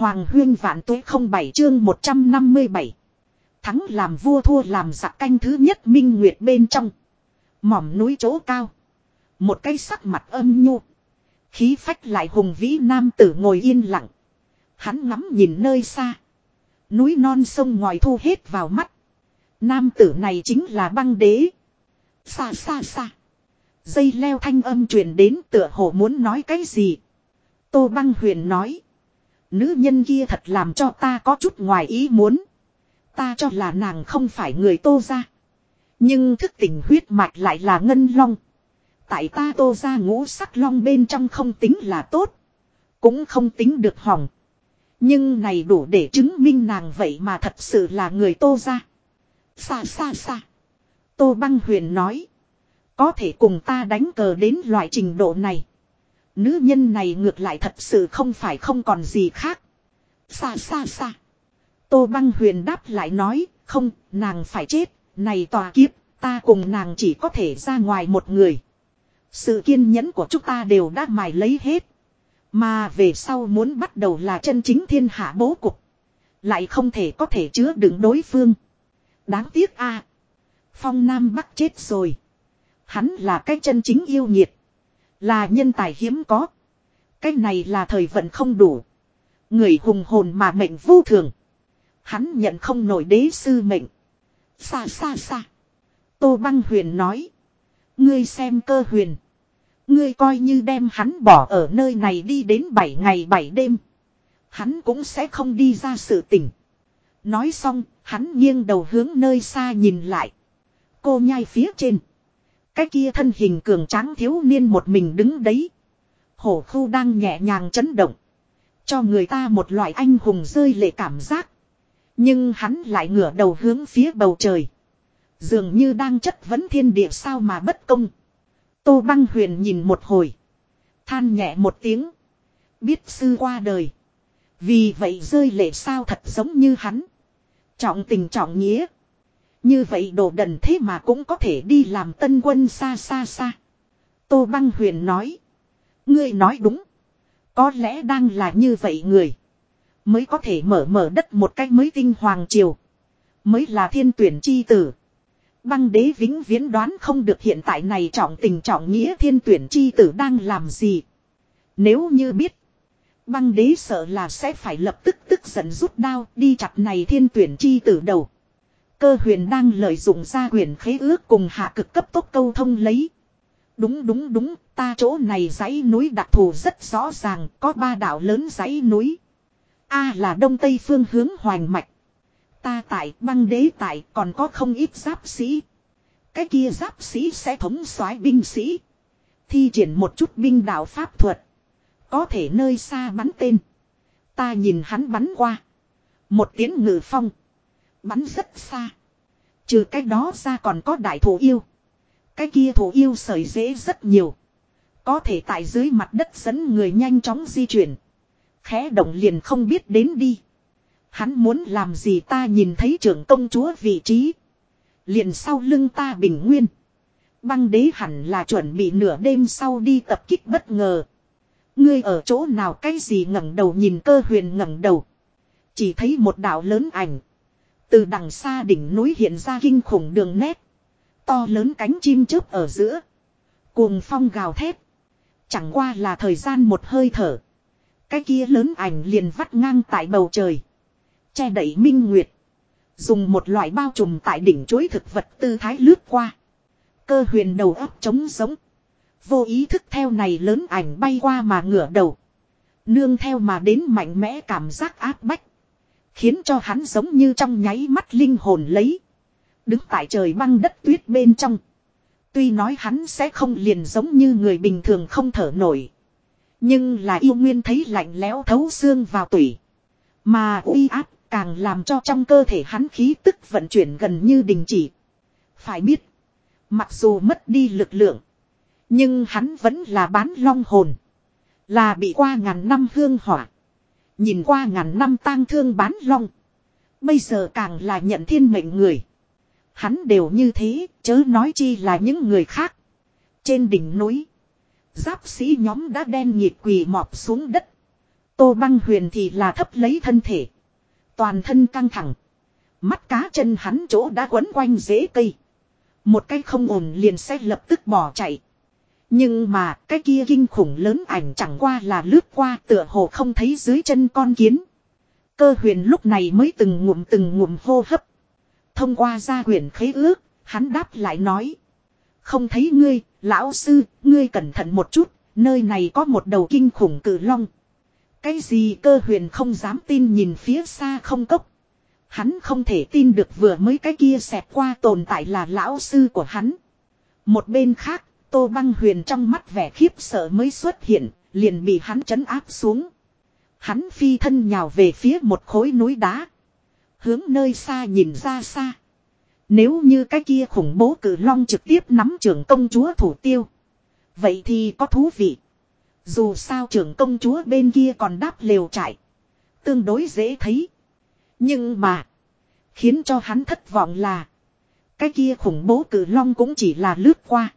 Hoàng huyên vạn tuế không bảy chương 157. Thắng làm vua thua làm giặc canh thứ nhất minh nguyệt bên trong. Mỏm núi chỗ cao. Một cây sắc mặt âm nhu. Khí phách lại hùng vĩ nam tử ngồi yên lặng. Hắn ngắm nhìn nơi xa. Núi non sông ngòi thu hết vào mắt. Nam tử này chính là băng đế. Xa xa xa. Dây leo thanh âm truyền đến tựa hồ muốn nói cái gì. Tô băng huyền nói. Nữ nhân kia thật làm cho ta có chút ngoài ý muốn. Ta cho là nàng không phải người tô ra. Nhưng thức tỉnh huyết mạch lại là ngân long. Tại ta tô ra ngũ sắc long bên trong không tính là tốt. Cũng không tính được hỏng. Nhưng này đủ để chứng minh nàng vậy mà thật sự là người tô ra. Xa xa xa. Tô băng huyền nói. Có thể cùng ta đánh cờ đến loại trình độ này. Nữ nhân này ngược lại thật sự không phải không còn gì khác. Xa xa xa. Tô băng huyền đáp lại nói, không, nàng phải chết, này tòa kiếp, ta cùng nàng chỉ có thể ra ngoài một người. Sự kiên nhẫn của chúng ta đều đã mài lấy hết. Mà về sau muốn bắt đầu là chân chính thiên hạ bố cục. Lại không thể có thể chứa đựng đối phương. Đáng tiếc a Phong Nam Bắc chết rồi. Hắn là cái chân chính yêu nhiệt. Là nhân tài hiếm có. Cái này là thời vận không đủ. Người hùng hồn mà mệnh vô thường. Hắn nhận không nổi đế sư mệnh. Xa xa xa. Tô băng huyền nói. Ngươi xem cơ huyền. Ngươi coi như đem hắn bỏ ở nơi này đi đến 7 ngày 7 đêm. Hắn cũng sẽ không đi ra sự tỉnh. Nói xong, hắn nghiêng đầu hướng nơi xa nhìn lại. Cô nhai phía trên. Cái kia thân hình cường tráng thiếu niên một mình đứng đấy. Hổ khu đang nhẹ nhàng chấn động. Cho người ta một loại anh hùng rơi lệ cảm giác. Nhưng hắn lại ngửa đầu hướng phía bầu trời. Dường như đang chất vấn thiên địa sao mà bất công. Tô băng huyền nhìn một hồi. Than nhẹ một tiếng. Biết sư qua đời. Vì vậy rơi lệ sao thật giống như hắn. Trọng tình trọng nghĩa. Như vậy đồ đần thế mà cũng có thể đi làm tân quân xa xa xa. Tô băng huyền nói. Ngươi nói đúng. Có lẽ đang là như vậy người. Mới có thể mở mở đất một cách mới tinh hoàng triều. Mới là thiên tuyển chi tử. Băng đế vĩnh viễn đoán không được hiện tại này trọng tình trọng nghĩa thiên tuyển chi tử đang làm gì. Nếu như biết. Băng đế sợ là sẽ phải lập tức tức giận rút đao đi chặt này thiên tuyển chi tử đầu. Cơ huyền đang lợi dụng ra quyền khế ước cùng hạ cực cấp tốc câu thông lấy. Đúng đúng đúng, ta chỗ này dãy núi đặc thù rất rõ ràng, có ba đảo lớn dãy núi. A là đông tây phương hướng hoành mạch. Ta tại băng đế tại còn có không ít giáp sĩ. Cái kia giáp sĩ sẽ thống soái binh sĩ. Thi triển một chút binh đạo pháp thuật. Có thể nơi xa bắn tên. Ta nhìn hắn bắn qua. Một tiếng ngự phong. Bắn rất xa. Trừ cái đó ra còn có đại thủ yêu. Cái kia thủ yêu sởi dễ rất nhiều. Có thể tại dưới mặt đất dẫn người nhanh chóng di chuyển. Khẽ động liền không biết đến đi. Hắn muốn làm gì ta nhìn thấy trưởng công chúa vị trí. Liền sau lưng ta bình nguyên. Băng đế hẳn là chuẩn bị nửa đêm sau đi tập kích bất ngờ. Ngươi ở chỗ nào cái gì ngẩng đầu nhìn cơ huyền ngẩng đầu. Chỉ thấy một đạo lớn ảnh. Từ đằng xa đỉnh núi hiện ra kinh khủng đường nét. To lớn cánh chim chớp ở giữa. Cuồng phong gào thét. Chẳng qua là thời gian một hơi thở. Cái kia lớn ảnh liền vắt ngang tại bầu trời. Che đẩy minh nguyệt. Dùng một loại bao trùm tại đỉnh chuối thực vật tư thái lướt qua. Cơ huyền đầu óc trống giống. Vô ý thức theo này lớn ảnh bay qua mà ngửa đầu. Nương theo mà đến mạnh mẽ cảm giác áp bách. Khiến cho hắn giống như trong nháy mắt linh hồn lấy. Đứng tại trời băng đất tuyết bên trong. Tuy nói hắn sẽ không liền giống như người bình thường không thở nổi. Nhưng là yêu nguyên thấy lạnh lẽo thấu xương vào tủy. Mà uy áp càng làm cho trong cơ thể hắn khí tức vận chuyển gần như đình chỉ. Phải biết. Mặc dù mất đi lực lượng. Nhưng hắn vẫn là bán long hồn. Là bị qua ngàn năm hương hỏa. Nhìn qua ngàn năm tang thương bán long. Bây giờ càng là nhận thiên mệnh người. Hắn đều như thế, chớ nói chi là những người khác. Trên đỉnh núi. Giáp sĩ nhóm đã đen nhịp quỳ mọp xuống đất. Tô băng huyền thì là thấp lấy thân thể. Toàn thân căng thẳng. Mắt cá chân hắn chỗ đã quấn quanh rễ cây. Một cái không ổn liền sẽ lập tức bỏ chạy. Nhưng mà cái kia kinh khủng lớn ảnh chẳng qua là lướt qua tựa hồ không thấy dưới chân con kiến. Cơ huyền lúc này mới từng ngụm từng ngụm hô hấp. Thông qua gia huyền khế ước, hắn đáp lại nói. Không thấy ngươi, lão sư, ngươi cẩn thận một chút, nơi này có một đầu kinh khủng cử long. Cái gì cơ huyền không dám tin nhìn phía xa không cốc. Hắn không thể tin được vừa mới cái kia xẹp qua tồn tại là lão sư của hắn. Một bên khác, tô băng huyền trong mắt vẻ khiếp sợ mới xuất hiện, liền bị hắn chấn áp xuống. Hắn phi thân nhào về phía một khối núi đá. Hướng nơi xa nhìn ra xa. Nếu như cái kia khủng bố cử long trực tiếp nắm trưởng công chúa thủ tiêu. Vậy thì có thú vị. Dù sao trưởng công chúa bên kia còn đáp lều trại. Tương đối dễ thấy. Nhưng mà. Khiến cho hắn thất vọng là. Cái kia khủng bố cử long cũng chỉ là lướt qua.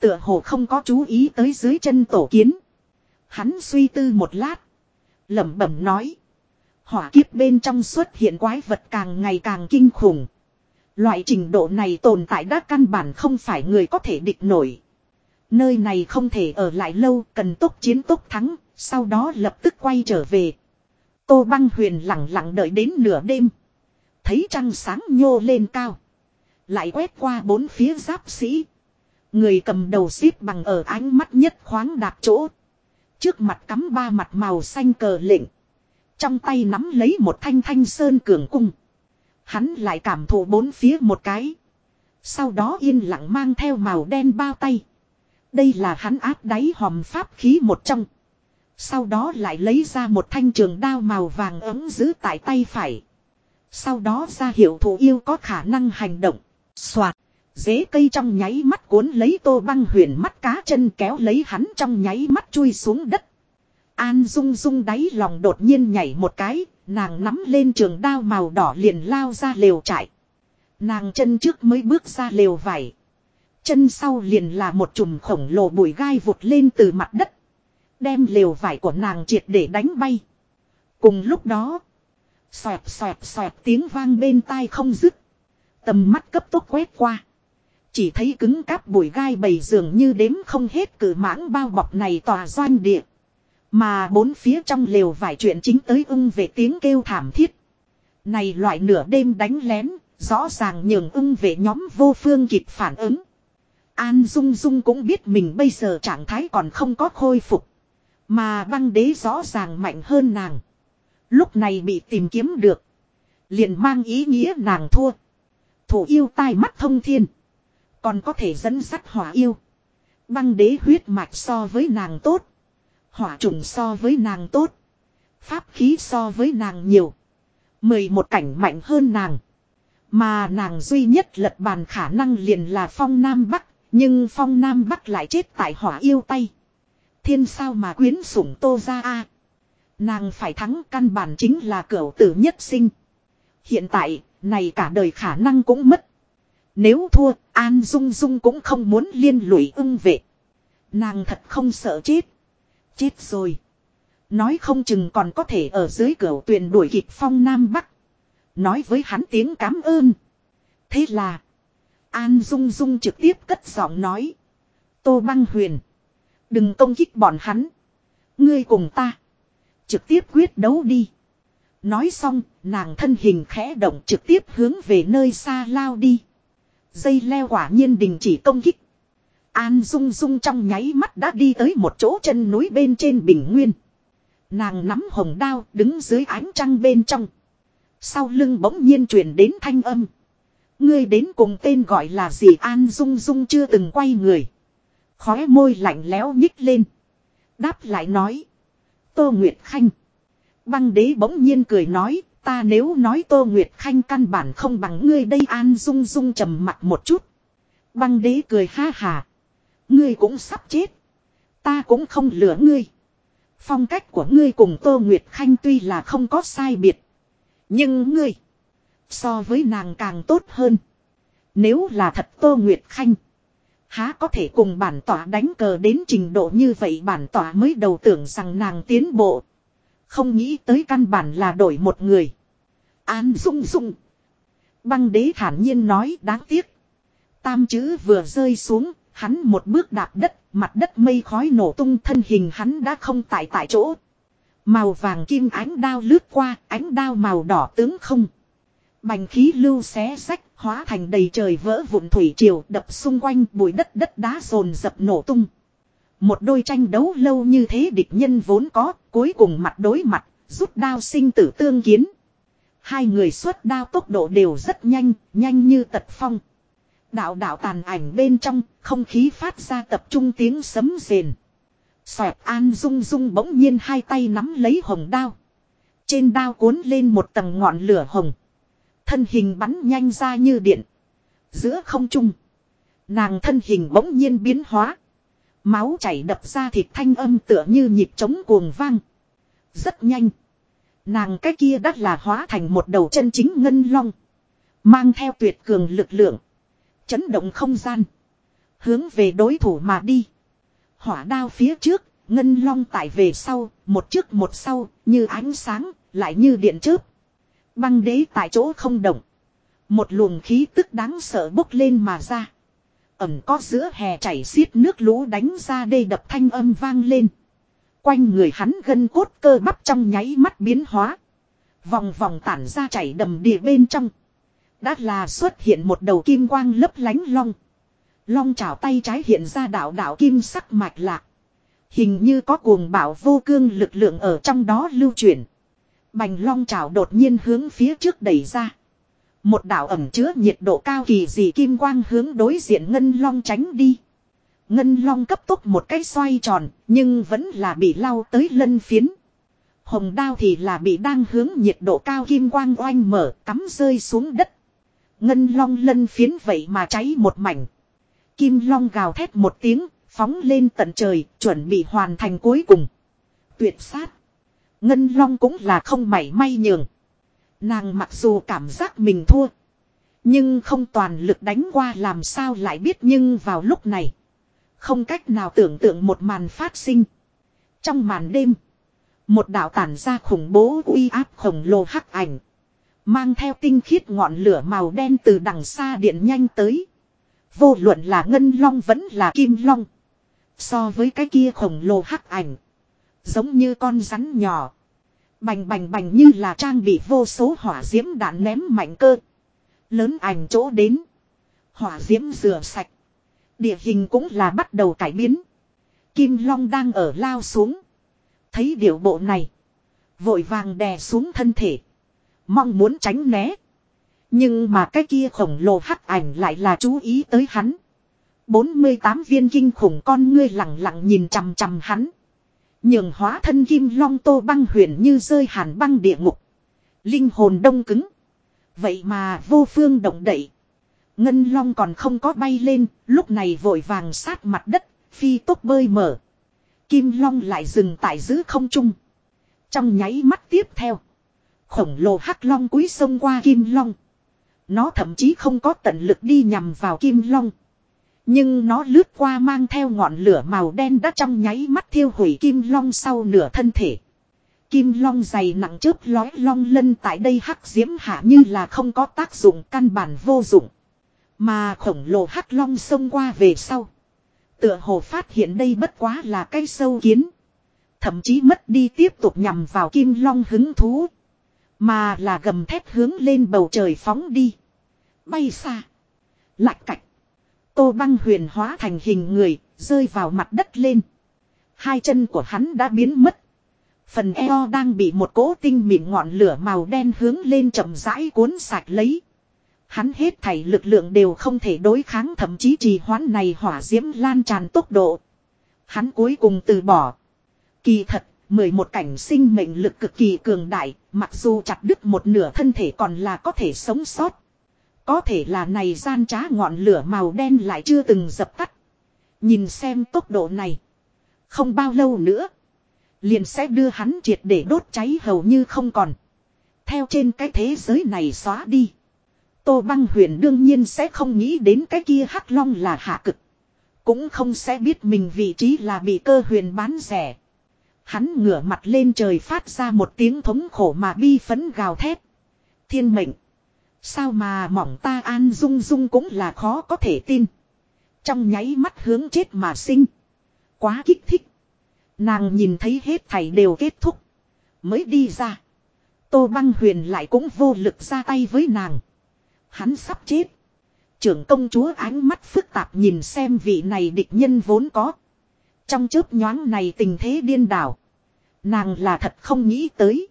Tựa hồ không có chú ý tới dưới chân tổ kiến. Hắn suy tư một lát. lẩm bẩm nói. Hỏa kiếp bên trong xuất hiện quái vật càng ngày càng kinh khủng. Loại trình độ này tồn tại đã căn bản không phải người có thể địch nổi. Nơi này không thể ở lại lâu, cần tốc chiến tốc thắng, sau đó lập tức quay trở về. Tô băng huyền lặng lặng đợi đến nửa đêm. Thấy trăng sáng nhô lên cao. Lại quét qua bốn phía giáp sĩ. Người cầm đầu xếp bằng ở ánh mắt nhất khoáng đạp chỗ. Trước mặt cắm ba mặt màu xanh cờ lệnh. Trong tay nắm lấy một thanh thanh sơn cường cung. Hắn lại cảm thụ bốn phía một cái. Sau đó yên lặng mang theo màu đen bao tay. Đây là hắn áp đáy hòm pháp khí một trong. Sau đó lại lấy ra một thanh trường đao màu vàng ấm giữ tại tay phải. Sau đó ra hiệu thủ yêu có khả năng hành động. Xoạt. Dế cây trong nháy mắt cuốn lấy tô băng huyền mắt cá chân kéo lấy hắn trong nháy mắt chui xuống đất. An dung dung đáy lòng đột nhiên nhảy một cái, nàng nắm lên trường đao màu đỏ liền lao ra lều trại. Nàng chân trước mới bước ra lều vải. Chân sau liền là một chùm khổng lồ bụi gai vụt lên từ mặt đất. Đem lều vải của nàng triệt để đánh bay. Cùng lúc đó. Xoẹt xoẹt xoẹt tiếng vang bên tai không dứt. Tầm mắt cấp tốc quét qua. Chỉ thấy cứng cáp bụi gai bầy dường như đếm không hết cử mãng bao bọc này tòa doanh địa. Mà bốn phía trong lều vải chuyện chính tới ưng về tiếng kêu thảm thiết. Này loại nửa đêm đánh lén, rõ ràng nhường ưng về nhóm vô phương kịp phản ứng. An Dung Dung cũng biết mình bây giờ trạng thái còn không có khôi phục. Mà băng đế rõ ràng mạnh hơn nàng. Lúc này bị tìm kiếm được. Liền mang ý nghĩa nàng thua. Thủ yêu tai mắt thông thiên. Còn có thể dẫn sắt hỏa yêu. Băng đế huyết mạch so với nàng tốt. Hỏa trùng so với nàng tốt. Pháp khí so với nàng nhiều. Mười một cảnh mạnh hơn nàng. Mà nàng duy nhất lật bàn khả năng liền là phong Nam Bắc. Nhưng phong Nam Bắc lại chết tại hỏa yêu tay. Thiên sao mà quyến sủng tô ra a Nàng phải thắng căn bản chính là cửu tử nhất sinh. Hiện tại, này cả đời khả năng cũng mất. Nếu thua, An Dung Dung cũng không muốn liên lụy ưng vệ. Nàng thật không sợ chết. Chết rồi. Nói không chừng còn có thể ở dưới cửa tuyển đuổi kịp phong Nam Bắc. Nói với hắn tiếng cảm ơn. Thế là. An Dung Dung trực tiếp cất giọng nói. Tô băng huyền. Đừng công kích bọn hắn. Ngươi cùng ta. Trực tiếp quyết đấu đi. Nói xong, nàng thân hình khẽ động trực tiếp hướng về nơi xa lao đi. Dây leo quả nhiên đình chỉ công kích. An Dung Dung trong nháy mắt đã đi tới một chỗ chân núi bên trên bình nguyên. Nàng nắm hồng đao đứng dưới ánh trăng bên trong. Sau lưng bỗng nhiên truyền đến thanh âm. Ngươi đến cùng tên gọi là gì An Dung Dung chưa từng quay người. Khóe môi lạnh lẽo nhích lên. Đáp lại nói. Tô Nguyệt Khanh. Băng đế bỗng nhiên cười nói. Ta nếu nói Tô Nguyệt Khanh căn bản không bằng ngươi đây, An Dung Dung trầm mặt một chút. Băng đế cười ha hà. Ngươi cũng sắp chết. Ta cũng không lừa ngươi. Phong cách của ngươi cùng Tô Nguyệt Khanh tuy là không có sai biệt. Nhưng ngươi. So với nàng càng tốt hơn. Nếu là thật Tô Nguyệt Khanh. Há có thể cùng bản tỏa đánh cờ đến trình độ như vậy, bản tỏa mới đầu tưởng rằng nàng tiến bộ. Không nghĩ tới căn bản là đổi một người. An dung dung. Băng đế thản nhiên nói đáng tiếc. Tam chữ vừa rơi xuống, hắn một bước đạp đất, mặt đất mây khói nổ tung thân hình hắn đã không tại tại chỗ. Màu vàng kim ánh đao lướt qua, ánh đao màu đỏ tướng không. Bành khí lưu xé sách, hóa thành đầy trời vỡ vụn thủy triều đập xung quanh bụi đất đất đá rồn dập nổ tung. Một đôi tranh đấu lâu như thế địch nhân vốn có, cuối cùng mặt đối mặt, rút đao sinh tử tương kiến. Hai người xuất đao tốc độ đều rất nhanh, nhanh như tật phong. Đạo đạo tàn ảnh bên trong, không khí phát ra tập trung tiếng sấm rền. Xoẹt an dung dung bỗng nhiên hai tay nắm lấy hồng đao. Trên đao cuốn lên một tầng ngọn lửa hồng. Thân hình bắn nhanh ra như điện. Giữa không trung. Nàng thân hình bỗng nhiên biến hóa. Máu chảy đập ra thịt thanh âm tựa như nhịp trống cuồng vang. Rất nhanh. Nàng cái kia đắt là hóa thành một đầu chân chính ngân long. Mang theo tuyệt cường lực lượng. Chấn động không gian. Hướng về đối thủ mà đi. Hỏa đao phía trước, ngân long tại về sau, một trước một sau, như ánh sáng, lại như điện chớp. Băng đế tại chỗ không động. Một luồng khí tức đáng sợ bốc lên mà ra. Ẩm có giữa hè chảy xiết nước lũ đánh ra đê đập thanh âm vang lên. Quanh người hắn gân cốt cơ bắp trong nháy mắt biến hóa. Vòng vòng tản ra chảy đầm đìa bên trong. Đã là xuất hiện một đầu kim quang lấp lánh long. Long chảo tay trái hiện ra đạo đạo kim sắc mạch lạc. Hình như có cuồng bảo vô cương lực lượng ở trong đó lưu chuyển. Bành long chảo đột nhiên hướng phía trước đẩy ra. Một đạo ẩm chứa nhiệt độ cao kỳ dị kim quang hướng đối diện ngân long tránh đi. Ngân long cấp tốc một cái xoay tròn, nhưng vẫn là bị lao tới lân phiến. Hồng đao thì là bị đang hướng nhiệt độ cao kim quang oanh mở, cắm rơi xuống đất. Ngân long lân phiến vậy mà cháy một mảnh. Kim long gào thét một tiếng, phóng lên tận trời, chuẩn bị hoàn thành cuối cùng. Tuyệt sát. Ngân long cũng là không mảy may nhường. Nàng mặc dù cảm giác mình thua. Nhưng không toàn lực đánh qua làm sao lại biết nhưng vào lúc này. Không cách nào tưởng tượng một màn phát sinh. Trong màn đêm. Một đạo tản ra khủng bố uy áp khổng lồ hắc ảnh. Mang theo tinh khiết ngọn lửa màu đen từ đằng xa điện nhanh tới. Vô luận là ngân long vẫn là kim long. So với cái kia khổng lồ hắc ảnh. Giống như con rắn nhỏ. Bành bành bành như là trang bị vô số hỏa diễm đạn ném mạnh cơ. Lớn ảnh chỗ đến. Hỏa diễm rửa sạch. Địa hình cũng là bắt đầu cải biến. Kim Long đang ở lao xuống. Thấy điệu bộ này. Vội vàng đè xuống thân thể. Mong muốn tránh né. Nhưng mà cái kia khổng lồ hắc ảnh lại là chú ý tới hắn. 48 viên kinh khủng con ngươi lặng lặng nhìn chằm chằm hắn. Nhường hóa thân kim long tô băng huyền như rơi hàn băng địa ngục. Linh hồn đông cứng. Vậy mà vô phương động đậy. Ngân long còn không có bay lên, lúc này vội vàng sát mặt đất, phi tốt bơi mở. Kim long lại dừng tại giữ không trung. Trong nháy mắt tiếp theo. Khổng lồ hắc long cúi sông qua kim long. Nó thậm chí không có tận lực đi nhằm vào kim long. Nhưng nó lướt qua mang theo ngọn lửa màu đen đã trong nháy mắt thiêu hủy kim long sau nửa thân thể. Kim long dày nặng chớp lói long lân tại đây hắc diễm hạ như là không có tác dụng căn bản vô dụng. Mà khổng lồ hắc long xông qua về sau. Tựa hồ phát hiện đây bất quá là cây sâu kiến. Thậm chí mất đi tiếp tục nhằm vào kim long hứng thú. Mà là gầm thép hướng lên bầu trời phóng đi. Bay xa. Lạch cạch. Tô băng huyền hóa thành hình người, rơi vào mặt đất lên. Hai chân của hắn đã biến mất. Phần eo đang bị một cỗ tinh mịn ngọn lửa màu đen hướng lên chậm rãi cuốn sạch lấy. Hắn hết thảy lực lượng đều không thể đối kháng thậm chí trì hoãn này hỏa diễm lan tràn tốc độ. Hắn cuối cùng từ bỏ. Kỳ thật, mười một cảnh sinh mệnh lực cực kỳ cường đại, mặc dù chặt đứt một nửa thân thể còn là có thể sống sót. Có thể là này gian trá ngọn lửa màu đen lại chưa từng dập tắt. Nhìn xem tốc độ này. Không bao lâu nữa. Liền sẽ đưa hắn triệt để đốt cháy hầu như không còn. Theo trên cái thế giới này xóa đi. Tô băng huyền đương nhiên sẽ không nghĩ đến cái kia hắc long là hạ cực. Cũng không sẽ biết mình vị trí là bị cơ huyền bán rẻ. Hắn ngửa mặt lên trời phát ra một tiếng thống khổ mà bi phấn gào thét. Thiên mệnh. Sao mà mỏng ta an dung dung cũng là khó có thể tin. Trong nháy mắt hướng chết mà sinh. Quá kích thích. Nàng nhìn thấy hết thảy đều kết thúc. Mới đi ra. Tô băng huyền lại cũng vô lực ra tay với nàng. Hắn sắp chết. Trưởng công chúa ánh mắt phức tạp nhìn xem vị này địch nhân vốn có. Trong chớp nhoáng này tình thế điên đảo. Nàng là thật không nghĩ tới.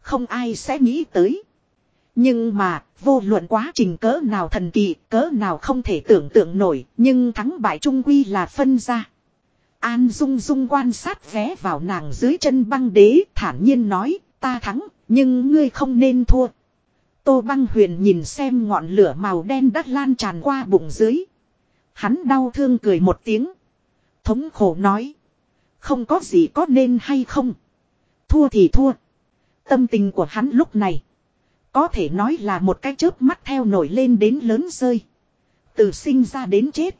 Không ai sẽ nghĩ tới. Nhưng mà, vô luận quá trình cỡ nào thần kỳ, cỡ nào không thể tưởng tượng nổi, nhưng thắng bại trung quy là phân ra. An Dung Dung quan sát vé vào nàng dưới chân băng đế, thản nhiên nói, ta thắng, nhưng ngươi không nên thua. Tô băng huyền nhìn xem ngọn lửa màu đen đất lan tràn qua bụng dưới. Hắn đau thương cười một tiếng. Thống khổ nói. Không có gì có nên hay không. Thua thì thua. Tâm tình của hắn lúc này. Có thể nói là một cái chớp mắt theo nổi lên đến lớn rơi. Từ sinh ra đến chết.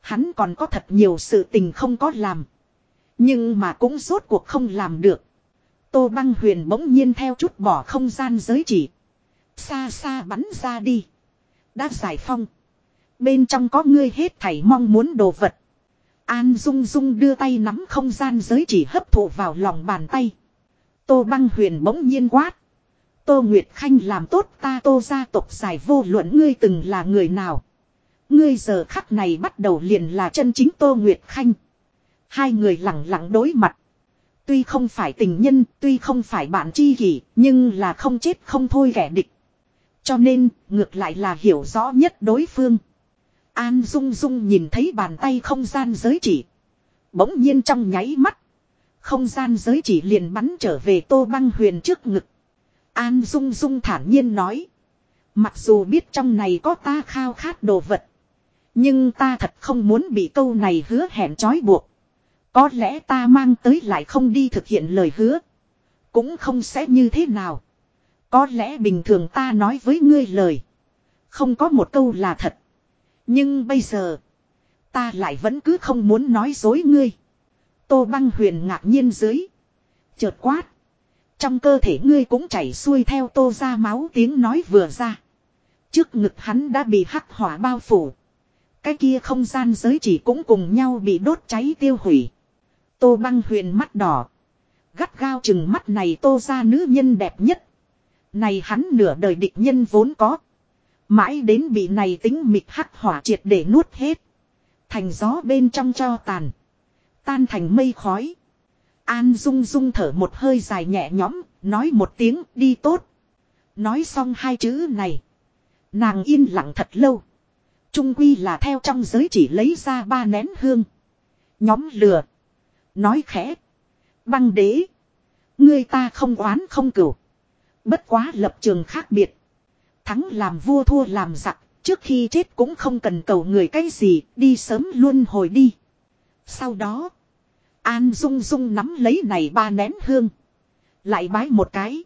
Hắn còn có thật nhiều sự tình không có làm. Nhưng mà cũng rốt cuộc không làm được. Tô băng huyền bỗng nhiên theo chút bỏ không gian giới chỉ. Xa xa bắn ra đi. Đã giải phong. Bên trong có ngươi hết thảy mong muốn đồ vật. An Dung Dung đưa tay nắm không gian giới chỉ hấp thụ vào lòng bàn tay. Tô băng huyền bỗng nhiên quát. Tô Nguyệt Khanh làm tốt ta tô gia tộc giải vô luận ngươi từng là người nào. Ngươi giờ khắc này bắt đầu liền là chân chính Tô Nguyệt Khanh. Hai người lặng lặng đối mặt. Tuy không phải tình nhân, tuy không phải bạn tri kỷ, nhưng là không chết không thôi kẻ địch. Cho nên, ngược lại là hiểu rõ nhất đối phương. An Dung Dung nhìn thấy bàn tay không gian giới chỉ. Bỗng nhiên trong nháy mắt. Không gian giới chỉ liền bắn trở về tô băng huyền trước ngực. An Dung Dung thản nhiên nói. Mặc dù biết trong này có ta khao khát đồ vật. Nhưng ta thật không muốn bị câu này hứa hẹn trói buộc. Có lẽ ta mang tới lại không đi thực hiện lời hứa. Cũng không sẽ như thế nào. Có lẽ bình thường ta nói với ngươi lời. Không có một câu là thật. Nhưng bây giờ. Ta lại vẫn cứ không muốn nói dối ngươi. Tô băng huyền ngạc nhiên dưới. Chợt quát. Trong cơ thể ngươi cũng chảy xuôi theo tô ra máu tiếng nói vừa ra. Trước ngực hắn đã bị hắc hỏa bao phủ. Cái kia không gian giới chỉ cũng cùng nhau bị đốt cháy tiêu hủy. Tô băng huyền mắt đỏ. Gắt gao chừng mắt này tô ra nữ nhân đẹp nhất. Này hắn nửa đời địch nhân vốn có. Mãi đến bị này tính mịt hắc hỏa triệt để nuốt hết. Thành gió bên trong cho tàn. Tan thành mây khói. An Dung Dung thở một hơi dài nhẹ nhõm, nói một tiếng đi tốt. Nói xong hai chữ này. Nàng yên lặng thật lâu. Trung quy là theo trong giới chỉ lấy ra ba nén hương. Nhóm lừa. Nói khẽ. Băng đế. người ta không oán không cửu. Bất quá lập trường khác biệt. Thắng làm vua thua làm giặc. Trước khi chết cũng không cần cầu người cái gì. Đi sớm luôn hồi đi. Sau đó. An Dung Dung nắm lấy này ba nén hương. Lại bái một cái.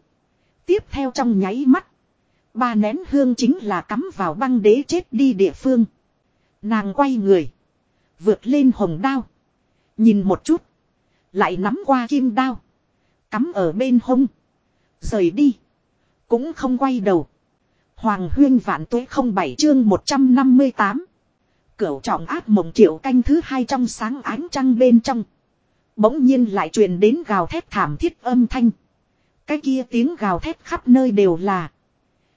Tiếp theo trong nháy mắt. Ba nén hương chính là cắm vào băng đế chết đi địa phương. Nàng quay người. Vượt lên hồng đao. Nhìn một chút. Lại nắm qua kim đao. Cắm ở bên hông. Rời đi. Cũng không quay đầu. Hoàng huyên vạn tuế không bảy chương 158. Cửu trọng áp mộng triệu canh thứ hai trong sáng ánh trăng bên trong. Bỗng nhiên lại truyền đến gào thét thảm thiết âm thanh. Cái kia tiếng gào thét khắp nơi đều là.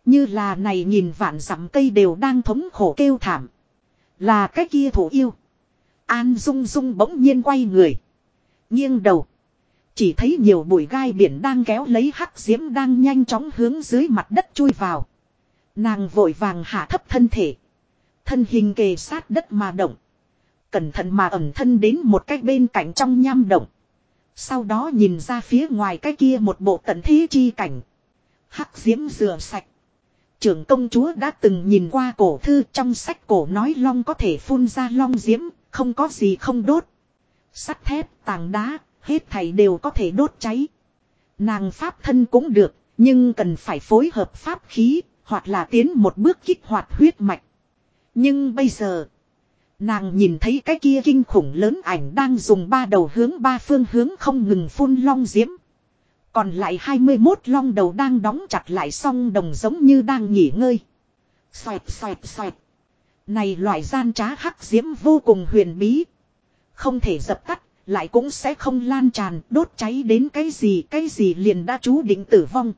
Như là này nhìn vạn dặm cây đều đang thống khổ kêu thảm. Là cái kia thủ yêu. An Dung Dung bỗng nhiên quay người. Nghiêng đầu. Chỉ thấy nhiều bụi gai biển đang kéo lấy hắc diễm đang nhanh chóng hướng dưới mặt đất chui vào. Nàng vội vàng hạ thấp thân thể. Thân hình kề sát đất mà động. Cẩn thận mà ẩn thân đến một cái bên cạnh trong nham động. Sau đó nhìn ra phía ngoài cái kia một bộ tận thế chi cảnh. Hắc diễm rửa sạch. Trưởng công chúa đã từng nhìn qua cổ thư trong sách cổ nói long có thể phun ra long diễm, không có gì không đốt. Sắt thép, tảng đá, hết thảy đều có thể đốt cháy. Nàng pháp thân cũng được, nhưng cần phải phối hợp pháp khí, hoặc là tiến một bước kích hoạt huyết mạch. Nhưng bây giờ, Nàng nhìn thấy cái kia kinh khủng lớn ảnh đang dùng ba đầu hướng ba phương hướng không ngừng phun long diễm. Còn lại 21 long đầu đang đóng chặt lại song đồng giống như đang nghỉ ngơi. Xoẹt xoẹt xoẹt. Này loại gian trá hắc diễm vô cùng huyền bí. Không thể dập tắt, lại cũng sẽ không lan tràn, đốt cháy đến cái gì, cái gì liền đã chú định tử vong.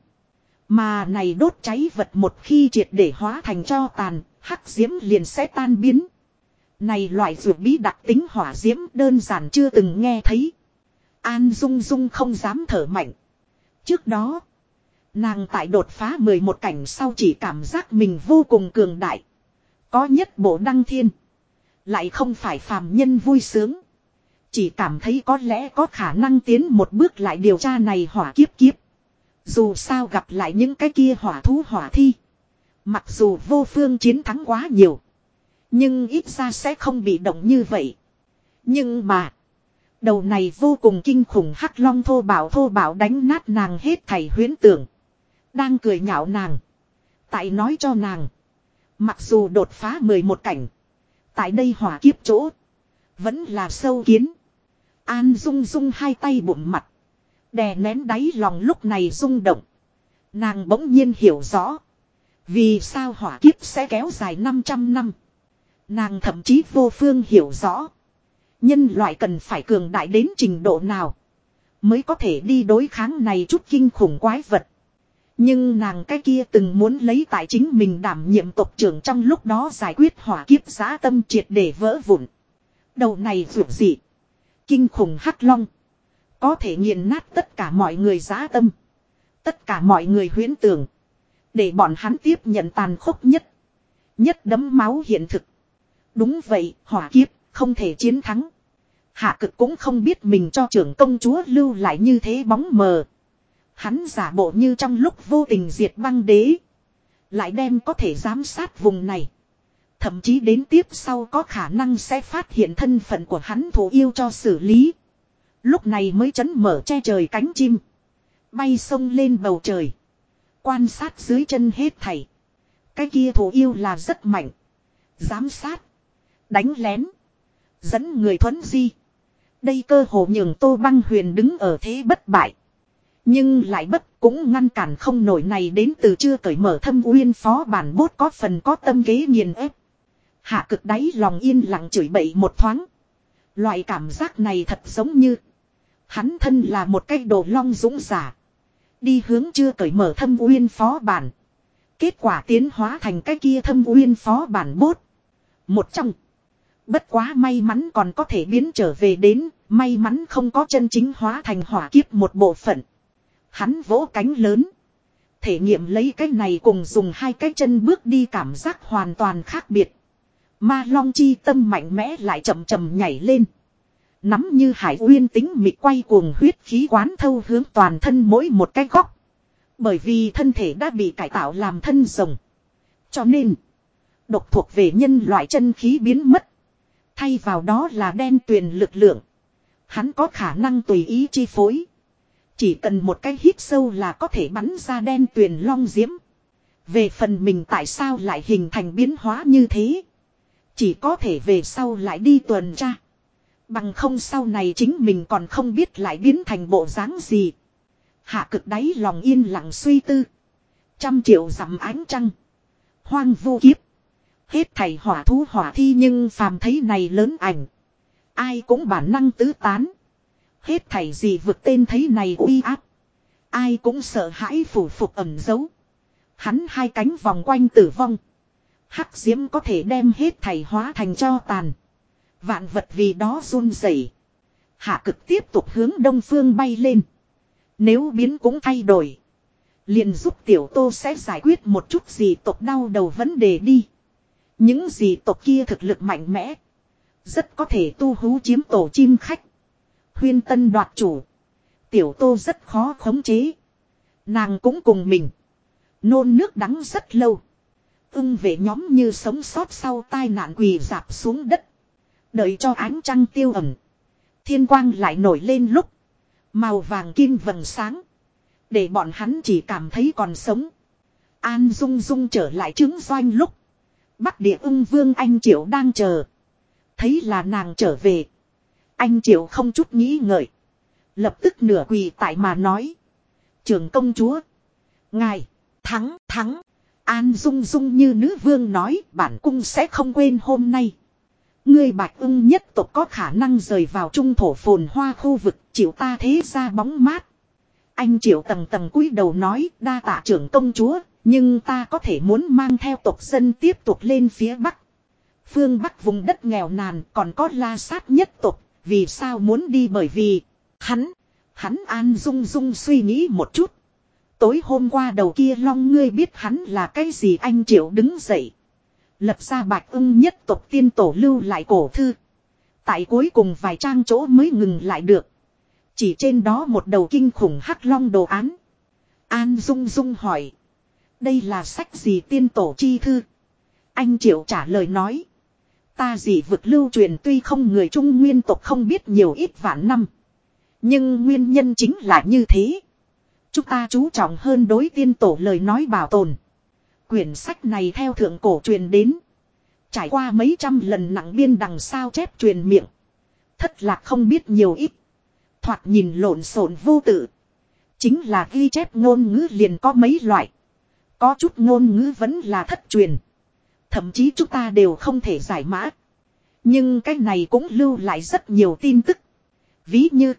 Mà này đốt cháy vật một khi triệt để hóa thành cho tàn, hắc diễm liền sẽ tan biến. Này loại dược bí đặc tính hỏa diễm đơn giản chưa từng nghe thấy. An Dung Dung không dám thở mạnh. Trước đó, nàng tại đột phá 11 cảnh sau chỉ cảm giác mình vô cùng cường đại. Có nhất bộ đăng thiên. Lại không phải phàm nhân vui sướng. Chỉ cảm thấy có lẽ có khả năng tiến một bước lại điều tra này hỏa kiếp kiếp. Dù sao gặp lại những cái kia hỏa thú hỏa thi. Mặc dù vô phương chiến thắng quá nhiều. Nhưng ít ra sẽ không bị động như vậy. Nhưng mà. Đầu này vô cùng kinh khủng hắc long thô bảo thô bảo đánh nát nàng hết thảy huyến tưởng. Đang cười nhạo nàng. Tại nói cho nàng. Mặc dù đột phá 11 cảnh. Tại đây hỏa kiếp chỗ. Vẫn là sâu kiến. An rung rung hai tay bụng mặt. Đè nén đáy lòng lúc này rung động. Nàng bỗng nhiên hiểu rõ. Vì sao hỏa kiếp sẽ kéo dài 500 năm. Nàng thậm chí vô phương hiểu rõ. Nhân loại cần phải cường đại đến trình độ nào. Mới có thể đi đối kháng này chút kinh khủng quái vật. Nhưng nàng cái kia từng muốn lấy tài chính mình đảm nhiệm tộc trưởng trong lúc đó giải quyết hỏa kiếp giá tâm triệt để vỡ vụn. Đầu này vượt dị. Kinh khủng hắc long. Có thể nghiền nát tất cả mọi người giá tâm. Tất cả mọi người huyễn tưởng. Để bọn hắn tiếp nhận tàn khốc nhất. Nhất đấm máu hiện thực. Đúng vậy, hỏa kiếp, không thể chiến thắng. Hạ cực cũng không biết mình cho trưởng công chúa lưu lại như thế bóng mờ. Hắn giả bộ như trong lúc vô tình diệt băng đế. Lại đem có thể giám sát vùng này. Thậm chí đến tiếp sau có khả năng sẽ phát hiện thân phận của hắn thủ yêu cho xử lý. Lúc này mới chấn mở che trời cánh chim. Bay sông lên bầu trời. Quan sát dưới chân hết thảy. Cái kia thủ yêu là rất mạnh. Giám sát. Đánh lén. Dẫn người thuấn di. Đây cơ hồ nhường Tô Băng Huyền đứng ở thế bất bại. Nhưng lại bất cũng ngăn cản không nổi này đến từ chưa cởi mở thâm uyên phó bản bốt có phần có tâm kế nghiền ép. Hạ cực đáy lòng yên lặng chửi bậy một thoáng. Loại cảm giác này thật giống như. Hắn thân là một cái đồ long dũng giả. Đi hướng chưa cởi mở thâm uyên phó bản. Kết quả tiến hóa thành cái kia thâm uyên phó bản bốt. Một trong. Bất quá may mắn còn có thể biến trở về đến, may mắn không có chân chính hóa thành hỏa kiếp một bộ phận. Hắn vỗ cánh lớn. Thể nghiệm lấy cái này cùng dùng hai cái chân bước đi cảm giác hoàn toàn khác biệt. Ma long chi tâm mạnh mẽ lại chậm chậm nhảy lên. Nắm như hải uyên tính mịt quay cuồng huyết khí quán thâu hướng toàn thân mỗi một cái góc. Bởi vì thân thể đã bị cải tạo làm thân rồng. Cho nên, độc thuộc về nhân loại chân khí biến mất. Thay vào đó là đen tuyền lực lượng. Hắn có khả năng tùy ý chi phối. Chỉ cần một cái hít sâu là có thể bắn ra đen tuyền long diễm. Về phần mình tại sao lại hình thành biến hóa như thế. Chỉ có thể về sau lại đi tuần tra. Bằng không sau này chính mình còn không biết lại biến thành bộ dáng gì. Hạ cực đáy lòng yên lặng suy tư. Trăm triệu dặm ánh trăng. Hoang vô kiếp. Hết thầy hỏa thú hỏa thi nhưng phàm thấy này lớn ảnh. Ai cũng bản năng tứ tán. Hết thầy gì vượt tên thấy này uy áp. Ai cũng sợ hãi phủ phục ẩn dấu Hắn hai cánh vòng quanh tử vong. Hắc diễm có thể đem hết thầy hóa thành cho tàn. Vạn vật vì đó run rẩy. Hạ cực tiếp tục hướng đông phương bay lên. Nếu biến cũng thay đổi. Liền giúp tiểu tô sẽ giải quyết một chút gì tộc đau đầu vấn đề đi. Những gì tộc kia thực lực mạnh mẽ. Rất có thể tu hú chiếm tổ chim khách. Huyên tân đoạt chủ. Tiểu tô rất khó khống chế. Nàng cũng cùng mình. Nôn nước đắng rất lâu. Ưng về nhóm như sống sót sau tai nạn quỳ dạp xuống đất. Đợi cho ánh trăng tiêu ẩm. Thiên quang lại nổi lên lúc. Màu vàng kim vầng sáng. Để bọn hắn chỉ cảm thấy còn sống. An dung dung trở lại trứng doanh lúc. Bắc địa ưng vương anh triệu đang chờ. Thấy là nàng trở về. Anh Triệu không chút nghĩ ngợi. Lập tức nửa quỳ tại mà nói. Trường công chúa. Ngài. Thắng. Thắng. An Dung Dung như nữ vương nói bản cung sẽ không quên hôm nay. Ngươi bạch ưng nhất tộc có khả năng rời vào trung thổ phồn hoa khu vực chịu ta thế ra bóng mát. Anh triệu tầng tầng cúi đầu nói đa tạ trưởng công chúa, nhưng ta có thể muốn mang theo tộc dân tiếp tục lên phía bắc. Phương bắc vùng đất nghèo nàn còn có la sát nhất tộc, vì sao muốn đi bởi vì hắn, hắn an dung dung suy nghĩ một chút. Tối hôm qua đầu kia long ngươi biết hắn là cái gì anh triệu đứng dậy. Lập ra bạch ưng nhất tộc tiên tổ lưu lại cổ thư. Tại cuối cùng vài trang chỗ mới ngừng lại được. Chỉ trên đó một đầu kinh khủng hắc long đồ án. An Dung Dung hỏi. Đây là sách gì tiên tổ chi thư? Anh Triệu trả lời nói. Ta gì vực lưu truyền tuy không người Trung Nguyên tộc không biết nhiều ít vạn năm. Nhưng nguyên nhân chính là như thế. Chúng ta chú trọng hơn đối tiên tổ lời nói bảo tồn. Quyển sách này theo thượng cổ truyền đến. Trải qua mấy trăm lần nặng biên đằng sao chép truyền miệng. Thất lạc không biết nhiều ít. Thoạt nhìn lộn xộn vô tự. Chính là ghi chép ngôn ngữ liền có mấy loại. Có chút ngôn ngữ vẫn là thất truyền. Thậm chí chúng ta đều không thể giải mã. Nhưng cái này cũng lưu lại rất nhiều tin tức. Ví như.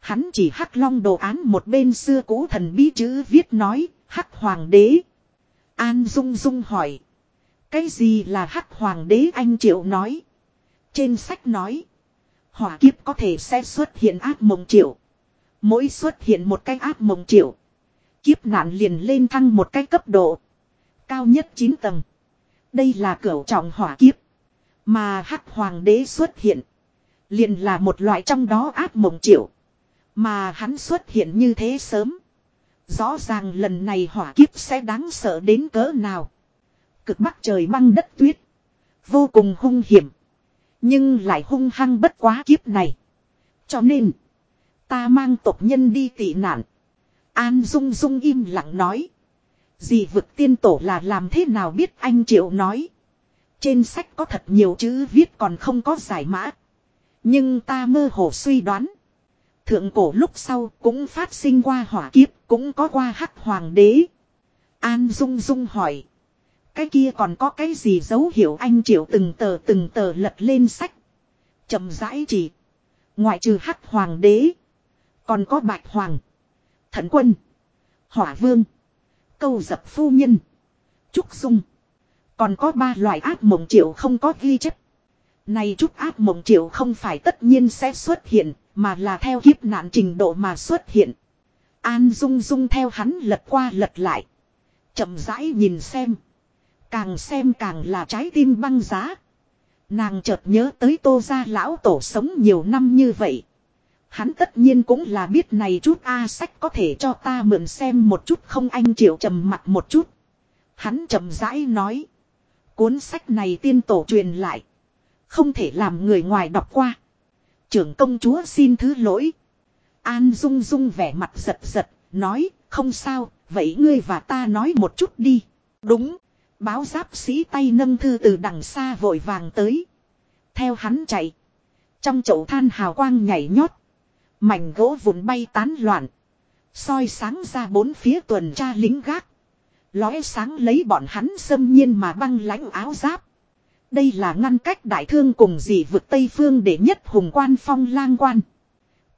Hắn chỉ hắc long đồ án một bên xưa cũ thần bí chữ viết nói. Hắc hoàng đế. An Dung Dung hỏi. Cái gì là hắc hoàng đế anh triệu nói. Trên sách nói. Hỏa kiếp có thể sẽ xuất hiện ác mộng triệu. Mỗi xuất hiện một cái ác mộng triệu. Kiếp nạn liền lên thăng một cái cấp độ. Cao nhất 9 tầng. Đây là cửa trọng hỏa kiếp. Mà hắc hoàng đế xuất hiện. Liền là một loại trong đó ác mộng triệu. Mà hắn xuất hiện như thế sớm. Rõ ràng lần này hỏa kiếp sẽ đáng sợ đến cỡ nào. Cực bắc trời băng đất tuyết. Vô cùng hung hiểm. Nhưng lại hung hăng bất quá kiếp này. Cho nên. Ta mang tộc nhân đi tị nạn. An Dung Dung im lặng nói. Dì vực tiên tổ là làm thế nào biết anh Triệu nói. Trên sách có thật nhiều chữ viết còn không có giải mã. Nhưng ta mơ hồ suy đoán. Thượng cổ lúc sau cũng phát sinh qua hỏa kiếp, cũng có qua hắc hoàng đế. An Dung Dung hỏi. Cái kia còn có cái gì dấu hiệu anh triệu từng tờ từng tờ lật lên sách. chậm rãi chỉ. Ngoại trừ hắc hoàng đế. Còn có bạch hoàng. Thận quân. Hỏa vương. Câu dập phu nhân. Trúc dung. Còn có ba loại ác mộng triệu không có ghi chép. Này chút ác mộng triệu không phải tất nhiên sẽ xuất hiện, mà là theo kiếp nạn trình độ mà xuất hiện. An Dung Dung theo hắn lật qua lật lại. chậm rãi nhìn xem. Càng xem càng là trái tim băng giá. Nàng chợt nhớ tới tô gia lão tổ sống nhiều năm như vậy. Hắn tất nhiên cũng là biết này chút A sách có thể cho ta mượn xem một chút không anh chịu trầm mặt một chút. Hắn chậm rãi nói. Cuốn sách này tiên tổ truyền lại. Không thể làm người ngoài đọc qua. Trưởng công chúa xin thứ lỗi. An Dung Dung vẻ mặt giật giật, nói, không sao, vậy ngươi và ta nói một chút đi. Đúng, báo giáp sĩ tay nâng thư từ đằng xa vội vàng tới. Theo hắn chạy. Trong chậu than hào quang nhảy nhót. Mảnh gỗ vụn bay tán loạn. soi sáng ra bốn phía tuần tra lính gác. Lóe sáng lấy bọn hắn xâm nhiên mà băng lãnh áo giáp. Đây là ngăn cách đại thương cùng dị vực Tây Phương để nhất hùng quan phong lang quan.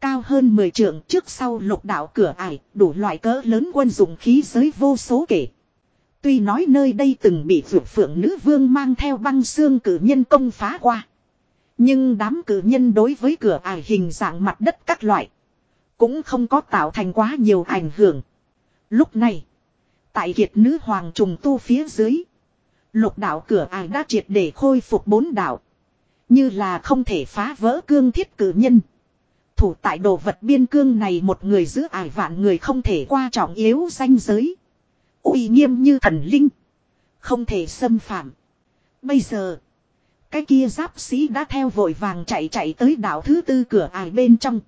Cao hơn 10 trượng trước sau lục đạo cửa ải, đủ loại cỡ lớn quân dụng khí giới vô số kể. Tuy nói nơi đây từng bị vượt phượng nữ vương mang theo băng xương cử nhân công phá qua. Nhưng đám cử nhân đối với cửa ải hình dạng mặt đất các loại. Cũng không có tạo thành quá nhiều ảnh hưởng. Lúc này, tại kiệt nữ hoàng trùng tu phía dưới. Lục đạo cửa ải đã triệt để khôi phục bốn đạo. Như là không thể phá vỡ cương thiết cử nhân. Thủ tại đồ vật biên cương này một người giữ ải vạn người không thể qua trọng yếu danh giới. uy nghiêm như thần linh. Không thể xâm phạm. Bây giờ. Cái kia giáp sĩ đã theo vội vàng chạy chạy tới đảo thứ tư cửa ải bên trong.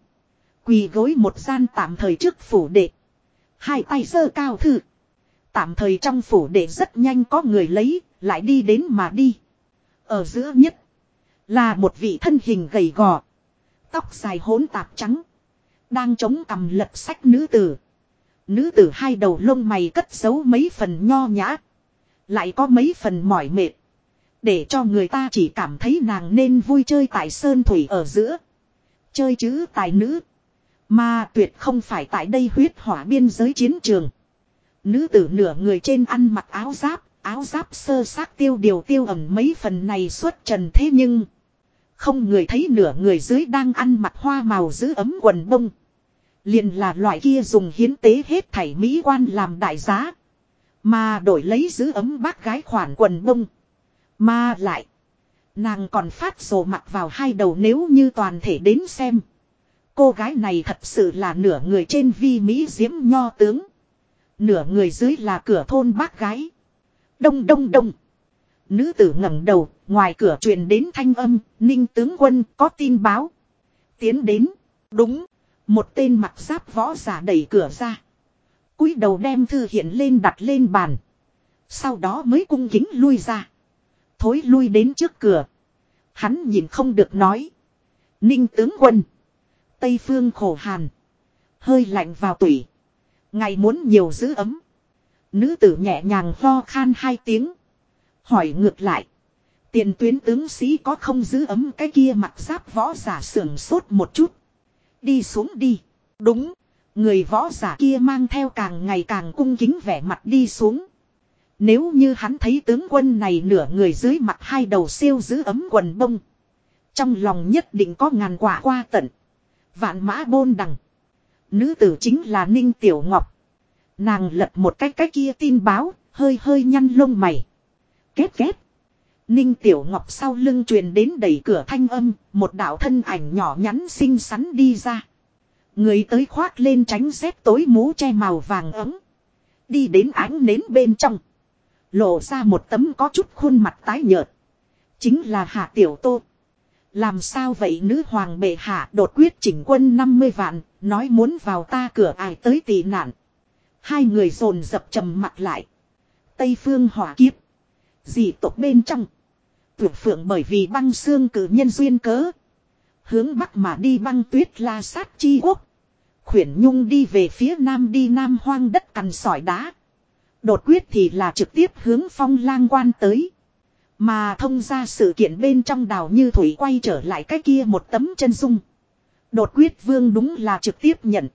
Quỳ gối một gian tạm thời trước phủ đệ. Hai tay sơ cao thử, Tạm thời trong phủ đệ rất nhanh có người lấy, lại đi đến mà đi. Ở giữa nhất Là một vị thân hình gầy gò. Tóc dài hỗn tạp trắng. Đang chống cầm lật sách nữ tử. Nữ tử hai đầu lông mày cất giấu mấy phần nho nhã. Lại có mấy phần mỏi mệt. Để cho người ta chỉ cảm thấy nàng nên vui chơi tại sơn thủy ở giữa. Chơi chứ tài nữ. Mà tuyệt không phải tại đây huyết hỏa biên giới chiến trường. Nữ tử nửa người trên ăn mặc áo giáp, áo giáp sơ xác tiêu điều tiêu ẩm mấy phần này xuất trần thế nhưng. Không người thấy nửa người dưới đang ăn mặc hoa màu giữ ấm quần bông. Liền là loại kia dùng hiến tế hết thảy mỹ quan làm đại giá. Mà đổi lấy giữ ấm bác gái khoản quần bông. Mà lại. Nàng còn phát rồ mặt vào hai đầu nếu như toàn thể đến xem. Cô gái này thật sự là nửa người trên vi Mỹ diễm nho tướng. Nửa người dưới là cửa thôn bác gái. Đông đông đông. Nữ tử ngẩng đầu, ngoài cửa truyền đến thanh âm, ninh tướng quân có tin báo. Tiến đến. Đúng. Một tên mặc giáp võ giả đẩy cửa ra. cúi đầu đem thư hiện lên đặt lên bàn. Sau đó mới cung kính lui ra. Thối lui đến trước cửa. Hắn nhìn không được nói. Ninh tướng quân. Tây phương khổ hàn. Hơi lạnh vào tủy. Ngày muốn nhiều giữ ấm. Nữ tử nhẹ nhàng ho khan hai tiếng. Hỏi ngược lại. Tiền tuyến tướng sĩ có không giữ ấm cái kia mặt giáp võ giả sưởng sốt một chút. Đi xuống đi. Đúng. Người võ giả kia mang theo càng ngày càng cung kính vẻ mặt đi xuống. Nếu như hắn thấy tướng quân này nửa người dưới mặt hai đầu siêu giữ ấm quần bông. Trong lòng nhất định có ngàn quả qua tận. Vạn mã bôn đằng. Nữ tử chính là Ninh Tiểu Ngọc. Nàng lật một cái cái kia tin báo, hơi hơi nhăn lông mày. Kết kết. Ninh Tiểu Ngọc sau lưng truyền đến đẩy cửa thanh âm, một đạo thân ảnh nhỏ nhắn xinh xắn đi ra. Người tới khoác lên tránh xếp tối mũ che màu vàng ấm. Đi đến ánh nến bên trong. Lộ ra một tấm có chút khuôn mặt tái nhợt. Chính là Hạ Tiểu Tô. Làm sao vậy nữ hoàng bệ hạ đột quyết chỉnh quân 50 vạn, nói muốn vào ta cửa ải tới tị nạn. Hai người dồn dập trầm mặt lại. Tây phương hỏa kiếp. Dị tộc bên trong. Tuyệt phượng bởi vì băng xương cử nhân duyên cớ. Hướng bắc mà đi băng tuyết la sát chi quốc. Khuyển nhung đi về phía nam đi nam hoang đất cằn sỏi đá. Đột quyết thì là trực tiếp hướng phong lang quan tới. Mà thông ra sự kiện bên trong đào như thủy quay trở lại cái kia một tấm chân dung. Đột quyết vương đúng là trực tiếp nhận.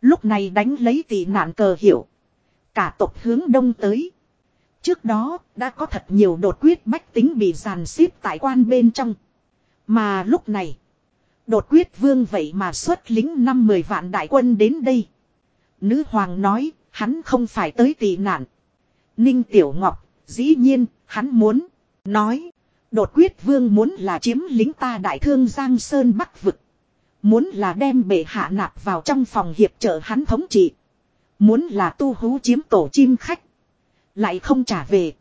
Lúc này đánh lấy tỷ nạn cờ hiệu. Cả tộc hướng đông tới. Trước đó, đã có thật nhiều đột quyết bách tính bị giàn xếp tại quan bên trong. Mà lúc này. Đột quyết vương vậy mà xuất lính năm mười vạn đại quân đến đây. Nữ hoàng nói, hắn không phải tới tị nạn. Ninh Tiểu Ngọc, dĩ nhiên, hắn muốn. Nói. Đột quyết vương muốn là chiếm lính ta đại thương Giang Sơn Bắc vực. Muốn là đem bệ hạ nạp vào trong phòng hiệp trợ hắn thống trị. Muốn là tu hú chiếm tổ chim khách. Lại không trả về.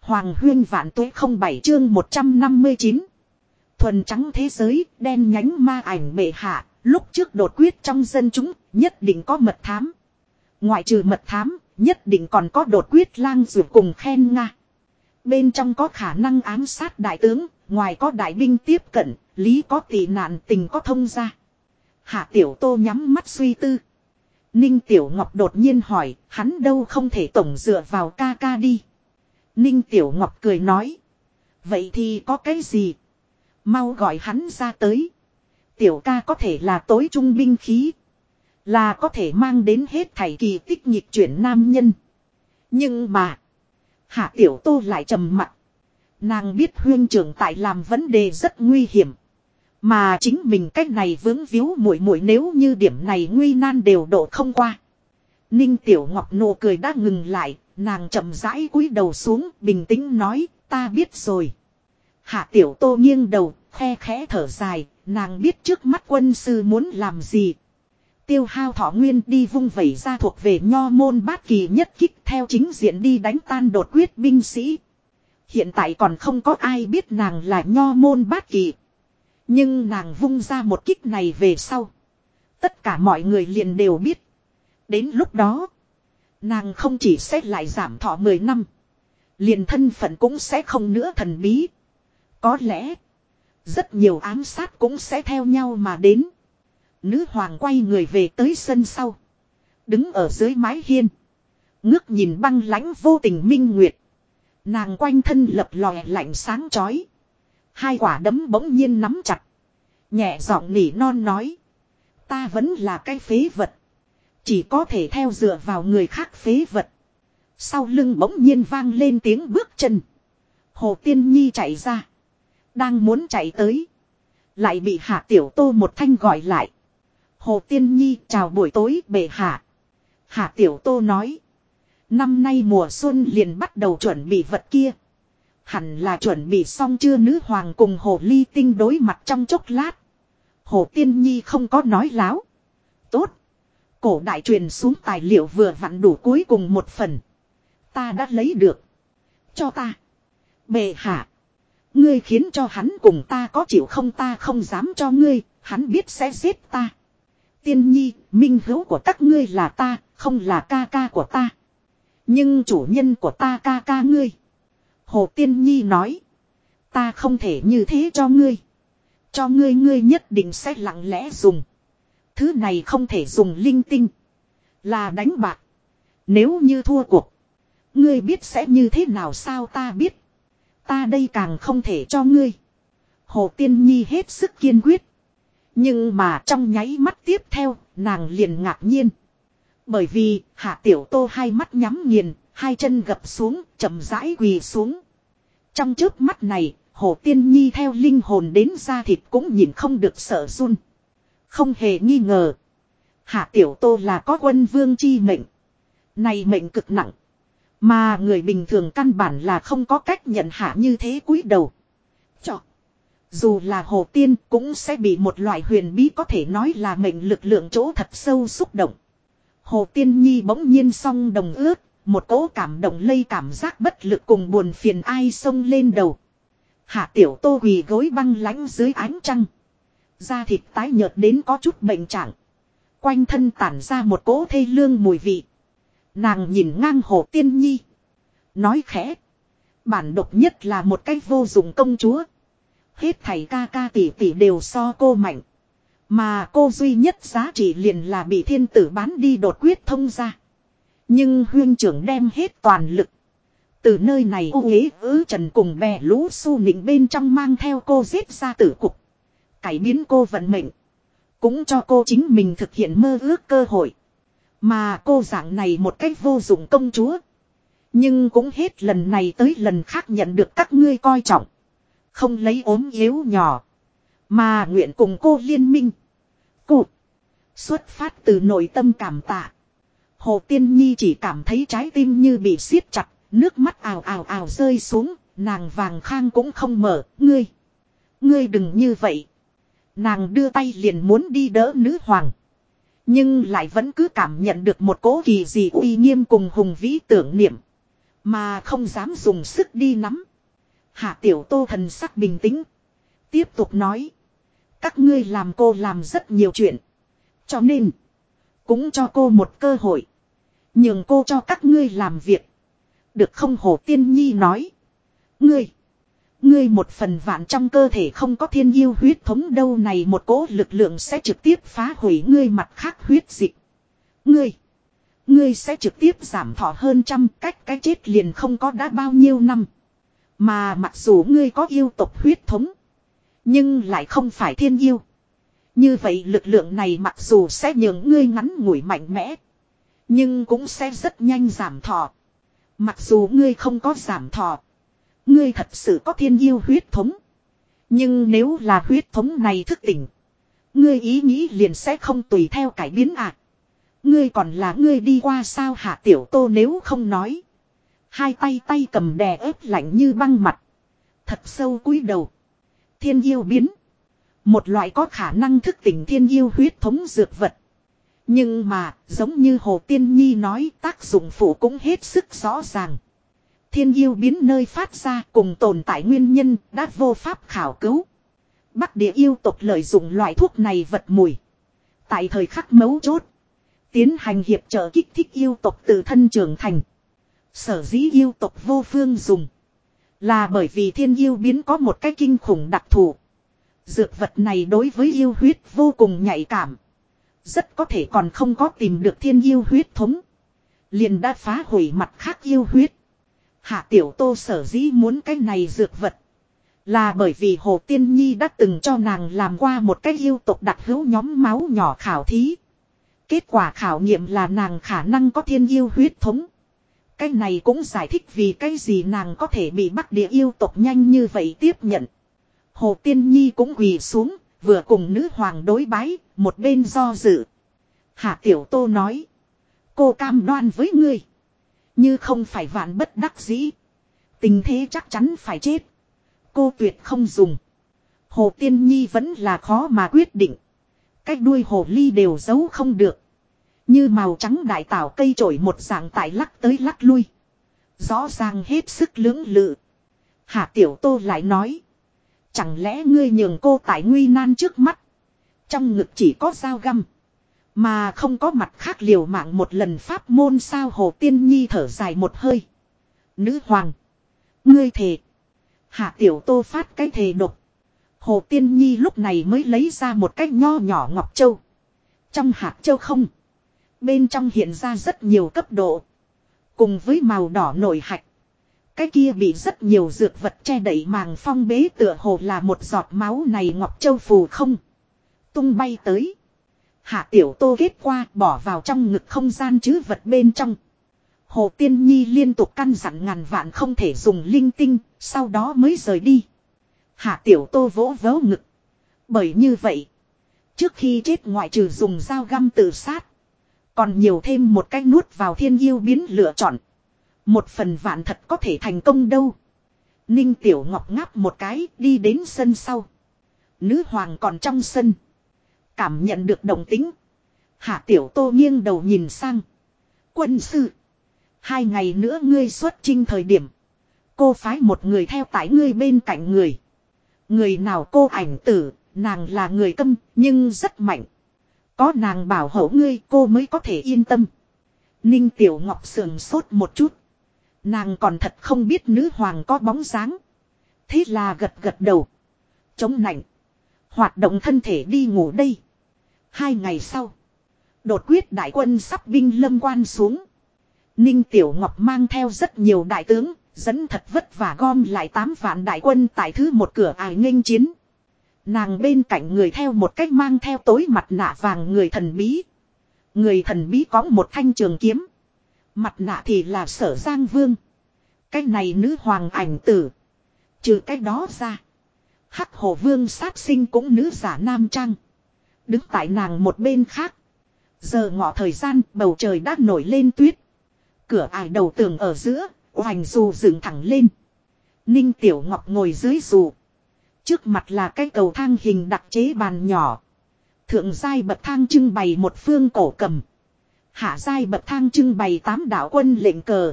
Hoàng huyên vạn tuế không bảy chương 159. Thuần trắng thế giới, đen nhánh ma ảnh bệ hạ, lúc trước đột quyết trong dân chúng, nhất định có mật thám. Ngoại trừ mật thám, nhất định còn có đột quyết lang dược cùng khen Nga. Bên trong có khả năng ám sát đại tướng, ngoài có đại binh tiếp cận, lý có tị nạn tình có thông ra. Hạ tiểu tô nhắm mắt suy tư. Ninh tiểu ngọc đột nhiên hỏi, hắn đâu không thể tổng dựa vào ca ca đi. Ninh tiểu ngọc cười nói. Vậy thì có cái gì? Mau gọi hắn ra tới. Tiểu ca có thể là tối trung binh khí. Là có thể mang đến hết thảy kỳ tích nhịp chuyển nam nhân. Nhưng mà. Hạ tiểu tô lại trầm mặt. Nàng biết huyên trưởng tại làm vấn đề rất nguy hiểm. Mà chính mình cách này vướng víu muội muội nếu như điểm này nguy nan đều độ không qua. Ninh Tiểu Ngọc nụ cười đã ngừng lại, nàng chậm rãi cúi đầu xuống, bình tĩnh nói, ta biết rồi. Hạ Tiểu Tô nghiêng đầu, khe khẽ thở dài, nàng biết trước mắt quân sư muốn làm gì. Tiêu hao thọ nguyên đi vung vẩy ra thuộc về nho môn bát kỳ nhất kích theo chính diện đi đánh tan đột quyết binh sĩ. Hiện tại còn không có ai biết nàng là nho môn bát kỳ. Nhưng nàng vung ra một kích này về sau. Tất cả mọi người liền đều biết. Đến lúc đó. Nàng không chỉ sẽ lại giảm thọ 10 năm. Liền thân phận cũng sẽ không nữa thần bí. Có lẽ. Rất nhiều ám sát cũng sẽ theo nhau mà đến. Nữ hoàng quay người về tới sân sau. Đứng ở dưới mái hiên. Ngước nhìn băng lãnh vô tình minh nguyệt. Nàng quanh thân lập lòe lạnh sáng chói. Hai quả đấm bỗng nhiên nắm chặt. Nhẹ giọng nỉ non nói. Ta vẫn là cái phế vật. Chỉ có thể theo dựa vào người khác phế vật. Sau lưng bỗng nhiên vang lên tiếng bước chân. Hồ Tiên Nhi chạy ra. Đang muốn chạy tới. Lại bị Hạ Tiểu Tô một thanh gọi lại. Hồ Tiên Nhi chào buổi tối, bệ hạ. Hạ Tiểu Tô nói. Năm nay mùa xuân liền bắt đầu chuẩn bị vật kia. Hẳn là chuẩn bị xong chưa nữ hoàng cùng hồ ly tinh đối mặt trong chốc lát. Hồ Tiên Nhi không có nói láo. Tốt. Cổ đại truyền xuống tài liệu vừa vặn đủ cuối cùng một phần. Ta đã lấy được. Cho ta. Bệ hạ. Ngươi khiến cho hắn cùng ta có chịu không ta không dám cho ngươi, hắn biết sẽ giết ta. Tiên nhi, minh hữu của các ngươi là ta, không là ca ca của ta. Nhưng chủ nhân của ta ca ca ngươi. Hồ Tiên Nhi nói. Ta không thể như thế cho ngươi. Cho ngươi ngươi nhất định sẽ lặng lẽ dùng. Thứ này không thể dùng linh tinh. Là đánh bạc. Nếu như thua cuộc. Ngươi biết sẽ như thế nào sao ta biết. Ta đây càng không thể cho ngươi. Hồ Tiên Nhi hết sức kiên quyết. Nhưng mà trong nháy mắt tiếp theo, nàng liền ngạc nhiên. Bởi vì, hạ tiểu tô hai mắt nhắm nghiền, hai chân gập xuống, chậm rãi quỳ xuống. Trong trước mắt này, Hồ Tiên Nhi theo linh hồn đến ra thịt cũng nhìn không được sợ run. Không hề nghi ngờ. Hạ Tiểu Tô là có quân vương chi mệnh. Này mệnh cực nặng. Mà người bình thường căn bản là không có cách nhận hạ như thế cúi đầu. Chọ. Dù là hồ tiên cũng sẽ bị một loại huyền bí có thể nói là mệnh lực lượng chỗ thật sâu xúc động. Hồ tiên nhi bỗng nhiên song đồng ướt, một cỗ cảm động lây cảm giác bất lực cùng buồn phiền ai xông lên đầu. Hạ tiểu tô quỳ gối băng lánh dưới ánh trăng. Da thịt tái nhợt đến có chút bệnh trạng. Quanh thân tản ra một cỗ thê lương mùi vị. Nàng nhìn ngang hồ tiên nhi. Nói khẽ. Bản độc nhất là một cách vô dụng công chúa. Hết thầy ca ca tỷ tỷ đều so cô mạnh. Mà cô duy nhất giá trị liền là bị thiên tử bán đi đột quyết thông ra. Nhưng huyên trưởng đem hết toàn lực. Từ nơi này ô ế ứ trần cùng bè lũ su nịnh bên trong mang theo cô giết ra tử cục. Cải biến cô vận mệnh. Cũng cho cô chính mình thực hiện mơ ước cơ hội. Mà cô dạng này một cách vô dụng công chúa. Nhưng cũng hết lần này tới lần khác nhận được các ngươi coi trọng. Không lấy ốm yếu nhỏ. Mà nguyện cùng cô liên minh. cụ Xuất phát từ nội tâm cảm tạ. Hồ Tiên Nhi chỉ cảm thấy trái tim như bị siết chặt. Nước mắt ào ào ào rơi xuống. Nàng vàng khang cũng không mở. Ngươi. Ngươi đừng như vậy. Nàng đưa tay liền muốn đi đỡ nữ hoàng. Nhưng lại vẫn cứ cảm nhận được một cố kỳ gì uy nghiêm cùng hùng vĩ tưởng niệm. Mà không dám dùng sức đi nắm. Hạ tiểu tô thần sắc bình tĩnh. Tiếp tục nói. Các ngươi làm cô làm rất nhiều chuyện. Cho nên. Cũng cho cô một cơ hội. Nhường cô cho các ngươi làm việc. Được không Hồ Tiên Nhi nói. Ngươi. Ngươi một phần vạn trong cơ thể không có thiên yêu huyết thống đâu này một cỗ lực lượng sẽ trực tiếp phá hủy ngươi mặt khác huyết dịch. Ngươi. Ngươi sẽ trực tiếp giảm thọ hơn trăm, cách cái chết liền không có đã bao nhiêu năm. Mà mặc dù ngươi có yêu tộc huyết thống. Nhưng lại không phải thiên yêu. Như vậy lực lượng này mặc dù sẽ nhường ngươi ngắn ngủi mạnh mẽ. Nhưng cũng sẽ rất nhanh giảm thọ. Mặc dù ngươi không có giảm thọ. Ngươi thật sự có thiên yêu huyết thống. Nhưng nếu là huyết thống này thức tỉnh. Ngươi ý nghĩ liền sẽ không tùy theo cải biến ạ. À. Ngươi còn là ngươi đi qua sao hạ tiểu tô nếu không nói. Hai tay tay cầm đè ép lạnh như băng mặt. Thật sâu cúi đầu. Thiên yêu biến. Một loại có khả năng thức tỉnh thiên yêu huyết thống dược vật. Nhưng mà, giống như Hồ Tiên Nhi nói tác dụng phụ cũng hết sức rõ ràng. Thiên yêu biến nơi phát ra cùng tồn tại nguyên nhân đã vô pháp khảo cứu. Bắc địa yêu tộc lợi dụng loại thuốc này vật mùi. Tại thời khắc mấu chốt. Tiến hành hiệp trợ kích thích yêu tộc từ thân trưởng thành. Sở dĩ yêu tộc vô phương dùng. Là bởi vì thiên yêu biến có một cái kinh khủng đặc thù. Dược vật này đối với yêu huyết vô cùng nhạy cảm. Rất có thể còn không có tìm được thiên yêu huyết thống. Liền đã phá hủy mặt khác yêu huyết. Hạ tiểu tô sở dĩ muốn cái này dược vật. Là bởi vì Hồ Tiên Nhi đã từng cho nàng làm qua một cái yêu tộc đặc hữu nhóm máu nhỏ khảo thí. Kết quả khảo nghiệm là nàng khả năng có thiên yêu huyết thống. Cái này cũng giải thích vì cái gì nàng có thể bị bắt địa yêu tộc nhanh như vậy tiếp nhận. Hồ Tiên Nhi cũng quỳ xuống, vừa cùng nữ hoàng đối bái, một bên do dự. Hạ Tiểu Tô nói. Cô cam đoan với ngươi. Như không phải vạn bất đắc dĩ. Tình thế chắc chắn phải chết. Cô tuyệt không dùng. Hồ Tiên Nhi vẫn là khó mà quyết định. Cách đuôi hồ ly đều giấu không được. Như màu trắng đại tảo cây trổi một dạng tại lắc tới lắc lui. Rõ ràng hết sức lưỡng lự. Hạ Tiểu Tô lại nói. Chẳng lẽ ngươi nhường cô tại nguy nan trước mắt. Trong ngực chỉ có dao găm. Mà không có mặt khác liều mạng một lần pháp môn sao Hồ Tiên Nhi thở dài một hơi. Nữ hoàng. Ngươi thề. Hạ Tiểu Tô phát cái thề độc. Hồ Tiên Nhi lúc này mới lấy ra một cái nho nhỏ ngọc châu. Trong hạt châu không. Bên trong hiện ra rất nhiều cấp độ. Cùng với màu đỏ nổi hạch. Cái kia bị rất nhiều dược vật che đậy màng phong bế tựa hồ là một giọt máu này ngọc châu phù không. Tung bay tới. Hạ tiểu tô kết qua bỏ vào trong ngực không gian chứ vật bên trong. Hồ Tiên Nhi liên tục căn dặn ngàn vạn không thể dùng linh tinh, sau đó mới rời đi. Hạ tiểu tô vỗ vỗ ngực. Bởi như vậy, trước khi chết ngoại trừ dùng dao găm tự sát, còn nhiều thêm một cách nuốt vào thiên yêu biến lựa chọn. Một phần vạn thật có thể thành công đâu. Ninh Tiểu Ngọc ngáp một cái đi đến sân sau. Nữ hoàng còn trong sân. Cảm nhận được đồng tính. Hạ Tiểu Tô nghiêng đầu nhìn sang. Quân sư. Hai ngày nữa ngươi xuất trinh thời điểm. Cô phái một người theo tải ngươi bên cạnh người. Người nào cô ảnh tử, nàng là người câm, nhưng rất mạnh. Có nàng bảo hộ ngươi cô mới có thể yên tâm. Ninh Tiểu Ngọc sườn sốt một chút. Nàng còn thật không biết nữ hoàng có bóng dáng. Thế là gật gật đầu. Chống nạnh. Hoạt động thân thể đi ngủ đây. Hai ngày sau. Đột quyết đại quân sắp binh lâm quan xuống. Ninh Tiểu Ngọc mang theo rất nhiều đại tướng. Dẫn thật vất vả gom lại tám vạn đại quân tại thứ một cửa ải nghênh chiến. Nàng bên cạnh người theo một cách mang theo tối mặt nạ vàng người thần bí. Người thần bí có một thanh trường kiếm. Mặt nạ thì là sở giang vương. Cái này nữ hoàng ảnh tử. Trừ cái đó ra. Hắc hồ vương sát sinh cũng nữ giả nam trang. Đứng tại nàng một bên khác. Giờ ngọ thời gian bầu trời đã nổi lên tuyết. Cửa ải đầu tường ở giữa, hoành dù dựng thẳng lên. Ninh Tiểu Ngọc ngồi dưới dù. Trước mặt là cái cầu thang hình đặc chế bàn nhỏ. Thượng giai bậc thang trưng bày một phương cổ cầm. Hạ giai bậc thang trưng bày tám đạo quân lệnh cờ.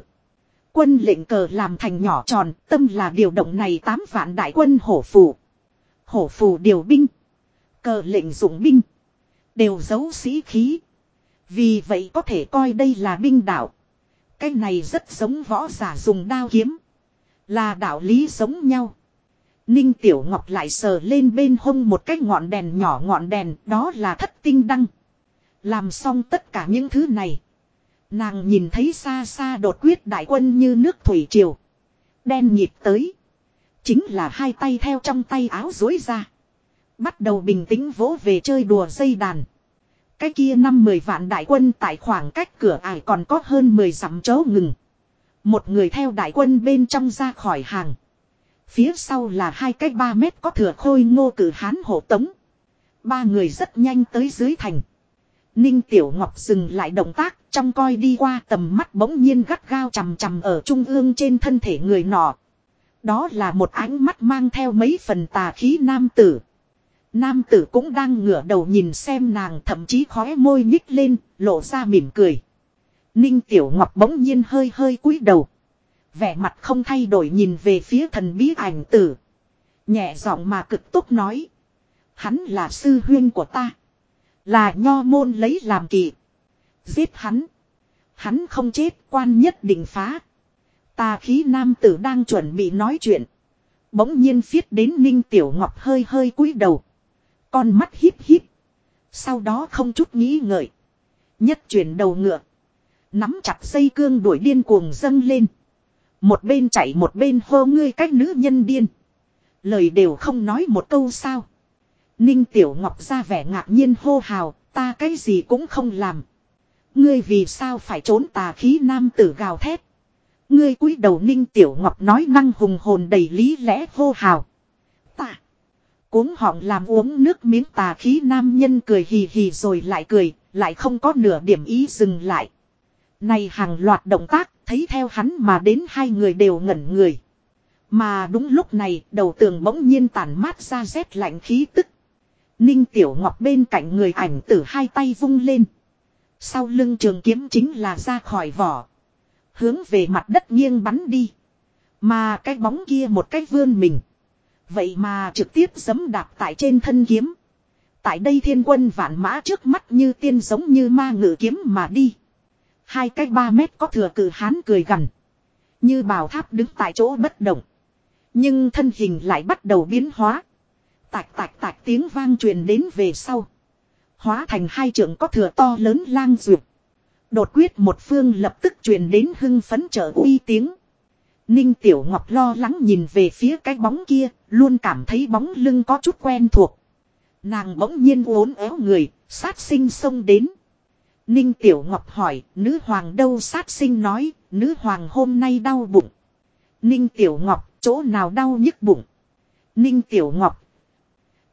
Quân lệnh cờ làm thành nhỏ tròn, tâm là điều động này tám vạn đại quân hổ phù. Hổ phù điều binh. Cờ lệnh dụng binh. Đều giấu sĩ khí. Vì vậy có thể coi đây là binh đạo. Cái này rất giống võ giả dùng đao kiếm. Là đạo lý giống nhau. Ninh Tiểu Ngọc lại sờ lên bên hông một cái ngọn đèn nhỏ ngọn đèn đó là thất tinh đăng. Làm xong tất cả những thứ này. Nàng nhìn thấy xa xa đột quyết đại quân như nước thủy triều. Đen nhịp tới. Chính là hai tay theo trong tay áo dối ra. Bắt đầu bình tĩnh vỗ về chơi đùa dây đàn. Cái kia năm mười vạn đại quân tại khoảng cách cửa ải còn có hơn mười dặm chỗ ngừng. Một người theo đại quân bên trong ra khỏi hàng. Phía sau là hai cái ba mét có thừa khôi ngô cử hán hộ tống. Ba người rất nhanh tới dưới thành. Ninh Tiểu Ngọc dừng lại động tác trong coi đi qua tầm mắt bỗng nhiên gắt gao chằm chằm ở trung ương trên thân thể người nọ. Đó là một ánh mắt mang theo mấy phần tà khí nam tử. Nam tử cũng đang ngửa đầu nhìn xem nàng thậm chí khóe môi nhích lên, lộ ra mỉm cười. Ninh Tiểu Ngọc bỗng nhiên hơi hơi cúi đầu. Vẻ mặt không thay đổi nhìn về phía thần bí ảnh tử. Nhẹ giọng mà cực túc nói. Hắn là sư huyên của ta. Là nho môn lấy làm kỳ. Giết hắn. Hắn không chết, quan nhất định phá. Tà khí nam tử đang chuẩn bị nói chuyện. Bỗng nhiên phiết đến Ninh Tiểu Ngọc hơi hơi cúi đầu. Con mắt híp híp. Sau đó không chút nghĩ ngợi. Nhất chuyển đầu ngựa. Nắm chặt dây cương đuổi điên cuồng dâng lên. Một bên chạy một bên hô ngươi cách nữ nhân điên. Lời đều không nói một câu sao. Ninh Tiểu Ngọc ra vẻ ngạc nhiên hô hào, ta cái gì cũng không làm. Ngươi vì sao phải trốn tà khí nam tử gào thét. Ngươi cúi đầu Ninh Tiểu Ngọc nói năng hùng hồn đầy lý lẽ hô hào. Ta. Cuống họng làm uống nước miếng tà khí nam nhân cười hì hì rồi lại cười, lại không có nửa điểm ý dừng lại. Này hàng loạt động tác, thấy theo hắn mà đến hai người đều ngẩn người. Mà đúng lúc này, đầu tường bỗng nhiên tản mát ra rét lạnh khí tức. Ninh Tiểu Ngọc bên cạnh người ảnh tử hai tay vung lên. Sau lưng trường kiếm chính là ra khỏi vỏ. Hướng về mặt đất nghiêng bắn đi. Mà cái bóng kia một cái vươn mình. Vậy mà trực tiếp giấm đạp tại trên thân kiếm. Tại đây thiên quân vạn mã trước mắt như tiên giống như ma ngự kiếm mà đi. Hai cái ba mét có thừa cử hán cười gằn. Như bào tháp đứng tại chỗ bất động. Nhưng thân hình lại bắt đầu biến hóa. Tạch tạch tạch tiếng vang truyền đến về sau. Hóa thành hai trưởng có thừa to lớn lang duyệt. Đột quyết một phương lập tức truyền đến hưng phấn trở uy tiếng. Ninh Tiểu Ngọc lo lắng nhìn về phía cái bóng kia, luôn cảm thấy bóng lưng có chút quen thuộc. Nàng bỗng nhiên uốn éo người, sát sinh xông đến. Ninh Tiểu Ngọc hỏi, nữ hoàng đâu sát sinh nói, nữ hoàng hôm nay đau bụng. Ninh Tiểu Ngọc, chỗ nào đau nhức bụng. Ninh Tiểu Ngọc.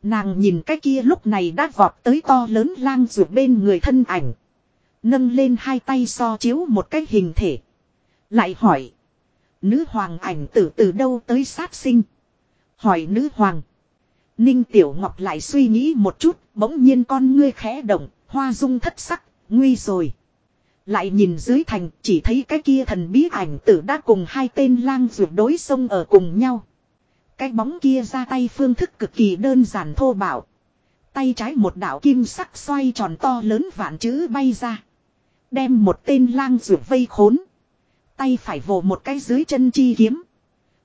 Nàng nhìn cái kia lúc này đã vọt tới to lớn lang ruột bên người thân ảnh. Nâng lên hai tay so chiếu một cái hình thể. Lại hỏi. Nữ hoàng ảnh tử từ đâu tới sát sinh. Hỏi nữ hoàng. Ninh Tiểu Ngọc lại suy nghĩ một chút, bỗng nhiên con ngươi khẽ động, hoa dung thất sắc, nguy rồi. Lại nhìn dưới thành, chỉ thấy cái kia thần bí ảnh tử đã cùng hai tên lang ruột đối sông ở cùng nhau. Cái bóng kia ra tay phương thức cực kỳ đơn giản thô bạo. Tay trái một đạo kim sắc xoay tròn to lớn vạn chữ bay ra. Đem một tên lang rượu vây khốn. Tay phải vồ một cái dưới chân chi kiếm.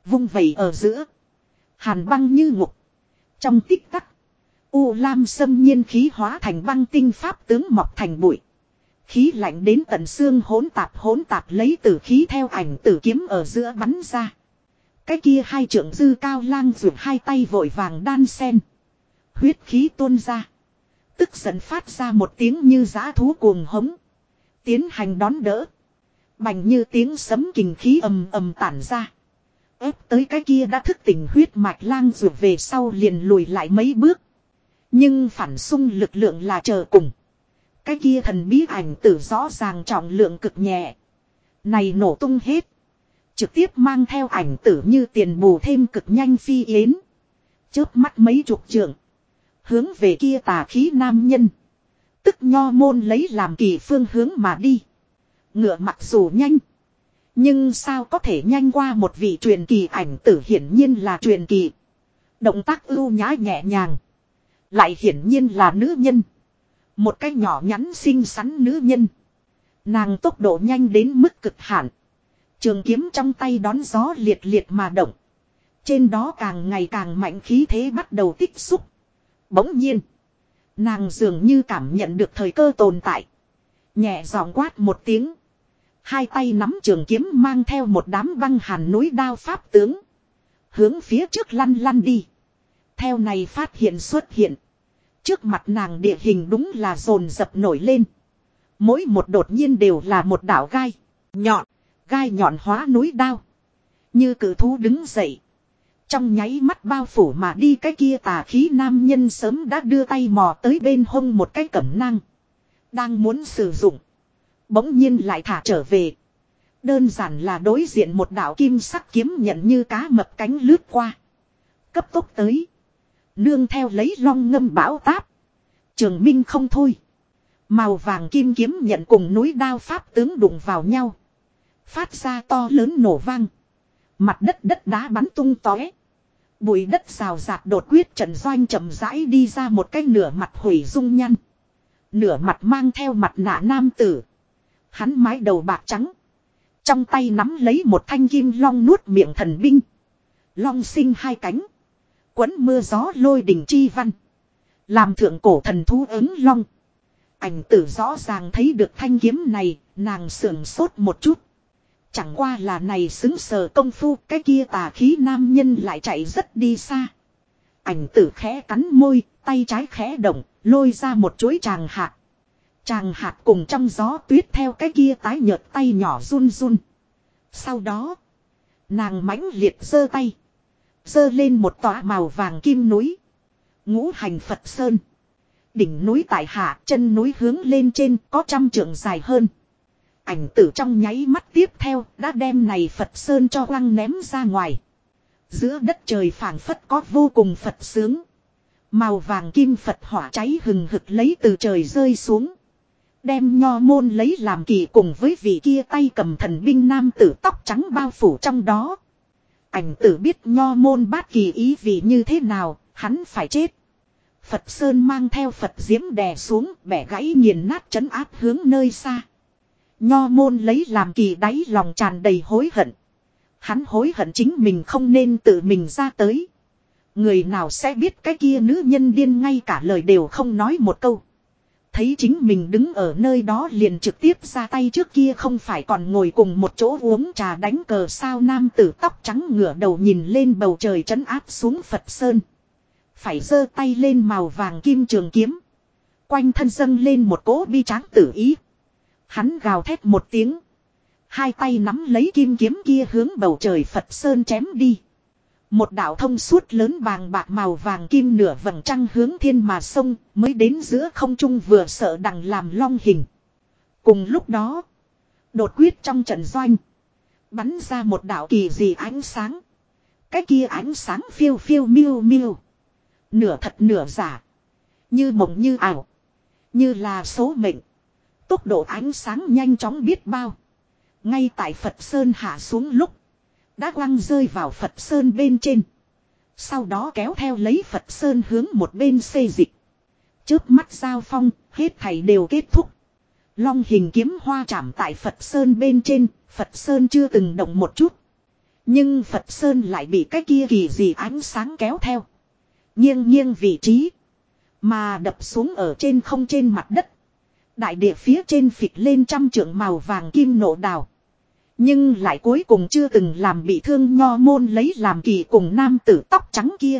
Vung vẩy ở giữa. Hàn băng như ngục. Trong tích tắc. U lam xâm nhiên khí hóa thành băng tinh pháp tướng mọc thành bụi. Khí lạnh đến tận xương hỗn tạp hỗn tạp lấy tử khí theo ảnh tử kiếm ở giữa bắn ra. Cái kia hai trưởng dư cao lang ruột hai tay vội vàng đan sen. Huyết khí tuôn ra. Tức giận phát ra một tiếng như giã thú cuồng hống. Tiến hành đón đỡ. Bành như tiếng sấm kình khí ầm ầm tản ra. ép tới cái kia đã thức tỉnh huyết mạch lang ruột về sau liền lùi lại mấy bước. Nhưng phản xung lực lượng là chờ cùng. Cái kia thần bí ảnh tử rõ ràng trọng lượng cực nhẹ. Này nổ tung hết. Trực tiếp mang theo ảnh tử như tiền bù thêm cực nhanh phi yến. Chớp mắt mấy chục trường. Hướng về kia tà khí nam nhân. Tức nho môn lấy làm kỳ phương hướng mà đi. Ngựa mặc dù nhanh. Nhưng sao có thể nhanh qua một vị truyền kỳ ảnh tử hiển nhiên là truyền kỳ. Động tác ưu nhã nhẹ nhàng. Lại hiển nhiên là nữ nhân. Một cái nhỏ nhắn xinh xắn nữ nhân. Nàng tốc độ nhanh đến mức cực hạn. Trường kiếm trong tay đón gió liệt liệt mà động. Trên đó càng ngày càng mạnh khí thế bắt đầu tích xúc. Bỗng nhiên. Nàng dường như cảm nhận được thời cơ tồn tại. Nhẹ giọng quát một tiếng. Hai tay nắm trường kiếm mang theo một đám băng hàn núi đao pháp tướng. Hướng phía trước lăn lăn đi. Theo này phát hiện xuất hiện. Trước mặt nàng địa hình đúng là rồn dập nổi lên. Mỗi một đột nhiên đều là một đảo gai. Nhọn. Gai nhọn hóa núi đao. Như cử thú đứng dậy. Trong nháy mắt bao phủ mà đi cái kia tà khí nam nhân sớm đã đưa tay mò tới bên hông một cái cẩm năng. Đang muốn sử dụng. Bỗng nhiên lại thả trở về. Đơn giản là đối diện một đạo kim sắc kiếm nhận như cá mập cánh lướt qua. Cấp tốc tới. Nương theo lấy long ngâm bão táp. Trường minh không thôi. Màu vàng kim kiếm nhận cùng núi đao pháp tướng đụng vào nhau. Phát ra to lớn nổ vang. Mặt đất đất đá bắn tung tóe. Bụi đất xào rạc đột quyết trận doanh chậm rãi đi ra một cái nửa mặt hủy dung nhăn. Nửa mặt mang theo mặt nạ nam tử. Hắn mái đầu bạc trắng. Trong tay nắm lấy một thanh kim long nuốt miệng thần binh. Long sinh hai cánh. Quấn mưa gió lôi đỉnh chi văn. Làm thượng cổ thần thú ứng long. Ảnh tử rõ ràng thấy được thanh kiếm này, nàng sưởng sốt một chút. Chẳng qua là này xứng sờ công phu, cái kia tà khí nam nhân lại chạy rất đi xa. Ảnh tử khẽ cắn môi, tay trái khẽ động, lôi ra một chuỗi tràng hạt. Tràng hạt cùng trong gió tuyết theo cái kia tái nhợt tay nhỏ run run. Sau đó, nàng mãnh liệt giơ tay. Giơ lên một tòa màu vàng kim núi. Ngũ hành Phật Sơn. Đỉnh núi tại hạ, chân núi hướng lên trên có trăm trượng dài hơn. Ảnh tử trong nháy mắt tiếp theo đã đem này Phật Sơn cho quăng ném ra ngoài. Giữa đất trời phảng phất có vô cùng Phật sướng. Màu vàng kim Phật hỏa cháy hừng hực lấy từ trời rơi xuống. Đem nho môn lấy làm kỳ cùng với vị kia tay cầm thần binh nam tử tóc trắng bao phủ trong đó. Ảnh tử biết nho môn bát kỳ ý vị như thế nào, hắn phải chết. Phật Sơn mang theo Phật diễm đè xuống, bẻ gãy nghiền nát chấn áp hướng nơi xa. Nho môn lấy làm kỳ đáy lòng tràn đầy hối hận. Hắn hối hận chính mình không nên tự mình ra tới. Người nào sẽ biết cái kia nữ nhân điên ngay cả lời đều không nói một câu. Thấy chính mình đứng ở nơi đó liền trực tiếp ra tay trước kia không phải còn ngồi cùng một chỗ uống trà đánh cờ sao nam tử tóc trắng ngửa đầu nhìn lên bầu trời trấn áp xuống Phật Sơn. Phải giơ tay lên màu vàng kim trường kiếm. Quanh thân dâng lên một cỗ bi tráng tử ý. Hắn gào thét một tiếng. Hai tay nắm lấy kim kiếm kia hướng bầu trời Phật Sơn chém đi. Một đạo thông suốt lớn bàng bạc màu vàng kim nửa vầng trăng hướng thiên mà sông mới đến giữa không trung vừa sợ đằng làm long hình. Cùng lúc đó, đột quyết trong trận doanh, bắn ra một đạo kỳ dị ánh sáng. Cái kia ánh sáng phiêu phiêu miêu miêu. Nửa thật nửa giả. Như mộng như ảo. Như là số mệnh. Tốc độ ánh sáng nhanh chóng biết bao. Ngay tại Phật Sơn hạ xuống lúc. Đã quăng rơi vào Phật Sơn bên trên. Sau đó kéo theo lấy Phật Sơn hướng một bên xây dịch. Trước mắt giao phong, hết thảy đều kết thúc. Long hình kiếm hoa chạm tại Phật Sơn bên trên, Phật Sơn chưa từng động một chút. Nhưng Phật Sơn lại bị cái kia kỳ gì ánh sáng kéo theo. Nghiêng nghiêng vị trí. Mà đập xuống ở trên không trên mặt đất. Đại địa phía trên phịch lên trăm trượng màu vàng kim nổ đào. Nhưng lại cuối cùng chưa từng làm bị thương nho môn lấy làm kỳ cùng nam tử tóc trắng kia.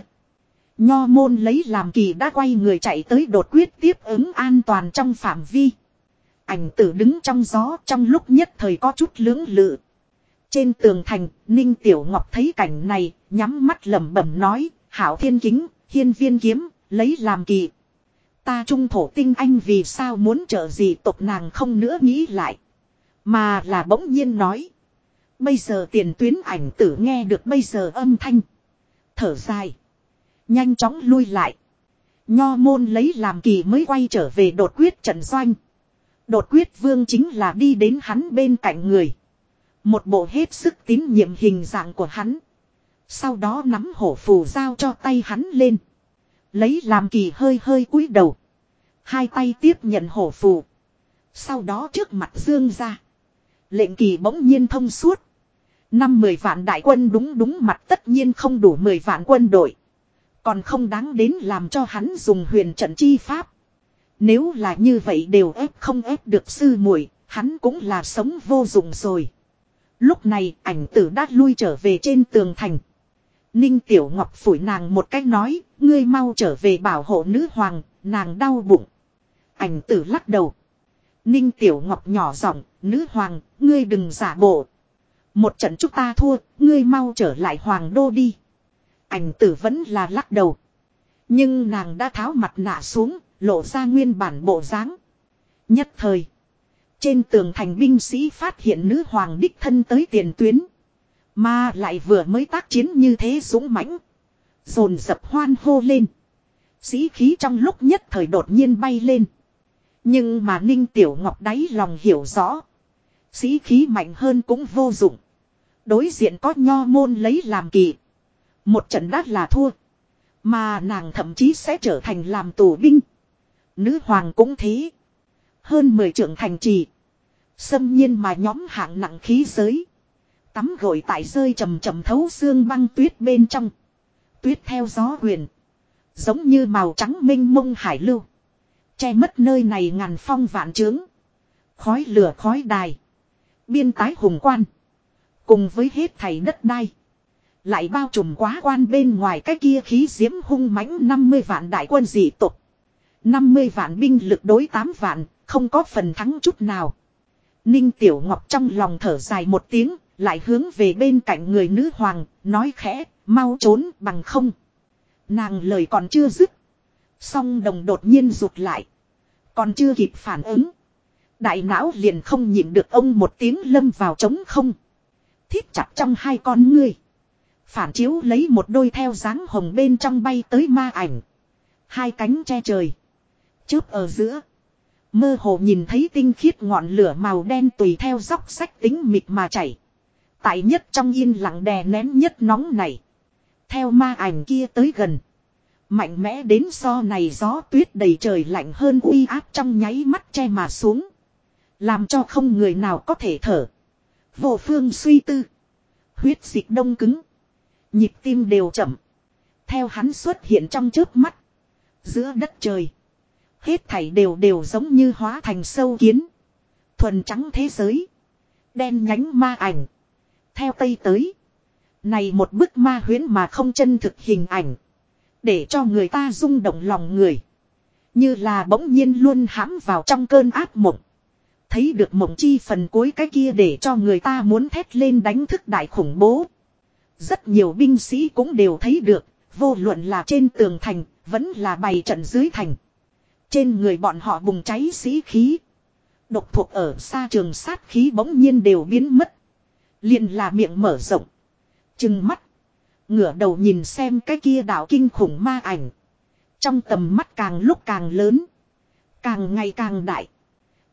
Nho môn lấy làm kỳ đã quay người chạy tới đột quyết tiếp ứng an toàn trong phạm vi. Ảnh tử đứng trong gió trong lúc nhất thời có chút lưỡng lự. Trên tường thành, Ninh Tiểu Ngọc thấy cảnh này, nhắm mắt lẩm bẩm nói, hảo thiên kính, hiên viên kiếm, lấy làm kỳ. Ta trung thổ tinh anh vì sao muốn trợ gì tộc nàng không nữa nghĩ lại. Mà là bỗng nhiên nói. Bây giờ tiền tuyến ảnh tử nghe được bây giờ âm thanh. Thở dài. Nhanh chóng lui lại. Nho môn lấy làm kỳ mới quay trở về đột quyết trận doanh. Đột quyết vương chính là đi đến hắn bên cạnh người. Một bộ hết sức tín nhiệm hình dạng của hắn. Sau đó nắm hổ phù giao cho tay hắn lên. Lấy làm kỳ hơi hơi cúi đầu. Hai tay tiếp nhận hổ phù. Sau đó trước mặt dương ra. Lệnh kỳ bỗng nhiên thông suốt. Năm mười vạn đại quân đúng đúng mặt tất nhiên không đủ mười vạn quân đội. Còn không đáng đến làm cho hắn dùng huyền trận chi pháp. Nếu là như vậy đều ép không ép được sư muội, hắn cũng là sống vô dụng rồi. Lúc này ảnh tử đã lui trở về trên tường thành. Ninh Tiểu Ngọc phủi nàng một cách nói, ngươi mau trở về bảo hộ nữ hoàng, nàng đau bụng. Ảnh tử lắc đầu. Ninh Tiểu Ngọc nhỏ giọng, nữ hoàng, ngươi đừng giả bộ. Một trận chúng ta thua, ngươi mau trở lại hoàng đô đi. Ảnh tử vẫn là lắc đầu. Nhưng nàng đã tháo mặt nạ xuống, lộ ra nguyên bản bộ dáng. Nhất thời. Trên tường thành binh sĩ phát hiện nữ hoàng đích thân tới tiền tuyến. Mà lại vừa mới tác chiến như thế dũng mãnh. rồn dập hoan hô lên. Sĩ khí trong lúc nhất thời đột nhiên bay lên. Nhưng mà Ninh Tiểu Ngọc đáy lòng hiểu rõ. Sĩ khí mạnh hơn cũng vô dụng. Đối diện có nho môn lấy làm kỳ. Một trận đát là thua. Mà nàng thậm chí sẽ trở thành làm tù binh. Nữ hoàng cũng thế. Hơn 10 trưởng thành trì. Xâm nhiên mà nhóm hạng nặng khí giới. Tắm gội tại rơi chầm chầm thấu xương băng tuyết bên trong. Tuyết theo gió huyền. Giống như màu trắng minh mông hải lưu. Che mất nơi này ngàn phong vạn trướng. Khói lửa khói đài. Biên tái hùng quan. Cùng với hết thảy đất đai. Lại bao trùm quá quan bên ngoài cái kia khí diễm hung mãnh 50 vạn đại quân dị tục. 50 vạn binh lực đối 8 vạn, không có phần thắng chút nào. Ninh Tiểu Ngọc trong lòng thở dài một tiếng, lại hướng về bên cạnh người nữ hoàng, nói khẽ, mau trốn bằng không. Nàng lời còn chưa dứt. Song đồng đột nhiên rụt lại. Còn chưa kịp phản ứng. Đại não liền không nhịn được ông một tiếng lâm vào trống không. Thiết chặt trong hai con ngươi. Phản chiếu lấy một đôi theo dáng hồng bên trong bay tới ma ảnh. Hai cánh che trời. Chớp ở giữa. Mơ hồ nhìn thấy tinh khiết ngọn lửa màu đen tùy theo dốc sách tính mịt mà chảy. Tại nhất trong yên lặng đè nén nhất nóng này. Theo ma ảnh kia tới gần. Mạnh mẽ đến so này gió tuyết đầy trời lạnh hơn uy áp trong nháy mắt che mà xuống. Làm cho không người nào có thể thở. Vô phương suy tư. Huyết dịch đông cứng. Nhịp tim đều chậm. Theo hắn xuất hiện trong trước mắt. Giữa đất trời. Hết thảy đều đều giống như hóa thành sâu kiến. Thuần trắng thế giới. Đen nhánh ma ảnh. Theo tây tới. Này một bức ma huyến mà không chân thực hình ảnh. Để cho người ta rung động lòng người. Như là bỗng nhiên luôn hãm vào trong cơn áp mộng. Thấy được mộng chi phần cuối cái kia để cho người ta muốn thét lên đánh thức đại khủng bố. Rất nhiều binh sĩ cũng đều thấy được, vô luận là trên tường thành, vẫn là bày trận dưới thành. Trên người bọn họ bùng cháy sĩ khí. Độc thuộc ở xa trường sát khí bỗng nhiên đều biến mất liền là miệng mở rộng. Chừng mắt. Ngửa đầu nhìn xem cái kia đạo kinh khủng ma ảnh. Trong tầm mắt càng lúc càng lớn. Càng ngày càng đại.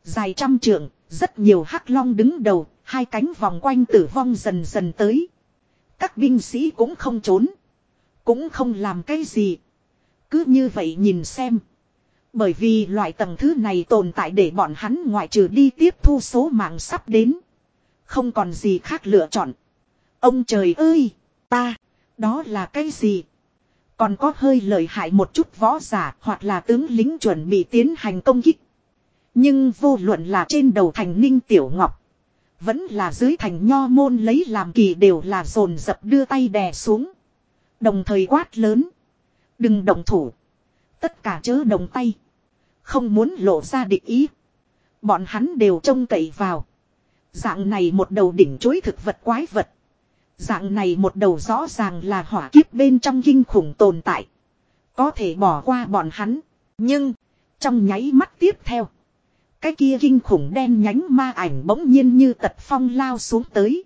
Dài trăm trượng, rất nhiều hắc long đứng đầu, hai cánh vòng quanh tử vong dần dần tới. Các binh sĩ cũng không trốn. Cũng không làm cái gì. Cứ như vậy nhìn xem. Bởi vì loại tầng thứ này tồn tại để bọn hắn ngoại trừ đi tiếp thu số mạng sắp đến. Không còn gì khác lựa chọn. Ông trời ơi! Ta! Đó là cái gì? Còn có hơi lợi hại một chút võ giả hoặc là tướng lính chuẩn bị tiến hành công kích. Nhưng vô luận là trên đầu thành ninh tiểu ngọc. Vẫn là dưới thành nho môn lấy làm kỳ đều là dồn dập đưa tay đè xuống. Đồng thời quát lớn. Đừng động thủ. Tất cả chớ đồng tay. Không muốn lộ ra địch ý. Bọn hắn đều trông cậy vào. Dạng này một đầu đỉnh chối thực vật quái vật. Dạng này một đầu rõ ràng là hỏa kiếp bên trong kinh khủng tồn tại. Có thể bỏ qua bọn hắn. Nhưng, trong nháy mắt tiếp theo. Cái kia kinh khủng đen nhánh ma ảnh bỗng nhiên như tật phong lao xuống tới.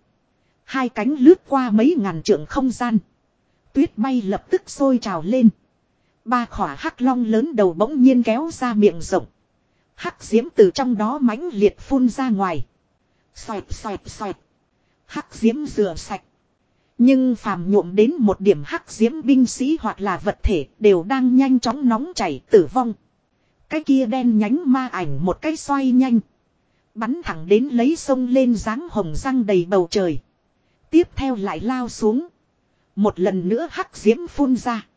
Hai cánh lướt qua mấy ngàn trượng không gian. Tuyết bay lập tức sôi trào lên. Ba khỏa hắc long lớn đầu bỗng nhiên kéo ra miệng rộng. Hắc diễm từ trong đó mãnh liệt phun ra ngoài. Xoẹt xoẹt xoẹt. Hắc diễm rửa sạch. Nhưng phàm nhuộm đến một điểm hắc diễm binh sĩ hoặc là vật thể đều đang nhanh chóng nóng chảy, tử vong. Cái kia đen nhánh ma ảnh một cái xoay nhanh. Bắn thẳng đến lấy sông lên dáng hồng răng đầy bầu trời. Tiếp theo lại lao xuống. Một lần nữa hắc diễm phun ra.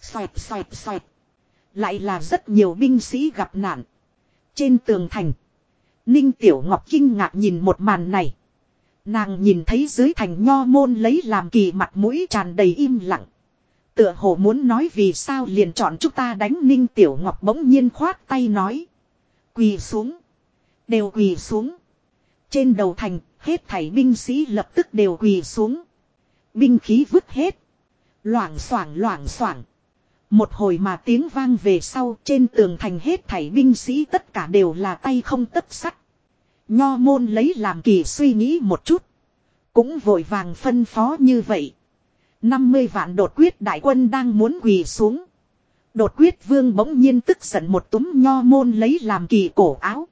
Xoẹt xoẹt xoẹt. Lại là rất nhiều binh sĩ gặp nạn. Trên tường thành. Ninh Tiểu Ngọc kinh ngạc nhìn một màn này. Nàng nhìn thấy dưới thành nho môn lấy làm kỳ mặt mũi tràn đầy im lặng. Tựa hồ muốn nói vì sao liền chọn chúng ta đánh Ninh Tiểu Ngọc bỗng nhiên khoát tay nói. Quỳ xuống. Đều quỳ xuống. Trên đầu thành, hết thảy binh sĩ lập tức đều quỳ xuống. Binh khí vứt hết. Loảng xoảng loảng xoảng. Một hồi mà tiếng vang về sau, trên tường thành hết thảy binh sĩ tất cả đều là tay không tất sắt. Nho môn lấy làm kỳ suy nghĩ một chút. Cũng vội vàng phân phó như vậy. 50 vạn đột quyết đại quân đang muốn quỳ xuống. Đột quyết vương bỗng nhiên tức giận một túm nho môn lấy làm kỳ cổ áo.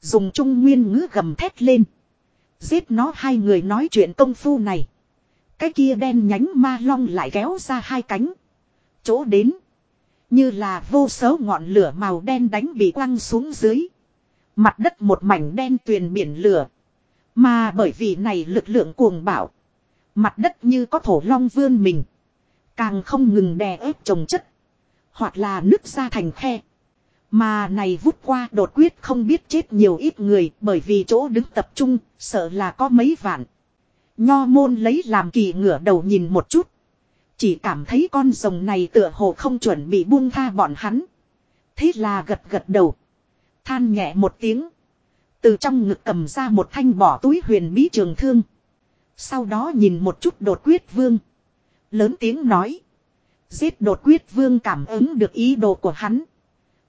Dùng trung nguyên ngữ gầm thét lên. Giết nó hai người nói chuyện công phu này. Cái kia đen nhánh ma long lại kéo ra hai cánh. Chỗ đến. Như là vô số ngọn lửa màu đen đánh bị quăng xuống dưới. Mặt đất một mảnh đen tuyền biển lửa. Mà bởi vì này lực lượng cuồng bạo. Mặt đất như có thổ long vươn mình. Càng không ngừng đè ép trồng chất. Hoặc là nứt ra thành khe. Mà này vút qua đột quyết không biết chết nhiều ít người bởi vì chỗ đứng tập trung, sợ là có mấy vạn. Nho môn lấy làm kỳ ngửa đầu nhìn một chút. Chỉ cảm thấy con rồng này tựa hồ không chuẩn bị buông tha bọn hắn. Thế là gật gật đầu. Than nhẹ một tiếng. Từ trong ngực cầm ra một thanh bỏ túi huyền bí trường thương. Sau đó nhìn một chút đột quyết vương. Lớn tiếng nói. Giết đột quyết vương cảm ứng được ý đồ của hắn.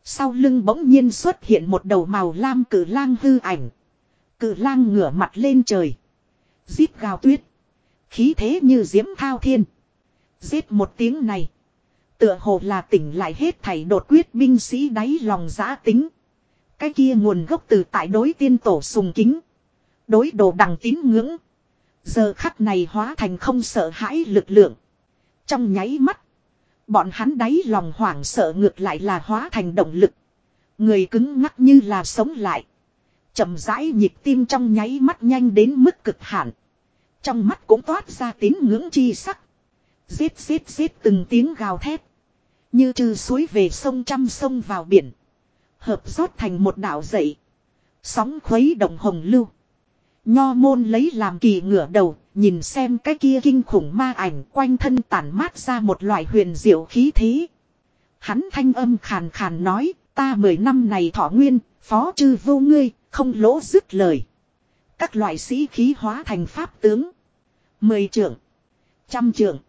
Sau lưng bỗng nhiên xuất hiện một đầu màu lam cử lang hư ảnh. Cử lang ngửa mặt lên trời. Giết gào tuyết. Khí thế như diễm thao thiên. Giết một tiếng này. Tựa hồ là tỉnh lại hết thảy đột quyết binh sĩ đáy lòng giã tính. Cái kia nguồn gốc từ tại đối tiên tổ sùng kính. Đối đồ đằng tín ngưỡng. Giờ khắc này hóa thành không sợ hãi lực lượng. Trong nháy mắt. Bọn hắn đáy lòng hoảng sợ ngược lại là hóa thành động lực. Người cứng ngắc như là sống lại. chậm rãi nhịp tim trong nháy mắt nhanh đến mức cực hạn. Trong mắt cũng toát ra tín ngưỡng chi sắc. Giết giết giết từng tiếng gào thét. Như trừ suối về sông trăm sông vào biển. Hợp rót thành một đảo dậy. Sóng khuấy động hồng lưu. Nho môn lấy làm kỳ ngửa đầu, nhìn xem cái kia kinh khủng ma ảnh quanh thân tản mát ra một loại huyền diệu khí thế. Hắn thanh âm khàn khàn nói, ta mười năm này thọ nguyên, phó chư vô ngươi, không lỗ dứt lời. Các loại sĩ khí hóa thành pháp tướng. Mười trưởng, trăm trưởng,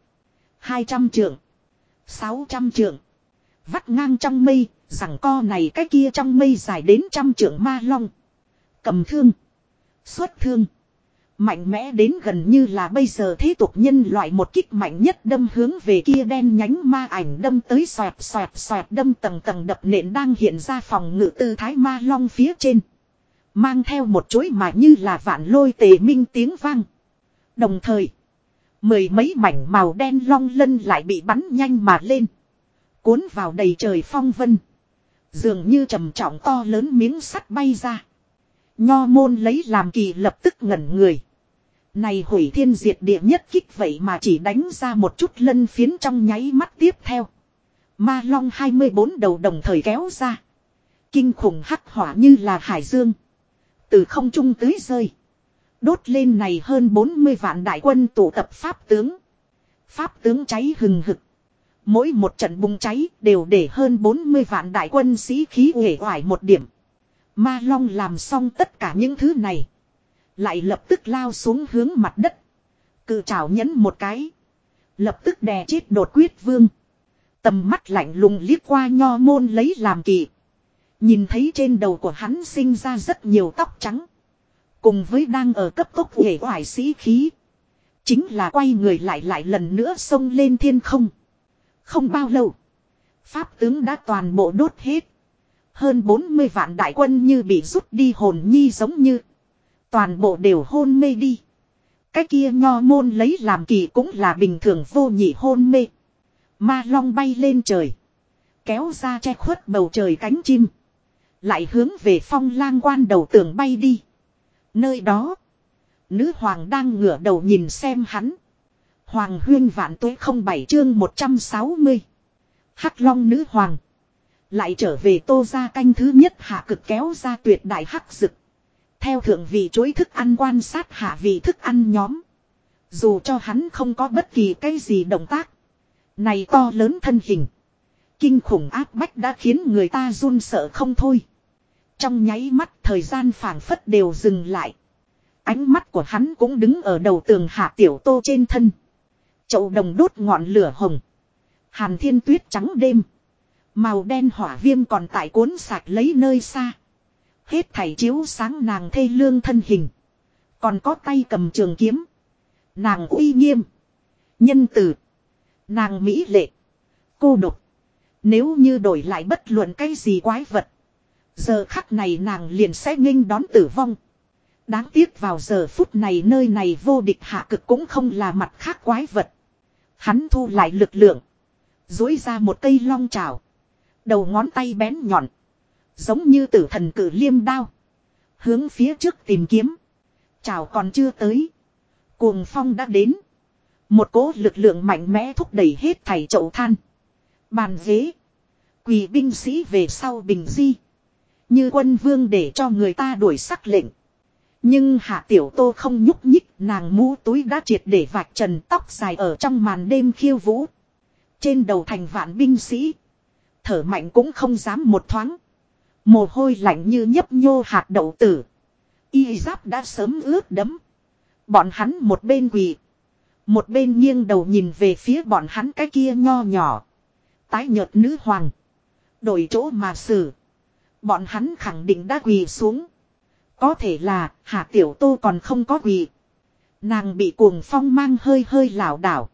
hai trăm trưởng, sáu trăm. Vắt ngang trong mây, rằng co này cái kia trong mây dài đến trăm trượng ma long. Cầm thương. Xuất thương. Mạnh mẽ đến gần như là bây giờ thế tục nhân loại một kích mạnh nhất đâm hướng về kia đen nhánh ma ảnh đâm tới xoẹt xoẹt xoẹt đâm tầng tầng đập nện đang hiện ra phòng ngự tư thái ma long phía trên. Mang theo một chuỗi mà như là vạn lôi tề minh tiếng vang. Đồng thời, mười mấy mảnh màu đen long lân lại bị bắn nhanh mà lên. Cuốn vào đầy trời phong vân. Dường như trầm trọng to lớn miếng sắt bay ra. Nho môn lấy làm kỳ lập tức ngẩn người. Này hủy thiên diệt địa nhất kích vậy mà chỉ đánh ra một chút lân phiến trong nháy mắt tiếp theo. Ma long 24 đầu đồng thời kéo ra. Kinh khủng hắc hỏa như là hải dương. Từ không trung tưới rơi. Đốt lên này hơn 40 vạn đại quân tụ tập pháp tướng. Pháp tướng cháy hừng hực. Mỗi một trận bùng cháy đều để hơn 40 vạn đại quân sĩ khí uể oải một điểm. Ma Long làm xong tất cả những thứ này. Lại lập tức lao xuống hướng mặt đất. Cự trào nhấn một cái. Lập tức đè chết đột quyết vương. Tầm mắt lạnh lùng liếc qua nho môn lấy làm kỳ. Nhìn thấy trên đầu của hắn sinh ra rất nhiều tóc trắng. Cùng với đang ở cấp tốc uể hoài sĩ khí. Chính là quay người lại lại lần nữa xông lên thiên không. Không bao lâu. Pháp tướng đã toàn bộ đốt hết. Hơn 40 vạn đại quân như bị rút đi hồn nhi giống như. Toàn bộ đều hôn mê đi. Cái kia nho môn lấy làm kỳ cũng là bình thường vô nhị hôn mê. Ma long bay lên trời. Kéo ra che khuất bầu trời cánh chim. Lại hướng về phong lang quan đầu tường bay đi. Nơi đó. Nữ hoàng đang ngửa đầu nhìn xem hắn. Hoàng huyên vạn tuế không bảy chương 160. Hắc long nữ hoàng. Lại trở về tô ra canh thứ nhất hạ cực kéo ra tuyệt đại hắc dực. Theo thượng vị chối thức ăn quan sát hạ vị thức ăn nhóm. Dù cho hắn không có bất kỳ cái gì động tác. Này to lớn thân hình. Kinh khủng áp bách đã khiến người ta run sợ không thôi. Trong nháy mắt thời gian phảng phất đều dừng lại. Ánh mắt của hắn cũng đứng ở đầu tường hạ tiểu tô trên thân. Chậu đồng đốt ngọn lửa hồng. Hàn thiên tuyết trắng đêm. Màu đen hỏa viêm còn tại cuốn sạch lấy nơi xa. Hết thảy chiếu sáng nàng thê lương thân hình. Còn có tay cầm trường kiếm. Nàng uy nghiêm. Nhân từ. Nàng mỹ lệ. Cô độc. Nếu như đổi lại bất luận cái gì quái vật. Giờ khắc này nàng liền sẽ nghênh đón tử vong. Đáng tiếc vào giờ phút này nơi này vô địch hạ cực cũng không là mặt khác quái vật. Hắn thu lại lực lượng. Dối ra một cây long trào. Đầu ngón tay bén nhọn. Giống như tử thần cử liêm đao. Hướng phía trước tìm kiếm. Chào còn chưa tới. Cuồng phong đã đến. Một cỗ lực lượng mạnh mẽ thúc đẩy hết thảy chậu than. Bàn ghế. Quỳ binh sĩ về sau bình di. Như quân vương để cho người ta đuổi sắc lệnh. Nhưng hạ tiểu tô không nhúc nhích, nàng mũ túi đã triệt để vạch trần, tóc dài ở trong màn đêm khiêu vũ. Trên đầu thành vạn binh sĩ. Thở mạnh cũng không dám một thoáng. Mồ hôi lạnh như nhấp nhô hạt đậu tử. Y giáp đã sớm ướt đấm. Bọn hắn một bên quỳ. Một bên nghiêng đầu nhìn về phía bọn hắn cái kia nho nhỏ. Tái nhợt nữ hoàng. Đổi chỗ mà xử. Bọn hắn khẳng định đã quỳ xuống. Có thể là, hạ tiểu tô còn không có quỳ. Nàng bị cuồng phong mang hơi hơi lảo đảo.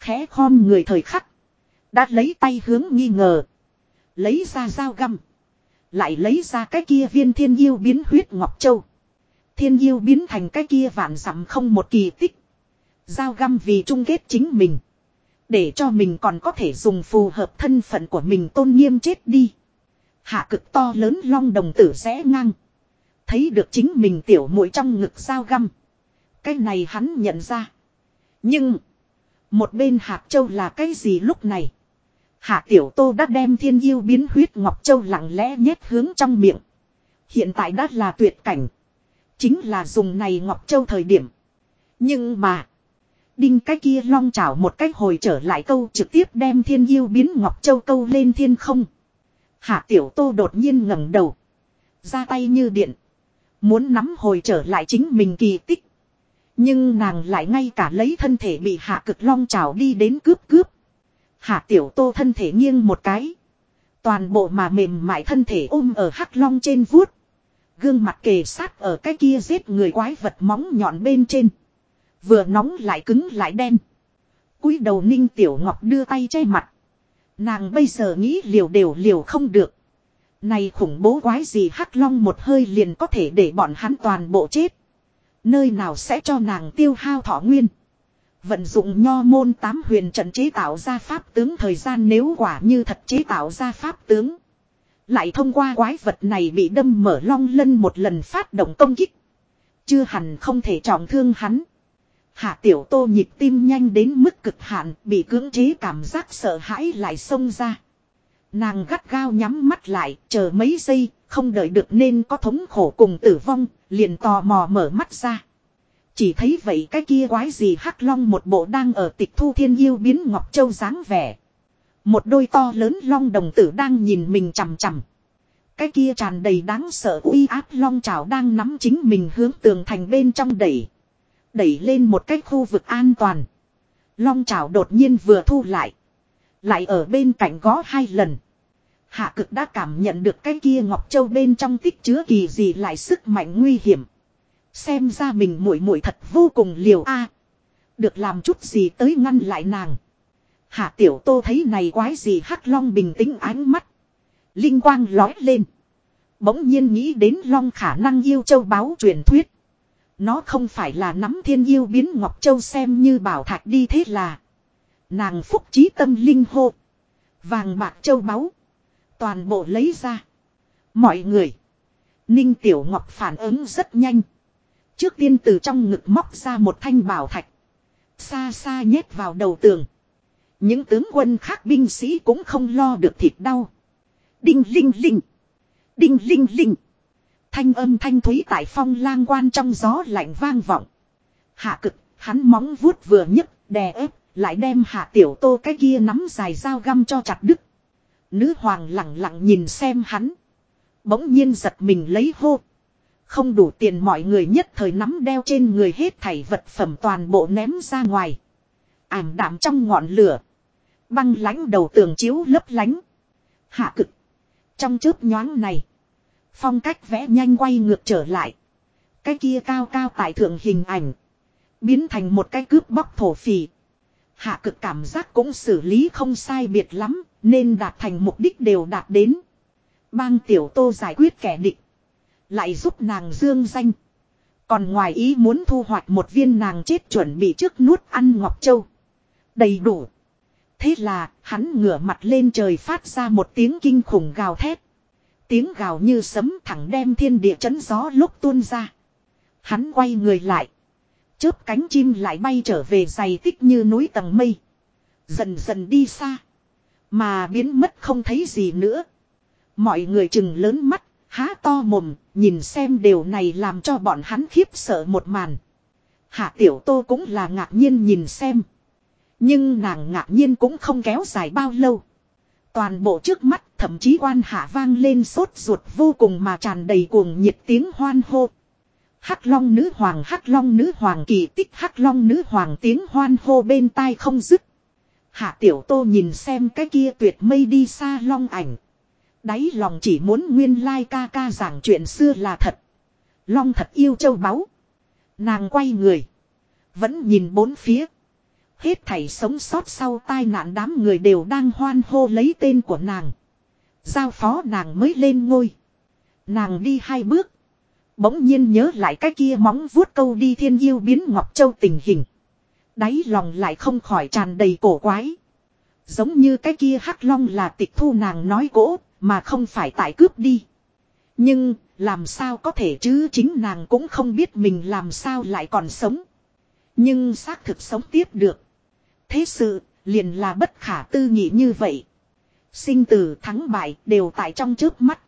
Khẽ khom người thời khắc. Đã lấy tay hướng nghi ngờ. Lấy ra dao găm. Lại lấy ra cái kia viên thiên yêu biến huyết ngọc châu. Thiên yêu biến thành cái kia vạn dặm không một kỳ tích. Dao găm vì chung kết chính mình. Để cho mình còn có thể dùng phù hợp thân phận của mình tôn nghiêm chết đi. Hạ cực to lớn long đồng tử rẽ ngang. Thấy được chính mình tiểu mũi trong ngực dao găm. Cái này hắn nhận ra. Nhưng. Một bên hạt châu là cái gì lúc này. Hạ tiểu tô đã đem thiên yêu biến huyết ngọc châu lặng lẽ nhét hướng trong miệng. Hiện tại đã là tuyệt cảnh. Chính là dùng này ngọc châu thời điểm. Nhưng mà. Đinh cái kia long chảo một cách hồi trở lại câu trực tiếp đem thiên yêu biến ngọc châu câu lên thiên không. Hạ tiểu tô đột nhiên ngẩng đầu. Ra tay như điện. Muốn nắm hồi trở lại chính mình kỳ tích. Nhưng nàng lại ngay cả lấy thân thể bị hạ cực long trào đi đến cướp cướp. Hạ tiểu tô thân thể nghiêng một cái. Toàn bộ mà mềm mại thân thể ôm ở hắc long trên vuốt. Gương mặt kề sát ở cái kia giết người quái vật móng nhọn bên trên. Vừa nóng lại cứng lại đen. cúi đầu ninh tiểu ngọc đưa tay che mặt. Nàng bây giờ nghĩ liều đều liều không được. Này khủng bố quái gì hắc long một hơi liền có thể để bọn hắn toàn bộ chết. Nơi nào sẽ cho nàng tiêu hao thọ nguyên. Vận dụng nho môn tám huyền trận chế tạo ra pháp tướng thời gian nếu quả như thật chế tạo ra pháp tướng. Lại thông qua quái vật này bị đâm mở long lân một lần phát động công kích. Chưa hẳn không thể trọng thương hắn. Hạ tiểu tô nhịp tim nhanh đến mức cực hạn, bị cưỡng chế cảm giác sợ hãi lại xông ra. Nàng gắt gao nhắm mắt lại, chờ mấy giây, không đợi được nên có thống khổ cùng tử vong, liền tò mò mở mắt ra. Chỉ thấy vậy cái kia quái gì hắc long một bộ đang ở tịch thu thiên yêu biến ngọc châu dáng vẻ. Một đôi to lớn long đồng tử đang nhìn mình chằm chằm. Cái kia tràn đầy đáng sợ uy áp long trào đang nắm chính mình hướng tường thành bên trong đẩy. Đẩy lên một cái khu vực an toàn. Long chảo đột nhiên vừa thu lại. Lại ở bên cạnh gó hai lần. Hạ cực đã cảm nhận được cái kia Ngọc Châu bên trong tích chứa kỳ gì lại sức mạnh nguy hiểm. Xem ra mình muội muội thật vô cùng liều a. được làm chút gì tới ngăn lại nàng. Hạ tiểu tô thấy này quái gì hắc long bình tĩnh ánh mắt. Linh quang lói lên. Bỗng nhiên nghĩ đến long khả năng yêu châu báo truyền thuyết. Nó không phải là nắm thiên yêu biến Ngọc Châu xem như bảo thạch đi thế là. Nàng phúc trí tâm linh hô. Vàng bạc châu báu. Toàn bộ lấy ra. Mọi người. Ninh Tiểu Ngọc phản ứng rất nhanh. Trước tiên từ trong ngực móc ra một thanh bảo thạch. Xa xa nhét vào đầu tường. Những tướng quân khác binh sĩ cũng không lo được thịt đau. Đinh linh linh. Đinh linh linh. Thanh âm thanh thúy tại phong lang quan trong gió lạnh vang vọng. Hạ cực, hắn móng vuốt vừa nhấc, đè ép, lại đem hạ tiểu tô cái kia nắm dài dao găm cho chặt đứt. Nữ hoàng lặng lặng nhìn xem hắn. Bỗng nhiên giật mình lấy hô. Không đủ tiền mọi người nhất thời nắm đeo trên người hết thảy vật phẩm toàn bộ ném ra ngoài. Ảm đạm trong ngọn lửa. Băng lánh đầu tường chiếu lấp lánh. Hạ cực. Trong chớp nhoáng này. Phong cách vẽ nhanh quay ngược trở lại. Cái kia cao cao tại thượng hình ảnh. Biến thành một cái cướp bóc thổ phỉ. Hạ cực cảm giác cũng xử lý không sai biệt lắm. Nên đạt thành mục đích đều đạt đến. Bang tiểu tô giải quyết kẻ địch. Lại giúp nàng dương danh. Còn ngoài ý muốn thu hoạch một viên nàng chết chuẩn bị trước nuốt ăn ngọc châu. Đầy đủ. Thế là, hắn ngửa mặt lên trời phát ra một tiếng kinh khủng gào thét. Tiếng gào như sấm thẳng đem thiên địa chấn gió lúc tuôn ra. Hắn quay người lại. Chớp cánh chim lại bay trở về dày tích như núi tầng mây. Dần dần đi xa. Mà biến mất không thấy gì nữa. Mọi người chừng lớn mắt, há to mồm, nhìn xem điều này làm cho bọn hắn khiếp sợ một màn. Hạ tiểu tô cũng là ngạc nhiên nhìn xem. Nhưng nàng ngạc nhiên cũng không kéo dài bao lâu. Toàn bộ trước mắt, thậm chí quan hạ vang lên sốt ruột vô cùng mà tràn đầy cuồng nhiệt tiếng hoan hô. Hắc long nữ hoàng, hắc long nữ hoàng, kỳ tích hắc long nữ hoàng, tiếng hoan hô bên tai không dứt. Hạ tiểu tô nhìn xem cái kia tuyệt mây đi xa long ảnh. Đáy lòng chỉ muốn nguyên lai ca ca giảng chuyện xưa là thật. Long thật yêu châu báu. Nàng quay người. Vẫn nhìn bốn phía. Hết thảy sống sót sau tai nạn đám người đều đang hoan hô lấy tên của nàng. Giao phó nàng mới lên ngôi. Nàng đi hai bước. Bỗng nhiên nhớ lại cái kia móng vuốt câu đi thiên yêu biến Ngọc Châu tình hình. Đáy lòng lại không khỏi tràn đầy cổ quái. Giống như cái kia hắc long là tịch thu nàng nói cỗ mà không phải tại cướp đi. Nhưng, làm sao có thể chứ chính nàng cũng không biết mình làm sao lại còn sống. Nhưng xác thực sống tiếp được. Thế sự, liền là bất khả tư nghị như vậy. Sinh tử thắng bại đều tại trong trước mắt.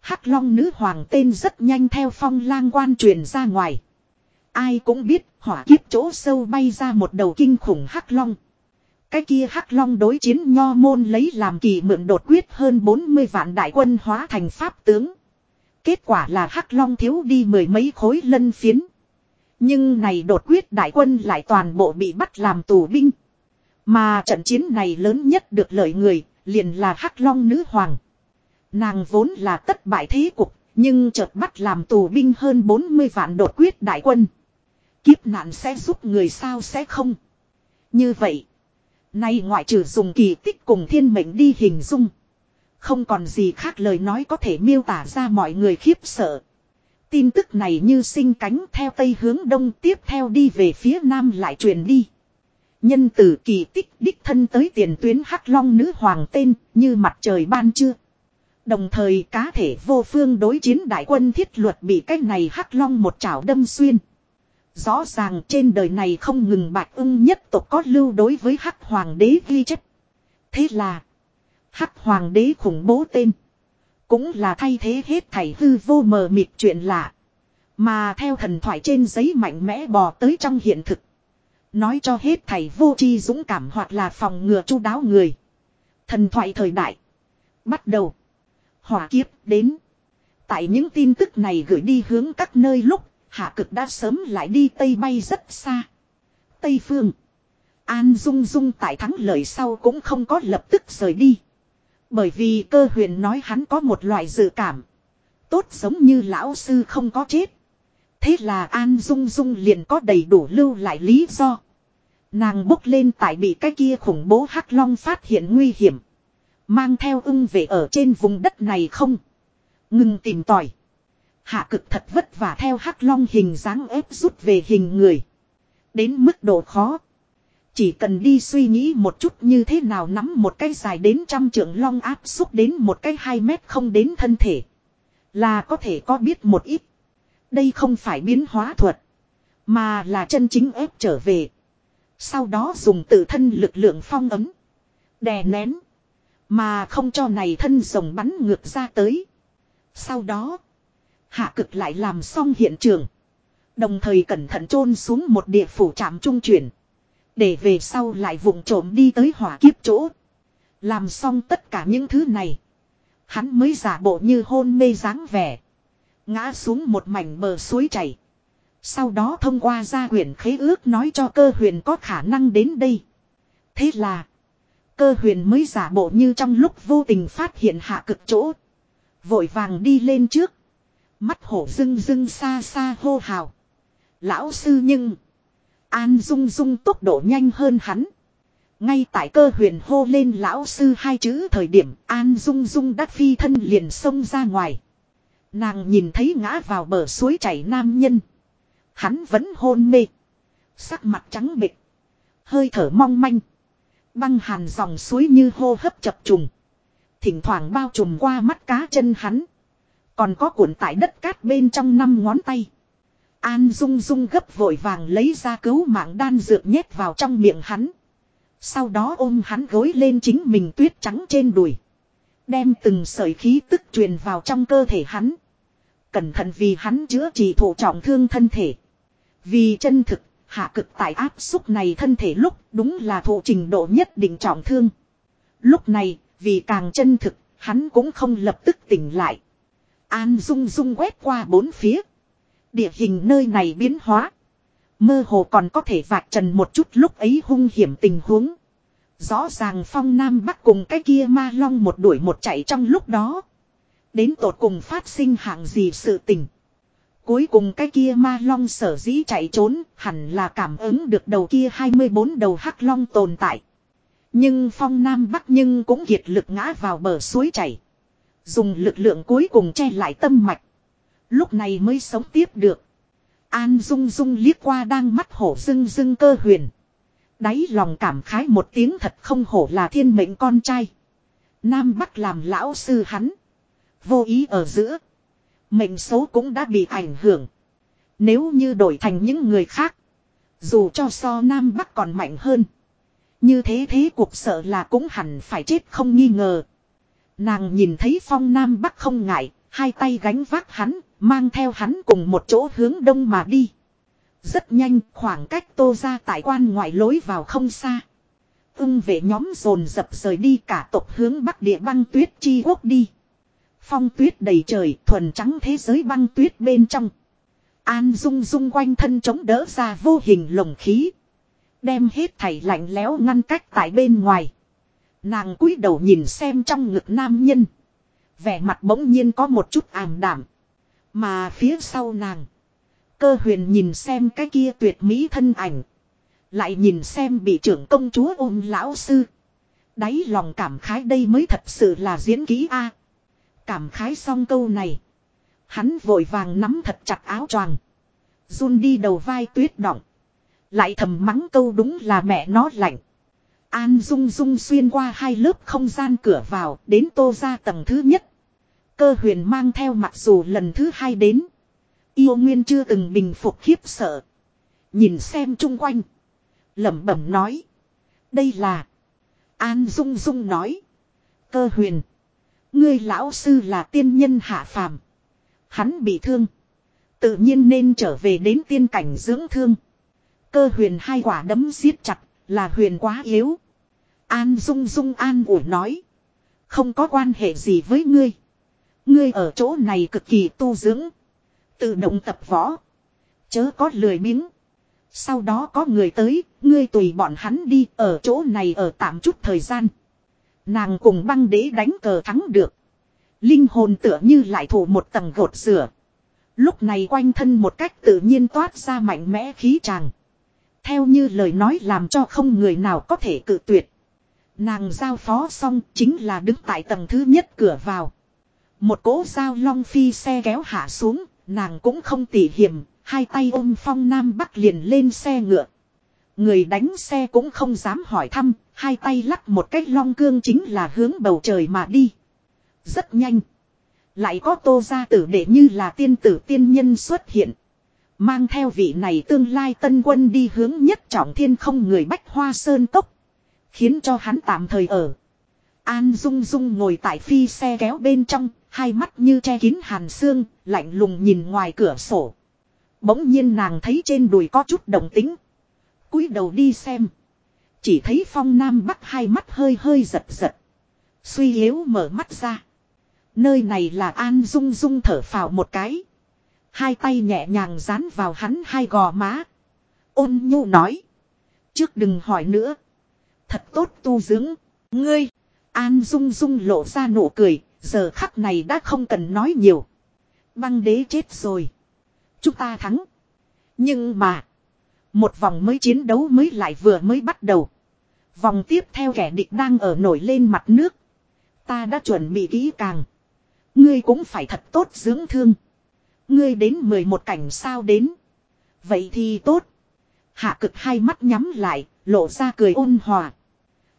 Hắc Long nữ hoàng tên rất nhanh theo phong lang quan truyền ra ngoài. Ai cũng biết hỏa kiếp chỗ sâu bay ra một đầu kinh khủng Hắc Long. Cái kia Hắc Long đối chiến nho môn lấy làm kỳ mượn đột quyết hơn 40 vạn đại quân hóa thành pháp tướng. Kết quả là Hắc Long thiếu đi mười mấy khối lân phiến. Nhưng này đột quyết đại quân lại toàn bộ bị bắt làm tù binh. Mà trận chiến này lớn nhất được lợi người, liền là Hắc Long nữ hoàng. Nàng vốn là tất bại thế cục, nhưng chợt bắt làm tù binh hơn 40 vạn đột quyết đại quân. Kiếp nạn sẽ giúp người sao sẽ không. Như vậy, nay ngoại trừ dùng kỳ tích cùng thiên mệnh đi hình dung. Không còn gì khác lời nói có thể miêu tả ra mọi người khiếp sợ. Tin tức này như sinh cánh theo tây hướng đông tiếp theo đi về phía nam lại truyền đi. Nhân từ kỳ tích đích thân tới tiền tuyến hắc long nữ hoàng tên, như mặt trời ban trưa. Đồng thời cá thể vô phương đối chiến đại quân thiết luật bị cách này hắc long một chảo đâm xuyên. Rõ ràng trên đời này không ngừng bạch ưng nhất tộc có lưu đối với hắc hoàng đế ghi chất. Thế là, hắc hoàng đế khủng bố tên. Cũng là thay thế hết thảy hư vô mờ mịt chuyện lạ. Mà theo thần thoại trên giấy mạnh mẽ bò tới trong hiện thực. Nói cho hết thầy vô chi dũng cảm hoặc là phòng ngừa chu đáo người. Thần thoại thời đại. Bắt đầu. Hỏa kiếp đến. Tại những tin tức này gửi đi hướng các nơi lúc, hạ cực đã sớm lại đi Tây bay rất xa. Tây phương. An Dung Dung tại thắng lợi sau cũng không có lập tức rời đi. Bởi vì cơ huyền nói hắn có một loại dự cảm. Tốt giống như lão sư không có chết. Thế là An Dung Dung liền có đầy đủ lưu lại lý do. Nàng bốc lên tại bị cái kia khủng bố hắc long phát hiện nguy hiểm. Mang theo ưng về ở trên vùng đất này không. Ngừng tìm tòi. Hạ cực thật vất vả theo hắc long hình dáng ép rút về hình người. Đến mức độ khó. Chỉ cần đi suy nghĩ một chút như thế nào nắm một cái dài đến trăm trượng long áp xúc đến một cái hai mét không đến thân thể. Là có thể có biết một ít. Đây không phải biến hóa thuật. Mà là chân chính ép trở về. Sau đó dùng tự thân lực lượng phong ấm. Đè nén. Mà không cho này thân rồng bắn ngược ra tới. Sau đó. Hạ cực lại làm xong hiện trường. Đồng thời cẩn thận chôn xuống một địa phủ trạm trung chuyển. Để về sau lại vùng trộm đi tới hỏa kiếp chỗ. Làm xong tất cả những thứ này. Hắn mới giả bộ như hôn mê dáng vẻ. Ngã xuống một mảnh bờ suối chảy. Sau đó thông qua gia huyền khế ước nói cho cơ huyền có khả năng đến đây. Thế là. Cơ huyền mới giả bộ như trong lúc vô tình phát hiện hạ cực chỗ. Vội vàng đi lên trước. Mắt hổ dưng dưng xa xa hô hào. Lão sư nhưng. An dung dung tốc độ nhanh hơn hắn. Ngay tại cơ huyền hô lên lão sư hai chữ thời điểm, An dung dung đắc phi thân liền xông ra ngoài. Nàng nhìn thấy ngã vào bờ suối chảy nam nhân. Hắn vẫn hôn mê. Sắc mặt trắng bịch. Hơi thở mong manh. Băng hàn dòng suối như hô hấp chập trùng. Thỉnh thoảng bao trùm qua mắt cá chân hắn. Còn có cuộn tại đất cát bên trong năm ngón tay. An Dung Dung gấp vội vàng lấy ra cứu mạng đan dược nhét vào trong miệng hắn. Sau đó ôm hắn gối lên chính mình tuyết trắng trên đùi. Đem từng sợi khí tức truyền vào trong cơ thể hắn. Cẩn thận vì hắn chữa trị thổ trọng thương thân thể. Vì chân thực, hạ cực tại áp xúc này thân thể lúc đúng là thụ trình độ nhất định trọng thương. Lúc này, vì càng chân thực, hắn cũng không lập tức tỉnh lại. An Dung Dung quét qua bốn phía. Địa hình nơi này biến hóa. Mơ hồ còn có thể vạch trần một chút lúc ấy hung hiểm tình huống. Rõ ràng phong nam bắc cùng cái kia ma long một đuổi một chạy trong lúc đó. Đến tột cùng phát sinh hạng gì sự tình. Cuối cùng cái kia ma long sở dĩ chạy trốn, hẳn là cảm ứng được đầu kia 24 đầu hắc long tồn tại. Nhưng phong nam bắc nhưng cũng kiệt lực ngã vào bờ suối chảy. Dùng lực lượng cuối cùng che lại tâm mạch. Lúc này mới sống tiếp được. An Dung Dung liếc qua đang mắt hổ dưng dưng cơ huyền. Đáy lòng cảm khái một tiếng thật không hổ là thiên mệnh con trai. Nam Bắc làm lão sư hắn. Vô ý ở giữa. Mệnh số cũng đã bị ảnh hưởng. Nếu như đổi thành những người khác. Dù cho so Nam Bắc còn mạnh hơn. Như thế thế cuộc sợ là cũng hẳn phải chết không nghi ngờ. Nàng nhìn thấy phong Nam Bắc không ngại. Hai tay gánh vác hắn. Mang theo hắn cùng một chỗ hướng đông mà đi. Rất nhanh, khoảng cách tô ra tại quan ngoại lối vào không xa. Ưng vệ nhóm dồn dập rời đi cả tộc hướng bắc địa băng tuyết chi quốc đi. Phong tuyết đầy trời, thuần trắng thế giới băng tuyết bên trong. An dung dung quanh thân chống đỡ ra vô hình lồng khí. Đem hết thảy lạnh lẽo ngăn cách tại bên ngoài. Nàng cúi đầu nhìn xem trong ngực nam nhân. Vẻ mặt bỗng nhiên có một chút ảm đảm. Mà phía sau nàng. Cơ huyền nhìn xem cái kia tuyệt mỹ thân ảnh. Lại nhìn xem bị trưởng công chúa ôm lão sư. Đáy lòng cảm khái đây mới thật sự là diễn ký A. Cảm khái xong câu này. Hắn vội vàng nắm thật chặt áo choàng. Run đi đầu vai tuyết động. Lại thầm mắng câu đúng là mẹ nó lạnh. An dung dung xuyên qua hai lớp không gian cửa vào, đến tô ra tầng thứ nhất. Cơ huyền mang theo mặc dù lần thứ hai đến. Yêu Nguyên chưa từng bình phục khiếp sợ. Nhìn xem chung quanh. lẩm bẩm nói. Đây là. An Dung Dung nói. Cơ huyền. Ngươi lão sư là tiên nhân hạ phàm. Hắn bị thương. Tự nhiên nên trở về đến tiên cảnh dưỡng thương. Cơ huyền hai quả đấm siết chặt. Là huyền quá yếu. An Dung Dung an ủi nói. Không có quan hệ gì với ngươi. Ngươi ở chỗ này cực kỳ tu dưỡng. Tự động tập võ. Chớ có lười miếng. Sau đó có người tới, ngươi tùy bọn hắn đi ở chỗ này ở tạm chút thời gian. Nàng cùng băng đế đánh cờ thắng được. Linh hồn tựa như lại thủ một tầng gột rửa. Lúc này quanh thân một cách tự nhiên toát ra mạnh mẽ khí tràng. Theo như lời nói làm cho không người nào có thể cự tuyệt. Nàng giao phó xong chính là đứng tại tầng thứ nhất cửa vào. Một cỗ dao long phi xe kéo hạ xuống, Nàng cũng không tỉ hiểm, hai tay ôm phong nam bắc liền lên xe ngựa. Người đánh xe cũng không dám hỏi thăm, hai tay lắc một cách long cương chính là hướng bầu trời mà đi. Rất nhanh. Lại có tô gia tử để như là tiên tử tiên nhân xuất hiện. Mang theo vị này tương lai tân quân đi hướng nhất trọng thiên không người bách hoa sơn tốc. Khiến cho hắn tạm thời ở. An Dung Dung ngồi tại phi xe kéo bên trong, Hai mắt như che kín hàn xương, lạnh lùng nhìn ngoài cửa sổ. Bỗng nhiên nàng thấy trên đùi có chút động tính. cúi đầu đi xem. Chỉ thấy phong nam bắc hai mắt hơi hơi giật giật. Suy yếu mở mắt ra. Nơi này là an dung dung thở phào một cái. Hai tay nhẹ nhàng dán vào hắn hai gò má. Ôn nhu nói. Trước đừng hỏi nữa. Thật tốt tu dưỡng. Ngươi. An dung dung lộ ra nụ cười. Giờ khắc này đã không cần nói nhiều. Băng đế chết rồi. Chúng ta thắng. Nhưng mà. Một vòng mới chiến đấu mới lại vừa mới bắt đầu. Vòng tiếp theo kẻ địch đang ở nổi lên mặt nước. Ta đã chuẩn bị kỹ càng. Ngươi cũng phải thật tốt dưỡng thương. Ngươi đến 11 cảnh sao đến. Vậy thì tốt. Hạ cực hai mắt nhắm lại, lộ ra cười ôn hòa.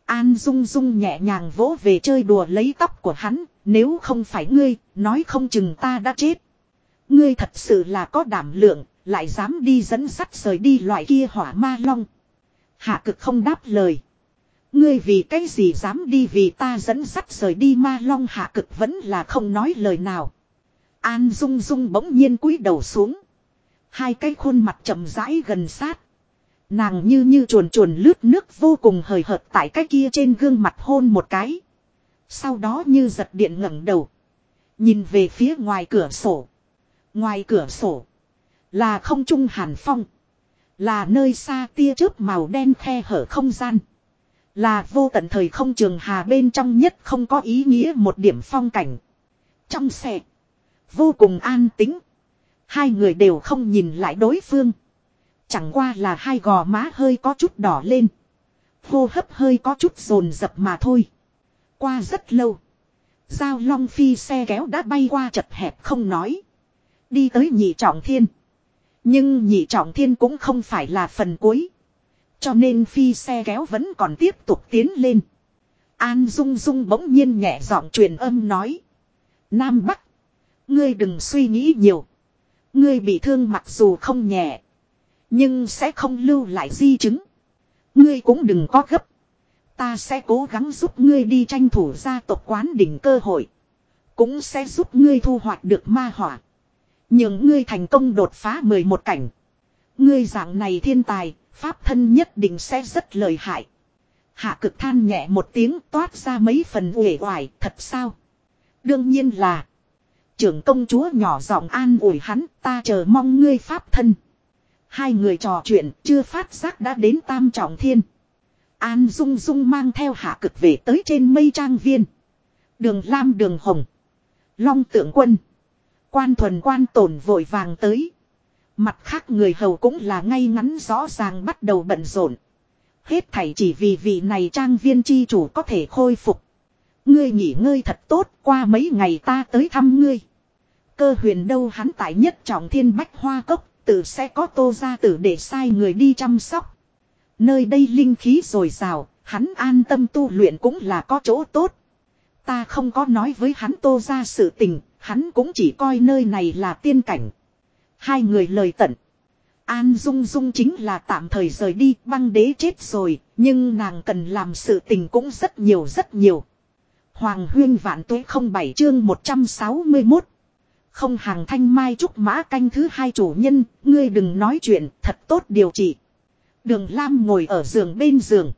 An Dung Dung nhẹ nhàng vỗ về chơi đùa lấy tóc của hắn, nếu không phải ngươi, nói không chừng ta đã chết. Ngươi thật sự là có đảm lượng, Lại dám đi dẫn sắt rời đi loại kia hỏa ma long. Hạ cực không đáp lời. Ngươi vì cái gì dám đi vì ta dẫn sắt rời đi ma long hạ cực vẫn là không nói lời nào. An Dung Dung bỗng nhiên cúi đầu xuống. Hai cái khuôn mặt chậm rãi gần sát. Nàng như như chuồn chuồn lướt nước vô cùng hời hợt tại cái kia trên gương mặt hôn một cái. Sau đó như giật điện ngẩng đầu. Nhìn về phía ngoài cửa sổ. Ngoài cửa sổ. Là không trung hàn phong. Là nơi xa tia chớp màu đen khe hở không gian. Là vô tận thời không trường hà bên trong nhất không có ý nghĩa một điểm phong cảnh. Trong xe. Vô cùng an tính. Hai người đều không nhìn lại đối phương. Chẳng qua là hai gò má hơi có chút đỏ lên. Hô hấp hơi có chút rồn rập mà thôi. Qua rất lâu. Giao Long Phi xe kéo đã bay qua chật hẹp không nói. Đi tới nhị trọng thiên. Nhưng nhị trọng thiên cũng không phải là phần cuối. Cho nên phi xe kéo vẫn còn tiếp tục tiến lên. An Dung Dung bỗng nhiên nhẹ giọng truyền âm nói. Nam Bắc. Ngươi đừng suy nghĩ nhiều. Ngươi bị thương mặc dù không nhẹ. Nhưng sẽ không lưu lại di chứng. Ngươi cũng đừng có gấp. Ta sẽ cố gắng giúp ngươi đi tranh thủ gia tộc quán đỉnh cơ hội. Cũng sẽ giúp ngươi thu hoạch được ma hỏa. Nhưng ngươi thành công đột phá 11 cảnh. Ngươi dạng này thiên tài, pháp thân nhất định sẽ rất lợi hại. Hạ cực than nhẹ một tiếng toát ra mấy phần uể oải, thật sao? Đương nhiên là. Trưởng công chúa nhỏ giọng an ủi hắn, ta chờ mong ngươi pháp thân. Hai người trò chuyện, chưa phát giác đã đến tam trọng thiên. An Dung Dung mang theo hạ cực về tới trên mây trang viên. Đường Lam đường Hồng. Long tượng quân. Quan thuần quan tổn vội vàng tới. Mặt khác người hầu cũng là ngay ngắn rõ ràng bắt đầu bận rộn. Hết thảy chỉ vì vị này trang viên chi chủ có thể khôi phục. Ngươi nghỉ ngơi thật tốt qua mấy ngày ta tới thăm ngươi. Cơ huyền đâu hắn tại nhất trọng thiên bách hoa cốc tự sẽ có tô gia tử để sai người đi chăm sóc. Nơi đây linh khí rồi rào, hắn an tâm tu luyện cũng là có chỗ tốt. Ta không có nói với hắn tô ra sự tình, hắn cũng chỉ coi nơi này là tiên cảnh. Hai người lời tận. An Dung Dung chính là tạm thời rời đi, băng đế chết rồi, nhưng nàng cần làm sự tình cũng rất nhiều rất nhiều. Hoàng huyên vạn tuế không bảy chương 161. Không hàng thanh mai trúc mã canh thứ hai chủ nhân, ngươi đừng nói chuyện, thật tốt điều trị. Đường Lam ngồi ở giường bên giường.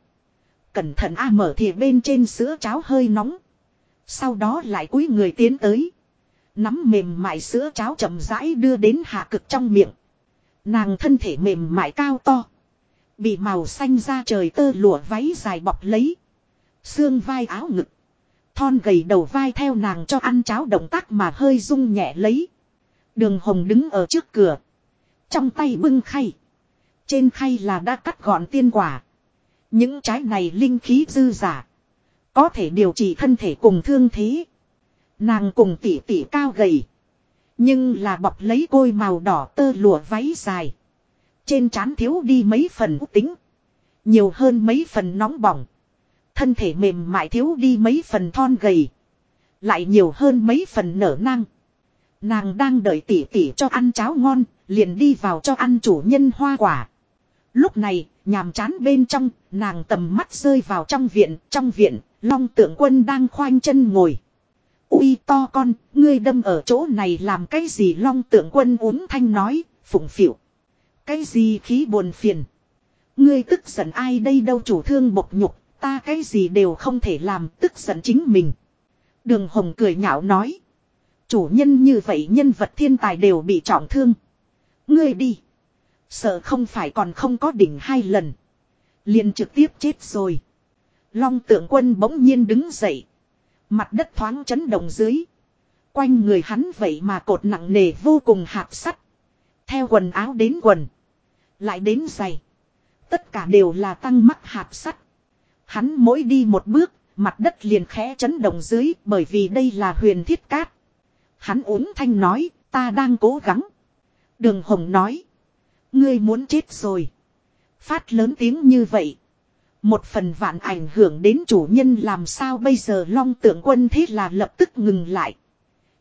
Cẩn thận A mở thìa bên trên sữa cháo hơi nóng. Sau đó lại cúi người tiến tới. Nắm mềm mại sữa cháo chậm rãi đưa đến hạ cực trong miệng. Nàng thân thể mềm mại cao to. Bị màu xanh ra trời tơ lụa váy dài bọc lấy. Xương vai áo ngực. Thon gầy đầu vai theo nàng cho ăn cháo động tác mà hơi rung nhẹ lấy. Đường hồng đứng ở trước cửa. Trong tay bưng khay. Trên khay là đã cắt gọn tiên quả. Những trái này linh khí dư giả. Có thể điều trị thân thể cùng thương thế. Nàng cùng tỷ tỷ cao gầy. Nhưng là bọc lấy côi màu đỏ tơ lụa váy dài. Trên trán thiếu đi mấy phần tính. Nhiều hơn mấy phần nóng bỏng. Thân thể mềm mại thiếu đi mấy phần thon gầy. Lại nhiều hơn mấy phần nở năng. Nàng đang đợi tỷ tỷ cho ăn cháo ngon, liền đi vào cho ăn chủ nhân hoa quả. Lúc này, nhàm chán bên trong, nàng tầm mắt rơi vào trong viện, trong viện, long tượng quân đang khoanh chân ngồi. Ui to con, ngươi đâm ở chỗ này làm cái gì long tượng quân uống thanh nói, phụng phịu. Cái gì khí buồn phiền. Ngươi tức giận ai đây đâu chủ thương bộc nhục, ta cái gì đều không thể làm tức giận chính mình. Đường hồng cười nhạo nói. Chủ nhân như vậy nhân vật thiên tài đều bị trọng thương. Ngươi đi. Sợ không phải còn không có đỉnh hai lần. liền trực tiếp chết rồi. Long tượng quân bỗng nhiên đứng dậy. Mặt đất thoáng chấn động dưới. Quanh người hắn vậy mà cột nặng nề vô cùng hạp sắt. Theo quần áo đến quần. Lại đến giày. Tất cả đều là tăng mắc hạp sắt. Hắn mỗi đi một bước, mặt đất liền khẽ chấn động dưới bởi vì đây là huyền thiết cát. Hắn uống thanh nói, ta đang cố gắng. Đường Hồng nói. Ngươi muốn chết rồi. Phát lớn tiếng như vậy. Một phần vạn ảnh hưởng đến chủ nhân làm sao bây giờ long tượng quân thế là lập tức ngừng lại.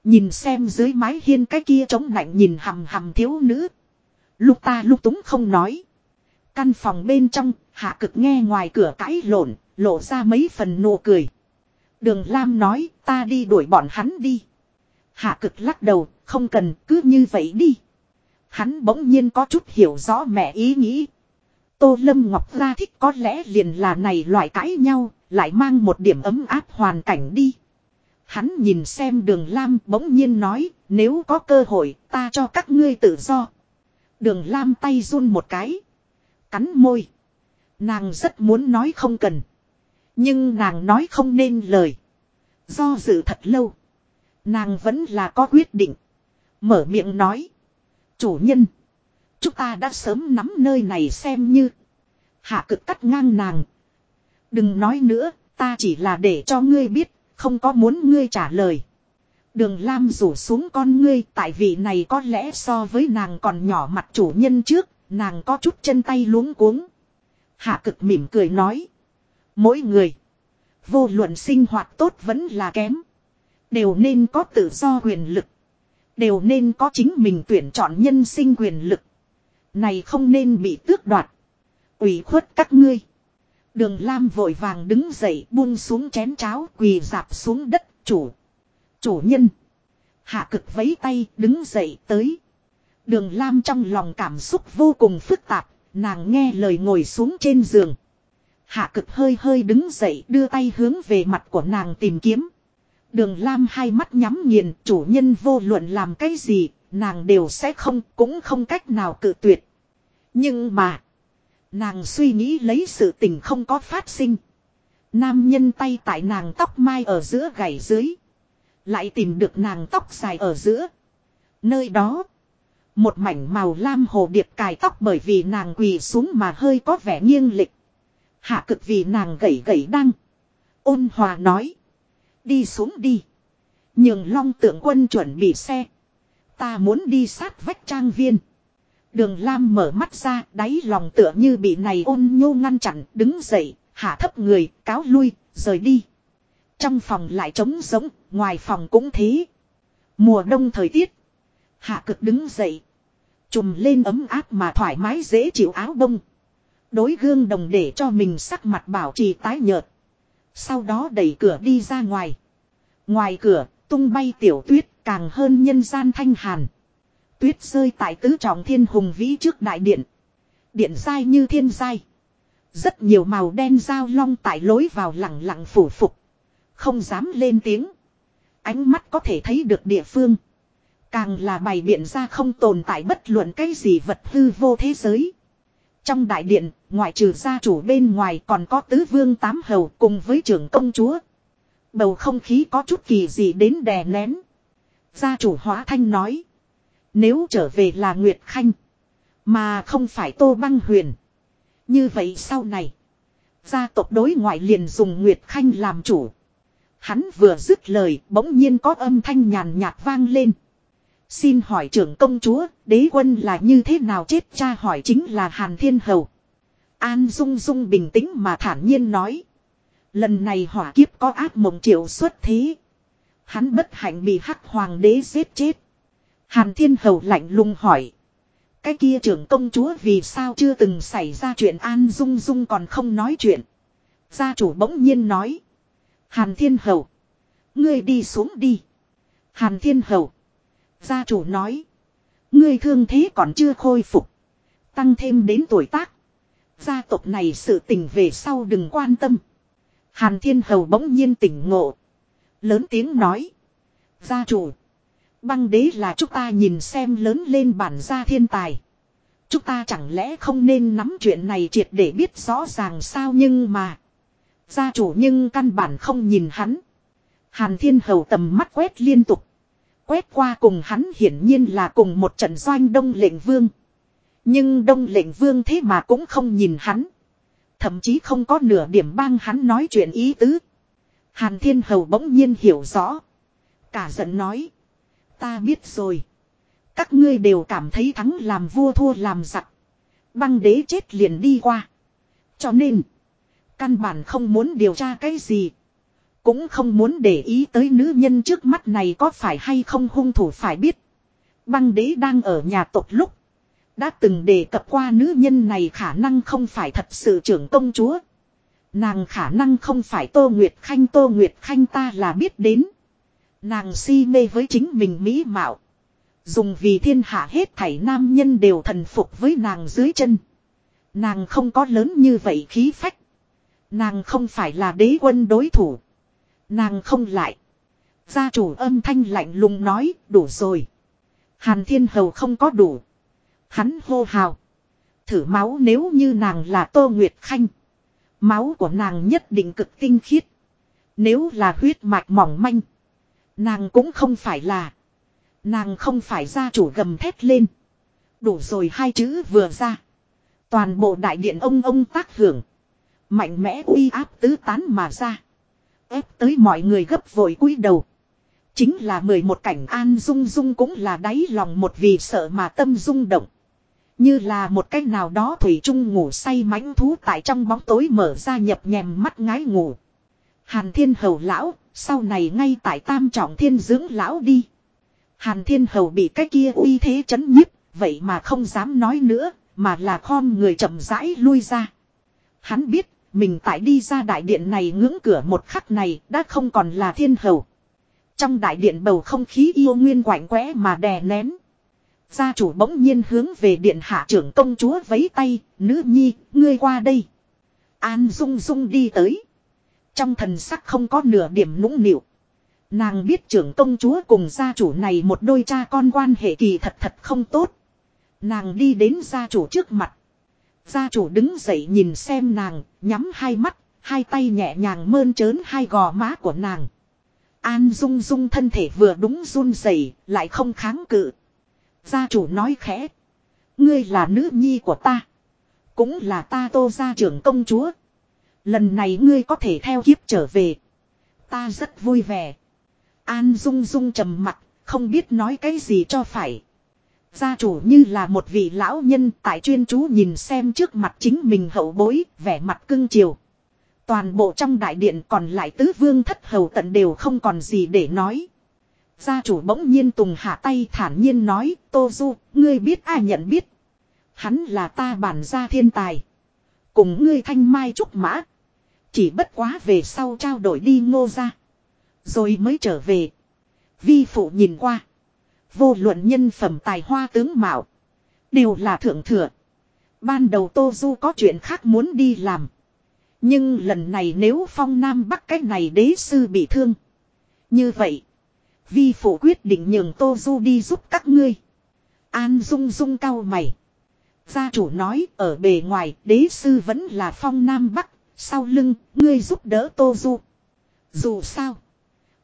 Nhìn xem dưới mái hiên cái kia trống lạnh nhìn hầm hầm thiếu nữ. Lúc ta lúc túng không nói. Căn phòng bên trong, hạ cực nghe ngoài cửa cãi lộn, lộ ra mấy phần nụ cười. Đường Lam nói, ta đi đuổi bọn hắn đi. Hạ cực lắc đầu, không cần, cứ như vậy đi. Hắn bỗng nhiên có chút hiểu rõ mẹ ý nghĩ. Tô Lâm Ngọc ra thích có lẽ liền là này loại cãi nhau, lại mang một điểm ấm áp hoàn cảnh đi. Hắn nhìn xem đường Lam bỗng nhiên nói, nếu có cơ hội, ta cho các ngươi tự do. Đường Lam tay run một cái. Cắn môi. Nàng rất muốn nói không cần. Nhưng nàng nói không nên lời. Do dự thật lâu. Nàng vẫn là có quyết định. Mở miệng nói. Chủ nhân. Chúng ta đã sớm nắm nơi này xem như. Hạ cực cắt ngang nàng. Đừng nói nữa, ta chỉ là để cho ngươi biết, không có muốn ngươi trả lời. Đường Lam rủ xuống con ngươi tại vị này có lẽ so với nàng còn nhỏ mặt chủ nhân trước, nàng có chút chân tay luống cuống. Hạ cực mỉm cười nói. Mỗi người, vô luận sinh hoạt tốt vẫn là kém. Đều nên có tự do quyền lực. Đều nên có chính mình tuyển chọn nhân sinh quyền lực. Này không nên bị tước đoạt. ủy khuất các ngươi. Đường Lam vội vàng đứng dậy buông xuống chén cháo quỳ dạp xuống đất chủ. Chủ nhân. Hạ cực vấy tay đứng dậy tới. Đường Lam trong lòng cảm xúc vô cùng phức tạp. Nàng nghe lời ngồi xuống trên giường. Hạ cực hơi hơi đứng dậy đưa tay hướng về mặt của nàng tìm kiếm. Đường Lam hai mắt nhắm nghiền chủ nhân vô luận làm cái gì, nàng đều sẽ không, cũng không cách nào cự tuyệt. Nhưng mà, nàng suy nghĩ lấy sự tình không có phát sinh. Nam nhân tay tại nàng tóc mai ở giữa gảy dưới. Lại tìm được nàng tóc dài ở giữa. Nơi đó, một mảnh màu lam hồ điệp cài tóc bởi vì nàng quỳ xuống mà hơi có vẻ nghiêng lịch. Hạ cực vì nàng gãy gãy đăng. Ôn hòa nói. Đi xuống đi. Nhường long tượng quân chuẩn bị xe. Ta muốn đi sát vách trang viên. Đường Lam mở mắt ra, đáy lòng tựa như bị này ôn nhô ngăn chặn, đứng dậy, hạ thấp người, cáo lui, rời đi. Trong phòng lại trống rỗng, ngoài phòng cũng thế. Mùa đông thời tiết. Hạ cực đứng dậy. Chùm lên ấm áp mà thoải mái dễ chịu áo bông. Đối gương đồng để cho mình sắc mặt bảo trì tái nhợt. Sau đó đẩy cửa đi ra ngoài. Ngoài cửa, tung bay tiểu tuyết càng hơn nhân gian thanh hàn. Tuyết rơi tại tứ trọng thiên hùng vĩ trước đại điện. Điện dai như thiên dai. Rất nhiều màu đen dao long tại lối vào lặng lặng phủ phục. Không dám lên tiếng. Ánh mắt có thể thấy được địa phương. Càng là bày biện ra không tồn tại bất luận cái gì vật hư vô thế giới. Trong đại điện, ngoại trừ gia chủ bên ngoài còn có tứ vương tám hầu cùng với trưởng công chúa. Bầu không khí có chút kỳ gì đến đè nén. Gia chủ hóa thanh nói. Nếu trở về là Nguyệt Khanh. Mà không phải Tô Băng Huyền. Như vậy sau này. Gia tộc đối ngoại liền dùng Nguyệt Khanh làm chủ. Hắn vừa dứt lời bỗng nhiên có âm thanh nhàn nhạt vang lên. Xin hỏi trưởng công chúa, đế quân là như thế nào chết cha hỏi chính là Hàn Thiên Hầu. An Dung Dung bình tĩnh mà thản nhiên nói. Lần này hỏa kiếp có ác mộng triệu xuất thế. Hắn bất hạnh bị hắc hoàng đế giết chết. Hàn Thiên Hầu lạnh lùng hỏi. Cái kia trưởng công chúa vì sao chưa từng xảy ra chuyện An Dung Dung còn không nói chuyện. Gia chủ bỗng nhiên nói. Hàn Thiên Hầu. Ngươi đi xuống đi. Hàn Thiên Hầu. Gia chủ nói. Ngươi thương thế còn chưa khôi phục. Tăng thêm đến tuổi tác. Gia tộc này sự tình về sau đừng quan tâm. Hàn Thiên Hầu bỗng nhiên tỉnh ngộ. Lớn tiếng nói. Gia chủ. Băng đế là chúng ta nhìn xem lớn lên bản gia thiên tài. Chúng ta chẳng lẽ không nên nắm chuyện này triệt để biết rõ ràng sao nhưng mà. Gia chủ nhưng căn bản không nhìn hắn. Hàn Thiên Hầu tầm mắt quét liên tục. Quét qua cùng hắn hiển nhiên là cùng một trận doanh đông lệnh vương. Nhưng đông lệnh vương thế mà cũng không nhìn hắn. Thậm chí không có nửa điểm bang hắn nói chuyện ý tứ. Hàn Thiên Hầu bỗng nhiên hiểu rõ. Cả giận nói. Ta biết rồi. Các ngươi đều cảm thấy thắng làm vua thua làm giặc. Băng đế chết liền đi qua. Cho nên. Căn bản không muốn điều tra cái gì. Cũng không muốn để ý tới nữ nhân trước mắt này có phải hay không hung thủ phải biết. Băng đế đang ở nhà tộc lúc. Đã từng đề cập qua nữ nhân này khả năng không phải thật sự trưởng công chúa. Nàng khả năng không phải Tô Nguyệt Khanh, Tô Nguyệt Khanh ta là biết đến. Nàng si mê với chính mình mỹ mạo. Dùng vì thiên hạ hết thảy nam nhân đều thần phục với nàng dưới chân. Nàng không có lớn như vậy khí phách. Nàng không phải là đế quân đối thủ. Nàng không lại. Gia chủ âm thanh lạnh lùng nói, đủ rồi. Hàn thiên hầu không có đủ. Hắn hô hào. Thử máu nếu như nàng là Tô Nguyệt Khanh. Máu của nàng nhất định cực tinh khiết. Nếu là huyết mạch mỏng manh. Nàng cũng không phải là. Nàng không phải gia chủ gầm thét lên. Đủ rồi hai chữ vừa ra. Toàn bộ đại điện ông ông tác hưởng. Mạnh mẽ uy áp tứ tán mà ra. ép tới mọi người gấp vội cúi đầu. Chính là mười một cảnh an dung dung cũng là đáy lòng một vì sợ mà tâm rung động. Như là một cách nào đó Thủy Trung ngủ say mãnh thú tại trong bóng tối mở ra nhập nhèm mắt ngái ngủ. Hàn thiên hầu lão, sau này ngay tại tam trọng thiên dưỡng lão đi. Hàn thiên hầu bị cái kia uy thế chấn nhiếp, vậy mà không dám nói nữa, mà là khom người chậm rãi lui ra. Hắn biết, mình tại đi ra đại điện này ngưỡng cửa một khắc này đã không còn là thiên hầu. Trong đại điện bầu không khí yêu nguyên quạnh quẽ mà đè nén. Gia chủ bỗng nhiên hướng về điện hạ trưởng công chúa vấy tay, nữ nhi, ngươi qua đây. An dung dung đi tới. Trong thần sắc không có nửa điểm nũng nịu. Nàng biết trưởng công chúa cùng gia chủ này một đôi cha con quan hệ kỳ thật thật không tốt. Nàng đi đến gia chủ trước mặt. Gia chủ đứng dậy nhìn xem nàng, nhắm hai mắt, hai tay nhẹ nhàng mơn trớn hai gò má của nàng. An dung dung thân thể vừa đúng run rẩy lại không kháng cự. Gia chủ nói khẽ. Ngươi là nữ nhi của ta. Cũng là ta tô gia trưởng công chúa. Lần này ngươi có thể theo kiếp trở về. Ta rất vui vẻ. An dung dung trầm mặt, không biết nói cái gì cho phải. Gia chủ như là một vị lão nhân tại chuyên chú nhìn xem trước mặt chính mình hậu bối, vẻ mặt cưng chiều. Toàn bộ trong đại điện còn lại tứ vương thất hầu tận đều không còn gì để nói. Gia chủ bỗng nhiên tùng hạ tay thản nhiên nói, Tô Du, ngươi biết ai nhận biết. Hắn là ta bản gia thiên tài. Cùng ngươi thanh mai trúc mã. Chỉ bất quá về sau trao đổi đi ngô ra. Rồi mới trở về. Vi phụ nhìn qua. Vô luận nhân phẩm tài hoa tướng mạo. Đều là thượng thừa. Ban đầu Tô Du có chuyện khác muốn đi làm. Nhưng lần này nếu phong nam bắc cách này đế sư bị thương. Như vậy. Vi phụ quyết định nhường Tô Du đi giúp các ngươi. An dung dung cao mày. Gia chủ nói, ở bề ngoài, đế sư vẫn là phong nam bắc. Sau lưng, ngươi giúp đỡ Tô Du. Dù sao.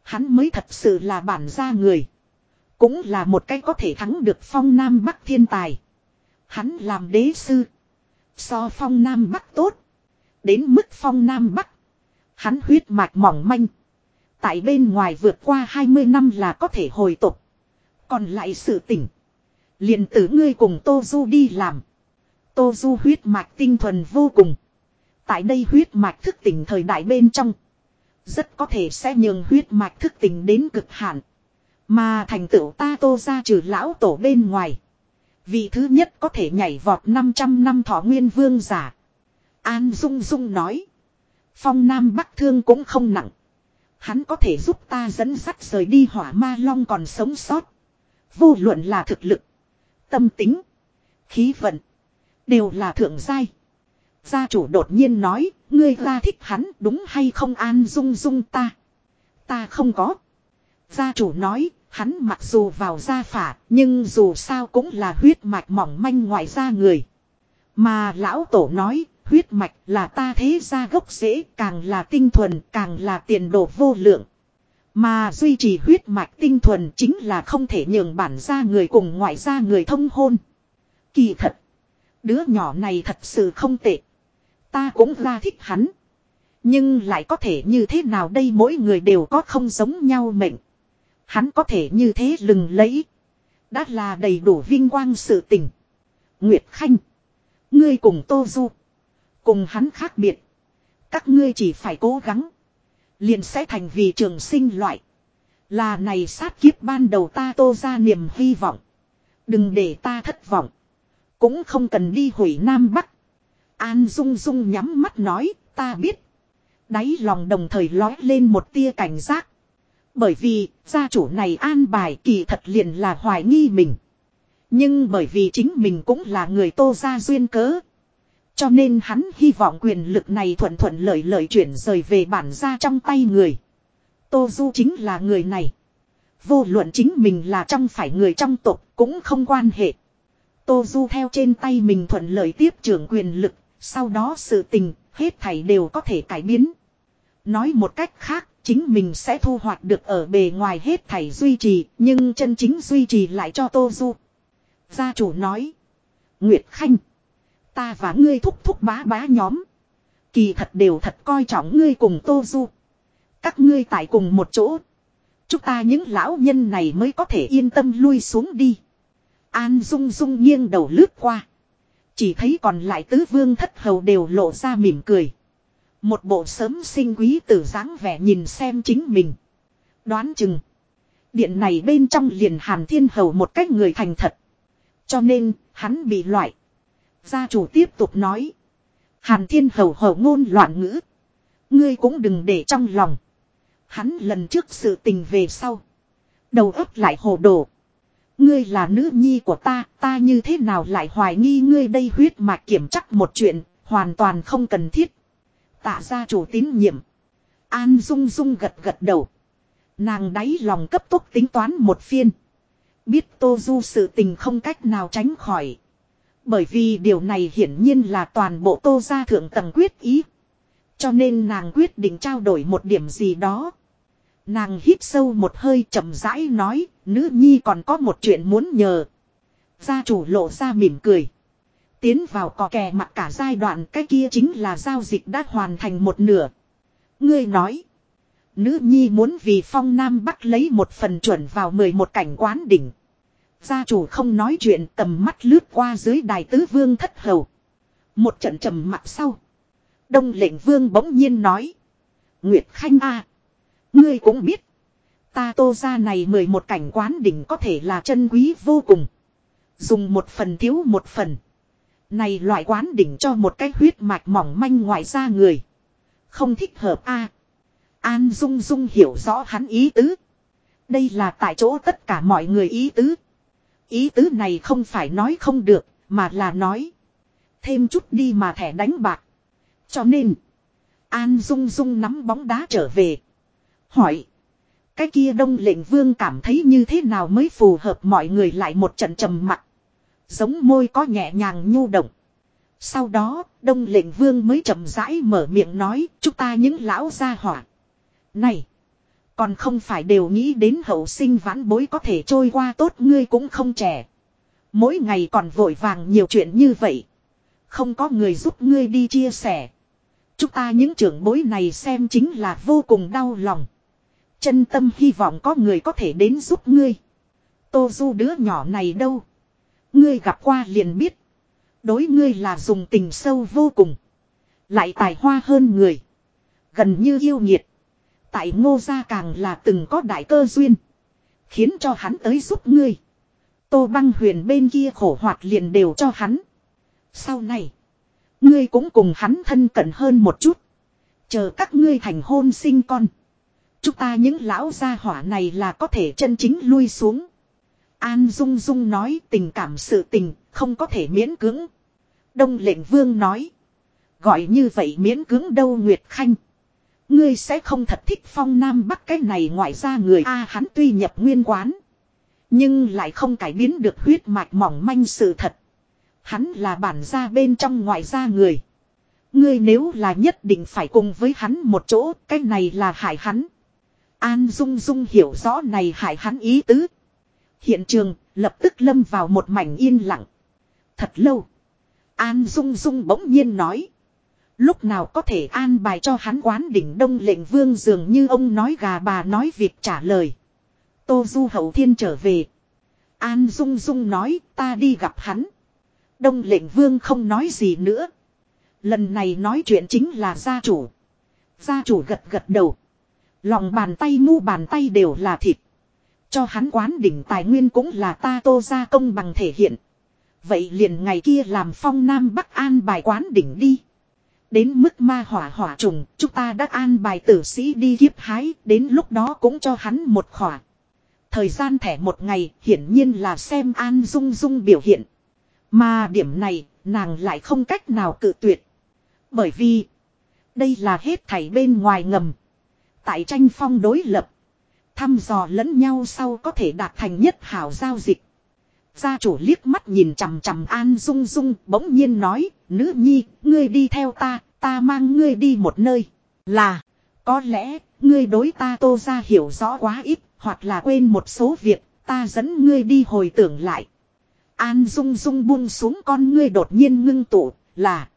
Hắn mới thật sự là bản gia người. Cũng là một cái có thể thắng được phong nam bắc thiên tài. Hắn làm đế sư. So phong nam bắc tốt. Đến mức phong nam bắc. Hắn huyết mạch mỏng manh. Tại bên ngoài vượt qua 20 năm là có thể hồi tục. Còn lại sự tỉnh. liền tử ngươi cùng Tô Du đi làm. Tô Du huyết mạch tinh thuần vô cùng. Tại đây huyết mạch thức tỉnh thời đại bên trong. Rất có thể sẽ nhường huyết mạch thức tỉnh đến cực hạn. Mà thành tựu ta tô ra trừ lão tổ bên ngoài. Vị thứ nhất có thể nhảy vọt 500 năm thọ nguyên vương giả. An Dung Dung nói. Phong Nam Bắc Thương cũng không nặng. Hắn có thể giúp ta dẫn sắt rời đi hỏa ma long còn sống sót. Vô luận là thực lực. Tâm tính. Khí vận. Đều là thượng giai. Gia chủ đột nhiên nói. Ngươi ra thích hắn, đúng hay không an dung dung ta. Ta không có. Gia chủ nói. Hắn mặc dù vào gia phả. Nhưng dù sao cũng là huyết mạch mỏng manh ngoài gia người. Mà lão tổ nói, huyết mạch là ta thế gia gốc rễ, càng là tinh thuần, càng là tiền đồ vô lượng. Mà duy trì huyết mạch tinh thuần chính là không thể nhường bản gia người cùng ngoại gia người thông hôn. Kỳ thật. Đứa nhỏ này thật sự không tệ. Ta cũng ra thích hắn. Nhưng lại có thể như thế nào đây mỗi người đều có không giống nhau mệnh. Hắn có thể như thế lừng lấy, Đã là đầy đủ vinh quang sự tình. Nguyệt Khanh. Ngươi cùng Tô Du. Cùng hắn khác biệt. Các ngươi chỉ phải cố gắng. Liền sẽ thành vì trường sinh loại. Là này sát kiếp ban đầu ta tô ra niềm hy vọng. Đừng để ta thất vọng. Cũng không cần đi hủy Nam Bắc. An Dung Dung nhắm mắt nói, ta biết. Đáy lòng đồng thời lói lên một tia cảnh giác. Bởi vì, gia chủ này an bài kỳ thật liền là hoài nghi mình. Nhưng bởi vì chính mình cũng là người tô gia duyên cớ. Cho nên hắn hy vọng quyền lực này thuận thuận lợi lợi chuyển rời về bản gia trong tay người. Tô Du chính là người này. Vô luận chính mình là trong phải người trong tộc cũng không quan hệ. Tô Du theo trên tay mình thuận lợi tiếp trưởng quyền lực, sau đó sự tình, hết thảy đều có thể cải biến. Nói một cách khác, chính mình sẽ thu hoạch được ở bề ngoài hết thảy duy trì, nhưng chân chính duy trì lại cho Tô Du. Gia chủ nói. Nguyệt Khanh. Ta và ngươi thúc thúc bá bá nhóm. Kỳ thật đều thật coi trọng ngươi cùng Tô Du. Các ngươi tại cùng một chỗ. Chúng ta những lão nhân này mới có thể yên tâm lui xuống đi. An Dung Dung nghiêng đầu lướt qua. Chỉ thấy còn lại tứ vương thất hầu đều lộ ra mỉm cười. Một bộ sớm sinh quý tử dáng vẻ nhìn xem chính mình. Đoán chừng. Điện này bên trong liền hàn thiên hầu một cách người thành thật. Cho nên, hắn bị loại. Gia chủ tiếp tục nói. Hàn thiên hầu hầu ngôn loạn ngữ. Ngươi cũng đừng để trong lòng. Hắn lần trước sự tình về sau. Đầu óc lại hồ đồ. Ngươi là nữ nhi của ta, ta như thế nào lại hoài nghi ngươi đây huyết mạch kiểm chắc một chuyện, hoàn toàn không cần thiết. Tạ gia chủ tín nhiệm. An Dung Dung gật gật đầu. Nàng đáy lòng cấp tốc tính toán một phiên. Biết Tô Du sự tình không cách nào tránh khỏi. Bởi vì điều này hiển nhiên là toàn bộ Tô gia thượng tầng quyết ý. Cho nên nàng quyết định trao đổi một điểm gì đó. Nàng hít sâu một hơi chậm rãi nói, nữ nhi còn có một chuyện muốn nhờ. Gia chủ lộ ra mỉm cười. Tiến vào cò kè mặt cả giai đoạn cái kia chính là giao dịch đã hoàn thành một nửa. Ngươi nói. Nữ nhi muốn vì phong nam bắc lấy một phần chuẩn vào 11 cảnh quán đỉnh. Gia chủ không nói chuyện tầm mắt lướt qua dưới đài tứ vương thất hầu. Một trận trầm mặt sau. Đông lệnh vương bỗng nhiên nói. Nguyệt Khanh A. Ngươi cũng biết. Ta tô ra này mười một cảnh quán đỉnh có thể là chân quý vô cùng. Dùng một phần thiếu một phần. Này loại quán đỉnh cho một cái huyết mạch mỏng manh ngoài ra người. Không thích hợp a. An Dung Dung hiểu rõ hắn ý tứ. Đây là tại chỗ tất cả mọi người ý tứ. Ý tứ này không phải nói không được, mà là nói. Thêm chút đi mà thẻ đánh bạc. Cho nên, An Dung Dung nắm bóng đá trở về. Hỏi. Cái kia đông lệnh vương cảm thấy như thế nào mới phù hợp mọi người lại một trận trầm mặc. Giống môi có nhẹ nhàng nhu động. Sau đó, đông lệnh vương mới chậm rãi mở miệng nói, chúng ta những lão gia hỏa. Này! Còn không phải đều nghĩ đến hậu sinh vãn bối có thể trôi qua tốt ngươi cũng không trẻ. Mỗi ngày còn vội vàng nhiều chuyện như vậy. Không có người giúp ngươi đi chia sẻ. Chúng ta những trưởng bối này xem chính là vô cùng đau lòng. Chân tâm hy vọng có người có thể đến giúp ngươi. Tô du đứa nhỏ này đâu. Ngươi gặp qua liền biết. Đối ngươi là dùng tình sâu vô cùng. Lại tài hoa hơn người. Gần như yêu nghiệt. Tại ngô gia càng là từng có đại cơ duyên. Khiến cho hắn tới giúp ngươi. Tô băng huyền bên kia khổ hoạt liền đều cho hắn. Sau này. Ngươi cũng cùng hắn thân cận hơn một chút. Chờ các ngươi thành hôn sinh con. Chúng ta những lão gia hỏa này là có thể chân chính lui xuống. An Dung Dung nói tình cảm sự tình, không có thể miễn cưỡng. Đông lệnh vương nói. Gọi như vậy miễn cưỡng đâu Nguyệt Khanh. Ngươi sẽ không thật thích phong nam bắc cái này ngoại ra người A hắn tuy nhập nguyên quán. Nhưng lại không cải biến được huyết mạch mỏng manh sự thật. Hắn là bản gia bên trong ngoại gia người. Ngươi nếu là nhất định phải cùng với hắn một chỗ, cái này là hại hắn. An Dung Dung hiểu rõ này hại hắn ý tứ. Hiện trường, lập tức lâm vào một mảnh yên lặng. Thật lâu. An Dung Dung bỗng nhiên nói. Lúc nào có thể an bài cho hắn quán đỉnh đông lệnh vương dường như ông nói gà bà nói việc trả lời. Tô Du hậu thiên trở về. An Dung Dung nói ta đi gặp hắn. Đông lệnh vương không nói gì nữa. Lần này nói chuyện chính là gia chủ. Gia chủ gật gật đầu. Lòng bàn tay mu bàn tay đều là thịt. Cho hắn quán đỉnh tài nguyên cũng là ta tô ra công bằng thể hiện. Vậy liền ngày kia làm phong nam bắc an bài quán đỉnh đi. Đến mức ma hỏa hỏa trùng, chúng ta đã an bài tử sĩ đi kiếp hái, đến lúc đó cũng cho hắn một khỏa. Thời gian thẻ một ngày, hiển nhiên là xem An Dung Dung biểu hiện. Mà điểm này, nàng lại không cách nào cự tuyệt. Bởi vì, đây là hết thảy bên ngoài ngầm. Tại tranh phong đối lập, thăm dò lẫn nhau sau có thể đạt thành nhất hảo giao dịch. Gia chủ liếc mắt nhìn chằm chằm An Dung Dung bỗng nhiên nói, nữ nhi, ngươi đi theo ta, ta mang ngươi đi một nơi. Là, có lẽ, ngươi đối ta tô ra hiểu rõ quá ít, hoặc là quên một số việc, ta dẫn ngươi đi hồi tưởng lại. An Dung Dung buông xuống con ngươi đột nhiên ngưng tụ, là.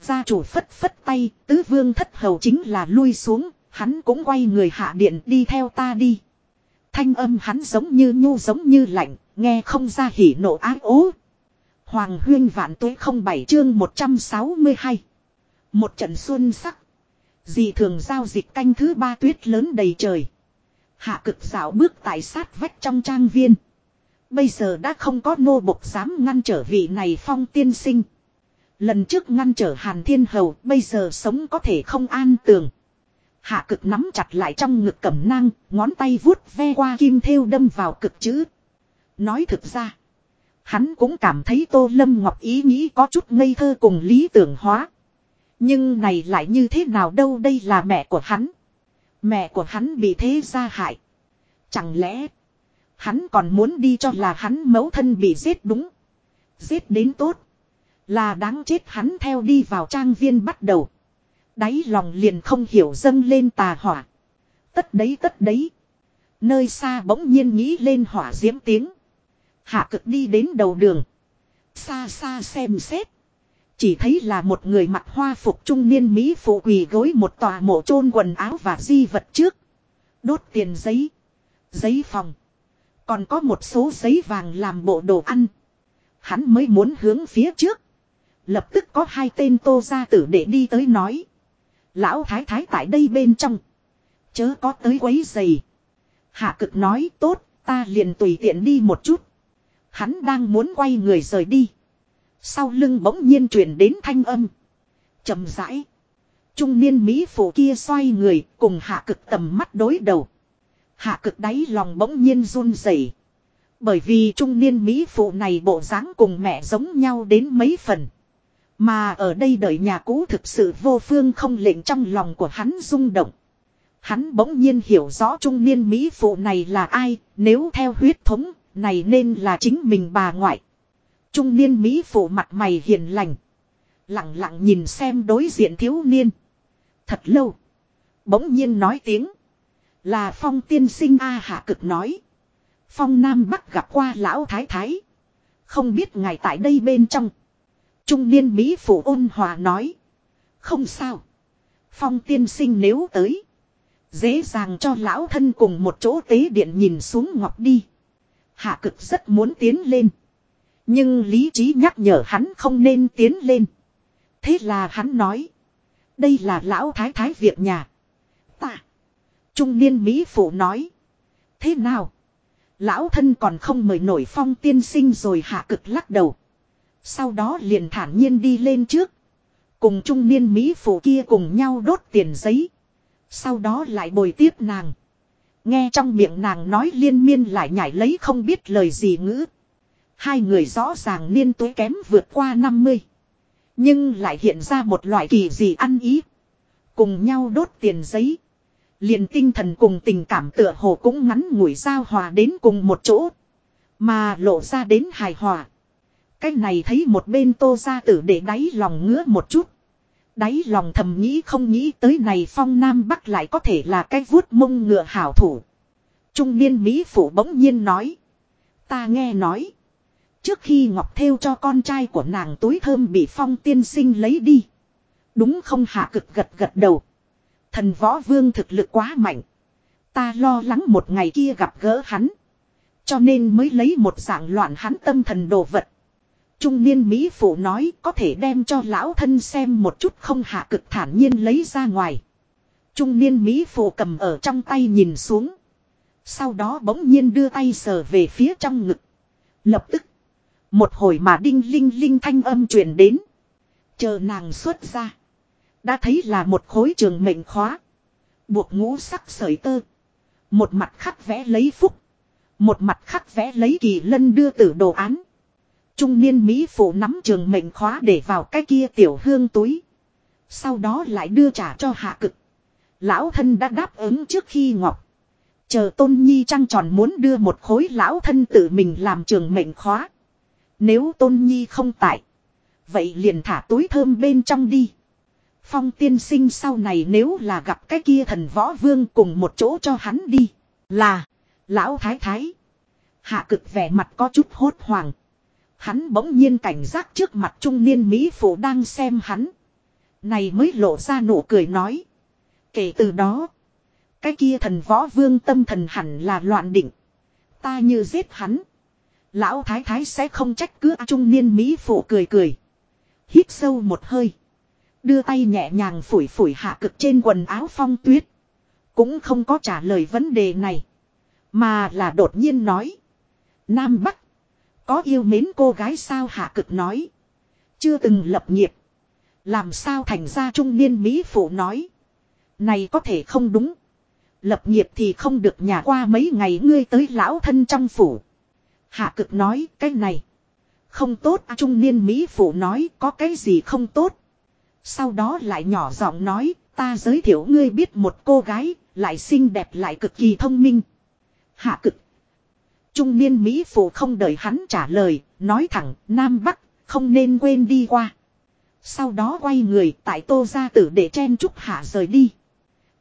Gia chủ phất phất tay, tứ vương thất hầu chính là lui xuống, hắn cũng quay người hạ điện đi theo ta đi. Thanh âm hắn giống như nhu giống như lạnh, nghe không ra hỉ nộ ái ố. Hoàng huyên vạn tuế không bảy chương 162. Một trận xuân sắc. Dị thường giao dịch canh thứ ba tuyết lớn đầy trời. Hạ cực dạo bước tại sát vách trong trang viên. Bây giờ đã không có nô bộc dám ngăn trở vị này phong tiên sinh. Lần trước ngăn trở Hàn Thiên Hầu, bây giờ sống có thể không an tường. Hạ cực nắm chặt lại trong ngực cẩm nang, ngón tay vuốt ve qua kim thêu đâm vào cực chữ. Nói thực ra, hắn cũng cảm thấy Tô Lâm Ngọc ý nghĩ có chút ngây thơ cùng lý tưởng hóa. Nhưng này lại như thế nào đâu đây là mẹ của hắn. Mẹ của hắn bị thế gia hại. Chẳng lẽ hắn còn muốn đi cho là hắn mẫu thân bị giết đúng. Giết đến tốt. Là đáng chết hắn theo đi vào trang viên bắt đầu. Đáy lòng liền không hiểu dâng lên tà hỏa. Tất đấy tất đấy. Nơi xa bỗng nhiên nghĩ lên hỏa diễm tiếng. Hạ cực đi đến đầu đường. Xa xa xem xét. Chỉ thấy là một người mặc hoa phục trung niên Mỹ phụ quỳ gối một tòa mộ chôn quần áo và di vật trước. Đốt tiền giấy. Giấy phòng. Còn có một số giấy vàng làm bộ đồ ăn. Hắn mới muốn hướng phía trước. Lập tức có hai tên tô gia tử để đi tới nói. Lão thái thái tại đây bên trong. Chớ có tới quấy giày. Hạ cực nói tốt, ta liền tùy tiện đi một chút. Hắn đang muốn quay người rời đi. Sau lưng bỗng nhiên truyền đến thanh âm. trầm rãi. Trung niên Mỹ phụ kia xoay người cùng hạ cực tầm mắt đối đầu. Hạ cực đáy lòng bỗng nhiên run rẩy Bởi vì trung niên Mỹ phụ này bộ dáng cùng mẹ giống nhau đến mấy phần. Mà ở đây đợi nhà cũ thực sự vô phương không lệnh trong lòng của hắn rung động. Hắn bỗng nhiên hiểu rõ trung niên Mỹ phụ này là ai, nếu theo huyết thống, này nên là chính mình bà ngoại. Trung niên Mỹ phụ mặt mày hiền lành. Lặng lặng nhìn xem đối diện thiếu niên. Thật lâu. Bỗng nhiên nói tiếng. Là phong tiên sinh A hạ cực nói. Phong Nam Bắc gặp qua lão thái thái. Không biết ngài tại đây bên trong. Trung niên Mỹ phụ ôn hòa nói. Không sao. Phong tiên sinh nếu tới. Dễ dàng cho lão thân cùng một chỗ tế điện nhìn xuống ngọc đi. Hạ cực rất muốn tiến lên. Nhưng lý trí nhắc nhở hắn không nên tiến lên. Thế là hắn nói. Đây là lão thái thái việc nhà. Ta. Trung niên Mỹ phụ nói. Thế nào? Lão thân còn không mời nổi phong tiên sinh rồi hạ cực lắc đầu. Sau đó liền thản nhiên đi lên trước. Cùng trung niên Mỹ phụ kia cùng nhau đốt tiền giấy. Sau đó lại bồi tiếp nàng. Nghe trong miệng nàng nói liên miên lại nhảy lấy không biết lời gì ngữ. Hai người rõ ràng niên tuế kém vượt qua 50. Nhưng lại hiện ra một loại kỳ gì ăn ý. Cùng nhau đốt tiền giấy. Liền tinh thần cùng tình cảm tựa hồ cũng ngắn ngủi giao hòa đến cùng một chỗ. Mà lộ ra đến hài hòa. Cái này thấy một bên tô gia tử để đáy lòng ngứa một chút. Đáy lòng thầm nghĩ không nghĩ tới này phong nam bắc lại có thể là cái vuốt mông ngựa hảo thủ. Trung niên Mỹ phủ bỗng nhiên nói. Ta nghe nói. Trước khi Ngọc Thêu cho con trai của nàng túi thơm bị phong tiên sinh lấy đi. Đúng không hạ cực gật gật đầu. Thần võ vương thực lực quá mạnh. Ta lo lắng một ngày kia gặp gỡ hắn. Cho nên mới lấy một dạng loạn hắn tâm thần đồ vật. Trung niên Mỹ phụ nói có thể đem cho lão thân xem một chút không hạ cực thản nhiên lấy ra ngoài. Trung niên Mỹ phụ cầm ở trong tay nhìn xuống. Sau đó bỗng nhiên đưa tay sờ về phía trong ngực. Lập tức. Một hồi mà đinh linh linh thanh âm truyền đến. Chờ nàng xuất ra. Đã thấy là một khối trường mệnh khóa. Buộc ngũ sắc sợi tơ. Một mặt khắc vẽ lấy phúc. Một mặt khắc vẽ lấy kỳ lân đưa tử đồ án. Trung niên Mỹ phụ nắm trường mệnh khóa để vào cái kia tiểu hương túi. Sau đó lại đưa trả cho hạ cực. Lão thân đã đáp ứng trước khi ngọc. Chờ tôn nhi trăng tròn muốn đưa một khối lão thân tự mình làm trường mệnh khóa. Nếu tôn nhi không tại. Vậy liền thả túi thơm bên trong đi. Phong tiên sinh sau này nếu là gặp cái kia thần võ vương cùng một chỗ cho hắn đi. Là. Lão thái thái. Hạ cực vẻ mặt có chút hốt hoảng. Hắn bỗng nhiên cảnh giác trước mặt trung niên Mỹ phụ đang xem hắn. Này mới lộ ra nụ cười nói. Kể từ đó. Cái kia thần võ vương tâm thần hẳn là loạn định. Ta như giết hắn. Lão thái thái sẽ không trách cứ trung niên Mỹ phụ cười cười. Hít sâu một hơi. Đưa tay nhẹ nhàng phủi phủi hạ cực trên quần áo phong tuyết. Cũng không có trả lời vấn đề này. Mà là đột nhiên nói. Nam Bắc. Có yêu mến cô gái sao hạ cực nói. Chưa từng lập nghiệp. Làm sao thành ra trung niên Mỹ phụ nói. Này có thể không đúng. Lập nghiệp thì không được nhà qua mấy ngày ngươi tới lão thân trong phủ. Hạ cực nói cái này. Không tốt à, trung niên Mỹ phụ nói có cái gì không tốt. Sau đó lại nhỏ giọng nói ta giới thiệu ngươi biết một cô gái lại xinh đẹp lại cực kỳ thông minh. Hạ cực. Trung niên Mỹ phụ không đợi hắn trả lời, nói thẳng, Nam Bắc, không nên quên đi qua. Sau đó quay người tại tô gia tử để chen chúc hạ rời đi.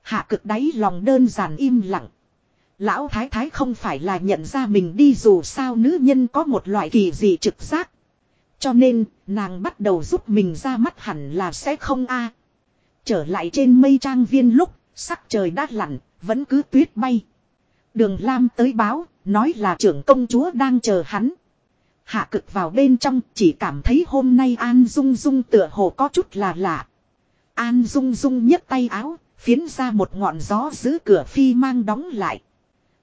Hạ cực đáy lòng đơn giản im lặng. Lão thái thái không phải là nhận ra mình đi dù sao nữ nhân có một loại kỳ dị trực giác. Cho nên, nàng bắt đầu giúp mình ra mắt hẳn là sẽ không a. Trở lại trên mây trang viên lúc, sắc trời đã lặn, vẫn cứ tuyết bay. Đường Lam tới báo, nói là trưởng công chúa đang chờ hắn. Hạ cực vào bên trong chỉ cảm thấy hôm nay An Dung Dung tựa hồ có chút là lạ. An Dung Dung nhấc tay áo, phiến ra một ngọn gió giữ cửa phi mang đóng lại.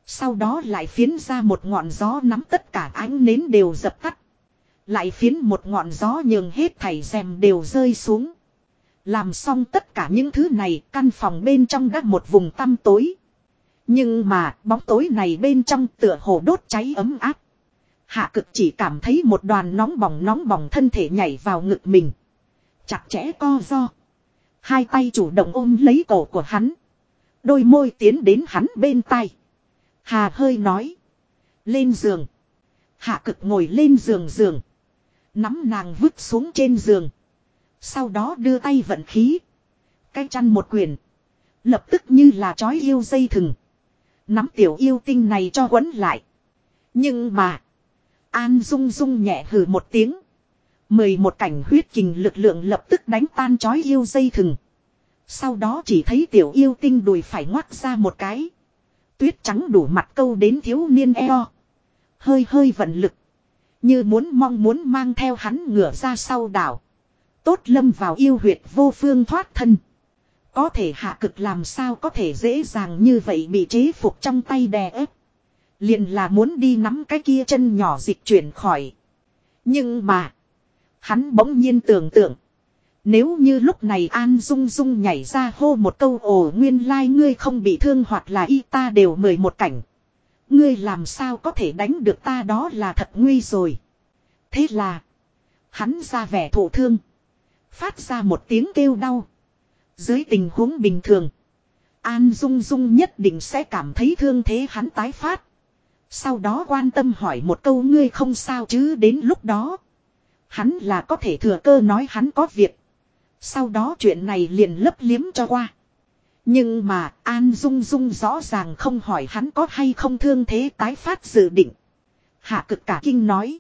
Sau đó lại phiến ra một ngọn gió nắm tất cả ánh nến đều dập tắt. Lại phiến một ngọn gió nhường hết thảy rèm đều rơi xuống. Làm xong tất cả những thứ này căn phòng bên trong đã một vùng tăm tối. Nhưng mà, bóng tối này bên trong tựa hồ đốt cháy ấm áp. Hạ cực chỉ cảm thấy một đoàn nóng bỏng nóng bỏng thân thể nhảy vào ngực mình. Chặt chẽ co do. Hai tay chủ động ôm lấy cổ của hắn. Đôi môi tiến đến hắn bên tay. Hà hơi nói. Lên giường. Hạ cực ngồi lên giường giường. Nắm nàng vứt xuống trên giường. Sau đó đưa tay vận khí. Cái chăn một quyền. Lập tức như là chói yêu dây thừng. Nắm tiểu yêu tinh này cho quấn lại. Nhưng mà. An Dung Dung nhẹ hừ một tiếng. Mười một cảnh huyết kình lực lượng lập tức đánh tan chói yêu dây thừng. Sau đó chỉ thấy tiểu yêu tinh đùi phải ngoắt ra một cái. Tuyết trắng đủ mặt câu đến thiếu niên eo. Hơi hơi vận lực. Như muốn mong muốn mang theo hắn ngửa ra sau đảo. Tốt lâm vào yêu huyệt vô phương thoát thân. Có thể hạ cực làm sao có thể dễ dàng như vậy bị chế phục trong tay đè ép. Liền là muốn đi nắm cái kia chân nhỏ dịch chuyển khỏi. Nhưng mà. Hắn bỗng nhiên tưởng tượng. Nếu như lúc này An Dung Dung nhảy ra hô một câu, ồ, nguyên lai like ngươi không bị thương hoặc là y ta đều mời một cảnh. Ngươi làm sao có thể đánh được ta đó là thật nguy rồi. Thế là. Hắn ra vẻ thổ thương. Phát ra một tiếng kêu đau. Dưới tình huống bình thường. An Dung Dung nhất định sẽ cảm thấy thương thế hắn tái phát. Sau đó quan tâm hỏi một câu ngươi không sao chứ đến lúc đó. Hắn là có thể thừa cơ nói hắn có việc. Sau đó chuyện này liền lấp liếm cho qua. Nhưng mà, An Dung Dung rõ ràng không hỏi hắn có hay không thương thế tái phát dự định. Hạ cực cả kinh nói.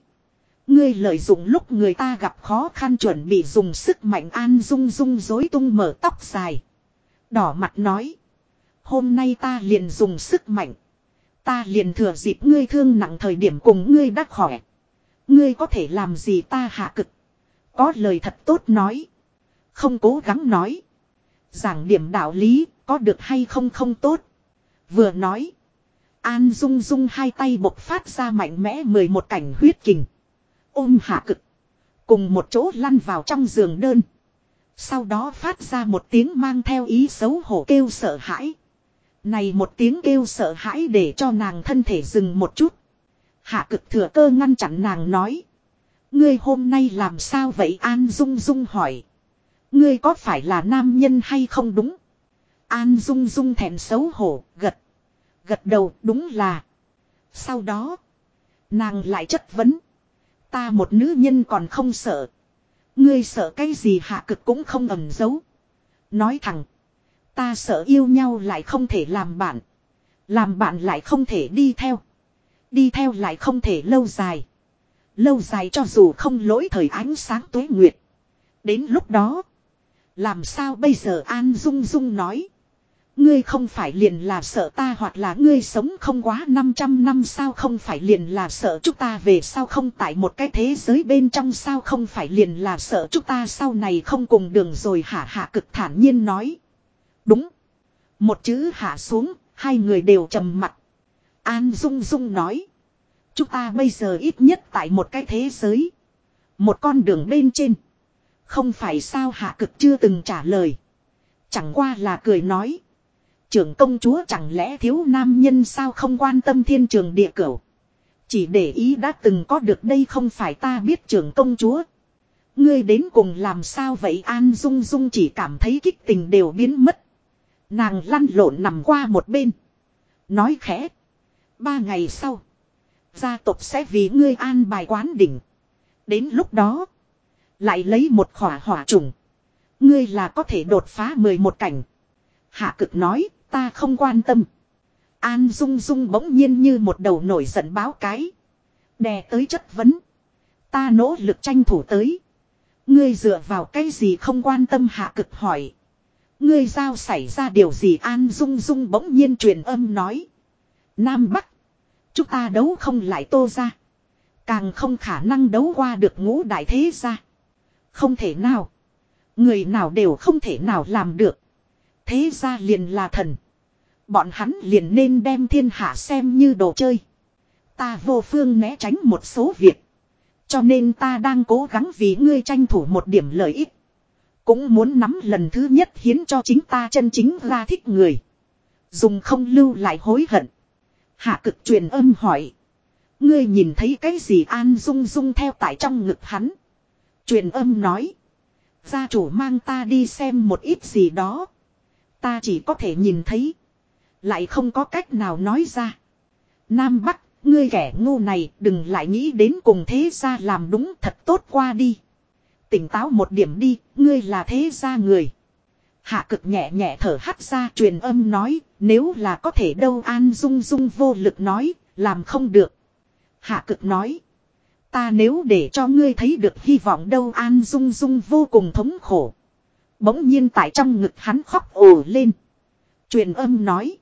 Ngươi lợi dụng lúc người ta gặp khó khăn chuẩn bị dùng sức mạnh An Dung Dung dối tung mở tóc dài. Đỏ mặt nói. Hôm nay ta liền dùng sức mạnh. Ta liền thừa dịp ngươi thương nặng thời điểm cùng ngươi đắc khỏe. Ngươi có thể làm gì ta hạ cực. Có lời thật tốt nói. Không cố gắng nói. Giảng điểm đạo lý, có được hay không không tốt. Vừa nói. An Dung Dung hai tay bộc phát ra mạnh mẽ mười một cảnh huyết kình ôm hạ cực. Cùng một chỗ lăn vào trong giường đơn. Sau đó phát ra một tiếng mang theo ý xấu hổ kêu sợ hãi. Này một tiếng kêu sợ hãi để cho nàng thân thể dừng một chút. Hạ cực thừa cơ ngăn chặn nàng nói. Ngươi hôm nay làm sao vậy An Dung Dung hỏi. Ngươi có phải là nam nhân hay không đúng? An Dung Dung thèm xấu hổ, gật. Gật đầu đúng là. Sau đó. Nàng lại chất vấn. Ta một nữ nhân còn không sợ. Ngươi sợ cái gì hạ cực cũng không ẩn giấu. Nói thẳng. Ta sợ yêu nhau lại không thể làm bạn. Làm bạn lại không thể đi theo. Đi theo lại không thể lâu dài. Lâu dài cho dù không lỗi thời ánh sáng tuế nguyệt. Đến lúc đó. Làm sao bây giờ An Dung Dung nói. Ngươi không phải liền là sợ ta hoặc là ngươi sống không quá 500 năm sao không phải liền là sợ chúng ta về sau không tại một cái thế giới bên trong sao không phải liền là sợ chúng ta sau này không cùng đường rồi hả hạ cực thản nhiên nói. Đúng. Một chữ hạ xuống, hai người đều trầm mặt. An Dung Dung nói. Chúng ta bây giờ ít nhất tại một cái thế giới. Một con đường bên trên. Không phải sao hạ cực chưa từng trả lời. Chẳng qua là cười nói. Trưởng công chúa chẳng lẽ thiếu nam nhân sao không quan tâm thiên trường địa cửu. Chỉ để ý đã từng có được đây không phải ta biết trưởng công chúa. Ngươi đến cùng làm sao vậy An Dung Dung chỉ cảm thấy kích tình đều biến mất. Nàng lăn lộn nằm qua một bên. Nói khẽ. Ba ngày sau. Gia tộc sẽ vì ngươi an bài quán đỉnh. Đến lúc đó. Lại lấy một khỏa hỏa trùng. Ngươi là có thể đột phá 11 cảnh. Hạ cực nói ta không quan tâm. An Dung Dung bỗng nhiên như một đầu nổi giận báo cái. Đè tới chất vấn. Ta nỗ lực tranh thủ tới. Ngươi dựa vào cái gì không quan tâm hạ cực hỏi. Ngươi giao xảy ra điều gì An Dung Dung bỗng nhiên truyền âm nói. Nam Bắc. Chúng ta đấu không lại tô ra. Càng không khả năng đấu qua được ngũ đại thế ra. Không thể nào. Người nào đều không thể nào làm được. Thế ra liền là thần. Bọn hắn liền nên đem thiên hạ xem như đồ chơi. Ta vô phương né tránh một số việc. Cho nên ta đang cố gắng vì ngươi tranh thủ một điểm lợi ích. Cũng muốn nắm lần thứ nhất hiến cho chính ta chân chính ra thích người. Dùng không lưu lại hối hận. Hạ cực truyền âm hỏi. Ngươi nhìn thấy cái gì an dung dung theo tại trong ngực hắn. Truyền âm nói. Gia chủ mang ta đi xem một ít gì đó. Ta chỉ có thể nhìn thấy. Lại không có cách nào nói ra. Nam Bắc, ngươi kẻ ngu này đừng lại nghĩ đến cùng thế gia làm đúng thật tốt qua đi. Tỉnh táo một điểm đi, ngươi là thế gia người. Hạ cực nhẹ nhẹ thở hắt ra truyền âm nói, nếu là có thể đâu an dung dung vô lực nói, làm không được. Hạ cực nói, ta nếu để cho ngươi thấy được hy vọng đâu an dung dung vô cùng thống khổ. Bỗng nhiên tại trong ngực hắn khóc ồ lên. Truyền âm nói,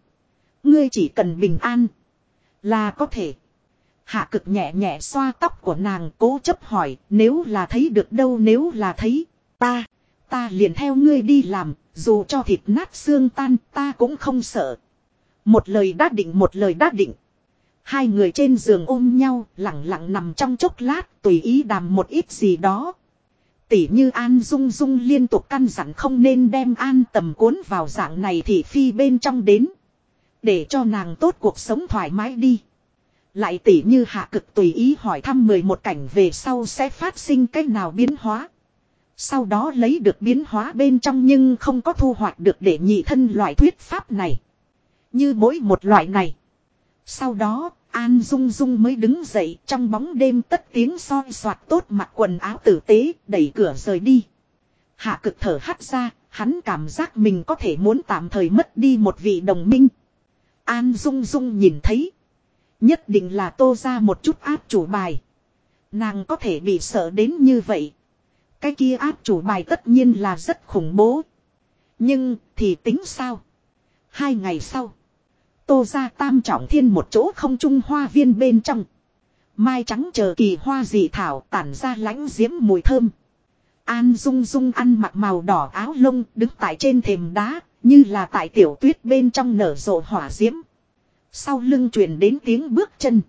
ngươi chỉ cần bình an, là có thể. Hạ cực nhẹ nhẹ xoa tóc của nàng cố chấp hỏi nếu là thấy được đâu nếu là thấy ta, ta liền theo ngươi đi làm, dù cho thịt nát xương tan ta cũng không sợ. Một lời đã định một lời đã định. Hai người trên giường ôm nhau lặng lặng nằm trong chốc lát tùy ý đàm một ít gì đó. Tỉ như An Dung Dung liên tục căn dặn không nên đem An tầm cuốn vào dạng này thì phi bên trong đến. Để cho nàng tốt cuộc sống thoải mái đi. Lại tỉ như hạ cực tùy ý hỏi thăm 11 cảnh về sau sẽ phát sinh cách nào biến hóa. Sau đó lấy được biến hóa bên trong nhưng không có thu hoạch được để nhị thân loại thuyết pháp này. Như mỗi một loại này. Sau đó, An Dung Dung mới đứng dậy trong bóng đêm tất tiếng soi soạt tốt mặt quần áo tử tế, đẩy cửa rời đi. Hạ cực thở hắt ra, hắn cảm giác mình có thể muốn tạm thời mất đi một vị đồng minh. An Dung Dung nhìn thấy. Nhất định là tô ra một chút áp chủ bài. Nàng có thể bị sợ đến như vậy. Cái kia áp chủ bài tất nhiên là rất khủng bố. Nhưng thì tính sao? Hai ngày sau. Tô ra tam trọng thiên một chỗ không trung hoa viên bên trong. Mai trắng chờ kỳ hoa dị thảo tản ra lãnh diễm mùi thơm. An Dung Dung ăn mặc màu đỏ áo lông đứng tại trên thềm đá, như là tại tiểu tuyết bên trong nở rộ hỏa diễm. Sau lưng truyền đến tiếng bước chân.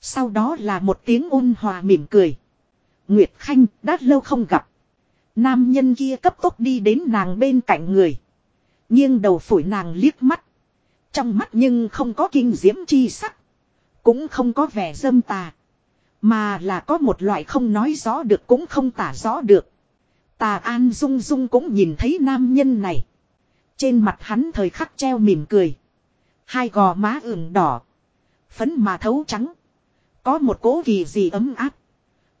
Sau đó là một tiếng ôn hòa mỉm cười. Nguyệt Khanh đã lâu không gặp. Nam nhân kia cấp tốc đi đến nàng bên cạnh người. nghiêng đầu phủi nàng liếc mắt. Trong mắt nhưng không có kinh diễm chi sắc. Cũng không có vẻ dâm tà. Mà là có một loại không nói rõ được cũng không tả rõ được. Tà An Dung Dung cũng nhìn thấy nam nhân này. Trên mặt hắn thời khắc treo mỉm cười. Hai gò má ửng đỏ. Phấn mà thấu trắng. Có một cố kỳ gì ấm áp.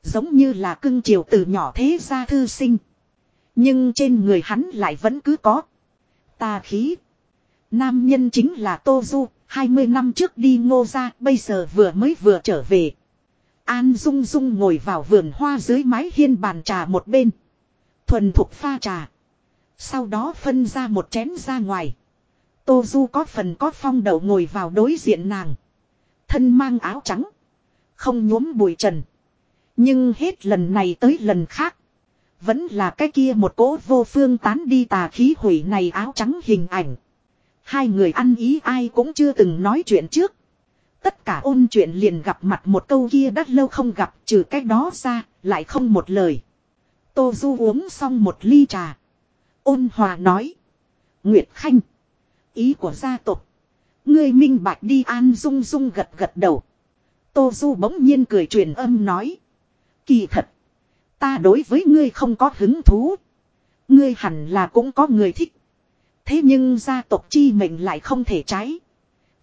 Giống như là cưng chiều từ nhỏ thế ra thư sinh. Nhưng trên người hắn lại vẫn cứ có. Tà khí. Nam nhân chính là Tô Du. 20 năm trước đi ngô ra. Bây giờ vừa mới vừa trở về. An Dung Dung ngồi vào vườn hoa dưới mái hiên bàn trà một bên. Thuần thục pha trà. Sau đó phân ra một chén ra ngoài. Tô Du có phần có phong đậu ngồi vào đối diện nàng. Thân mang áo trắng. Không nhuốm bụi trần. Nhưng hết lần này tới lần khác. Vẫn là cái kia một cỗ vô phương tán đi tà khí hủy này áo trắng hình ảnh. Hai người ăn ý ai cũng chưa từng nói chuyện trước. Tất cả ôn chuyện liền gặp mặt một câu kia đã lâu không gặp trừ cách đó ra, lại không một lời. Tô Du uống xong một ly trà. Ôn hòa nói. Nguyệt Khanh. Ý của gia tộc. Ngươi minh bạch đi an dung dung gật gật đầu. Tô Du bỗng nhiên cười truyền âm nói. Kỳ thật. Ta đối với ngươi không có hứng thú. Ngươi hẳn là cũng có người thích. Thế nhưng gia tộc chi mệnh lại không thể trái.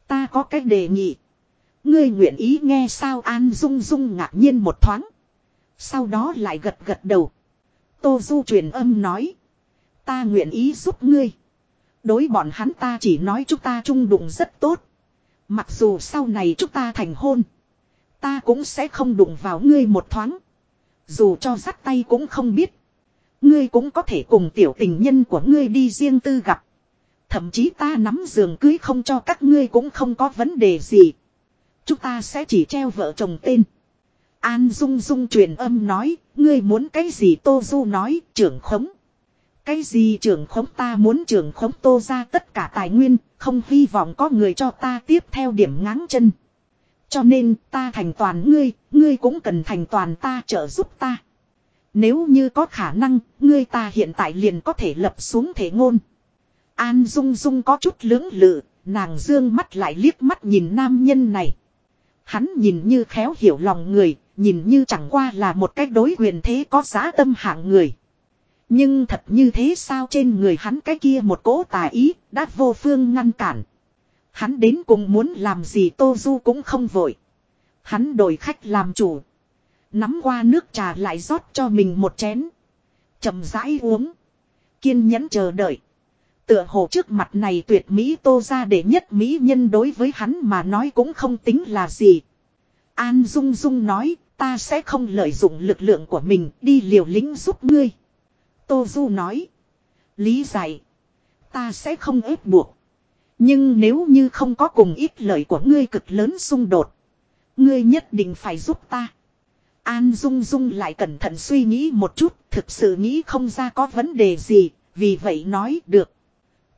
Ta có cách đề nghị. Ngươi nguyện ý nghe sao An Dung Dung ngạc nhiên một thoáng. Sau đó lại gật gật đầu. Tô Du truyền âm nói. Ta nguyện ý giúp ngươi. Đối bọn hắn ta chỉ nói chúng ta chung đụng rất tốt. Mặc dù sau này chúng ta thành hôn. Ta cũng sẽ không đụng vào ngươi một thoáng. Dù cho dắt tay cũng không biết. Ngươi cũng có thể cùng tiểu tình nhân của ngươi đi riêng tư gặp. Thậm chí ta nắm giường cưới không cho các ngươi cũng không có vấn đề gì. Chúng ta sẽ chỉ treo vợ chồng tên. An Dung Dung truyền âm nói, ngươi muốn cái gì Tô Du nói, trưởng khống. Cái gì trưởng khống ta muốn trưởng khống Tô ra tất cả tài nguyên, không hy vọng có người cho ta tiếp theo điểm ngáng chân. Cho nên ta thành toàn ngươi, ngươi cũng cần thành toàn ta trợ giúp ta. Nếu như có khả năng, ngươi ta hiện tại liền có thể lập xuống thể ngôn. An Dung Dung có chút lưỡng lự, nàng dương mắt lại liếc mắt nhìn nam nhân này. Hắn nhìn như khéo hiểu lòng người, nhìn như chẳng qua là một cách đối quyền thế có giá tâm hạng người. Nhưng thật như thế sao trên người hắn cái kia một cỗ tà ý, đã vô phương ngăn cản. Hắn đến cùng muốn làm gì Tô Du cũng không vội. Hắn đổi khách làm chủ. Nắm qua nước trà lại rót cho mình một chén. chậm rãi uống. Kiên nhẫn chờ đợi. Tựa hồ trước mặt này tuyệt mỹ tô ra để nhất mỹ nhân đối với hắn mà nói cũng không tính là gì. An Dung Dung nói, ta sẽ không lợi dụng lực lượng của mình đi liều lĩnh giúp ngươi. Tô Du nói, lý giải, ta sẽ không ép buộc. Nhưng nếu như không có cùng ít lợi của ngươi cực lớn xung đột, ngươi nhất định phải giúp ta. An Dung Dung lại cẩn thận suy nghĩ một chút, thực sự nghĩ không ra có vấn đề gì, vì vậy nói được.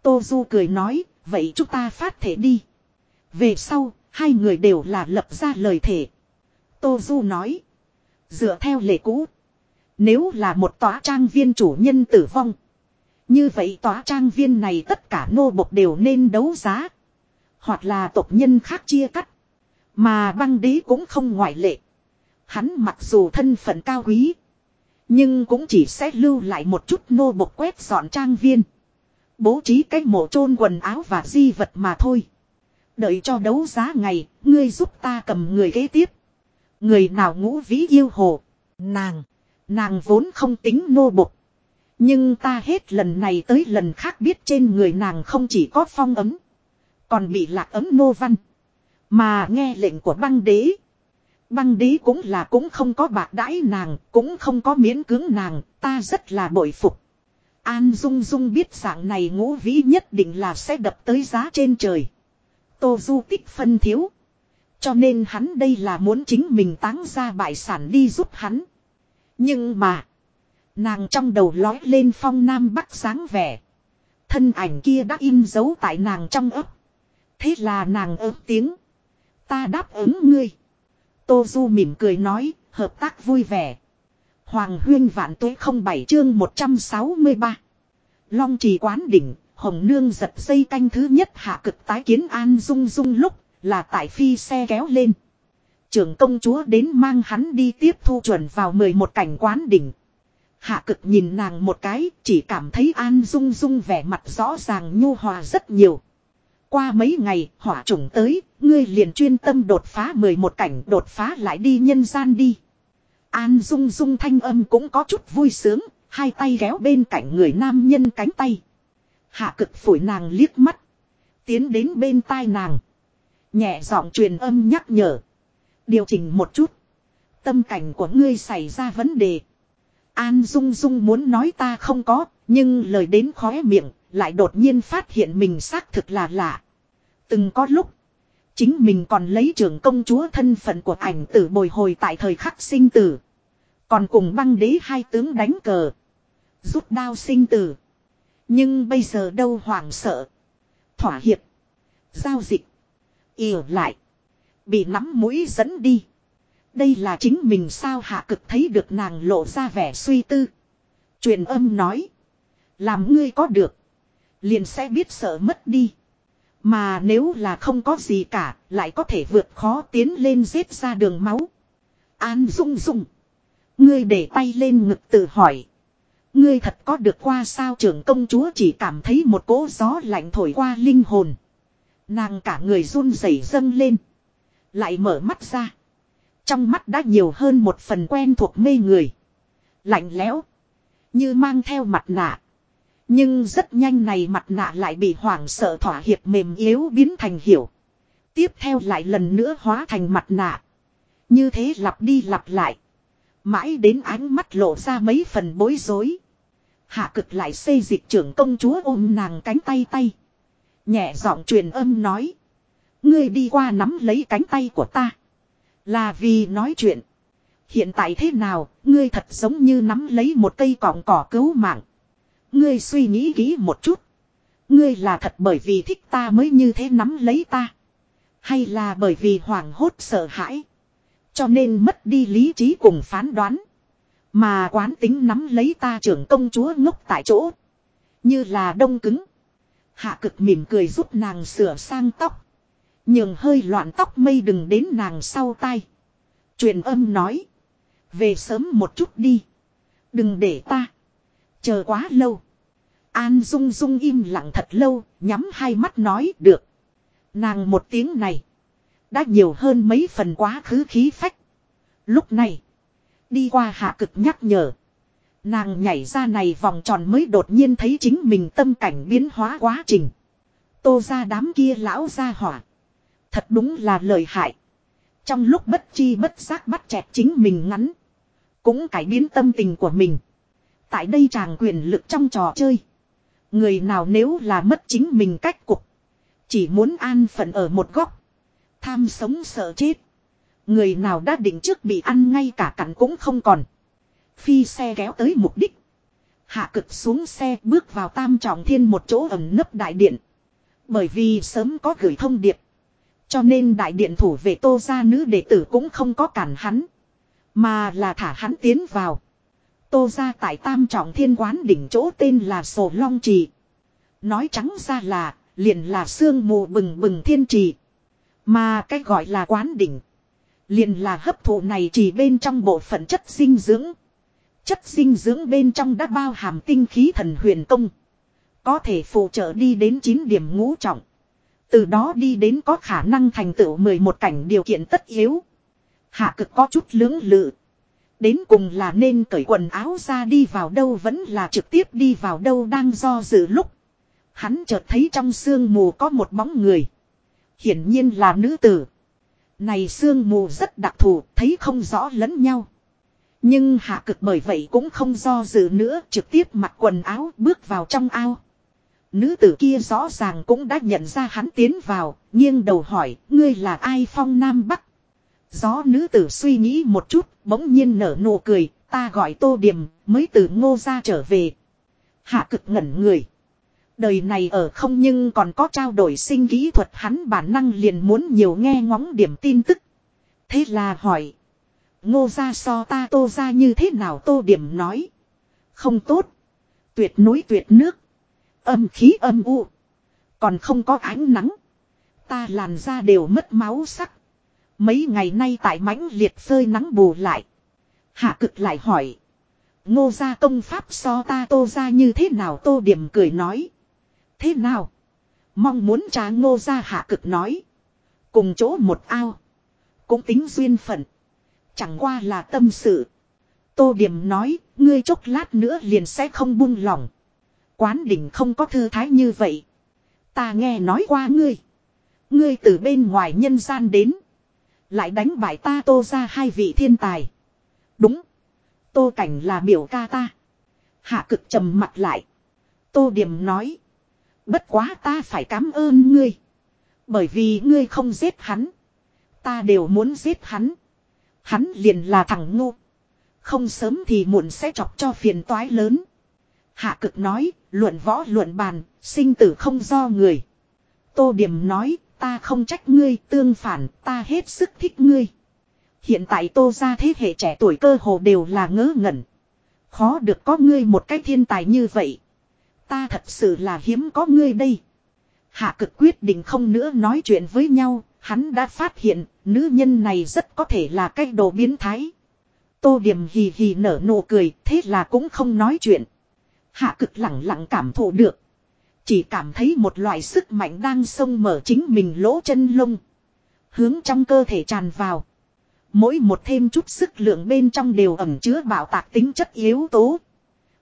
Tô Du cười nói, vậy chúng ta phát thể đi. Về sau, hai người đều là lập ra lời thể. Tô Du nói, dựa theo lệ cũ, nếu là một tòa trang viên chủ nhân tử vong, như vậy tòa trang viên này tất cả nô bộc đều nên đấu giá, hoặc là tộc nhân khác chia cắt, mà băng đế cũng không ngoại lệ. Hắn mặc dù thân phận cao quý, nhưng cũng chỉ sẽ lưu lại một chút nô bộc quét dọn trang viên. Bố trí cái mộ chôn quần áo và di vật mà thôi. Đợi cho đấu giá ngày, ngươi giúp ta cầm người kế tiếp. Người nào ngũ vĩ yêu hồ. Nàng. Nàng vốn không tính nô bộc. Nhưng ta hết lần này tới lần khác biết trên người nàng không chỉ có phong ấm. Còn bị lạc ấm nô văn. Mà nghe lệnh của băng đế. Băng đế cũng là cũng không có bạc đãi nàng, cũng không có miễn cưỡng nàng, ta rất là bội phục. An Dung Dung biết dạng này ngũ vĩ nhất định là sẽ đập tới giá trên trời. Tô Du tích phân thiếu. Cho nên hắn đây là muốn chính mình táng ra bại sản đi giúp hắn. Nhưng mà. Nàng trong đầu lói lên phong nam bắc sáng vẻ. Thân ảnh kia đã in dấu tại nàng trong ấp. Thế là nàng ớt tiếng. Ta đáp ứng ngươi. Tô Du mỉm cười nói, hợp tác vui vẻ. Hoàng huyên vạn tuế không bảy chương 163. Long trì quán đỉnh, hồng nương giật dây canh thứ nhất hạ cực tái kiến an dung dung lúc, là tại phi xe kéo lên. Trưởng công chúa đến mang hắn đi tiếp thu chuẩn vào 11 cảnh quán đỉnh. Hạ cực nhìn nàng một cái, chỉ cảm thấy an dung dung vẻ mặt rõ ràng nhu hòa rất nhiều. Qua mấy ngày, hỏa trùng tới, ngươi liền chuyên tâm đột phá 11 cảnh đột phá lại đi nhân gian đi. An dung dung thanh âm cũng có chút vui sướng, hai tay kéo bên cạnh người nam nhân cánh tay. Hạ cực phổi nàng liếc mắt. Tiến đến bên tai nàng. Nhẹ giọng truyền âm nhắc nhở. Điều chỉnh một chút. Tâm cảnh của ngươi xảy ra vấn đề. An Dung Dung muốn nói ta không có, nhưng lời đến khóe miệng, lại đột nhiên phát hiện mình xác thực là lạ. Từng có lúc, chính mình còn lấy trưởng công chúa thân phận của ảnh tử bồi hồi tại thời khắc sinh tử. Còn cùng băng đế hai tướng đánh cờ. Rút đao sinh tử. Nhưng bây giờ đâu hoảng sợ. Thỏa hiệp. Giao dịch. ỉa lại. Bị nắm mũi dẫn đi. Đây là chính mình sao hạ cực thấy được nàng lộ ra vẻ suy tư. Truyền âm nói. Làm ngươi có được. Liền sẽ biết sợ mất đi. Mà nếu là không có gì cả, lại có thể vượt khó tiến lên giết ra đường máu. An dung dung. Ngươi để tay lên ngực tự hỏi. Ngươi thật có được qua sao trưởng công chúa chỉ cảm thấy một cỗ gió lạnh thổi qua linh hồn. Nàng cả người run rẩy dâng lên. Lại mở mắt ra. Trong mắt đã nhiều hơn một phần quen thuộc mê người. Lạnh lẽo. Như mang theo mặt nạ. Nhưng rất nhanh này mặt nạ lại bị hoảng sợ thỏa hiệp mềm yếu biến thành hiểu. Tiếp theo lại lần nữa hóa thành mặt nạ. Như thế lặp đi lặp lại. Mãi đến ánh mắt lộ ra mấy phần bối rối. Hạ cực lại xây dịch trưởng công chúa ôm nàng cánh tay tay. Nhẹ giọng truyền âm nói. Ngươi đi qua nắm lấy cánh tay của ta. Là vì nói chuyện. Hiện tại thế nào, ngươi thật giống như nắm lấy một cây cọng cỏ cứu mạng. Ngươi suy nghĩ kỹ một chút. Ngươi là thật bởi vì thích ta mới như thế nắm lấy ta. Hay là bởi vì hoảng hốt sợ hãi. Cho nên mất đi lý trí cùng phán đoán. Mà quán tính nắm lấy ta trưởng công chúa ngốc tại chỗ. Như là đông cứng. Hạ cực mỉm cười giúp nàng sửa sang tóc. Nhường hơi loạn tóc mây đừng đến nàng sau tay, Truyền âm nói. Về sớm một chút đi. Đừng để ta. Chờ quá lâu. An Dung Dung im lặng thật lâu, nhắm hai mắt nói được. Nàng một tiếng này. Đã nhiều hơn mấy phần quá khứ khí phách. Lúc này. Đi qua hạ cực nhắc nhở. Nàng nhảy ra này vòng tròn mới đột nhiên thấy chính mình tâm cảnh biến hóa quá trình. Tô ra đám kia lão ra hỏa. Thật đúng là lời hại. Trong lúc bất chi bất giác bắt chẹt chính mình ngắn. Cũng cải biến tâm tình của mình. Tại đây chàng quyền lực trong trò chơi. Người nào nếu là mất chính mình cách cục. Chỉ muốn an phận ở một góc. Tham sống sợ chết. Người nào đã định trước bị ăn ngay cả cặn cũng không còn. Phi xe kéo tới mục đích. Hạ cực xuống xe bước vào tam trọng thiên một chỗ ẩm nấp đại điện. Bởi vì sớm có gửi thông điệp. Cho nên đại điện thủ về tô gia nữ đệ tử cũng không có cản hắn. Mà là thả hắn tiến vào. Tô ra tại tam trọng thiên quán đỉnh chỗ tên là Sổ Long Trì. Nói trắng ra là, liền là sương mù bừng bừng thiên trì. Mà cái gọi là quán đỉnh. Liền là hấp thụ này chỉ bên trong bộ phận chất dinh dưỡng. Chất dinh dưỡng bên trong đã bao hàm tinh khí thần huyền công. Có thể phụ trợ đi đến 9 điểm ngũ trọng. Từ đó đi đến có khả năng thành tựu 11 cảnh điều kiện tất yếu. Hạ cực có chút lưỡng lự. Đến cùng là nên cởi quần áo ra đi vào đâu vẫn là trực tiếp đi vào đâu đang do dự lúc. Hắn chợt thấy trong sương mù có một bóng người. Hiển nhiên là nữ tử. Này sương mù rất đặc thù, thấy không rõ lẫn nhau. Nhưng hạ cực bởi vậy cũng không do dự nữa, trực tiếp mặc quần áo bước vào trong ao. Nữ tử kia rõ ràng cũng đã nhận ra hắn tiến vào, nghiêng đầu hỏi, ngươi là ai phong Nam Bắc? Gió nữ tử suy nghĩ một chút, bỗng nhiên nở nụ cười, ta gọi tô điểm, mới từ ngô ra trở về. Hạ cực ngẩn người. Đời này ở không nhưng còn có trao đổi sinh kỹ thuật hắn bản năng liền muốn nhiều nghe ngóng điểm tin tức. Thế là hỏi. Ngô ra so ta tô ra như thế nào tô điểm nói. Không tốt. Tuyệt núi tuyệt nước. Âm khí âm u. Còn không có ánh nắng. Ta làn da đều mất máu sắc. Mấy ngày nay tại mãnh liệt phơi nắng bù lại. Hạ cực lại hỏi. Ngô gia công pháp so ta tô ra như thế nào tô điểm cười nói. Thế nào? Mong muốn trà ngô gia hạ cực nói. Cùng chỗ một ao. Cũng tính duyên phận. Chẳng qua là tâm sự. Tô điểm nói, ngươi chốc lát nữa liền sẽ không buông lòng Quán đỉnh không có thư thái như vậy. Ta nghe nói qua ngươi. Ngươi từ bên ngoài nhân gian đến. Lại đánh bại ta tô ra hai vị thiên tài. Đúng. Tô cảnh là biểu ca ta. Hạ cực trầm mặt lại. Tô điểm nói. Bất quá ta phải cảm ơn ngươi. Bởi vì ngươi không giết hắn. Ta đều muốn giết hắn. Hắn liền là thằng ngu. Không sớm thì muộn sẽ chọc cho phiền toái lớn. Hạ cực nói, luận võ luận bàn, sinh tử không do người. Tô điểm nói, ta không trách ngươi, tương phản, ta hết sức thích ngươi. Hiện tại tô ra thế hệ trẻ tuổi cơ hồ đều là ngớ ngẩn. Khó được có ngươi một cái thiên tài như vậy. Ta thật sự là hiếm có ngươi đây. Hạ cực quyết định không nữa nói chuyện với nhau, hắn đã phát hiện, nữ nhân này rất có thể là cái đồ biến thái. Tô điểm hì hì nở nụ cười, thế là cũng không nói chuyện. Hạ cực lặng lặng cảm thụ được. Chỉ cảm thấy một loại sức mạnh đang xông mở chính mình lỗ chân lông. Hướng trong cơ thể tràn vào. Mỗi một thêm chút sức lượng bên trong đều ẩm chứa bảo tạc tính chất yếu tố.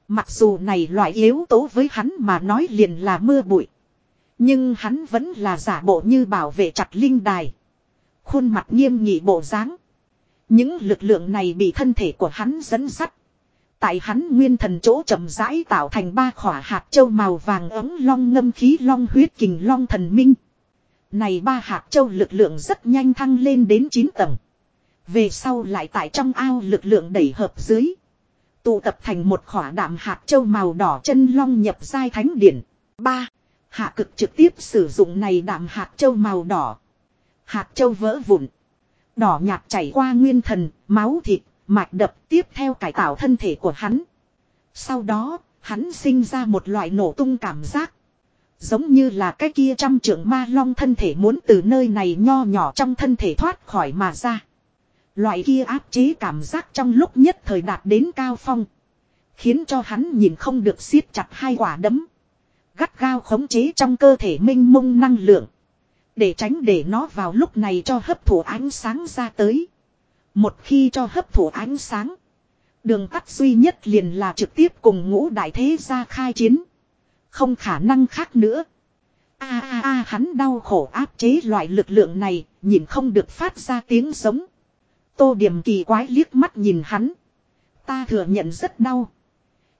Mặc dù này loại yếu tố với hắn mà nói liền là mưa bụi. Nhưng hắn vẫn là giả bộ như bảo vệ chặt linh đài. Khuôn mặt nghiêm nghị bộ dáng. Những lực lượng này bị thân thể của hắn dẫn dắt. Tại hắn nguyên thần chỗ chậm rãi tạo thành ba khỏa hạt châu màu vàng ấm long ngâm khí long huyết kình long thần minh. Này ba hạt châu lực lượng rất nhanh thăng lên đến 9 tầng. Về sau lại tại trong ao lực lượng đẩy hợp dưới. Tụ tập thành một khỏa đạm hạt châu màu đỏ chân long nhập giai thánh điển. 3. Hạ cực trực tiếp sử dụng này đạm hạt châu màu đỏ. Hạt châu vỡ vụn. Đỏ nhạt chảy qua nguyên thần, máu thịt, mạch đập tiếp theo cải tạo thân thể của hắn. Sau đó, hắn sinh ra một loại nổ tung cảm giác. Giống như là cái kia trăm trưởng ma long thân thể muốn từ nơi này nho nhỏ trong thân thể thoát khỏi mà ra. Loại kia áp chế cảm giác trong lúc nhất thời đạt đến cao phong. Khiến cho hắn nhìn không được siết chặt hai quả đấm. Gắt gao khống chế trong cơ thể minh mông năng lượng. Để tránh để nó vào lúc này cho hấp thụ ánh sáng ra tới. Một khi cho hấp thụ ánh sáng. Đường tắt duy nhất liền là trực tiếp cùng ngũ đại thế gia khai chiến. Không khả năng khác nữa. A a a hắn đau khổ áp chế loại lực lượng này, nhìn không được phát ra tiếng giống. Tô điểm kỳ quái liếc mắt nhìn hắn. Ta thừa nhận rất đau.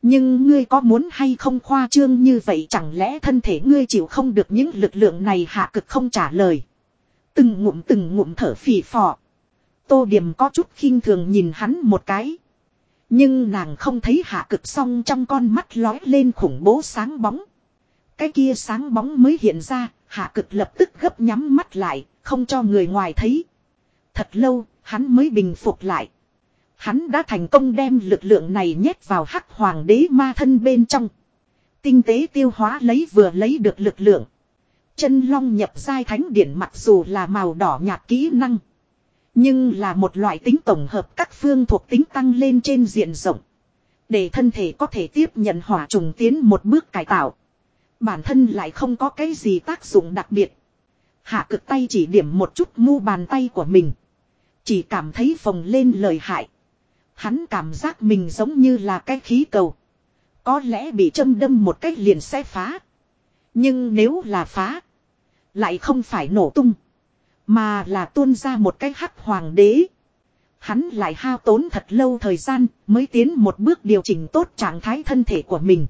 Nhưng ngươi có muốn hay không khoa trương như vậy chẳng lẽ thân thể ngươi chịu không được những lực lượng này hạ cực không trả lời. Từng ngụm từng ngụm thở phì phò. Tô điểm có chút khinh thường nhìn hắn một cái. Nhưng nàng không thấy hạ cực xong trong con mắt lói lên khủng bố sáng bóng. Cái kia sáng bóng mới hiện ra, hạ cực lập tức gấp nhắm mắt lại, không cho người ngoài thấy. Thật lâu, hắn mới bình phục lại. Hắn đã thành công đem lực lượng này nhét vào hắc hoàng đế ma thân bên trong. Tinh tế tiêu hóa lấy vừa lấy được lực lượng. Chân long nhập giai thánh điển mặc dù là màu đỏ nhạt kỹ năng. Nhưng là một loại tính tổng hợp các phương thuộc tính tăng lên trên diện rộng. Để thân thể có thể tiếp nhận hỏa trùng tiến một bước cải tạo. Bản thân lại không có cái gì tác dụng đặc biệt. Hạ cực tay chỉ điểm một chút mu bàn tay của mình. Chỉ cảm thấy phồng lên lời hại. Hắn cảm giác mình giống như là cái khí cầu. Có lẽ bị châm đâm một cách liền sẽ phá. Nhưng nếu là phá. Lại không phải nổ tung. Mà là tuôn ra một cái hắc hoàng đế. Hắn lại hao tốn thật lâu thời gian mới tiến một bước điều chỉnh tốt trạng thái thân thể của mình.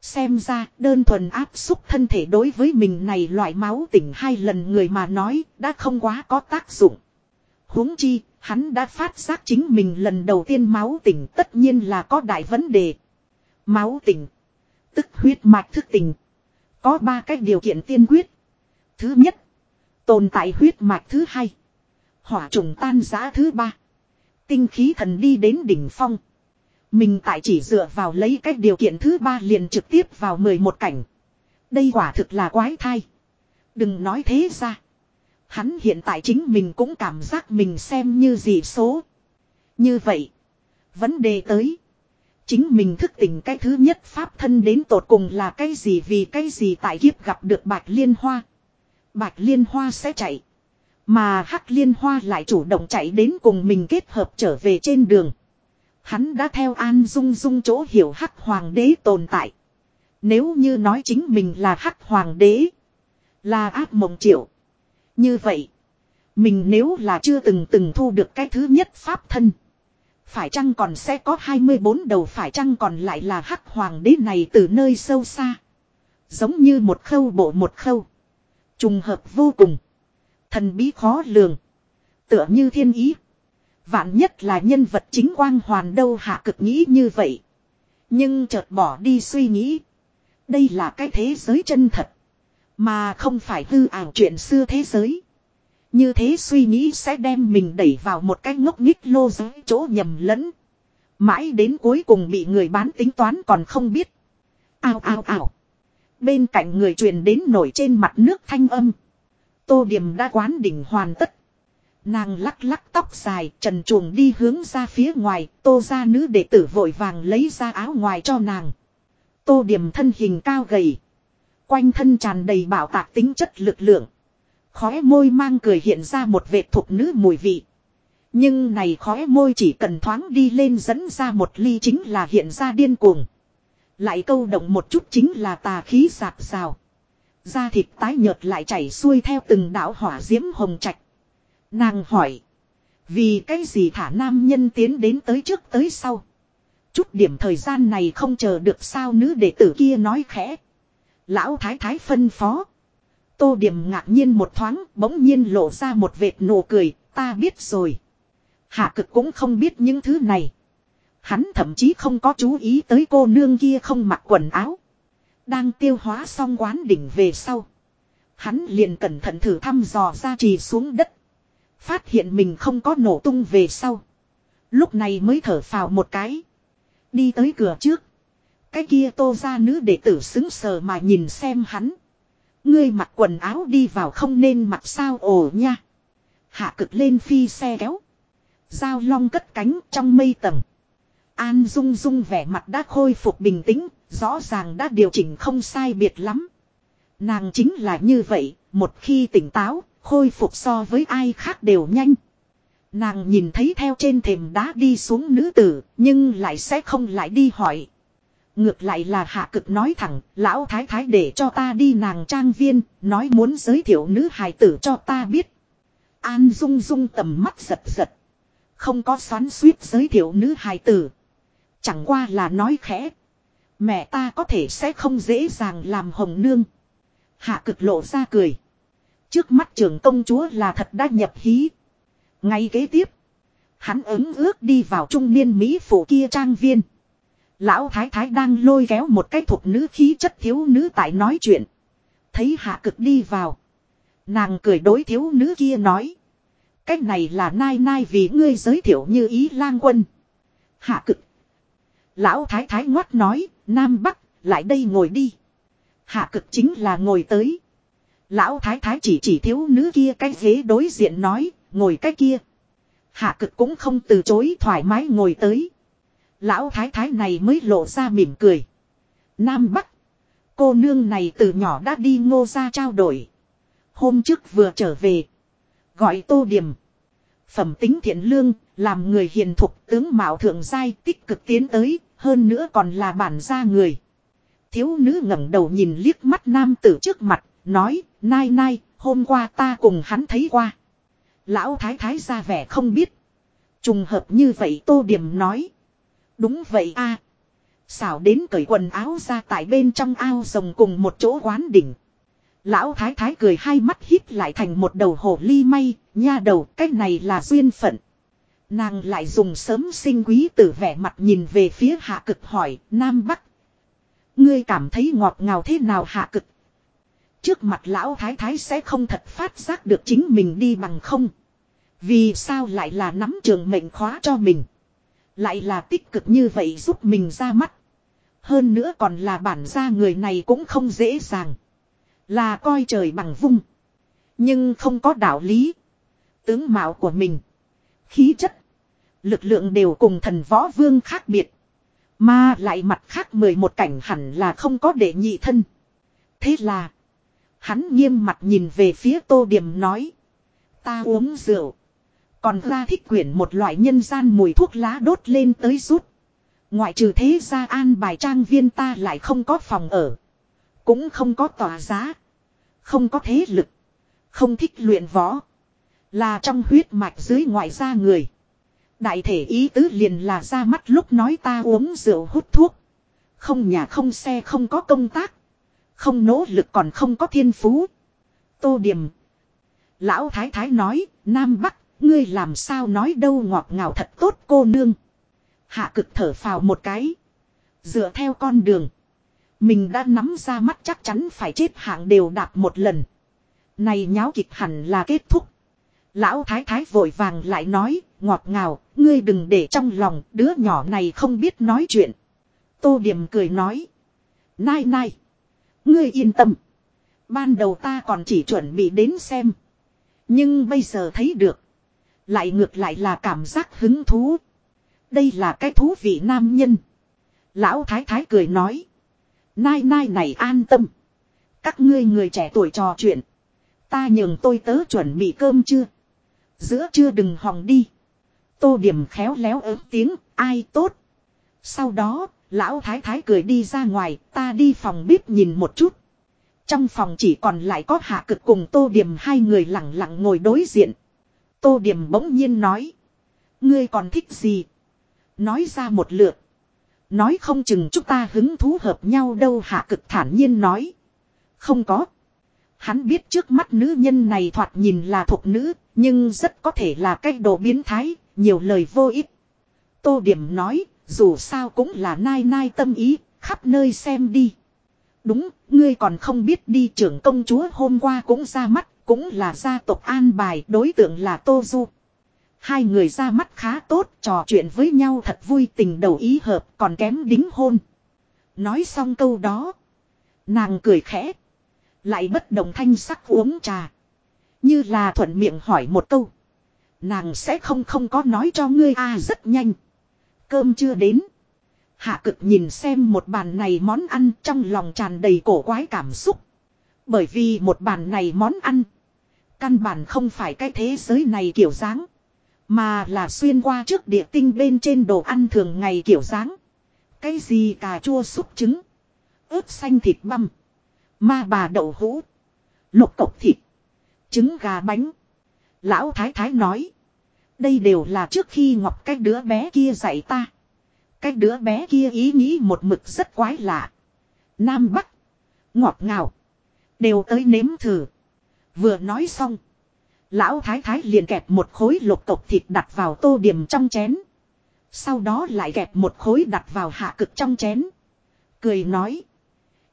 Xem ra đơn thuần áp xúc thân thể đối với mình này loại máu tỉnh hai lần người mà nói đã không quá có tác dụng huống chi, hắn đã phát giác chính mình lần đầu tiên máu tỉnh tất nhiên là có đại vấn đề. Máu tỉnh, tức huyết mạch thức tỉnh. Có ba cách điều kiện tiên quyết. Thứ nhất, tồn tại huyết mạch thứ hai. Hỏa trùng tan giã thứ ba. Tinh khí thần đi đến đỉnh phong. Mình tại chỉ dựa vào lấy cách điều kiện thứ ba liền trực tiếp vào 11 cảnh. Đây quả thực là quái thai. Đừng nói thế ra. Hắn hiện tại chính mình cũng cảm giác mình xem như gì số. Như vậy. Vấn đề tới. Chính mình thức tỉnh cái thứ nhất pháp thân đến tột cùng là cái gì vì cái gì tại kiếp gặp được bạch liên hoa. Bạch liên hoa sẽ chạy. Mà hắc liên hoa lại chủ động chạy đến cùng mình kết hợp trở về trên đường. Hắn đã theo an dung dung chỗ hiểu hắc hoàng đế tồn tại. Nếu như nói chính mình là hắc hoàng đế. Là ác mộng triệu. Như vậy. Mình nếu là chưa từng từng thu được cái thứ nhất pháp thân. Phải chăng còn sẽ có 24 đầu phải chăng còn lại là hắc hoàng đế này từ nơi sâu xa. Giống như một khâu bộ một khâu. Trùng hợp vô cùng. Thần bí khó lường. Tựa như thiên ý. Vạn nhất là nhân vật chính quang hoàn đâu hạ cực nghĩ như vậy. Nhưng chợt bỏ đi suy nghĩ. Đây là cái thế giới chân thật. Mà không phải hư ảo chuyện xưa thế giới. Như thế suy nghĩ sẽ đem mình đẩy vào một cái ngốc nghích lô giới chỗ nhầm lẫn. Mãi đến cuối cùng bị người bán tính toán còn không biết. Ao ao ao. Bên cạnh người truyền đến nổi trên mặt nước thanh âm. Tô điểm đã quán đỉnh hoàn tất. Nàng lắc lắc tóc dài, trần chuồng đi hướng ra phía ngoài. Tô ra nữ đệ tử vội vàng lấy ra áo ngoài cho nàng. Tô điểm thân hình cao gầy. Quanh thân tràn đầy bảo tạc tính chất lực lượng. Khóe môi mang cười hiện ra một vệt thục nữ mùi vị. Nhưng này khóe môi chỉ cần thoáng đi lên dẫn ra một ly chính là hiện ra điên cuồng. Lại câu động một chút chính là tà khí sạc xào, Da thịt tái nhợt lại chảy xuôi theo từng đạo hỏa diễm hồng trạch. Nàng hỏi. Vì cái gì thả nam nhân tiến đến tới trước tới sau. Chút điểm thời gian này không chờ được sao nữ đệ tử kia nói khẽ. Lão thái thái phân phó. Tô điểm ngạc nhiên một thoáng bỗng nhiên lộ ra một vệt nụ cười. Ta biết rồi. Hạ cực cũng không biết những thứ này. Hắn thậm chí không có chú ý tới cô nương kia không mặc quần áo. Đang tiêu hóa xong quán đỉnh về sau. Hắn liền cẩn thận thử thăm dò ra trì xuống đất. Phát hiện mình không có nổ tung về sau. Lúc này mới thở phào một cái. Đi tới cửa trước. Cái kia tô ra nữ đệ tử xứng sờ mà nhìn xem hắn. Ngươi mặc quần áo đi vào không nên mặc sao ồ nha. Hạ cực lên phi xe kéo. Giao long cất cánh trong mây tầng. An Dung Dung vẻ mặt đã khôi phục bình tĩnh, rõ ràng đã điều chỉnh không sai biệt lắm. Nàng chính là như vậy, một khi tỉnh táo, khôi phục so với ai khác đều nhanh. Nàng nhìn thấy theo trên thềm đá đi xuống nữ tử, nhưng lại sẽ không lại đi hỏi. Ngược lại là hạ cực nói thẳng, lão thái thái để cho ta đi nàng trang viên, nói muốn giới thiệu nữ hài tử cho ta biết. An Dung Dung tầm mắt giật giật. Không có xoắn suýt giới thiệu nữ hài tử. Chẳng qua là nói khẽ. Mẹ ta có thể sẽ không dễ dàng làm hồng nương. Hạ cực lộ ra cười. Trước mắt trưởng công chúa là thật đã nhập hí. Ngay kế tiếp. Hắn ứng ước đi vào trung niên Mỹ phủ kia trang viên. Lão thái thái đang lôi kéo một cái thuộc nữ khí chất thiếu nữ tại nói chuyện. Thấy hạ cực đi vào. Nàng cười đối thiếu nữ kia nói. Cái này là nai nai vì ngươi giới thiệu như ý lang quân. Hạ cực. Lão thái thái ngoắt nói, Nam Bắc, lại đây ngồi đi. Hạ cực chính là ngồi tới. Lão thái thái chỉ chỉ thiếu nữ kia cái ghế đối diện nói, ngồi cái kia. Hạ cực cũng không từ chối thoải mái ngồi tới. Lão thái thái này mới lộ ra mỉm cười. Nam Bắc. Cô nương này từ nhỏ đã đi ngô ra trao đổi. Hôm trước vừa trở về. Gọi tô điểm. Phẩm tính thiện lương, làm người hiền thục tướng mạo thượng giai tích cực tiến tới, hơn nữa còn là bản gia người. Thiếu nữ ngẩng đầu nhìn liếc mắt nam tử trước mặt, nói, nai nai, hôm qua ta cùng hắn thấy qua. Lão thái thái ra vẻ không biết. Trùng hợp như vậy tô điểm nói. Đúng vậy a Xảo đến cởi quần áo ra tại bên trong ao rồng cùng một chỗ quán đỉnh. Lão thái thái cười hai mắt hít lại thành một đầu hổ ly may, nha đầu cái này là duyên phận. Nàng lại dùng sớm sinh quý tử vẻ mặt nhìn về phía hạ cực hỏi, Nam Bắc. Ngươi cảm thấy ngọt ngào thế nào hạ cực? Trước mặt lão thái thái sẽ không thật phát giác được chính mình đi bằng không. Vì sao lại là nắm trường mệnh khóa cho mình. Lại là tích cực như vậy giúp mình ra mắt. Hơn nữa còn là bản gia người này cũng không dễ dàng. Là coi trời bằng vung. Nhưng không có đạo lý. Tướng mạo của mình. Khí chất. Lực lượng đều cùng thần võ vương khác biệt. Mà lại mặt khác mười một cảnh hẳn là không có đệ nhị thân. Thế là. Hắn nghiêm mặt nhìn về phía tô điểm nói. Ta uống rượu. Còn ra thích quyển một loại nhân gian mùi thuốc lá đốt lên tới rút. Ngoại trừ thế ra an bài trang viên ta lại không có phòng ở. Cũng không có tòa giá. Không có thế lực. Không thích luyện võ. Là trong huyết mạch dưới ngoại gia người. Đại thể ý tứ liền là ra mắt lúc nói ta uống rượu hút thuốc. Không nhà không xe không có công tác. Không nỗ lực còn không có thiên phú. Tô điểm. Lão Thái Thái nói, Nam Bắc, ngươi làm sao nói đâu ngọt ngào thật tốt cô nương. Hạ cực thở phào một cái. Dựa theo con đường. Mình đã nắm ra mắt chắc chắn phải chết hạng đều đạp một lần. Này nháo kịch hẳn là kết thúc. Lão thái thái vội vàng lại nói, ngọt ngào, ngươi đừng để trong lòng, đứa nhỏ này không biết nói chuyện. Tô điểm cười nói. Nai nai. Ngươi yên tâm. Ban đầu ta còn chỉ chuẩn bị đến xem. Nhưng bây giờ thấy được. Lại ngược lại là cảm giác hứng thú. Đây là cái thú vị nam nhân. Lão thái thái cười nói. Nai nai này an tâm. Các ngươi người trẻ tuổi trò chuyện. Ta nhường tôi tớ chuẩn bị cơm chưa. Giữa chưa đừng hòng đi. Tô điểm khéo léo ớt tiếng, ai tốt. Sau đó, lão thái thái cười đi ra ngoài, ta đi phòng bếp nhìn một chút. Trong phòng chỉ còn lại có hạ cực cùng tô điểm hai người lặng lặng ngồi đối diện. Tô điểm bỗng nhiên nói. Ngươi còn thích gì? Nói ra một lượt. Nói không chừng chúng ta hứng thú hợp nhau đâu hạ cực thản nhiên nói. Không có. Hắn biết trước mắt nữ nhân này thoạt nhìn là thuộc nữ, nhưng rất có thể là cách đồ biến thái, nhiều lời vô ích. Tô Điểm nói, dù sao cũng là nai nai tâm ý, khắp nơi xem đi. Đúng, ngươi còn không biết đi trưởng công chúa hôm qua cũng ra mắt, cũng là gia tộc an bài, đối tượng là Tô Du. Hai người ra mắt khá tốt, trò chuyện với nhau thật vui tình đầu ý hợp, còn kém đính hôn. Nói xong câu đó, nàng cười khẽ, lại bất đồng thanh sắc uống trà. Như là thuận miệng hỏi một câu. Nàng sẽ không không có nói cho ngươi a rất nhanh. Cơm chưa đến. Hạ cực nhìn xem một bàn này món ăn trong lòng tràn đầy cổ quái cảm xúc. Bởi vì một bàn này món ăn. Căn bản không phải cái thế giới này kiểu dáng. Mà là xuyên qua trước địa tinh bên trên đồ ăn thường ngày kiểu dáng. Cái gì cà chua súp trứng. ướp xanh thịt băm. Ma bà đậu hũ. Lục cộc thịt. Trứng gà bánh. Lão Thái Thái nói. Đây đều là trước khi Ngọc cái đứa bé kia dạy ta. Cái đứa bé kia ý nghĩ một mực rất quái lạ. Nam Bắc. Ngọt ngào. Đều tới nếm thử. Vừa nói xong. Lão Thái Thái liền kẹp một khối lục cộc thịt đặt vào tô điểm trong chén. Sau đó lại kẹp một khối đặt vào hạ cực trong chén. Cười nói.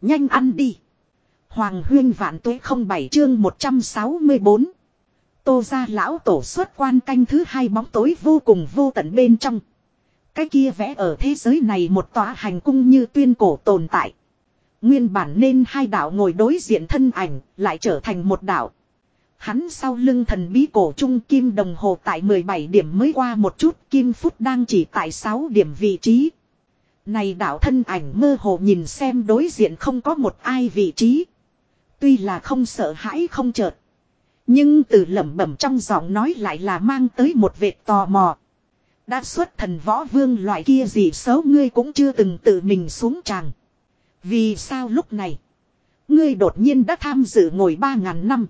Nhanh ăn đi. Hoàng huyên vạn tuế không bảy chương 164. Tô ra lão tổ xuất quan canh thứ hai bóng tối vô cùng vô tận bên trong. Cái kia vẽ ở thế giới này một tòa hành cung như tuyên cổ tồn tại. Nguyên bản nên hai đạo ngồi đối diện thân ảnh, lại trở thành một đạo. Hắn sau lưng thần bí cổ trung kim đồng hồ tại 17 điểm mới qua một chút, kim phút đang chỉ tại 6 điểm vị trí. Này đạo thân ảnh mơ hồ nhìn xem đối diện không có một ai vị trí. Tuy là không sợ hãi không chợt. Nhưng từ lẩm bẩm trong giọng nói lại là mang tới một vệt tò mò. Đã xuất thần võ vương loại kia gì xấu ngươi cũng chưa từng tự mình xuống tràng. Vì sao lúc này? Ngươi đột nhiên đã tham dự ngồi ba ngàn năm.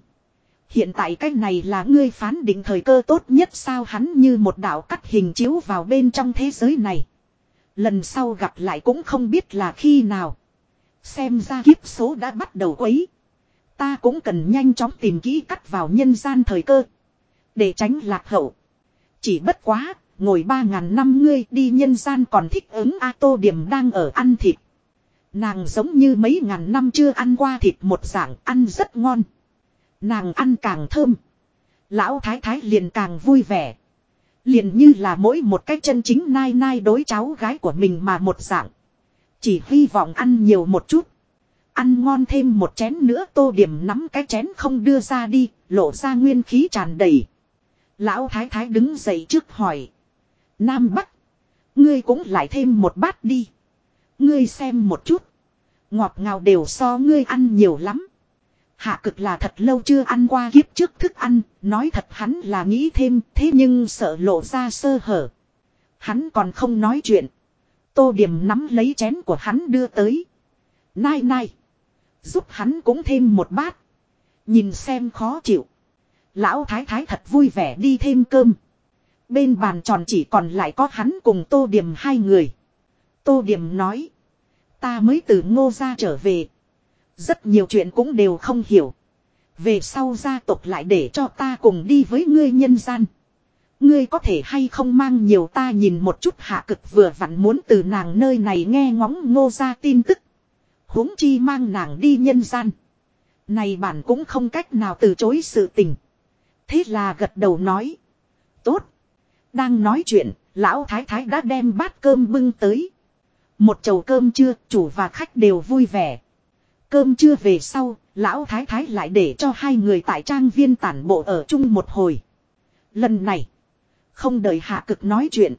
Hiện tại cái này là ngươi phán định thời cơ tốt nhất sao hắn như một đạo cắt hình chiếu vào bên trong thế giới này. Lần sau gặp lại cũng không biết là khi nào. Xem ra kiếp số đã bắt đầu quấy. Ta cũng cần nhanh chóng tìm kỹ cắt vào nhân gian thời cơ. Để tránh lạc hậu. Chỉ bất quá, ngồi ba ngàn năm ngươi đi nhân gian còn thích ứng A Tô Điểm đang ở ăn thịt. Nàng giống như mấy ngàn năm chưa ăn qua thịt một dạng ăn rất ngon. Nàng ăn càng thơm. Lão thái thái liền càng vui vẻ. Liền như là mỗi một cái chân chính nai nai đối cháu gái của mình mà một dạng. Chỉ hy vọng ăn nhiều một chút. Ăn ngon thêm một chén nữa tô điểm nắm cái chén không đưa ra đi, lộ ra nguyên khí tràn đầy. Lão thái thái đứng dậy trước hỏi. Nam Bắc. Ngươi cũng lại thêm một bát đi. Ngươi xem một chút. Ngọt ngào đều so ngươi ăn nhiều lắm. Hạ cực là thật lâu chưa ăn qua kiếp trước thức ăn, nói thật hắn là nghĩ thêm, thế nhưng sợ lộ ra sơ hở. Hắn còn không nói chuyện. Tô điểm nắm lấy chén của hắn đưa tới. Nai nai. Giúp hắn cũng thêm một bát. Nhìn xem khó chịu. Lão thái thái thật vui vẻ đi thêm cơm. Bên bàn tròn chỉ còn lại có hắn cùng tô điểm hai người. Tô điểm nói. Ta mới từ ngô ra trở về. Rất nhiều chuyện cũng đều không hiểu. Về sau gia tộc lại để cho ta cùng đi với ngươi nhân gian. Ngươi có thể hay không mang nhiều ta nhìn một chút hạ cực vừa vặn muốn từ nàng nơi này nghe ngóng ngô ra tin tức. huống chi mang nàng đi nhân gian. Này bản cũng không cách nào từ chối sự tình. Thế là gật đầu nói. Tốt. Đang nói chuyện, lão thái thái đã đem bát cơm bưng tới. Một chầu cơm trưa, chủ và khách đều vui vẻ. Cơm trưa về sau, lão thái thái lại để cho hai người tại trang viên tản bộ ở chung một hồi. Lần này, không đợi hạ cực nói chuyện.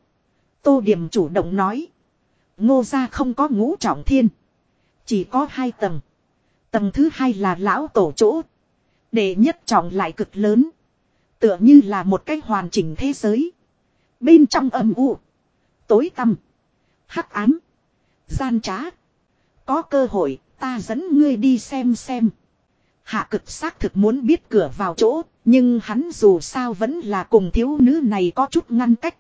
Tô Điểm chủ động nói. Ngô gia không có ngũ trọng thiên. Chỉ có hai tầng. Tầng thứ hai là lão tổ chỗ. để nhất trọng lại cực lớn. Tựa như là một cái hoàn chỉnh thế giới. Bên trong âm u. Tối tăm. hắc ám. Gian trá. Có cơ hội ta dẫn ngươi đi xem xem. Hạ cực xác thực muốn biết cửa vào chỗ, nhưng hắn dù sao vẫn là cùng thiếu nữ này có chút ngăn cách.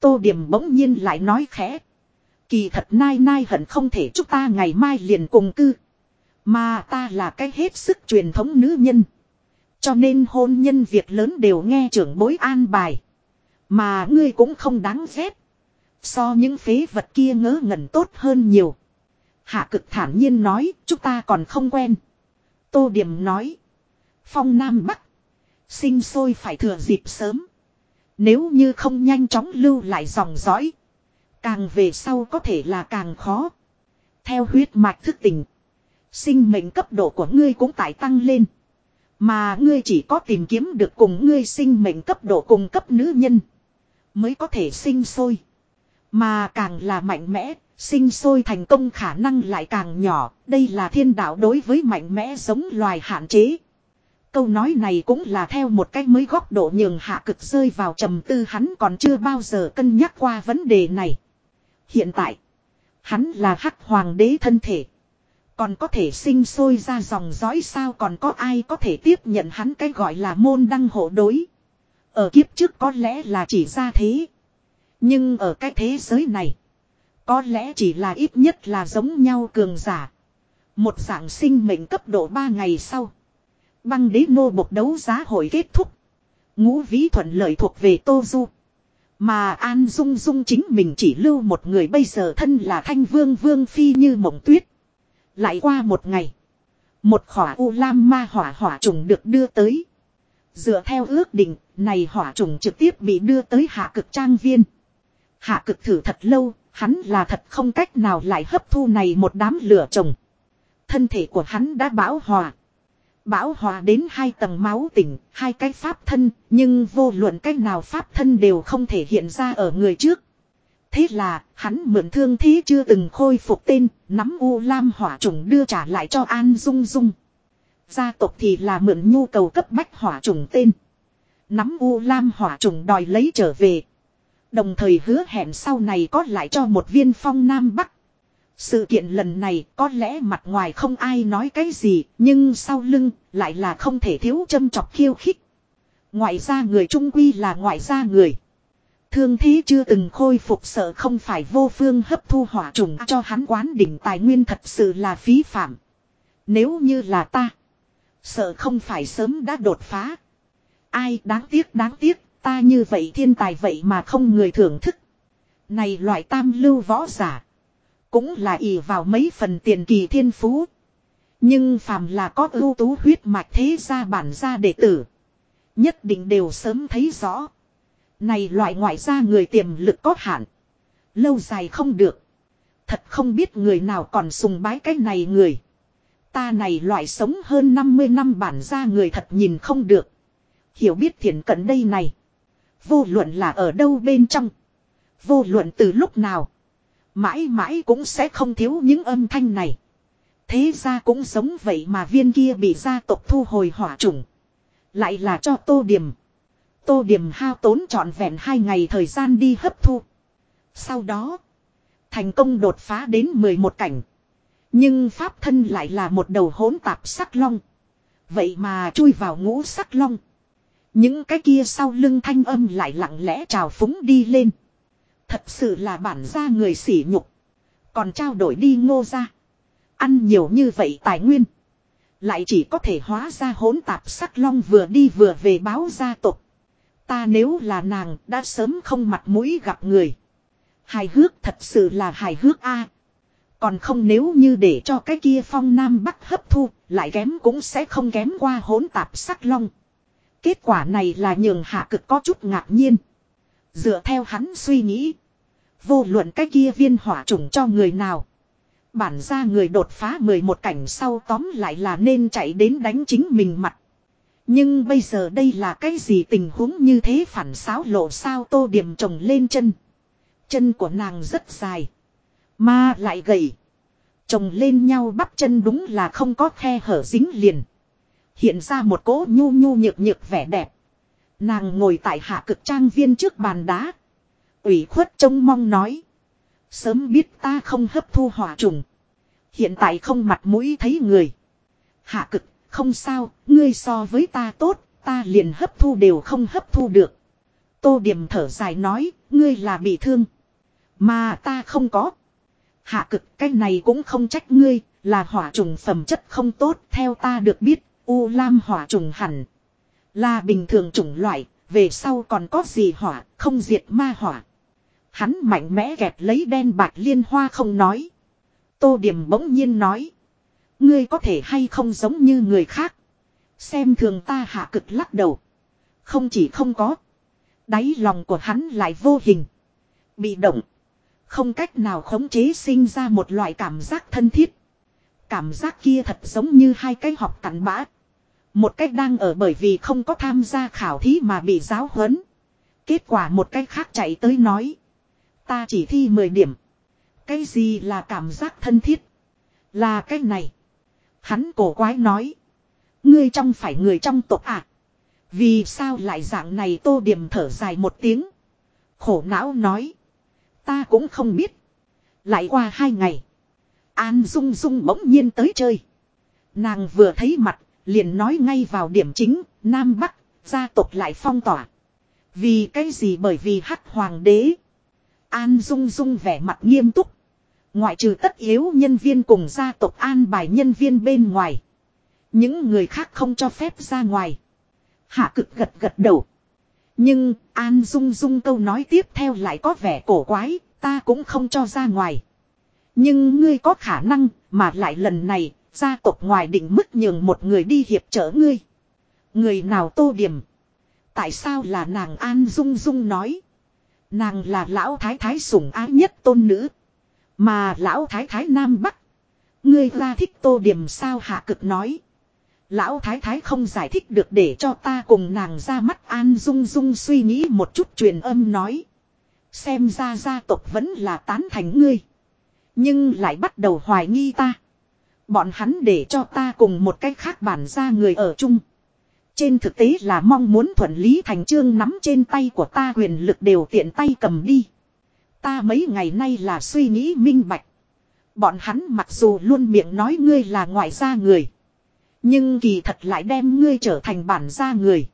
Tô điểm bỗng nhiên lại nói khẽ. Kỳ thật nai nai hận không thể chúng ta ngày mai liền cùng cư. Mà ta là cái hết sức truyền thống nữ nhân. Cho nên hôn nhân việc lớn đều nghe trưởng bối an bài. Mà ngươi cũng không đáng ghét. So những phế vật kia ngớ ngẩn tốt hơn nhiều. Hạ cực thản nhiên nói, chúng ta còn không quen. Tô Điểm nói. Phong Nam Bắc. Sinh sôi phải thừa dịp sớm. Nếu như không nhanh chóng lưu lại dòng dõi. Càng về sau có thể là càng khó. Theo huyết mạch thức tỉnh. Sinh mệnh cấp độ của ngươi cũng tại tăng lên. Mà ngươi chỉ có tìm kiếm được cùng ngươi sinh mệnh cấp độ cùng cấp nữ nhân. Mới có thể sinh sôi. Mà càng là mạnh mẽ, sinh sôi thành công khả năng lại càng nhỏ. Đây là thiên đạo đối với mạnh mẽ giống loài hạn chế. Câu nói này cũng là theo một cách mới góc độ nhường hạ cực rơi vào trầm tư hắn còn chưa bao giờ cân nhắc qua vấn đề này. Hiện tại, hắn là hắc hoàng đế thân thể. Còn có thể sinh sôi ra dòng dõi sao còn có ai có thể tiếp nhận hắn cái gọi là môn đăng hộ đối. Ở kiếp trước có lẽ là chỉ ra thế. Nhưng ở cái thế giới này. Có lẽ chỉ là ít nhất là giống nhau cường giả. Một dạng sinh mệnh cấp độ 3 ngày sau. Băng đế nô bộc đấu giá hội kết thúc. Ngũ vĩ thuận lợi thuộc về Tô Du. Mà An Dung Dung chính mình chỉ lưu một người bây giờ thân là thanh vương vương phi như mộng tuyết. Lại qua một ngày. Một khỏa u lam ma hỏa hỏa trùng được đưa tới. Dựa theo ước định, này hỏa trùng trực tiếp bị đưa tới hạ cực trang viên. Hạ cực thử thật lâu, hắn là thật không cách nào lại hấp thu này một đám lửa chồng. Thân thể của hắn đã bão hòa. Bão hòa đến hai tầng máu tỉnh, hai cái pháp thân, nhưng vô luận cách nào pháp thân đều không thể hiện ra ở người trước. Thế là, hắn mượn thương thí chưa từng khôi phục tên, nắm U Lam hỏa trùng đưa trả lại cho An Dung Dung. Gia tộc thì là mượn nhu cầu cấp bách hỏa trùng tên. Nắm U Lam hỏa trùng đòi lấy trở về. Đồng thời hứa hẹn sau này có lại cho một viên phong Nam Bắc. Sự kiện lần này có lẽ mặt ngoài không ai nói cái gì, nhưng sau lưng lại là không thể thiếu châm chọc khiêu khích. Ngoại gia người trung quy là ngoại gia người. Thương thế chưa từng khôi phục sợ không phải vô phương hấp thu hỏa trùng cho hắn quán đỉnh tài nguyên thật sự là phí phạm. Nếu như là ta, sợ không phải sớm đã đột phá. Ai đáng tiếc đáng tiếc, ta như vậy thiên tài vậy mà không người thưởng thức. Này loại tam lưu võ giả. Cũng là ỷ vào mấy phần tiền kỳ thiên phú. Nhưng phàm là có ưu tú huyết mạch thế gia bản gia đệ tử. Nhất định đều sớm thấy rõ. Này loại ngoại gia người tiềm lực có hạn. Lâu dài không được. Thật không biết người nào còn sùng bái cái này người. Ta này loại sống hơn 50 năm bản gia người thật nhìn không được. Hiểu biết thiện cận đây này. Vô luận là ở đâu bên trong. Vô luận từ lúc nào. Mãi mãi cũng sẽ không thiếu những âm thanh này. Thế ra cũng giống vậy mà viên kia bị gia tộc thu hồi hỏa trùng. Lại là cho tô điểm. Tô điểm hao tốn trọn vẹn hai ngày thời gian đi hấp thu. Sau đó. Thành công đột phá đến 11 cảnh. Nhưng pháp thân lại là một đầu hỗn tạp sắc long. Vậy mà chui vào ngũ sắc long. Những cái kia sau lưng thanh âm lại lặng lẽ trào phúng đi lên. Thật sự là bản gia người sỉ nhục. Còn trao đổi đi ngô ra. Ăn nhiều như vậy tài nguyên. Lại chỉ có thể hóa ra hỗn tạp sắc long vừa đi vừa về báo gia tộc. Ta nếu là nàng đã sớm không mặt mũi gặp người. Hài hước thật sự là hài hước a. Còn không nếu như để cho cái kia phong nam bắc hấp thu, lại kém cũng sẽ không kém qua hỗn tạp sắc long. Kết quả này là nhường hạ cực có chút ngạc nhiên. Dựa theo hắn suy nghĩ. Vô luận cái kia viên hỏa trùng cho người nào. Bản ra người đột phá 11 cảnh sau tóm lại là nên chạy đến đánh chính mình mặt. Nhưng bây giờ đây là cái gì tình huống như thế phản xáo lộ sao tô điểm trồng lên chân. Chân của nàng rất dài. Mà lại gầy. Trồng lên nhau bắp chân đúng là không có khe hở dính liền. Hiện ra một cỗ nhu nhu nhược nhược vẻ đẹp. Nàng ngồi tại hạ cực trang viên trước bàn đá. ủy khuất trông mong nói. Sớm biết ta không hấp thu hỏa trùng. Hiện tại không mặt mũi thấy người. Hạ cực, không sao, ngươi so với ta tốt, ta liền hấp thu đều không hấp thu được. Tô điểm thở dài nói, ngươi là bị thương. Mà ta không có. Hạ cực cái này cũng không trách ngươi, là hỏa trùng phẩm chất không tốt, theo ta được biết, U Lam hỏa trùng hẳn. Là bình thường chủng loại, về sau còn có gì hỏa, không diệt ma hỏa. Hắn mạnh mẽ gẹp lấy đen bạc liên hoa không nói. Tô Điểm bỗng nhiên nói. Ngươi có thể hay không giống như người khác. Xem thường ta hạ cực lắc đầu. Không chỉ không có. Đáy lòng của hắn lại vô hình. Bị động. Không cách nào khống chế sinh ra một loại cảm giác thân thiết. Cảm giác kia thật giống như hai cái học cặn bã. Một cách đang ở bởi vì không có tham gia khảo thí mà bị giáo huấn. Kết quả một cách khác chạy tới nói. Ta chỉ thi 10 điểm. Cái gì là cảm giác thân thiết? Là cái này. Hắn cổ quái nói. Ngươi trong phải người trong tộc à? Vì sao lại dạng này tô điểm thở dài một tiếng. Khổ não nói. Ta cũng không biết. Lại qua hai ngày. An Dung Dung bỗng nhiên tới chơi. Nàng vừa thấy mặt, liền nói ngay vào điểm chính, Nam Bắc, gia tộc lại phong tỏa. Vì cái gì bởi vì hắc hoàng đế. An Dung Dung vẻ mặt nghiêm túc. Ngoại trừ tất yếu nhân viên cùng gia tộc an bài nhân viên bên ngoài. Những người khác không cho phép ra ngoài. Hạ cực gật gật đầu. Nhưng An Dung Dung câu nói tiếp theo lại có vẻ cổ quái, ta cũng không cho ra ngoài. Nhưng ngươi có khả năng, mà lại lần này, gia tộc ngoài định mức nhường một người đi hiệp trợ ngươi. Người nào tô điểm? Tại sao là nàng An Dung Dung nói? Nàng là lão thái thái sủng ái nhất tôn nữ. Mà lão thái thái Nam Bắc. Ngươi ra thích tô điểm sao hạ cực nói. Lão thái thái không giải thích được để cho ta cùng nàng ra mắt an dung dung suy nghĩ một chút truyền âm nói. Xem ra gia tộc vẫn là tán thành ngươi. Nhưng lại bắt đầu hoài nghi ta. Bọn hắn để cho ta cùng một cách khác bản ra người ở chung. Trên thực tế là mong muốn thuận lý thành trương nắm trên tay của ta quyền lực đều tiện tay cầm đi. Ta mấy ngày nay là suy nghĩ minh bạch. Bọn hắn mặc dù luôn miệng nói ngươi là ngoại gia người. Nhưng kỳ thật lại đem ngươi trở thành bản gia người.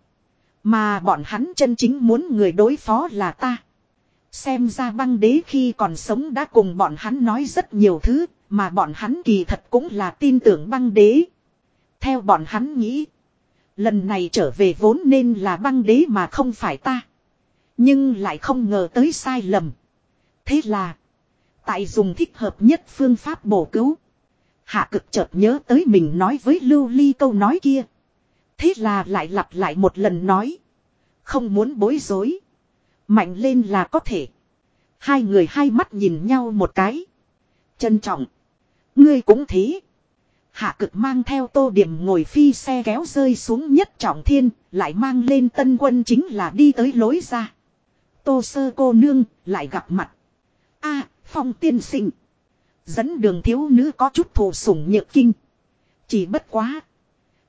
Mà bọn hắn chân chính muốn người đối phó là ta. Xem ra băng đế khi còn sống đã cùng bọn hắn nói rất nhiều thứ, mà bọn hắn kỳ thật cũng là tin tưởng băng đế. Theo bọn hắn nghĩ, lần này trở về vốn nên là băng đế mà không phải ta. Nhưng lại không ngờ tới sai lầm. Thế là, tại dùng thích hợp nhất phương pháp bổ cứu. Hạ cực chợt nhớ tới mình nói với Lưu Ly câu nói kia. Thế là lại lặp lại một lần nói. Không muốn bối rối. Mạnh lên là có thể. Hai người hai mắt nhìn nhau một cái. Trân trọng. Ngươi cũng thế. Hạ cực mang theo tô điểm ngồi phi xe kéo rơi xuống nhất trọng thiên, lại mang lên tân quân chính là đi tới lối ra. Tô sơ cô nương, lại gặp mặt. a phong tiên sinh. Dẫn đường thiếu nữ có chút thù sủng nhược kinh. Chỉ bất quá.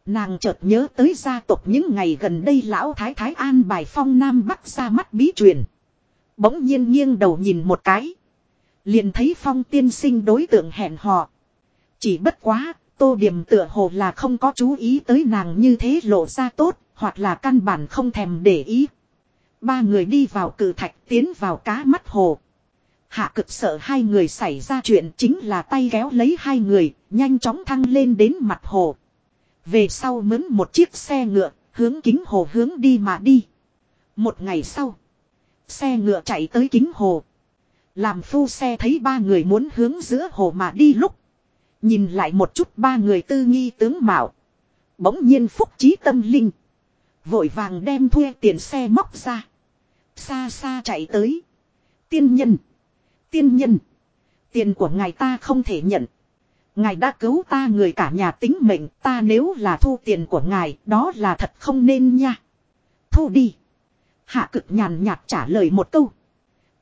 Nàng chợt nhớ tới gia tộc những ngày gần đây lão thái thái an bài phong nam bắc ra mắt bí truyền. Bỗng nhiên nghiêng đầu nhìn một cái. Liền thấy phong tiên sinh đối tượng hẹn hò. Chỉ bất quá, tô điểm tựa hồ là không có chú ý tới nàng như thế lộ ra tốt, hoặc là căn bản không thèm để ý. Ba người đi vào cử thạch tiến vào cá mắt hồ. Hạ cực sợ hai người xảy ra chuyện chính là tay kéo lấy hai người, nhanh chóng thăng lên đến mặt hồ. Về sau mướn một chiếc xe ngựa, hướng kính hồ hướng đi mà đi. Một ngày sau, xe ngựa chạy tới kính hồ. Làm phu xe thấy ba người muốn hướng giữa hồ mà đi lúc. Nhìn lại một chút ba người tư nghi tướng mạo. Bỗng nhiên phúc trí tâm linh. Vội vàng đem thuê tiền xe móc ra. Xa xa chạy tới. Tiên nhân. Tiên nhân. Tiền của ngài ta không thể nhận. Ngài đã cứu ta người cả nhà tính mệnh, ta nếu là thu tiền của ngài, đó là thật không nên nha. Thu đi. Hạ cực nhàn nhạt trả lời một câu.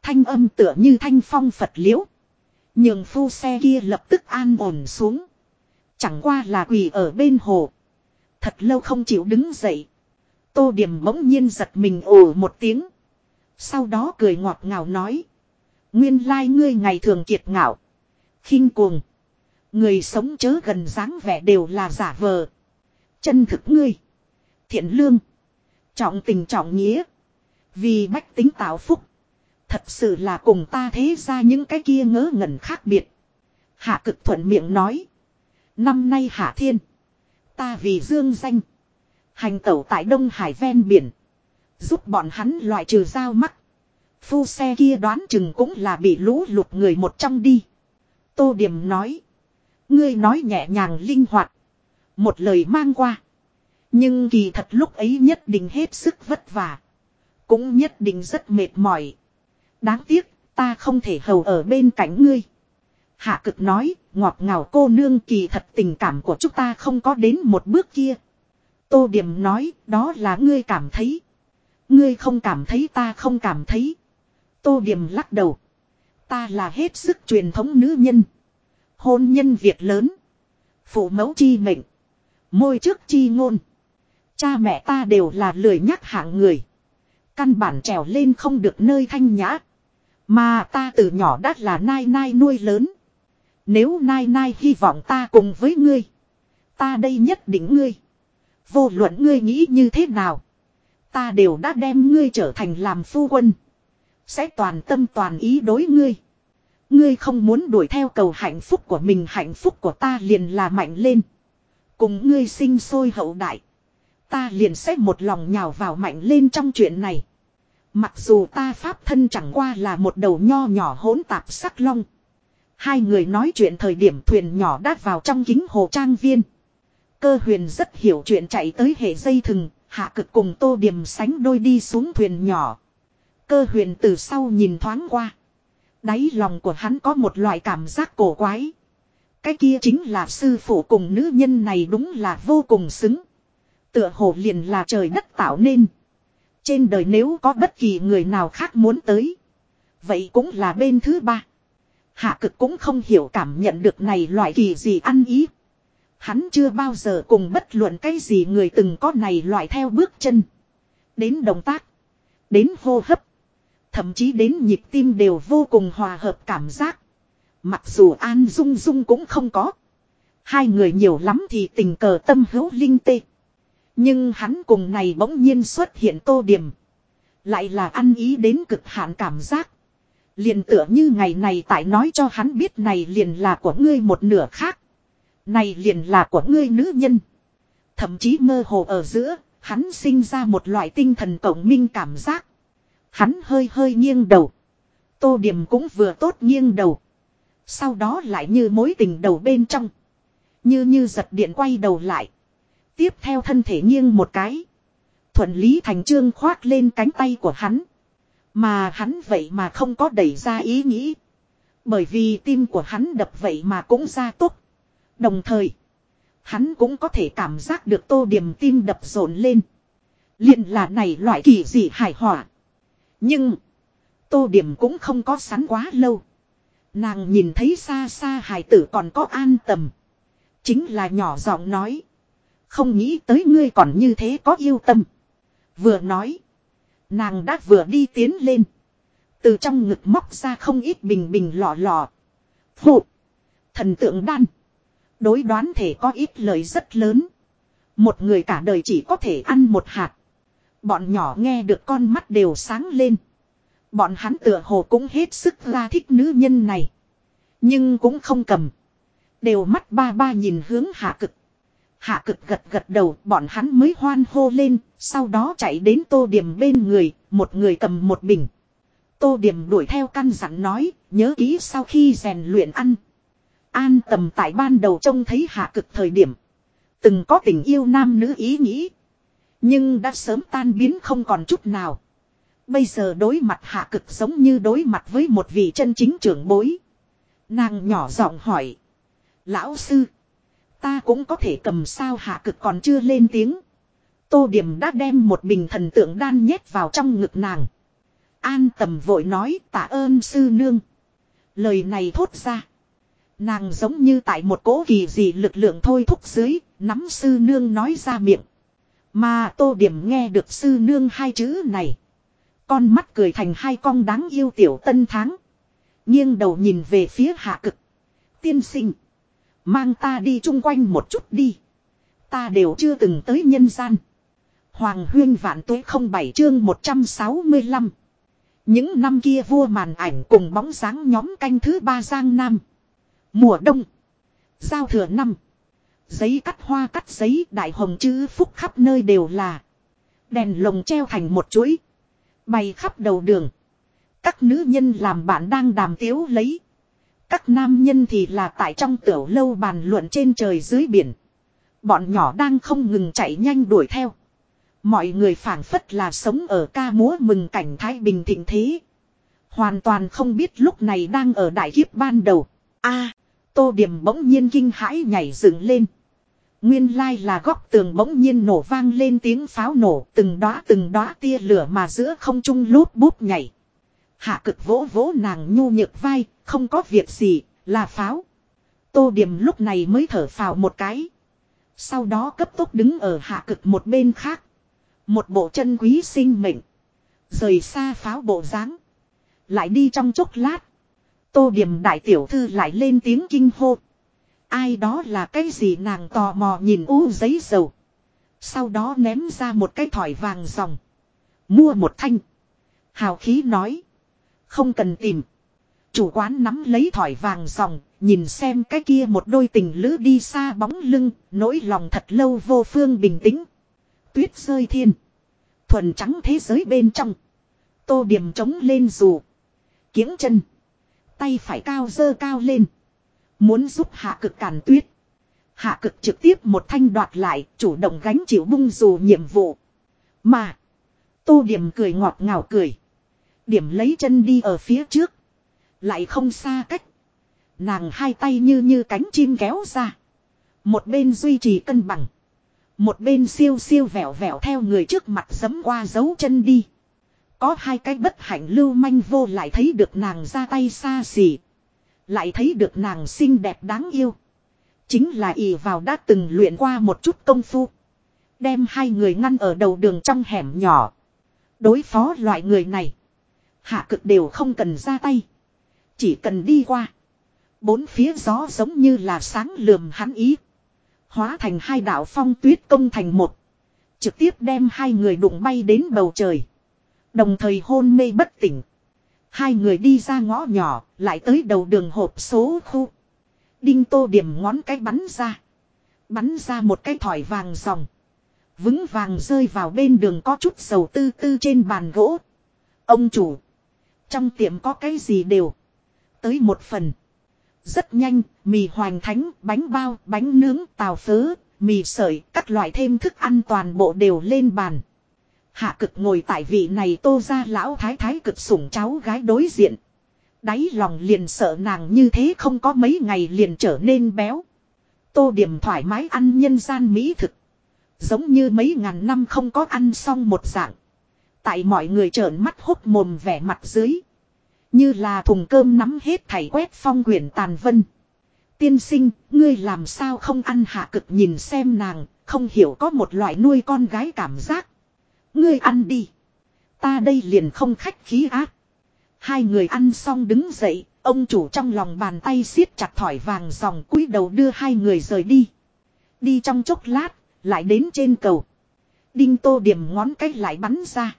Thanh âm tựa như thanh phong Phật liễu. Nhường phu xe kia lập tức an ổn xuống. Chẳng qua là quỳ ở bên hồ. Thật lâu không chịu đứng dậy. Tô điểm bỗng nhiên giật mình ồ một tiếng. Sau đó cười ngọt ngào nói. Nguyên lai ngươi ngày thường kiệt ngạo. khinh cuồng. Người sống chớ gần dáng vẻ đều là giả vờ. Chân thực ngươi. Thiện lương. Trọng tình trọng nghĩa. Vì bách tính tạo phúc. Thật sự là cùng ta thế ra những cái kia ngớ ngẩn khác biệt. Hạ cực thuận miệng nói. Năm nay hạ thiên. Ta vì dương danh. Hành tẩu tại Đông Hải ven biển. Giúp bọn hắn loại trừ dao mắt. Phu xe kia đoán chừng cũng là bị lũ lụt người một trong đi. Tô Điểm nói. Ngươi nói nhẹ nhàng linh hoạt. Một lời mang qua. Nhưng kỳ thật lúc ấy nhất định hết sức vất vả. Cũng nhất định rất mệt mỏi. Đáng tiếc, ta không thể hầu ở bên cạnh ngươi. Hạ cực nói, ngọt ngào cô nương kỳ thật tình cảm của chúng ta không có đến một bước kia. Tô Điểm nói, đó là ngươi cảm thấy. Ngươi không cảm thấy ta không cảm thấy. Tô Điểm lắc đầu. Ta là hết sức truyền thống nữ nhân. Hôn nhân việc lớn. Phụ mẫu chi mệnh. Môi trước chi ngôn. Cha mẹ ta đều là lười nhắc hạng người. Căn bản trèo lên không được nơi thanh nhã. Mà ta từ nhỏ đã là nai nai nuôi lớn. Nếu nai nai hy vọng ta cùng với ngươi. Ta đây nhất định ngươi. Vô luận ngươi nghĩ như thế nào. Ta đều đã đem ngươi trở thành làm phu quân. Sẽ toàn tâm toàn ý đối ngươi. Ngươi không muốn đuổi theo cầu hạnh phúc của mình, hạnh phúc của ta liền là mạnh lên. Cùng ngươi sinh sôi hậu đại. Ta liền sẽ một lòng nhào vào mạnh lên trong chuyện này. Mặc dù ta pháp thân chẳng qua là một đầu nho nhỏ hỗn tạp sắc long. Hai người nói chuyện thời điểm thuyền nhỏ đát vào trong kính hồ trang viên. Cơ huyền rất hiểu chuyện chạy tới hệ dây thừng, hạ cực cùng tô điểm sánh đôi đi xuống thuyền nhỏ. Cơ huyền từ sau nhìn thoáng qua. Đáy lòng của hắn có một loại cảm giác cổ quái. Cái kia chính là sư phụ cùng nữ nhân này đúng là vô cùng xứng. Tựa hồ liền là trời đất tạo nên. Trên đời nếu có bất kỳ người nào khác muốn tới. Vậy cũng là bên thứ ba. Hạ cực cũng không hiểu cảm nhận được này loại kỳ gì ăn ý. Hắn chưa bao giờ cùng bất luận cái gì người từng có này loại theo bước chân. Đến động tác. Đến hô hấp. Thậm chí đến nhịp tim đều vô cùng hòa hợp cảm giác. Mặc dù An Dung Dung cũng không có. Hai người nhiều lắm thì tình cờ tâm hữu linh tê. Nhưng hắn cùng này bỗng nhiên xuất hiện tô điểm. Lại là ăn ý đến cực hạn cảm giác. Liền tựa như ngày này tại nói cho hắn biết này liền là của ngươi một nửa khác. Này liền là của ngươi nữ nhân. Thậm chí mơ hồ ở giữa, hắn sinh ra một loại tinh thần cộng minh cảm giác. Hắn hơi hơi nghiêng đầu. Tô điểm cũng vừa tốt nghiêng đầu. Sau đó lại như mối tình đầu bên trong. Như như giật điện quay đầu lại. Tiếp theo thân thể nghiêng một cái. Thuận lý thành trương khoác lên cánh tay của hắn. Mà hắn vậy mà không có đẩy ra ý nghĩ. Bởi vì tim của hắn đập vậy mà cũng ra tốt. Đồng thời, hắn cũng có thể cảm giác được tô điểm tim đập rộn lên. liền là này loại kỳ dị hài hòa, Nhưng, tô điểm cũng không có sắn quá lâu. Nàng nhìn thấy xa xa hài tử còn có an tầm. Chính là nhỏ giọng nói. Không nghĩ tới ngươi còn như thế có yêu tâm. Vừa nói. Nàng đã vừa đi tiến lên. Từ trong ngực móc ra không ít bình bình lọ lọ. Phụ. Thần tượng đan. Đối đoán thể có ít lời rất lớn. Một người cả đời chỉ có thể ăn một hạt. Bọn nhỏ nghe được con mắt đều sáng lên. Bọn hắn tựa hồ cũng hết sức ra thích nữ nhân này. Nhưng cũng không cầm. Đều mắt ba ba nhìn hướng hạ cực. Hạ cực gật gật đầu, bọn hắn mới hoan hô lên. Sau đó chạy đến tô điểm bên người. Một người cầm một bình. Tô điểm đuổi theo căn dặn nói. Nhớ kỹ sau khi rèn luyện ăn. An tầm tại ban đầu trông thấy hạ cực thời điểm. Từng có tình yêu nam nữ ý nghĩ. Nhưng đã sớm tan biến không còn chút nào. Bây giờ đối mặt hạ cực giống như đối mặt với một vị chân chính trưởng bối. Nàng nhỏ giọng hỏi. Lão sư. Ta cũng có thể cầm sao hạ cực còn chưa lên tiếng. Tô điểm đã đem một bình thần tượng đan nhét vào trong ngực nàng. An tầm vội nói tạ ơn sư nương. Lời này thốt ra. Nàng giống như tại một cố kỳ gì lực lượng thôi thúc dưới, nắm sư nương nói ra miệng. Mà tô điểm nghe được sư nương hai chữ này. Con mắt cười thành hai con đáng yêu tiểu tân tháng. nghiêng đầu nhìn về phía hạ cực. Tiên sinh. Mang ta đi chung quanh một chút đi. Ta đều chưa từng tới nhân gian. Hoàng huyên vạn tuế không bảy chương 165. Những năm kia vua màn ảnh cùng bóng dáng nhóm canh thứ ba Giang Nam. Mùa đông. Giao thừa năm. Giấy cắt hoa cắt giấy đại hồng chữ phúc khắp nơi đều là. Đèn lồng treo thành một chuỗi. Bày khắp đầu đường. Các nữ nhân làm bạn đang đàm tiếu lấy. Các nam nhân thì là tại trong tiểu lâu bàn luận trên trời dưới biển. Bọn nhỏ đang không ngừng chạy nhanh đuổi theo. Mọi người phảng phất là sống ở ca múa mừng cảnh Thái Bình thịnh thế. Hoàn toàn không biết lúc này đang ở đại kiếp ban đầu. a, tô điểm bỗng nhiên kinh hãi nhảy dựng lên. Nguyên lai là góc tường bỗng nhiên nổ vang lên tiếng pháo nổ, từng đóa từng đóa tia lửa mà giữa không trung lút bút nhảy. Hạ cực vỗ vỗ nàng nhu nhược vai, không có việc gì, là pháo. Tô điểm lúc này mới thở phào một cái. Sau đó cấp tốc đứng ở hạ cực một bên khác. Một bộ chân quý sinh mệnh. Rời xa pháo bộ dáng Lại đi trong chốc lát. Tô điểm đại tiểu thư lại lên tiếng kinh hô. Ai đó là cái gì nàng tò mò nhìn u giấy dầu. Sau đó ném ra một cái thỏi vàng dòng. Mua một thanh. Hào khí nói. Không cần tìm. Chủ quán nắm lấy thỏi vàng dòng. Nhìn xem cái kia một đôi tình lữ đi xa bóng lưng. Nỗi lòng thật lâu vô phương bình tĩnh. Tuyết rơi thiên. Thuần trắng thế giới bên trong. Tô điểm trống lên dù. Kiếng chân. Tay phải cao dơ cao lên. Muốn giúp hạ cực càn tuyết. Hạ cực trực tiếp một thanh đoạt lại, chủ động gánh chịu bung dù nhiệm vụ. Mà. Tô điểm cười ngọt ngào cười. Điểm lấy chân đi ở phía trước. Lại không xa cách. Nàng hai tay như như cánh chim kéo ra. Một bên duy trì cân bằng. Một bên siêu siêu vẹo vẹo theo người trước mặt dấm qua dấu chân đi. Có hai cái bất hạnh lưu manh vô lại thấy được nàng ra tay xa xỉ. Lại thấy được nàng xinh đẹp đáng yêu. Chính là ỷ vào đã từng luyện qua một chút công phu. Đem hai người ngăn ở đầu đường trong hẻm nhỏ. Đối phó loại người này. Hạ cực đều không cần ra tay. Chỉ cần đi qua. Bốn phía gió giống như là sáng lườm hắn ý. Hóa thành hai đạo phong tuyết công thành một. Trực tiếp đem hai người đụng bay đến bầu trời. Đồng thời hôn mê bất tỉnh. Hai người đi ra ngõ nhỏ, lại tới đầu đường hộp số khu. Đinh tô điểm ngón cái bắn ra. Bắn ra một cái thỏi vàng dòng. Vững vàng rơi vào bên đường có chút dầu tư tư trên bàn gỗ. Ông chủ. Trong tiệm có cái gì đều. Tới một phần. Rất nhanh, mì hoành thánh, bánh bao, bánh nướng, tàu phớ, mì sợi, các loại thêm thức ăn toàn bộ đều lên bàn. Hạ cực ngồi tại vị này tô ra lão thái thái cực sủng cháu gái đối diện. Đáy lòng liền sợ nàng như thế không có mấy ngày liền trở nên béo. Tô điểm thoải mái ăn nhân gian mỹ thực. Giống như mấy ngàn năm không có ăn xong một dạng. Tại mọi người trợn mắt hốc mồm vẻ mặt dưới. Như là thùng cơm nắm hết thảy quét phong quyển tàn vân. Tiên sinh, ngươi làm sao không ăn hạ cực nhìn xem nàng, không hiểu có một loại nuôi con gái cảm giác. Ngươi ăn đi. Ta đây liền không khách khí ác. Hai người ăn xong đứng dậy, ông chủ trong lòng bàn tay siết chặt thỏi vàng dòng cúi đầu đưa hai người rời đi. Đi trong chốc lát, lại đến trên cầu. Đinh tô điểm ngón cách lại bắn ra.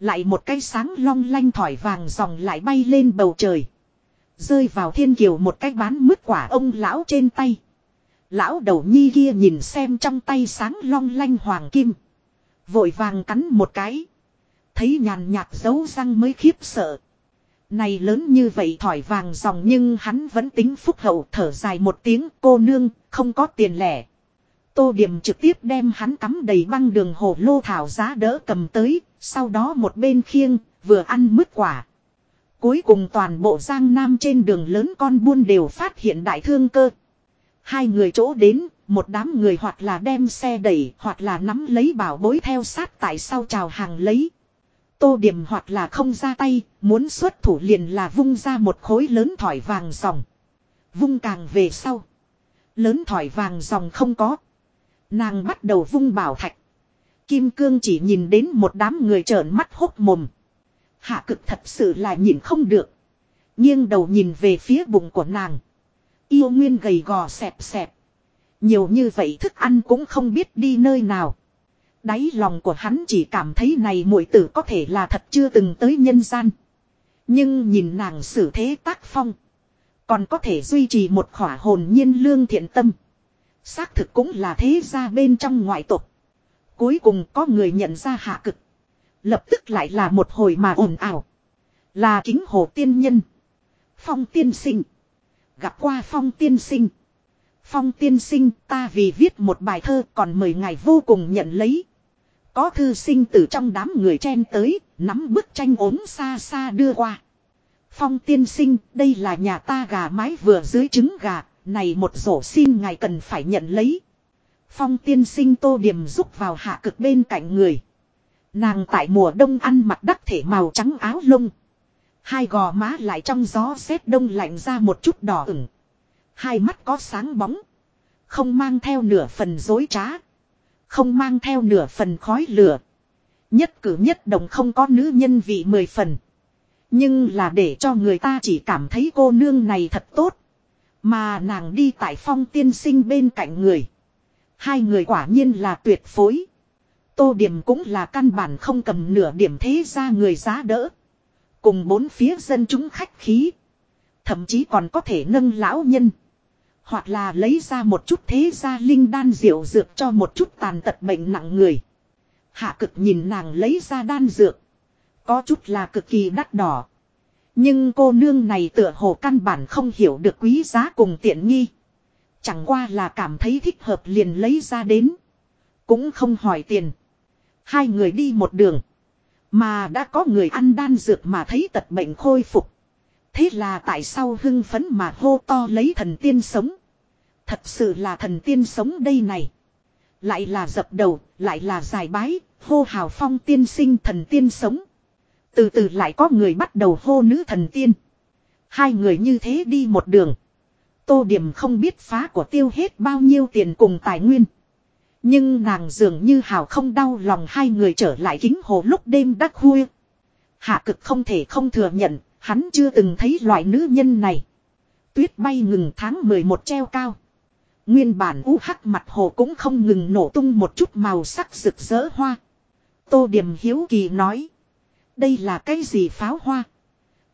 Lại một cái sáng long lanh thỏi vàng dòng lại bay lên bầu trời. Rơi vào thiên kiều một cái bán mứt quả ông lão trên tay. Lão đầu nhi kia nhìn xem trong tay sáng long lanh hoàng kim. Vội vàng cắn một cái. Thấy nhàn nhạt dấu răng mới khiếp sợ. Này lớn như vậy thỏi vàng dòng nhưng hắn vẫn tính phúc hậu thở dài một tiếng cô nương, không có tiền lẻ. Tô điểm trực tiếp đem hắn cắm đầy băng đường hồ lô thảo giá đỡ cầm tới, sau đó một bên khiêng, vừa ăn mứt quả. Cuối cùng toàn bộ Giang Nam trên đường lớn con buôn đều phát hiện đại thương cơ. Hai người chỗ đến, một đám người hoặc là đem xe đẩy hoặc là nắm lấy bảo bối theo sát tại sau chào hàng lấy. Tô điểm hoặc là không ra tay, muốn xuất thủ liền là vung ra một khối lớn thỏi vàng dòng. Vung càng về sau. Lớn thỏi vàng dòng không có. Nàng bắt đầu vung bảo thạch. Kim cương chỉ nhìn đến một đám người trợn mắt hốc mồm. Hạ cực thật sự là nhìn không được. nghiêng đầu nhìn về phía bụng của nàng. Yêu nguyên gầy gò xẹp xẹp. Nhiều như vậy thức ăn cũng không biết đi nơi nào. Đáy lòng của hắn chỉ cảm thấy này muội tử có thể là thật chưa từng tới nhân gian. Nhưng nhìn nàng xử thế tác phong. Còn có thể duy trì một khỏa hồn nhiên lương thiện tâm. Xác thực cũng là thế gia bên trong ngoại tộc Cuối cùng có người nhận ra hạ cực. Lập tức lại là một hồi mà ồn ào. Là kính hồ tiên nhân. Phong tiên sinh. Gặp qua phong tiên sinh. Phong tiên sinh ta vì viết một bài thơ còn mời ngài vô cùng nhận lấy. Có thư sinh từ trong đám người chen tới, nắm bức tranh ốm xa xa đưa qua. Phong tiên sinh, đây là nhà ta gà mái vừa dưới trứng gà, này một rổ xin ngài cần phải nhận lấy. Phong tiên sinh tô điểm rúc vào hạ cực bên cạnh người. Nàng tại mùa đông ăn mặc đắc thể màu trắng áo lông. Hai gò má lại trong gió rét đông lạnh ra một chút đỏ ửng. Hai mắt có sáng bóng. Không mang theo nửa phần dối trá. Không mang theo nửa phần khói lửa. Nhất cử nhất động không có nữ nhân vị mười phần. Nhưng là để cho người ta chỉ cảm thấy cô nương này thật tốt. Mà nàng đi tại phong tiên sinh bên cạnh người. Hai người quả nhiên là tuyệt phối. Tô điểm cũng là căn bản không cầm nửa điểm thế ra người giá đỡ. Cùng bốn phía dân chúng khách khí. Thậm chí còn có thể nâng lão nhân. Hoặc là lấy ra một chút thế gia linh đan diệu dược cho một chút tàn tật bệnh nặng người. Hạ cực nhìn nàng lấy ra đan dược. Có chút là cực kỳ đắt đỏ. Nhưng cô nương này tựa hồ căn bản không hiểu được quý giá cùng tiện nghi. Chẳng qua là cảm thấy thích hợp liền lấy ra đến. Cũng không hỏi tiền. Hai người đi một đường. Mà đã có người ăn đan dược mà thấy tật bệnh khôi phục. Thế là tại sao hưng phấn mà hô to lấy thần tiên sống. Thật sự là thần tiên sống đây này. Lại là dập đầu, lại là giải bái, hô hào phong tiên sinh thần tiên sống. Từ từ lại có người bắt đầu hô nữ thần tiên. Hai người như thế đi một đường. Tô điểm không biết phá của tiêu hết bao nhiêu tiền cùng tài nguyên. Nhưng nàng dường như hào không đau lòng hai người trở lại kính hồ lúc đêm đắc khuya. Hạ cực không thể không thừa nhận, hắn chưa từng thấy loại nữ nhân này. Tuyết bay ngừng tháng 11 treo cao. Nguyên bản u hắc mặt hồ cũng không ngừng nổ tung một chút màu sắc rực rỡ hoa. Tô Điểm Hiếu Kỳ nói. Đây là cái gì pháo hoa?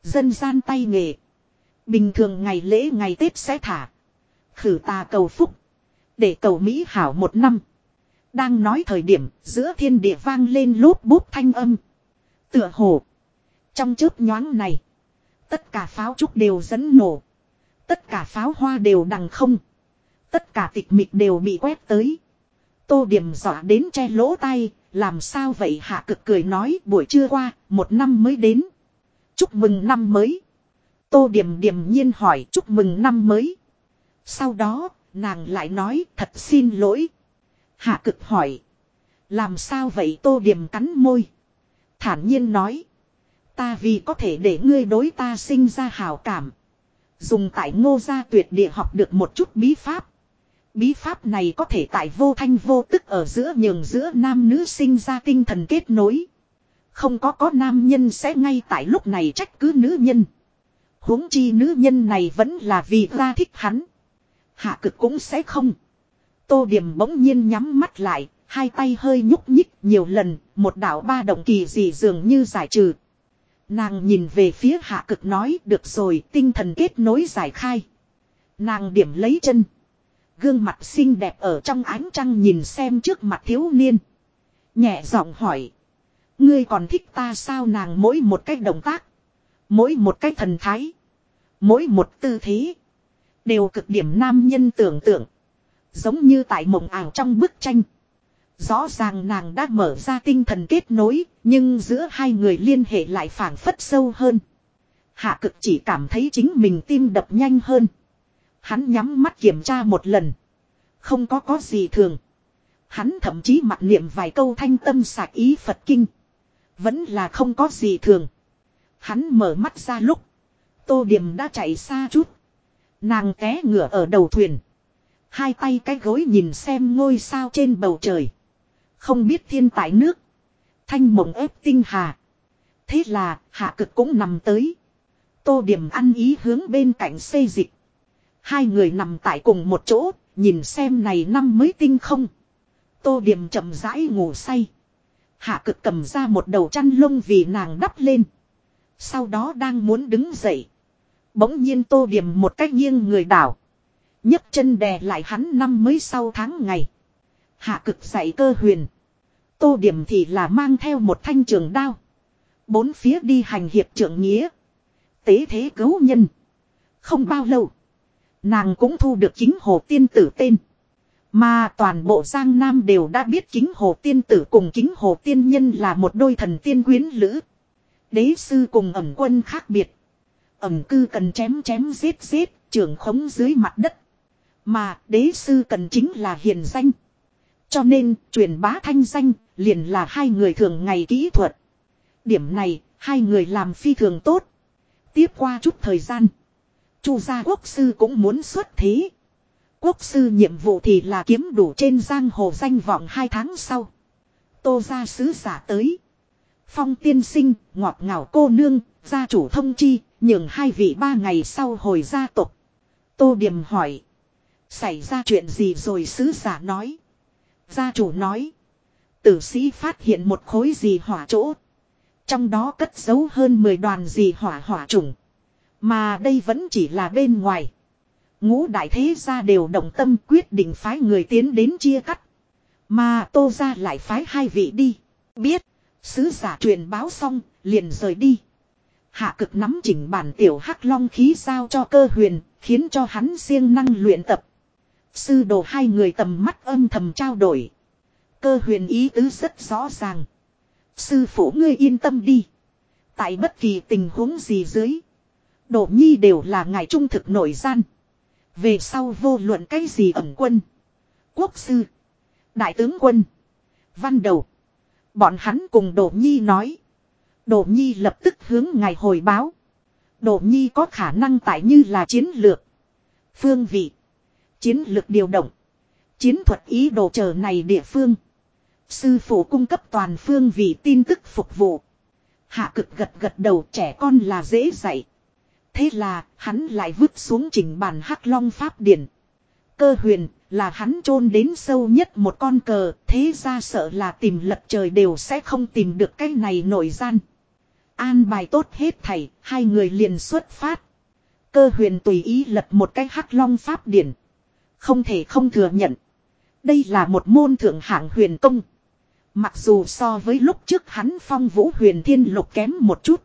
Dân gian tay nghề. Bình thường ngày lễ ngày Tết sẽ thả. Khử tà cầu phúc. Để cầu Mỹ hảo một năm. Đang nói thời điểm giữa thiên địa vang lên lốp bút thanh âm. Tựa hồ. Trong chớp nhoáng này. Tất cả pháo trúc đều dẫn nổ. Tất cả pháo hoa đều đằng không. Tất cả tịch mịch đều bị quét tới. Tô điểm dọa đến che lỗ tay, làm sao vậy hạ cực cười nói buổi trưa qua, một năm mới đến. Chúc mừng năm mới. Tô điểm điểm nhiên hỏi chúc mừng năm mới. Sau đó, nàng lại nói thật xin lỗi. Hạ cực hỏi. Làm sao vậy tô điểm cắn môi. Thản nhiên nói. Ta vì có thể để ngươi đối ta sinh ra hào cảm. Dùng tại ngô gia tuyệt địa học được một chút bí pháp. Bí pháp này có thể tại vô thanh vô tức ở giữa nhường giữa nam nữ sinh ra tinh thần kết nối. Không có có nam nhân sẽ ngay tại lúc này trách cứ nữ nhân. huống chi nữ nhân này vẫn là vì ra thích hắn. Hạ cực cũng sẽ không. Tô điểm bỗng nhiên nhắm mắt lại, hai tay hơi nhúc nhích nhiều lần, một đạo ba động kỳ gì dường như giải trừ. Nàng nhìn về phía hạ cực nói được rồi tinh thần kết nối giải khai. Nàng điểm lấy chân. Gương mặt xinh đẹp ở trong ánh trăng nhìn xem trước mặt thiếu niên. Nhẹ giọng hỏi. Ngươi còn thích ta sao nàng mỗi một cách động tác. Mỗi một cách thần thái. Mỗi một tư thế. Đều cực điểm nam nhân tưởng tượng. Giống như tại mộng ảo trong bức tranh. Rõ ràng nàng đã mở ra tinh thần kết nối, nhưng giữa hai người liên hệ lại phản phất sâu hơn. Hạ cực chỉ cảm thấy chính mình tim đập nhanh hơn. Hắn nhắm mắt kiểm tra một lần. Không có có gì thường. Hắn thậm chí mặc niệm vài câu thanh tâm sạc ý Phật Kinh. Vẫn là không có gì thường. Hắn mở mắt ra lúc. Tô Điềm đã chạy xa chút. Nàng té ngửa ở đầu thuyền. Hai tay cái gối nhìn xem ngôi sao trên bầu trời. Không biết thiên tại nước. Thanh mộng ép tinh hà. Thế là hạ cực cũng nằm tới. Tô điểm ăn ý hướng bên cạnh xây dịch. Hai người nằm tại cùng một chỗ. Nhìn xem này năm mới tinh không. Tô điểm chậm rãi ngủ say. Hạ cực cầm ra một đầu chăn lông vì nàng đắp lên. Sau đó đang muốn đứng dậy. Bỗng nhiên tô điểm một cách nghiêng người đảo. nhấc chân đè lại hắn năm mới sau tháng ngày. Hạ cực dạy cơ huyền. Tô điểm thì là mang theo một thanh trường đao. Bốn phía đi hành hiệp trưởng nghĩa. Tế thế cứu nhân. Không bao lâu. Nàng cũng thu được chính hồ tiên tử tên. Mà toàn bộ Giang Nam đều đã biết chính hồ tiên tử cùng chính hồ tiên nhân là một đôi thần tiên quyến lữ. Đế sư cùng ẩm quân khác biệt. Ẩm cư cần chém chém giết giết, trưởng khống dưới mặt đất. Mà đế sư cần chính là hiền danh. Cho nên, truyền bá thanh danh, liền là hai người thường ngày kỹ thuật. Điểm này, hai người làm phi thường tốt. Tiếp qua chút thời gian. Chu gia quốc sư cũng muốn xuất thế. Quốc sư nhiệm vụ thì là kiếm đủ trên giang hồ danh vọng hai tháng sau. Tô gia sứ giả tới. Phong tiên sinh, ngọt ngào cô nương, gia chủ thông chi, nhường hai vị ba ngày sau hồi gia tộc. Tô Điềm hỏi. Xảy ra chuyện gì rồi sứ giả nói. Gia chủ nói. Tử sĩ phát hiện một khối gì hỏa chỗ. Trong đó cất giấu hơn 10 đoàn gì hỏa hỏa trùng. Mà đây vẫn chỉ là bên ngoài. Ngũ đại thế gia đều đồng tâm quyết định phái người tiến đến chia cắt. Mà tô ra lại phái hai vị đi. Biết. Sứ giả truyền báo xong, liền rời đi. Hạ cực nắm chỉnh bản tiểu hắc long khí giao cho cơ huyền, khiến cho hắn siêng năng luyện tập. Sư đồ hai người tầm mắt âm thầm trao đổi. Cơ huyền ý tứ rất rõ ràng. Sư phụ ngươi yên tâm đi. Tại bất kỳ tình huống gì dưới. Đổ nhi đều là ngài trung thực nội gian. Về sau vô luận cái gì ẩn quân. Quốc sư. Đại tướng quân. Văn đầu. Bọn hắn cùng Đổ Nhi nói. Đổ Nhi lập tức hướng ngài hồi báo. Đổ Nhi có khả năng tại như là chiến lược. Phương vị. Chiến lược điều động. Chiến thuật ý đồ chờ này địa phương. Sư phụ cung cấp toàn phương vị tin tức phục vụ. Hạ cực gật gật đầu, trẻ con là dễ dạy. Thế là hắn lại vứt xuống chỉnh bàn hắc long pháp điển. Cơ huyền là hắn chôn đến sâu nhất một con cờ, thế ra sợ là tìm lật trời đều sẽ không tìm được cái này nổi gian. An bài tốt hết thảy, hai người liền xuất phát. Cơ huyền tùy ý lật một cái hắc long pháp điển. Không thể không thừa nhận. Đây là một môn thượng hạng huyền công. Mặc dù so với lúc trước hắn phong vũ huyền thiên lục kém một chút.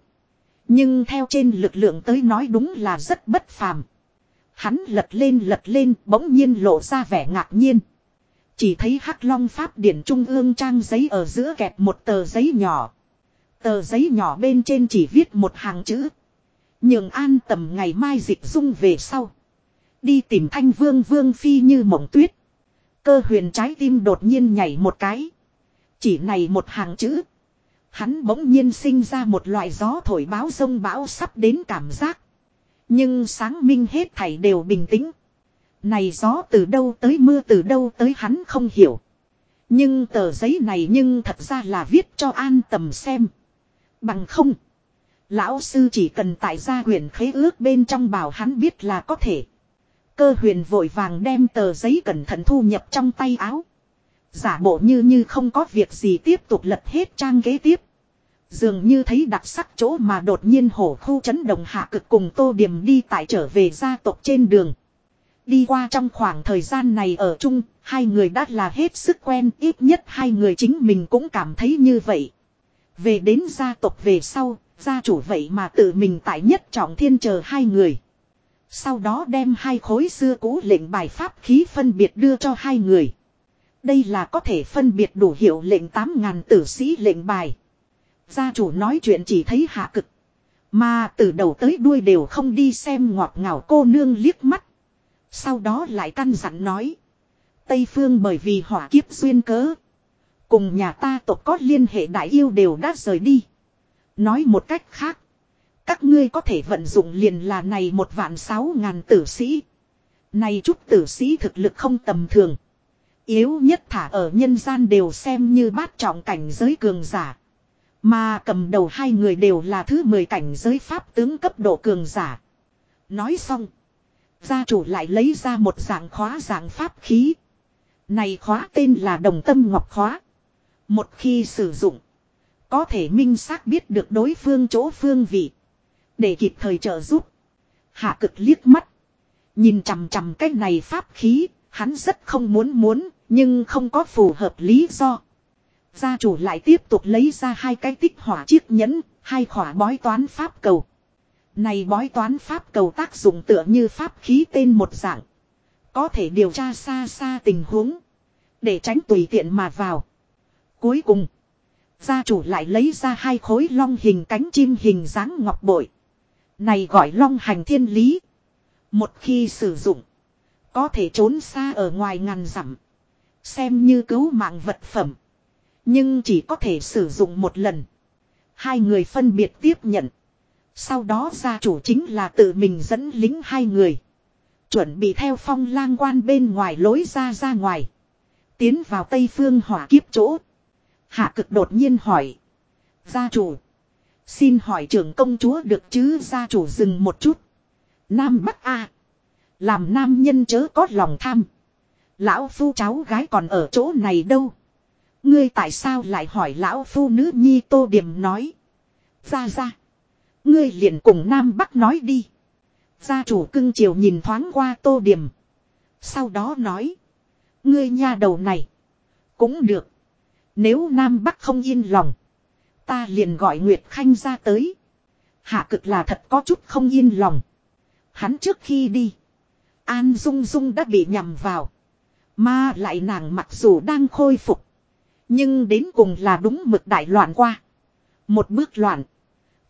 Nhưng theo trên lực lượng tới nói đúng là rất bất phàm. Hắn lật lên lật lên bỗng nhiên lộ ra vẻ ngạc nhiên. Chỉ thấy hắc long pháp điển trung ương trang giấy ở giữa kẹp một tờ giấy nhỏ. Tờ giấy nhỏ bên trên chỉ viết một hàng chữ. Nhường an tầm ngày mai dịch dung về sau. Đi tìm thanh vương vương phi như mộng tuyết. Cơ huyền trái tim đột nhiên nhảy một cái. Chỉ này một hàng chữ. Hắn bỗng nhiên sinh ra một loại gió thổi báo sông bão sắp đến cảm giác. Nhưng sáng minh hết thảy đều bình tĩnh. Này gió từ đâu tới mưa từ đâu tới hắn không hiểu. Nhưng tờ giấy này nhưng thật ra là viết cho an tầm xem. Bằng không. Lão sư chỉ cần tại gia huyền khế ước bên trong bảo hắn biết là có thể. Cơ huyền vội vàng đem tờ giấy cẩn thận thu nhập trong tay áo. Giả bộ như như không có việc gì tiếp tục lật hết trang kế tiếp. Dường như thấy đặc sắc chỗ mà đột nhiên hổ khu chấn động hạ cực cùng tô điểm đi tại trở về gia tộc trên đường. Đi qua trong khoảng thời gian này ở chung, hai người đã là hết sức quen, ít nhất hai người chính mình cũng cảm thấy như vậy. Về đến gia tộc về sau, gia chủ vậy mà tự mình tại nhất trọng thiên chờ hai người. Sau đó đem hai khối xưa cũ lệnh bài pháp khí phân biệt đưa cho hai người. Đây là có thể phân biệt đủ hiệu lệnh 8.000 tử sĩ lệnh bài. Gia chủ nói chuyện chỉ thấy hạ cực. Mà từ đầu tới đuôi đều không đi xem ngọt ngào cô nương liếc mắt. Sau đó lại căn dặn nói. Tây phương bởi vì hỏa kiếp duyên cớ. Cùng nhà ta tộc có liên hệ đại yêu đều đã rời đi. Nói một cách khác. Các ngươi có thể vận dụng liền là này một vạn sáu ngàn tử sĩ. Này chút tử sĩ thực lực không tầm thường. Yếu nhất thả ở nhân gian đều xem như bát trọng cảnh giới cường giả. Mà cầm đầu hai người đều là thứ mười cảnh giới pháp tướng cấp độ cường giả. Nói xong. Gia chủ lại lấy ra một dạng khóa dạng pháp khí. Này khóa tên là đồng tâm ngọc khóa. Một khi sử dụng. Có thể minh xác biết được đối phương chỗ phương vị. Để kịp thời trợ giúp. Hạ cực liếc mắt. Nhìn chằm chằm cái này pháp khí. Hắn rất không muốn muốn. Nhưng không có phù hợp lý do. Gia chủ lại tiếp tục lấy ra hai cái tích hỏa chiếc nhẫn. Hai khỏa bói toán pháp cầu. Này bói toán pháp cầu tác dụng tựa như pháp khí tên một dạng. Có thể điều tra xa xa tình huống. Để tránh tùy tiện mà vào. Cuối cùng. Gia chủ lại lấy ra hai khối long hình cánh chim hình dáng ngọc bội. Này gọi long hành thiên lý. Một khi sử dụng. Có thể trốn xa ở ngoài ngàn dặm. Xem như cứu mạng vật phẩm. Nhưng chỉ có thể sử dụng một lần. Hai người phân biệt tiếp nhận. Sau đó gia chủ chính là tự mình dẫn lính hai người. Chuẩn bị theo phong lang quan bên ngoài lối ra ra ngoài. Tiến vào tây phương hỏa kiếp chỗ. Hạ cực đột nhiên hỏi. Gia chủ. Xin hỏi trưởng công chúa được chứ gia chủ dừng một chút. Nam Bắc A. Làm nam nhân chớ có lòng tham. Lão phu cháu gái còn ở chỗ này đâu. Ngươi tại sao lại hỏi lão phu nữ nhi tô điểm nói. Ra ra. Ngươi liền cùng Nam Bắc nói đi. Gia chủ cưng chiều nhìn thoáng qua tô điểm. Sau đó nói. Ngươi nha đầu này. Cũng được. Nếu Nam Bắc không yên lòng. Ta liền gọi Nguyệt Khanh ra tới. Hạ cực là thật có chút không yên lòng. Hắn trước khi đi. An Dung Dung đã bị nhầm vào. Mà lại nàng mặc dù đang khôi phục. Nhưng đến cùng là đúng mực đại loạn qua. Một bước loạn.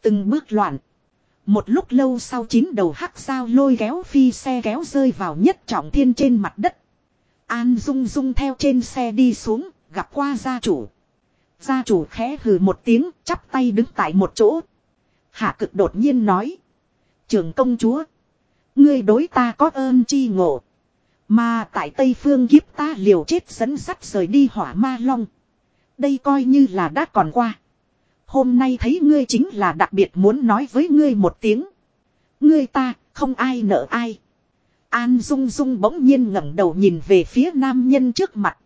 Từng bước loạn. Một lúc lâu sau chín đầu hắc sao lôi kéo phi xe kéo rơi vào nhất trọng thiên trên mặt đất. An Dung Dung theo trên xe đi xuống, gặp qua gia chủ. Gia chủ khẽ hừ một tiếng, chắp tay đứng tại một chỗ. Hạ cực đột nhiên nói. Trường công chúa. Ngươi đối ta có ơn chi ngộ. Mà tại Tây Phương kiếp ta liều chết dẫn sắt rời đi hỏa ma long. Đây coi như là đã còn qua. Hôm nay thấy ngươi chính là đặc biệt muốn nói với ngươi một tiếng. Ngươi ta, không ai nợ ai. An Dung Dung bỗng nhiên ngẩng đầu nhìn về phía nam nhân trước mặt.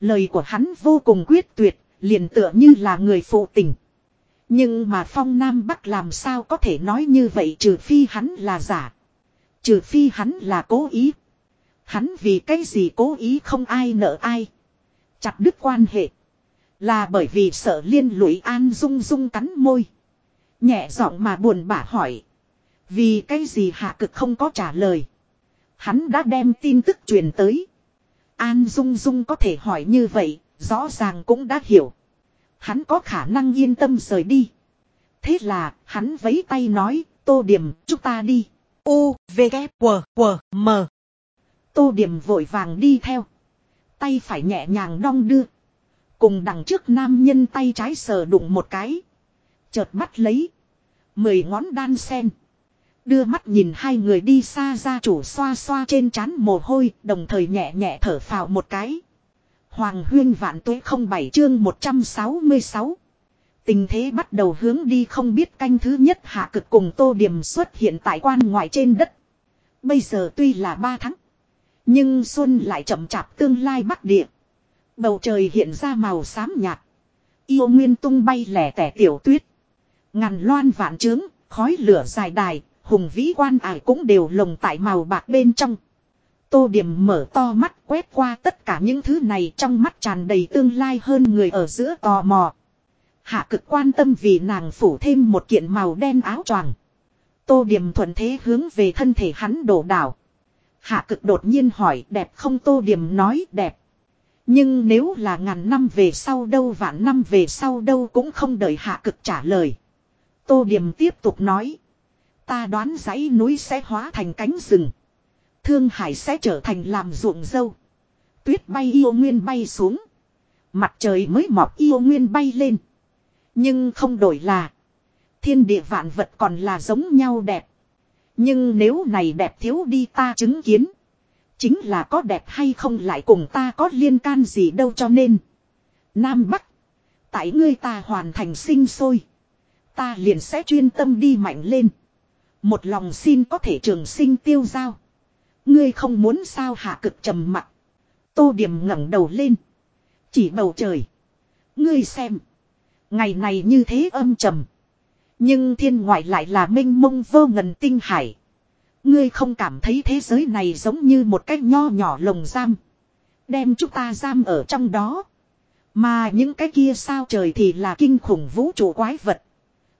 Lời của hắn vô cùng quyết tuyệt, liền tựa như là người phụ tình. Nhưng mà phong Nam Bắc làm sao có thể nói như vậy trừ phi hắn là giả. Trừ phi hắn là cố ý. Hắn vì cái gì cố ý không ai nợ ai. Chặt đứt quan hệ. Là bởi vì sợ liên lụy an dung dung cắn môi. Nhẹ giọng mà buồn bã hỏi. Vì cái gì hạ cực không có trả lời. Hắn đã đem tin tức truyền tới. An Dung Dung có thể hỏi như vậy, rõ ràng cũng đã hiểu. Hắn có khả năng yên tâm rời đi. Thế là, hắn vấy tay nói, tô điểm, chúng ta đi. U, V, K, W, W, M. Tô điểm vội vàng đi theo. Tay phải nhẹ nhàng đong đưa. Cùng đằng trước nam nhân tay trái sờ đụng một cái. Chợt bắt lấy. Mười ngón đan sen. Đưa mắt nhìn hai người đi xa ra chủ xoa xoa trên trán mồ hôi, đồng thời nhẹ nhẹ thở phào một cái. Hoàng huyên vạn tuế không bảy chương 166. Tình thế bắt đầu hướng đi không biết canh thứ nhất hạ cực cùng tô điểm xuất hiện tại quan ngoại trên đất. Bây giờ tuy là ba tháng. Nhưng xuân lại chậm chạp tương lai bắc địa. Bầu trời hiện ra màu xám nhạt. Yêu nguyên tung bay lẻ tẻ tiểu tuyết. Ngàn loan vạn trướng, khói lửa dài đài, hùng vĩ quan ải cũng đều lồng tại màu bạc bên trong. Tô điểm mở to mắt quét qua tất cả những thứ này trong mắt tràn đầy tương lai hơn người ở giữa tò mò. Hạ cực quan tâm vì nàng phủ thêm một kiện màu đen áo choàng. Tô điểm thuận thế hướng về thân thể hắn đổ đảo. Hạ cực đột nhiên hỏi, đẹp không tô điểm nói, đẹp. Nhưng nếu là ngàn năm về sau đâu, vạn năm về sau đâu cũng không đợi hạ cực trả lời. Tô điểm tiếp tục nói. Ta đoán dãy núi sẽ hóa thành cánh rừng. Thương hải sẽ trở thành làm ruộng dâu. Tuyết bay yêu nguyên bay xuống. Mặt trời mới mọc yêu nguyên bay lên. Nhưng không đổi là. Thiên địa vạn vật còn là giống nhau đẹp. Nhưng nếu này đẹp thiếu đi ta chứng kiến. Chính là có đẹp hay không lại cùng ta có liên can gì đâu cho nên. Nam Bắc. Tại ngươi ta hoàn thành sinh sôi. Ta liền sẽ chuyên tâm đi mạnh lên. Một lòng xin có thể trường sinh tiêu giao. Ngươi không muốn sao hạ cực trầm mặc. Tô điểm ngẩng đầu lên. Chỉ bầu trời. Ngươi xem. Ngày này như thế âm trầm. Nhưng thiên ngoại lại là minh mông vô ngần tinh hải. Ngươi không cảm thấy thế giới này giống như một cái nho nhỏ lồng giam. Đem chúng ta giam ở trong đó. Mà những cái kia sao trời thì là kinh khủng vũ trụ quái vật.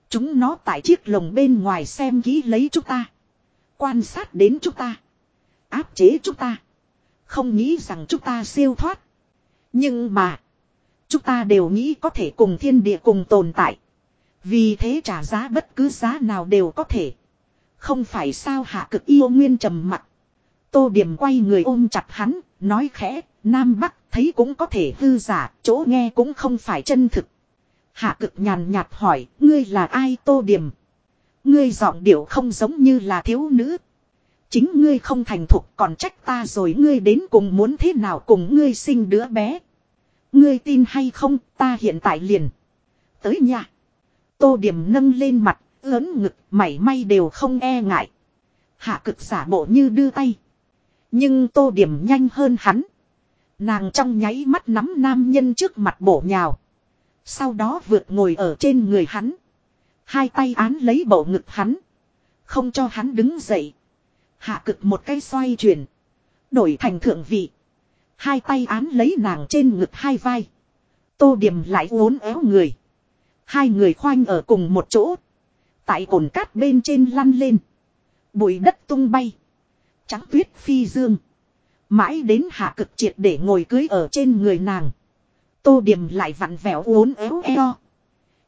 Chúng nó tại chiếc lồng bên ngoài xem kỹ lấy chúng ta. Quan sát đến chúng ta. Áp chế chúng ta. Không nghĩ rằng chúng ta siêu thoát. Nhưng mà. Chúng ta đều nghĩ có thể cùng thiên địa cùng tồn tại. Vì thế trả giá bất cứ giá nào đều có thể. Không phải sao hạ cực yêu nguyên trầm mặt. Tô điểm quay người ôm chặt hắn, nói khẽ, Nam Bắc thấy cũng có thể hư giả, chỗ nghe cũng không phải chân thực. Hạ cực nhàn nhạt hỏi, ngươi là ai tô điểm? Ngươi giọng điệu không giống như là thiếu nữ. Chính ngươi không thành thục còn trách ta rồi ngươi đến cùng muốn thế nào cùng ngươi sinh đứa bé. Ngươi tin hay không ta hiện tại liền. Tới nhà. Tô điểm nâng lên mặt, lớn ngực, mảy may đều không e ngại. Hạ cực giả bộ như đưa tay. Nhưng tô điểm nhanh hơn hắn. Nàng trong nháy mắt nắm nam nhân trước mặt bổ nhào. Sau đó vượt ngồi ở trên người hắn. Hai tay án lấy bộ ngực hắn. Không cho hắn đứng dậy. Hạ cực một cái xoay chuyển. Đổi thành thượng vị. Hai tay án lấy nàng trên ngực hai vai. Tô điểm lại uốn éo người. Hai người khoanh ở cùng một chỗ. Tại cồn cát bên trên lăn lên. Bụi đất tung bay. Trắng tuyết phi dương. Mãi đến hạ cực triệt để ngồi cưới ở trên người nàng. Tô điểm lại vặn vẹo uốn éo eo.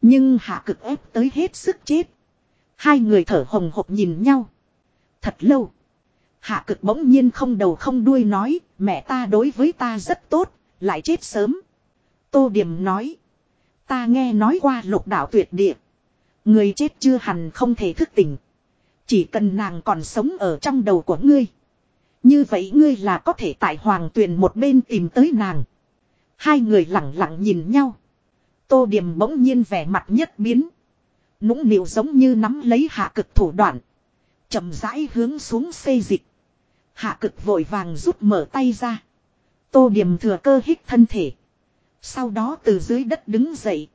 Nhưng hạ cực ép tới hết sức chết. Hai người thở hồng hộc nhìn nhau. Thật lâu. Hạ cực bỗng nhiên không đầu không đuôi nói, mẹ ta đối với ta rất tốt, lại chết sớm. Tô Điểm nói, ta nghe nói qua lục đạo tuyệt địa. Người chết chưa hẳn không thể thức tỉnh. Chỉ cần nàng còn sống ở trong đầu của ngươi. Như vậy ngươi là có thể tại hoàng tuyền một bên tìm tới nàng. Hai người lặng lặng nhìn nhau. Tô Điểm bỗng nhiên vẻ mặt nhất biến. Nũng nịu giống như nắm lấy hạ cực thủ đoạn. chậm rãi hướng xuống xây dịch. Hạ cực vội vàng rút mở tay ra. Tô điểm thừa cơ hít thân thể. Sau đó từ dưới đất đứng dậy.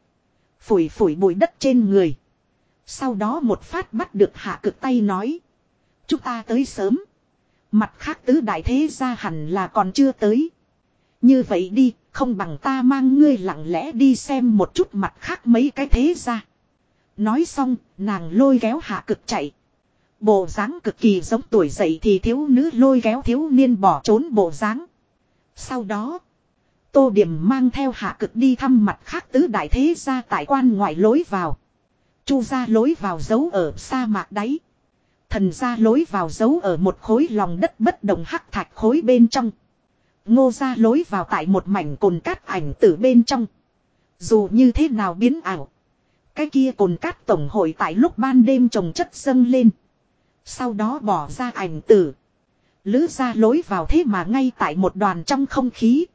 Phủi phủi bụi đất trên người. Sau đó một phát bắt được hạ cực tay nói. Chúng ta tới sớm. Mặt khác tứ đại thế gia hẳn là còn chưa tới. Như vậy đi, không bằng ta mang ngươi lặng lẽ đi xem một chút mặt khác mấy cái thế gia. Nói xong, nàng lôi kéo hạ cực chạy. Bộ dáng cực kỳ giống tuổi dậy thì thiếu nữ lôi kéo thiếu niên bỏ trốn bộ dáng. Sau đó. Tô Điểm mang theo hạ cực đi thăm mặt khác tứ đại thế gia tại quan ngoại lối vào. Chu ra lối vào giấu ở sa mạc đáy. Thần ra lối vào giấu ở một khối lòng đất bất động hắc thạch khối bên trong. Ngô ra lối vào tại một mảnh cồn cát ảnh tử bên trong. Dù như thế nào biến ảo. Cái kia cồn cát tổng hội tại lúc ban đêm trồng chất dâng lên. Sau đó bỏ ra ảnh tử. Lứ ra lối vào thế mà ngay tại một đoàn trong không khí.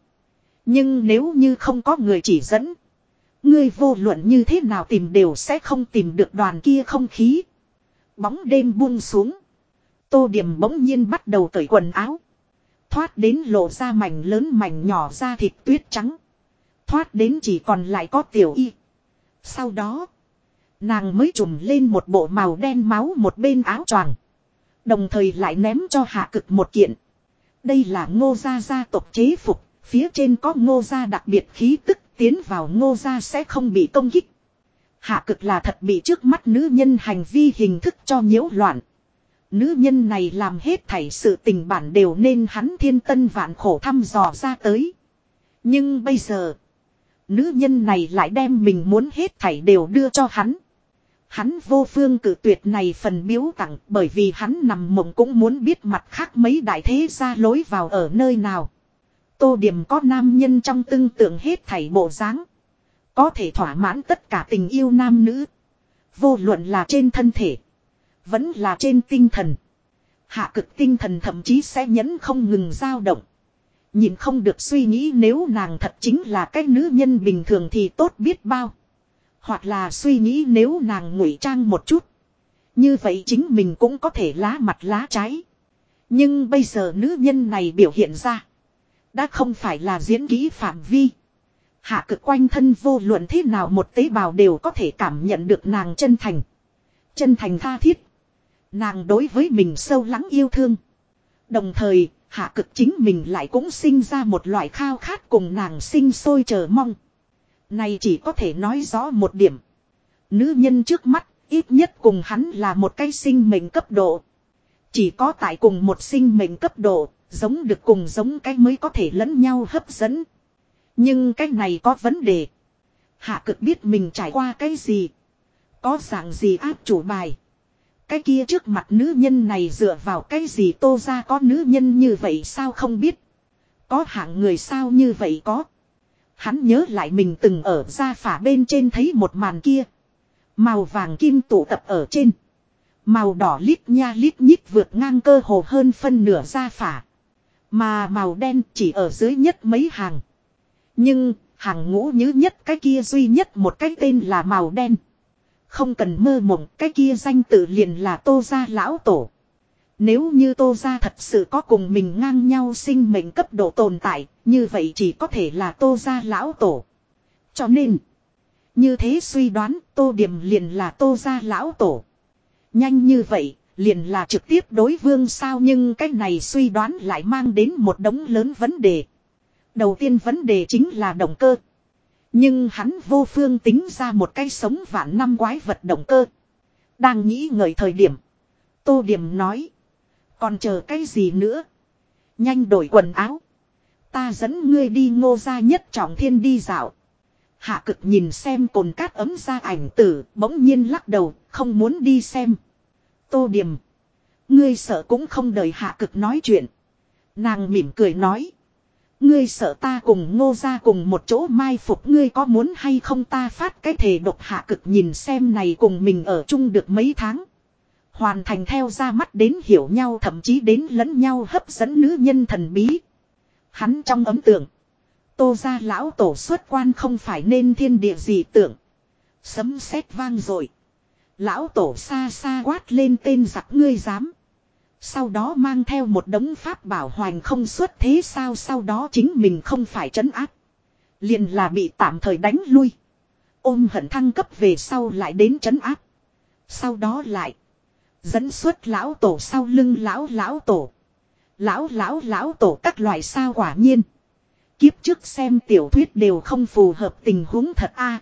Nhưng nếu như không có người chỉ dẫn. Ngươi vô luận như thế nào tìm đều sẽ không tìm được đoàn kia không khí. Bóng đêm buông xuống. Tô điểm bỗng nhiên bắt đầu cởi quần áo. Thoát đến lộ ra mảnh lớn mảnh nhỏ ra thịt tuyết trắng. Thoát đến chỉ còn lại có tiểu y. Sau đó. Nàng mới trùm lên một bộ màu đen máu một bên áo choàng. Đồng thời lại ném cho hạ cực một kiện. Đây là ngô gia gia tộc chế phục. Phía trên có ngô gia đặc biệt khí tức tiến vào ngô gia sẽ không bị công kích. Hạ cực là thật bị trước mắt nữ nhân hành vi hình thức cho nhiễu loạn. Nữ nhân này làm hết thảy sự tình bản đều nên hắn thiên tân vạn khổ thăm dò ra tới. Nhưng bây giờ, nữ nhân này lại đem mình muốn hết thảy đều đưa cho hắn. Hắn vô phương cử tuyệt này phần biếu tặng bởi vì hắn nằm mộng cũng muốn biết mặt khác mấy đại thế ra lối vào ở nơi nào. Tô điểm có nam nhân trong tương tượng hết thảy bộ dáng Có thể thỏa mãn tất cả tình yêu nam nữ. Vô luận là trên thân thể. Vẫn là trên tinh thần. Hạ cực tinh thần thậm chí sẽ nhẫn không ngừng dao động. Nhìn không được suy nghĩ nếu nàng thật chính là cái nữ nhân bình thường thì tốt biết bao. Hoặc là suy nghĩ nếu nàng ngụy trang một chút. Như vậy chính mình cũng có thể lá mặt lá trái. Nhưng bây giờ nữ nhân này biểu hiện ra. Đã không phải là diễn kỹ phạm vi. Hạ cực quanh thân vô luận thế nào một tế bào đều có thể cảm nhận được nàng chân thành. Chân thành tha thiết. Nàng đối với mình sâu lắng yêu thương. Đồng thời, hạ cực chính mình lại cũng sinh ra một loại khao khát cùng nàng sinh sôi chờ mong. Này chỉ có thể nói rõ một điểm. Nữ nhân trước mắt, ít nhất cùng hắn là một cái sinh mệnh cấp độ. Chỉ có tại cùng một sinh mệnh cấp độ, giống được cùng giống cái mới có thể lẫn nhau hấp dẫn. Nhưng cái này có vấn đề. Hạ cực biết mình trải qua cái gì. Có dạng gì áp chủ bài. Cái kia trước mặt nữ nhân này dựa vào cái gì tô ra có nữ nhân như vậy sao không biết. Có hạng người sao như vậy có. Hắn nhớ lại mình từng ở ra phả bên trên thấy một màn kia. Màu vàng kim tụ tập ở trên. Màu đỏ lít nha lít nhít vượt ngang cơ hồ hơn phân nửa ra phả. Mà màu đen chỉ ở dưới nhất mấy hàng. Nhưng, hàng ngũ như nhất cái kia duy nhất một cái tên là màu đen. Không cần mơ mộng, cái kia danh tự liền là Tô Gia Lão Tổ. Nếu như Tô Gia thật sự có cùng mình ngang nhau sinh mệnh cấp độ tồn tại, như vậy chỉ có thể là Tô Gia Lão Tổ. Cho nên, như thế suy đoán Tô Điểm liền là Tô Gia Lão Tổ. Nhanh như vậy, liền là trực tiếp đối vương sao nhưng cái này suy đoán lại mang đến một đống lớn vấn đề. Đầu tiên vấn đề chính là động cơ. Nhưng hắn vô phương tính ra một cái sống vạn năm quái vật động cơ. Đang nghĩ ngợi thời điểm. Tô Điểm nói. Còn chờ cái gì nữa? Nhanh đổi quần áo. Ta dẫn ngươi đi ngô ra nhất trọng thiên đi dạo. Hạ cực nhìn xem cồn cát ấm ra ảnh tử, bỗng nhiên lắc đầu, không muốn đi xem. Tô Điềm, Ngươi sợ cũng không đợi hạ cực nói chuyện. Nàng mỉm cười nói. Ngươi sợ ta cùng ngô ra cùng một chỗ mai phục ngươi có muốn hay không ta phát cái thể độc hạ cực nhìn xem này cùng mình ở chung được mấy tháng. Hoàn thành theo ra mắt đến hiểu nhau thậm chí đến lẫn nhau hấp dẫn nữ nhân thần bí. Hắn trong ấm tượng. Tô ra lão tổ xuất quan không phải nên thiên địa gì tưởng. Sấm sét vang rồi. Lão tổ xa xa quát lên tên giặc ngươi dám. Sau đó mang theo một đống pháp bảo hoành không xuất thế sao sau đó chính mình không phải trấn áp. Liền là bị tạm thời đánh lui. Ôm hận thăng cấp về sau lại đến trấn áp. Sau đó lại. Dẫn xuất lão tổ sau lưng lão lão tổ. Lão lão lão tổ các loại sao quả nhiên. Kiếp trước xem tiểu thuyết đều không phù hợp tình huống thật a.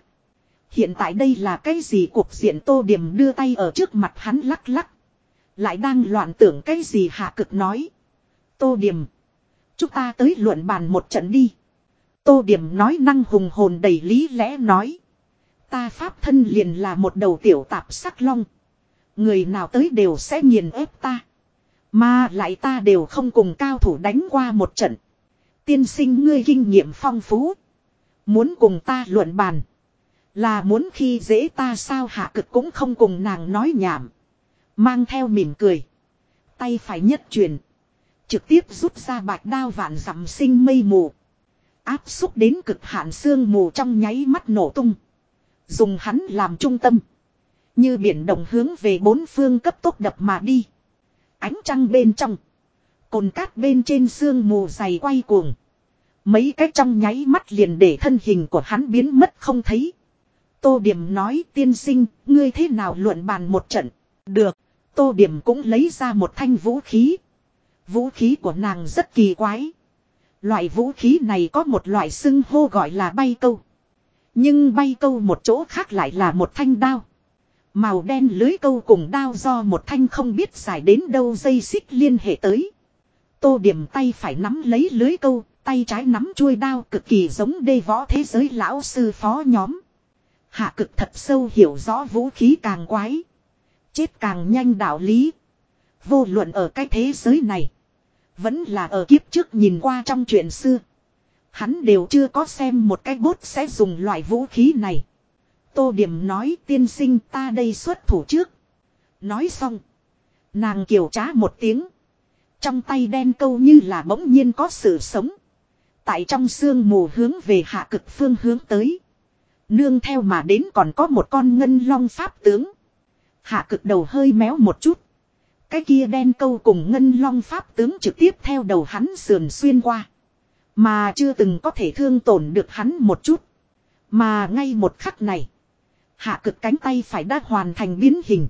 Hiện tại đây là cái gì cuộc diện tô điểm đưa tay ở trước mặt hắn lắc lắc. Lại đang loạn tưởng cái gì hạ cực nói. Tô điểm. Chúng ta tới luận bàn một trận đi. Tô điểm nói năng hùng hồn đầy lý lẽ nói. Ta pháp thân liền là một đầu tiểu tạp sắc long. Người nào tới đều sẽ nghiền ép ta. Mà lại ta đều không cùng cao thủ đánh qua một trận. Tiên sinh ngươi kinh nghiệm phong phú. Muốn cùng ta luận bàn. Là muốn khi dễ ta sao hạ cực cũng không cùng nàng nói nhảm. Mang theo mỉm cười. Tay phải nhất truyền. Trực tiếp rút ra bạch đao vạn dặm sinh mây mù. Áp xúc đến cực hạn xương mù trong nháy mắt nổ tung. Dùng hắn làm trung tâm. Như biển động hướng về bốn phương cấp tốc đập mà đi. Ánh trăng bên trong. Cồn cát bên trên xương mù dày quay cuồng. Mấy cái trong nháy mắt liền để thân hình của hắn biến mất không thấy. Tô Điểm nói tiên sinh, ngươi thế nào luận bàn một trận. Được, Tô Điểm cũng lấy ra một thanh vũ khí. Vũ khí của nàng rất kỳ quái. Loại vũ khí này có một loại xưng hô gọi là bay câu. Nhưng bay câu một chỗ khác lại là một thanh đao. Màu đen lưới câu cùng đao do một thanh không biết dài đến đâu dây xích liên hệ tới. Tô điểm tay phải nắm lấy lưới câu, tay trái nắm chuôi đao cực kỳ giống đê võ thế giới lão sư phó nhóm. Hạ cực thật sâu hiểu rõ vũ khí càng quái. Chết càng nhanh đạo lý. Vô luận ở cái thế giới này. Vẫn là ở kiếp trước nhìn qua trong chuyện xưa. Hắn đều chưa có xem một cái bốt sẽ dùng loại vũ khí này. Tô Điểm nói, tiên sinh, ta đây xuất thủ trước. Nói xong. Nàng kiều trá một tiếng. Trong tay đen câu như là bỗng nhiên có sự sống. Tại trong sương mù hướng về hạ cực phương hướng tới. Nương theo mà đến còn có một con ngân long pháp tướng. Hạ cực đầu hơi méo một chút. Cái kia đen câu cùng ngân long pháp tướng trực tiếp theo đầu hắn sườn xuyên qua. Mà chưa từng có thể thương tổn được hắn một chút. Mà ngay một khắc này. Hạ cực cánh tay phải đã hoàn thành biến hình.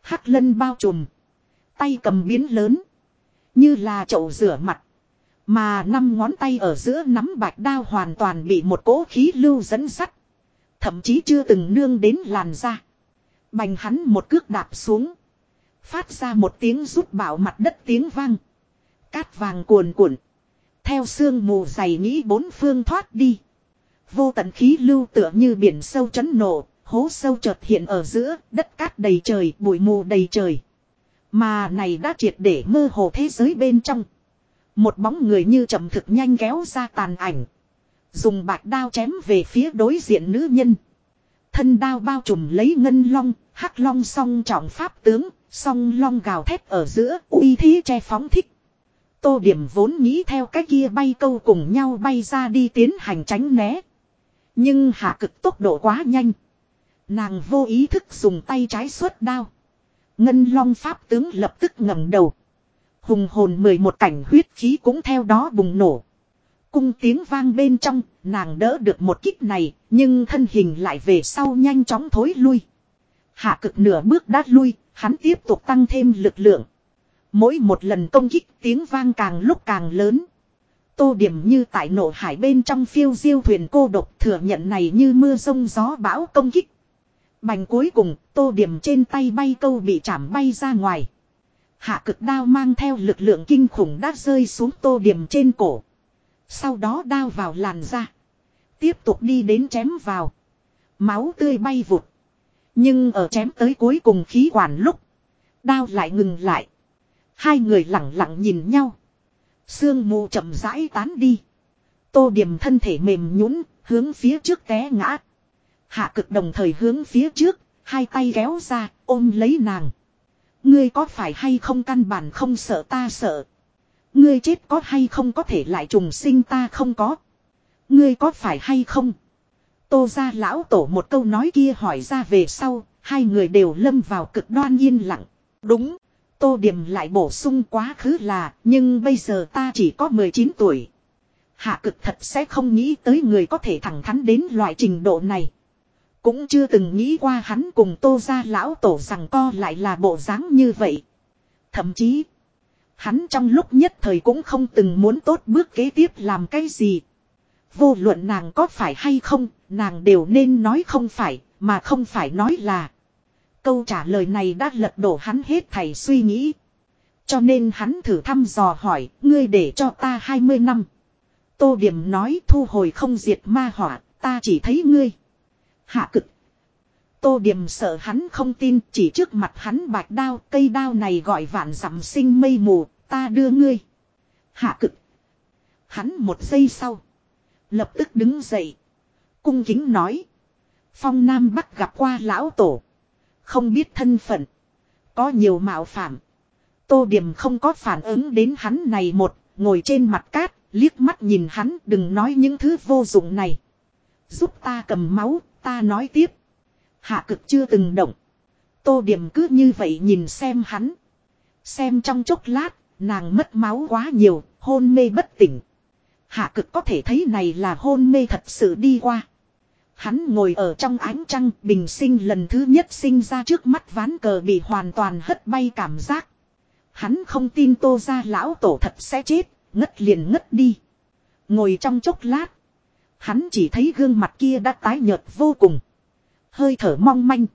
Hắc lân bao trùm. Tay cầm biến lớn. Như là chậu rửa mặt. Mà năm ngón tay ở giữa nắm bạch đao hoàn toàn bị một cỗ khí lưu dẫn sắt. Thậm chí chưa từng nương đến làn da. Bành hắn một cước đạp xuống. Phát ra một tiếng rút bảo mặt đất tiếng vang. Cát vàng cuồn cuộn. Theo sương mù dày nghĩ bốn phương thoát đi. Vô tận khí lưu tựa như biển sâu chấn nổ, hố sâu chợt hiện ở giữa, đất cát đầy trời, bụi mù đầy trời. Mà này đã triệt để mơ hồ thế giới bên trong. Một bóng người như chậm thực nhanh kéo ra tàn ảnh. Dùng bạc đao chém về phía đối diện nữ nhân. Thân đao bao trùm lấy ngân long, hắc long song trọng pháp tướng, song long gào thét ở giữa, uy thế che phóng thích. Tô điểm vốn nghĩ theo cái kia bay câu cùng nhau bay ra đi tiến hành tránh né. Nhưng hạ cực tốc độ quá nhanh. Nàng vô ý thức dùng tay trái xuất đao. Ngân long pháp tướng lập tức ngẩng đầu. Hùng hồn mười một cảnh huyết khí cũng theo đó bùng nổ. Cung tiếng vang bên trong, nàng đỡ được một kích này, nhưng thân hình lại về sau nhanh chóng thối lui. Hạ cực nửa bước đát lui, hắn tiếp tục tăng thêm lực lượng. Mỗi một lần công kích tiếng vang càng lúc càng lớn. Tô điểm như tại nổ hải bên trong phiêu diêu thuyền cô độc thừa nhận này như mưa rông gió bão công kích. Bành cuối cùng, tô điểm trên tay bay câu bị chạm bay ra ngoài. Hạ cực đao mang theo lực lượng kinh khủng đã rơi xuống tô điểm trên cổ. Sau đó đao vào làn da. Tiếp tục đi đến chém vào. Máu tươi bay vụt. Nhưng ở chém tới cuối cùng khí quản lúc. Đao lại ngừng lại. Hai người lặng lặng nhìn nhau. Sương mù chậm rãi tán đi. Tô điểm thân thể mềm nhũn hướng phía trước té ngã. Hạ cực đồng thời hướng phía trước, hai tay kéo ra, ôm lấy nàng. Ngươi có phải hay không căn bản không sợ ta sợ. Ngươi chết có hay không có thể lại trùng sinh ta không có. Ngươi có phải hay không? Tô ra lão tổ một câu nói kia hỏi ra về sau, hai người đều lâm vào cực đoan yên lặng. Đúng, tô điểm lại bổ sung quá khứ là, nhưng bây giờ ta chỉ có 19 tuổi. Hạ cực thật sẽ không nghĩ tới người có thể thẳng thắn đến loại trình độ này. Cũng chưa từng nghĩ qua hắn cùng tô ra lão tổ rằng co lại là bộ dáng như vậy. Thậm chí, hắn trong lúc nhất thời cũng không từng muốn tốt bước kế tiếp làm cái gì. Vô luận nàng có phải hay không, nàng đều nên nói không phải, mà không phải nói là. Câu trả lời này đã lật đổ hắn hết thầy suy nghĩ. Cho nên hắn thử thăm dò hỏi, ngươi để cho ta 20 năm. Tô Điểm nói thu hồi không diệt ma hỏa, ta chỉ thấy ngươi. Hạ cực. Tô Điềm sợ hắn không tin, chỉ trước mặt hắn bạch đao, cây đao này gọi vạn dặm sinh mây mù, ta đưa ngươi. Hạ cực. Hắn một giây sau. Lập tức đứng dậy. Cung kính nói. Phong Nam Bắc gặp qua lão tổ. Không biết thân phận. Có nhiều mạo phạm. Tô Điềm không có phản ứng đến hắn này một, ngồi trên mặt cát, liếc mắt nhìn hắn đừng nói những thứ vô dụng này. Giúp ta cầm máu, ta nói tiếp. Hạ cực chưa từng động. Tô Điểm cứ như vậy nhìn xem hắn. Xem trong chốc lát, nàng mất máu quá nhiều, hôn mê bất tỉnh. Hạ cực có thể thấy này là hôn mê thật sự đi qua. Hắn ngồi ở trong ánh trăng bình sinh lần thứ nhất sinh ra trước mắt ván cờ bị hoàn toàn hất bay cảm giác. Hắn không tin tô ra lão tổ thật sẽ chết, ngất liền ngất đi. Ngồi trong chốc lát. Hắn chỉ thấy gương mặt kia đã tái nhợt vô cùng. Hơi thở mong manh.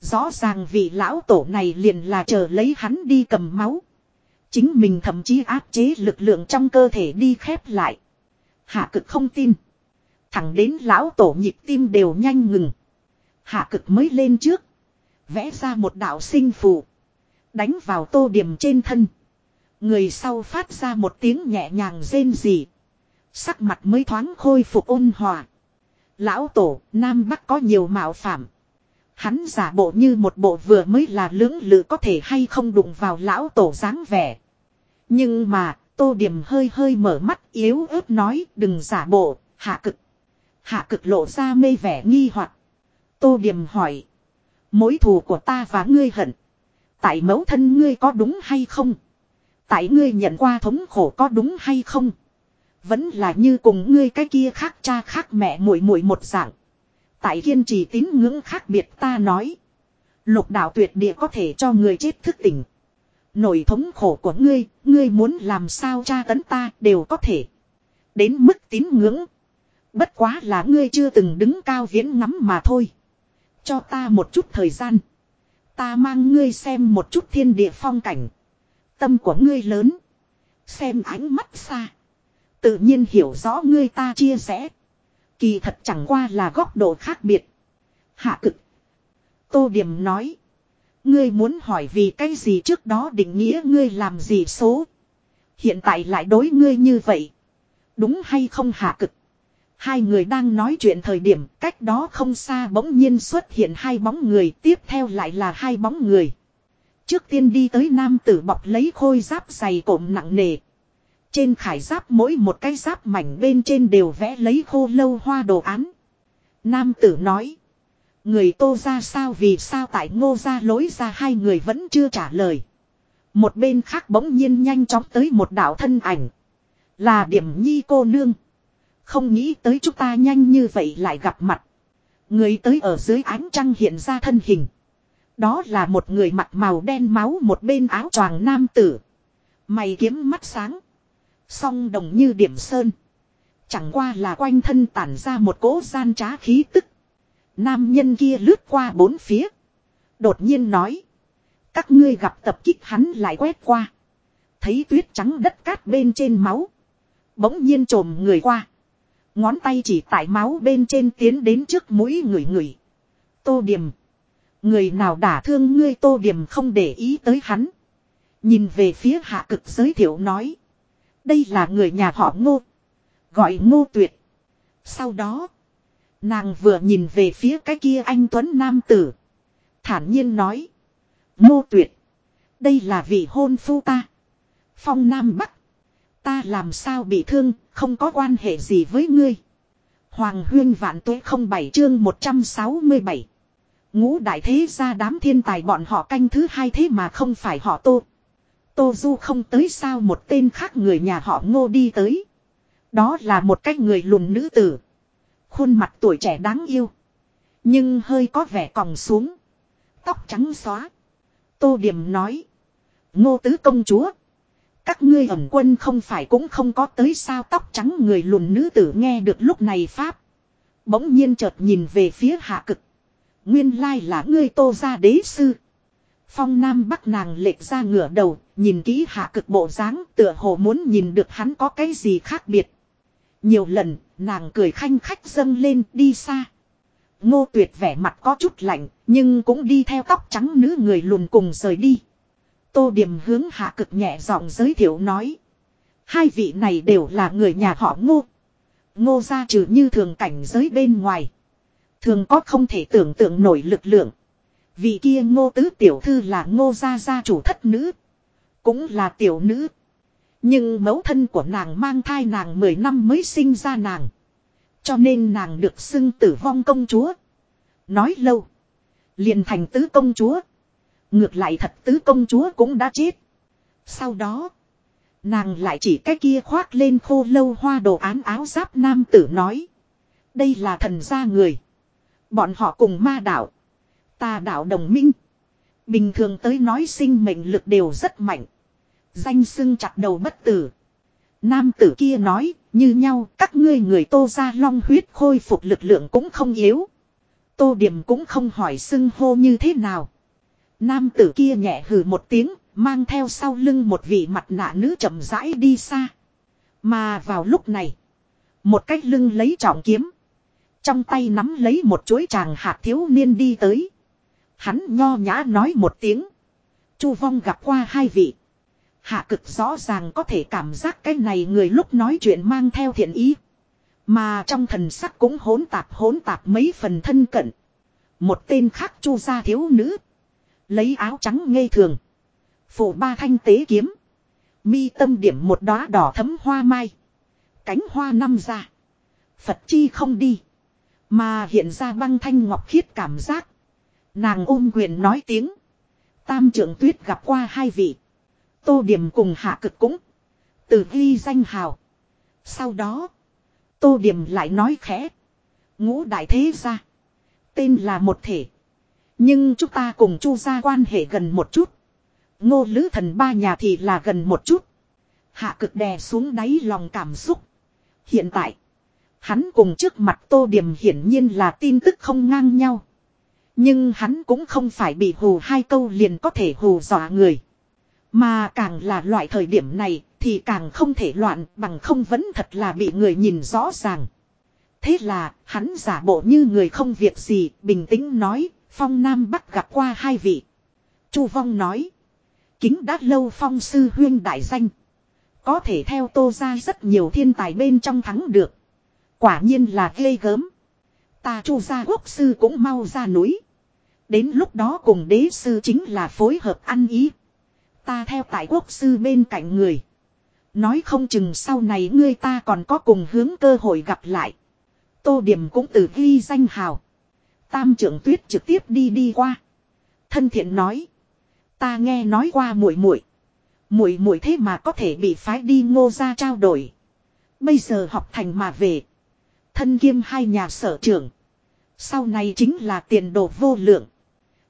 Rõ ràng vị lão tổ này liền là chờ lấy hắn đi cầm máu. Chính mình thậm chí áp chế lực lượng trong cơ thể đi khép lại. Hạ cực không tin. Thẳng đến lão tổ nhịp tim đều nhanh ngừng. Hạ cực mới lên trước. Vẽ ra một đạo sinh phù. Đánh vào tô điểm trên thân. Người sau phát ra một tiếng nhẹ nhàng rên rỉ. Sắc mặt mới thoáng khôi phục ôn hòa. Lão tổ, Nam Bắc có nhiều mạo phạm. Hắn giả bộ như một bộ vừa mới là lưỡng lự có thể hay không đụng vào lão tổ dáng vẻ. Nhưng mà, tô điểm hơi hơi mở mắt yếu ớt nói đừng giả bộ, hạ cực. Hạ cực lộ ra mê vẻ nghi hoặc Tô điểm hỏi. Mối thù của ta và ngươi hận. Tại mẫu thân ngươi có đúng hay không? Tại ngươi nhận qua thống khổ có đúng hay không? Vẫn là như cùng ngươi cái kia khác cha khác mẹ muội muội một dạng. Tại kiên trì tín ngưỡng khác biệt ta nói. Lục đạo tuyệt địa có thể cho người chết thức tỉnh. Nổi thống khổ của ngươi, ngươi muốn làm sao tra tấn ta đều có thể. Đến mức tín ngưỡng. Bất quá là ngươi chưa từng đứng cao viễn ngắm mà thôi. Cho ta một chút thời gian. Ta mang ngươi xem một chút thiên địa phong cảnh. Tâm của ngươi lớn. Xem ánh mắt xa. Tự nhiên hiểu rõ ngươi ta chia sẻ. Kỳ thật chẳng qua là góc độ khác biệt. Hạ cực. Tô Điểm nói. Ngươi muốn hỏi vì cái gì trước đó định nghĩa ngươi làm gì số. Hiện tại lại đối ngươi như vậy. Đúng hay không hạ cực. Hai người đang nói chuyện thời điểm, cách đó không xa bỗng nhiên xuất hiện hai bóng người, tiếp theo lại là hai bóng người. Trước tiên đi tới nam tử bọc lấy khôi giáp dày cộm nặng nề. Trên khải giáp mỗi một cái giáp mảnh bên trên đều vẽ lấy khô lâu hoa đồ án. Nam tử nói. Người tô ra sao, vì sao tại ngô ra lối ra hai người vẫn chưa trả lời. Một bên khác bỗng nhiên nhanh chóng tới một đạo thân ảnh. Là điểm nhi cô nương. Không nghĩ tới chúng ta nhanh như vậy lại gặp mặt. Người tới ở dưới ánh trăng hiện ra thân hình. Đó là một người mặt màu đen máu một bên áo choàng nam tử. Mày kiếm mắt sáng. Song đồng như điểm sơn. Chẳng qua là quanh thân tản ra một cỗ gian trá khí tức. Nam nhân kia lướt qua bốn phía. Đột nhiên nói. Các ngươi gặp tập kích hắn lại quét qua. Thấy tuyết trắng đất cát bên trên máu. Bỗng nhiên trồm người qua. Ngón tay chỉ tại máu bên trên tiến đến trước mũi người người. Tô điểm. Người nào đả thương ngươi tô điểm không để ý tới hắn. Nhìn về phía hạ cực giới thiệu nói. Đây là người nhà họ ngô. Gọi ngô tuyệt. Sau đó. Nàng vừa nhìn về phía cái kia anh Tuấn Nam Tử. Thản nhiên nói. Ngô tuyệt. Đây là vị hôn phu ta. Phong Nam Bắc. Ta làm sao bị thương, không có quan hệ gì với ngươi. Hoàng huyên vạn tuế không bảy chương 167. Ngũ đại thế ra đám thiên tài bọn họ canh thứ hai thế mà không phải họ tô. Tô Du không tới sao một tên khác người nhà họ ngô đi tới. Đó là một cái người lùn nữ tử. Khuôn mặt tuổi trẻ đáng yêu. Nhưng hơi có vẻ còng xuống. Tóc trắng xóa. Tô Điểm nói. Ngô tứ công chúa. Các ngươi ẩn quân không phải cũng không có tới sao tóc trắng người lùn nữ tử nghe được lúc này Pháp. Bỗng nhiên chợt nhìn về phía hạ cực. Nguyên lai là ngươi tô ra đế sư. Phong Nam Bắc nàng lệch ra ngửa đầu, nhìn kỹ hạ cực bộ dáng tựa hồ muốn nhìn được hắn có cái gì khác biệt. Nhiều lần, nàng cười khanh khách dâng lên đi xa. Ngô tuyệt vẻ mặt có chút lạnh, nhưng cũng đi theo tóc trắng nữ người lùn cùng rời đi. Tô điểm hướng hạ cực nhẹ giọng giới thiệu nói. Hai vị này đều là người nhà họ ngô. Ngô ra trừ như thường cảnh giới bên ngoài. Thường có không thể tưởng tượng nổi lực lượng. Vị kia ngô tứ tiểu thư là ngô gia gia chủ thất nữ. Cũng là tiểu nữ. Nhưng mẫu thân của nàng mang thai nàng 10 năm mới sinh ra nàng. Cho nên nàng được xưng tử vong công chúa. Nói lâu. Liền thành tứ công chúa. Ngược lại thật tứ công chúa cũng đã chết. Sau đó. Nàng lại chỉ cái kia khoác lên khô lâu hoa đồ án áo giáp nam tử nói. Đây là thần gia người. Bọn họ cùng ma đạo. Tà đạo đồng minh. Bình thường tới nói sinh mệnh lực đều rất mạnh. Danh sưng chặt đầu bất tử. Nam tử kia nói, như nhau, các ngươi người tô ra long huyết khôi phục lực lượng cũng không yếu. Tô điểm cũng không hỏi xưng hô như thế nào. Nam tử kia nhẹ hừ một tiếng, mang theo sau lưng một vị mặt nạ nữ chậm rãi đi xa. Mà vào lúc này, một cách lưng lấy trọng kiếm. Trong tay nắm lấy một chuỗi chàng hạt thiếu niên đi tới. Hắn nho nhã nói một tiếng. Chu vong gặp qua hai vị. Hạ cực rõ ràng có thể cảm giác cái này người lúc nói chuyện mang theo thiện ý. Mà trong thần sắc cũng hỗn tạp hỗn tạp mấy phần thân cận. Một tên khác chu gia thiếu nữ. Lấy áo trắng ngây thường. Phủ ba thanh tế kiếm. Mi tâm điểm một đóa đỏ thấm hoa mai. Cánh hoa năm ra. Phật chi không đi. Mà hiện ra băng thanh ngọc khiết cảm giác. Nàng ôm quyền nói tiếng. Tam trưởng tuyết gặp qua hai vị. Tô điểm cùng hạ cực cũng. Từ ghi danh hào. Sau đó. Tô điểm lại nói khẽ. Ngũ đại thế gia. Tên là một thể. Nhưng chúng ta cùng chu gia quan hệ gần một chút. Ngô lữ thần ba nhà thì là gần một chút. Hạ cực đè xuống đáy lòng cảm xúc. Hiện tại. Hắn cùng trước mặt tô điểm hiển nhiên là tin tức không ngang nhau. Nhưng hắn cũng không phải bị hù hai câu liền có thể hù dọa người. Mà càng là loại thời điểm này thì càng không thể loạn bằng không vẫn thật là bị người nhìn rõ ràng. Thế là, hắn giả bộ như người không việc gì, bình tĩnh nói, phong nam bắc gặp qua hai vị. Chu vong nói. Kính đã lâu phong sư huyên đại danh. Có thể theo tô ra rất nhiều thiên tài bên trong thắng được. Quả nhiên là ghê gớm. Ta chu gia quốc sư cũng mau ra núi. Đến lúc đó cùng đế sư chính là phối hợp ăn ý. Ta theo tại quốc sư bên cạnh người. Nói không chừng sau này ngươi ta còn có cùng hướng cơ hội gặp lại. Tô điểm cũng từ ghi danh hào. Tam trưởng tuyết trực tiếp đi đi qua. Thân thiện nói. Ta nghe nói qua muội muội muội muội thế mà có thể bị phái đi ngô ra trao đổi. Bây giờ học thành mà về. Thân kiêm hai nhà sở trưởng. Sau này chính là tiền đồ vô lượng.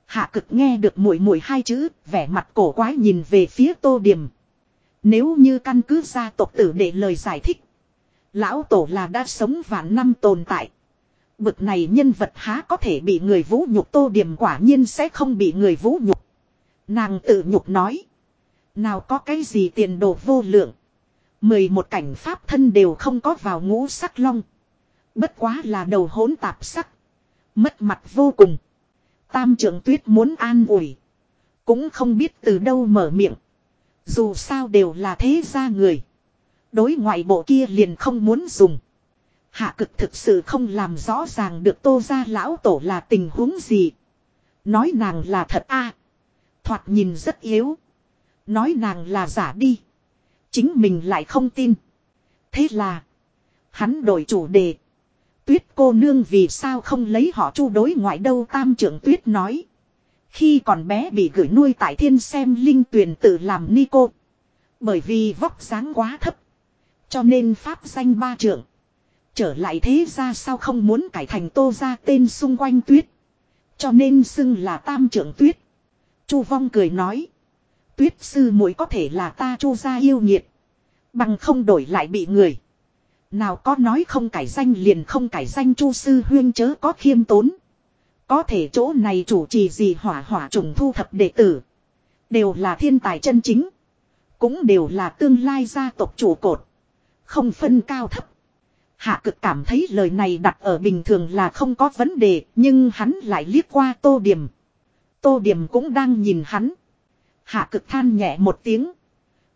Hạ cực nghe được mũi mũi hai chữ, vẻ mặt cổ quái nhìn về phía tô điểm. Nếu như căn cứ gia tộc tử để lời giải thích. Lão tổ là đã sống vạn năm tồn tại. Bực này nhân vật há có thể bị người vũ nhục tô điểm quả nhiên sẽ không bị người vũ nhục. Nàng tự nhục nói. Nào có cái gì tiền đồ vô lượng. Mười một cảnh pháp thân đều không có vào ngũ sắc long. Bất quá là đầu hỗn tạp sắc. Mất mặt vô cùng. Tam trưởng tuyết muốn an ủi. Cũng không biết từ đâu mở miệng. Dù sao đều là thế gia người. Đối ngoại bộ kia liền không muốn dùng. Hạ cực thực sự không làm rõ ràng được tô ra lão tổ là tình huống gì. Nói nàng là thật a Thoạt nhìn rất yếu. Nói nàng là giả đi. Chính mình lại không tin. Thế là. Hắn đổi chủ đề. Tuyết cô nương vì sao không lấy họ chu đối ngoại đâu tam trưởng tuyết nói. Khi còn bé bị gửi nuôi tại thiên xem linh tuyền tự làm ni cô. Bởi vì vóc dáng quá thấp. Cho nên pháp danh ba trưởng. Trở lại thế ra sao không muốn cải thành tô ra tên xung quanh tuyết. Cho nên xưng là tam trưởng tuyết. Chu vong cười nói. Tuyết sư muội có thể là ta chu gia yêu nhiệt. Bằng không đổi lại bị người. Nào có nói không cải danh liền không cải danh chu sư huyên chớ có khiêm tốn. Có thể chỗ này chủ trì gì hỏa hỏa trùng thu thập đệ tử. Đều là thiên tài chân chính. Cũng đều là tương lai gia tộc chủ cột. Không phân cao thấp. Hạ cực cảm thấy lời này đặt ở bình thường là không có vấn đề, nhưng hắn lại liếc qua tô điểm. Tô điểm cũng đang nhìn hắn. Hạ cực than nhẹ một tiếng.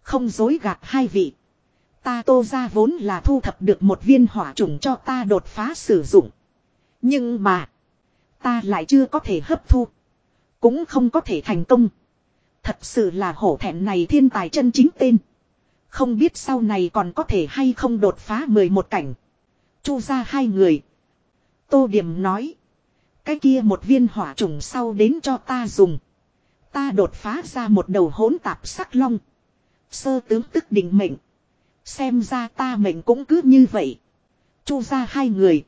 Không dối gạt hai vị. Ta tô ra vốn là thu thập được một viên hỏa trùng cho ta đột phá sử dụng. Nhưng mà. Ta lại chưa có thể hấp thu. Cũng không có thể thành công. Thật sự là hổ thẹn này thiên tài chân chính tên. Không biết sau này còn có thể hay không đột phá 11 cảnh. Chu ra hai người. Tô Điểm nói. Cái kia một viên hỏa trùng sau đến cho ta dùng. Ta đột phá ra một đầu hỗn tạp sắc long. Sơ tướng tức định mệnh. Xem ra ta mệnh cũng cứ như vậy. Chu ra hai người.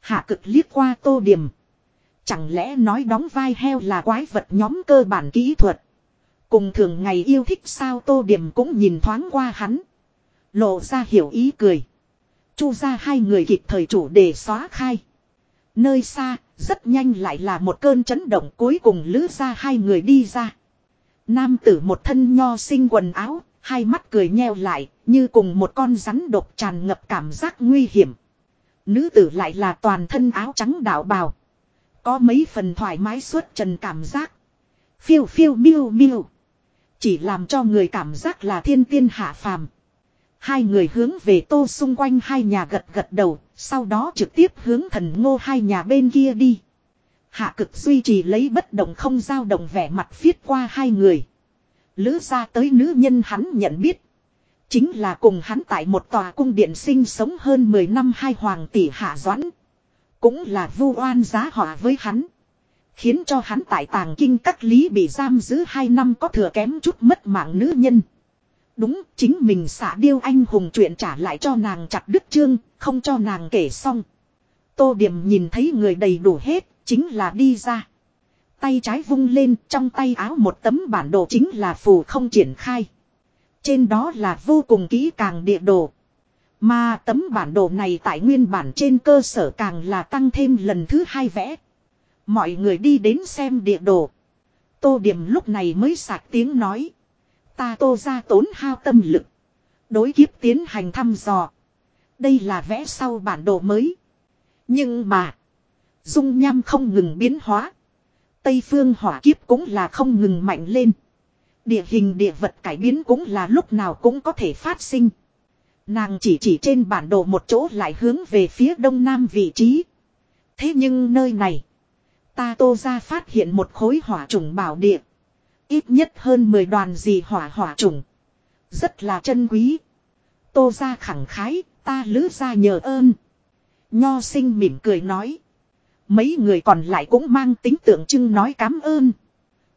Hạ cực liếc qua tô điểm. Chẳng lẽ nói đóng vai heo là quái vật nhóm cơ bản kỹ thuật. Cùng thường ngày yêu thích sao tô điểm cũng nhìn thoáng qua hắn. Lộ ra hiểu ý cười. Chu ra hai người kịp thời chủ đề xóa khai. Nơi xa, rất nhanh lại là một cơn chấn động cuối cùng lứa ra hai người đi ra. Nam tử một thân nho sinh quần áo, hai mắt cười nheo lại, như cùng một con rắn độc tràn ngập cảm giác nguy hiểm. Nữ tử lại là toàn thân áo trắng đạo bào. Có mấy phần thoải mái suốt trần cảm giác. Phiêu phiêu miêu miêu. Chỉ làm cho người cảm giác là thiên tiên hạ phàm. Hai người hướng về tô xung quanh hai nhà gật gật đầu, sau đó trực tiếp hướng thần ngô hai nhà bên kia đi. Hạ cực duy trì lấy bất động không dao động vẻ mặt viết qua hai người. Lữ ra tới nữ nhân hắn nhận biết. Chính là cùng hắn tại một tòa cung điện sinh sống hơn 10 năm hai hoàng tỷ hạ doãn. Cũng là vu oan giá họa với hắn. Khiến cho hắn tại tàng kinh các lý bị giam giữ hai năm có thừa kém chút mất mạng nữ nhân. Đúng, chính mình xả điêu anh hùng chuyện trả lại cho nàng chặt đứt chương, không cho nàng kể xong. Tô điểm nhìn thấy người đầy đủ hết, chính là đi ra. Tay trái vung lên, trong tay áo một tấm bản đồ chính là phù không triển khai. Trên đó là vô cùng kỹ càng địa đồ. Mà tấm bản đồ này tại nguyên bản trên cơ sở càng là tăng thêm lần thứ hai vẽ. Mọi người đi đến xem địa đồ. Tô điểm lúc này mới sạc tiếng nói. Ta tô ra tốn hao tâm lực. Đối kiếp tiến hành thăm dò. Đây là vẽ sau bản đồ mới. Nhưng mà. Dung nham không ngừng biến hóa. Tây phương hỏa kiếp cũng là không ngừng mạnh lên. Địa hình địa vật cải biến cũng là lúc nào cũng có thể phát sinh. Nàng chỉ chỉ trên bản đồ một chỗ lại hướng về phía đông nam vị trí. Thế nhưng nơi này. Ta tô ra phát hiện một khối hỏa trùng bảo địa. Ít nhất hơn 10 đoàn gì hỏa hỏa trùng. Rất là chân quý. Tô ra khẳng khái, ta lứ ra nhờ ơn. Nho sinh mỉm cười nói. Mấy người còn lại cũng mang tính tượng trưng nói cảm ơn.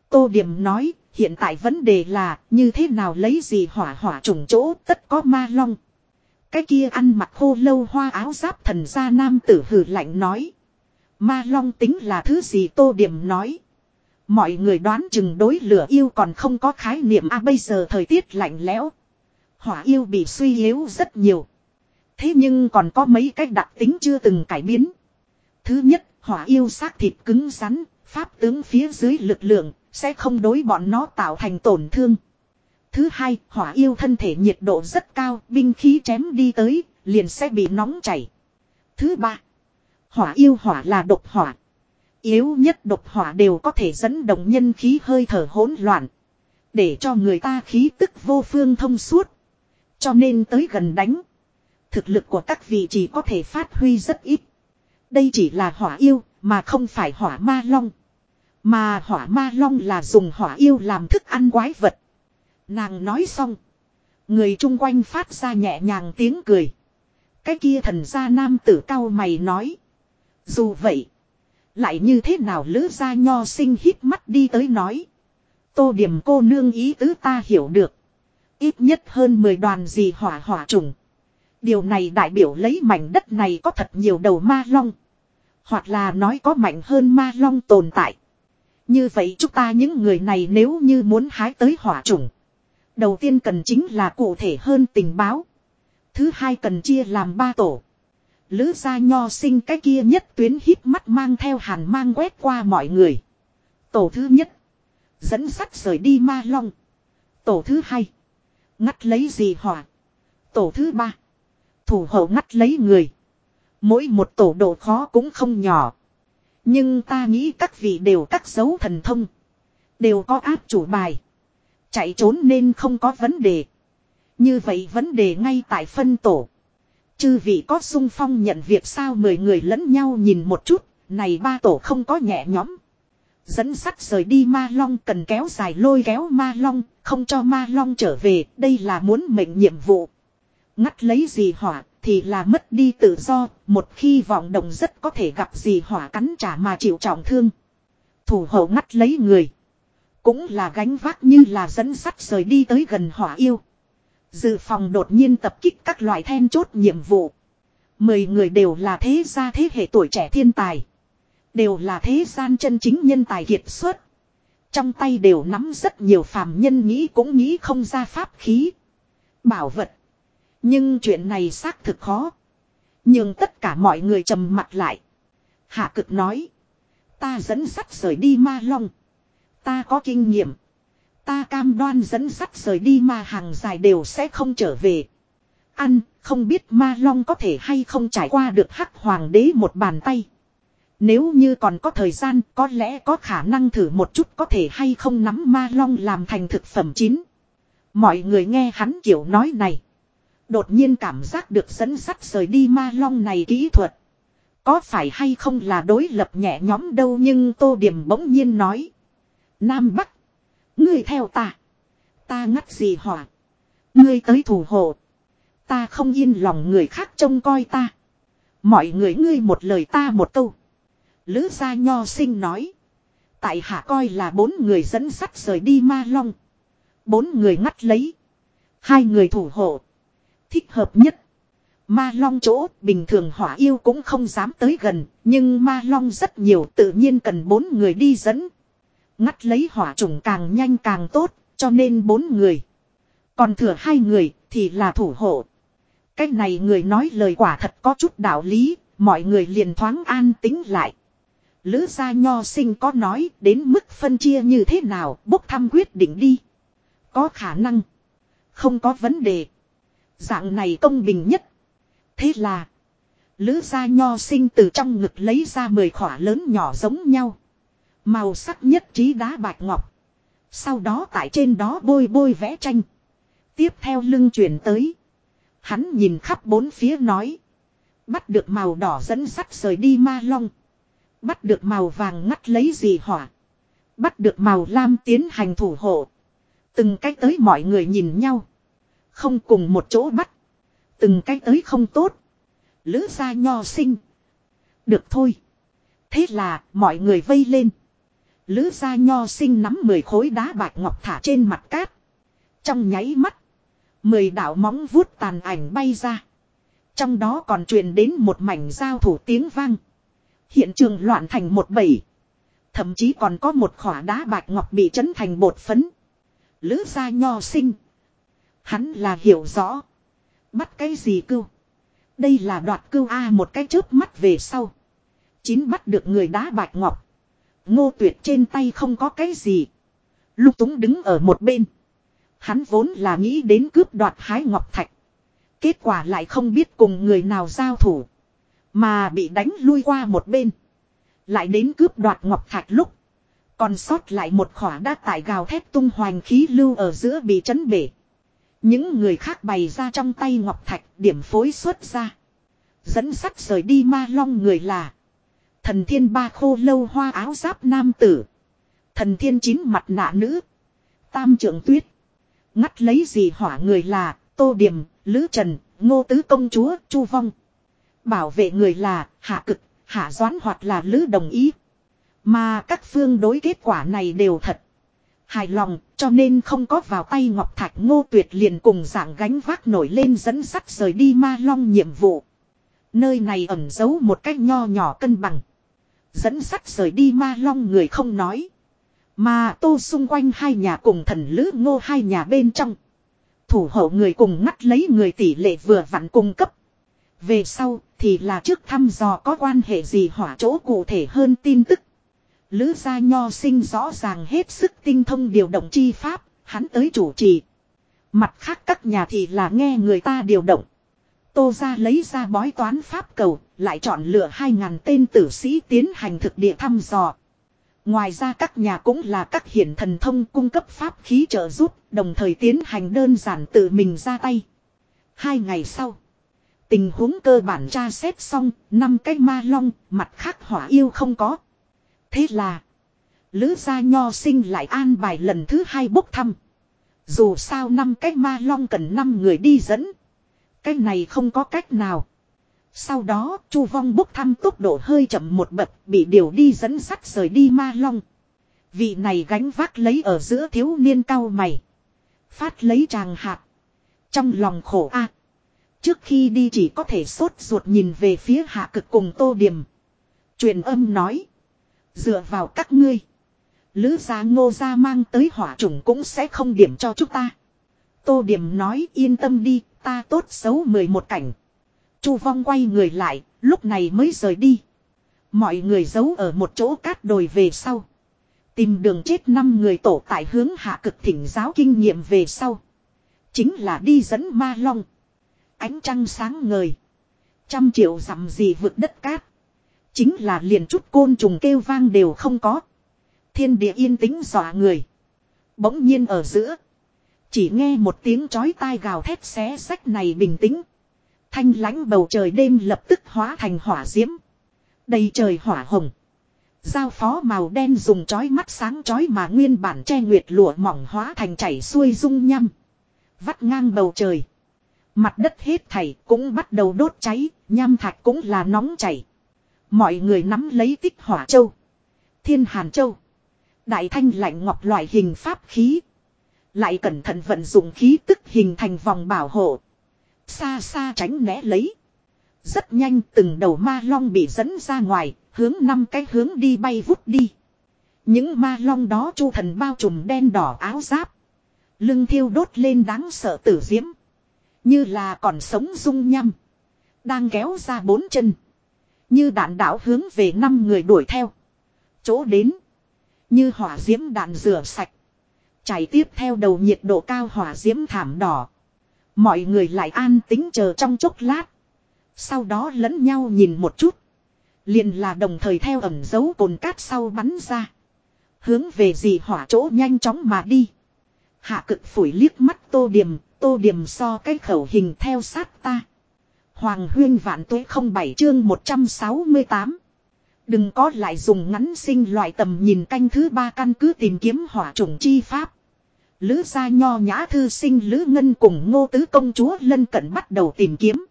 Tô Điểm nói, hiện tại vấn đề là như thế nào lấy gì hỏa hỏa trùng chỗ tất có ma long. Cái kia ăn mặc khô lâu hoa áo giáp thần gia nam tử hử lạnh nói. Ma long tính là thứ gì Tô Điểm nói. Mọi người đoán chừng đối lửa yêu còn không có khái niệm a à, bây giờ thời tiết lạnh lẽo. Hỏa yêu bị suy yếu rất nhiều. Thế nhưng còn có mấy cách đặc tính chưa từng cải biến. Thứ nhất, hỏa yêu xác thịt cứng rắn, pháp tướng phía dưới lực lượng, sẽ không đối bọn nó tạo thành tổn thương. Thứ hai, hỏa yêu thân thể nhiệt độ rất cao, binh khí chém đi tới, liền sẽ bị nóng chảy. Thứ ba, hỏa yêu hỏa là độc hỏa. Yếu nhất độc hỏa đều có thể dẫn động nhân khí hơi thở hỗn loạn. Để cho người ta khí tức vô phương thông suốt. Cho nên tới gần đánh. Thực lực của các vị chỉ có thể phát huy rất ít. Đây chỉ là hỏa yêu, mà không phải hỏa ma long. Mà hỏa ma long là dùng hỏa yêu làm thức ăn quái vật. Nàng nói xong. Người chung quanh phát ra nhẹ nhàng tiếng cười. Cái kia thần gia nam tử cao mày nói. Dù vậy. Lại như thế nào lữ gia nho sinh hít mắt đi tới nói. Tô điểm cô nương ý tứ ta hiểu được. Ít nhất hơn 10 đoàn gì hỏa hỏa trùng. Điều này đại biểu lấy mảnh đất này có thật nhiều đầu ma long. Hoặc là nói có mạnh hơn ma long tồn tại. Như vậy chúng ta những người này nếu như muốn hái tới hỏa trùng. Đầu tiên cần chính là cụ thể hơn tình báo. Thứ hai cần chia làm ba tổ. Lữ gia nho sinh cái kia nhất tuyến hít mắt mang theo hàn mang quét qua mọi người. Tổ thứ nhất. Dẫn sắt rời đi ma long. Tổ thứ hai. Ngắt lấy gì hỏa. Tổ thứ ba. Thủ hộ ngắt lấy người. Mỗi một tổ độ khó cũng không nhỏ. Nhưng ta nghĩ các vị đều cắt dấu thần thông. Đều có áp chủ bài. Chạy trốn nên không có vấn đề. Như vậy vấn đề ngay tại phân tổ. Chư vị có sung phong nhận việc sao mười người lẫn nhau nhìn một chút, này ba tổ không có nhẹ nhõm. Dẫn sắt rời đi ma long cần kéo dài lôi kéo ma long, không cho ma long trở về, đây là muốn mệnh nhiệm vụ. Ngắt lấy gì hỏa, thì là mất đi tự do, một khi vọng động rất có thể gặp gì hỏa cắn trả mà chịu trọng thương. Thủ hộ ngắt lấy người. Cũng là gánh vác như là dẫn sắt rời đi tới gần hỏa yêu. Dự phòng đột nhiên tập kích các loại then chốt nhiệm vụ. Mười người đều là thế gia thế hệ tuổi trẻ thiên tài. Đều là thế gian chân chính nhân tài kiệt xuất. Trong tay đều nắm rất nhiều phàm nhân nghĩ cũng nghĩ không ra pháp khí. Bảo vật. Nhưng chuyện này xác thực khó. Nhưng tất cả mọi người trầm mặt lại. Hạ cực nói. Ta dẫn sắt rời đi ma long. Ta có kinh nghiệm. Ta cam đoan dẫn sắt rời đi ma hàng dài đều sẽ không trở về. Ăn, không biết ma long có thể hay không trải qua được hắc hoàng đế một bàn tay. Nếu như còn có thời gian có lẽ có khả năng thử một chút có thể hay không nắm ma long làm thành thực phẩm chín. Mọi người nghe hắn kiểu nói này. Đột nhiên cảm giác được dẫn sắt rời đi ma long này kỹ thuật. Có phải hay không là đối lập nhẹ nhóm đâu nhưng tô điểm bỗng nhiên nói. Nam Bắc. Ngươi theo ta. Ta ngắt gì hỏa. Ngươi tới thủ hộ. Ta không yên lòng người khác trông coi ta. Mọi người ngươi một lời ta một câu. Lữ gia nho sinh nói. Tại hạ coi là bốn người dẫn sắt rời đi ma long. Bốn người ngắt lấy. Hai người thủ hộ. Thích hợp nhất. Ma long chỗ, bình thường hỏa yêu cũng không dám tới gần. Nhưng ma long rất nhiều tự nhiên cần bốn người đi dẫn. Ngắt lấy hỏa trùng càng nhanh càng tốt. Cho nên bốn người. Còn thừa hai người, thì là thủ hộ. Cái này người nói lời quả thật có chút đạo lý. Mọi người liền thoáng an tính lại. Lữ gia nho sinh có nói đến mức phân chia như thế nào, bốc thăm quyết định đi. Có khả năng. Không có vấn đề. Dạng này công bình nhất. Thế là. Lữ gia nho sinh từ trong ngực lấy ra mười khỏa lớn nhỏ giống nhau. Màu sắc nhất trí đá bạch ngọc. Sau đó tại trên đó bôi bôi vẽ tranh. Tiếp theo lưng chuyển tới. Hắn nhìn khắp bốn phía nói. Bắt được màu đỏ dẫn sắt rời đi ma long. Bắt được màu vàng ngắt lấy gì hỏa. Bắt được màu lam tiến hành thủ hộ. Từng cách tới mọi người nhìn nhau. Không cùng một chỗ bắt. Từng cách tới không tốt. Lữ gia nho sinh. Được thôi. Thế là, mọi người vây lên. Lữ gia nho sinh nắm mười khối đá bạch ngọc thả trên mặt cát. Trong nháy mắt. Mười đạo móng vuốt tàn ảnh bay ra. Trong đó còn truyền đến một mảnh giao thủ tiếng vang. Hiện trường loạn thành một bầy. Thậm chí còn có một khỏa đá bạch ngọc bị chấn thành bột phấn. Lữ gia nho sinh. Hắn là hiểu rõ. Bắt cái gì cưu. Đây là đoạt cưu A một cái chớp mắt về sau. Chín bắt được người đá bạch ngọc. Ngô tuyệt trên tay không có cái gì. Lúc túng đứng ở một bên. Hắn vốn là nghĩ đến cướp đoạt hái ngọc thạch. Kết quả lại không biết cùng người nào giao thủ. Mà bị đánh lui qua một bên. Lại đến cướp đoạt ngọc thạch lúc. Còn sót lại một khỏa đá tại gào thét tung hoành khí lưu ở giữa bị chấn bể. Những người khác bày ra trong tay ngọc thạch điểm phối xuất ra. Dẫn sắt rời đi ma long người là. Thần thiên ba khô lâu hoa áo giáp nam tử. Thần thiên chín mặt nạ nữ. Tam trưởng tuyết. Ngắt lấy gì hỏa người là Tô Điểm, Lữ Trần, Ngô Tứ Công Chúa, Chu Vong. Bảo vệ người là hạ cực, hạ doán hoặc là lữ đồng ý. Mà các phương đối kết quả này đều thật. Hài lòng, cho nên không có vào tay Ngọc Thạch Ngô Tuyệt liền cùng dạng gánh vác nổi lên dẫn sắt rời đi ma long nhiệm vụ. Nơi này ẩn giấu một cách nho nhỏ cân bằng. Dẫn sắt rời đi ma long người không nói. Mà tô xung quanh hai nhà cùng thần lữ ngô hai nhà bên trong. Thủ hộ người cùng ngắt lấy người tỷ lệ vừa vặn cung cấp. Về sau thì là trước thăm dò có quan hệ gì hỏa chỗ cụ thể hơn tin tức. Lữ gia nho sinh rõ ràng hết sức tinh thông điều động chi pháp, hắn tới chủ trì. Mặt khác các nhà thì là nghe người ta điều động. Tô ra lấy ra bói toán pháp cầu, lại chọn lựa 2.000 tên tử sĩ tiến hành thực địa thăm dò. Ngoài ra các nhà cũng là các hiển thần thông cung cấp pháp khí trợ giúp, đồng thời tiến hành đơn giản tự mình ra tay. Hai ngày sau, tình huống cơ bản tra xét xong, năm cái ma long, mặt khác hỏa yêu không có. Thế là, Lữ gia nho sinh lại an bài lần thứ hai bốc thăm. Dù sao năm cái ma long cần năm người đi dẫn. Cái này không có cách nào. Sau đó, Chu Vong bốc thăm tốc độ hơi chậm một bậc, bị điều đi dẫn sắt rời đi ma long. Vị này gánh vác lấy ở giữa thiếu niên cao mày. Phát lấy tràng hạt. Trong lòng khổ a Trước khi đi chỉ có thể sốt ruột nhìn về phía hạ cực cùng tô điểm. Truyền âm nói. Dựa vào các ngươi. Lữ gia ngô gia mang tới hỏa trùng cũng sẽ không điểm cho chúng ta. Tô điểm nói yên tâm đi, ta tốt xấu mười một cảnh. Chu vong quay người lại, lúc này mới rời đi. Mọi người giấu ở một chỗ cát đồi về sau. Tìm đường chết năm người tổ tại hướng hạ cực thỉnh giáo kinh nghiệm về sau. Chính là đi dẫn ma long. Ánh trăng sáng ngời. Trăm triệu dặm gì vượt đất cát. Chính là liền chút côn trùng kêu vang đều không có. Thiên địa yên tĩnh dọa người. Bỗng nhiên ở giữa. Chỉ nghe một tiếng chói tai gào thét xé sách này bình tĩnh. Thanh lãnh bầu trời đêm lập tức hóa thành hỏa diễm. Đầy trời hỏa hồng. Giao phó màu đen dùng chói mắt sáng chói mà nguyên bản che nguyệt lụa mỏng hóa thành chảy xuôi dung nhăm. Vắt ngang bầu trời. Mặt đất hết thảy cũng bắt đầu đốt cháy, nham thạch cũng là nóng chảy. Mọi người nắm lấy tích hỏa châu. Thiên hàn châu. Đại thanh lạnh ngọc loại hình pháp khí. Lại cẩn thận vận dụng khí tức hình thành vòng bảo hộ. Xa xa tránh né lấy. Rất nhanh từng đầu ma long bị dẫn ra ngoài, hướng năm cái hướng đi bay vút đi. Những ma long đó chu thần bao trùm đen đỏ áo giáp. Lưng thiêu đốt lên đáng sợ tử diễm. Như là còn sống dung nhăm. Đang kéo ra bốn chân. Như đạn đảo hướng về năm người đuổi theo. Chỗ đến. Như hỏa diễm đạn rửa sạch. Chảy tiếp theo đầu nhiệt độ cao hỏa diễm thảm đỏ. Mọi người lại an tính chờ trong chốc lát. Sau đó lẫn nhau nhìn một chút. liền là đồng thời theo ẩm dấu cồn cát sau bắn ra. Hướng về gì hỏa chỗ nhanh chóng mà đi. Hạ cực phủi liếc mắt tô điểm, tô điểm so cái khẩu hình theo sát ta. Hoàng huyên vạn tuế không bảy chương 168. Đừng có lại dùng ngắn sinh loại tầm nhìn canh thứ ba căn cứ tìm kiếm hỏa trùng chi pháp. Lữ gia nho nhã thư sinh Lữ Ngân cùng ngô tứ công chúa lân cận bắt đầu tìm kiếm.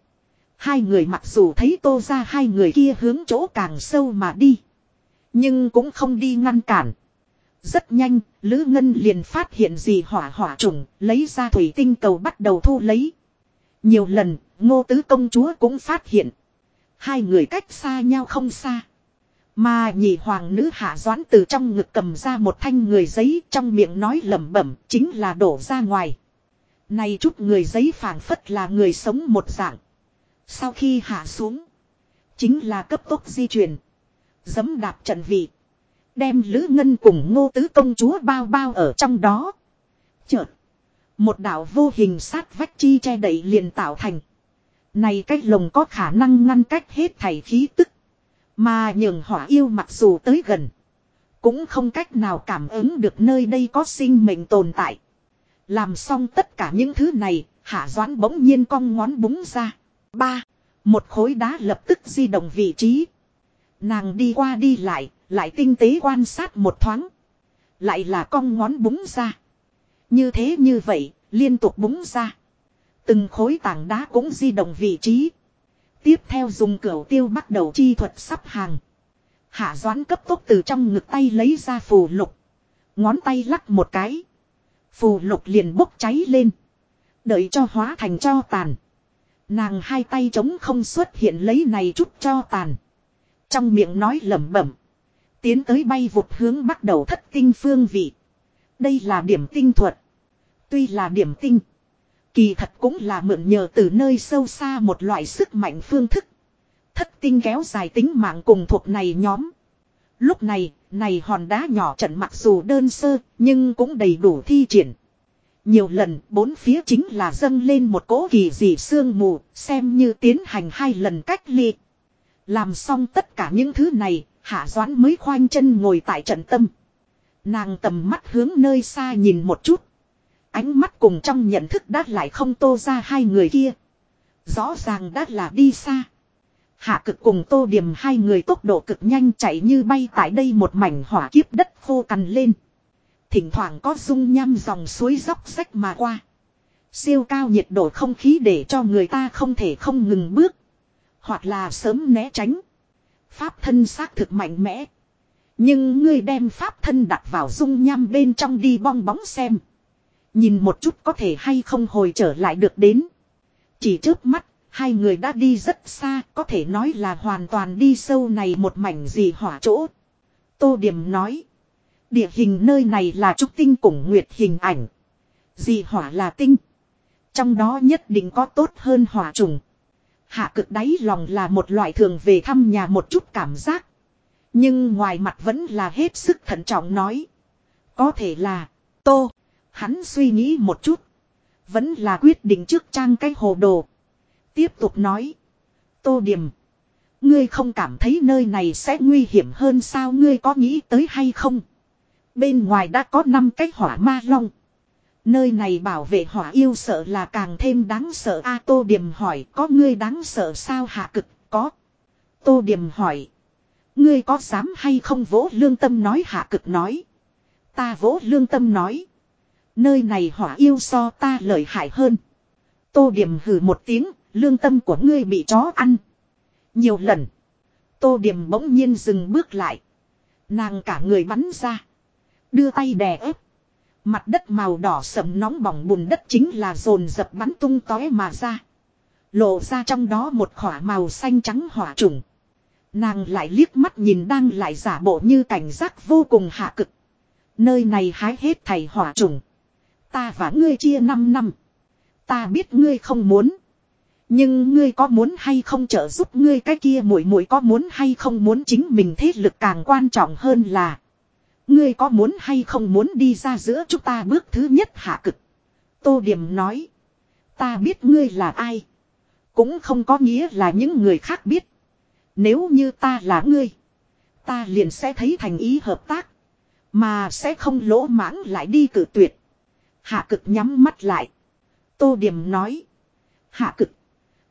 Hai người mặc dù thấy tô ra hai người kia hướng chỗ càng sâu mà đi. Nhưng cũng không đi ngăn cản. Rất nhanh, Lữ Ngân liền phát hiện gì hỏa hỏa trùng, lấy ra thủy tinh cầu bắt đầu thu lấy. Nhiều lần, ngô tứ công chúa cũng phát hiện. Hai người cách xa nhau không xa. Mà nhị hoàng nữ hạ doán từ trong ngực cầm ra một thanh người giấy trong miệng nói lẩm bẩm chính là đổ ra ngoài. Này chút người giấy phảng phất là người sống một dạng. Sau khi hạ xuống. Chính là cấp tốc di chuyển. Dấm đạp trận vị. Đem Lữ Ngân cùng ngô tứ công chúa bao bao ở trong đó. Chợt. Một đạo vô hình sát vách chi che đẩy liền tạo thành. Này cái lồng có khả năng ngăn cách hết thảy khí tức. Mà nhường hỏa yêu mặc dù tới gần. Cũng không cách nào cảm ứng được nơi đây có sinh mệnh tồn tại. Làm xong tất cả những thứ này, hạ doãn bỗng nhiên cong ngón búng ra. Ba. Một khối đá lập tức di động vị trí. Nàng đi qua đi lại, lại tinh tế quan sát một thoáng. Lại là cong ngón búng ra. Như thế như vậy, liên tục búng ra. Từng khối tảng đá cũng di động vị trí. Tiếp theo dùng cửa tiêu bắt đầu chi thuật sắp hàng. Hạ doãn cấp tốc từ trong ngực tay lấy ra phù lục. Ngón tay lắc một cái. Phù lục liền bốc cháy lên. Đợi cho hóa thành cho tàn. Nàng hai tay trống không xuất hiện lấy này chút cho tàn. Trong miệng nói lẩm bẩm. Tiến tới bay vụt hướng bắt đầu thất tinh phương vị. Đây là điểm tinh thuật. Tuy là điểm tinh. Kỳ thật cũng là mượn nhờ từ nơi sâu xa một loại sức mạnh phương thức. thất tinh kéo dài tính mạng cùng thuộc này nhóm. Lúc này, này hòn đá nhỏ trận mặc dù đơn sơ, nhưng cũng đầy đủ thi triển. Nhiều lần, bốn phía chính là dâng lên một cỗ kỳ dị sương mù, xem như tiến hành hai lần cách ly. Làm xong tất cả những thứ này, Hạ Doãn mới khoanh chân ngồi tại trận tâm. Nàng tầm mắt hướng nơi xa nhìn một chút. Ánh mắt cùng trong nhận thức đã lại không tô ra hai người kia. Rõ ràng đã là đi xa. Hạ cực cùng tô điểm hai người tốc độ cực nhanh chạy như bay tại đây một mảnh hỏa kiếp đất khô cằn lên. Thỉnh thoảng có dung nham dòng suối dốc sách mà qua. Siêu cao nhiệt độ không khí để cho người ta không thể không ngừng bước. Hoặc là sớm né tránh. Pháp thân xác thực mạnh mẽ. Nhưng ngươi đem pháp thân đặt vào dung nham bên trong đi bong bóng xem. Nhìn một chút có thể hay không hồi trở lại được đến. Chỉ trước mắt, hai người đã đi rất xa, có thể nói là hoàn toàn đi sâu này một mảnh gì hỏa chỗ. Tô Điểm nói. Địa hình nơi này là trúc tinh cùng nguyệt hình ảnh. Dị hỏa là tinh. Trong đó nhất định có tốt hơn hỏa trùng. Hạ cực đáy lòng là một loại thường về thăm nhà một chút cảm giác. Nhưng ngoài mặt vẫn là hết sức thận trọng nói. Có thể là, tô, hắn suy nghĩ một chút. Vẫn là quyết định trước trang cái hồ đồ. Tiếp tục nói. Tô điểm. Ngươi không cảm thấy nơi này sẽ nguy hiểm hơn sao ngươi có nghĩ tới hay không? Bên ngoài đã có 5 cái hỏa ma long. Nơi này bảo vệ hỏa yêu sợ là càng thêm đáng sợ A, Tô Điềm hỏi, có ngươi đáng sợ sao hạ cực có. Tô Điềm hỏi. Ngươi có dám hay không vỗ lương tâm nói, hạ cực nói. Ta vỗ lương tâm nói. Nơi này hỏa yêu so ta lợi hại hơn. Tô điểm hừ một tiếng, lương tâm của ngươi bị chó ăn. Nhiều lần. Tô điểm bỗng nhiên dừng bước lại. Nàng cả người bắn ra. Đưa tay đè ép. Mặt đất màu đỏ sầm nóng bỏng bùn đất chính là dồn dập bắn tung tói mà ra. Lộ ra trong đó một khỏa màu xanh trắng hỏa trùng. Nàng lại liếc mắt nhìn đang lại giả bộ như cảnh giác vô cùng hạ cực. Nơi này hái hết thầy hỏa trùng. Ta và ngươi chia 5 năm. Ta biết ngươi không muốn. Nhưng ngươi có muốn hay không trợ giúp ngươi cái kia muội muội có muốn hay không muốn chính mình thế lực càng quan trọng hơn là Ngươi có muốn hay không muốn đi ra giữa chúng ta bước thứ nhất hạ cực. Tô Điểm nói. Ta biết ngươi là ai. Cũng không có nghĩa là những người khác biết. Nếu như ta là ngươi. Ta liền sẽ thấy thành ý hợp tác. Mà sẽ không lỗ mãng lại đi cử tuyệt. Hạ cực nhắm mắt lại. Tô Điểm nói. Hạ cực.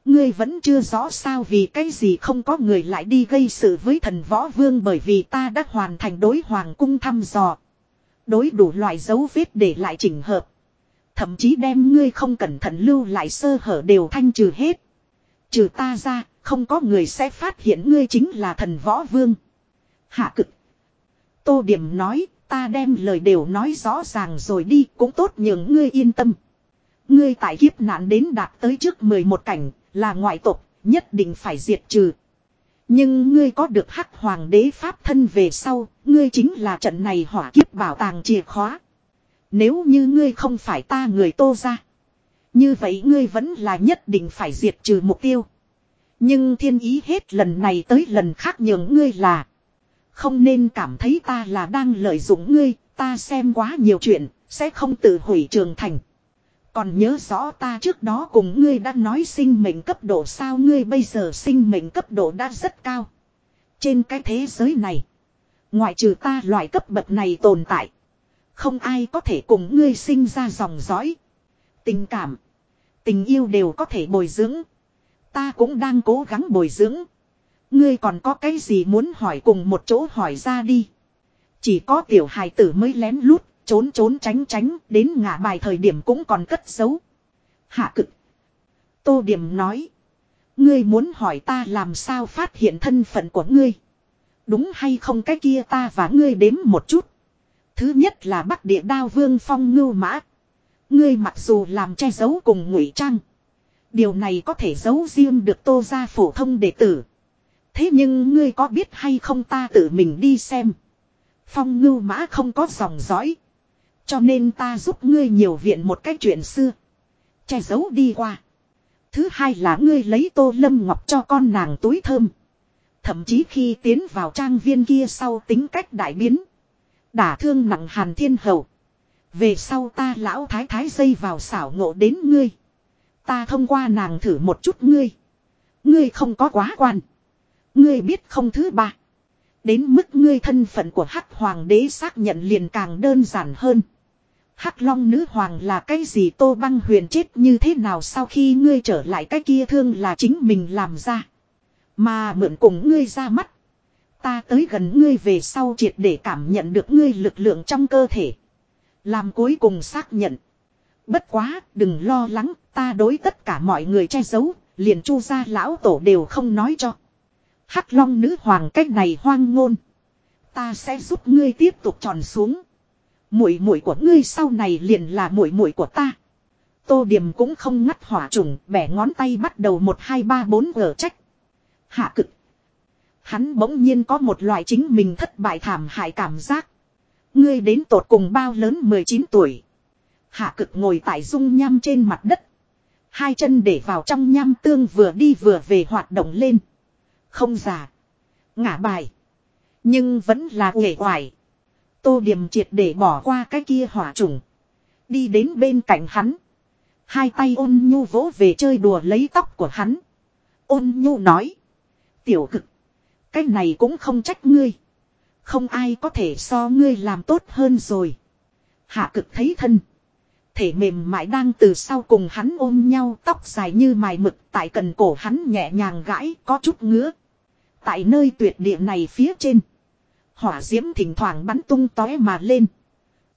Ngươi vẫn chưa rõ sao vì cái gì không có người lại đi gây sự với thần võ vương bởi vì ta đã hoàn thành đối hoàng cung thăm dò. Đối đủ loại dấu vết để lại chỉnh hợp. Thậm chí đem ngươi không cẩn thận lưu lại sơ hở đều thanh trừ hết. Trừ ta ra, không có người sẽ phát hiện ngươi chính là thần võ vương. Hạ cực. Tô Điểm nói, ta đem lời đều nói rõ ràng rồi đi, cũng tốt nhường ngươi yên tâm. Ngươi tại kiếp nạn đến đạt tới trước 11 cảnh, là ngoại tộc, nhất định phải diệt trừ. Nhưng ngươi có được hắc hoàng đế pháp thân về sau, ngươi chính là trận này hỏa kiếp bảo tàng chìa khóa. Nếu như ngươi không phải ta người tô ra. Như vậy ngươi vẫn là nhất định phải diệt trừ mục tiêu. Nhưng thiên ý hết lần này tới lần khác nhường ngươi là. Không nên cảm thấy ta là đang lợi dụng ngươi, ta xem quá nhiều chuyện, sẽ không tự hủy trường thành. Còn nhớ rõ ta trước đó cùng ngươi đã nói sinh mệnh cấp độ sao ngươi bây giờ sinh mệnh cấp độ đã rất cao. Trên cái thế giới này. Ngoại trừ ta loại cấp bậc này tồn tại. Không ai có thể cùng ngươi sinh ra dòng dõi. Tình cảm. Tình yêu đều có thể bồi dưỡng. Ta cũng đang cố gắng bồi dưỡng. Ngươi còn có cái gì muốn hỏi cùng một chỗ hỏi ra đi. Chỉ có tiểu hài tử mới lén lút, Trốn trốn tránh tránh, đến ngã bài thời điểm cũng còn cất giấu. Hạ cực. Tô Điểm nói. Ngươi muốn hỏi ta làm sao phát hiện thân phận của ngươi. Đúng hay không cái kia ta và ngươi đếm một chút. Thứ nhất là bắc địa đao vương phong ngưu mã. Ngươi mặc dù làm che giấu cùng ngụy trang. Điều này có thể giấu riêng được tô ra phổ thông đệ tử. Thế nhưng ngươi có biết hay không ta tự mình đi xem. Phong ngưu mã không có dòng dõi. Cho nên ta giúp ngươi nhiều viện một cái chuyện xưa. Che giấu đi qua. Thứ hai là ngươi lấy tô lâm ngọc cho con nàng túi thơm. Thậm chí khi tiến vào trang viên kia sau tính cách đại biến. Đả thương nặng hàn thiên hầu. Về sau ta lão thái thái dây vào xảo ngộ đến ngươi. Ta thông qua nàng thử một chút ngươi. Ngươi không có quá quan. Ngươi biết không thứ ba. Đến mức ngươi thân phận của hắc hoàng đế xác nhận liền càng đơn giản hơn. Hắc long nữ hoàng là cái gì tô băng huyền chết như thế nào sau khi ngươi trở lại cái kia thương là chính mình làm ra. Mà mượn cùng ngươi ra mắt. Ta tới gần ngươi về sau triệt để cảm nhận được ngươi lực lượng trong cơ thể. Làm cuối cùng xác nhận. Bất quá, đừng lo lắng, ta đối tất cả mọi người che giấu, liền chu gia lão tổ đều không nói cho. Hắc long nữ hoàng cách này hoang ngôn. Ta sẽ giúp ngươi tiếp tục tròn xuống. Muội muội của ngươi sau này liền là muội muội của ta. Tô Điểm cũng không ngắt hỏa trùng, bẻ ngón tay bắt đầu một hai ba bốn gở trách. Hạ cực. Hắn bỗng nhiên có một loại chính mình thất bại thảm hại cảm giác. Ngươi đến tột cùng bao lớn 19 tuổi. Hạ cực ngồi tại dung nham trên mặt đất. Hai chân để vào trong nham tương vừa đi vừa về hoạt động lên. Không già. Ngả bài. Nhưng vẫn là nghệ hoài. Tô điểm triệt để bỏ qua cái kia hỏa trùng. Đi đến bên cạnh hắn. Hai tay ôn nhu vỗ về chơi đùa lấy tóc của hắn. Ôn nhu nói. Tiểu cực. Cái này cũng không trách ngươi. Không ai có thể so ngươi làm tốt hơn rồi. Hạ cực thấy thân. Thể mềm mại đang từ sau cùng hắn ôm nhau, tóc dài như mài mực, tại cần cổ hắn nhẹ nhàng gãi, có chút ngứa. Tại nơi tuyệt địa này phía trên. Hỏa diễm thỉnh thoảng bắn tung tóe mà lên.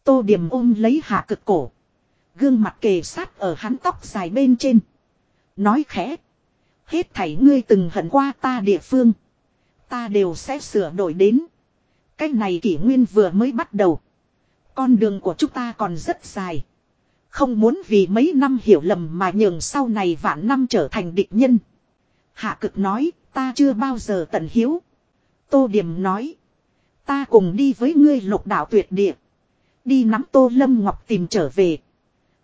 Tô điểm ôm lấy hạ cực cổ. Gương mặt kề sát ở hắn tóc dài bên trên. Nói khẽ. Hết thảy ngươi từng hận qua ta địa phương. Ta đều sẽ sửa đổi đến. Cái này kỷ nguyên vừa mới bắt đầu. Con đường của chúng ta còn rất dài. Không muốn vì mấy năm hiểu lầm mà nhường sau này vạn năm trở thành địch nhân. Hạ cực nói, ta chưa bao giờ tận hiếu. Tô Điểm nói, ta cùng đi với ngươi lục đạo tuyệt địa. Đi nắm Tô Lâm Ngọc tìm trở về.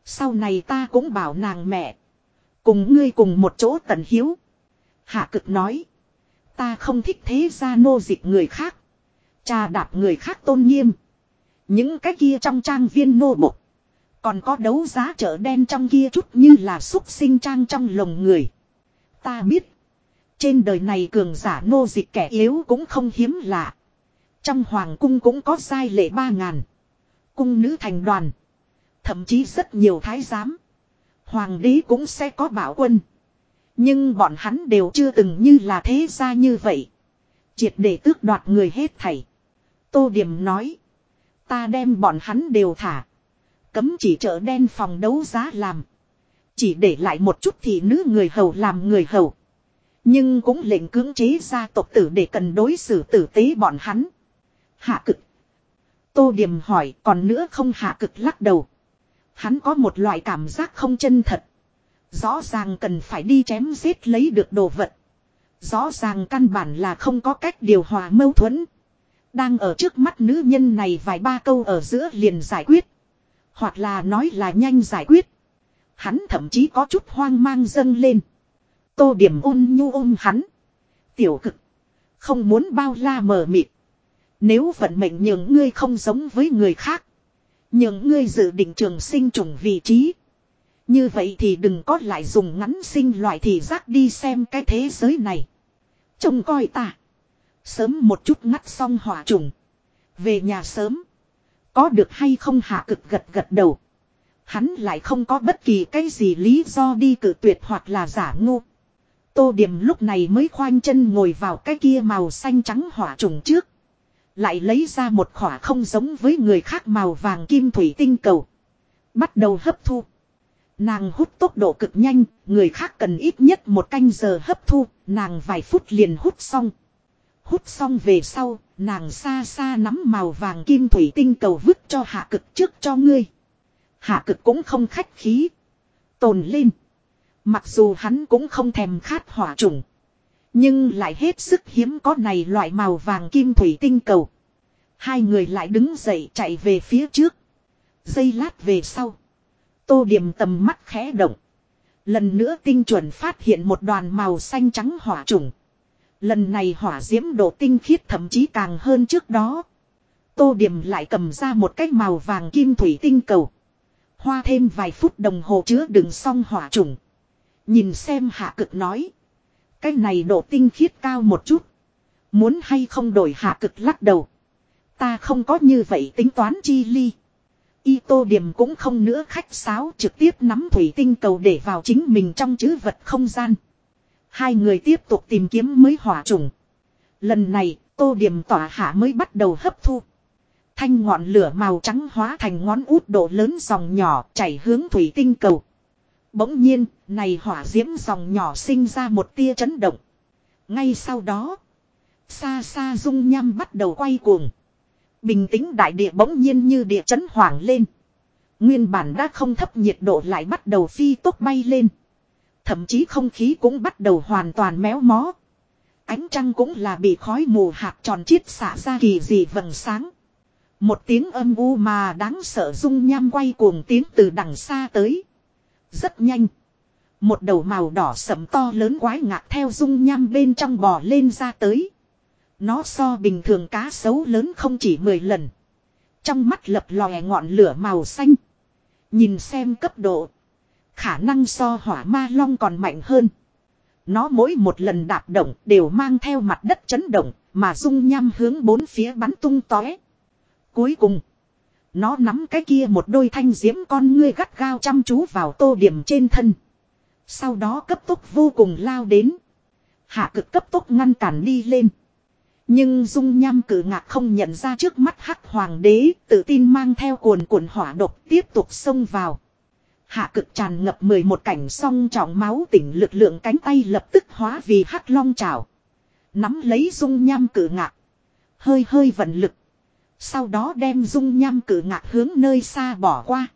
Sau này ta cũng bảo nàng mẹ. Cùng ngươi cùng một chỗ tận hiếu. Hạ cực nói, ta không thích thế gia nô dịch người khác. cha đạp người khác tôn nghiêm. Những cái kia trong trang viên nô bộc. Còn có đấu giá chợ đen trong kia chút như là xúc sinh trang trong lồng người. Ta biết. Trên đời này cường giả nô dịch kẻ yếu cũng không hiếm lạ. Trong hoàng cung cũng có sai lệ ba ngàn. Cung nữ thành đoàn. Thậm chí rất nhiều thái giám. Hoàng đế cũng sẽ có bảo quân. Nhưng bọn hắn đều chưa từng như là thế ra như vậy. Triệt để tước đoạt người hết thảy. Tô Điểm nói. Ta đem bọn hắn đều thả. Cấm chỉ chợ đen phòng đấu giá làm. Chỉ để lại một chút thì nữ người hầu làm người hầu. Nhưng cũng lệnh cưỡng chế gia tộc tử để cần đối xử tử tế bọn hắn. Hạ cực. Tô điềm hỏi, còn nữa không hạ cực lắc đầu. Hắn có một loại cảm giác không chân thật. Rõ ràng cần phải đi chém giết lấy được đồ vật. Rõ ràng căn bản là không có cách điều hòa mâu thuẫn. Đang ở trước mắt nữ nhân này vài ba câu ở giữa liền giải quyết. Hoặc là nói là nhanh giải quyết. Hắn thậm chí có chút hoang mang dâng lên. Tô điểm ôn nhu ôm hắn. Tiểu cực. Không muốn bao la mờ mịt. Nếu vận mệnh nhường ngươi không giống với người khác. Nhường ngươi dự định trường sinh trùng vị trí. Như vậy thì đừng có lại dùng ngắn sinh loại thì giác đi xem cái thế giới này. Trông coi ta. Sớm một chút ngắt xong hỏa trùng. Về nhà sớm. Có được hay không hạ cực gật gật đầu. Hắn lại không có bất kỳ cái gì lý do đi cử tuyệt hoặc là giả ngu. Tô điểm lúc này mới khoanh chân ngồi vào cái kia màu xanh trắng hỏa trùng trước. Lại lấy ra một khỏa không giống với người khác màu vàng kim thủy tinh cầu. Bắt đầu hấp thu. Nàng hút tốc độ cực nhanh, người khác cần ít nhất một canh giờ hấp thu, nàng vài phút liền hút xong. Hút xong về sau, nàng xa xa nắm màu vàng kim thủy tinh cầu vứt cho hạ cực trước cho ngươi. Hạ cực cũng không khách khí. Tồn lên. Mặc dù hắn cũng không thèm khát hỏa trùng. Nhưng lại hết sức hiếm có này loại màu vàng kim thủy tinh cầu. Hai người lại đứng dậy chạy về phía trước. Giây lát về sau. Tô điểm tầm mắt khẽ động. Lần nữa tinh chuẩn phát hiện một đoàn màu xanh trắng hỏa trùng. Lần này hỏa diễm độ tinh khiết thậm chí càng hơn trước đó. Tô điểm lại cầm ra một cái màu vàng kim thủy tinh cầu. Hoa thêm vài phút đồng hồ chứa đựng xong hỏa trùng. Nhìn xem hạ cực nói. Cái này độ tinh khiết cao một chút. Muốn hay không đổi hạ cực lắc đầu. Ta không có như vậy tính toán chi ly. Y tô điểm cũng không nữa khách sáo trực tiếp nắm thủy tinh cầu để vào chính mình trong chữ vật không gian. Hai người tiếp tục tìm kiếm mới hỏa trùng. Lần này, tô điểm tỏa hạ mới bắt đầu hấp thu. Thanh ngọn lửa màu trắng hóa thành ngón út độ lớn dòng nhỏ chảy hướng thủy tinh cầu. Bỗng nhiên, này hỏa diễm dòng nhỏ sinh ra một tia chấn động. Ngay sau đó, xa xa dung nham bắt đầu quay cuồng. Bình tĩnh đại địa bỗng nhiên như địa chấn hoảng lên. Nguyên bản đã không thấp nhiệt độ lại bắt đầu phi tốc bay lên. Thậm chí không khí cũng bắt đầu hoàn toàn méo mó. Ánh trăng cũng là bị khói mù hạt tròn chiết xả ra kỳ dị vầng sáng. Một tiếng âm u mà đáng sợ dung nham quay cuồng tiếng từ đằng xa tới. Rất nhanh. Một đầu màu đỏ sẫm to lớn quái ngạc theo dung nham bên trong bò lên ra tới. Nó so bình thường cá sấu lớn không chỉ 10 lần. Trong mắt lập lòe ngọn lửa màu xanh. Nhìn xem cấp độ. Khả năng so hỏa ma long còn mạnh hơn. Nó mỗi một lần đạp động đều mang theo mặt đất chấn động, mà dung nham hướng bốn phía bắn tung tóe. Cuối cùng. Nó nắm cái kia một đôi thanh diễm con ngươi gắt gao chăm chú vào tô điểm trên thân. Sau đó cấp tốc vô cùng lao đến. Hạ cực cấp tốc ngăn cản đi lên. Nhưng dung nham cử ngạc không nhận ra trước mắt hắc hoàng đế, tự tin mang theo cuồn cuộn hỏa độc tiếp tục xông vào. Hạ cực tràn ngập 11 cảnh song trọng máu tỉnh lực lượng cánh tay lập tức hóa vì hắc long trào. Nắm lấy dung nham cử ngạc. Hơi hơi vận lực. Sau đó đem dung nham cử ngạc hướng nơi xa bỏ qua.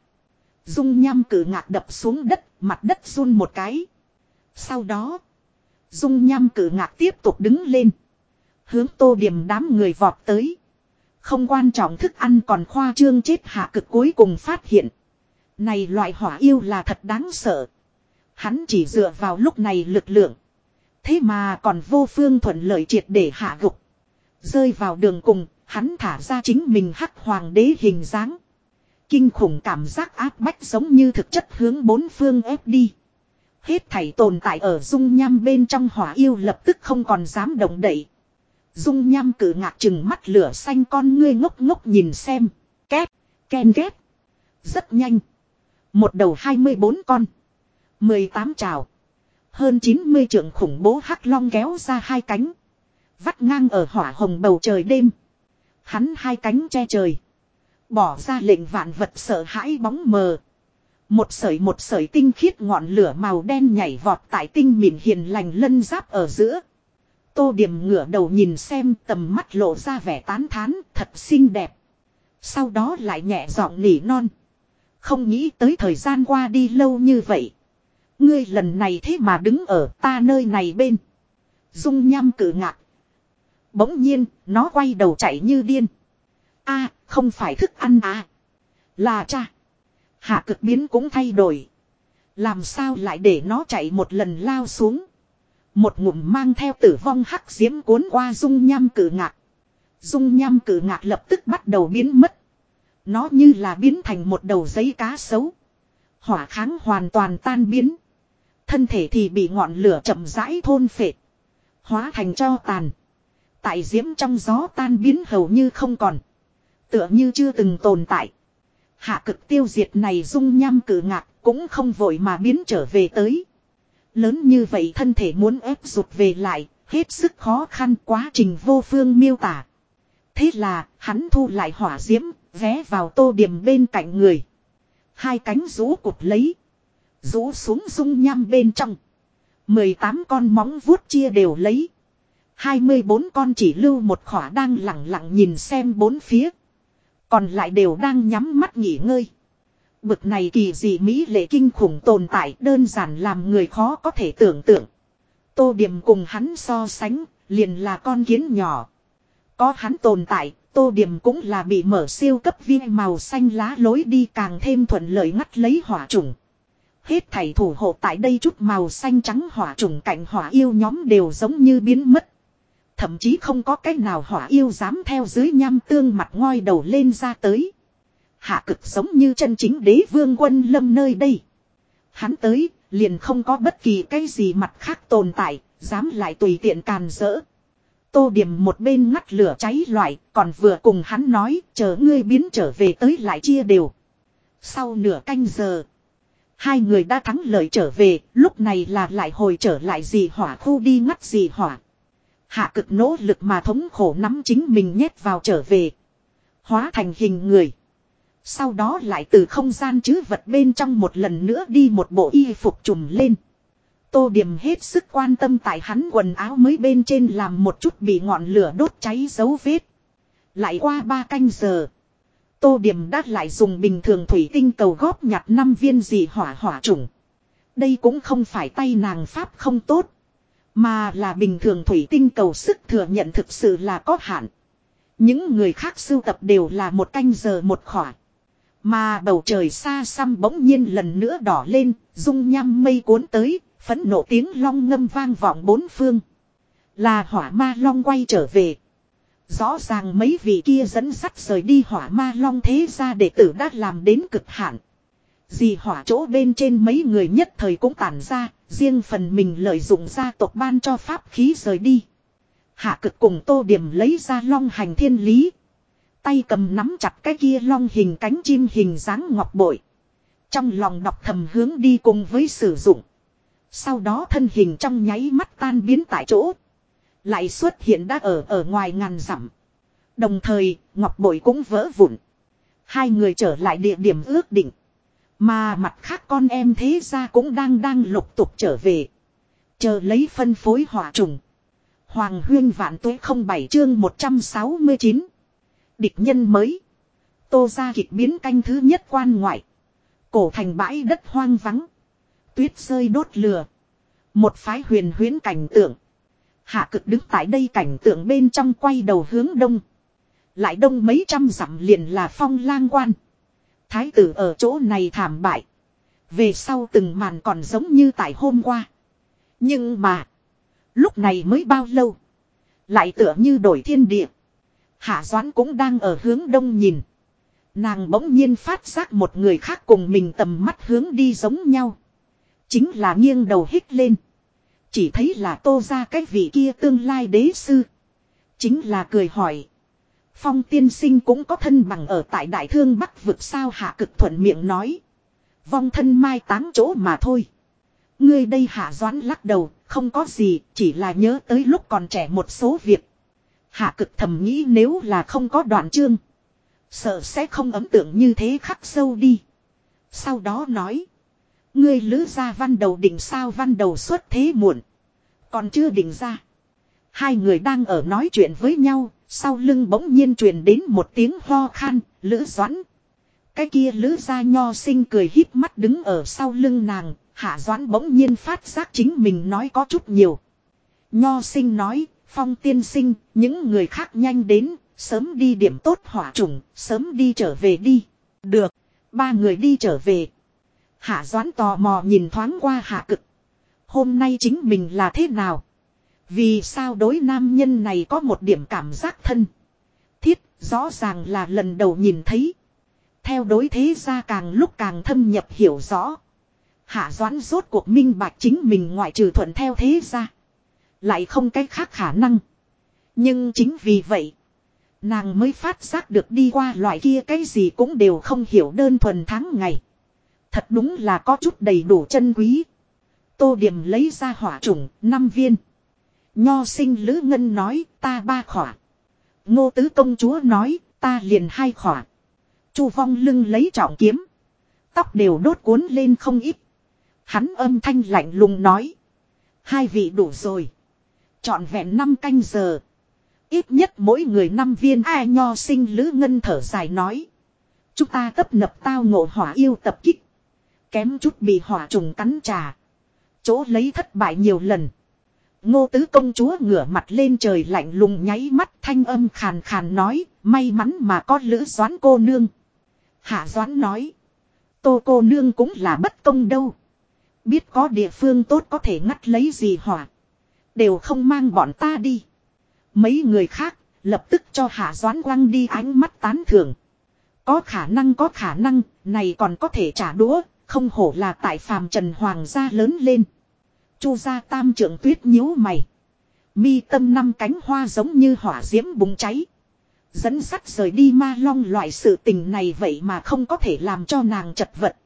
Dung nham cử ngạc đập xuống đất, mặt đất run một cái. Sau đó, dung nham cử ngạc tiếp tục đứng lên. Hướng tô điểm đám người vọt tới. Không quan trọng thức ăn còn khoa trương chết hạ cực cuối cùng phát hiện. Này loại hỏa yêu là thật đáng sợ. Hắn chỉ dựa vào lúc này lực lượng. Thế mà còn vô phương thuận lợi triệt để hạ gục. Rơi vào đường cùng, hắn thả ra chính mình hắc hoàng đế hình dáng. Kinh khủng cảm giác áp bách giống như thực chất hướng bốn phương ép đi. Hết thảy tồn tại ở dung nham bên trong hỏa yêu lập tức không còn dám động đậy. Dung nham cử ngạc chừng mắt lửa xanh con ngươi ngốc ngốc nhìn xem. Két, ken két. Rất nhanh. Một đầu 24 con. 18 trào. Hơn 90 trượng khủng bố hắc long kéo ra hai cánh. Vắt ngang ở hỏa hồng bầu trời đêm. Hắn hai cánh che trời. Bỏ ra lệnh vạn vật sợ hãi bóng mờ. Một sợi một sợi tinh khiết ngọn lửa màu đen nhảy vọt tại tinh mịn hiền lành lân giáp ở giữa. Tô điểm ngửa đầu nhìn xem tầm mắt lộ ra vẻ tán thán, thật xinh đẹp. Sau đó lại nhẹ giọng nỉ non. Không nghĩ tới thời gian qua đi lâu như vậy. Ngươi lần này thế mà đứng ở ta nơi này bên. Dung nham cử ngạc. Bỗng nhiên, nó quay đầu chạy như điên. a không phải thức ăn à. Là cha. Hạ cực biến cũng thay đổi. Làm sao lại để nó chạy một lần lao xuống. Một ngụm mang theo tử vong hắc diễm cuốn qua dung nham cử ngạc. Dung nham cử ngạc lập tức bắt đầu biến mất. Nó như là biến thành một đầu giấy cá sấu. Hỏa kháng hoàn toàn tan biến. Thân thể thì bị ngọn lửa chậm rãi thôn phệ. Hóa thành cho tàn. Tại diễm trong gió tan biến hầu như không còn. Tựa như chưa từng tồn tại. Hạ cực tiêu diệt này dung nham cử ngạc cũng không vội mà biến trở về tới. Lớn như vậy thân thể muốn ép rụt về lại, hết sức khó khăn quá trình vô phương miêu tả. Thế là, hắn thu lại hỏa diễm, ghé vào tô điểm bên cạnh người. Hai cánh rũ cụt lấy. Rũ xuống dung nham bên trong. 18 con móng vuốt chia đều lấy. 24 con chỉ lưu một khỏa đang lặng lặng nhìn xem bốn phía. Còn lại đều đang nhắm mắt nghỉ ngơi. Bực này kỳ dị Mỹ lệ kinh khủng tồn tại đơn giản làm người khó có thể tưởng tượng. Tô điểm cùng hắn so sánh, liền là con kiến nhỏ. Có hắn tồn tại, tô điểm cũng là bị mở siêu cấp viên màu xanh lá lối đi càng thêm thuận lợi ngắt lấy hỏa trùng. Hết thảy thủ hộ tại đây chút màu xanh trắng hỏa trùng cạnh hỏa yêu nhóm đều giống như biến mất. Thậm chí không có cách nào hỏa yêu dám theo dưới nham tương mặt ngoi đầu lên ra tới. Hạ cực giống như chân chính đế vương quân lâm nơi đây. Hắn tới, liền không có bất kỳ cái gì mặt khác tồn tại, dám lại tùy tiện càn rỡ. Tô điểm một bên ngắt lửa cháy loại, còn vừa cùng hắn nói, chờ ngươi biến trở về tới lại chia đều. Sau nửa canh giờ, hai người đã thắng lợi trở về, lúc này là lại hồi trở lại gì hỏa khu đi ngắt gì hỏa. Hạ cực nỗ lực mà thống khổ nắm chính mình nhét vào trở về. Hóa thành hình người. Sau đó lại từ không gian chứ vật bên trong một lần nữa đi một bộ y phục trùm lên. Tô điểm hết sức quan tâm tại hắn quần áo mới bên trên làm một chút bị ngọn lửa đốt cháy dấu vết. Lại qua ba canh giờ. Tô điểm đã lại dùng bình thường thủy tinh cầu góp nhặt năm viên dị hỏa hỏa trùng. Đây cũng không phải tay nàng pháp không tốt. Mà là bình thường thủy tinh cầu sức thừa nhận thực sự là có hạn. Những người khác sưu tập đều là một canh giờ một khỏa. Mà bầu trời xa xăm bỗng nhiên lần nữa đỏ lên, dung nham mây cuốn tới, phấn nộ tiếng long ngâm vang vọng bốn phương. Là hỏa ma long quay trở về. Rõ ràng mấy vị kia dẫn sắt rời đi hỏa ma long thế ra đệ tử đã làm đến cực hạn. Dì hỏa chỗ bên trên mấy người nhất thời cũng tản ra, riêng phần mình lợi dụng gia tộc ban cho pháp khí rời đi. Hạ cực cùng tô điểm lấy ra long hành thiên lý. Tay cầm nắm chặt cái kia long hình cánh chim hình dáng ngọc bội. Trong lòng đọc thầm hướng đi cùng với sử dụng. Sau đó thân hình trong nháy mắt tan biến tại chỗ. Lại xuất hiện đã ở ở ngoài ngàn dặm. Đồng thời, ngọc bội cũng vỡ vụn. Hai người trở lại địa điểm ước định. Mà mặt khác con em thế ra cũng đang đang lục tục trở về. Chờ lấy phân phối hỏa trùng. Hoàng huyên vạn tuế không bảy chương 169. Địch nhân mới. Tô ra kịch biến canh thứ nhất quan ngoại. Cổ thành bãi đất hoang vắng. Tuyết rơi đốt lửa. Một phái huyền huyến cảnh tượng. Hạ cực đứng tại đây cảnh tượng bên trong quay đầu hướng đông. Lại đông mấy trăm dặm liền là phong lang quan. Thái tử ở chỗ này thảm bại. Về sau từng màn còn giống như tại hôm qua. Nhưng mà. Lúc này mới bao lâu. Lại tựa như đổi thiên địa. Hạ Doãn cũng đang ở hướng đông nhìn. Nàng bỗng nhiên phát giác một người khác cùng mình tầm mắt hướng đi giống nhau. Chính là nghiêng đầu hít lên. Chỉ thấy là tô ra cái vị kia tương lai đế sư. Chính là cười hỏi. Phong tiên sinh cũng có thân bằng ở tại đại thương bắc vực sao hạ cực thuận miệng nói. Vong thân mai táng chỗ mà thôi. Ngươi đây hạ doãn lắc đầu, không có gì, chỉ là nhớ tới lúc còn trẻ một số việc. Hạ cực thầm nghĩ nếu là không có đoạn chương. Sợ sẽ không ấm tượng như thế khắc sâu đi. Sau đó nói. Ngươi lữ ra văn đầu đỉnh sao văn đầu xuất thế muộn. Còn chưa đỉnh ra. Hai người đang ở nói chuyện với nhau, sau lưng bỗng nhiên truyền đến một tiếng ho khan, lữ doãn. Cái kia lữ ra nho sinh cười híp mắt đứng ở sau lưng nàng, hạ doãn bỗng nhiên phát giác chính mình nói có chút nhiều. Nho sinh nói, phong tiên sinh, những người khác nhanh đến, sớm đi điểm tốt hỏa trùng, sớm đi trở về đi. Được, ba người đi trở về. Hạ doãn tò mò nhìn thoáng qua hạ cực. Hôm nay chính mình là thế nào? Vì sao đối nam nhân này có một điểm cảm giác thân? Thiết, rõ ràng là lần đầu nhìn thấy. Theo đối thế ra càng lúc càng thâm nhập hiểu rõ. Hạ doãn rốt cuộc minh bạch chính mình ngoại trừ thuận theo thế ra. Lại không cách khác khả năng. Nhưng chính vì vậy. Nàng mới phát giác được đi qua loại kia cái gì cũng đều không hiểu đơn thuần tháng ngày. Thật đúng là có chút đầy đủ chân quý. Tô điểm lấy ra hỏa trùng, năm viên. Nho sinh Lữ Ngân nói, ta ba khỏa. Ngô tứ công chúa nói, ta liền hai khỏa. Chu vong lưng lấy trọng kiếm. Tóc đều đốt cuốn lên không ít. Hắn âm thanh lạnh lùng nói. Hai vị đủ rồi. Chọn vẹn năm canh giờ. Ít nhất mỗi người năm viên ai nho sinh Lữ Ngân thở dài nói. Chúng ta tấp nập tao ngộ hỏa yêu tập kích. Kém chút bị hỏa trùng cắn trà. Chỗ lấy thất bại nhiều lần. Ngô tứ công chúa ngửa mặt lên trời lạnh lùng nháy mắt thanh âm khàn khàn nói, may mắn mà có lữ doán cô nương. Hạ doán nói, tô cô nương cũng là bất công đâu. Biết có địa phương tốt có thể ngắt lấy gì hỏa. Đều không mang bọn ta đi. Mấy người khác lập tức cho hạ doán quăng đi ánh mắt tán thưởng. Có khả năng có khả năng, này còn có thể trả đũa, không hổ là tại phàm trần hoàng gia lớn lên. Chu gia tam trưởng tuyết nhíu mày. Mi tâm năm cánh hoa giống như hỏa diễm bùng cháy. Dẫn sắt rời đi ma long loại sự tình này vậy mà không có thể làm cho nàng chật vật.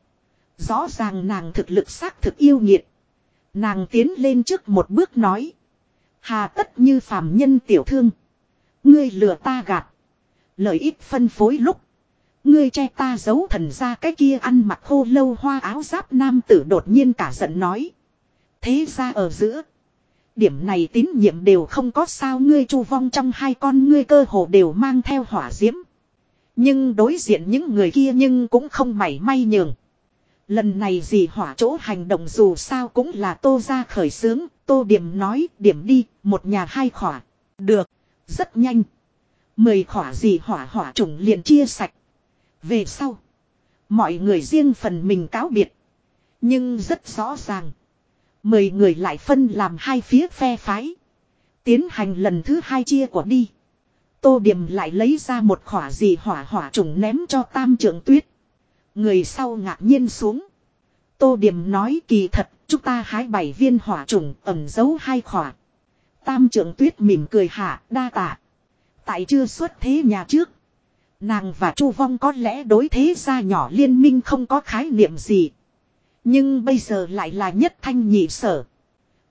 Rõ ràng nàng thực lực xác thực yêu nghiệt. Nàng tiến lên trước một bước nói. Hà tất như phàm nhân tiểu thương. Ngươi lừa ta gạt. Lợi ích phân phối lúc. Ngươi che ta giấu thần ra cái kia ăn mặc khô lâu hoa áo giáp nam tử đột nhiên cả giận nói. Thế ra ở giữa. Điểm này tín nhiệm đều không có sao ngươi chu vong trong hai con ngươi cơ hồ đều mang theo hỏa diễm. Nhưng đối diện những người kia nhưng cũng không mảy may nhường. Lần này gì hỏa chỗ hành động dù sao cũng là tô ra khởi sướng tô điểm nói điểm đi, một nhà hai khỏa. Được, rất nhanh. Mười khỏa gì hỏa hỏa trùng liền chia sạch. Về sau, mọi người riêng phần mình cáo biệt. Nhưng rất rõ ràng. Mười người lại phân làm hai phía phe phái. Tiến hành lần thứ hai chia của đi. Tô Điểm lại lấy ra một khỏa gì hỏa hỏa trùng ném cho tam trưởng tuyết. Người sau ngạc nhiên xuống. Tô Điểm nói kỳ thật, chúng ta hái bảy viên hỏa trùng ẩn giấu hai khỏa. Tam trưởng tuyết mỉm cười hạ, đa tạ. Tại chưa xuất thế nhà trước. Nàng và Chu Vong có lẽ đối thế gia nhỏ liên minh không có khái niệm gì. Nhưng bây giờ lại là nhất thanh nhị sở.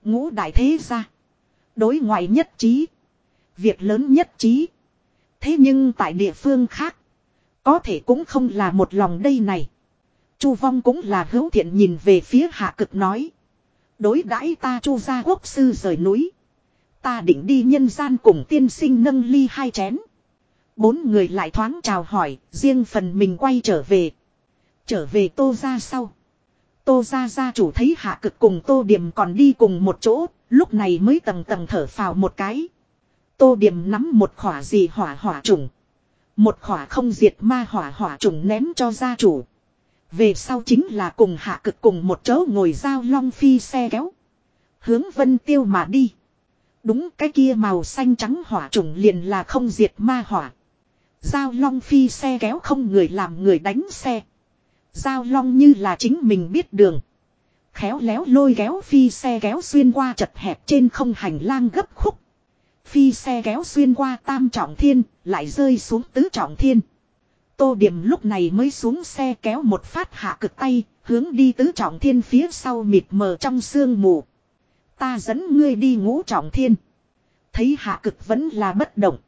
Ngũ đại thế gia. Đối ngoại nhất trí. Việc lớn nhất trí. Thế nhưng tại địa phương khác. Có thể cũng không là một lòng đây này. Chu Vong cũng là hữu thiện nhìn về phía hạ cực nói. Đối đãi ta chu gia quốc sư rời núi. Ta định đi nhân gian cùng tiên sinh nâng ly hai chén. Bốn người lại thoáng chào hỏi, riêng phần mình quay trở về. Trở về tô ra sau. Tô ra gia chủ thấy hạ cực cùng tô điểm còn đi cùng một chỗ, lúc này mới tầng tầng thở phào một cái. Tô điểm nắm một khỏa gì hỏa hỏa trùng. Một khỏa không diệt ma hỏa hỏa trùng ném cho gia chủ. Về sau chính là cùng hạ cực cùng một chỗ ngồi giao long phi xe kéo. Hướng vân tiêu mà đi. Đúng cái kia màu xanh trắng hỏa trùng liền là không diệt ma hỏa. Giao long phi xe kéo không người làm người đánh xe. Giao long như là chính mình biết đường. Khéo léo lôi kéo phi xe kéo xuyên qua chật hẹp trên không hành lang gấp khúc. Phi xe kéo xuyên qua tam trọng thiên, lại rơi xuống tứ trọng thiên. Tô điểm lúc này mới xuống xe kéo một phát hạ cực tay, hướng đi tứ trọng thiên phía sau mịt mờ trong sương mù. Ta dẫn ngươi đi ngũ trọng thiên. Thấy hạ cực vẫn là bất động.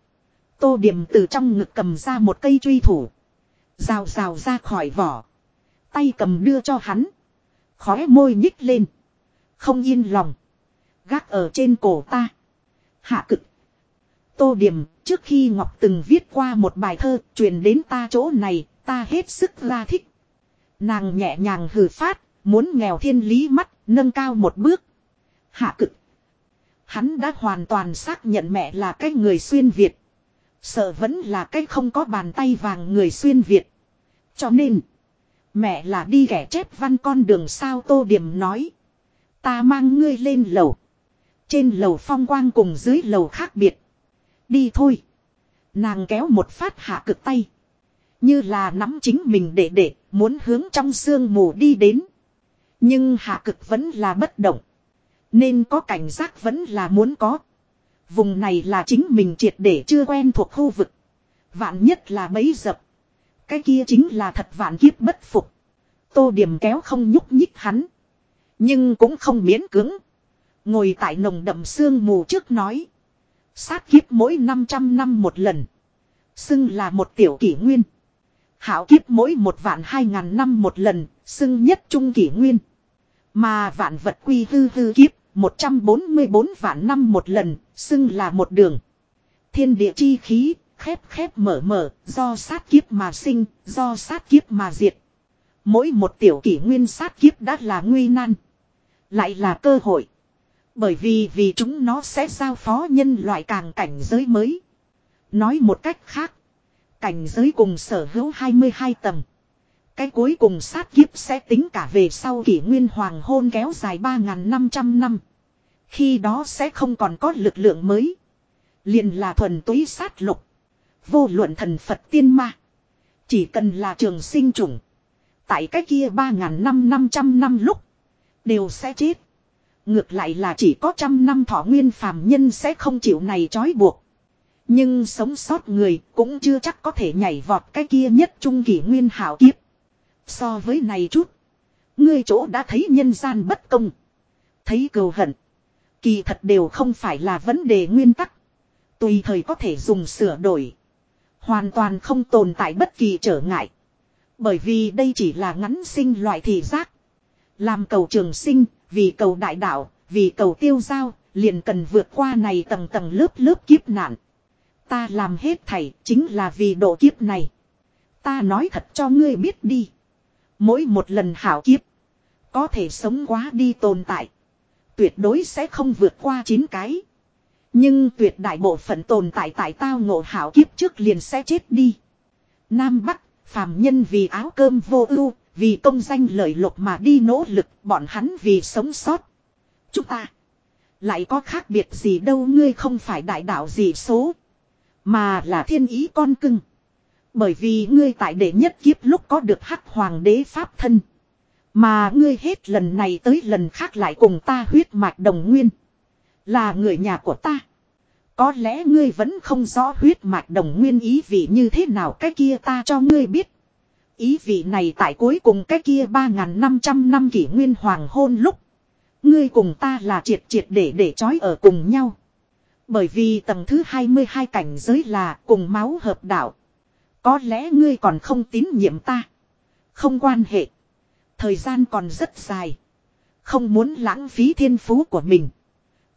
Tô điểm từ trong ngực cầm ra một cây truy thủ. Rào rào ra khỏi vỏ. Tay cầm đưa cho hắn. Khóe môi nhích lên. Không yên lòng. Gác ở trên cổ ta. Hạ cực. Tô điểm, trước khi Ngọc từng viết qua một bài thơ, truyền đến ta chỗ này, ta hết sức la thích. Nàng nhẹ nhàng hừ phát, muốn nghèo thiên lý mắt, nâng cao một bước. Hạ cực. Hắn đã hoàn toàn xác nhận mẹ là cái người xuyên Việt. Sợ vẫn là cái không có bàn tay vàng người xuyên Việt. Cho nên, mẹ là đi ghẻ chép văn con đường sao tô điểm nói. Ta mang ngươi lên lầu. Trên lầu phong quang cùng dưới lầu khác biệt. Đi thôi. Nàng kéo một phát hạ cực tay. Như là nắm chính mình để để, muốn hướng trong sương mù đi đến. Nhưng hạ cực vẫn là bất động. Nên có cảnh giác vẫn là muốn có. Vùng này là chính mình triệt để chưa quen thuộc khu vực. Vạn nhất là bấy dập. Cái kia chính là thật vạn kiếp bất phục. Tô điểm kéo không nhúc nhích hắn. Nhưng cũng không miễn cưỡng. Ngồi tại nồng đậm sương mù trước nói. Sát kiếp mỗi 500 năm một lần. Xưng là một tiểu kỷ nguyên. Hảo kiếp mỗi một vạn hai ngàn năm một lần, xưng nhất trung kỷ nguyên. Mà vạn vật quy hư hư kiếp, 144 vạn năm một lần, xưng là một đường. Thiên địa chi khí, khép khép mở mở, do sát kiếp mà sinh, do sát kiếp mà diệt. Mỗi một tiểu kỷ nguyên sát kiếp đã là nguy nan. Lại là cơ hội. Bởi vì vì chúng nó sẽ giao phó nhân loại càng cảnh giới mới. Nói một cách khác. Cảnh giới cùng sở hữu 22 tầng. Cái cuối cùng sát kiếp sẽ tính cả về sau kỷ nguyên hoàng hôn kéo dài 3.500 năm. Khi đó sẽ không còn có lực lượng mới. Liền là thuần túy sát lục. Vô luận thần Phật tiên ma. Chỉ cần là trường sinh trùng Tại cái kia ba ngàn năm năm trăm năm lúc. Đều sẽ chết. Ngược lại là chỉ có trăm năm thọ nguyên phàm nhân sẽ không chịu này trói buộc. Nhưng sống sót người cũng chưa chắc có thể nhảy vọt cái kia nhất trung kỷ nguyên hảo kiếp. So với này chút. Ngươi chỗ đã thấy nhân gian bất công. Thấy cầu hận. Kỳ thật đều không phải là vấn đề nguyên tắc. Tùy thời có thể dùng sửa đổi. Hoàn toàn không tồn tại bất kỳ trở ngại. Bởi vì đây chỉ là ngắn sinh loại thị giác. Làm cầu trường sinh, vì cầu đại đạo, vì cầu tiêu giao, liền cần vượt qua này tầng tầng lớp lớp kiếp nạn. Ta làm hết thảy chính là vì độ kiếp này. Ta nói thật cho ngươi biết đi. Mỗi một lần hảo kiếp. Có thể sống quá đi tồn tại. Tuyệt đối sẽ không vượt qua chín cái. Nhưng tuyệt đại bộ phận tồn tại tại tao ngộ hảo kiếp trước liền sẽ chết đi. Nam Bắc, phàm nhân vì áo cơm vô ưu, vì công danh lợi lộc mà đi nỗ lực, bọn hắn vì sống sót. Chúng ta lại có khác biệt gì đâu ngươi không phải đại đạo gì số. Mà là thiên ý con cưng. Bởi vì ngươi tại đệ nhất kiếp lúc có được hắc hoàng đế pháp thân. Mà ngươi hết lần này tới lần khác lại cùng ta huyết mạch đồng nguyên. Là người nhà của ta. Có lẽ ngươi vẫn không rõ huyết mạch đồng nguyên ý vị như thế nào, cái kia ta cho ngươi biết. Ý vị này tại cuối cùng cái kia 3.500 năm kỷ nguyên hoàng hôn lúc. Ngươi cùng ta là triệt triệt để để trói ở cùng nhau. Bởi vì tầng thứ 22 cảnh giới là cùng máu hợp đạo. Có lẽ ngươi còn không tín nhiệm ta. Không quan hệ. Thời gian còn rất dài. Không muốn lãng phí thiên phú của mình.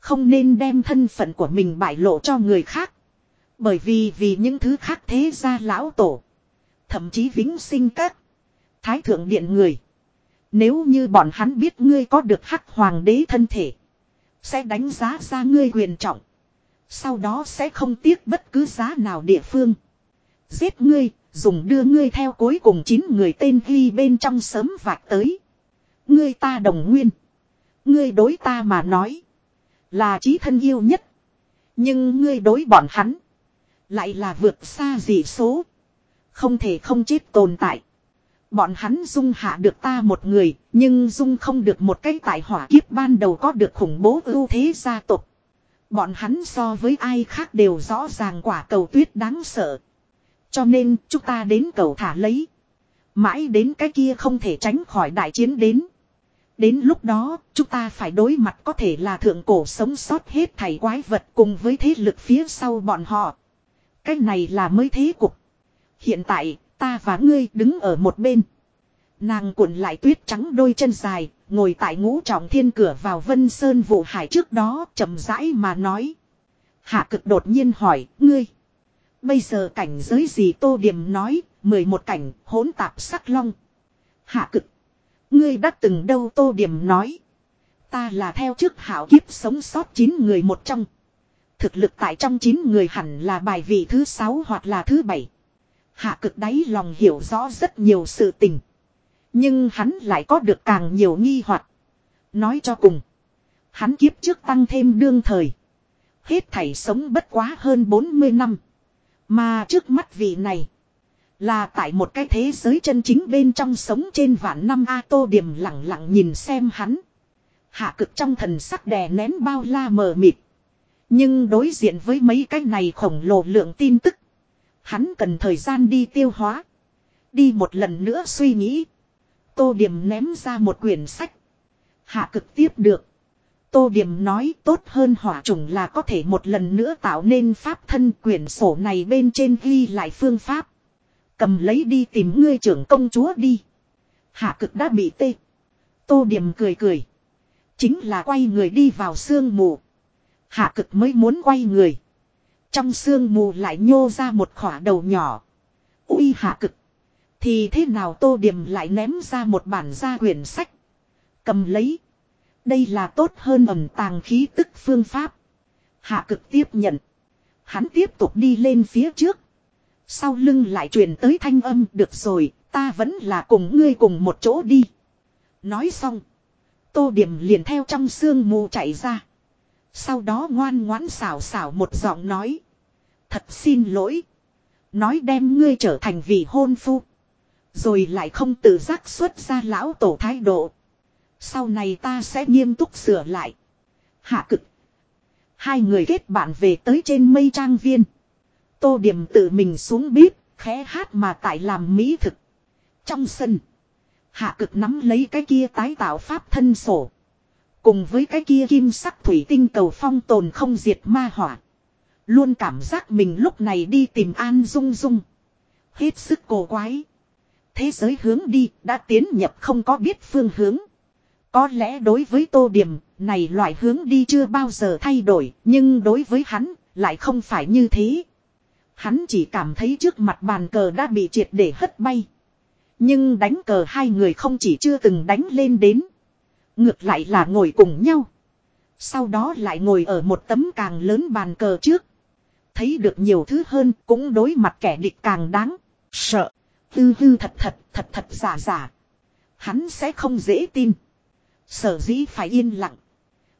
Không nên đem thân phận của mình bại lộ cho người khác. Bởi vì vì những thứ khác thế ra lão tổ. Thậm chí vĩnh sinh các. Thái thượng điện người. Nếu như bọn hắn biết ngươi có được hắc hoàng đế thân thể. Sẽ đánh giá ra ngươi quyền trọng. Sau đó sẽ không tiếc bất cứ giá nào địa phương. Giết ngươi, dùng đưa ngươi theo cuối cùng chín người tên ghi bên trong sớm vạch tới. Ngươi ta đồng nguyên. Ngươi đối ta mà nói. Là trí thân yêu nhất. Nhưng ngươi đối bọn hắn. Lại là vượt xa dị số. Không thể không chết tồn tại. Bọn hắn dung hạ được ta một người, nhưng dung không được một cái tại hỏa kiếp ban đầu có được khủng bố ưu thế gia tộc. Bọn hắn so với ai khác đều rõ ràng quả cầu tuyết đáng sợ. Cho nên chúng ta đến cầu thả lấy. Mãi đến cái kia không thể tránh khỏi đại chiến đến. Đến lúc đó, chúng ta phải đối mặt có thể là thượng cổ sống sót hết thảy quái vật cùng với thế lực phía sau bọn họ. Cái này là mới thế cục. Hiện tại, ta và ngươi đứng ở một bên. Nàng cuộn lại tuyết trắng đôi chân dài, ngồi tại ngũ trọng thiên cửa vào Vân Sơn vụ hải trước đó, chậm rãi mà nói. Hạ cực đột nhiên hỏi, ngươi. Bây giờ cảnh giới gì tô điểm nói, mười một cảnh, hỗn tạp sắc long. Hạ cực. Ngươi đã từng đâu tô điểm nói. Ta là theo trước hảo kiếp sống sót chín người một trong. Thực lực tại trong chín người hẳn là bài vị thứ sáu hoặc là thứ bảy. Hạ cực đáy lòng hiểu rõ rất nhiều sự tình. Nhưng hắn lại có được càng nhiều nghi hoặc Nói cho cùng. Hắn kiếp trước tăng thêm đương thời. Hết thảy sống bất quá hơn 40 năm. Mà trước mắt vị này. Là tại một cái thế giới chân chính bên trong sống trên vạn năm A Tô Điểm lặng lặng nhìn xem hắn. Hạ cực trong thần sắc đè nén bao la mờ mịt. Nhưng đối diện với mấy cái này khổng lồ lượng tin tức. Hắn cần thời gian đi tiêu hóa. Đi một lần nữa suy nghĩ. Tô Điểm ném ra một quyển sách. Hạ cực tiếp được. Tô Điểm nói tốt hơn hỏa trùng là có thể một lần nữa tạo nên pháp thân quyển sổ này bên trên ghi lại phương pháp. Cầm lấy đi tìm ngươi trưởng công chúa đi. Hạ cực đã bị tê. Tô Điểm cười cười. Chính là quay người đi vào sương mù. Hạ cực mới muốn quay người. Trong sương mù lại nhô ra một khỏa đầu nhỏ. Ui hạ cực. Thì thế nào tô điểm lại ném ra một bản gia quyển sách. Cầm lấy. Đây là tốt hơn ẩm tàng khí tức phương pháp. Hạ cực tiếp nhận. Hắn tiếp tục đi lên phía trước. Sau lưng lại truyền tới thanh âm được rồi, ta vẫn là cùng ngươi cùng một chỗ đi. Nói xong. Tô điểm liền theo trong sương mù chạy ra. Sau đó ngoan ngoãn xảo xảo một giọng nói. Thật xin lỗi. Nói đem ngươi trở thành vị hôn phu. Rồi lại không tự giác xuất ra lão tổ thái độ. Sau này ta sẽ nghiêm túc sửa lại. Hạ cực. Hai người kết bạn về tới trên mây trang viên. Tô điểm tự mình xuống bếp, khẽ hát mà tại làm mỹ thực. Trong sân. Hạ cực nắm lấy cái kia tái tạo pháp thân sổ. Cùng với cái kia kim sắc thủy tinh cầu phong tồn không diệt ma hỏa. Luôn cảm giác mình lúc này đi tìm An Dung Dung. Hết sức cổ quái. Thế giới hướng đi đã tiến nhập không có biết phương hướng. Có lẽ đối với tô điểm, này loại hướng đi chưa bao giờ thay đổi, nhưng đối với hắn, lại không phải như thế. Hắn chỉ cảm thấy trước mặt bàn cờ đã bị triệt để hất bay. Nhưng đánh cờ hai người không chỉ chưa từng đánh lên đến. Ngược lại là ngồi cùng nhau. Sau đó lại ngồi ở một tấm càng lớn bàn cờ trước. Thấy được nhiều thứ hơn cũng đối mặt kẻ địch càng đáng. Sợ. tư hư thật thật, thật thật giả giả. Hắn sẽ không dễ tin. Sở dĩ phải yên lặng.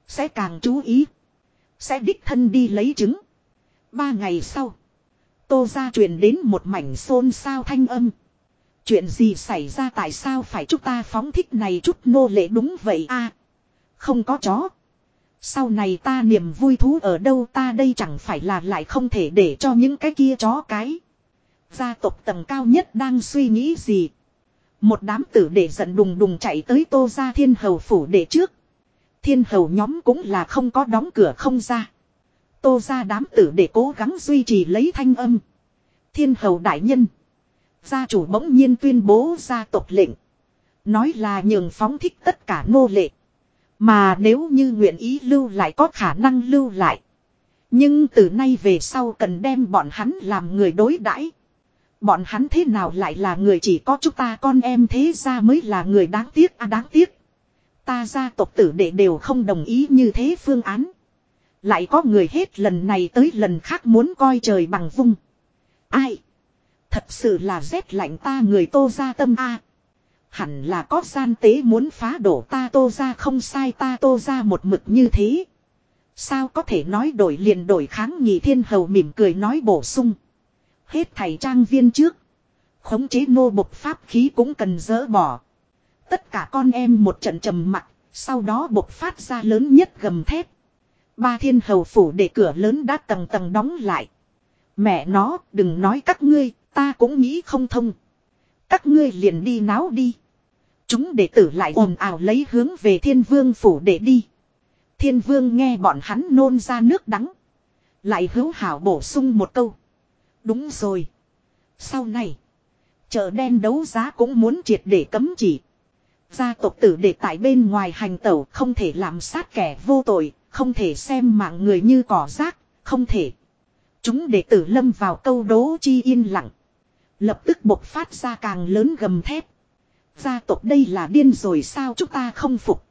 Sẽ càng chú ý. Sẽ đích thân đi lấy trứng. Ba ngày sau. Tô ra truyền đến một mảnh xôn xao thanh âm. Chuyện gì xảy ra tại sao phải chúng ta phóng thích này chút nô lệ đúng vậy a Không có chó. Sau này ta niềm vui thú ở đâu ta đây chẳng phải là lại không thể để cho những cái kia chó cái. Gia tộc tầng cao nhất đang suy nghĩ gì. Một đám tử để giận đùng đùng chạy tới tô ra thiên hầu phủ để trước. Thiên hầu nhóm cũng là không có đóng cửa không ra. Tô ra đám tử để cố gắng duy trì lấy thanh âm. Thiên hầu đại nhân. Gia chủ bỗng nhiên tuyên bố gia tộc lệnh. Nói là nhường phóng thích tất cả nô lệ. Mà nếu như nguyện ý lưu lại có khả năng lưu lại. Nhưng từ nay về sau cần đem bọn hắn làm người đối đãi. Bọn hắn thế nào lại là người chỉ có chúng ta con em thế ra mới là người đáng tiếc à đáng tiếc. Ta gia tộc tử đệ đều không đồng ý như thế phương án. Lại có người hết lần này tới lần khác muốn coi trời bằng vung. Ai? Thật sự là rét lạnh ta người tô ra tâm a Hẳn là có gian tế muốn phá đổ ta tô ra không sai ta tô ra một mực như thế. Sao có thể nói đổi liền đổi kháng nhị thiên hầu mỉm cười nói bổ sung. Hết thầy trang viên trước. Khống chế nô bộc pháp khí cũng cần dỡ bỏ. Tất cả con em một trận trầm mặt, sau đó bộc phát ra lớn nhất gầm thép. Ba thiên hầu phủ để cửa lớn đã tầng tầng đóng lại. Mẹ nó, đừng nói các ngươi, ta cũng nghĩ không thông. Các ngươi liền đi náo đi. Chúng đệ tử lại ồn ào lấy hướng về thiên vương phủ để đi. Thiên vương nghe bọn hắn nôn ra nước đắng. Lại hữu hảo bổ sung một câu. Đúng rồi. Sau này. Chợ đen đấu giá cũng muốn triệt để cấm chỉ. Gia tộc tử để tại bên ngoài hành tẩu không thể làm sát kẻ vô tội. Không thể xem mạng người như cỏ rác. Không thể. Chúng đệ tử lâm vào câu đố chi yên lặng. Lập tức bộc phát ra càng lớn gầm thép. Gia tộc đây là điên rồi sao chúng ta không phục.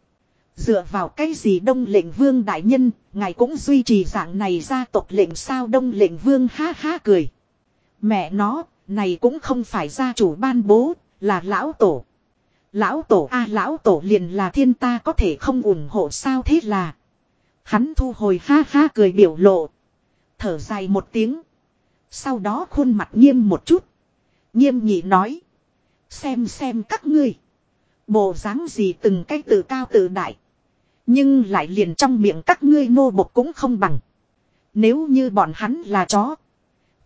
Dựa vào cái gì đông lệnh vương đại nhân, ngài cũng duy trì dạng này gia tộc lệnh sao đông lệnh vương ha ha cười. Mẹ nó, này cũng không phải gia chủ ban bố, là lão tổ. Lão tổ a lão tổ liền là thiên ta có thể không ủng hộ sao thế là. Hắn thu hồi ha ha cười biểu lộ. Thở dài một tiếng. Sau đó khuôn mặt nghiêm một chút. Nghiêm nhị nói. Xem xem các ngươi. Bộ dáng gì từng cái tự cao tự đại. Nhưng lại liền trong miệng các ngươi nô bộc cũng không bằng. Nếu như bọn hắn là chó.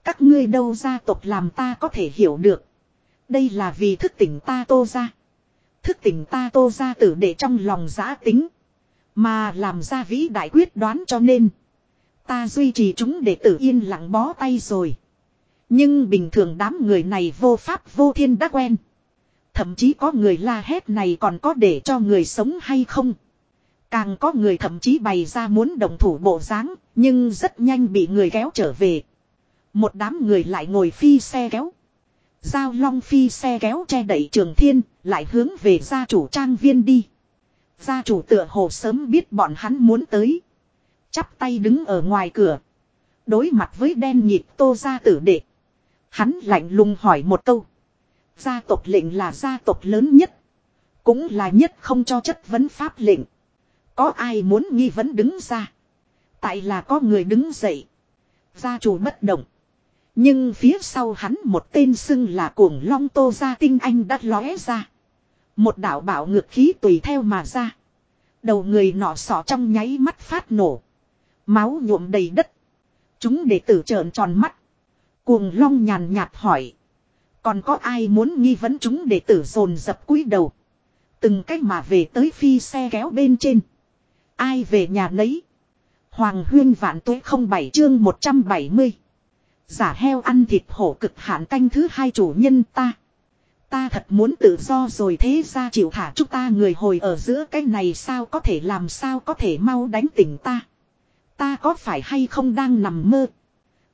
Các ngươi đâu gia tộc làm ta có thể hiểu được. Đây là vì thức tỉnh ta tô ra. Thức tỉnh ta tô ra tử để trong lòng giã tính. Mà làm ra vĩ đại quyết đoán cho nên. Ta duy trì chúng để tự yên lặng bó tay rồi. Nhưng bình thường đám người này vô pháp vô thiên đã quen. Thậm chí có người la hét này còn có để cho người sống hay không. Càng có người thậm chí bày ra muốn đồng thủ bộ dáng nhưng rất nhanh bị người kéo trở về. Một đám người lại ngồi phi xe kéo. Giao long phi xe kéo che đẩy trường thiên, lại hướng về gia chủ trang viên đi. Gia chủ tựa hồ sớm biết bọn hắn muốn tới. Chắp tay đứng ở ngoài cửa. Đối mặt với đen nhịp tô gia tử đệ. Hắn lạnh lùng hỏi một câu. Gia tộc lệnh là gia tộc lớn nhất. Cũng là nhất không cho chất vấn pháp lệnh. Có ai muốn nghi vấn đứng ra. Tại là có người đứng dậy. Gia chủ bất động. Nhưng phía sau hắn một tên xưng là cuồng long tô gia tinh anh đã lóe ra. Một đạo bảo ngược khí tùy theo mà ra. Đầu người nọ sọ trong nháy mắt phát nổ. Máu nhuộm đầy đất. Chúng đệ tử trợn tròn mắt. Cuồng long nhàn nhạt hỏi. Còn có ai muốn nghi vấn chúng đệ tử dồn dập cúi đầu. Từng cách mà về tới phi xe kéo bên trên. Ai về nhà lấy. Hoàng huyên vạn tuế không bảy chương 170. Giả heo ăn thịt hổ cực hạn canh thứ hai chủ nhân ta. Ta thật muốn tự do rồi thế ra chịu thả chúng ta người hồi ở giữa cái này sao có thể làm sao có thể mau đánh tỉnh ta. Ta có phải hay không đang nằm mơ.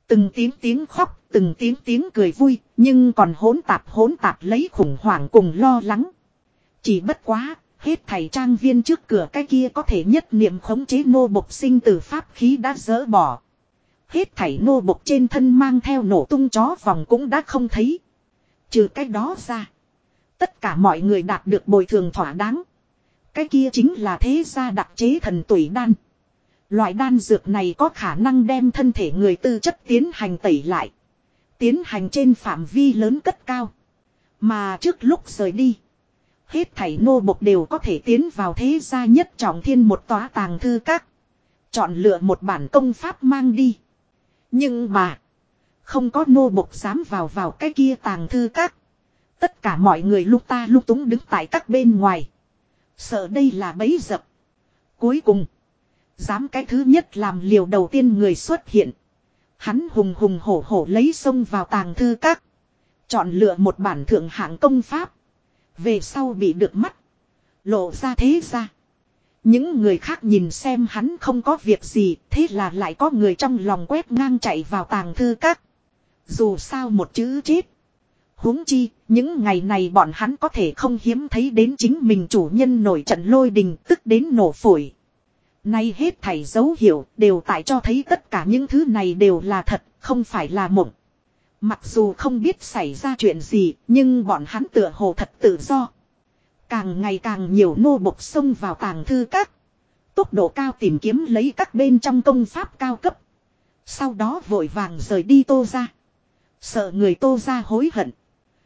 Từng tiếng tiếng khóc, từng tiếng tiếng cười vui, nhưng còn hỗn tạp hỗn tạp lấy khủng hoảng cùng lo lắng. Chỉ bất quá, hết thầy trang viên trước cửa cái kia có thể nhất niệm khống chế nô bộc sinh từ pháp khí đã dỡ bỏ. Hết thảy nô bộc trên thân mang theo nổ tung chó vòng cũng đã không thấy. Trừ cái đó ra. Tất cả mọi người đạt được bồi thường thỏa đáng. Cái kia chính là thế gia đặc chế thần tủy đan. Loại đan dược này có khả năng đem thân thể người tư chất tiến hành tẩy lại. Tiến hành trên phạm vi lớn cất cao. Mà trước lúc rời đi. Hết thảy nô bộc đều có thể tiến vào thế gia nhất trọng thiên một tòa tàng thư các. Chọn lựa một bản công pháp mang đi. Nhưng mà. Không có nô bộc dám vào vào cái kia tàng thư các. Tất cả mọi người lúc ta lúc túng đứng tại các bên ngoài. Sợ đây là bấy dập. Cuối cùng. Dám cái thứ nhất làm liều đầu tiên người xuất hiện. Hắn hùng hùng hổ hổ lấy sông vào tàng thư các. Chọn lựa một bản thượng hạng công pháp. Về sau bị được mắt. Lộ ra thế ra. Những người khác nhìn xem hắn không có việc gì, thế là lại có người trong lòng quét ngang chạy vào tàng thư các. Dù sao một chữ chết. huống chi, những ngày này bọn hắn có thể không hiếm thấy đến chính mình chủ nhân nổi trận lôi đình tức đến nổ phổi. Nay hết thảy dấu hiệu đều tại cho thấy tất cả những thứ này đều là thật, không phải là mộng. Mặc dù không biết xảy ra chuyện gì, nhưng bọn hắn tựa hồ thật tự do. Càng ngày càng nhiều nô bộc xông vào tàng thư các. Tốc độ cao tìm kiếm lấy các bên trong công pháp cao cấp. Sau đó vội vàng rời đi tô ra. Sợ người tô ra hối hận.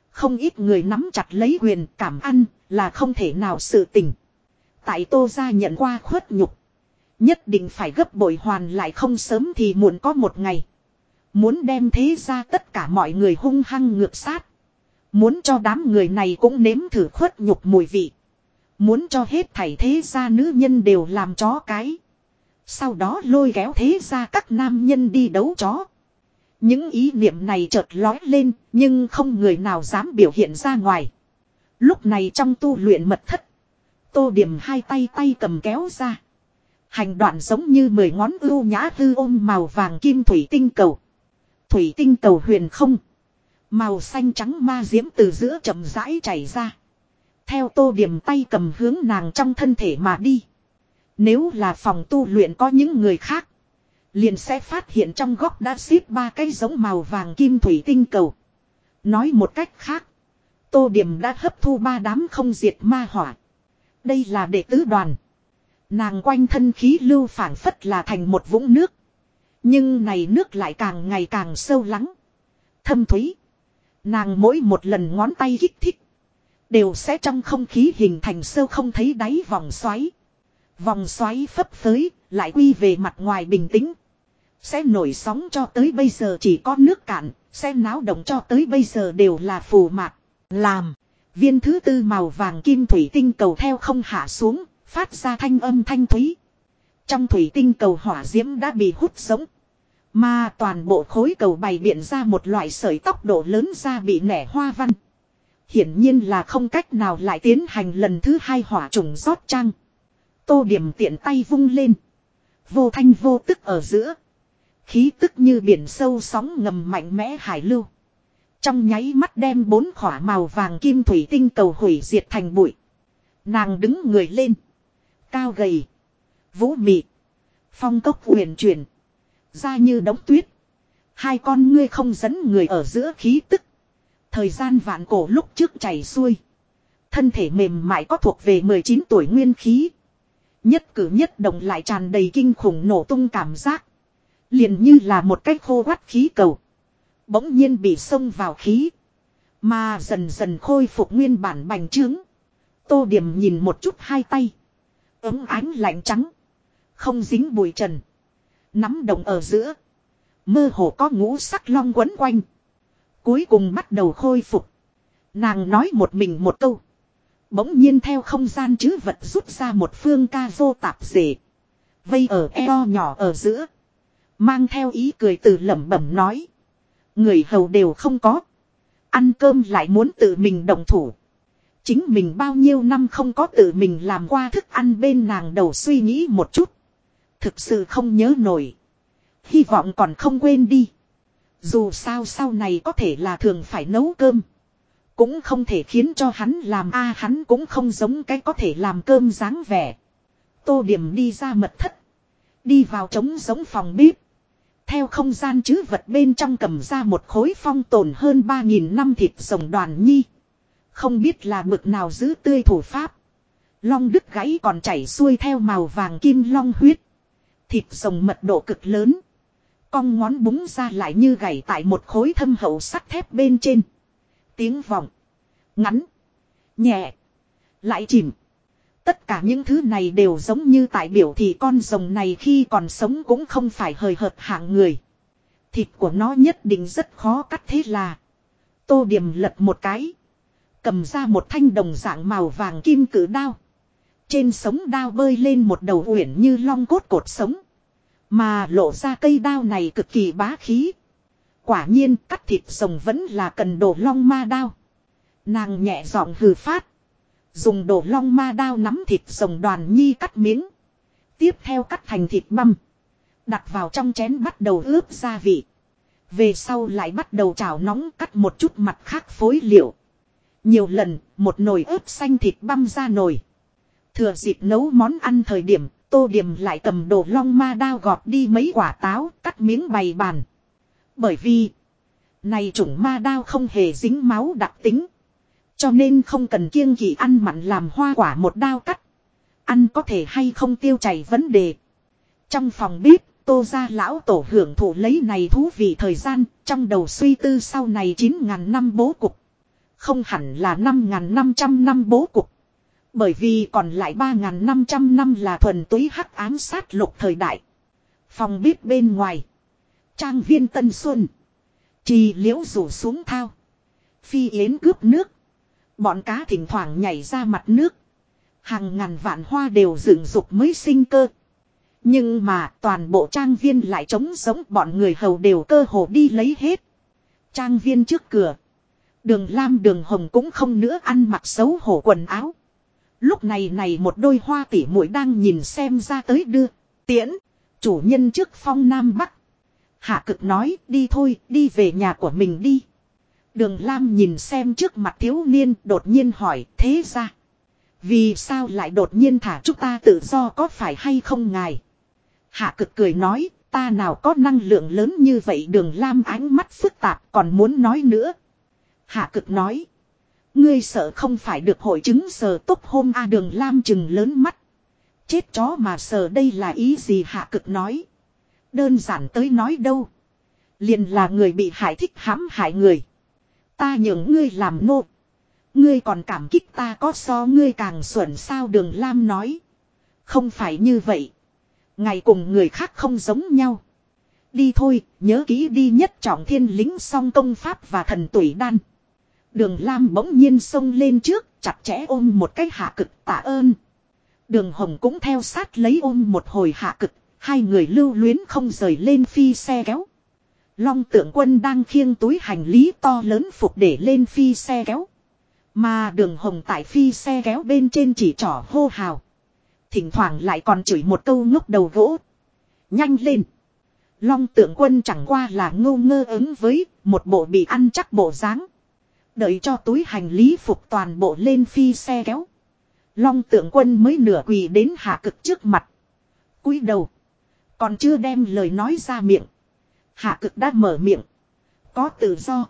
Không ít người nắm chặt lấy quyền cảm ăn là không thể nào sự tình. Tại tô ra nhận qua khuất nhục. Nhất định phải gấp bội hoàn lại không sớm thì muộn có một ngày. Muốn đem thế ra tất cả mọi người hung hăng ngược sát. Muốn cho đám người này cũng nếm thử khuất nhục mùi vị. Muốn cho hết thảy thế gia nữ nhân đều làm chó cái. Sau đó lôi kéo thế gia các nam nhân đi đấu chó. Những ý niệm này chợt lói lên, nhưng không người nào dám biểu hiện ra ngoài. Lúc này trong tu luyện mật thất, tô điểm hai tay tay cầm kéo ra. Hành đoạn giống như mười ngón ưu nhã hư ôm màu vàng kim thủy tinh cầu. Thủy tinh cầu huyền không. Màu xanh trắng ma diễm từ giữa chậm rãi chảy ra. Theo tô điểm tay cầm hướng nàng trong thân thể mà đi. Nếu là phòng tu luyện có những người khác. Liền sẽ phát hiện trong góc đã xếp ba cái giống màu vàng kim thủy tinh cầu. Nói một cách khác. Tô điểm đã hấp thu ba đám không diệt ma hỏa. Đây là đệ tứ đoàn. Nàng quanh thân khí lưu phản phất là thành một vũng nước. Nhưng này nước lại càng ngày càng sâu lắng. Thâm thúy. Nàng mỗi một lần ngón tay kích thích. Đều sẽ trong không khí hình thành sâu không thấy đáy vòng xoáy. Vòng xoáy phấp phới, lại quy về mặt ngoài bình tĩnh. Sẽ nổi sóng cho tới bây giờ chỉ có nước cạn, sẽ náo động cho tới bây giờ đều là phù mạc. Làm, viên thứ tư màu vàng kim thủy tinh cầu theo không hạ xuống, phát ra thanh âm thanh thúy. Trong thủy tinh cầu hỏa diễm đã bị hút sống. Mà toàn bộ khối cầu bày biện ra một loại sợi tóc độ lớn ra bị nẻ hoa văn. Hiển nhiên là không cách nào lại tiến hành lần thứ hai hỏa trùng rót trăng. Tô điểm tiện tay vung lên. Vô thanh vô tức ở giữa. Khí tức như biển sâu sóng ngầm mạnh mẽ hải lưu. Trong nháy mắt đem bốn khỏa màu vàng kim thủy tinh cầu hủy diệt thành bụi. Nàng đứng người lên. Cao gầy. Vũ mị. Phong cốc huyền chuyển. Ra như đống tuyết. Hai con ngươi không dẫn người ở giữa khí tức. Thời gian vạn cổ lúc trước chảy xuôi. Thân thể mềm mại có thuộc về 19 tuổi nguyên khí. Nhất cử nhất động lại tràn đầy kinh khủng nổ tung cảm giác liền như là một cái khô quắt khí cầu. Bỗng nhiên bị xông vào khí. Mà dần dần khôi phục nguyên bản bành trướng. Tô điểm nhìn một chút hai tay. Ấm ánh lạnh trắng. Không dính bụi trần. Nắm đồng ở giữa. Mơ hồ có ngũ sắc long quấn quanh. Cuối cùng bắt đầu khôi phục. Nàng nói một mình một câu. Bỗng nhiên theo không gian chứ vật rút ra một phương ca vô tạp dề. Vây ở eo nhỏ ở giữa. Mang theo ý cười từ lẩm bẩm nói. Người hầu đều không có. Ăn cơm lại muốn tự mình động thủ. Chính mình bao nhiêu năm không có tự mình làm qua thức ăn bên nàng đầu suy nghĩ một chút. Thực sự không nhớ nổi. Hy vọng còn không quên đi. Dù sao sau này có thể là thường phải nấu cơm. Cũng không thể khiến cho hắn làm a, hắn cũng không giống cái có thể làm cơm dáng vẻ. Tô điểm đi ra mật thất. Đi vào trống giống phòng bếp. Theo không gian chứ vật bên trong cầm ra một khối phong tồn hơn 3.000 năm thịt rồng đoàn nhi. Không biết là bực nào giữ tươi thủ pháp. Long đứt gãy còn chảy xuôi theo màu vàng kim long huyết. Thịt rồng mật độ cực lớn. Cong ngón búng ra lại như gãy tại một khối thâm hậu sắt thép bên trên. Tiếng vọng. Ngắn. Nhẹ. Lại chìm. Tất cả những thứ này đều giống như tại biểu thì con rồng này khi còn sống cũng không phải hời hợt hạng người. Thịt của nó nhất định rất khó cắt thế là. Tô điểm lật một cái. Cầm ra một thanh đồng dạng màu vàng kim cử đao. Trên sống đao bơi lên một đầu uyển như long cốt cột sống. Mà lộ ra cây đao này cực kỳ bá khí. Quả nhiên, cắt thịt rồng vẫn là cần đồ long ma đao. Nàng nhẹ giọng hừ phát. Dùng đồ long ma đao nắm thịt rồng đoàn nhi cắt miếng. Tiếp theo cắt thành thịt băm. Đặt vào trong chén bắt đầu ướp gia vị. Về sau lại bắt đầu chảo nóng cắt một chút mặt khác phối liệu. Nhiều lần, một nồi ướp xanh thịt băm ra nồi. Thừa dịp nấu món ăn thời điểm, tô điểm lại cầm đồ long ma đao gọt đi mấy quả táo, cắt miếng bày bàn. Bởi vì, này chủng ma đao không hề dính máu đặc tính. Cho nên không cần kiêng kỵ ăn mặn làm hoa quả một đao cắt. Ăn có thể hay không tiêu chảy vấn đề. Trong phòng bếp, tô ra lão tổ hưởng thụ lấy này thú vị thời gian, trong đầu suy tư sau này 9.000 năm bố cục. Không hẳn là 5.500 năm bố cục. Bởi vì còn lại 3.500 năm là thuần túy hắc ám sát lục thời đại. Phòng bếp bên ngoài. Trang viên Tân Xuân. Trì liễu rủ xuống thao. Phi yến cướp nước. Bọn cá thỉnh thoảng nhảy ra mặt nước. Hàng ngàn vạn hoa đều dựng dục mới sinh cơ. Nhưng mà toàn bộ trang viên lại trống sống, bọn người hầu đều cơ hồ đi lấy hết. Trang viên trước cửa. Đường Lam, đường Hồng cũng không nữa ăn mặc xấu hổ quần áo. Lúc này này một đôi hoa tỉ muội đang nhìn xem ra tới đưa. Tiễn. Chủ nhân trước phong Nam Bắc. Hạ cực nói, đi thôi, đi về nhà của mình đi. Đường Lam nhìn xem trước mặt thiếu niên, đột nhiên hỏi, thế ra. Vì sao lại đột nhiên thả chúng ta tự do, có phải hay không ngài? Hạ cực cười nói, ta nào có năng lượng lớn như vậy đường Lam ánh mắt phức tạp, còn muốn nói nữa. Hạ cực nói. Ngươi sợ không phải được hội chứng sờ tốt hôm a đường Lam chừng lớn mắt. Chết chó mà sờ đây là ý gì hạ cực nói. Đơn giản tới nói đâu. Liền là người bị hại thích hãm hại người. Ta nhường ngươi làm nô. Ngươi còn cảm kích ta có so ngươi càng xuẩn sao đường Lam nói. Không phải như vậy. Ngày cùng người khác không giống nhau. Đi thôi, nhớ kỹ đi nhất trọng thiên lính song công pháp và thần tuổi đan. Đường Lam bỗng nhiên xông lên trước, chặt chẽ ôm một cái hạ cực tạ ơn. Đường Hồng cũng theo sát lấy ôm một hồi hạ cực, hai người lưu luyến không rời lên phi xe kéo. Long tượng quân đang khiêng túi hành lý to lớn phục để lên phi xe kéo. Mà đường hồng tại phi xe kéo bên trên chỉ trỏ hô hào. Thỉnh thoảng lại còn chửi một câu ngốc đầu gỗ. Nhanh lên. Long tượng quân chẳng qua là ngô ngơ ứng với một bộ bị ăn chắc bộ dáng. Đợi cho túi hành lý phục toàn bộ lên phi xe kéo. Long tượng quân mới nửa quỳ đến hạ cực trước mặt. cúi đầu. Còn chưa đem lời nói ra miệng. Hạ cực đã mở miệng. Có tự do.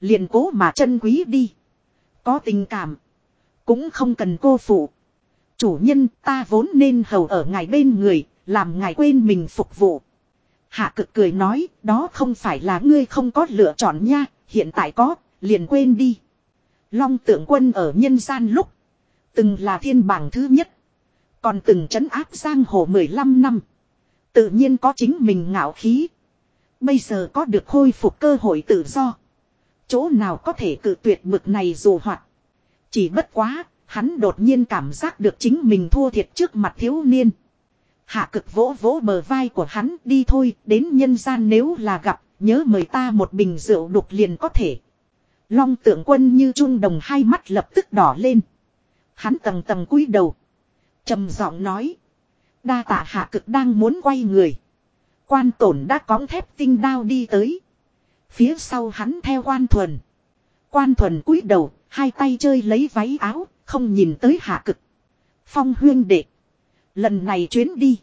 Liền cố mà chân quý đi. Có tình cảm. Cũng không cần cô phụ. Chủ nhân ta vốn nên hầu ở ngài bên người, làm ngài quên mình phục vụ. Hạ cực cười nói, đó không phải là ngươi không có lựa chọn nha, hiện tại có, liền quên đi. Long tượng quân ở nhân gian lúc, từng là thiên bảng thứ nhất. Còn từng trấn áp giang hồ 15 năm. Tự nhiên có chính mình ngạo khí. Bây giờ có được khôi phục cơ hội tự do. Chỗ nào có thể cự tuyệt bực này dù hoạt. Chỉ bất quá, hắn đột nhiên cảm giác được chính mình thua thiệt trước mặt thiếu niên. Hạ cực vỗ vỗ bờ vai của hắn đi thôi, đến nhân gian nếu là gặp, nhớ mời ta một bình rượu đục liền có thể. Long tượng quân như trung đồng hai mắt lập tức đỏ lên. Hắn tầng tầng cúi đầu. trầm giọng nói. Đa tạ hạ cực đang muốn quay người. Quan tổn đã cóng thép tinh đao đi tới. Phía sau hắn theo quan thuần. Quan thuần cúi đầu, hai tay chơi lấy váy áo, không nhìn tới hạ cực. Phong huyên đệ. Lần này chuyến đi.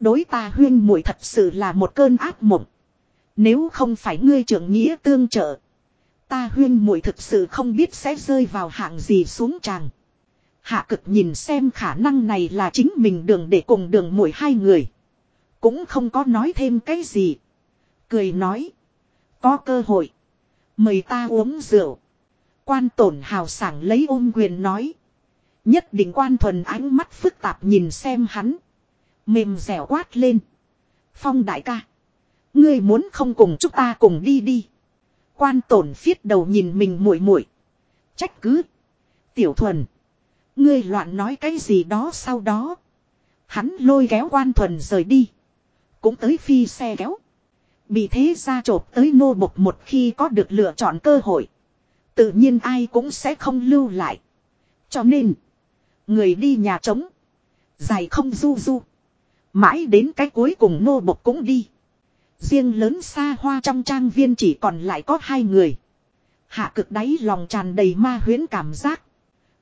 Đối ta huyên muội thật sự là một cơn ác mộng. Nếu không phải ngươi trưởng nghĩa tương trợ. Ta huyên muội thực sự không biết sẽ rơi vào hạng gì xuống tràng. Hạ cực nhìn xem khả năng này là chính mình đường để cùng đường muội hai người. Cũng không có nói thêm cái gì. Cười nói. Có cơ hội. Mời ta uống rượu. Quan tổn hào sảng lấy ôm quyền nói. Nhất định quan thuần ánh mắt phức tạp nhìn xem hắn. Mềm dẻo quát lên. Phong đại ca. Ngươi muốn không cùng chúng ta cùng đi đi. Quan tổn phiết đầu nhìn mình muội muội Trách cứ. Tiểu thuần. Ngươi loạn nói cái gì đó sau đó. Hắn lôi kéo quan thuần rời đi. Cũng tới phi xe kéo. Bị thế ra trộp tới nô bộc một khi có được lựa chọn cơ hội. Tự nhiên ai cũng sẽ không lưu lại. Cho nên. Người đi nhà trống. Dài không du du. Mãi đến cái cuối cùng nô bộc cũng đi. Riêng lớn xa hoa trong trang viên chỉ còn lại có hai người. Hạ cực đáy lòng tràn đầy ma huyến cảm giác.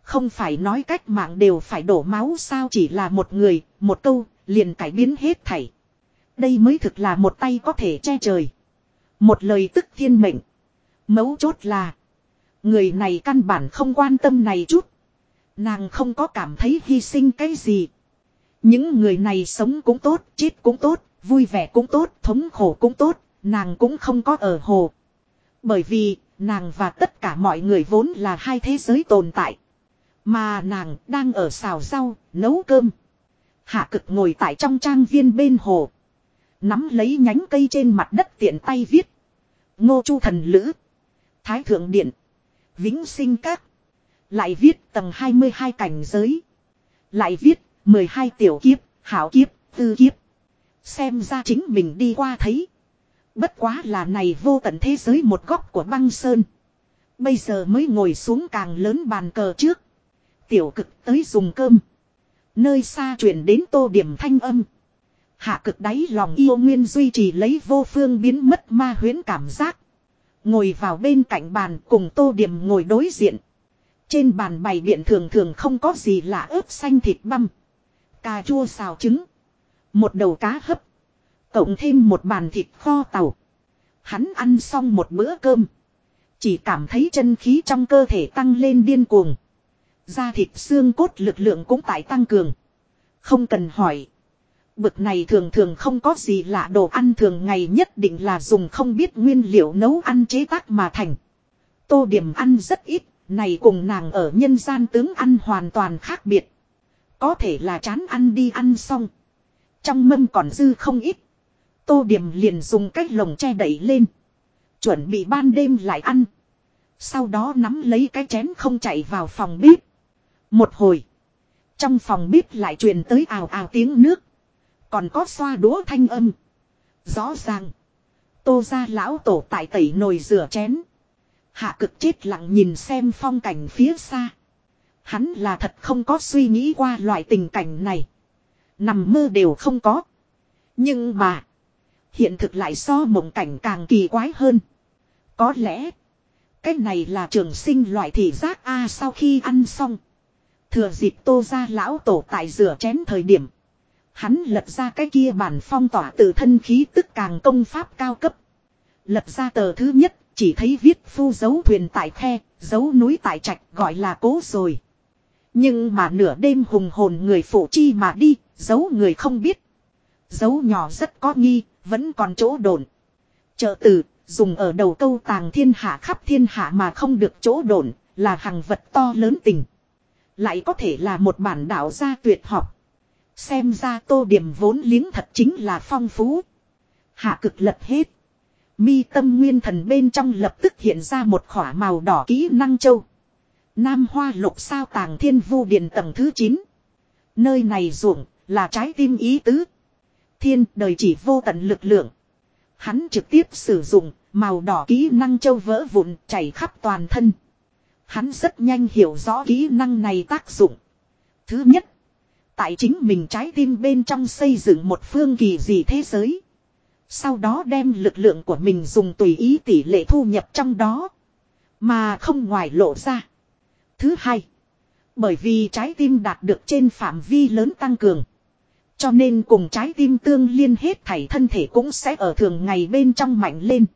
Không phải nói cách mạng đều phải đổ máu sao chỉ là một người, một câu, liền cải biến hết thảy. Đây mới thực là một tay có thể che trời. Một lời tức thiên mệnh. Mấu chốt là. Người này căn bản không quan tâm này chút. Nàng không có cảm thấy hy sinh cái gì. Những người này sống cũng tốt, chết cũng tốt, vui vẻ cũng tốt, thống khổ cũng tốt, nàng cũng không có ở hồ. Bởi vì, nàng và tất cả mọi người vốn là hai thế giới tồn tại. Mà nàng đang ở xào rau, nấu cơm. Hạ cực ngồi tại trong trang viên bên hồ. Nắm lấy nhánh cây trên mặt đất tiện tay viết. Ngô Chu Thần Lữ. Thái Thượng Điện. Vĩnh Sinh Các. Lại viết tầng 22 cảnh giới. Lại viết 12 tiểu kiếp, hảo kiếp, tư kiếp. Xem ra chính mình đi qua thấy. Bất quá là này vô tận thế giới một góc của băng sơn. Bây giờ mới ngồi xuống càng lớn bàn cờ trước. Tiểu cực tới dùng cơm. Nơi xa chuyển đến tô điểm thanh âm. Hạ cực đáy lòng yêu nguyên duy trì lấy vô phương biến mất ma huyến cảm giác. Ngồi vào bên cạnh bàn cùng tô điểm ngồi đối diện. Trên bàn bày biện thường thường không có gì là ớt xanh thịt băm. Cà chua xào trứng. Một đầu cá hấp. Cộng thêm một bàn thịt kho tàu. Hắn ăn xong một bữa cơm. Chỉ cảm thấy chân khí trong cơ thể tăng lên điên cuồng. Da thịt xương cốt lực lượng cũng tại tăng cường. Không cần hỏi. Bực này thường thường không có gì lạ đồ ăn thường ngày nhất định là dùng không biết nguyên liệu nấu ăn chế tác mà thành. Tô điểm ăn rất ít, này cùng nàng ở nhân gian tướng ăn hoàn toàn khác biệt. Có thể là chán ăn đi ăn xong. Trong mâm còn dư không ít. Tô điểm liền dùng cái lồng che đẩy lên. Chuẩn bị ban đêm lại ăn. Sau đó nắm lấy cái chén không chạy vào phòng bếp. Một hồi. Trong phòng bếp lại truyền tới ào ào tiếng nước. Còn có xoa đũa thanh âm. Rõ ràng. Tô ra lão tổ tại tẩy nồi rửa chén. Hạ cực chết lặng nhìn xem phong cảnh phía xa. Hắn là thật không có suy nghĩ qua loại tình cảnh này. Nằm mơ đều không có. Nhưng mà. Hiện thực lại so mộng cảnh càng kỳ quái hơn. Có lẽ. Cái này là trường sinh loại thị giác A sau khi ăn xong. Thừa dịp tô ra lão tổ tại rửa chén thời điểm. Hắn lật ra cái kia bản phong tỏa từ thân khí tức càng công pháp cao cấp. Lật ra tờ thứ nhất, chỉ thấy viết phu dấu thuyền tại khe, dấu núi tại trạch gọi là cố rồi. Nhưng mà nửa đêm hùng hồn người phụ chi mà đi, giấu người không biết. Giấu nhỏ rất có nghi, vẫn còn chỗ đồn. Trợ tử, dùng ở đầu câu tàng thiên hạ khắp thiên hạ mà không được chỗ đồn, là hàng vật to lớn tình. Lại có thể là một bản đạo gia tuyệt học. Xem ra tô điểm vốn liếng thật chính là phong phú. Hạ cực lật hết. Mi tâm nguyên thần bên trong lập tức hiện ra một khỏa màu đỏ kỹ năng châu. Nam hoa lục sao tàng thiên vu điện tầng thứ 9. Nơi này ruộng là trái tim ý tứ. Thiên đời chỉ vô tận lực lượng. Hắn trực tiếp sử dụng màu đỏ kỹ năng châu vỡ vụn chảy khắp toàn thân. Hắn rất nhanh hiểu rõ kỹ năng này tác dụng. Thứ nhất, tại chính mình trái tim bên trong xây dựng một phương kỳ dị thế giới. Sau đó đem lực lượng của mình dùng tùy ý tỷ lệ thu nhập trong đó. Mà không ngoài lộ ra. Thứ hai. Bởi vì trái tim đạt được trên phạm vi lớn tăng cường. Cho nên cùng trái tim tương liên hết thảy thân thể cũng sẽ ở thường ngày bên trong mạnh lên.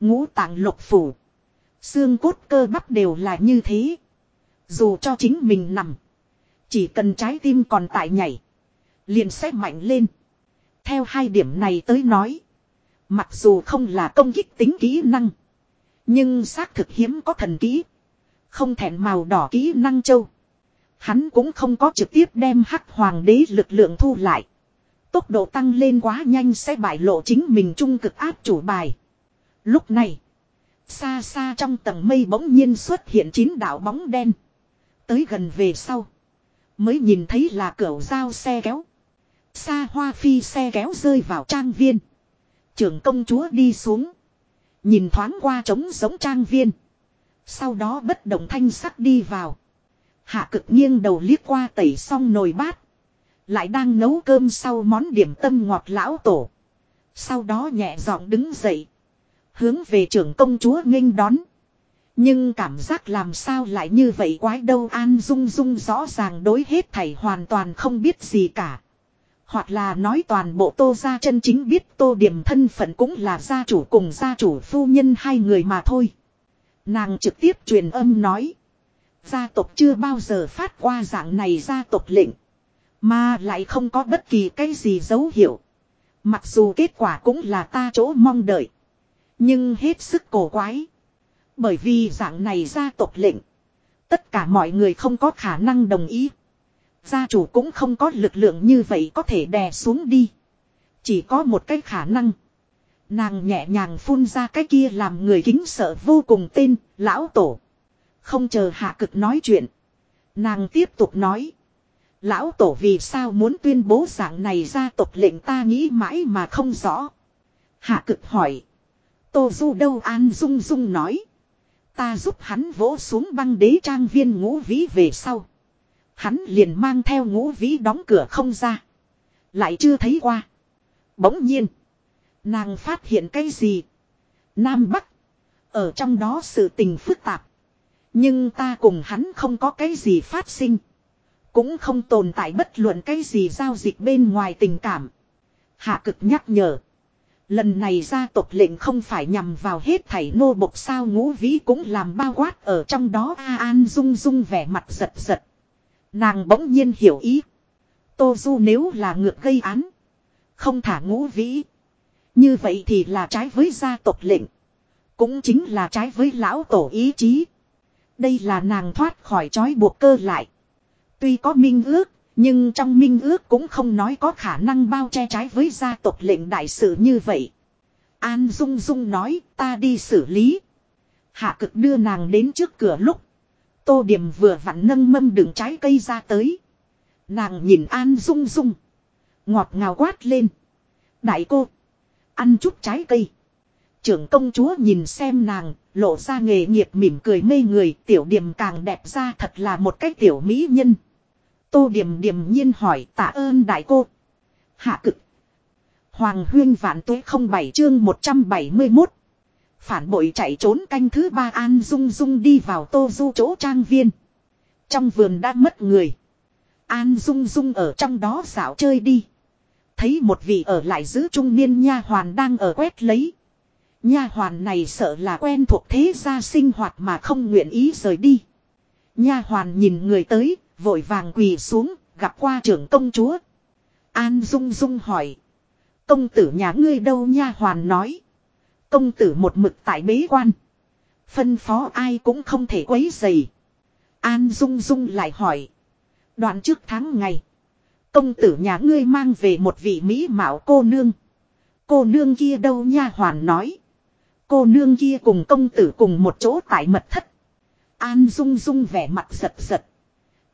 Ngũ tạng lục phủ. Xương cốt cơ bắp đều là như thế. Dù cho chính mình nằm. Chỉ cần trái tim còn tại nhảy. Liền sẽ mạnh lên. Theo hai điểm này tới nói. Mặc dù không là công kích tính kỹ năng. Nhưng xác thực hiếm có thần kỹ. Không thẹn màu đỏ kỹ năng châu. Hắn cũng không có trực tiếp đem hắc hoàng đế lực lượng thu lại. Tốc độ tăng lên quá nhanh sẽ bại lộ chính mình trung cực áp chủ bài. Lúc này. Xa xa trong tầng mây bỗng nhiên xuất hiện chín đạo bóng đen. Tới gần về sau. Mới nhìn thấy là cửa giao xe kéo. Xa hoa phi xe kéo rơi vào trang viên. Trưởng công chúa đi xuống. Nhìn thoáng qua trống giống trang viên. Sau đó bất động thanh sắc đi vào. Hạ cực nghiêng đầu liếc qua tẩy xong nồi bát. Lại đang nấu cơm sau món điểm tâm ngọt lão tổ. Sau đó nhẹ giọng đứng dậy. Hướng về trưởng công chúa nghênh đón. Nhưng cảm giác làm sao lại như vậy quái đâu An Dung Dung rõ ràng đối hết thảy hoàn toàn không biết gì cả. Hoặc là nói toàn bộ tô gia chân chính biết tô điểm thân phận cũng là gia chủ cùng gia chủ phu nhân hai người mà thôi. Nàng trực tiếp truyền âm nói. Gia tộc chưa bao giờ phát qua dạng này gia tộc lệnh. Mà lại không có bất kỳ cái gì dấu hiệu. Mặc dù kết quả cũng là ta chỗ mong đợi. Nhưng hết sức cổ quái. Bởi vì dạng này gia tộc lệnh. Tất cả mọi người không có khả năng đồng ý. Gia chủ cũng không có lực lượng như vậy có thể đè xuống đi. Chỉ có một cái khả năng. Nàng nhẹ nhàng phun ra cái kia làm người kính sợ vô cùng tên, lão tổ. Không chờ hạ cực nói chuyện. Nàng tiếp tục nói. Lão tổ vì sao muốn tuyên bố dạng này gia tộc lệnh ta nghĩ mãi mà không rõ. Hạ cực hỏi. Tô Du đâu An Dung Dung nói. Ta giúp hắn vỗ xuống băng đế trang viên ngũ vĩ về sau. Hắn liền mang theo ngũ vĩ đóng cửa không ra. Lại chưa thấy qua. Bỗng nhiên. Nàng phát hiện cái gì? Nam Bắc. Ở trong đó sự tình phức tạp. Nhưng ta cùng hắn không có cái gì phát sinh. Cũng không tồn tại bất luận cái gì giao dịch bên ngoài tình cảm. Hạ cực nhắc nhở. Lần này gia tộc lệnh không phải nhằm vào hết thảy nô bộc sao ngũ vĩ cũng làm bao quát ở trong đó A An rung rung vẻ mặt giật giật. Nàng bỗng nhiên hiểu ý. Tô Du nếu là ngược gây án. Không thả ngũ vĩ. Như vậy thì là trái với gia tộc lệnh. Cũng chính là trái với lão tổ ý chí. Đây là nàng thoát khỏi trói buộc cơ lại. Tuy có minh ước, nhưng trong minh ước cũng không nói có khả năng bao che trái với gia tộc lệnh đại sự như vậy. An Dung Dung nói ta đi xử lý. Hạ cực đưa nàng đến trước cửa lúc. Tô Điểm vừa vặn nâng mâm đựng trái cây ra tới. Nàng nhìn An Dung Dung. Ngọt ngào quát lên. Đại cô. Ăn chút trái cây. Trưởng công chúa nhìn xem nàng, lộ ra nghề nghiệp mỉm cười mê người, tiểu điểm càng đẹp ra thật là một cái tiểu mỹ nhân. Tô điểm điểm nhiên hỏi tạ ơn đại cô. Hạ cực. Hoàng huyên vạn tuế không bảy chương 171. Phản bội chạy trốn canh thứ ba An Dung Dung đi vào tô du chỗ trang viên. Trong vườn đã mất người. An Dung Dung ở trong đó xảo chơi đi. Thấy một vị ở lại giữ trung niên nha hoàn đang ở quét lấy. Nha hoàn này sợ là quen thuộc thế gia sinh hoạt mà không nguyện ý rời đi. Nha hoàn nhìn người tới, vội vàng quỳ xuống, gặp qua trưởng công chúa. An Dung Dung hỏi. Công tử nhà ngươi đâu nha hoàn nói. Công tử một mực tại bế quan. Phân phó ai cũng không thể quấy dày. An Dung Dung lại hỏi. Đoạn trước tháng ngày. Công tử nhà ngươi mang về một vị mỹ mạo cô nương. Cô nương kia đâu nha hoàn nói. Cô nương kia cùng công tử cùng một chỗ tại mật thất. An Dung Dung vẻ mặt giật giật.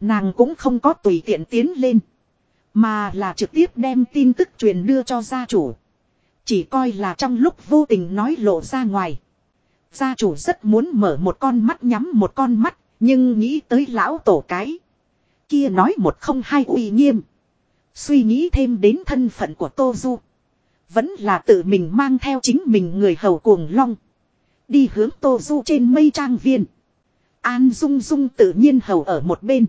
Nàng cũng không có tùy tiện tiến lên. Mà là trực tiếp đem tin tức truyền đưa cho gia chủ. Chỉ coi là trong lúc vô tình nói lộ ra ngoài. Gia chủ rất muốn mở một con mắt nhắm một con mắt. Nhưng nghĩ tới lão tổ cái. Kia nói một không hai uy nghiêm. Suy nghĩ thêm đến thân phận của Tô Du. Vẫn là tự mình mang theo chính mình người hầu cuồng long. Đi hướng Tô Du trên mây trang viên. An Dung Dung tự nhiên hầu ở một bên.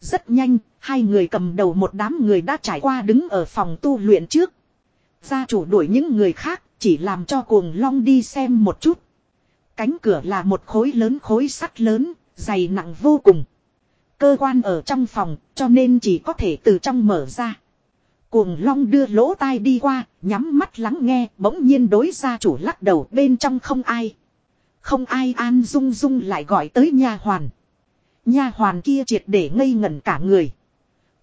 Rất nhanh, hai người cầm đầu một đám người đã trải qua đứng ở phòng tu luyện trước. Gia chủ đuổi những người khác, chỉ làm cho cuồng long đi xem một chút. Cánh cửa là một khối lớn khối sắt lớn, dày nặng vô cùng. Cơ quan ở trong phòng, cho nên chỉ có thể từ trong mở ra. Cuồng long đưa lỗ tai đi qua, nhắm mắt lắng nghe, bỗng nhiên đối gia chủ lắc đầu bên trong không ai. Không ai an dung dung lại gọi tới nha hoàn. Nha hoàn kia triệt để ngây ngẩn cả người.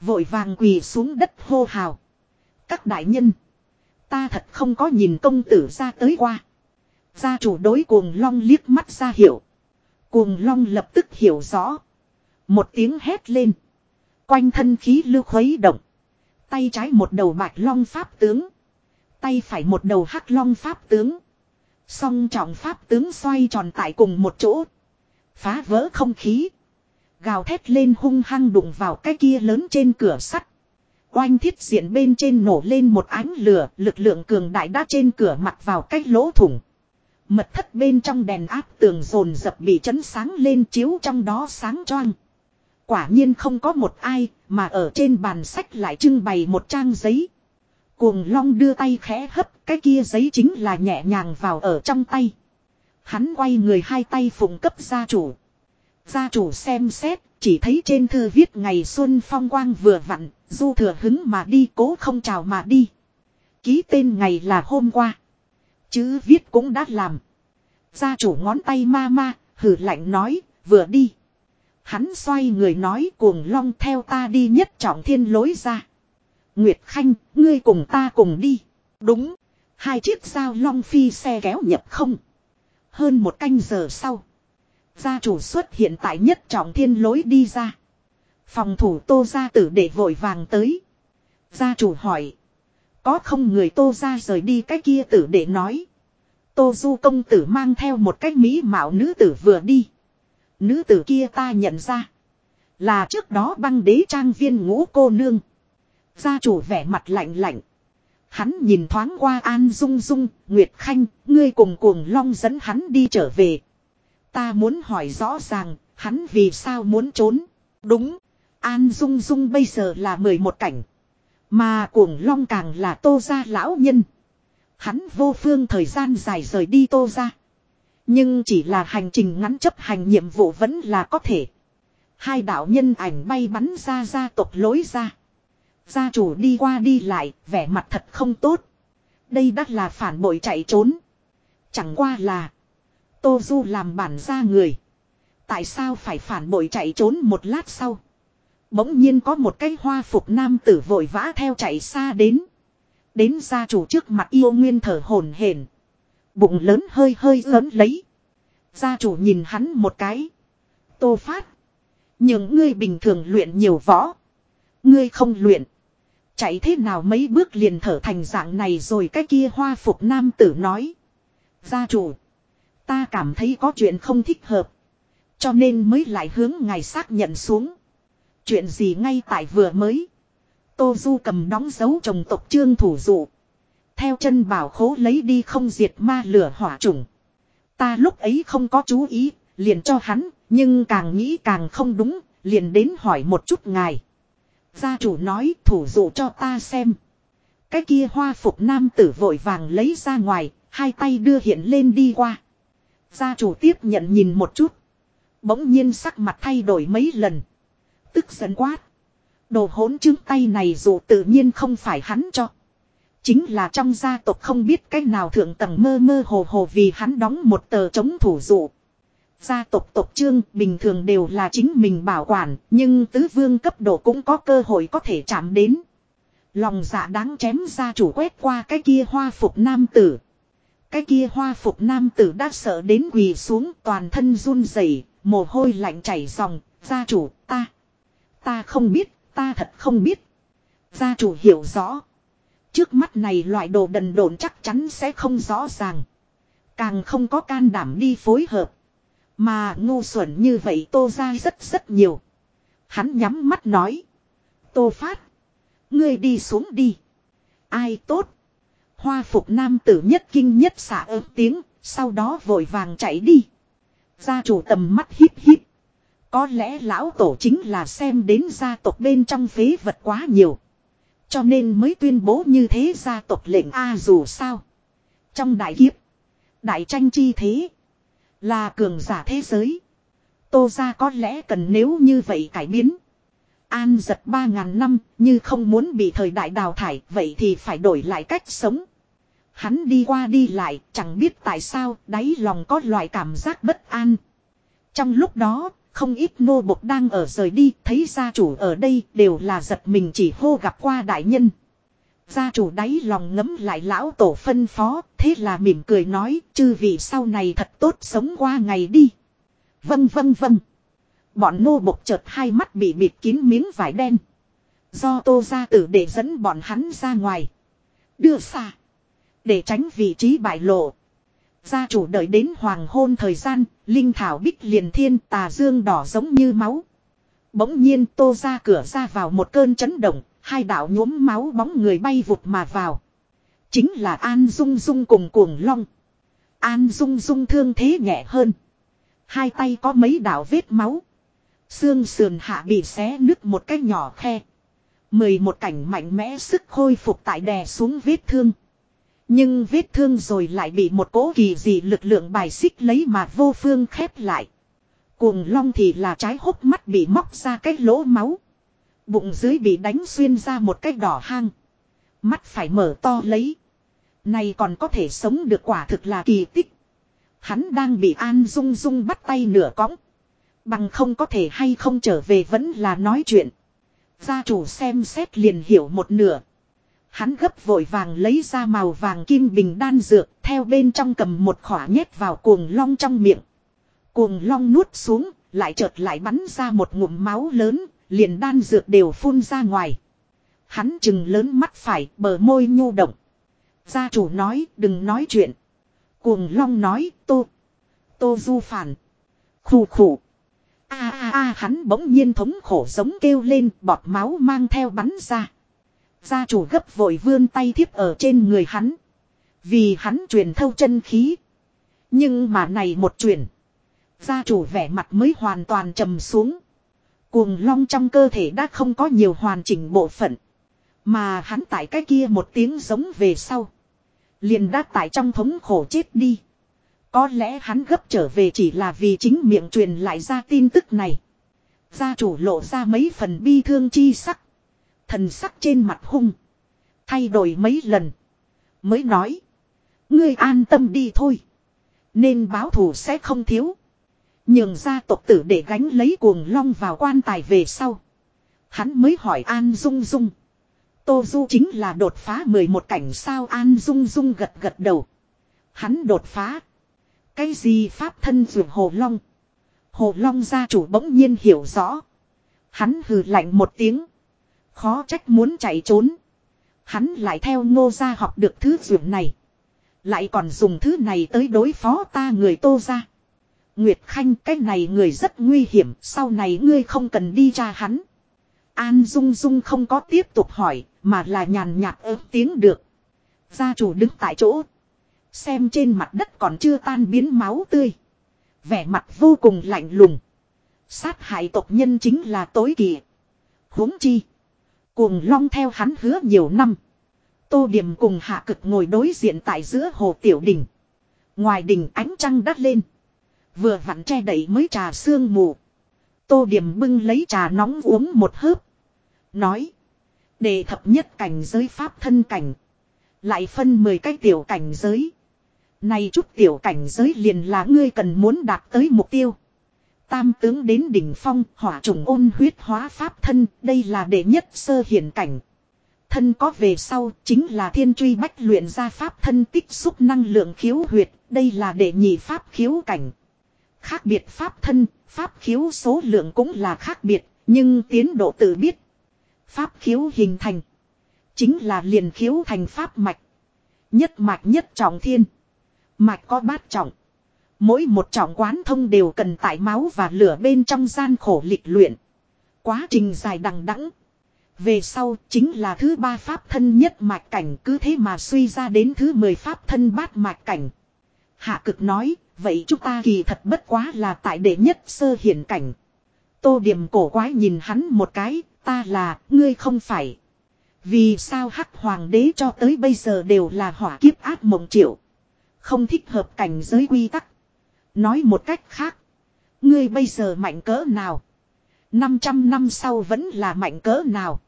Vội vàng quỳ xuống đất hô hào. Các đại nhân. Ta thật không có nhìn công tử ra tới qua. Gia chủ đối cuồng long liếc mắt ra hiểu. Cuồng long lập tức hiểu rõ. Một tiếng hét lên. Quanh thân khí lưu khuấy động. Tay trái một đầu bạch long pháp tướng. Tay phải một đầu hắc long pháp tướng. Song trọng pháp tướng xoay tròn tại cùng một chỗ. Phá vỡ không khí. Gào thét lên hung hăng đụng vào cái kia lớn trên cửa sắt. Oanh thiết diện bên trên nổ lên một ánh lửa, lực lượng cường đại đã trên cửa mặt vào cái lỗ thủng. Mật thất bên trong đèn áp tường rồn dập bị chấn sáng lên chiếu trong đó sáng choang. Quả nhiên không có một ai, mà ở trên bàn sách lại trưng bày một trang giấy. Cuồng long đưa tay khẽ hấp, cái kia giấy chính là nhẹ nhàng vào ở trong tay. Hắn quay người hai tay phụng cấp gia chủ. Gia chủ xem xét, chỉ thấy trên thư viết ngày xuân phong quang vừa vặn, du thừa hứng mà đi cố không chào mà đi. Ký tên ngày là hôm qua. Chữ viết cũng đã làm. Gia chủ ngón tay ma ma, hử lạnh nói, vừa đi. Hắn xoay người nói cuồng long theo ta đi nhất trọng thiên lối ra. Nguyệt Khanh, ngươi cùng ta cùng đi. Đúng. Hai chiếc sao long phi xe kéo nhập không. Hơn một canh giờ sau. Gia chủ xuất hiện tại nhất trọng thiên lối đi ra. Phòng thủ tô gia tử để vội vàng tới. Gia chủ hỏi. Có không người tô gia rời đi cái kia tử để nói. Tô du công tử mang theo một cách mỹ mạo nữ tử vừa đi. Nữ tử kia ta nhận ra. Là trước đó băng đế trang viên ngũ cô nương. Gia chủ vẻ mặt lạnh lạnh. Hắn nhìn thoáng qua An Dung Dung, Nguyệt Khanh, ngươi cùng cuồng long dẫn hắn đi trở về. Ta muốn hỏi rõ ràng, hắn vì sao muốn trốn. Đúng, An Dung Dung bây giờ là 11 cảnh. Mà cuồng long càng là tô gia lão nhân. Hắn vô phương thời gian dài rời đi tô gia. Nhưng chỉ là hành trình ngắn chấp hành nhiệm vụ vẫn là có thể. Hai đạo nhân ảnh bay bắn ra gia tộc lối ra. Gia chủ đi qua đi lại, vẻ mặt thật không tốt. Đây đắt là phản bội chạy trốn. Chẳng qua là. Tô Du làm bản ra người. Tại sao phải phản bội chạy trốn một lát sau. Bỗng nhiên có một cái hoa phục nam tử vội vã theo chạy xa đến. Đến gia chủ trước mặt yêu nguyên thở hổn hển Bụng lớn hơi hơi lớn lấy. Gia chủ nhìn hắn một cái. Tô phát. Những ngươi bình thường luyện nhiều võ. Ngươi không luyện. Chạy thế nào mấy bước liền thở thành dạng này rồi cái kia hoa phục nam tử nói. Gia chủ. Ta cảm thấy có chuyện không thích hợp. Cho nên mới lại hướng ngài xác nhận xuống. Chuyện gì ngay tại vừa mới. Tô Du cầm đóng dấu chồng tộc trương thủ dụ. Theo chân bảo khố lấy đi không diệt ma lửa hỏa trùng. Ta lúc ấy không có chú ý, liền cho hắn, nhưng càng nghĩ càng không đúng, liền đến hỏi một chút ngài. Gia chủ nói thủ dụ cho ta xem. Cái kia hoa phục nam tử vội vàng lấy ra ngoài, hai tay đưa hiện lên đi qua. Gia chủ tiếp nhận nhìn một chút. Bỗng nhiên sắc mặt thay đổi mấy lần. tức giận quát. Đồ hỗn chứng tay này dù tự nhiên không phải hắn cho. Chính là trong gia tộc không biết cách nào thượng tầng mơ mơ hồ hồ vì hắn đóng một tờ chống thủ dụ. Gia tộc tộc trương bình thường đều là chính mình bảo quản, nhưng tứ vương cấp độ cũng có cơ hội có thể chạm đến. Lòng dạ đáng chém gia chủ quét qua cái kia hoa phục nam tử. Cái kia hoa phục nam tử đã sợ đến quỳ xuống toàn thân run rẩy, mồ hôi lạnh chảy ròng, gia chủ ta. Ta không biết, ta thật không biết. Gia chủ hiểu rõ. Trước mắt này loại đồ đần độn chắc chắn sẽ không rõ ràng. Càng không có can đảm đi phối hợp. Mà ngu xuẩn như vậy tô ra rất rất nhiều. Hắn nhắm mắt nói. Tô phát. Ngươi đi xuống đi. Ai tốt. Hoa phục nam tử nhất kinh nhất xả ớt tiếng. Sau đó vội vàng chạy đi. Gia chủ tầm mắt híp híp. Có lẽ lão tổ chính là xem đến gia tộc bên trong phế vật quá nhiều. Cho nên mới tuyên bố như thế gia tộc lệnh A dù sao. Trong đại kiếp. Đại tranh chi thế. Là cường giả thế giới. Tô gia có lẽ cần nếu như vậy cải biến. An giật ba ngàn năm như không muốn bị thời đại đào thải vậy thì phải đổi lại cách sống. Hắn đi qua đi lại chẳng biết tại sao đáy lòng có loại cảm giác bất an. Trong lúc đó không ít nô bộc đang ở rời đi thấy gia chủ ở đây đều là giật mình chỉ hô gặp qua đại nhân. Gia chủ đáy lòng ngấm lại lão tổ phân phó, thế là mỉm cười nói, chư vị sau này thật tốt sống qua ngày đi. Vâng vâng vâng. Bọn nô bộc chợt hai mắt bị bịt kín miếng vải đen. Do tô gia tử để dẫn bọn hắn ra ngoài. Đưa xa. Để tránh vị trí bại lộ. Gia chủ đợi đến hoàng hôn thời gian, linh thảo bích liền thiên tà dương đỏ giống như máu. Bỗng nhiên tô ra cửa ra vào một cơn chấn động, hai đạo nhuốm máu bóng người bay vụt mà vào. Chính là An Dung Dung cùng cuồng long. An Dung Dung thương thế nhẹ hơn. Hai tay có mấy đạo vết máu. Xương sườn hạ bị xé nứt một cái nhỏ khe. Mười một cảnh mạnh mẽ sức khôi phục tại đè xuống vết thương. Nhưng vết thương rồi lại bị một cố kỳ dị lực lượng bài xích lấy mà vô phương khép lại. Cuồng long thì là trái hốc mắt bị móc ra cái lỗ máu. Bụng dưới bị đánh xuyên ra một cái đỏ hang. Mắt phải mở to lấy. Này còn có thể sống được quả thực là kỳ tích. Hắn đang bị An Dung Dung bắt tay nửa cõng. Bằng không có thể hay không trở về vẫn là nói chuyện. Gia chủ xem xét liền hiểu một nửa. Hắn gấp vội vàng lấy ra màu vàng kim bình đan dược, theo bên trong cầm một khỏa nhét vào cuồng long trong miệng. Cuồng long nuốt xuống, lại chợt lại bắn ra một ngụm máu lớn, liền đan dược đều phun ra ngoài. Hắn chừng lớn mắt phải, bờ môi nhu động. Gia chủ nói, đừng nói chuyện. Cuồng long nói, tô. Tô du phản. Khủ khủ. A a a hắn bỗng nhiên thống khổ giống kêu lên, bọt máu mang theo bắn ra. Gia chủ gấp vội vươn tay thiếp ở trên người hắn. Vì hắn truyền thâu chân khí. Nhưng mà này một truyền. Gia chủ vẻ mặt mới hoàn toàn trầm xuống. Cuồng long trong cơ thể đã không có nhiều hoàn chỉnh bộ phận. Mà hắn tại cái kia một tiếng giống về sau. Liền đã tại trong thống khổ chết đi. Có lẽ hắn gấp trở về chỉ là vì chính miệng truyền lại ra tin tức này. Gia chủ lộ ra mấy phần bi thương chi sắc. Thần sắc trên mặt hung. Thay đổi mấy lần. Mới nói. Ngươi an tâm đi thôi. Nên báo thù sẽ không thiếu. Nhường ra tộc tử để gánh lấy cuồng long vào quan tài về sau. Hắn mới hỏi An Dung Dung. Tô Du chính là đột phá 11 cảnh sao An Dung Dung gật gật đầu. Hắn đột phá. Cái gì pháp thân dụ Hồ Long. Hồ Long gia chủ bỗng nhiên hiểu rõ. Hắn hừ lạnh một tiếng. Khó trách muốn chạy trốn. Hắn lại theo ngô gia học được thứ dụng này. Lại còn dùng thứ này tới đối phó ta người tô gia, Nguyệt Khanh cái này người rất nguy hiểm. Sau này ngươi không cần đi tra hắn. An Dung Dung không có tiếp tục hỏi. Mà là nhàn nhạt ớt tiếng được. Gia chủ đứng tại chỗ. Xem trên mặt đất còn chưa tan biến máu tươi. Vẻ mặt vô cùng lạnh lùng. Sát hại tộc nhân chính là tối kỵ. huống chi. Cuồng long theo hắn hứa nhiều năm. Tô điểm cùng hạ cực ngồi đối diện tại giữa hồ tiểu đình. Ngoài đình ánh trăng đắt lên. Vừa vặn che đẩy mới trà sương mù. Tô điểm bưng lấy trà nóng uống một hớp. Nói. Đề thập nhất cảnh giới pháp thân cảnh. Lại phân 10 cái tiểu cảnh giới. Này chút tiểu cảnh giới liền là ngươi cần muốn đạt tới mục tiêu. Tam tướng đến đỉnh phong, hỏa trùng ôn huyết hóa pháp thân, đây là đệ nhất sơ hiển cảnh. Thân có về sau, chính là thiên truy bách luyện ra pháp thân tích xúc năng lượng khiếu huyệt, đây là đệ nhị pháp khiếu cảnh. Khác biệt pháp thân, pháp khiếu số lượng cũng là khác biệt, nhưng tiến độ tự biết. Pháp khiếu hình thành, chính là liền khiếu thành pháp mạch. Nhất mạch nhất trọng thiên. Mạch có bát trọng. Mỗi một trọng quán thông đều cần tải máu và lửa bên trong gian khổ lịch luyện. Quá trình dài đằng đẵng. Về sau chính là thứ ba pháp thân nhất mạch cảnh cứ thế mà suy ra đến thứ mười pháp thân bát mạch cảnh. Hạ cực nói, vậy chúng ta kỳ thật bất quá là tại đệ nhất sơ hiển cảnh. Tô điểm cổ quái nhìn hắn một cái, ta là, ngươi không phải. Vì sao hắc hoàng đế cho tới bây giờ đều là hỏa kiếp ác mộng triệu. Không thích hợp cảnh giới quy tắc. Nói một cách khác. Ngươi bây giờ mạnh cỡ nào? 500 năm sau vẫn là mạnh cỡ nào?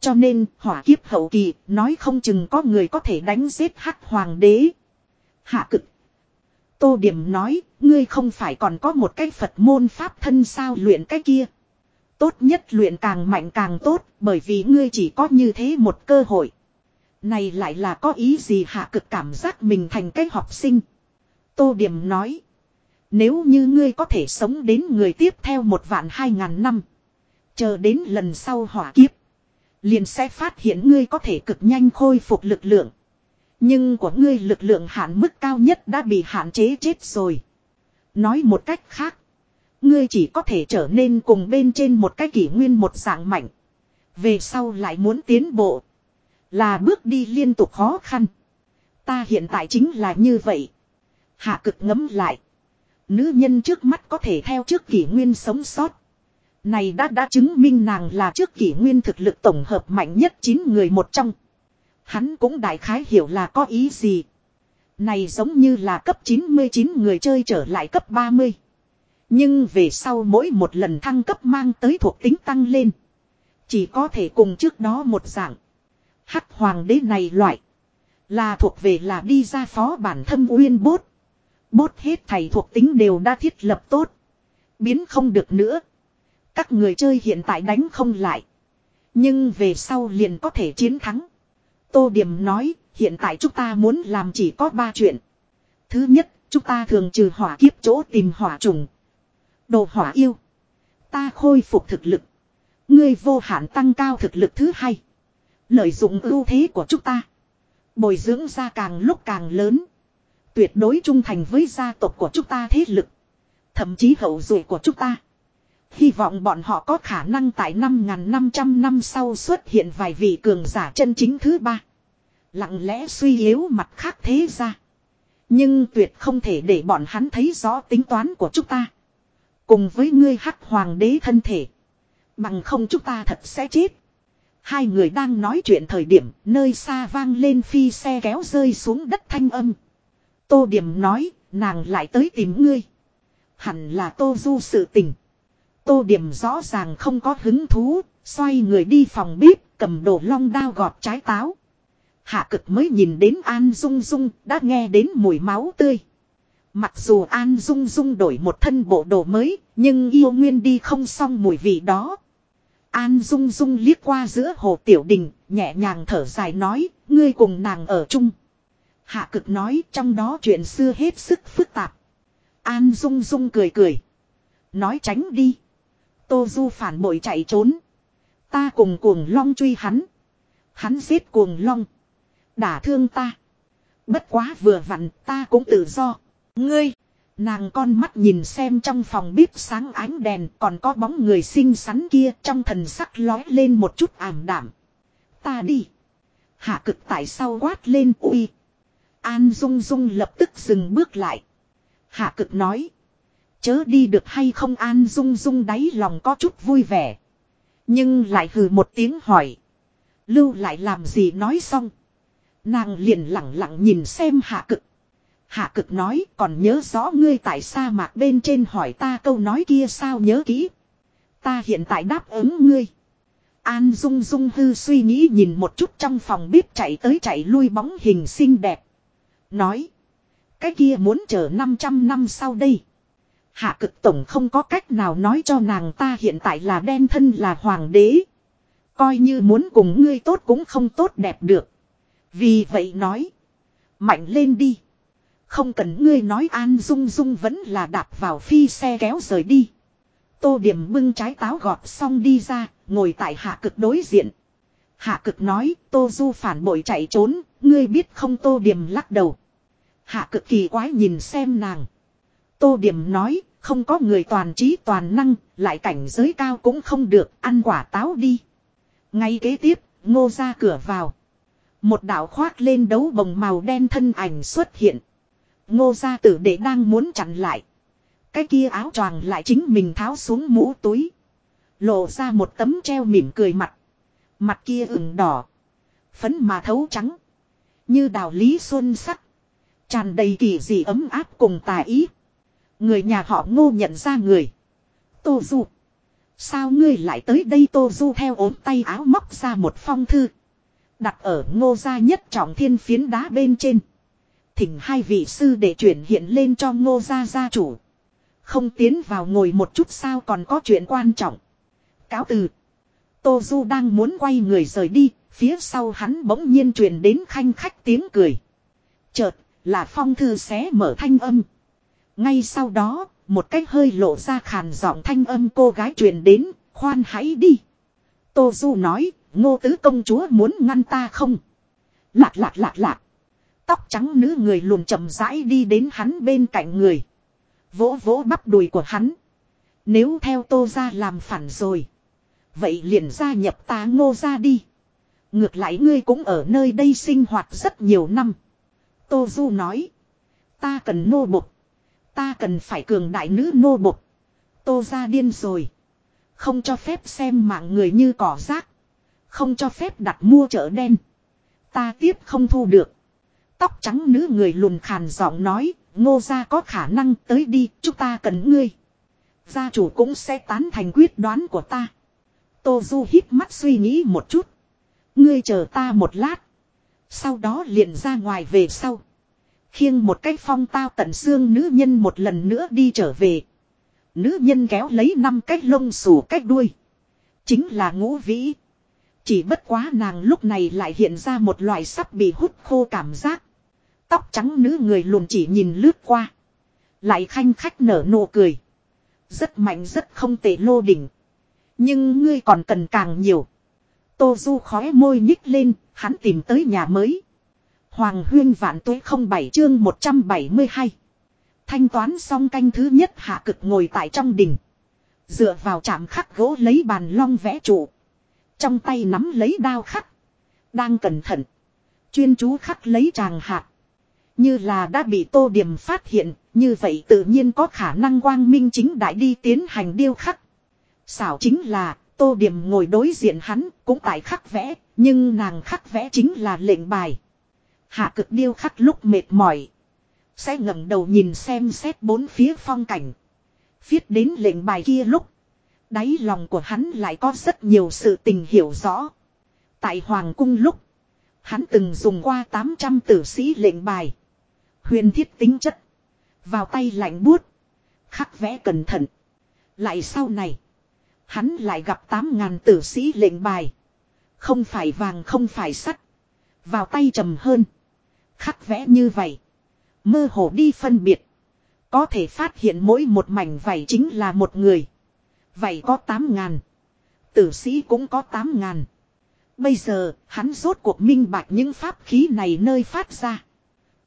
Cho nên hỏa kiếp hậu kỳ nói không chừng có người có thể đánh giết hắc hoàng đế. Hạ cực. Tô Điểm nói, ngươi không phải còn có một cái Phật môn pháp thân sao luyện cái kia. Tốt nhất luyện càng mạnh càng tốt, bởi vì ngươi chỉ có như thế một cơ hội. Này lại là có ý gì hạ cực cảm giác mình thành cái học sinh. Tô Điểm nói. Nếu như ngươi có thể sống đến người tiếp theo một vạn hai ngàn năm. Chờ đến lần sau hỏa kiếp. Liền sẽ phát hiện ngươi có thể cực nhanh khôi phục lực lượng. Nhưng của ngươi lực lượng hạn mức cao nhất đã bị hạn chế chết rồi. Nói một cách khác. Ngươi chỉ có thể trở nên cùng bên trên một cái kỷ nguyên một dạng mạnh. Về sau lại muốn tiến bộ. Là bước đi liên tục khó khăn. Ta hiện tại chính là như vậy. Hạ cực ngấm lại. Nữ nhân trước mắt có thể theo trước kỷ nguyên sống sót. Này đã đã chứng minh nàng là trước kỷ nguyên thực lực tổng hợp mạnh nhất 9 người một trong. Hắn cũng đại khái hiểu là có ý gì. Này giống như là cấp 99 người chơi trở lại cấp 30. Nhưng về sau mỗi một lần thăng cấp mang tới thuộc tính tăng lên. Chỉ có thể cùng trước đó một dạng. Hắc hoàng đế này loại. Là thuộc về là đi ra phó bản thâm uyên bốt. Bốt hết thầy thuộc tính đều đã thiết lập tốt. Biến không được nữa. Các người chơi hiện tại đánh không lại. Nhưng về sau liền có thể chiến thắng. Tô Điểm nói, hiện tại chúng ta muốn làm chỉ có ba chuyện. Thứ nhất, chúng ta thường trừ hỏa kiếp chỗ tìm hỏa trùng. Đồ hỏa yêu. Ta khôi phục thực lực. Ngươi vô hạn tăng cao thực lực thứ hai. Lợi dụng ưu thế của chúng ta. Bồi dưỡng ra càng lúc càng lớn. Tuyệt đối trung thành với gia tộc của chúng ta thế lực. Thậm chí hậu duệ của chúng ta. Hy vọng bọn họ có khả năng tại 5.500 năm sau xuất hiện vài vị cường giả chân chính thứ ba. Lặng lẽ suy yếu mặt khác thế ra. Nhưng tuyệt không thể để bọn hắn thấy rõ tính toán của chúng ta. Cùng với ngươi hắc hoàng đế thân thể. Bằng không chúng ta thật sẽ chết. Hai người đang nói chuyện thời điểm nơi xa vang lên phi xe kéo rơi xuống đất thanh âm. Tô Điểm nói, nàng lại tới tìm ngươi. Hẳn là Tô Du sự tình. Tô Điểm rõ ràng không có hứng thú, xoay người đi phòng bếp, cầm đồ long đao gọt trái táo. Hạ cực mới nhìn đến An Dung Dung, đã nghe đến mùi máu tươi. Mặc dù An Dung Dung đổi một thân bộ đồ mới, nhưng yêu nguyên đi không xong mùi vị đó. An Dung Dung liếc qua giữa hồ tiểu đình, nhẹ nhàng thở dài nói, ngươi cùng nàng ở chung. Hạ cực nói trong đó chuyện xưa hết sức phức tạp. An Dung Dung cười cười. Nói tránh đi. Tô Du phản bội chạy trốn. Ta cùng cuồng long truy hắn. Hắn giết cuồng long. Đả thương ta. Bất quá vừa vặn ta cũng tự do. Ngươi. Nàng con mắt nhìn xem trong phòng bếp sáng ánh đèn, còn có bóng người xinh xắn kia, trong thần sắc lói lên một chút ảm đảm. Ta đi. Hạ cực tại sau quát lên, uy. An Dung Dung lập tức dừng bước lại. Hạ cực nói. Chớ đi được hay không An Dung Dung đáy lòng có chút vui vẻ. Nhưng lại hừ một tiếng hỏi. Lưu lại làm gì nói xong. Nàng liền lặng lặng nhìn xem hạ cực. Hạ cực nói, còn nhớ rõ ngươi tại sa mạc bên trên hỏi ta câu nói kia sao nhớ kỹ. Ta hiện tại đáp ứng ngươi. An Dung Dung hư suy nghĩ nhìn một chút trong phòng bếp chạy tới chạy lui bóng hình xinh đẹp. Nói. Cái kia muốn chờ 500 năm sau đây. Hạ cực tổng không có cách nào nói cho nàng ta hiện tại là đen thân là hoàng đế. Coi như muốn cùng ngươi tốt cũng không tốt đẹp được. Vì vậy nói. Mạnh lên đi. Không cần ngươi nói An Dung Dung vẫn là đạp vào phi xe kéo rời đi. Tô điểm bưng trái táo gọt xong đi ra, ngồi tại hạ cực đối diện. Hạ cực nói, Tô Du phản bội chạy trốn, ngươi biết không Tô điểm lắc đầu. Hạ cực kỳ quái nhìn xem nàng. Tô điểm nói, không có người toàn trí toàn năng, lại cảnh giới cao cũng không được, ăn quả táo đi. Ngay kế tiếp, ngô ra cửa vào. Một đạo khoác lên đấu bồng màu đen thân ảnh xuất hiện. Ngô gia tử đệ đang muốn chặn lại. Cái kia áo choàng lại chính mình tháo xuống mũ túi. Lộ ra một tấm treo mỉm cười mặt. Mặt kia ửng đỏ. Phấn mà thấu trắng. Như đào lý xuân sắc. Tràn đầy kỳ dị ấm áp cùng tà ý. Người nhà họ ngô nhận ra người. Tô Du. Sao ngươi lại tới đây Tô Du theo ốm tay áo móc ra một phong thư. Đặt ở ngô gia nhất trọng thiên phiến đá bên trên. Thỉnh hai vị sư để chuyển hiện lên cho ngô gia gia chủ. Không tiến vào ngồi một chút sao còn có chuyện quan trọng. Cáo từ. Tô Du đang muốn quay người rời đi, phía sau hắn bỗng nhiên truyền đến khanh khách tiếng cười. Chợt, là phong thư xé mở thanh âm. Ngay sau đó, một cách hơi lộ ra khàn giọng thanh âm cô gái truyền đến, khoan hãy đi. Tô Du nói, ngô tứ công chúa muốn ngăn ta không? Lạc lạc lạc lạc. Tóc trắng nữ người lùn chậm rãi đi đến hắn bên cạnh người. Vỗ vỗ bắp đùi của hắn. Nếu theo tô ra làm phản rồi. Vậy liền gia nhập ta ngô ra đi. Ngược lại ngươi cũng ở nơi đây sinh hoạt rất nhiều năm. Tô Du nói. Ta cần nô bộc. Ta cần phải cường đại nữ nô bộc. Tô ra điên rồi. Không cho phép xem mạng người như cỏ rác. Không cho phép đặt mua chợ đen. Ta tiếp không thu được. Tóc trắng nữ người lùn khàn giọng nói. Ngô gia có khả năng tới đi. Chúng ta cần ngươi. Gia chủ cũng sẽ tán thành quyết đoán của ta. Tô Du hít mắt suy nghĩ một chút. Ngươi chờ ta một lát. Sau đó liền ra ngoài về sau. khiêng một cái phong tao tận xương nữ nhân một lần nữa đi trở về. Nữ nhân kéo lấy năm cái lông xù cách đuôi. Chính là ngũ vĩ. Chỉ bất quá nàng lúc này lại hiện ra một loại sắp bị hút khô cảm giác. Tóc trắng nữ người lùn chỉ nhìn lướt qua. Lại khanh khách nở nụ cười. Rất mạnh rất không tệ lô đỉnh. Nhưng ngươi còn cần càng nhiều. Tô Du khói môi nhích lên, hắn tìm tới nhà mới. Hoàng huyên vạn tuế không bảy chương 172. Thanh toán xong canh thứ nhất hạ cực ngồi tại trong đỉnh. Dựa vào chạm khắc gỗ lấy bàn long vẽ trụ. Trong tay nắm lấy đao khắc. Đang cẩn thận. Chuyên chú khắc lấy tràng hạt. Như là đã bị tô điểm phát hiện, như vậy tự nhiên có khả năng quang minh chính đại đi tiến hành điêu khắc. Xảo chính là, tô điểm ngồi đối diện hắn, cũng tại khắc vẽ, nhưng nàng khắc vẽ chính là lệnh bài. Hạ cực điêu khắc lúc mệt mỏi. Sẽ ngẩng đầu nhìn xem xét bốn phía phong cảnh. Viết đến lệnh bài kia lúc. Đáy lòng của hắn lại có rất nhiều sự tình hiểu rõ. Tại Hoàng cung lúc. Hắn từng dùng qua 800 tử sĩ lệnh bài. Huyền thiết tính chất. Vào tay lạnh buốt. Khắc vẽ cẩn thận. Lại sau này. Hắn lại gặp 8.000 tử sĩ lệnh bài. Không phải vàng không phải sắt. Vào tay trầm hơn. Khắc vẽ như vậy. Mơ hồ đi phân biệt. Có thể phát hiện mỗi một mảnh vảy chính là một người. Vảy có 8.000. Tử sĩ cũng có 8.000. Bây giờ, hắn rốt cuộc minh bạch những pháp khí này nơi phát ra.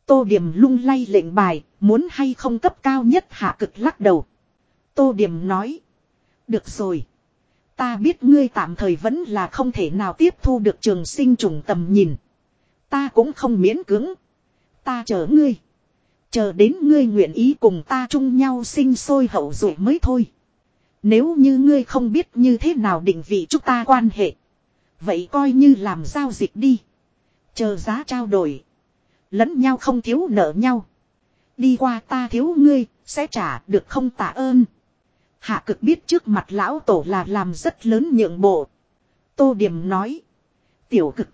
Tô Điểm lung lay lệnh bài, muốn hay không cấp cao nhất hạ cực lắc đầu. Tô Điểm nói. Được rồi. Ta biết ngươi tạm thời vẫn là không thể nào tiếp thu được trường sinh trùng tầm nhìn. Ta cũng không miễn cưỡng. Ta chờ ngươi. Chờ đến ngươi nguyện ý cùng ta chung nhau sinh sôi hậu rồi mới thôi. Nếu như ngươi không biết như thế nào định vị chúng ta quan hệ. Vậy coi như làm giao dịch đi. Chờ giá trao đổi. Lẫn nhau không thiếu nợ nhau. Đi qua ta thiếu ngươi, sẽ trả được không tạ ơn. Hạ cực biết trước mặt lão tổ là làm rất lớn nhượng bộ. Tô Điểm nói. Tiểu cực.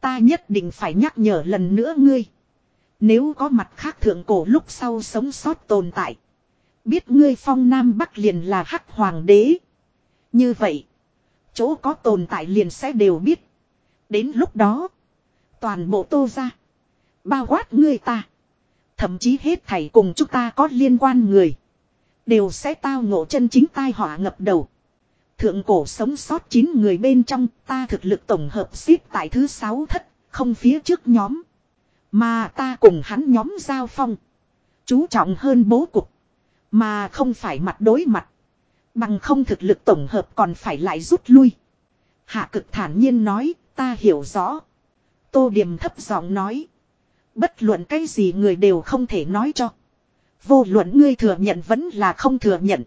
Ta nhất định phải nhắc nhở lần nữa ngươi. Nếu có mặt khác thượng cổ lúc sau sống sót tồn tại. Biết ngươi phong nam bắc liền là hắc hoàng đế. Như vậy. Chỗ có tồn tại liền sẽ đều biết. Đến lúc đó. Toàn bộ tô ra. Bao quát ngươi ta. Thậm chí hết thảy cùng chúng ta có liên quan người. Đều sẽ tao ngộ chân chính tai họa ngập đầu. Thượng cổ sống sót 9 người bên trong ta thực lực tổng hợp xếp tại thứ 6 thất, không phía trước nhóm. Mà ta cùng hắn nhóm giao phong. Chú trọng hơn bố cục. Mà không phải mặt đối mặt. Bằng không thực lực tổng hợp còn phải lại rút lui. Hạ cực thản nhiên nói, ta hiểu rõ. Tô Điềm thấp giọng nói. Bất luận cái gì người đều không thể nói cho. Vô luận ngươi thừa nhận vẫn là không thừa nhận.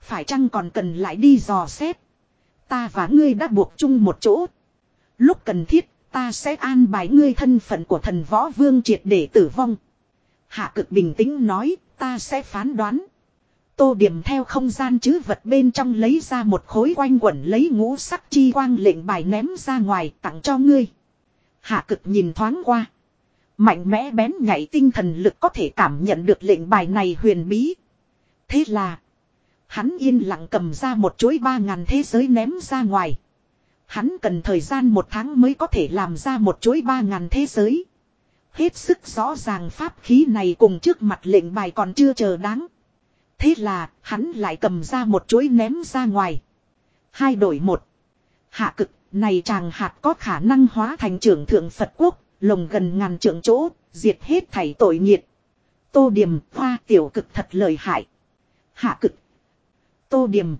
Phải chăng còn cần lại đi dò xét. Ta và ngươi đã buộc chung một chỗ. Lúc cần thiết, ta sẽ an bài ngươi thân phận của thần võ vương triệt để tử vong. Hạ cực bình tĩnh nói, ta sẽ phán đoán. Tô điểm theo không gian chứ vật bên trong lấy ra một khối quanh quẩn lấy ngũ sắc chi quang lệnh bài ném ra ngoài tặng cho ngươi. Hạ cực nhìn thoáng qua. Mạnh mẽ bén nhảy tinh thần lực có thể cảm nhận được lệnh bài này huyền bí. Thế là. Hắn yên lặng cầm ra một chuỗi ba ngàn thế giới ném ra ngoài. Hắn cần thời gian một tháng mới có thể làm ra một chuỗi ba ngàn thế giới. Hết sức rõ ràng pháp khí này cùng trước mặt lệnh bài còn chưa chờ đáng. Thế là, hắn lại cầm ra một chuỗi ném ra ngoài. Hai đổi một. Hạ cực, này chàng hạt có khả năng hóa thành trưởng thượng Phật quốc, lồng gần ngàn trưởng chỗ, diệt hết thảy tội nghiệt. Tô điểm, hoa tiểu cực thật lời hại. Hạ cực. Tô điểm.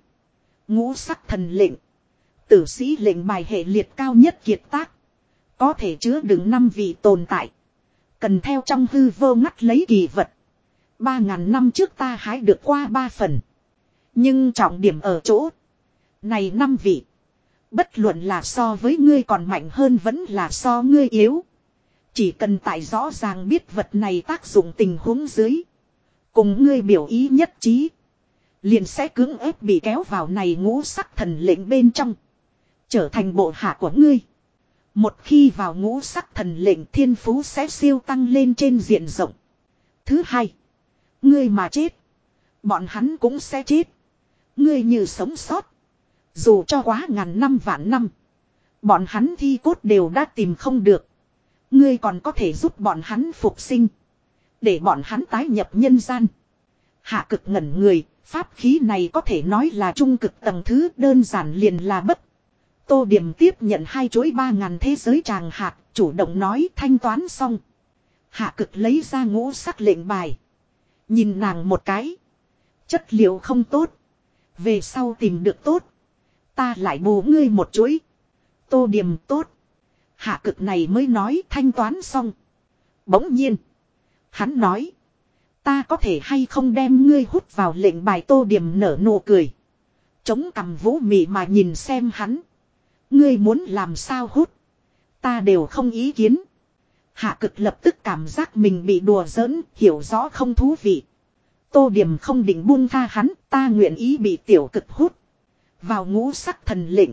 Ngũ sắc thần lệnh. Tử sĩ lệnh bài hệ liệt cao nhất kiệt tác. Có thể chứa đựng năm vị tồn tại. Cần theo trong hư vô ngắt lấy kỳ vật. Ba ngàn năm trước ta hái được qua ba phần. Nhưng trọng điểm ở chỗ. Này năm vị. Bất luận là so với ngươi còn mạnh hơn vẫn là so ngươi yếu. Chỉ cần tại rõ ràng biết vật này tác dụng tình huống dưới. Cùng ngươi biểu ý nhất trí. Liền sẽ cưỡng ép bị kéo vào này ngũ sắc thần lệnh bên trong. Trở thành bộ hạ của ngươi. Một khi vào ngũ sắc thần lệnh thiên phú sẽ siêu tăng lên trên diện rộng. Thứ hai. Ngươi mà chết. Bọn hắn cũng sẽ chết. Ngươi như sống sót. Dù cho quá ngàn năm vạn năm. Bọn hắn thi cốt đều đã tìm không được. Ngươi còn có thể giúp bọn hắn phục sinh. Để bọn hắn tái nhập nhân gian. Hạ cực ngẩn người, pháp khí này có thể nói là trung cực tầng thứ đơn giản liền là bất. Tô Điểm tiếp nhận hai chuỗi ba ngàn thế giới tràng hạt, chủ động nói thanh toán xong. Hạ cực lấy ra ngũ sắc lệnh bài. Nhìn nàng một cái. Chất liệu không tốt. Về sau tìm được tốt. Ta lại bù ngươi một chuỗi. Tô Điểm tốt. Hạ cực này mới nói thanh toán xong. Bỗng nhiên. Hắn nói. Ta có thể hay không đem ngươi hút vào lệnh bài tô điểm nở nụ cười. Chống cầm vũ mị mà nhìn xem hắn. Ngươi muốn làm sao hút. Ta đều không ý kiến. Hạ cực lập tức cảm giác mình bị đùa giỡn, hiểu rõ không thú vị. Tô điểm không định buông tha hắn, ta nguyện ý bị tiểu cực hút. Vào ngũ sắc thần lệnh.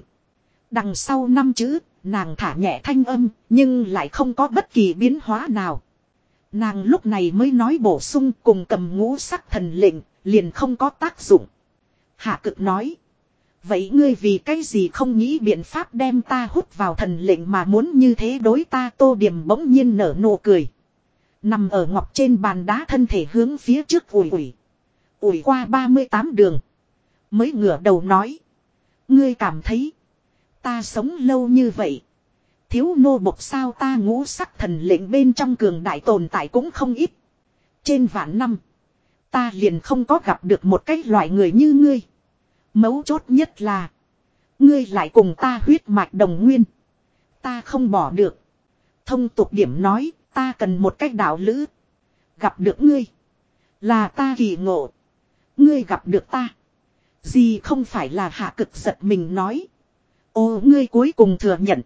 Đằng sau năm chữ, nàng thả nhẹ thanh âm, nhưng lại không có bất kỳ biến hóa nào. Nàng lúc này mới nói bổ sung cùng cầm ngũ sắc thần lệnh, liền không có tác dụng. Hạ cực nói. Vậy ngươi vì cái gì không nghĩ biện pháp đem ta hút vào thần lệnh mà muốn như thế đối ta tô điểm bỗng nhiên nở nụ cười. Nằm ở ngọc trên bàn đá thân thể hướng phía trước ủi ủi. Ủi qua 38 đường. Mới ngửa đầu nói. Ngươi cảm thấy. Ta sống lâu như vậy. Thiếu nô bộc sao ta ngũ sắc thần lệnh bên trong cường đại tồn tại cũng không ít. Trên vạn năm. Ta liền không có gặp được một cái loại người như ngươi. Mấu chốt nhất là. Ngươi lại cùng ta huyết mạch đồng nguyên. Ta không bỏ được. Thông tục điểm nói, ta cần một cách đạo lữ. Gặp được ngươi. Là ta kỳ ngộ. Ngươi gặp được ta. Gì không phải là hạ cực giật mình nói. Ô ngươi cuối cùng thừa nhận.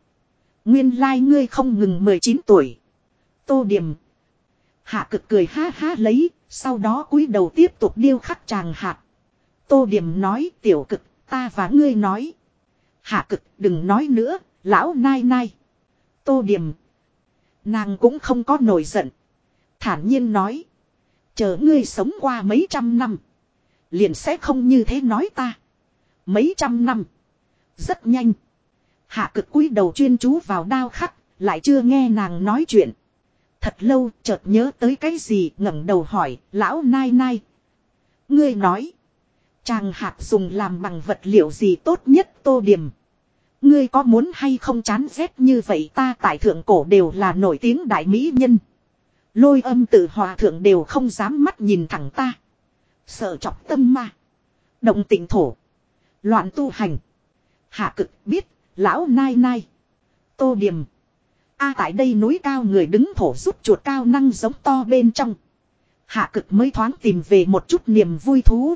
Nguyên lai like ngươi không ngừng 19 tuổi. Tô điểm. Hạ cực cười ha ha lấy, sau đó cúi đầu tiếp tục điêu khắc chàng hạt. Tô Điểm nói tiểu cực ta và ngươi nói. Hạ cực đừng nói nữa, lão nai nai. Tô Điểm. Nàng cũng không có nổi giận. Thản nhiên nói. Chờ ngươi sống qua mấy trăm năm. Liền sẽ không như thế nói ta. Mấy trăm năm. Rất nhanh. Hạ cực cúi đầu chuyên chú vào đao khắc. Lại chưa nghe nàng nói chuyện. Thật lâu, chợt nhớ tới cái gì, ngẩng đầu hỏi. Lão nai nai. Ngươi nói. Chàng hạt dùng làm bằng vật liệu gì tốt nhất tô điểm. Ngươi có muốn hay không chán rét như vậy ta tại thượng cổ đều là nổi tiếng đại mỹ nhân. Lôi âm tự hòa thượng đều không dám mắt nhìn thẳng ta. Sợ chọc tâm ma. Động tình thổ. Loạn tu hành. Hạ cực biết, lão nai nai. Tô điểm. A tại đây núi cao người đứng thổ giúp chuột cao năng giống to bên trong. Hạ cực mới thoáng tìm về một chút niềm vui thú.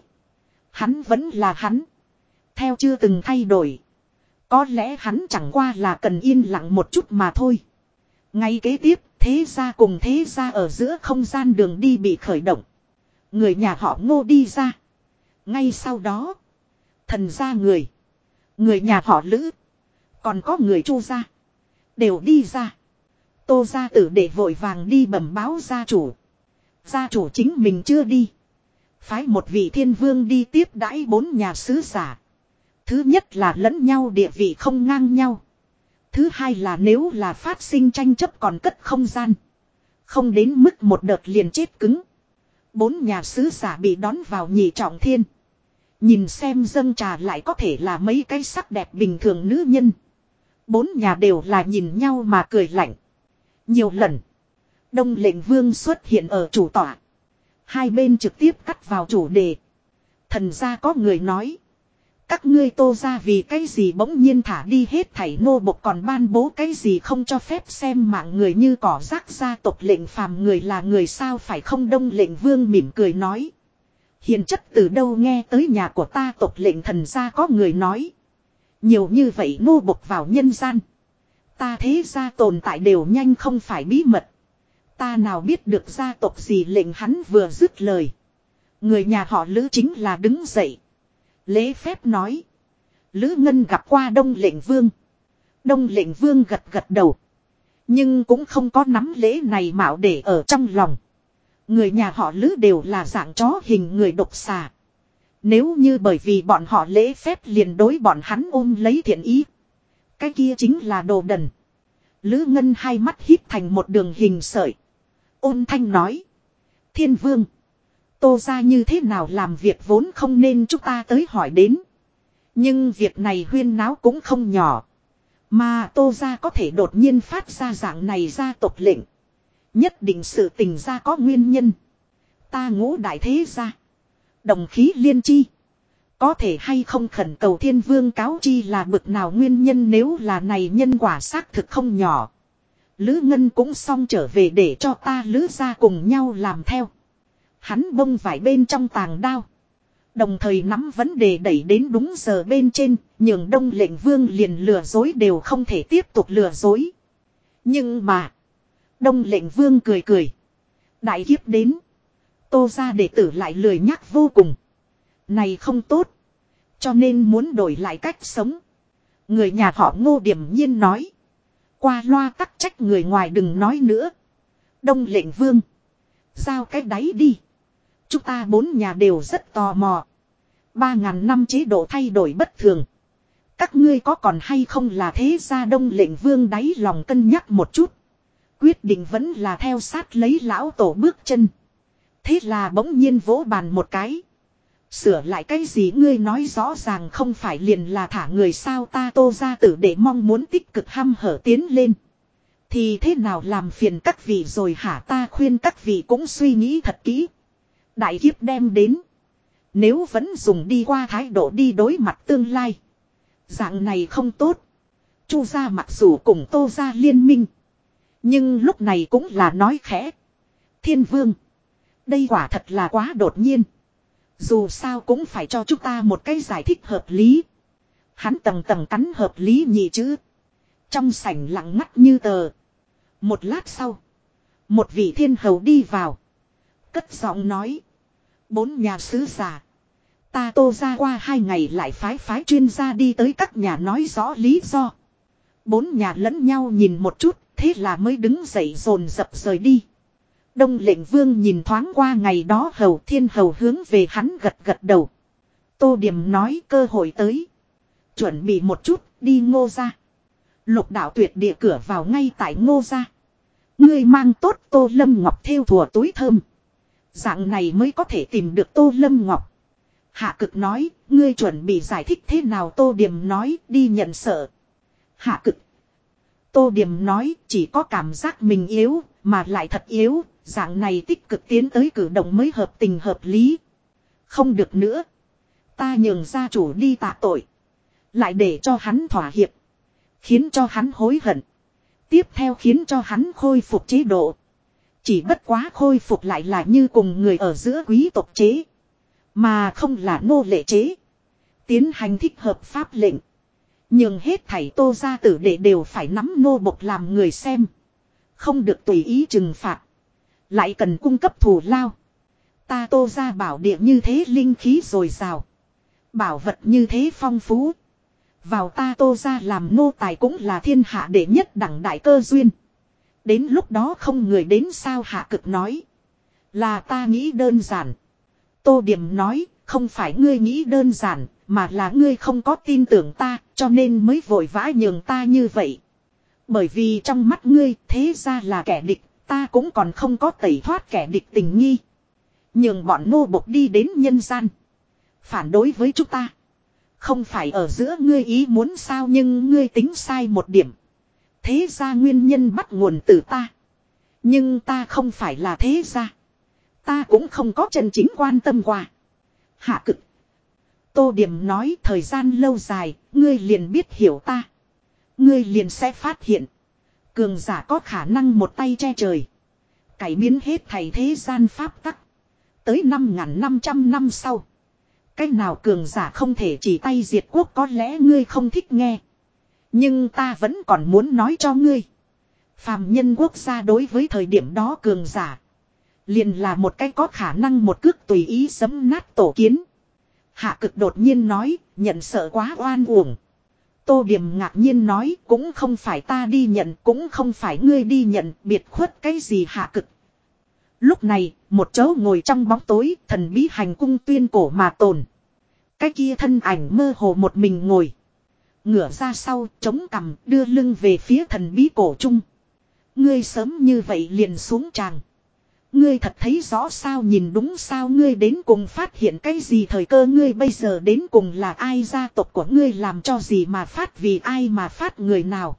Hắn vẫn là hắn. Theo chưa từng thay đổi. Có lẽ hắn chẳng qua là cần yên lặng một chút mà thôi. Ngay kế tiếp, thế gia cùng thế gia ở giữa không gian đường đi bị khởi động. Người nhà họ ngô đi ra. Ngay sau đó, thần gia người, người nhà họ lữ, còn có người chu gia, đều đi ra. Tô gia tử để vội vàng đi bẩm báo gia chủ. Gia chủ chính mình chưa đi. Phái một vị thiên vương đi tiếp đãi bốn nhà sứ giả. Thứ nhất là lẫn nhau địa vị không ngang nhau. Thứ hai là nếu là phát sinh tranh chấp còn cất không gian. Không đến mức một đợt liền chết cứng. Bốn nhà sứ giả bị đón vào nhị trọng thiên. Nhìn xem dâng trà lại có thể là mấy cái sắc đẹp bình thường nữ nhân. Bốn nhà đều là nhìn nhau mà cười lạnh. Nhiều lần. Đông lệnh vương xuất hiện ở chủ tọa. Hai bên trực tiếp cắt vào chủ đề. Thần ra có người nói. Các ngươi tô ra vì cái gì bỗng nhiên thả đi hết thảy nô bộc còn ban bố cái gì không cho phép xem mạng người như cỏ rác gia tộc lệnh phàm người là người sao phải không đông lệnh vương mỉm cười nói. Hiện chất từ đâu nghe tới nhà của ta tộc lệnh thần gia có người nói. Nhiều như vậy nô bộc vào nhân gian. Ta thế gia tồn tại đều nhanh không phải bí mật. Ta nào biết được gia tộc gì lệnh hắn vừa dứt lời. Người nhà họ Lữ chính là đứng dậy. Lễ phép nói. Lữ Ngân gặp qua Đông lệnh vương. Đông lệnh vương gật gật đầu. Nhưng cũng không có nắm lễ này mạo để ở trong lòng. Người nhà họ Lữ đều là dạng chó hình người độc xà. Nếu như bởi vì bọn họ lễ phép liền đối bọn hắn ôm lấy thiện ý. Cái kia chính là đồ đần. Lữ Ngân hai mắt hít thành một đường hình sợi. Ôn thanh nói. Thiên vương. Tô ra như thế nào làm việc vốn không nên chúng ta tới hỏi đến. Nhưng việc này huyên náo cũng không nhỏ. Mà tô ra có thể đột nhiên phát ra dạng này ra tộc lệnh. Nhất định sự tình ra có nguyên nhân. Ta ngũ đại thế ra. Đồng khí liên chi. Có thể hay không khẩn cầu thiên vương cáo chi là bực nào nguyên nhân nếu là này nhân quả xác thực không nhỏ. Lữ Ngân cũng xong trở về để cho ta lữ ra cùng nhau làm theo. Hắn bông vải bên trong tàng đao. Đồng thời nắm vấn đề đẩy đến đúng giờ bên trên, nhường đông lệnh vương liền lừa dối đều không thể tiếp tục lừa dối. Nhưng mà, đông lệnh vương cười cười. Đại kiếp đến. Tô ra đệ tử lại lười nhắc vô cùng. Này không tốt. Cho nên muốn đổi lại cách sống. Người nhà họ ngô điểm nhiên nói. Qua loa tắc trách người ngoài đừng nói nữa. Đông lệnh vương. Giao cái đáy đi. Chúng ta bốn nhà đều rất tò mò. Ba ngàn năm chế độ thay đổi bất thường. Các ngươi có còn hay không là thế gia đông lệnh vương đáy lòng cân nhắc một chút. Quyết định vẫn là theo sát lấy lão tổ bước chân. Thế là bỗng nhiên vỗ bàn một cái. Sửa lại cái gì ngươi nói rõ ràng không phải liền là thả người sao ta tô ra tử để mong muốn tích cực hăm hở tiến lên. Thì thế nào làm phiền các vị rồi hả ta khuyên các vị cũng suy nghĩ thật kỹ. Đại kiếp đem đến. Nếu vẫn dùng đi qua thái độ đi đối mặt tương lai. Dạng này không tốt. Chu gia mặc dù cùng tô gia liên minh. Nhưng lúc này cũng là nói khẽ. Thiên vương. Đây quả thật là quá đột nhiên. Dù sao cũng phải cho chúng ta một cái giải thích hợp lý. Hắn tầng tầng cắn hợp lý nhị chữ. Trong sảnh lặng ngắt như tờ. Một lát sau. Một vị thiên hầu đi vào. Cất giọng nói. Bốn nhà sứ giả. Ta tô ra qua hai ngày lại phái phái chuyên gia đi tới các nhà nói rõ lý do. Bốn nhà lẫn nhau nhìn một chút, thế là mới đứng dậy dồn dập rời đi. Đông lệnh vương nhìn thoáng qua ngày đó hầu thiên hầu hướng về hắn gật gật đầu. Tô điểm nói cơ hội tới. Chuẩn bị một chút, đi ngô ra. Lục đạo tuyệt địa cửa vào ngay tại ngô ra. Ngươi mang tốt tô lâm ngọc theo thùa túi thơm. Dạng này mới có thể tìm được tô lâm ngọc. Hạ cực nói, ngươi chuẩn bị giải thích thế nào tô điểm nói, đi nhận sợ. Hạ cực. Tô điểm nói, chỉ có cảm giác mình yếu, mà lại thật yếu, dạng này tích cực tiến tới cử động mới hợp tình hợp lý. Không được nữa. Ta nhường gia chủ đi tạ tội. Lại để cho hắn thỏa hiệp. Khiến cho hắn hối hận. Tiếp theo khiến cho hắn khôi phục chế độ. Chỉ bất quá khôi phục lại là như cùng người ở giữa quý tộc chế. Mà không là nô lệ chế. Tiến hành thích hợp pháp lệnh. Nhưng hết thảy tô gia tử đệ đều phải nắm nô bộc làm người xem. Không được tùy ý trừng phạt. Lại cần cung cấp thù lao. Ta tô gia bảo địa như thế linh khí rồi rào. Bảo vật như thế phong phú. Vào ta tô ra làm nô tài cũng là thiên hạ đệ nhất đẳng đại cơ duyên. Đến lúc đó không người đến sao hạ cực nói. Là ta nghĩ đơn giản. Tô điểm nói, không phải ngươi nghĩ đơn giản, mà là ngươi không có tin tưởng ta, cho nên mới vội vã nhường ta như vậy. Bởi vì trong mắt ngươi, thế ra là kẻ địch, ta cũng còn không có tẩy thoát kẻ địch tình nghi. Nhường bọn nô bộc đi đến nhân gian. Phản đối với chúng ta. Không phải ở giữa ngươi ý muốn sao nhưng ngươi tính sai một điểm. Thế ra nguyên nhân bắt nguồn từ ta. Nhưng ta không phải là thế ra. Ta cũng không có chân chính quan tâm qua. Hạ cực. Tô Điểm nói thời gian lâu dài, ngươi liền biết hiểu ta. Ngươi liền sẽ phát hiện. Cường giả có khả năng một tay che trời. Cải biến hết thầy thế gian pháp tắc. Tới 5.500 năm sau. Cách nào cường giả không thể chỉ tay diệt quốc có lẽ ngươi không thích nghe. Nhưng ta vẫn còn muốn nói cho ngươi. Phàm nhân quốc gia đối với thời điểm đó cường giả. Liền là một cái có khả năng một cước tùy ý sấm nát tổ kiến. Hạ cực đột nhiên nói, nhận sợ quá oan uổng. Tô điểm ngạc nhiên nói, cũng không phải ta đi nhận, cũng không phải ngươi đi nhận, biệt khuất cái gì hạ cực. Lúc này, một chỗ ngồi trong bóng tối, thần bí hành cung tuyên cổ mà tồn. Cái kia thân ảnh mơ hồ một mình ngồi. Ngửa ra sau, chống cằm, đưa lưng về phía thần bí cổ trung. Ngươi sớm như vậy liền xuống tràng. Ngươi thật thấy rõ sao nhìn đúng sao ngươi đến cùng phát hiện cái gì thời cơ ngươi bây giờ đến cùng là ai, gia tộc của ngươi làm cho gì mà phát, vì ai mà phát, người nào.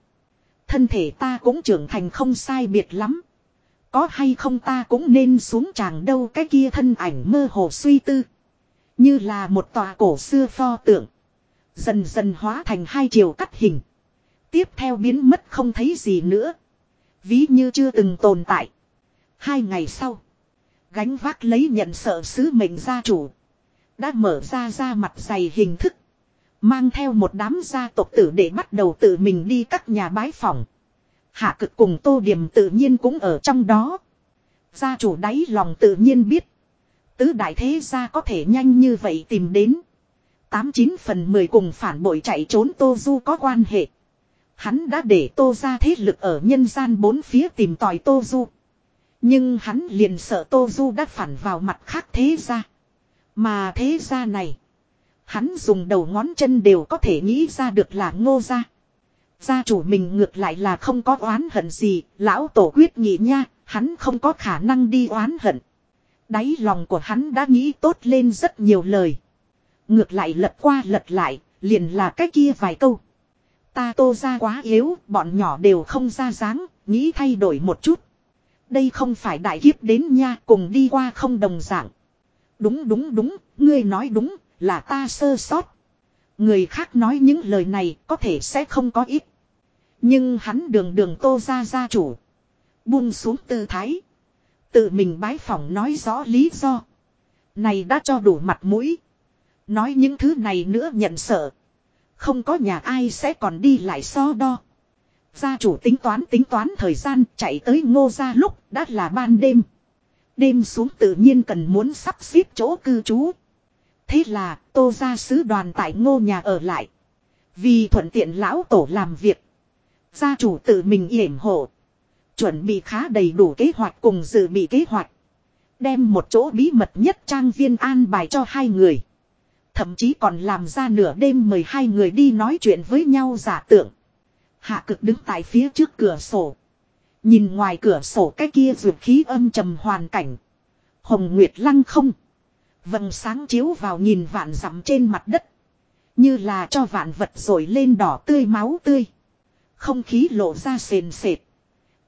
Thân thể ta cũng trưởng thành không sai biệt lắm. Có hay không ta cũng nên xuống tràng đâu, cái kia thân ảnh mơ hồ suy tư. Như là một tòa cổ xưa pho tượng. Dần dần hóa thành hai chiều cắt hình. Tiếp theo biến mất không thấy gì nữa. Ví như chưa từng tồn tại. Hai ngày sau. Gánh vác lấy nhận sợ sứ mệnh gia chủ. Đã mở ra ra mặt dày hình thức. Mang theo một đám gia tộc tử để bắt đầu tự mình đi các nhà bái phòng. Hạ cực cùng tô điểm tự nhiên cũng ở trong đó. Gia chủ đáy lòng tự nhiên biết. Tứ đại thế gia có thể nhanh như vậy tìm đến. Tám chín phần mười cùng phản bội chạy trốn Tô Du có quan hệ. Hắn đã để Tô ra thế lực ở nhân gian bốn phía tìm tòi Tô Du. Nhưng hắn liền sợ Tô Du đã phản vào mặt khác thế gia. Mà thế gia này. Hắn dùng đầu ngón chân đều có thể nghĩ ra được là ngô gia. Gia chủ mình ngược lại là không có oán hận gì, lão tổ quyết nghị nha, hắn không có khả năng đi oán hận. Đáy lòng của hắn đã nghĩ tốt lên rất nhiều lời. Ngược lại lật qua lật lại, liền là cái kia vài câu. Ta tô ra quá yếu, bọn nhỏ đều không ra dáng, nghĩ thay đổi một chút. Đây không phải đại kiếp đến nha, cùng đi qua không đồng dạng. Đúng đúng đúng, ngươi nói đúng, là ta sơ sót. Người khác nói những lời này có thể sẽ không có ít. Nhưng hắn đường đường tô ra gia chủ. Buông xuống tư thái. Tự mình bái phỏng nói rõ lý do. Này đã cho đủ mặt mũi. Nói những thứ này nữa nhận sợ. Không có nhà ai sẽ còn đi lại so đo. Gia chủ tính toán tính toán thời gian chạy tới ngô gia lúc đã là ban đêm. Đêm xuống tự nhiên cần muốn sắp xếp chỗ cư trú. Thế là, tô ra sứ đoàn tại ngô nhà ở lại. Vì thuận tiện lão tổ làm việc. Gia chủ tự mình yểm hộ. Chuẩn bị khá đầy đủ kế hoạch cùng dự bị kế hoạch. Đem một chỗ bí mật nhất trang viên an bài cho hai người. Thậm chí còn làm ra nửa đêm mời hai người đi nói chuyện với nhau giả tượng. Hạ cực đứng tại phía trước cửa sổ. Nhìn ngoài cửa sổ cái kia vượt khí âm trầm hoàn cảnh. Hồng Nguyệt lăng không. Vầng sáng chiếu vào nhìn vạn dặm trên mặt đất. Như là cho vạn vật rồi lên đỏ tươi máu tươi. Không khí lộ ra sền sệt.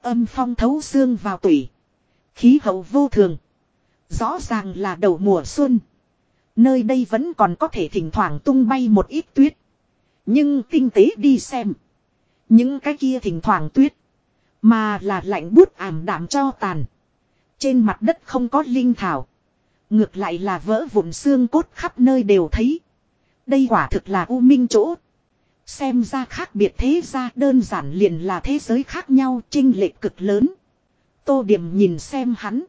Âm phong thấu xương vào tủy. Khí hậu vô thường. Rõ ràng là đầu mùa xuân. Nơi đây vẫn còn có thể thỉnh thoảng tung bay một ít tuyết. Nhưng tinh tế đi xem. Những cái kia thỉnh thoảng tuyết. Mà là lạnh bút ảm đạm cho tàn. Trên mặt đất không có linh thảo. Ngược lại là vỡ vụn xương cốt khắp nơi đều thấy. Đây quả thực là u minh chỗ. Xem ra khác biệt thế ra đơn giản liền là thế giới khác nhau trinh lệch cực lớn. Tô điểm nhìn xem hắn.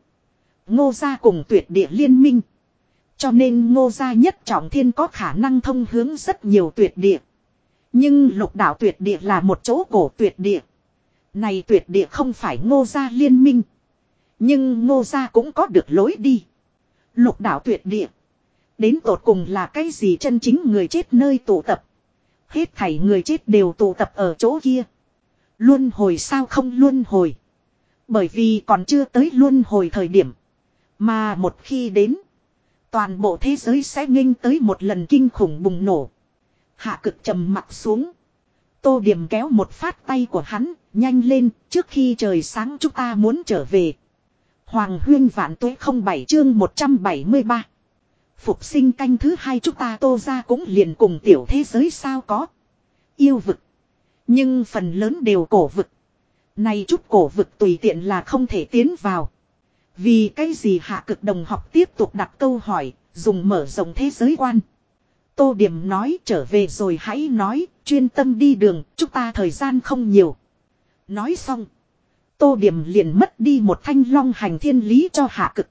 Ngô gia cùng tuyệt địa liên minh. Cho nên ngô gia nhất trọng thiên có khả năng thông hướng rất nhiều tuyệt địa. Nhưng lục đảo tuyệt địa là một chỗ cổ tuyệt địa. Này tuyệt địa không phải ngô gia liên minh. Nhưng ngô gia cũng có được lối đi. Lục đảo tuyệt địa. Đến tột cùng là cái gì chân chính người chết nơi tụ tập. Hết thảy người chết đều tụ tập ở chỗ kia. Luân hồi sao không luân hồi. Bởi vì còn chưa tới luân hồi thời điểm. Mà một khi đến. Toàn bộ thế giới sẽ nghênh tới một lần kinh khủng bùng nổ. Hạ cực trầm mặt xuống. Tô điểm kéo một phát tay của hắn, nhanh lên, trước khi trời sáng chúng ta muốn trở về. Hoàng huyên vạn tuế không bảy chương 173. Phục sinh canh thứ hai chúng ta tô ra cũng liền cùng tiểu thế giới sao có. Yêu vực. Nhưng phần lớn đều cổ vực. Này chút cổ vực tùy tiện là không thể tiến vào. Vì cái gì hạ cực đồng học tiếp tục đặt câu hỏi, dùng mở rộng thế giới quan. Tô Điểm nói trở về rồi hãy nói, chuyên tâm đi đường, chúng ta thời gian không nhiều. Nói xong. Tô Điểm liền mất đi một thanh long hành thiên lý cho hạ cực.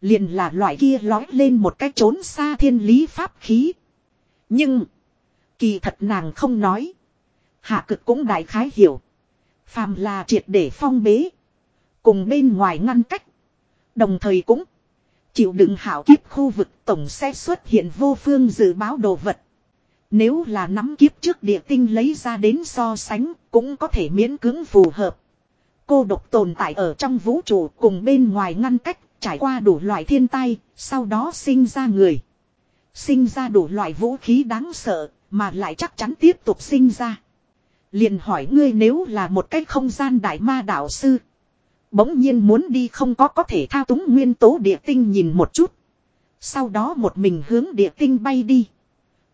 Liền là loại kia lói lên một cái trốn xa thiên lý pháp khí. Nhưng. Kỳ thật nàng không nói. Hạ cực cũng đại khái hiểu. Phàm là triệt để phong bế. Cùng bên ngoài ngăn cách. Đồng thời cũng. Chịu đựng hảo kiếp khu vực tổng sẽ xuất hiện vô phương dự báo đồ vật. Nếu là nắm kiếp trước địa tinh lấy ra đến so sánh, cũng có thể miễn cưỡng phù hợp. Cô độc tồn tại ở trong vũ trụ cùng bên ngoài ngăn cách, trải qua đủ loại thiên tai, sau đó sinh ra người. Sinh ra đủ loại vũ khí đáng sợ, mà lại chắc chắn tiếp tục sinh ra. Liền hỏi ngươi nếu là một cái không gian đại ma đạo sư. Bỗng nhiên muốn đi không có có thể thao túng nguyên tố địa tinh nhìn một chút. Sau đó một mình hướng địa tinh bay đi.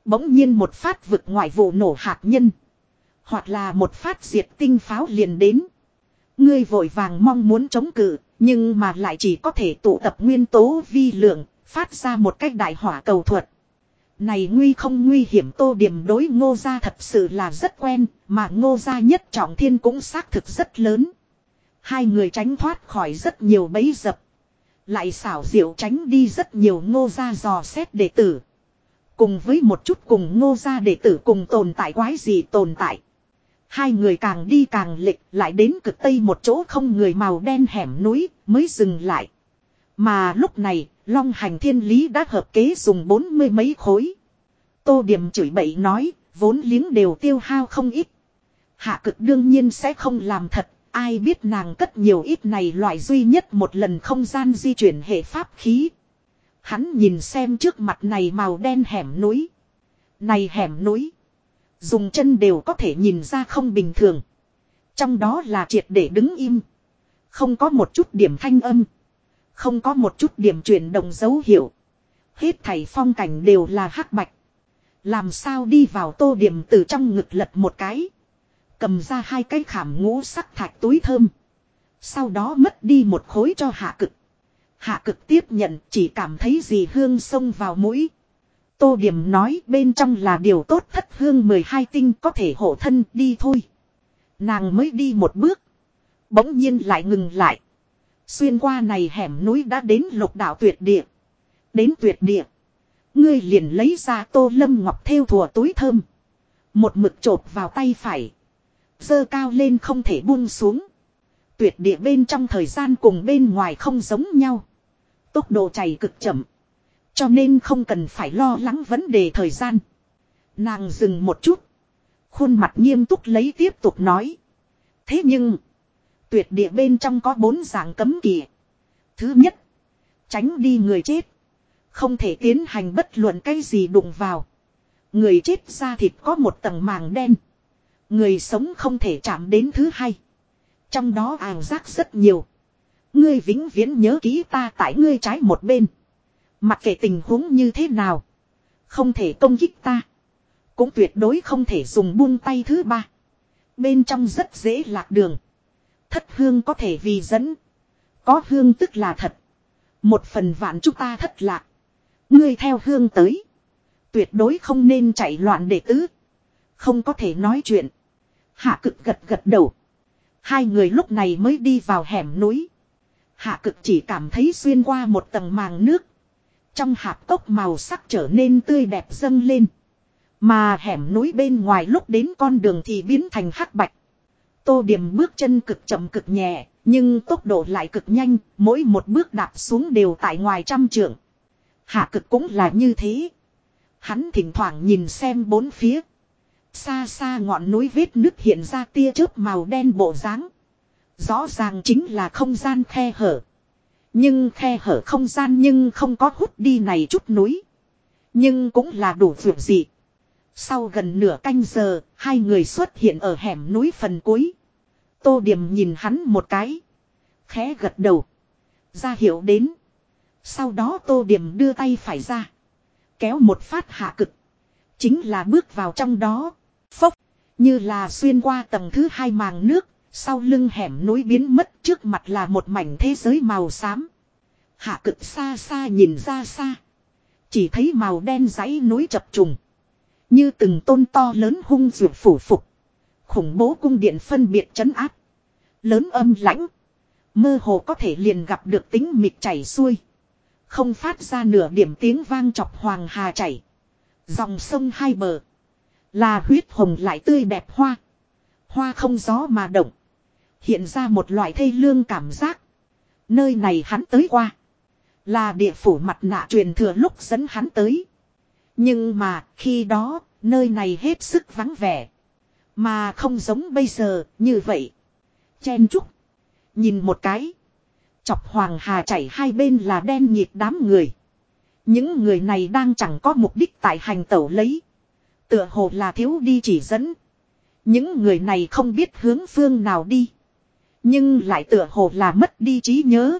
Bỗng nhiên một phát vực ngoại vụ nổ hạt nhân. Hoặc là một phát diệt tinh pháo liền đến. Ngươi vội vàng mong muốn chống cự, nhưng mà lại chỉ có thể tụ tập nguyên tố vi lượng, phát ra một cách đại hỏa cầu thuật. Này nguy không nguy hiểm tô điểm đối ngô gia thật sự là rất quen, mà ngô gia nhất trọng thiên cũng xác thực rất lớn. Hai người tránh thoát khỏi rất nhiều bẫy dập. Lại xảo diệu tránh đi rất nhiều ngô gia dò xét đệ tử. Cùng với một chút cùng ngô gia đệ tử cùng tồn tại quái gì tồn tại. Hai người càng đi càng lịch lại đến cực tây một chỗ không người màu đen hẻm núi mới dừng lại. Mà lúc này, Long hành thiên lý đã hợp kế dùng bốn mươi mấy khối. Tô điểm chửi bậy nói, vốn liếng đều tiêu hao không ít. Hạ cực đương nhiên sẽ không làm thật, ai biết nàng cất nhiều ít này loại duy nhất một lần không gian di chuyển hệ pháp khí. Hắn nhìn xem trước mặt này màu đen hẻm núi. Này hẻm núi. Dùng chân đều có thể nhìn ra không bình thường. Trong đó là triệt để đứng im. Không có một chút điểm thanh âm. Không có một chút điểm chuyển động dấu hiệu. Hết thảy phong cảnh đều là hắc bạch. Làm sao đi vào tô điểm từ trong ngực lật một cái. Cầm ra hai cái khảm ngũ sắc thạch túi thơm. Sau đó mất đi một khối cho hạ cực. Hạ cực tiếp nhận, chỉ cảm thấy gì hương xông vào mũi. Tô điểm nói, bên trong là điều tốt thất hương 12 tinh có thể hộ thân đi thôi. Nàng mới đi một bước. Bỗng nhiên lại ngừng lại. Xuyên qua này hẻm núi đã đến lục đảo tuyệt địa. Đến tuyệt địa. Ngươi liền lấy ra tô lâm ngọc theo thùa túi thơm. Một mực chộp vào tay phải. Dơ cao lên không thể buông xuống. Tuyệt địa bên trong thời gian cùng bên ngoài không giống nhau. Tốc độ chảy cực chậm. Cho nên không cần phải lo lắng vấn đề thời gian. Nàng dừng một chút. Khuôn mặt nghiêm túc lấy tiếp tục nói. Thế nhưng. Tuyệt địa bên trong có bốn dạng cấm kỵ. Thứ nhất. Tránh đi người chết. Không thể tiến hành bất luận cái gì đụng vào. Người chết ra thịt có một tầng màng đen. Người sống không thể chạm đến thứ hai. Trong đó ảo giác rất nhiều. Ngươi vĩnh viễn nhớ ký ta tại ngươi trái một bên. Mặc kệ tình huống như thế nào. Không thể công kích ta. Cũng tuyệt đối không thể dùng buông tay thứ ba. Bên trong rất dễ lạc đường. Thất hương có thể vì dẫn. Có hương tức là thật. Một phần vạn chúng ta thất lạc. Ngươi theo hương tới. Tuyệt đối không nên chạy loạn để tứ. Không có thể nói chuyện. Hạ cực gật gật đầu. Hai người lúc này mới đi vào hẻm núi. Hạ cực chỉ cảm thấy xuyên qua một tầng màng nước. Trong hạp tốc màu sắc trở nên tươi đẹp dâng lên. Mà hẻm núi bên ngoài lúc đến con đường thì biến thành hắc bạch. Tô điểm bước chân cực chậm cực nhẹ, nhưng tốc độ lại cực nhanh, mỗi một bước đạp xuống đều tại ngoài trăm trượng. Hạ cực cũng là như thế. Hắn thỉnh thoảng nhìn xem bốn phía. Xa xa ngọn núi vết nứt hiện ra tia chớp màu đen bộ dáng. Rõ ràng chính là không gian khe hở. Nhưng khe hở không gian nhưng không có hút đi này chút núi. Nhưng cũng là đủ vượt dị. Sau gần nửa canh giờ, hai người xuất hiện ở hẻm núi phần cuối. Tô Điểm nhìn hắn một cái. Khẽ gật đầu. Ra hiệu đến. Sau đó Tô Điểm đưa tay phải ra. Kéo một phát hạ cực. Chính là bước vào trong đó. Phốc. Như là xuyên qua tầng thứ hai màng nước. Sau lưng hẻm núi biến mất, trước mặt là một mảnh thế giới màu xám. Hạ cực xa xa nhìn ra xa. Chỉ thấy màu đen dãy núi chập trùng. Như từng tôn to lớn hung dược phủ phục. Khủng bố cung điện phân biệt chấn áp. Lớn âm lãnh. Mơ hồ có thể liền gặp được tính mịt chảy xuôi. Không phát ra nửa điểm tiếng vang chọc hoàng hà chảy. Dòng sông hai bờ. Là huyết hồng lại tươi đẹp hoa. Hoa không gió mà động. Hiện ra một loại thây lương cảm giác. Nơi này hắn tới qua. Là địa phủ mặt nạ truyền thừa lúc dẫn hắn tới. Nhưng mà khi đó, nơi này hết sức vắng vẻ. Mà không giống bây giờ như vậy. Chen chúc. Nhìn một cái. Chọc hoàng hà chảy hai bên là đen nhiệt đám người. Những người này đang chẳng có mục đích tại hành tẩu lấy. Tựa hồ là thiếu đi chỉ dẫn. Những người này không biết hướng phương nào đi. Nhưng lại tựa hồ là mất đi trí nhớ.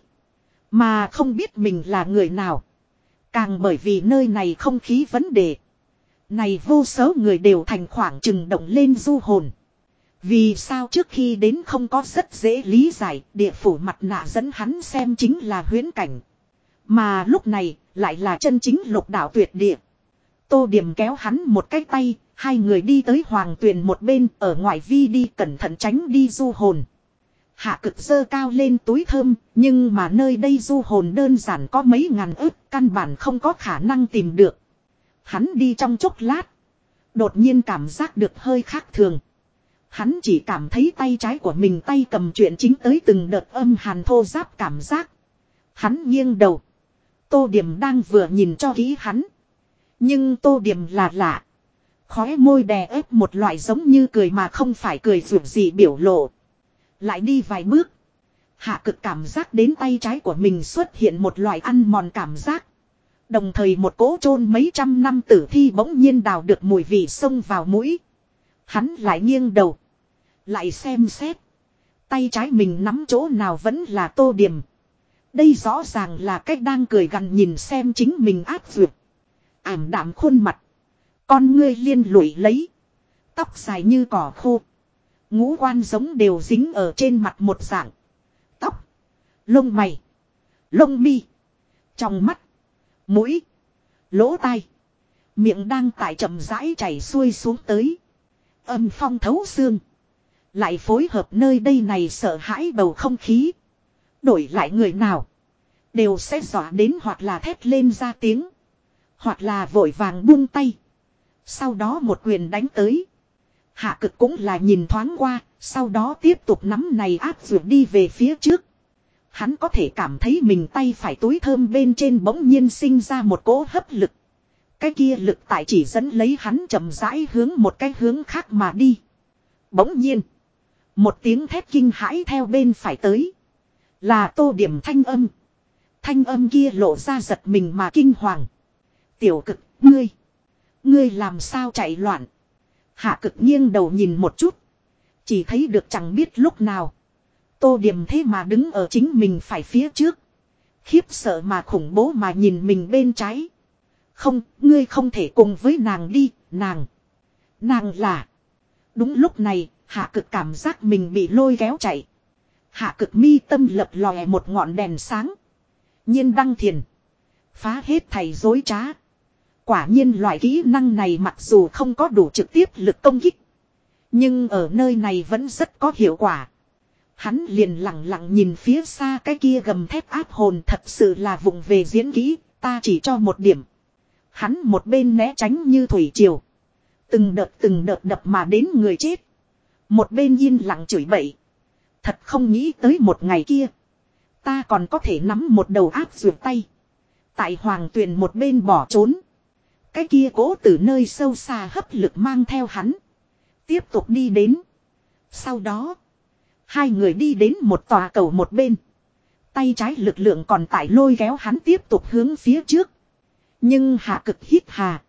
Mà không biết mình là người nào. Càng bởi vì nơi này không khí vấn đề. Này vô số người đều thành khoảng trừng động lên du hồn. Vì sao trước khi đến không có rất dễ lý giải, địa phủ mặt nạ dẫn hắn xem chính là huyến cảnh. Mà lúc này lại là chân chính lục đạo tuyệt địa. Tô điểm kéo hắn một cái tay, hai người đi tới hoàng tuyền một bên ở ngoài vi đi cẩn thận tránh đi du hồn. Hạ cực dơ cao lên túi thơm, nhưng mà nơi đây du hồn đơn giản có mấy ngàn ức, căn bản không có khả năng tìm được. Hắn đi trong chốc lát. Đột nhiên cảm giác được hơi khác thường. Hắn chỉ cảm thấy tay trái của mình tay cầm chuyện chính tới từng đợt âm hàn thô giáp cảm giác. Hắn nghiêng đầu. Tô điểm đang vừa nhìn cho kỹ hắn. Nhưng tô điểm là lạ. Khóe môi đè ép một loại giống như cười mà không phải cười dù gì biểu lộ. Lại đi vài bước. Hạ cực cảm giác đến tay trái của mình xuất hiện một loại ăn mòn cảm giác. Đồng thời một cỗ chôn mấy trăm năm tử thi bỗng nhiên đào được mùi vị xông vào mũi. Hắn lại nghiêng đầu. Lại xem xét. Tay trái mình nắm chỗ nào vẫn là tô điểm. Đây rõ ràng là cách đang cười gần nhìn xem chính mình áp dược. Ảm đạm khuôn mặt. Con ngươi liên lụy lấy. Tóc dài như cỏ khô. Ngũ quan giống đều dính ở trên mặt một dạng. Tóc. Lông mày. Lông mi. Trong mắt. Mũi. Lỗ tai. Miệng đang tại chậm rãi chảy xuôi xuống tới. Âm phong thấu xương. Lại phối hợp nơi đây này sợ hãi bầu không khí. Đổi lại người nào. Đều sẽ dọa đến hoặc là thét lên ra tiếng. Hoặc là vội vàng buông tay. Sau đó một quyền đánh tới. Hạ cực cũng là nhìn thoáng qua, sau đó tiếp tục nắm này áp dụng đi về phía trước. Hắn có thể cảm thấy mình tay phải túi thơm bên trên bỗng nhiên sinh ra một cỗ hấp lực. Cái kia lực tại chỉ dẫn lấy hắn chậm rãi hướng một cái hướng khác mà đi. Bỗng nhiên. Một tiếng thét kinh hãi theo bên phải tới. Là tô điểm thanh âm. Thanh âm kia lộ ra giật mình mà kinh hoàng. Tiểu cực, ngươi. Ngươi làm sao chạy loạn. Hạ cực nghiêng đầu nhìn một chút. Chỉ thấy được chẳng biết lúc nào. Tô điểm thế mà đứng ở chính mình phải phía trước. Khiếp sợ mà khủng bố mà nhìn mình bên trái. Không, ngươi không thể cùng với nàng đi, nàng. Nàng là. Đúng lúc này, hạ cực cảm giác mình bị lôi kéo chạy. Hạ cực mi tâm lập lòe một ngọn đèn sáng. nhiên đăng thiền. Phá hết thầy dối trá. Quả nhiên loại kỹ năng này mặc dù không có đủ trực tiếp lực công kích. Nhưng ở nơi này vẫn rất có hiệu quả. Hắn liền lặng lặng nhìn phía xa cái kia gầm thép áp hồn thật sự là vùng về diễn kỹ, ta chỉ cho một điểm. Hắn một bên né tránh như thủy triều. Từng đợt từng đợt đập mà đến người chết. Một bên yên lặng chửi bậy. Thật không nghĩ tới một ngày kia. Ta còn có thể nắm một đầu áp ruột tay. Tại hoàng tuyền một bên bỏ trốn. Cái kia cố từ nơi sâu xa hấp lực mang theo hắn. Tiếp tục đi đến. Sau đó. Hai người đi đến một tòa cầu một bên. Tay trái lực lượng còn tại lôi kéo hắn tiếp tục hướng phía trước. Nhưng hạ cực hít hà.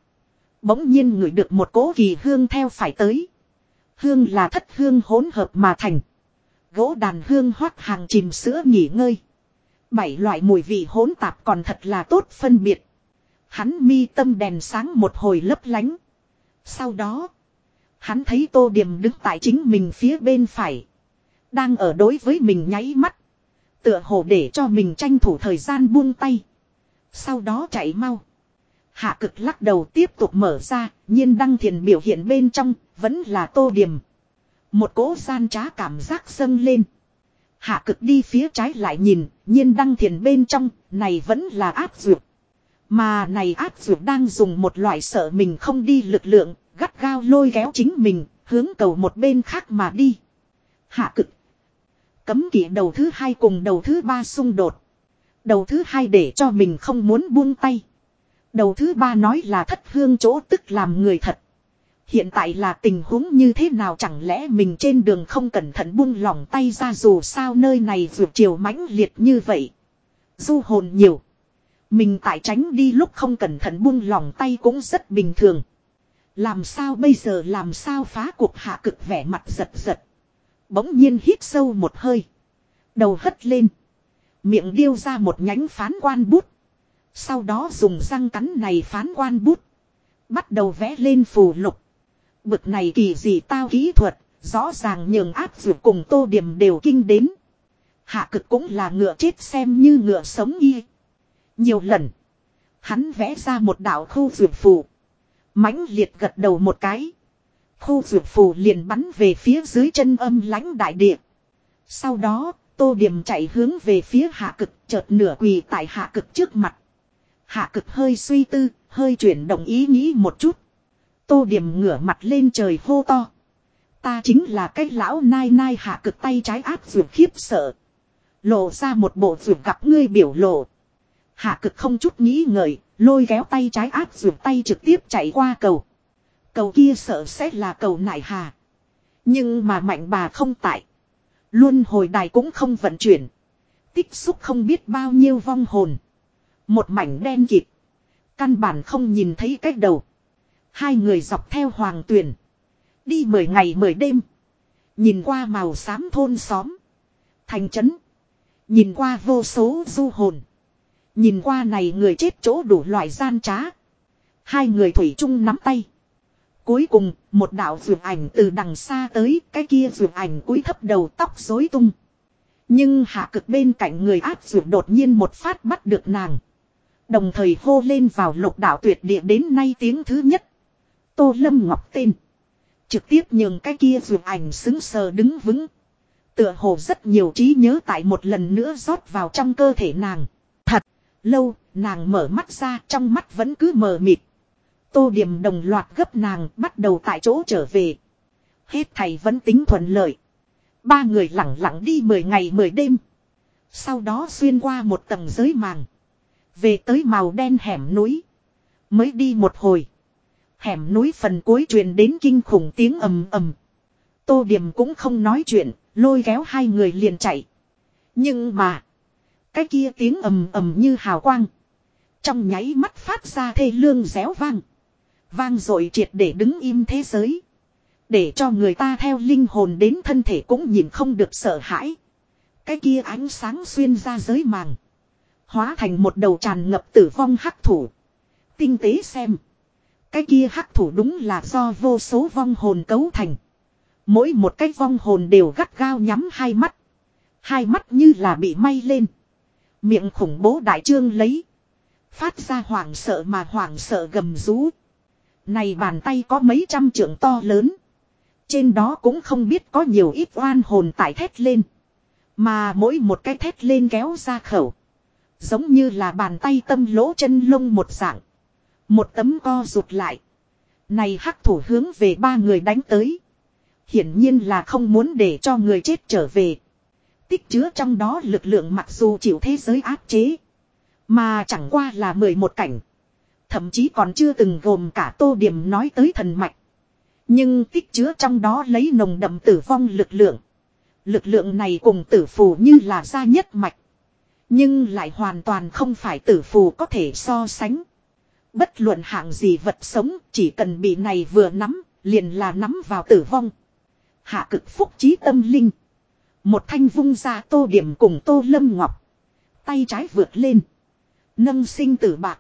Bỗng nhiên ngửi được một cỗ kỳ hương theo phải tới. Hương là thất hương hỗn hợp mà thành. Gỗ đàn hương hoác hàng chìm sữa nghỉ ngơi. Bảy loại mùi vị hỗn tạp còn thật là tốt phân biệt. Hắn mi tâm đèn sáng một hồi lấp lánh. Sau đó. Hắn thấy tô điểm đứng tại chính mình phía bên phải. Đang ở đối với mình nháy mắt. Tựa hồ để cho mình tranh thủ thời gian buông tay. Sau đó chạy mau. Hạ cực lắc đầu tiếp tục mở ra, nhiên đăng thiền biểu hiện bên trong, vẫn là tô điểm. Một cỗ gian trá cảm giác dâng lên. Hạ cực đi phía trái lại nhìn, nhiên đăng thiền bên trong, này vẫn là áp dược. Mà này ác dược đang dùng một loại sợ mình không đi lực lượng, gắt gao lôi kéo chính mình, hướng cầu một bên khác mà đi. Hạ cực. Cấm kỵ đầu thứ hai cùng đầu thứ ba xung đột. Đầu thứ hai để cho mình không muốn buông tay. Đầu thứ ba nói là thất hương chỗ tức làm người thật. Hiện tại là tình huống như thế nào chẳng lẽ mình trên đường không cẩn thận buông lỏng tay ra dù sao nơi này vượt chiều mãnh liệt như vậy. Du hồn nhiều. Mình tại tránh đi lúc không cẩn thận buông lỏng tay cũng rất bình thường. Làm sao bây giờ làm sao phá cuộc hạ cực vẻ mặt giật giật. Bỗng nhiên hít sâu một hơi. Đầu hất lên. Miệng điêu ra một nhánh phán quan bút. Sau đó dùng răng cắn này phán quan bút. Bắt đầu vẽ lên phù lục. Bực này kỳ gì tao kỹ thuật, rõ ràng nhường áp dụng cùng tô điểm đều kinh đến. Hạ cực cũng là ngựa chết xem như ngựa sống y. Nhiều lần, hắn vẽ ra một đạo khu dược phù. mãnh liệt gật đầu một cái. Khu dược phù liền bắn về phía dưới chân âm lãnh đại địa. Sau đó, tô điểm chạy hướng về phía hạ cực chợt nửa quỳ tại hạ cực trước mặt. Hạ cực hơi suy tư, hơi chuyển động ý nghĩ một chút. Tô điểm ngửa mặt lên trời hô to. Ta chính là cái lão nai nai hạ cực tay trái áp ruột khiếp sợ. Lộ ra một bộ ruột gặp ngươi biểu lộ. Hạ cực không chút nghĩ ngợi, lôi kéo tay trái áp dụng tay trực tiếp chạy qua cầu. Cầu kia sợ sẽ là cầu nại hà. Nhưng mà mạnh bà không tại. Luôn hồi đài cũng không vận chuyển. Tích xúc không biết bao nhiêu vong hồn. Một mảnh đen kịt. Căn bản không nhìn thấy cách đầu. Hai người dọc theo hoàng tuyển. Đi mười ngày mười đêm. Nhìn qua màu xám thôn xóm. Thành trấn. Nhìn qua vô số du hồn. Nhìn qua này người chết chỗ đủ loại gian trá. Hai người thủy chung nắm tay. Cuối cùng, một đạo vượt ảnh từ đằng xa tới, cái kia vượt ảnh cúi thấp đầu tóc rối tung. Nhưng hạ cực bên cạnh người áp vượt đột nhiên một phát bắt được nàng. Đồng thời hô lên vào lục đạo tuyệt địa đến nay tiếng thứ nhất. Tô Lâm Ngọc tên. Trực tiếp nhường cái kia vượt ảnh xứng sờ đứng vững. Tựa hồ rất nhiều trí nhớ tại một lần nữa rót vào trong cơ thể nàng. Lâu, nàng mở mắt ra trong mắt vẫn cứ mờ mịt. Tô điểm đồng loạt gấp nàng bắt đầu tại chỗ trở về. Hết thầy vẫn tính thuận lợi. Ba người lặng lặng đi 10 ngày 10 đêm. Sau đó xuyên qua một tầng giới màng. Về tới màu đen hẻm núi. Mới đi một hồi. Hẻm núi phần cuối truyền đến kinh khủng tiếng ầm ầm. Tô Điểm cũng không nói chuyện, lôi kéo hai người liền chạy. Nhưng mà, cái kia tiếng ầm ầm như hào quang. Trong nháy mắt phát ra thê lương réo vang. Vang rồi triệt để đứng im thế giới. Để cho người ta theo linh hồn đến thân thể cũng nhìn không được sợ hãi. Cái kia ánh sáng xuyên ra giới màng. Hóa thành một đầu tràn ngập tử vong hắc thủ. Tinh tế xem. Cái kia hắc thủ đúng là do vô số vong hồn cấu thành. Mỗi một cái vong hồn đều gắt gao nhắm hai mắt. Hai mắt như là bị may lên. Miệng khủng bố đại trương lấy. Phát ra hoảng sợ mà hoảng sợ gầm rú. Này bàn tay có mấy trăm trưởng to lớn. Trên đó cũng không biết có nhiều ít oan hồn tại thét lên. Mà mỗi một cái thét lên kéo ra khẩu. Giống như là bàn tay tâm lỗ chân lông một dạng. Một tấm co rụt lại. Này hắc thủ hướng về ba người đánh tới. Hiển nhiên là không muốn để cho người chết trở về. Tích chứa trong đó lực lượng mặc dù chịu thế giới áp chế. Mà chẳng qua là mười một cảnh. Thậm chí còn chưa từng gồm cả tô điểm nói tới thần mạch. Nhưng tích chứa trong đó lấy nồng đậm tử vong lực lượng. Lực lượng này cùng tử phù như là gia nhất mạch. Nhưng lại hoàn toàn không phải tử phù có thể so sánh. Bất luận hạng gì vật sống chỉ cần bị này vừa nắm, liền là nắm vào tử vong. Hạ cực phúc trí tâm linh. Một thanh vung ra tô điểm cùng tô lâm ngọc. Tay trái vượt lên. Nâng sinh tử bạc.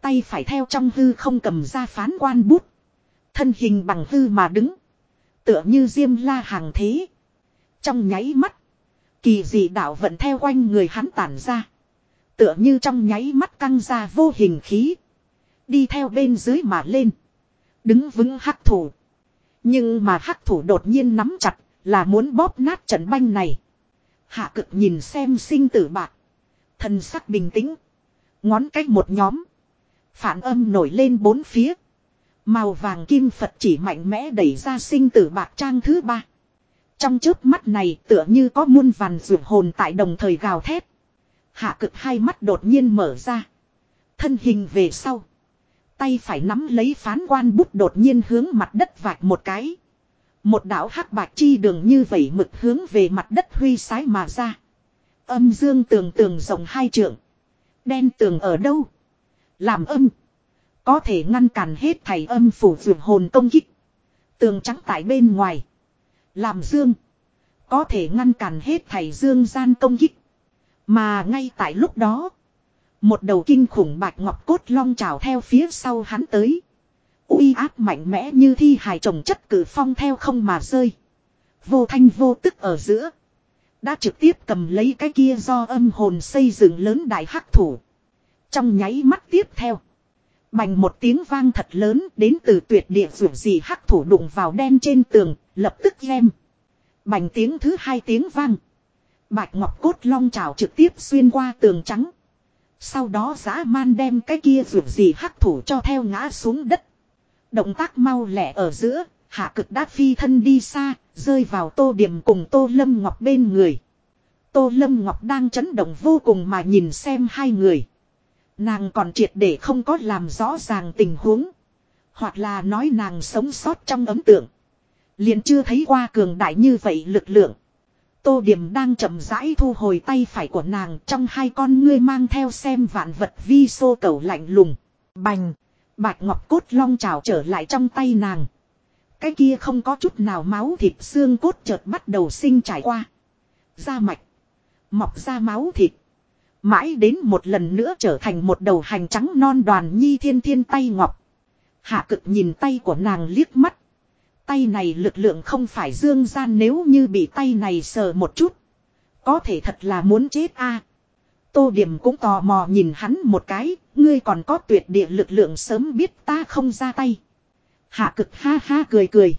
Tay phải theo trong hư không cầm ra phán quan bút. Thân hình bằng hư mà đứng. Tựa như diêm la hàng thế. Trong nháy mắt. Kỳ dị đạo vận theo quanh người hắn tản ra. Tựa như trong nháy mắt căng ra vô hình khí. Đi theo bên dưới mà lên. Đứng vững hắc thủ. Nhưng mà hắc thủ đột nhiên nắm chặt. Là muốn bóp nát trận banh này. Hạ cực nhìn xem sinh tử bạc. Thần sắc bình tĩnh. Ngón cách một nhóm. Phản âm nổi lên bốn phía. Màu vàng kim Phật chỉ mạnh mẽ đẩy ra sinh tử bạc trang thứ ba. Trong trước mắt này tựa như có muôn vàn rượu hồn tại đồng thời gào thét. Hạ cực hai mắt đột nhiên mở ra. Thân hình về sau. Tay phải nắm lấy phán quan bút đột nhiên hướng mặt đất vạch một cái. Một đạo hắc bạch chi đường như vậy mực hướng về mặt đất huy sái mà ra. Âm dương tường tường rộng hai trượng. Đen tường ở đâu? Làm âm. Có thể ngăn cản hết thầy âm phủ vượt hồn công kích. Tường trắng tại bên ngoài. Làm dương. Có thể ngăn cản hết thầy dương gian công kích. Mà ngay tại lúc đó. Một đầu kinh khủng bạch ngọc cốt long trào theo phía sau hắn tới uy áp mạnh mẽ như thi hài trồng chất cử phong theo không mà rơi. Vô thanh vô tức ở giữa. Đã trực tiếp cầm lấy cái kia do âm hồn xây dựng lớn đại hắc thủ. Trong nháy mắt tiếp theo. Bành một tiếng vang thật lớn đến từ tuyệt địa rủ gì hắc thủ đụng vào đen trên tường, lập tức lem. Bành tiếng thứ hai tiếng vang. Bạch ngọc cốt long trào trực tiếp xuyên qua tường trắng. Sau đó giã man đem cái kia rủ gì hắc thủ cho theo ngã xuống đất. Động tác mau lẻ ở giữa, hạ cực đã phi thân đi xa, rơi vào tô điểm cùng tô lâm ngọc bên người. Tô lâm ngọc đang chấn động vô cùng mà nhìn xem hai người. Nàng còn triệt để không có làm rõ ràng tình huống. Hoặc là nói nàng sống sót trong ấm tượng. Liền chưa thấy qua cường đại như vậy lực lượng. Tô điểm đang chậm rãi thu hồi tay phải của nàng trong hai con ngươi mang theo xem vạn vật vi xô cầu lạnh lùng. Bành. Bạch ngọc cốt long trào trở lại trong tay nàng. Cái kia không có chút nào máu thịt xương cốt chợt bắt đầu sinh trải qua. Da mạch. Mọc ra máu thịt. Mãi đến một lần nữa trở thành một đầu hành trắng non đoàn nhi thiên thiên tay ngọc. Hạ cực nhìn tay của nàng liếc mắt. Tay này lực lượng không phải dương gian nếu như bị tay này sờ một chút. Có thể thật là muốn chết a. Tô điểm cũng tò mò nhìn hắn một cái, ngươi còn có tuyệt địa lực lượng sớm biết ta không ra tay. Hạ cực ha ha cười cười.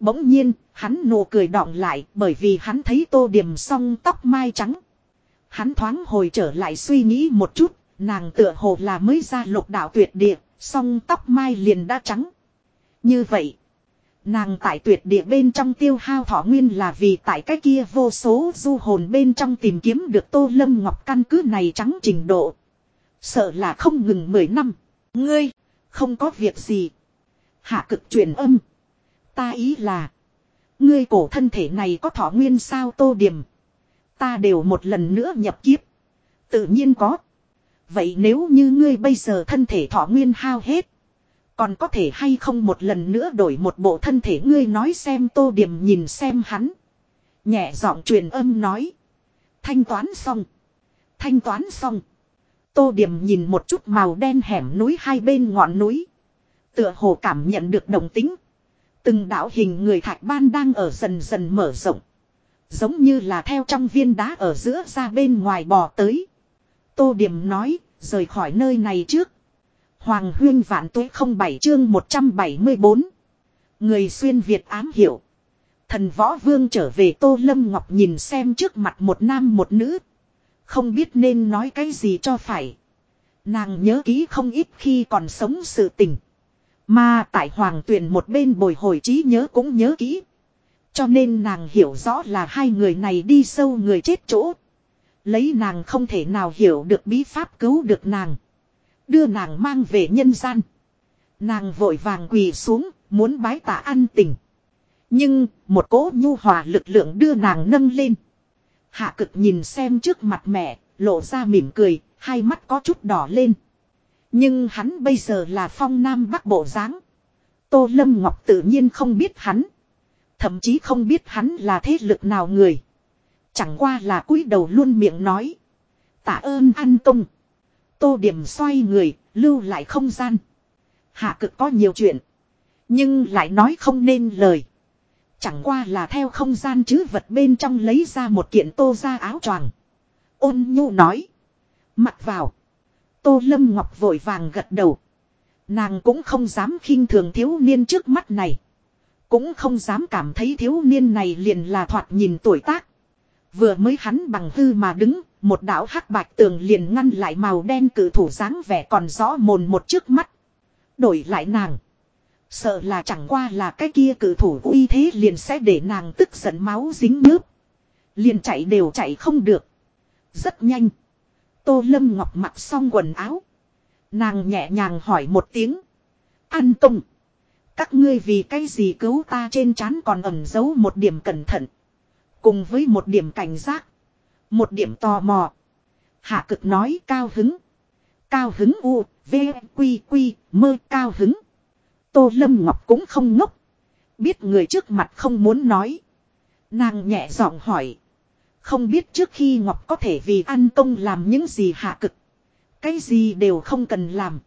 Bỗng nhiên, hắn nụ cười đọng lại bởi vì hắn thấy tô điểm song tóc mai trắng. Hắn thoáng hồi trở lại suy nghĩ một chút, nàng tựa hồ là mới ra lục đạo tuyệt địa, song tóc mai liền đã trắng. Như vậy, nàng tại tuyệt địa bên trong tiêu hao thọ nguyên là vì tại cái kia vô số du hồn bên trong tìm kiếm được tô lâm ngọc căn cứ này trắng trình độ. Sợ là không ngừng 10 năm. Ngươi, không có việc gì. Hạ cực truyền âm. Ta ý là, ngươi cổ thân thể này có thọ nguyên sao tô điểm. Ta đều một lần nữa nhập kiếp. Tự nhiên có. Vậy nếu như ngươi bây giờ thân thể thọ nguyên hao hết. Còn có thể hay không một lần nữa đổi một bộ thân thể ngươi nói xem tô điểm nhìn xem hắn. Nhẹ giọng truyền âm nói. Thanh toán xong. Thanh toán xong. Tô điểm nhìn một chút màu đen hẻm núi hai bên ngọn núi. Tựa hồ cảm nhận được đồng tính. Từng đạo hình người thạch ban đang ở dần dần mở rộng. Giống như là theo trong viên đá ở giữa ra bên ngoài bò tới. Tô Điểm nói, rời khỏi nơi này trước. Hoàng huyên vạn tuế không bảy chương 174. Người xuyên Việt ám hiểu. Thần võ vương trở về Tô Lâm Ngọc nhìn xem trước mặt một nam một nữ. Không biết nên nói cái gì cho phải. Nàng nhớ kỹ không ít khi còn sống sự tình. Mà tại hoàng tuyển một bên bồi hồi trí nhớ cũng nhớ kỹ. Cho nên nàng hiểu rõ là hai người này đi sâu người chết chỗ. Lấy nàng không thể nào hiểu được bí pháp cứu được nàng. Đưa nàng mang về nhân gian. Nàng vội vàng quỳ xuống, muốn bái tạ an tình. Nhưng, một cỗ nhu hòa lực lượng đưa nàng nâng lên. Hạ cực nhìn xem trước mặt mẹ, lộ ra mỉm cười, hai mắt có chút đỏ lên. Nhưng hắn bây giờ là phong nam bắc bộ dáng Tô Lâm Ngọc tự nhiên không biết hắn. Thậm chí không biết hắn là thế lực nào người. Chẳng qua là cúi đầu luôn miệng nói. Tạ ơn an công. Tô điểm xoay người, lưu lại không gian. Hạ cực có nhiều chuyện. Nhưng lại nói không nên lời. Chẳng qua là theo không gian chứ vật bên trong lấy ra một kiện tô ra áo choàng. Ôn nhu nói. Mặc vào. Tô Lâm Ngọc vội vàng gật đầu. Nàng cũng không dám khinh thường thiếu niên trước mắt này. Cũng không dám cảm thấy thiếu niên này liền là thoạt nhìn tuổi tác. Vừa mới hắn bằng hư mà đứng, một đạo hắc bạch tường liền ngăn lại màu đen cử thủ dáng vẻ còn rõ mồn một trước mắt. Đổi lại nàng. Sợ là chẳng qua là cái kia cử thủ uy thế liền sẽ để nàng tức giận máu dính nước Liền chạy đều chạy không được. Rất nhanh. Tô Lâm Ngọc mặc xong quần áo. Nàng nhẹ nhàng hỏi một tiếng. An công. Các ngươi vì cái gì cứu ta trên trán còn ẩn giấu một điểm cẩn thận. Cùng với một điểm cảnh giác. Một điểm tò mò. Hạ cực nói cao hứng. Cao hứng u, v, quy quy, mơ cao hứng. Tô Lâm Ngọc cũng không ngốc. Biết người trước mặt không muốn nói. Nàng nhẹ giọng hỏi. Không biết trước khi Ngọc có thể vì ăn công làm những gì hạ cực. Cái gì đều không cần làm.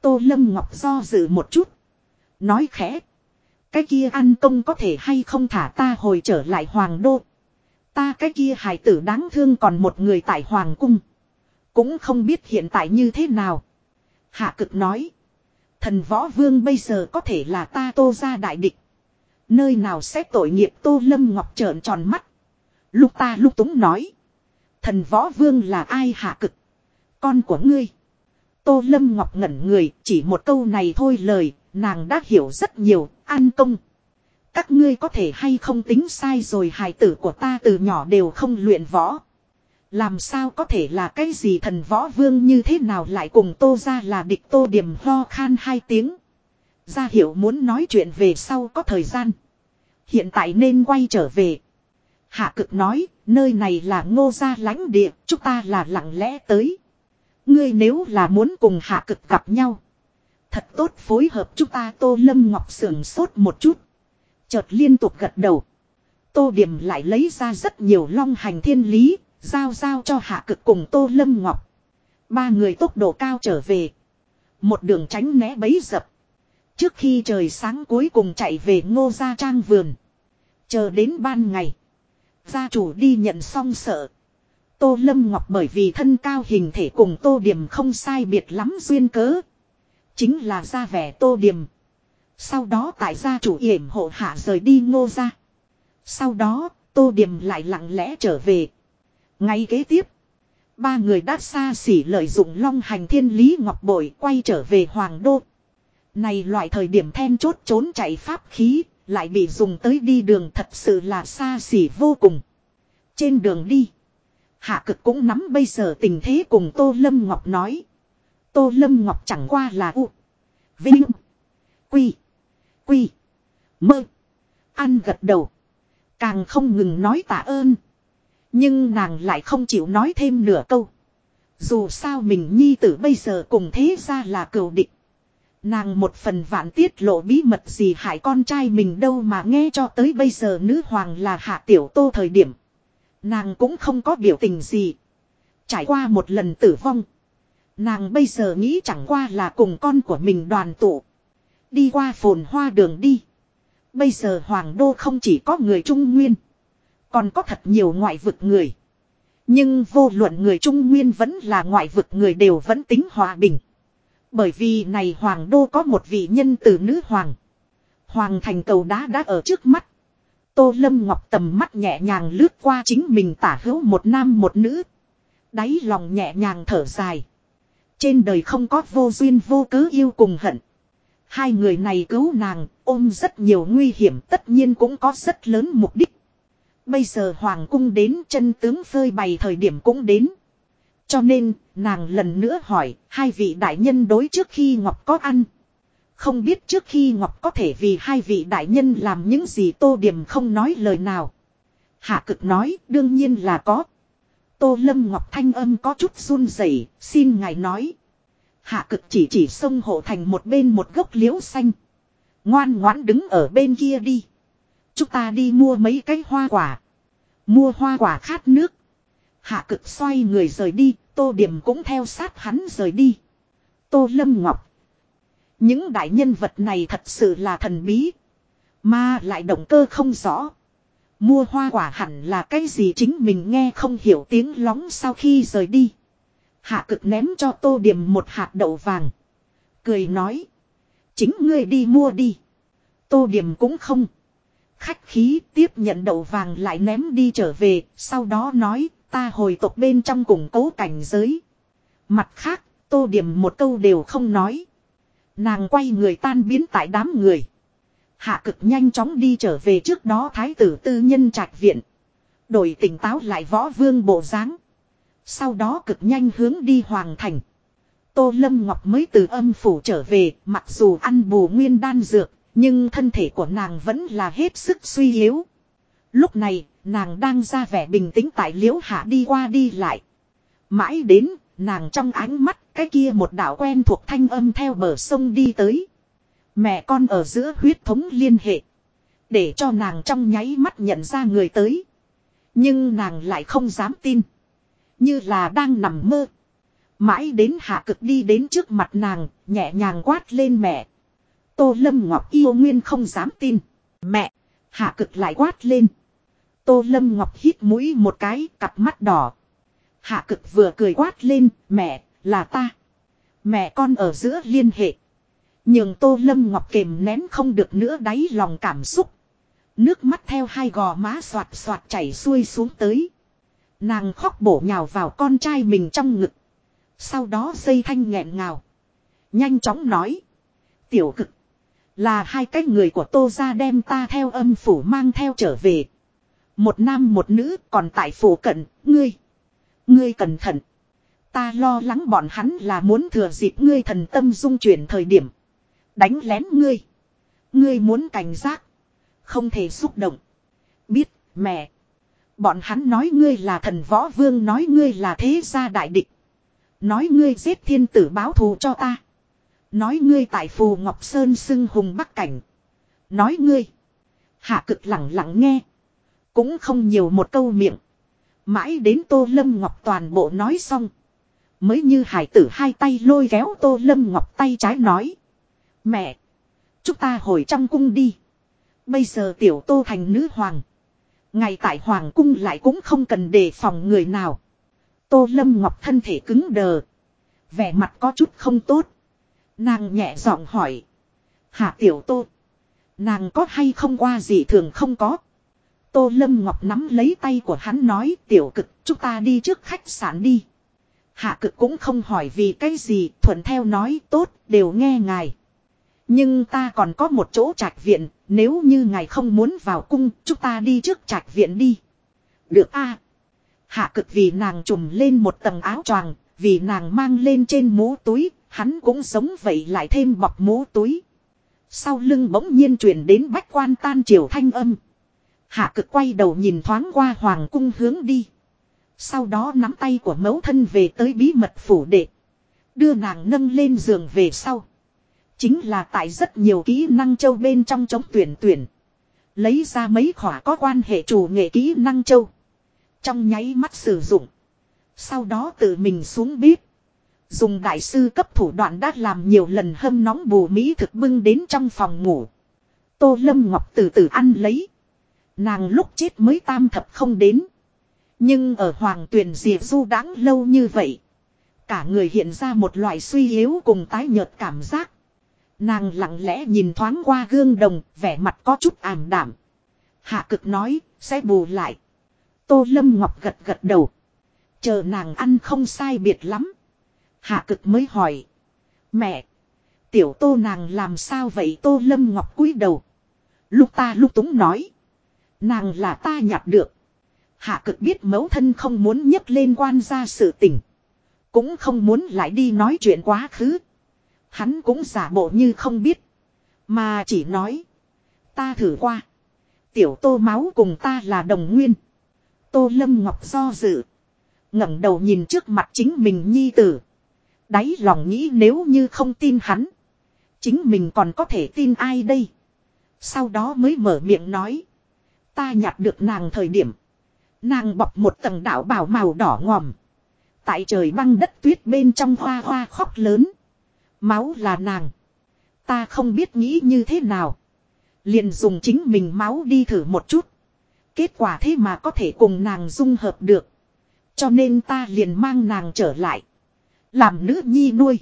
Tô Lâm Ngọc do dự một chút. Nói khẽ. Cái kia ăn công có thể hay không thả ta hồi trở lại hoàng đô. Ta cái kia hài tử đáng thương còn một người tại hoàng cung. Cũng không biết hiện tại như thế nào. Hạ cực nói. Thần võ vương bây giờ có thể là ta tô ra đại địch. Nơi nào sẽ tội nghiệp tô lâm ngọc trợn tròn mắt. Lúc ta lúc túng nói. Thần võ vương là ai hạ cực. Con của ngươi. Tô lâm ngọc ngẩn người, chỉ một câu này thôi lời. Nàng đã hiểu rất nhiều. An công. Các ngươi có thể hay không tính sai rồi hài tử của ta từ nhỏ đều không luyện võ. Làm sao có thể là cái gì thần võ vương như thế nào lại cùng tô ra là địch tô điểm ho khan hai tiếng. gia hiểu muốn nói chuyện về sau có thời gian. Hiện tại nên quay trở về. Hạ cực nói, nơi này là ngô gia lãnh địa, chúng ta là lặng lẽ tới. Ngươi nếu là muốn cùng hạ cực gặp nhau. Thật tốt phối hợp chúng ta tô lâm ngọc sưởng sốt một chút. Chợt liên tục gật đầu. Tô điểm lại lấy ra rất nhiều long hành thiên lý, giao giao cho hạ cực cùng tô lâm ngọc. Ba người tốc độ cao trở về. Một đường tránh né bấy dập. Trước khi trời sáng cuối cùng chạy về ngô gia trang vườn. Chờ đến ban ngày. Gia chủ đi nhận xong sợ. Tô Lâm Ngọc bởi vì thân cao hình thể cùng Tô Điểm không sai biệt lắm duyên cớ. Chính là ra vẻ Tô Điểm. Sau đó tại gia chủ yểm hộ hạ rời đi ngô ra. Sau đó, Tô Điểm lại lặng lẽ trở về. Ngay kế tiếp, Ba người đã xa xỉ lợi dụng long hành thiên lý ngọc bội quay trở về hoàng đô. Này loại thời điểm then chốt trốn chạy pháp khí, lại bị dùng tới đi đường thật sự là xa xỉ vô cùng. Trên đường đi, hạ cực cũng nắm bây giờ tình thế cùng Tô Lâm Ngọc nói. Tô Lâm Ngọc chẳng qua là u, vinh, quy, quy, mơ, ăn gật đầu. Càng không ngừng nói tạ ơn. Nhưng nàng lại không chịu nói thêm nửa câu. Dù sao mình nhi tử bây giờ cùng thế ra là cừu địch. Nàng một phần vạn tiết lộ bí mật gì hại con trai mình đâu mà nghe cho tới bây giờ nữ hoàng là hạ tiểu tô thời điểm. Nàng cũng không có biểu tình gì. Trải qua một lần tử vong. Nàng bây giờ nghĩ chẳng qua là cùng con của mình đoàn tụ. Đi qua phồn hoa đường đi. Bây giờ hoàng đô không chỉ có người Trung Nguyên. Còn có thật nhiều ngoại vực người. Nhưng vô luận người Trung Nguyên vẫn là ngoại vực người đều vẫn tính hòa bình. Bởi vì này hoàng đô có một vị nhân từ nữ hoàng. Hoàng thành cầu đá đã ở trước mắt. Tô Lâm Ngọc tầm mắt nhẹ nhàng lướt qua chính mình tả hữu một nam một nữ. Đáy lòng nhẹ nhàng thở dài. Trên đời không có vô duyên vô cớ yêu cùng hận. Hai người này cứu nàng, ôm rất nhiều nguy hiểm tất nhiên cũng có rất lớn mục đích. Bây giờ Hoàng cung đến chân tướng phơi bày thời điểm cũng đến. Cho nên, nàng lần nữa hỏi, hai vị đại nhân đối trước khi Ngọc có ăn. Không biết trước khi Ngọc có thể vì hai vị đại nhân làm những gì Tô Điểm không nói lời nào. Hạ cực nói, đương nhiên là có. Tô Lâm Ngọc thanh âm có chút run rẩy, xin ngài nói. Hạ cực chỉ chỉ sông hộ thành một bên một gốc liễu xanh. Ngoan ngoãn đứng ở bên kia đi. Chúng ta đi mua mấy cái hoa quả. Mua hoa quả khát nước. Hạ cực xoay người rời đi, tô điểm cũng theo sát hắn rời đi. Tô Lâm Ngọc. Những đại nhân vật này thật sự là thần bí. Mà lại động cơ không rõ. Mua hoa quả hẳn là cái gì chính mình nghe không hiểu tiếng lóng sau khi rời đi. Hạ cực ném cho tô điểm một hạt đậu vàng. Cười nói. Chính ngươi đi mua đi. Tô điểm cũng không. Khách khí tiếp nhận đậu vàng lại ném đi trở về. Sau đó nói, ta hồi tộc bên trong củng cố cảnh giới. Mặt khác, tô điểm một câu đều không nói. Nàng quay người tan biến tại đám người. Hạ cực nhanh chóng đi trở về trước đó thái tử tư nhân trạch viện. Đổi tỉnh táo lại võ vương bộ dáng sau đó cực nhanh hướng đi hoàng thành. Tô Lâm Ngọc mới từ âm phủ trở về, mặc dù ăn bù nguyên đan dược, nhưng thân thể của nàng vẫn là hết sức suy yếu. Lúc này, nàng đang ra vẻ bình tĩnh tại liễu hạ đi qua đi lại. Mãi đến, nàng trong ánh mắt, cái kia một đạo quen thuộc thanh âm theo bờ sông đi tới. Mẹ con ở giữa huyết thống liên hệ. Để cho nàng trong nháy mắt nhận ra người tới. Nhưng nàng lại không dám tin. Như là đang nằm mơ. Mãi đến hạ cực đi đến trước mặt nàng, nhẹ nhàng quát lên mẹ. Tô Lâm Ngọc yêu nguyên không dám tin. Mẹ! Hạ cực lại quát lên. Tô Lâm Ngọc hít mũi một cái, cặp mắt đỏ. Hạ cực vừa cười quát lên, mẹ, là ta. Mẹ con ở giữa liên hệ. Nhưng Tô Lâm Ngọc kềm nén không được nữa đáy lòng cảm xúc. Nước mắt theo hai gò má soạt soạt chảy xuôi xuống tới. Nàng khóc bổ nhào vào con trai mình trong ngực. Sau đó dây thanh nghẹn ngào. Nhanh chóng nói. Tiểu cực. Là hai cái người của tô ra đem ta theo âm phủ mang theo trở về. Một nam một nữ còn tại phủ cận, ngươi. Ngươi cẩn thận. Ta lo lắng bọn hắn là muốn thừa dịp ngươi thần tâm dung chuyển thời điểm. Đánh lén ngươi. Ngươi muốn cảnh giác. Không thể xúc động. Biết, mẹ. Bọn hắn nói ngươi là thần võ vương, nói ngươi là thế gia đại địch. Nói ngươi giết thiên tử báo thù cho ta. Nói ngươi tại phù Ngọc Sơn xưng hùng bắc cảnh. Nói ngươi. Hạ cực lặng lặng nghe. Cũng không nhiều một câu miệng. Mãi đến Tô Lâm Ngọc toàn bộ nói xong. Mới như hải tử hai tay lôi kéo Tô Lâm Ngọc tay trái nói. Mẹ. Chúng ta hồi trong cung đi. Bây giờ tiểu Tô thành nữ hoàng. Ngày tại Hoàng cung lại cũng không cần đề phòng người nào. Tô Lâm Ngọc thân thể cứng đờ. Vẻ mặt có chút không tốt. Nàng nhẹ giọng hỏi. Hạ tiểu tô. Nàng có hay không qua gì thường không có. Tô Lâm Ngọc nắm lấy tay của hắn nói tiểu cực chúng ta đi trước khách sạn đi. Hạ cực cũng không hỏi vì cái gì, thuận theo nói tốt, đều nghe ngài. Nhưng ta còn có một chỗ trạch viện, nếu như ngài không muốn vào cung, chúng ta đi trước trạch viện đi. Được a Hạ cực vì nàng trùm lên một tầng áo choàng, vì nàng mang lên trên mũ túi, hắn cũng sống vậy lại thêm bọc mũ túi. Sau lưng bỗng nhiên truyền đến bách quan tan triều thanh âm. Hạ cực quay đầu nhìn thoáng qua hoàng cung hướng đi. Sau đó nắm tay của mẫu thân về tới bí mật phủ đệ. Đưa nàng nâng lên giường về sau. Chính là tại rất nhiều kỹ năng châu bên trong chống tuyển tuyển. Lấy ra mấy khỏa có quan hệ chủ nghệ kỹ năng châu. Trong nháy mắt sử dụng. Sau đó tự mình xuống bếp. Dùng đại sư cấp thủ đoạn đã làm nhiều lần hâm nóng bù Mỹ thực bưng đến trong phòng ngủ. Tô Lâm Ngọc từ từ ăn lấy. Nàng lúc chết mới tam thập không đến. Nhưng ở hoàng tuyển diệt du đáng lâu như vậy. Cả người hiện ra một loại suy yếu cùng tái nhợt cảm giác. Nàng lặng lẽ nhìn thoáng qua gương đồng, vẻ mặt có chút ảm đảm. Hạ cực nói, sẽ bù lại. Tô Lâm Ngọc gật gật đầu. Chờ nàng ăn không sai biệt lắm. Hạ cực mới hỏi. Mẹ. Tiểu tô nàng làm sao vậy tô Lâm Ngọc cúi đầu. Lúc ta lúc túng nói. Nàng là ta nhặt được. Hạ cực biết mẫu thân không muốn nhấc lên quan ra sự tình. Cũng không muốn lại đi nói chuyện quá khứ. Hắn cũng giả bộ như không biết. Mà chỉ nói. Ta thử qua. Tiểu tô máu cùng ta là đồng nguyên. Tô Lâm Ngọc do dự. ngẩng đầu nhìn trước mặt chính mình nhi tử. Đáy lòng nghĩ nếu như không tin hắn. Chính mình còn có thể tin ai đây. Sau đó mới mở miệng nói. Ta nhặt được nàng thời điểm. Nàng bọc một tầng đạo bào màu đỏ ngòm. Tại trời băng đất tuyết bên trong hoa hoa khóc lớn. Máu là nàng. Ta không biết nghĩ như thế nào. Liền dùng chính mình máu đi thử một chút. Kết quả thế mà có thể cùng nàng dung hợp được. Cho nên ta liền mang nàng trở lại. Làm nữ nhi nuôi.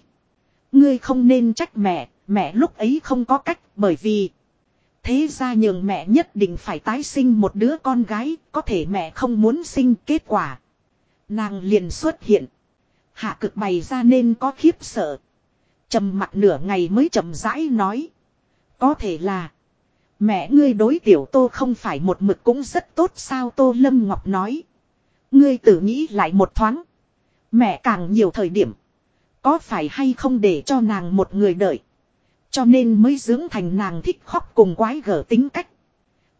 Ngươi không nên trách mẹ, mẹ lúc ấy không có cách bởi vì Thế ra nhường mẹ nhất định phải tái sinh một đứa con gái, có thể mẹ không muốn sinh kết quả. Nàng liền xuất hiện. Hạ cực bày ra nên có khiếp sợ trầm mặt nửa ngày mới chậm rãi nói. Có thể là. Mẹ ngươi đối tiểu tô không phải một mực cũng rất tốt sao tô lâm ngọc nói. Ngươi tự nghĩ lại một thoáng. Mẹ càng nhiều thời điểm. Có phải hay không để cho nàng một người đợi. Cho nên mới dưỡng thành nàng thích khóc cùng quái gở tính cách.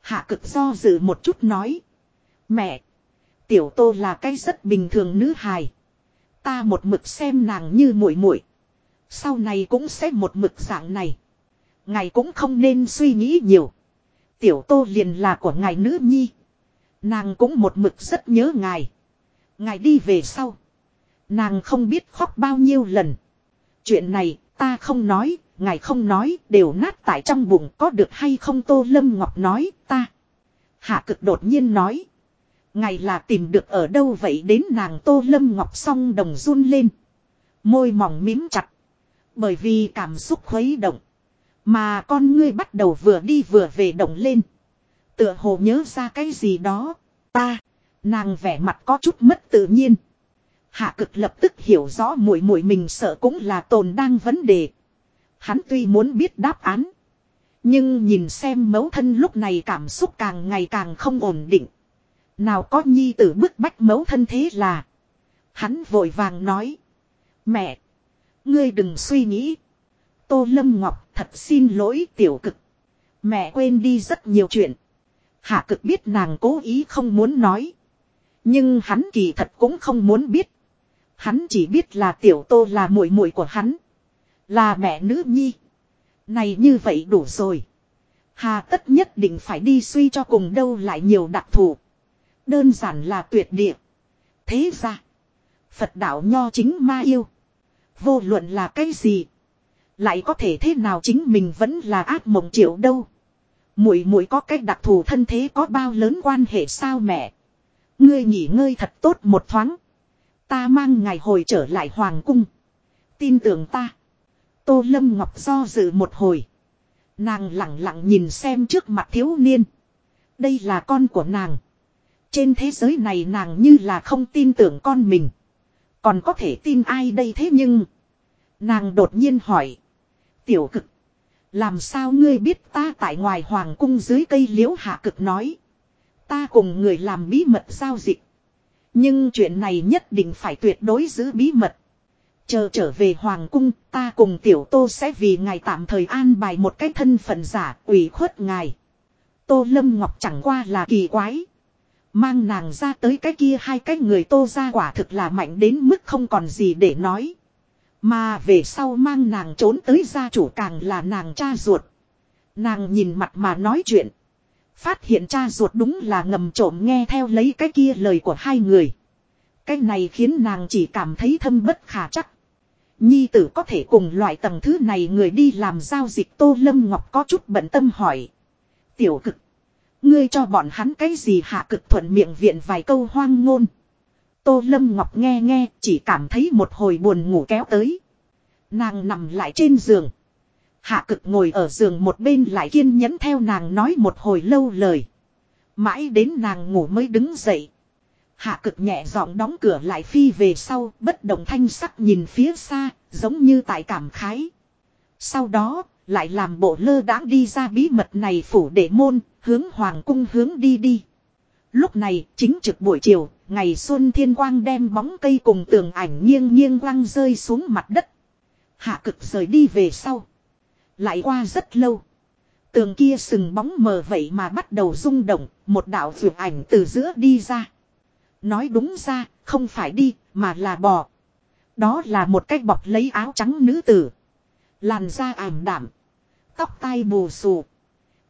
Hạ cực do dự một chút nói. Mẹ. Tiểu tô là cái rất bình thường nữ hài. Ta một mực xem nàng như muội muội sau này cũng sẽ một mực dạng này. Ngài cũng không nên suy nghĩ nhiều. Tiểu tô liền là của ngài nữ nhi. Nàng cũng một mực rất nhớ ngài. Ngài đi về sau. Nàng không biết khóc bao nhiêu lần. Chuyện này ta không nói, ngài không nói, đều nát tại trong bụng có được hay không Tô Lâm Ngọc nói, ta. Hạ cực đột nhiên nói. Ngài là tìm được ở đâu vậy đến nàng Tô Lâm Ngọc song đồng run lên. Môi mỏng mím chặt. Bởi vì cảm xúc khuấy động. Mà con ngươi bắt đầu vừa đi vừa về động lên. Tựa hồ nhớ ra cái gì đó. Ta. Nàng vẻ mặt có chút mất tự nhiên. Hạ cực lập tức hiểu rõ muội muội mình sợ cũng là tồn đang vấn đề. Hắn tuy muốn biết đáp án. Nhưng nhìn xem mấu thân lúc này cảm xúc càng ngày càng không ổn định. Nào có nhi tử bức bách mấu thân thế là. Hắn vội vàng nói. Mẹ. Ngươi đừng suy nghĩ. Tô Lâm Ngọc, thật xin lỗi tiểu cực. Mẹ quên đi rất nhiều chuyện. Hạ cực biết nàng cố ý không muốn nói. Nhưng hắn kỳ thật cũng không muốn biết. Hắn chỉ biết là tiểu tô là muội muội của hắn. Là mẹ nữ nhi. Này như vậy đủ rồi. Hà tất nhất định phải đi suy cho cùng đâu lại nhiều đặc thù. Đơn giản là tuyệt địa. Thế ra. Phật đạo nho chính ma yêu. Vô luận là cái gì. Lại có thể thế nào chính mình vẫn là ác mộng triệu đâu. Muội muội có cách đặc thù thân thế có bao lớn quan hệ sao mẹ. Ngươi nghỉ ngơi thật tốt một thoáng. Ta mang ngài hồi trở lại hoàng cung. Tin tưởng ta. Tô Lâm Ngọc do dự một hồi. Nàng lặng lặng nhìn xem trước mặt thiếu niên. Đây là con của nàng. Trên thế giới này nàng như là không tin tưởng con mình. Còn có thể tin ai đây thế nhưng. Nàng đột nhiên hỏi. Tiểu cực. Làm sao ngươi biết ta tại ngoài hoàng cung dưới cây liễu hạ cực nói. Ta cùng người làm bí mật giao dịch. Nhưng chuyện này nhất định phải tuyệt đối giữ bí mật. Chờ trở về hoàng cung, ta cùng tiểu tô sẽ vì ngài tạm thời an bài một cái thân phận giả, ủy khuất ngài. Tô Lâm Ngọc chẳng qua là kỳ quái. Mang nàng ra tới cái kia hai cái người tô ra quả thực là mạnh đến mức không còn gì để nói. Mà về sau mang nàng trốn tới gia chủ càng là nàng cha ruột. Nàng nhìn mặt mà nói chuyện. Phát hiện cha ruột đúng là ngầm trộm nghe theo lấy cái kia lời của hai người. Cái này khiến nàng chỉ cảm thấy thâm bất khả chắc. Nhi tử có thể cùng loại tầng thứ này người đi làm giao dịch Tô Lâm Ngọc có chút bận tâm hỏi. Tiểu cực. Ngươi cho bọn hắn cái gì hạ cực thuận miệng viện vài câu hoang ngôn. Tô Lâm Ngọc nghe nghe chỉ cảm thấy một hồi buồn ngủ kéo tới. Nàng nằm lại trên giường. Hạ cực ngồi ở giường một bên lại kiên nhẫn theo nàng nói một hồi lâu lời. Mãi đến nàng ngủ mới đứng dậy. Hạ cực nhẹ giọng đóng cửa lại phi về sau, bất động thanh sắc nhìn phía xa, giống như tại cảm khái. Sau đó, lại làm bộ lơ đãng đi ra bí mật này phủ để môn, hướng hoàng cung hướng đi đi. Lúc này, chính trực buổi chiều, ngày xuân thiên quang đem bóng cây cùng tường ảnh nghiêng nghiêng quăng rơi xuống mặt đất. Hạ cực rời đi về sau. Lại qua rất lâu. Tường kia sừng bóng mờ vậy mà bắt đầu rung động, một đạo vượt ảnh từ giữa đi ra. Nói đúng ra, không phải đi, mà là bò. Đó là một cách bọc lấy áo trắng nữ tử. Làn da ảm đảm. Tóc tai bù xù.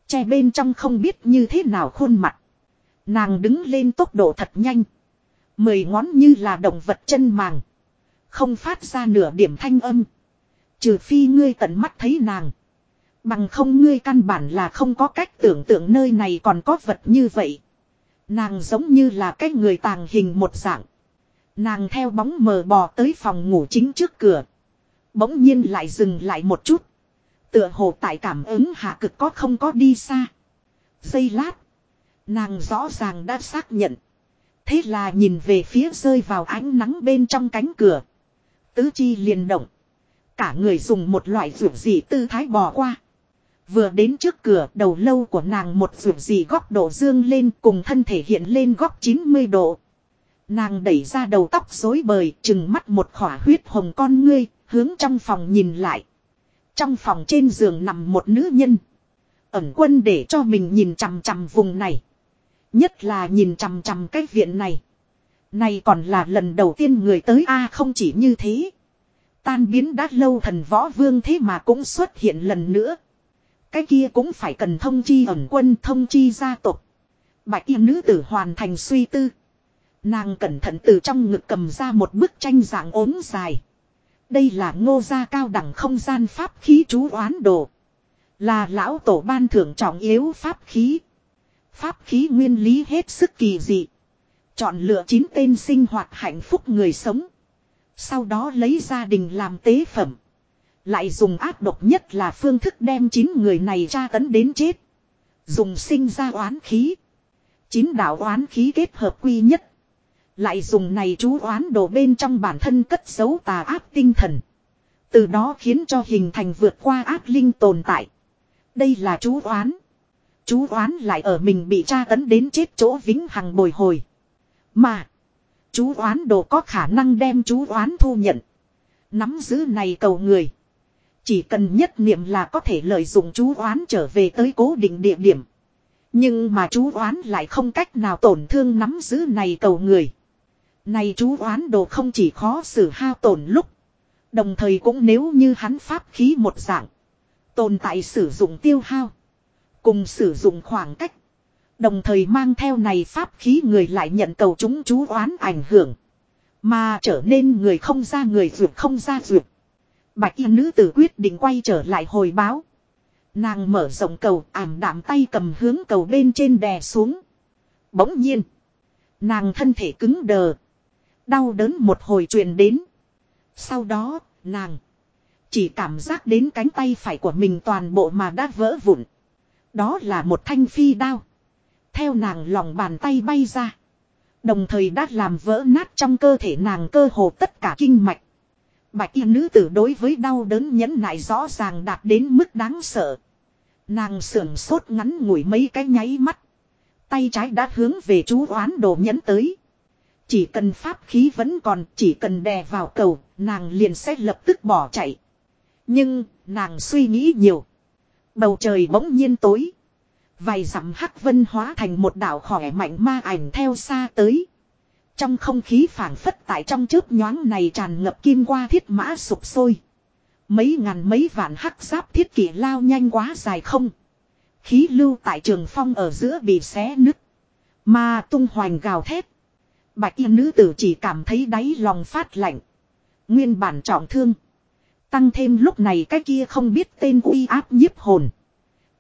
Che bên trong không biết như thế nào khuôn mặt. Nàng đứng lên tốc độ thật nhanh. Mười ngón như là động vật chân màng. Không phát ra nửa điểm thanh âm. Trừ phi ngươi tận mắt thấy nàng. Bằng không ngươi căn bản là không có cách tưởng tượng nơi này còn có vật như vậy. Nàng giống như là cái người tàng hình một dạng. Nàng theo bóng mờ bò tới phòng ngủ chính trước cửa. Bỗng nhiên lại dừng lại một chút. Tựa hồ tại cảm ứng hạ cực có không có đi xa. Giây lát. Nàng rõ ràng đã xác nhận. Thế là nhìn về phía rơi vào ánh nắng bên trong cánh cửa. Tứ chi liền động. Cả người dùng một loại rượu dị tư thái bò qua. Vừa đến trước cửa, đầu lâu của nàng một rượu dị góc độ dương lên cùng thân thể hiện lên góc 90 độ. Nàng đẩy ra đầu tóc rối bời chừng mắt một khỏa huyết hồng con ngươi, hướng trong phòng nhìn lại. Trong phòng trên giường nằm một nữ nhân. Ẩn quân để cho mình nhìn chằm chằm vùng này. Nhất là nhìn chằm chằm cái viện này. Này còn là lần đầu tiên người tới A à, không chỉ như thế. Tan biến đã lâu thần võ vương thế mà cũng xuất hiện lần nữa. Cái kia cũng phải cần thông chi ẩn quân, thông chi gia tộc. Bạch y nữ tử hoàn thành suy tư. Nàng cẩn thận từ trong ngực cầm ra một bức tranh dạng ốm dài. Đây là ngô gia cao đẳng không gian pháp khí chú oán đồ. Là lão tổ ban thưởng trọng yếu pháp khí. Pháp khí nguyên lý hết sức kỳ dị. Chọn lựa chín tên sinh hoạt hạnh phúc người sống. Sau đó lấy gia đình làm tế phẩm. Lại dùng ác độc nhất là phương thức đem chín người này tra tấn đến chết. Dùng sinh ra oán khí. Chín đạo oán khí kết hợp quy nhất. Lại dùng này chú oán đổ bên trong bản thân cất giấu tà ác tinh thần. Từ đó khiến cho hình thành vượt qua ác linh tồn tại. Đây là chú oán. Chú oán lại ở mình bị tra tấn đến chết chỗ vĩnh hằng bồi hồi. Mà. Chú oán đồ có khả năng đem chú oán thu nhận. Nắm giữ này cầu người. Chỉ cần nhất niệm là có thể lợi dụng chú oán trở về tới cố định địa điểm. Nhưng mà chú oán lại không cách nào tổn thương nắm giữ này cầu người. Này chú oán đồ không chỉ khó xử hao tổn lúc. Đồng thời cũng nếu như hắn pháp khí một dạng. Tồn tại sử dụng tiêu hao. Cùng sử dụng khoảng cách. Đồng thời mang theo này pháp khí người lại nhận cầu chúng chú oán ảnh hưởng. Mà trở nên người không ra người duyệt không ra duyệt. Bạch y nữ tử quyết định quay trở lại hồi báo. Nàng mở rộng cầu ảm đạm tay cầm hướng cầu bên trên đè xuống. Bỗng nhiên. Nàng thân thể cứng đờ. Đau đớn một hồi truyền đến. Sau đó, nàng. Chỉ cảm giác đến cánh tay phải của mình toàn bộ mà đã vỡ vụn. Đó là một thanh phi đao. Theo nàng lòng bàn tay bay ra. Đồng thời đã làm vỡ nát trong cơ thể nàng cơ hồ tất cả kinh mạch. Bạch y nữ tử đối với đau đớn nhẫn nại rõ ràng đạt đến mức đáng sợ. Nàng sưởng sốt ngắn ngủi mấy cái nháy mắt. Tay trái đã hướng về chú oán đồ nhẫn tới. Chỉ cần pháp khí vẫn còn, chỉ cần đè vào cầu, nàng liền sẽ lập tức bỏ chạy. Nhưng, nàng suy nghĩ nhiều. Bầu trời bỗng nhiên tối. Vài dặm hắc vân hóa thành một đảo khỏe mạnh ma ảnh theo xa tới. Trong không khí phảng phất tại trong chớp nhoáng này tràn ngập kim qua thiết mã sụp sôi. Mấy ngàn mấy vạn hắc giáp thiết kỷ lao nhanh quá dài không. Khí lưu tại trường phong ở giữa bị xé nứt. Mà tung hoành gào thét. Bạch y nữ tử chỉ cảm thấy đáy lòng phát lạnh. Nguyên bản trọng thương. Tăng thêm lúc này cái kia không biết tên uy áp nhiếp hồn.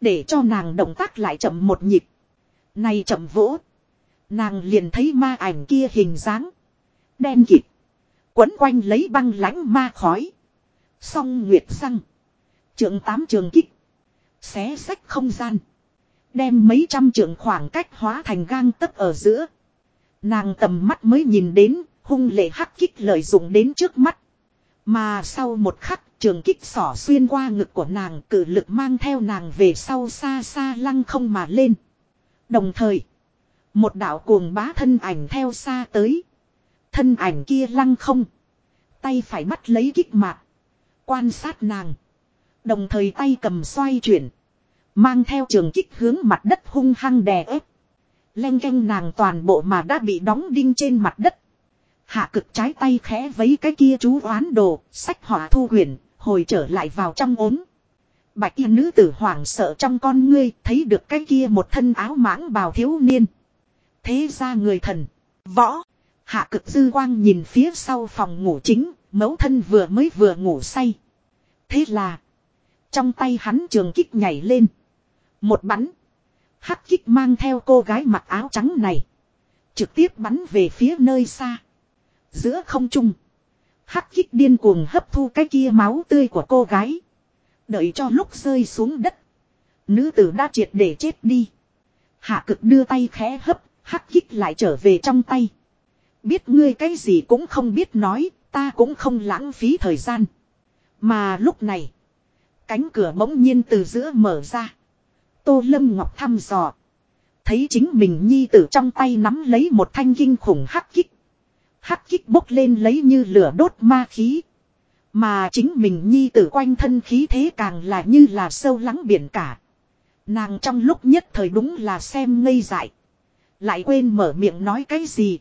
Để cho nàng động tác lại chậm một nhịp. Này chậm vỗ. Nàng liền thấy ma ảnh kia hình dáng. Đen kịt. Quấn quanh lấy băng lãnh ma khói. Song nguyệt răng. Trường tám trường kích. Xé sách không gian. Đem mấy trăm trường khoảng cách hóa thành gang tấc ở giữa. Nàng tầm mắt mới nhìn đến, hung lệ hắc kích lợi dụng đến trước mắt. Mà sau một khắc, trường kích sỏ xuyên qua ngực của nàng cử lực mang theo nàng về sau xa xa lăng không mà lên. Đồng thời, một đạo cuồng bá thân ảnh theo xa tới. Thân ảnh kia lăng không. Tay phải bắt lấy kích mạc. Quan sát nàng. Đồng thời tay cầm xoay chuyển. Mang theo trường kích hướng mặt đất hung hăng đè ép. Len canh nàng toàn bộ mà đã bị đóng đinh trên mặt đất. Hạ cực trái tay khẽ vấy cái kia chú oán đồ, sách hỏa thu huyền, hồi trở lại vào trong ốm. Bạch y nữ tử hoảng sợ trong con ngươi, thấy được cái kia một thân áo mãng bào thiếu niên. Thế ra người thần, võ, hạ cực dư quang nhìn phía sau phòng ngủ chính, mẫu thân vừa mới vừa ngủ say. Thế là, trong tay hắn trường kích nhảy lên. Một bắn. Hắc kích mang theo cô gái mặc áo trắng này. Trực tiếp bắn về phía nơi xa. Giữa không trung. Hắc kích điên cuồng hấp thu cái kia máu tươi của cô gái. Đợi cho lúc rơi xuống đất. Nữ tử đã triệt để chết đi. Hạ cực đưa tay khẽ hấp. Hắc kích lại trở về trong tay. Biết ngươi cái gì cũng không biết nói. Ta cũng không lãng phí thời gian. Mà lúc này. Cánh cửa bỗng nhiên từ giữa mở ra. Tô Lâm Ngọc thăm dò. Thấy chính mình nhi tử trong tay nắm lấy một thanh kinh khủng hắc kích. Hắc kích bốc lên lấy như lửa đốt ma khí. Mà chính mình nhi tử quanh thân khí thế càng là như là sâu lắng biển cả. Nàng trong lúc nhất thời đúng là xem ngây dại. Lại quên mở miệng nói cái gì.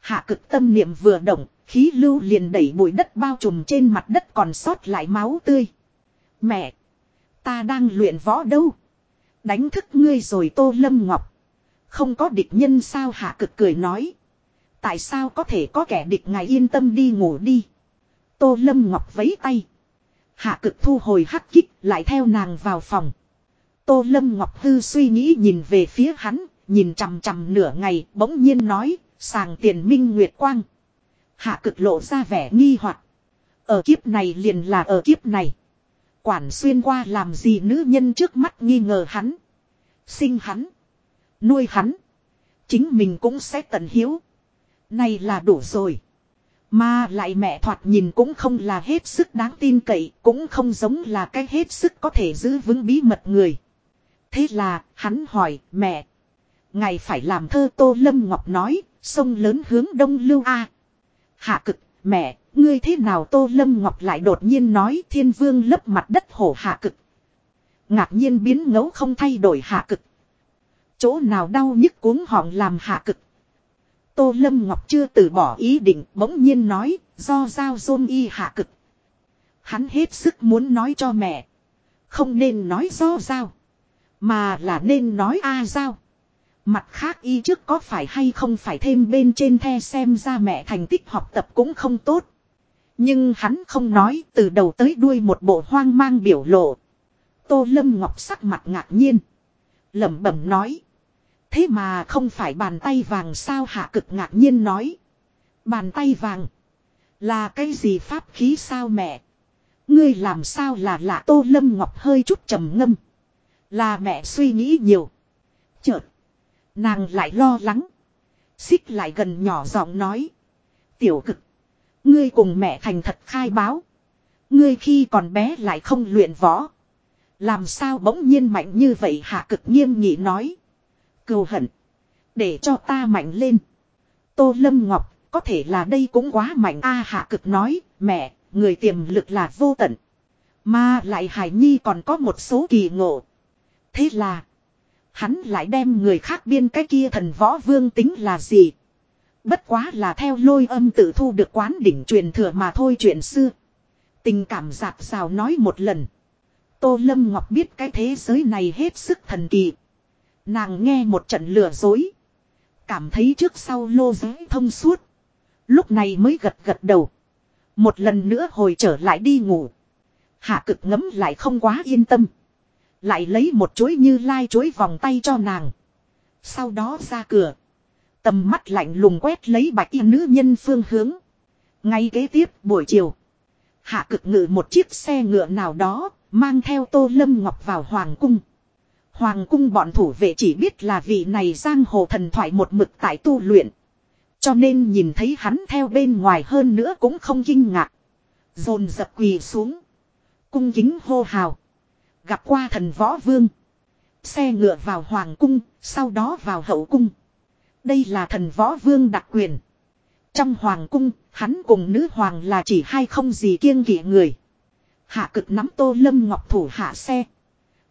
Hạ cực tâm niệm vừa động, khí lưu liền đẩy bụi đất bao trùm trên mặt đất còn sót lại máu tươi. Mẹ! Ta đang luyện võ đâu? Đánh thức ngươi rồi Tô Lâm Ngọc. Không có địch nhân sao hạ cực cười nói. Tại sao có thể có kẻ địch ngài yên tâm đi ngủ đi. Tô Lâm Ngọc vấy tay. Hạ cực thu hồi hắc kích lại theo nàng vào phòng. Tô Lâm Ngọc hư suy nghĩ nhìn về phía hắn, nhìn chằm chằm nửa ngày bỗng nhiên nói, sàng tiền minh nguyệt quang. Hạ cực lộ ra vẻ nghi hoặc Ở kiếp này liền là ở kiếp này. Quản xuyên qua làm gì nữ nhân trước mắt nghi ngờ hắn. Sinh hắn. Nuôi hắn. Chính mình cũng sẽ tận hiếu. Này là đủ rồi. Mà lại mẹ thoạt nhìn cũng không là hết sức đáng tin cậy, cũng không giống là cái hết sức có thể giữ vững bí mật người. Thế là, hắn hỏi, mẹ. Ngài phải làm thơ Tô Lâm Ngọc nói, sông lớn hướng đông lưu A. Hạ cực, mẹ, ngươi thế nào Tô Lâm Ngọc lại đột nhiên nói thiên vương lấp mặt đất hổ hạ cực. Ngạc nhiên biến ngấu không thay đổi hạ cực. Chỗ nào đau nhức cuống họng làm hạ cực. Tô Lâm Ngọc chưa từ bỏ ý định, bỗng nhiên nói, do giao dôn y hạ cực. Hắn hết sức muốn nói cho mẹ. Không nên nói do giao. Mà là nên nói a giao. Mặt khác y trước có phải hay không phải thêm bên trên the xem ra mẹ thành tích học tập cũng không tốt. Nhưng hắn không nói, từ đầu tới đuôi một bộ hoang mang biểu lộ. Tô Lâm Ngọc sắc mặt ngạc nhiên. lẩm bẩm nói. Thế mà không phải bàn tay vàng sao hạ cực ngạc nhiên nói. Bàn tay vàng. Là cái gì pháp khí sao mẹ? Ngươi làm sao là lạ Tô Lâm Ngọc hơi chút trầm ngâm. Là mẹ suy nghĩ nhiều. Chợt. Nàng lại lo lắng. Xích lại gần nhỏ giọng nói. Tiểu cực. Ngươi cùng mẹ thành thật khai báo. Ngươi khi còn bé lại không luyện võ. Làm sao bỗng nhiên mạnh như vậy hạ cực nghiêm nghị nói. Cừu hận. Để cho ta mạnh lên. Tô Lâm Ngọc, có thể là đây cũng quá mạnh a hạ cực nói, mẹ, người tiềm lực là vô tận. Mà lại Hải Nhi còn có một số kỳ ngộ. Thế là, hắn lại đem người khác biên cái kia thần võ vương tính là gì. Bất quá là theo lôi âm tự thu được quán đỉnh truyền thừa mà thôi chuyện xưa. Tình cảm giạt rào nói một lần. Tô Lâm Ngọc biết cái thế giới này hết sức thần kỳ. Nàng nghe một trận lừa dối. Cảm thấy trước sau lô giới thông suốt. Lúc này mới gật gật đầu. Một lần nữa hồi trở lại đi ngủ. Hạ cực ngấm lại không quá yên tâm. Lại lấy một chuối như lai chuối vòng tay cho nàng. Sau đó ra cửa. Tầm mắt lạnh lùng quét lấy bạch y nữ nhân phương hướng. Ngay kế tiếp buổi chiều. Hạ cực ngự một chiếc xe ngựa nào đó. Mang theo tô lâm ngọc vào hoàng cung. Hoàng cung bọn thủ vệ chỉ biết là vị này giang hồ thần thoại một mực tại tu luyện. Cho nên nhìn thấy hắn theo bên ngoài hơn nữa cũng không kinh ngạc. Dồn dập quỳ xuống. Cung kính hô hào. Gặp qua thần võ vương. Xe ngựa vào hoàng cung, sau đó vào hậu cung. Đây là thần võ vương đặc quyền. Trong hoàng cung, hắn cùng nữ hoàng là chỉ hai không gì kiêng kỵ người. Hạ cực nắm tô lâm ngọc thủ hạ xe.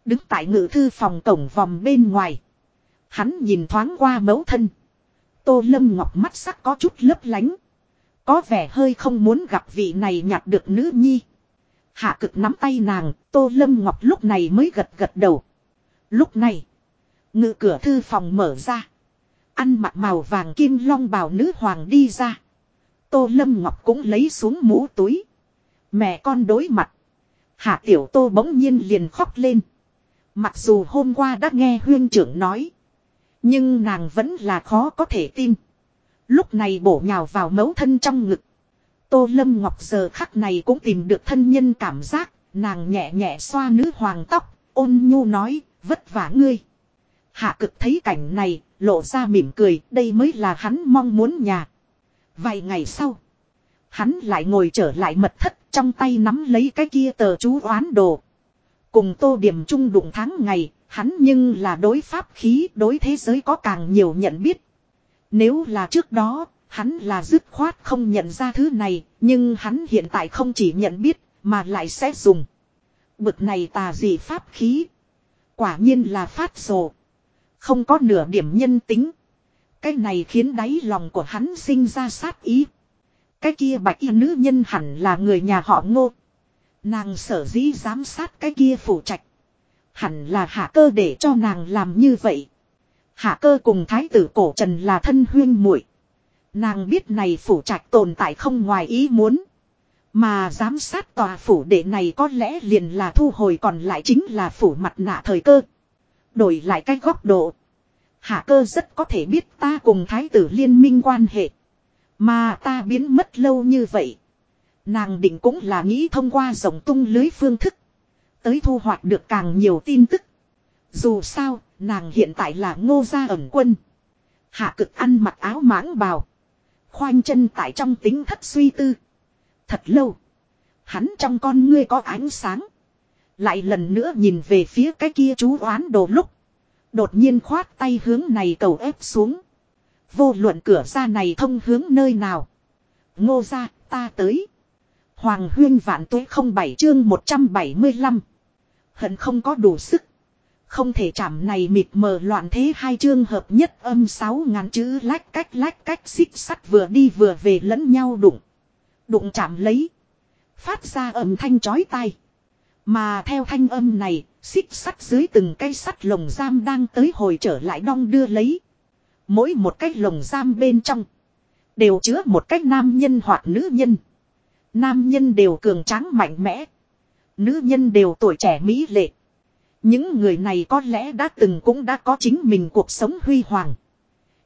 Đứng tại ngự thư phòng cổng vòng bên ngoài. Hắn nhìn thoáng qua mẫu thân. Tô lâm ngọc mắt sắc có chút lấp lánh. Có vẻ hơi không muốn gặp vị này nhặt được nữ nhi. Hạ cực nắm tay nàng, Tô Lâm Ngọc lúc này mới gật gật đầu. Lúc này, ngự cửa thư phòng mở ra. Ăn mặc màu vàng kim long bào nữ hoàng đi ra. Tô Lâm Ngọc cũng lấy xuống mũ túi. Mẹ con đối mặt. Hạ tiểu tô bỗng nhiên liền khóc lên. Mặc dù hôm qua đã nghe huyên trưởng nói. Nhưng nàng vẫn là khó có thể tin. Lúc này bổ nhào vào mấu thân trong ngực. Tô Lâm Ngọc giờ khắc này cũng tìm được thân nhân cảm giác, nàng nhẹ nhẹ xoa nữ hoàng tóc, ôn nhu nói, vất vả ngươi. Hạ cực thấy cảnh này, lộ ra mỉm cười, đây mới là hắn mong muốn nhà. Vài ngày sau, hắn lại ngồi trở lại mật thất, trong tay nắm lấy cái kia tờ chú oán đồ. Cùng tô điểm trung đụng tháng ngày, hắn nhưng là đối pháp khí, đối thế giới có càng nhiều nhận biết. Nếu là trước đó, Hắn là dứt khoát không nhận ra thứ này, nhưng hắn hiện tại không chỉ nhận biết, mà lại sẽ dùng. Bực này tà dị pháp khí. Quả nhiên là phát sổ. Không có nửa điểm nhân tính. Cái này khiến đáy lòng của hắn sinh ra sát ý. Cái kia bạch y nữ nhân hẳn là người nhà họ ngô. Nàng sở dĩ giám sát cái kia phủ trạch. Hẳn là hạ cơ để cho nàng làm như vậy. Hạ cơ cùng thái tử cổ trần là thân huyên muội Nàng biết này phủ trạch tồn tại không ngoài ý muốn. Mà giám sát tòa phủ đệ này có lẽ liền là thu hồi còn lại chính là phủ mặt nạ thời cơ. Đổi lại cái góc độ. Hạ cơ rất có thể biết ta cùng thái tử liên minh quan hệ. Mà ta biến mất lâu như vậy. Nàng định cũng là nghĩ thông qua rộng tung lưới phương thức. Tới thu hoạch được càng nhiều tin tức. Dù sao, nàng hiện tại là ngô gia ẩn quân. Hạ cực ăn mặc áo mãng bào. Khoanh chân tại trong tính thất suy tư. Thật lâu. Hắn trong con ngươi có ánh sáng. Lại lần nữa nhìn về phía cái kia chú oán đồ lúc. Đột nhiên khoát tay hướng này cầu ép xuống. Vô luận cửa ra này thông hướng nơi nào. Ngô ra, ta tới. Hoàng huyên vạn tuế không bảy chương 175. Hận không có đủ sức. Không thể chạm này mịt mờ loạn thế hai chương hợp nhất âm sáu ngàn chữ lách cách lách cách xích sắt vừa đi vừa về lẫn nhau đụng. Đụng chạm lấy. Phát ra âm thanh chói tai. Mà theo thanh âm này, xích sắt dưới từng cây sắt lồng giam đang tới hồi trở lại đong đưa lấy. Mỗi một cái lồng giam bên trong. Đều chứa một cách nam nhân hoặc nữ nhân. Nam nhân đều cường tráng mạnh mẽ. Nữ nhân đều tuổi trẻ mỹ lệ. Những người này có lẽ đã từng cũng đã có chính mình cuộc sống huy hoàng.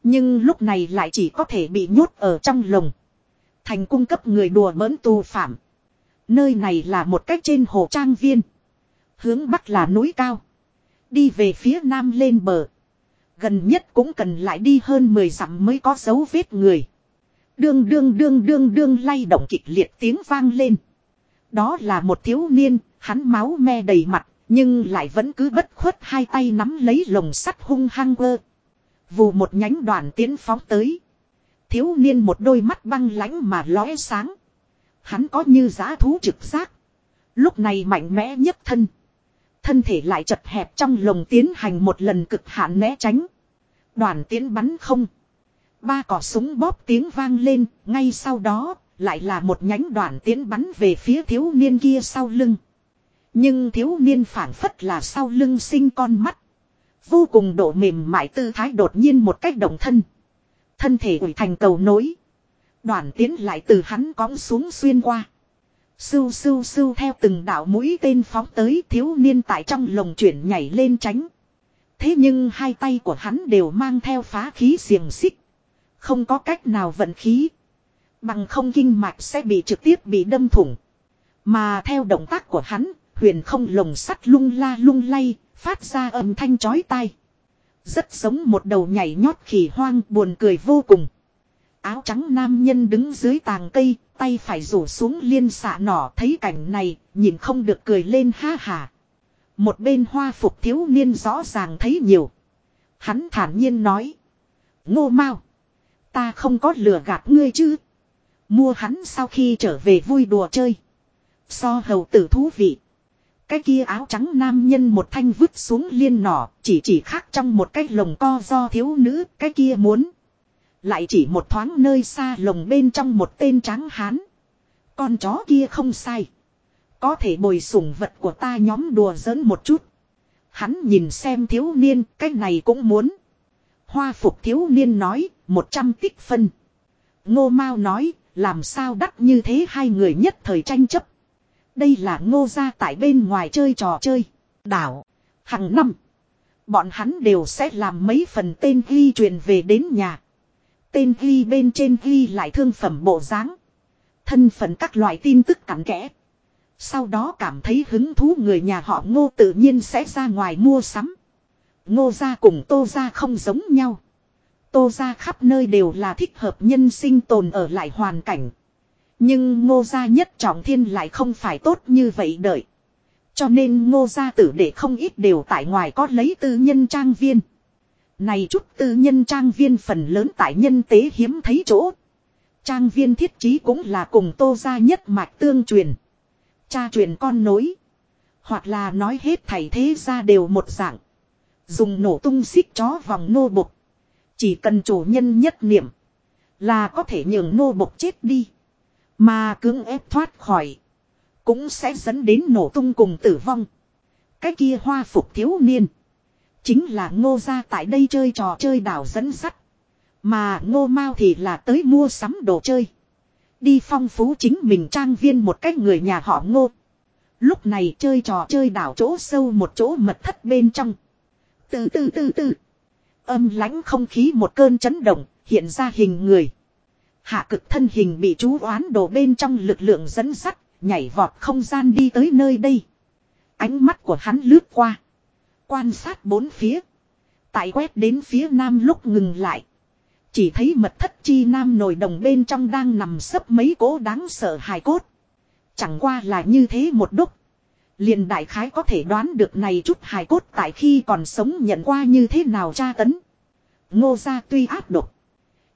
Nhưng lúc này lại chỉ có thể bị nhốt ở trong lồng. Thành cung cấp người đùa bỡn tù phạm. Nơi này là một cách trên hồ trang viên. Hướng bắc là núi cao. Đi về phía nam lên bờ. Gần nhất cũng cần lại đi hơn 10 dặm mới có dấu vết người. Đương đương đương đương đương lay động kịch liệt tiếng vang lên. Đó là một thiếu niên, hắn máu me đầy mặt, nhưng lại vẫn cứ bất khuất hai tay nắm lấy lồng sắt hung hăng vơ Vù một nhánh đoàn tiến phóng tới. Thiếu niên một đôi mắt băng lãnh mà lóe sáng. Hắn có như giá thú trực giác. Lúc này mạnh mẽ nhất thân. Thân thể lại chật hẹp trong lồng tiến hành một lần cực hạn né tránh. Đoàn tiến bắn không. Ba cỏ súng bóp tiếng vang lên, ngay sau đó, lại là một nhánh đoàn tiến bắn về phía thiếu niên kia sau lưng. Nhưng thiếu niên phản phất là sau lưng sinh con mắt. Vô cùng độ mềm mại tư thái đột nhiên một cách động thân. Thân thể ủi thành cầu nối. Đoàn tiến lại từ hắn cõng xuống xuyên qua. Sưu sưu sưu theo từng đạo mũi tên phóng tới thiếu niên tại trong lồng chuyển nhảy lên tránh. Thế nhưng hai tay của hắn đều mang theo phá khí xiềng xích. Không có cách nào vận khí. Bằng không kinh mạch sẽ bị trực tiếp bị đâm thủng. Mà theo động tác của hắn, huyền không lồng sắt lung la lung lay, phát ra âm thanh chói tai. Rất giống một đầu nhảy nhót khỉ hoang buồn cười vô cùng. Áo trắng nam nhân đứng dưới tàng cây, tay phải rủ xuống liên xạ nỏ thấy cảnh này, nhìn không được cười lên ha hà. Một bên hoa phục thiếu niên rõ ràng thấy nhiều. Hắn thản nhiên nói. Ngô mau. Ta không có lừa gạt ngươi chứ. Mua hắn sau khi trở về vui đùa chơi. So hầu tử thú vị. Cái kia áo trắng nam nhân một thanh vứt xuống liên nỏ, chỉ chỉ khác trong một cái lồng co do thiếu nữ, cái kia muốn. Lại chỉ một thoáng nơi xa lồng bên trong một tên trắng hán. Con chó kia không sai. Có thể bồi sủng vật của ta nhóm đùa giỡn một chút. Hắn nhìn xem thiếu niên, cái này cũng muốn. Hoa phục thiếu niên nói, một trăm tích phân. Ngô Mao nói, làm sao đắt như thế hai người nhất thời tranh chấp. Đây là ngô gia tại bên ngoài chơi trò chơi. Đảo. Hàng năm. Bọn hắn đều sẽ làm mấy phần tên ghi truyền về đến nhà. Tên ghi bên trên ghi lại thương phẩm bộ dáng Thân phận các loại tin tức cặn kẽ. Sau đó cảm thấy hứng thú người nhà họ ngô tự nhiên sẽ ra ngoài mua sắm. Ngô gia cùng tô gia không giống nhau. Tô gia khắp nơi đều là thích hợp nhân sinh tồn ở lại hoàn cảnh. Nhưng ngô gia nhất trọng thiên lại không phải tốt như vậy đợi. Cho nên ngô gia tử để không ít đều tại ngoài có lấy tư nhân trang viên. Này chút tư nhân trang viên phần lớn tại nhân tế hiếm thấy chỗ. Trang viên thiết trí cũng là cùng tô gia nhất mạch tương truyền. Cha truyền con nối. Hoặc là nói hết thảy thế gia đều một dạng. Dùng nổ tung xích chó vòng nô bục. Chỉ cần chủ nhân nhất niệm. Là có thể nhường nô Bộc chết đi. Mà cưỡng ép thoát khỏi. Cũng sẽ dẫn đến nổ tung cùng tử vong. Cái kia hoa phục thiếu niên. Chính là ngô gia tại đây chơi trò chơi đảo dẫn sắt. Mà ngô mau thì là tới mua sắm đồ chơi. Đi phong phú chính mình trang viên một cách người nhà họ ngô. Lúc này chơi trò chơi đảo chỗ sâu một chỗ mật thất bên trong. Từ từ từ từ. Âm lãnh không khí một cơn chấn động, hiện ra hình người. Hạ cực thân hình bị chú oán đổ bên trong lực lượng dẫn sắt, nhảy vọt không gian đi tới nơi đây. Ánh mắt của hắn lướt qua. Quan sát bốn phía. Tại quét đến phía nam lúc ngừng lại. Chỉ thấy mật thất chi nam nồi đồng bên trong đang nằm sấp mấy cố đáng sợ hài cốt. Chẳng qua là như thế một đúc liền đại khái có thể đoán được này chút hài cốt tại khi còn sống nhận qua như thế nào tra tấn. Ngô gia tuy áp độc.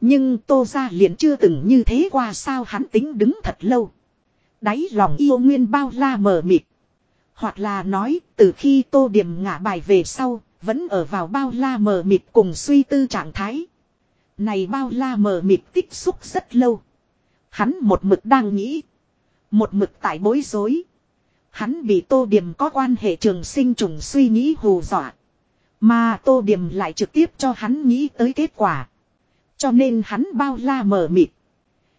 Nhưng tô gia liền chưa từng như thế qua sao hắn tính đứng thật lâu. Đáy lòng yêu nguyên bao la mờ mịt. Hoặc là nói, từ khi tô điểm ngả bài về sau, vẫn ở vào bao la mờ mịt cùng suy tư trạng thái. Này bao la mờ mịt tích xúc rất lâu. Hắn một mực đang nghĩ. Một mực tại bối rối. Hắn bị tô điểm có quan hệ trường sinh trùng suy nghĩ hù dọa. Mà tô điểm lại trực tiếp cho hắn nghĩ tới kết quả. Cho nên hắn bao la mờ mịt.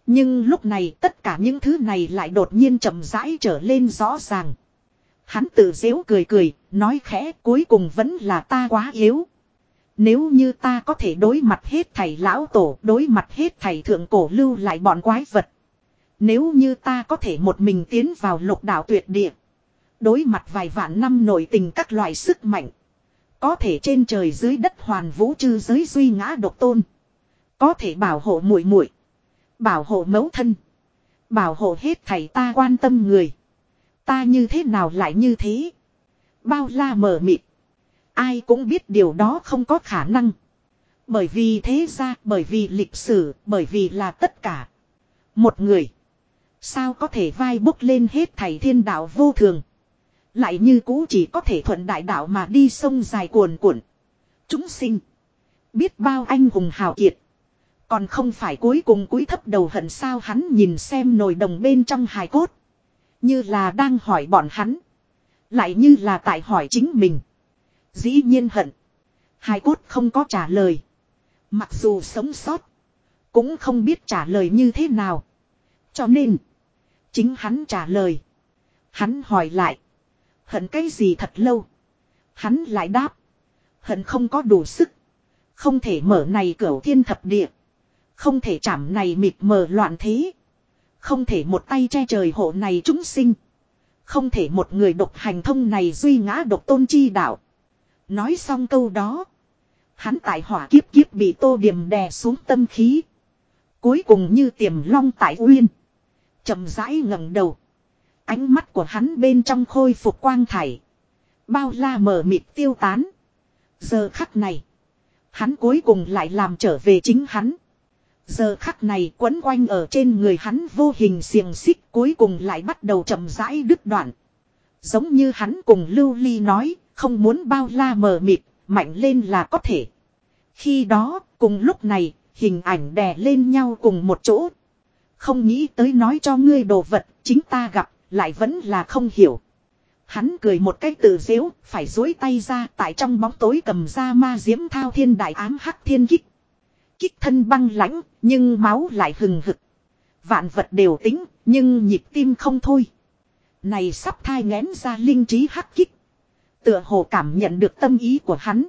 Nhưng lúc này tất cả những thứ này lại đột nhiên chậm rãi trở lên rõ ràng. Hắn tự dễu cười cười, nói khẽ cuối cùng vẫn là ta quá yếu. Nếu như ta có thể đối mặt hết thầy lão tổ, đối mặt hết thầy thượng cổ lưu lại bọn quái vật. Nếu như ta có thể một mình tiến vào lục đạo tuyệt địa. Đối mặt vài vạn năm nổi tình các loại sức mạnh. Có thể trên trời dưới đất hoàn vũ chư giới duy ngã độc tôn. Có thể bảo hộ muội muội, bảo hộ mẫu thân, bảo hộ hết thầy ta quan tâm người. Ta như thế nào lại như thế? Bao la mờ mịt. Ai cũng biết điều đó không có khả năng. Bởi vì thế ra, bởi vì lịch sử, bởi vì là tất cả. Một người. Sao có thể vai bốc lên hết thầy thiên đạo vô thường. Lại như cũ chỉ có thể thuận đại đạo mà đi sông dài cuồn cuộn. Chúng sinh. Biết bao anh hùng hào kiệt. Còn không phải cuối cùng cúi thấp đầu hận sao hắn nhìn xem nồi đồng bên trong hài cốt. Như là đang hỏi bọn hắn. Lại như là tại hỏi chính mình. Dĩ nhiên hận. Hài cốt không có trả lời. Mặc dù sống sót. Cũng không biết trả lời như thế nào. Cho nên. Chính hắn trả lời. Hắn hỏi lại. Hận cái gì thật lâu. Hắn lại đáp. Hận không có đủ sức. Không thể mở này cửa thiên thập địa. Không thể chạm này mịt mờ loạn thế. Không thể một tay che trời hộ này chúng sinh. Không thể một người độc hành thông này duy ngã độc tôn chi đạo. Nói xong câu đó. Hắn tại hỏa kiếp kiếp bị tô điểm đè xuống tâm khí. Cuối cùng như tiềm long tại uyên. chậm rãi ngẩng đầu. Ánh mắt của hắn bên trong khôi phục quang thải. Bao la mờ mịt tiêu tán. Giờ khắc này. Hắn cuối cùng lại làm trở về chính hắn. Giờ khắc này quấn quanh ở trên người hắn vô hình xiềng xích cuối cùng lại bắt đầu chậm rãi đứt đoạn. Giống như hắn cùng Lưu Ly nói, không muốn bao la mờ mịt, mạnh lên là có thể. Khi đó, cùng lúc này, hình ảnh đè lên nhau cùng một chỗ. Không nghĩ tới nói cho ngươi đồ vật, chính ta gặp, lại vẫn là không hiểu. Hắn cười một cách tự dễu, phải dối tay ra tại trong bóng tối cầm ra ma diễm thao thiên đại ám hắc thiên kích. Kích thân băng lãnh, nhưng máu lại hừng hực. Vạn vật đều tính, nhưng nhịp tim không thôi. Này sắp thai ngén ra linh trí hắc kích. Tựa hồ cảm nhận được tâm ý của hắn.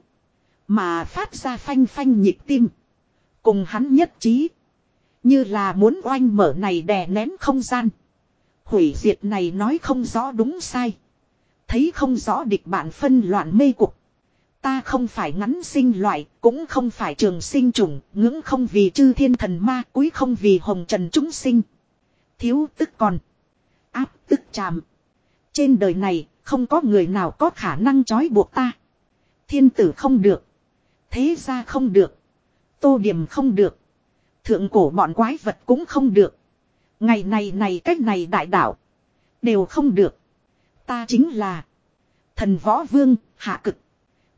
Mà phát ra phanh phanh nhịp tim. Cùng hắn nhất trí. Như là muốn oanh mở này đè nén không gian. Hủy diệt này nói không rõ đúng sai. Thấy không rõ địch bạn phân loạn mê cục. Ta không phải ngắn sinh loại, cũng không phải trường sinh trùng, ngưỡng không vì chư thiên thần ma, quý không vì hồng trần chúng sinh. Thiếu tức còn. Áp tức chàm. Trên đời này, không có người nào có khả năng trói buộc ta. Thiên tử không được. Thế gia không được. Tô điểm không được. Thượng cổ bọn quái vật cũng không được. Ngày này này cách này đại đạo. Đều không được. Ta chính là. Thần võ vương, hạ cực.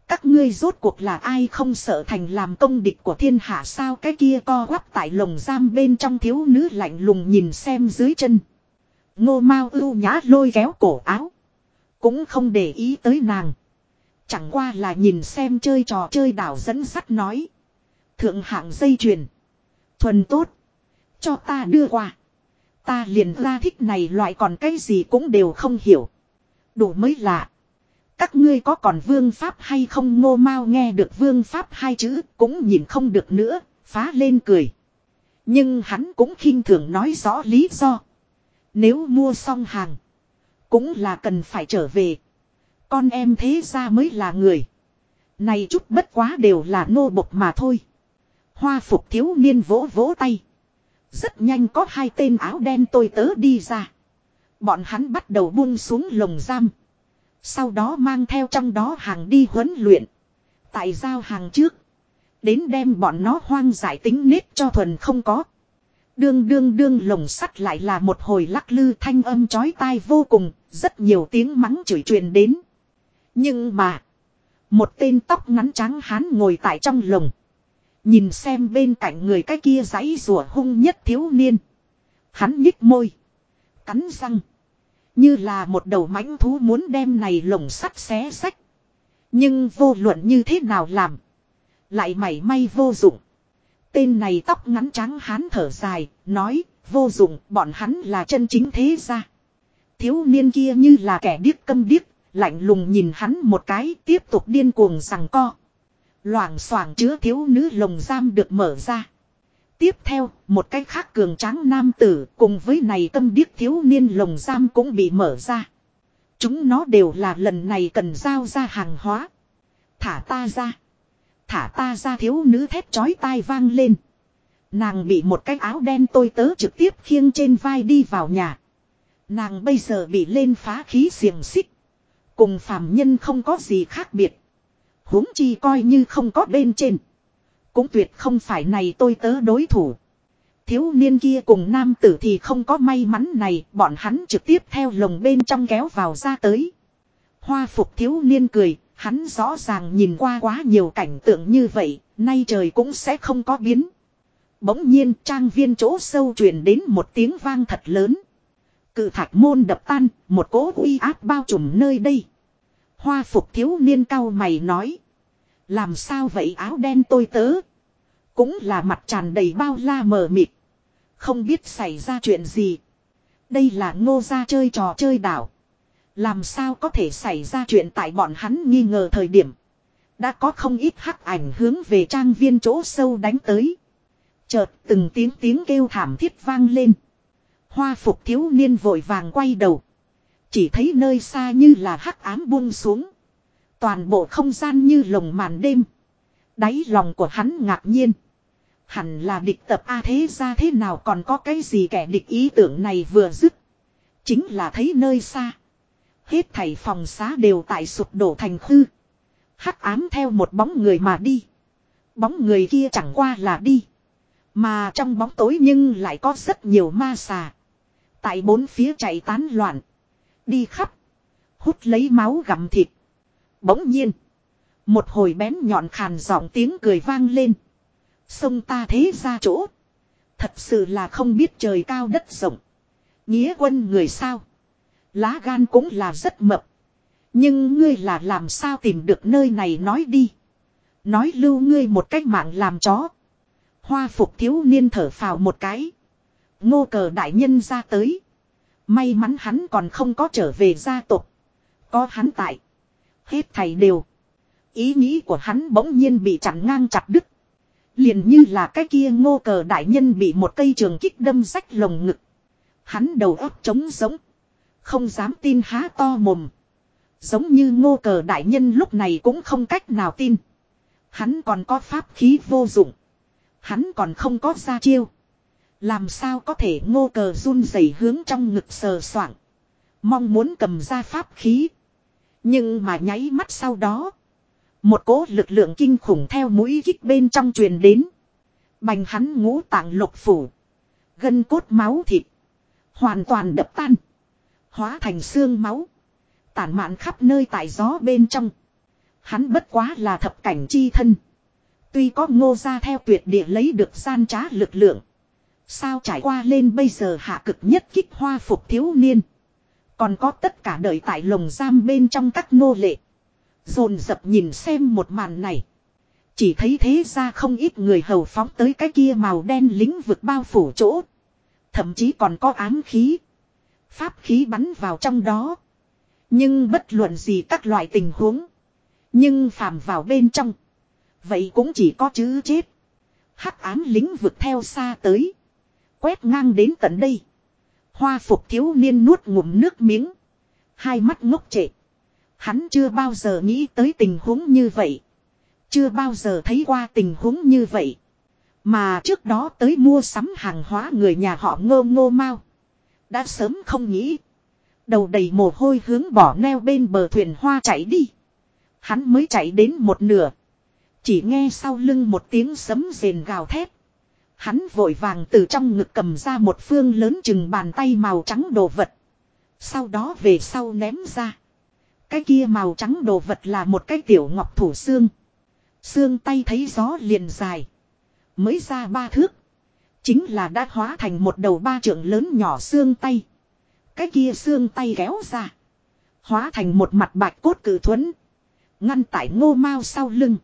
Các ngươi rốt cuộc là ai không sợ thành làm công địch của thiên hạ sao cái kia co quắp tại lồng giam bên trong thiếu nữ lạnh lùng nhìn xem dưới chân. Ngô Mao ưu nhã lôi kéo cổ áo. Cũng không để ý tới nàng. Chẳng qua là nhìn xem chơi trò chơi đảo dẫn sắt nói. Thượng hạng dây chuyền. Thuần tốt. Cho ta đưa qua. Ta liền ra thích này loại còn cái gì cũng đều không hiểu. Đủ mới lạ. Các ngươi có còn vương pháp hay không ngô mau nghe được vương pháp hai chữ cũng nhìn không được nữa, phá lên cười. Nhưng hắn cũng khinh thường nói rõ lý do. Nếu mua xong hàng, cũng là cần phải trở về. Con em thế ra mới là người. Này chút bất quá đều là nô bộc mà thôi. Hoa phục thiếu niên vỗ vỗ tay. Rất nhanh có hai tên áo đen tôi tớ đi ra. Bọn hắn bắt đầu buông xuống lồng giam. Sau đó mang theo trong đó hàng đi huấn luyện. Tại giao hàng trước. Đến đem bọn nó hoang giải tính nết cho thuần không có. Đương đương đương lồng sắt lại là một hồi lắc lư thanh âm chói tai vô cùng, rất nhiều tiếng mắng chửi truyền đến. Nhưng mà, một tên tóc ngắn trắng hán ngồi tại trong lồng. Nhìn xem bên cạnh người cái kia giấy rùa hung nhất thiếu niên. Hắn nhích môi. Cắn răng. Như là một đầu mãnh thú muốn đem này lồng sắt xé sách. Nhưng vô luận như thế nào làm. Lại mảy may vô dụng. Tên này tóc ngắn trắng hán thở dài, nói, vô dụng, bọn hắn là chân chính thế ra Thiếu niên kia như là kẻ điếc câm điếc, lạnh lùng nhìn hắn một cái, tiếp tục điên cuồng rằng co. Loảng xoảng chứa thiếu nữ lồng giam được mở ra. Tiếp theo, một cái khác cường tráng nam tử cùng với này tâm điếc thiếu niên lồng giam cũng bị mở ra. Chúng nó đều là lần này cần giao ra hàng hóa. Thả ta ra. Thả ta ra thiếu nữ thét chói tai vang lên. Nàng bị một cái áo đen tôi tớ trực tiếp khiêng trên vai đi vào nhà. Nàng bây giờ bị lên phá khí xiềng xích. Cùng phàm nhân không có gì khác biệt huống chi coi như không có bên trên. Cũng tuyệt không phải này tôi tớ đối thủ. Thiếu niên kia cùng nam tử thì không có may mắn này, bọn hắn trực tiếp theo lồng bên trong kéo vào ra tới. Hoa phục thiếu niên cười, hắn rõ ràng nhìn qua quá nhiều cảnh tượng như vậy, nay trời cũng sẽ không có biến. Bỗng nhiên trang viên chỗ sâu truyền đến một tiếng vang thật lớn. Cự thạch môn đập tan, một cỗ uy áp bao trùm nơi đây. Hoa phục thiếu niên cao mày nói. Làm sao vậy áo đen tôi tớ. Cũng là mặt tràn đầy bao la mờ mịt. Không biết xảy ra chuyện gì. Đây là ngô gia chơi trò chơi đảo. Làm sao có thể xảy ra chuyện tại bọn hắn nghi ngờ thời điểm. Đã có không ít hắc ảnh hướng về trang viên chỗ sâu đánh tới. Chợt từng tiếng tiếng kêu thảm thiết vang lên. Hoa phục thiếu niên vội vàng quay đầu. Chỉ thấy nơi xa như là hắc ám buông xuống. Toàn bộ không gian như lồng màn đêm. Đáy lòng của hắn ngạc nhiên. Hẳn là địch tập A thế ra thế nào còn có cái gì kẻ địch ý tưởng này vừa dứt. Chính là thấy nơi xa. Hết thảy phòng xá đều tại sụp đổ thành hư. Hắc ám theo một bóng người mà đi. Bóng người kia chẳng qua là đi. Mà trong bóng tối nhưng lại có rất nhiều ma xà. Tại bốn phía chạy tán loạn. Đi khắp. Hút lấy máu gặm thịt. Bỗng nhiên. Một hồi bén nhọn khàn giọng tiếng cười vang lên. Sông ta thế ra chỗ. Thật sự là không biết trời cao đất rộng. Nghĩa quân người sao. Lá gan cũng là rất mập. Nhưng ngươi là làm sao tìm được nơi này nói đi. Nói lưu ngươi một cách mạng làm chó. Hoa phục thiếu niên thở phào một cái. Ngô cờ đại nhân ra tới. May mắn hắn còn không có trở về gia tộc. Có hắn tại. Hết thầy đều. Ý nghĩ của hắn bỗng nhiên bị chặn ngang chặt đứt. Liền như là cái kia ngô cờ đại nhân bị một cây trường kích đâm rách lồng ngực. Hắn đầu óc trống giống. Không dám tin há to mồm. Giống như ngô cờ đại nhân lúc này cũng không cách nào tin. Hắn còn có pháp khí vô dụng. Hắn còn không có ra chiêu. Làm sao có thể ngô cờ run rẩy hướng trong ngực sờ soạng. Mong muốn cầm ra pháp khí. Nhưng mà nháy mắt sau đó. Một cỗ lực lượng kinh khủng theo mũi kích bên trong truyền đến. Bành hắn ngũ tạng lục phủ. Gân cốt máu thịt. Hoàn toàn đập tan. Hóa thành xương máu. Tản mạn khắp nơi tại gió bên trong. Hắn bất quá là thập cảnh chi thân. Tuy có ngô ra theo tuyệt địa lấy được gian trá lực lượng. Sao trải qua lên bây giờ hạ cực nhất kích hoa phục thiếu niên. Còn có tất cả đời tại lồng giam bên trong các nô lệ. Dồn dập nhìn xem một màn này. Chỉ thấy thế ra không ít người hầu phóng tới cái kia màu đen lĩnh vực bao phủ chỗ. Thậm chí còn có ám khí. Pháp khí bắn vào trong đó. Nhưng bất luận gì các loại tình huống. Nhưng phàm vào bên trong. Vậy cũng chỉ có chữ chết. hắc ám lĩnh vực theo xa tới. Quét ngang đến tận đây. Hoa phục thiếu niên nuốt ngụm nước miếng. Hai mắt ngốc trệ. Hắn chưa bao giờ nghĩ tới tình huống như vậy. Chưa bao giờ thấy qua tình huống như vậy. Mà trước đó tới mua sắm hàng hóa người nhà họ ngô ngô mau. Đã sớm không nghĩ. Đầu đầy mồ hôi hướng bỏ neo bên bờ thuyền hoa chạy đi. Hắn mới chạy đến một nửa. Chỉ nghe sau lưng một tiếng sấm rền gào thét. Hắn vội vàng từ trong ngực cầm ra một phương lớn chừng bàn tay màu trắng đồ vật. Sau đó về sau ném ra. Cái kia màu trắng đồ vật là một cái tiểu ngọc thủ xương. Xương tay thấy gió liền dài. Mới ra ba thước. Chính là đã hóa thành một đầu ba trượng lớn nhỏ xương tay. Cái kia xương tay kéo ra. Hóa thành một mặt bạch cốt cử thuẫn. Ngăn tại ngô mao sau lưng.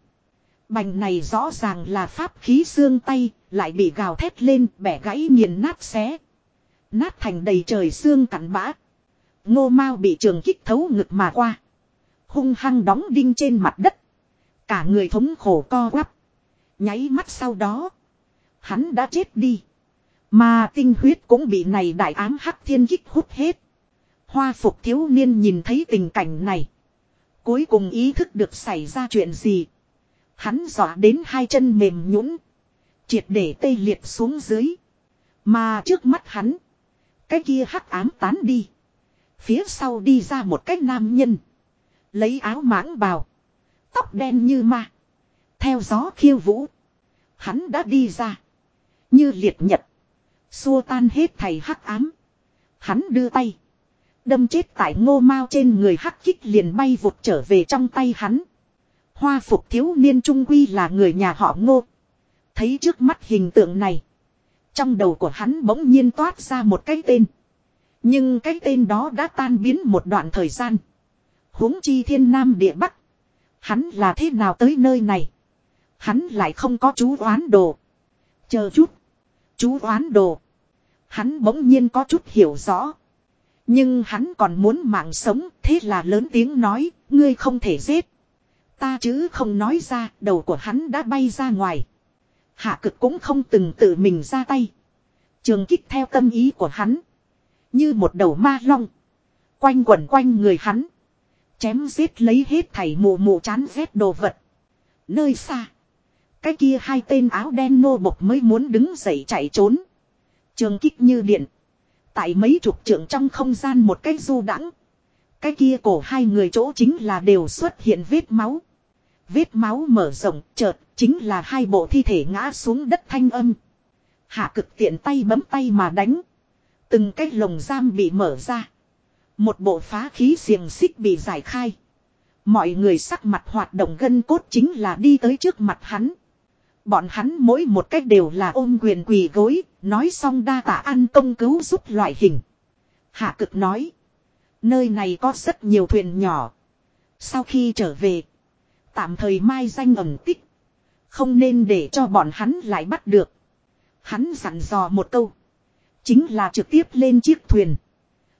Bành này rõ ràng là pháp khí xương tay, lại bị gào thét lên, bẻ gãy nghiền nát xé. Nát thành đầy trời xương cắn bã. Ngô Mao bị trường kích thấu ngực mà qua. Hung hăng đóng đinh trên mặt đất. Cả người thống khổ co quắp. Nháy mắt sau đó. Hắn đã chết đi. Mà tinh huyết cũng bị này đại ám hắc thiên kích hút hết. Hoa phục thiếu niên nhìn thấy tình cảnh này. Cuối cùng ý thức được xảy ra chuyện gì. Hắn dọa đến hai chân mềm nhũn Triệt để tê liệt xuống dưới. Mà trước mắt hắn. Cái kia hắc ám tán đi. Phía sau đi ra một cái nam nhân. Lấy áo mãng bào. Tóc đen như ma. Theo gió khiêu vũ. Hắn đã đi ra. Như liệt nhật. Xua tan hết thầy hắc ám. Hắn đưa tay. Đâm chết tại ngô mao trên người hắc kích liền bay vụt trở về trong tay hắn. Hoa phục thiếu niên trung quy là người nhà họ ngô. Thấy trước mắt hình tượng này. Trong đầu của hắn bỗng nhiên toát ra một cái tên. Nhưng cái tên đó đã tan biến một đoạn thời gian. huống chi thiên nam địa bắc. Hắn là thế nào tới nơi này? Hắn lại không có chú oán đồ. Chờ chút. Chú oán đồ. Hắn bỗng nhiên có chút hiểu rõ. Nhưng hắn còn muốn mạng sống, thế là lớn tiếng nói, ngươi không thể giết. Ta chứ không nói ra, đầu của hắn đã bay ra ngoài. Hạ cực cũng không từng tự mình ra tay. Trường kích theo tâm ý của hắn. Như một đầu ma long. Quanh quẩn quanh người hắn. Chém giết lấy hết thảy mù mù chán ghét đồ vật. Nơi xa. Cái kia hai tên áo đen nô bộc mới muốn đứng dậy chạy trốn. Trường kích như điện. Tại mấy chục trượng trong không gian một cái du đãng Cái kia cổ hai người chỗ chính là đều xuất hiện vết máu. Vết máu mở rộng, chợt chính là hai bộ thi thể ngã xuống đất thanh âm. Hạ cực tiện tay bấm tay mà đánh. Từng cái lồng giam bị mở ra. Một bộ phá khí xiềng xích bị giải khai. Mọi người sắc mặt hoạt động gân cốt chính là đi tới trước mặt hắn. Bọn hắn mỗi một cách đều là ôm quyền quỳ gối, nói xong đa tạ ăn công cứu giúp loại hình. Hạ cực nói. Nơi này có rất nhiều thuyền nhỏ. Sau khi trở về, tạm thời mai danh ẩn tích. Không nên để cho bọn hắn lại bắt được. Hắn dặn dò một câu. Chính là trực tiếp lên chiếc thuyền.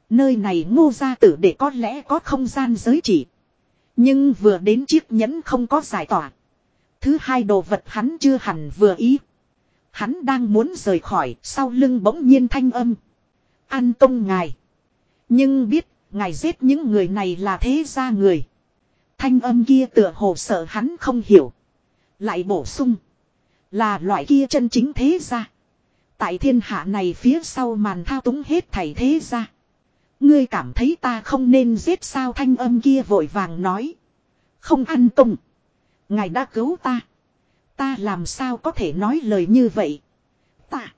Nơi này ngô gia tử để có lẽ có không gian giới chỉ. Nhưng vừa đến chiếc nhẫn không có giải tỏa. Thứ hai đồ vật hắn chưa hẳn vừa ý. Hắn đang muốn rời khỏi, sau lưng bỗng nhiên thanh âm. An công ngài. Nhưng biết, ngài giết những người này là thế gia người. Thanh âm kia tựa hồ sợ hắn không hiểu. Lại bổ sung. Là loại kia chân chính thế gia. Tại thiên hạ này phía sau màn thao túng hết thảy thế gia. Ngươi cảm thấy ta không nên giết sao thanh âm kia vội vàng nói. Không ăn công. Ngài đã cứu ta. Ta làm sao có thể nói lời như vậy. Ta.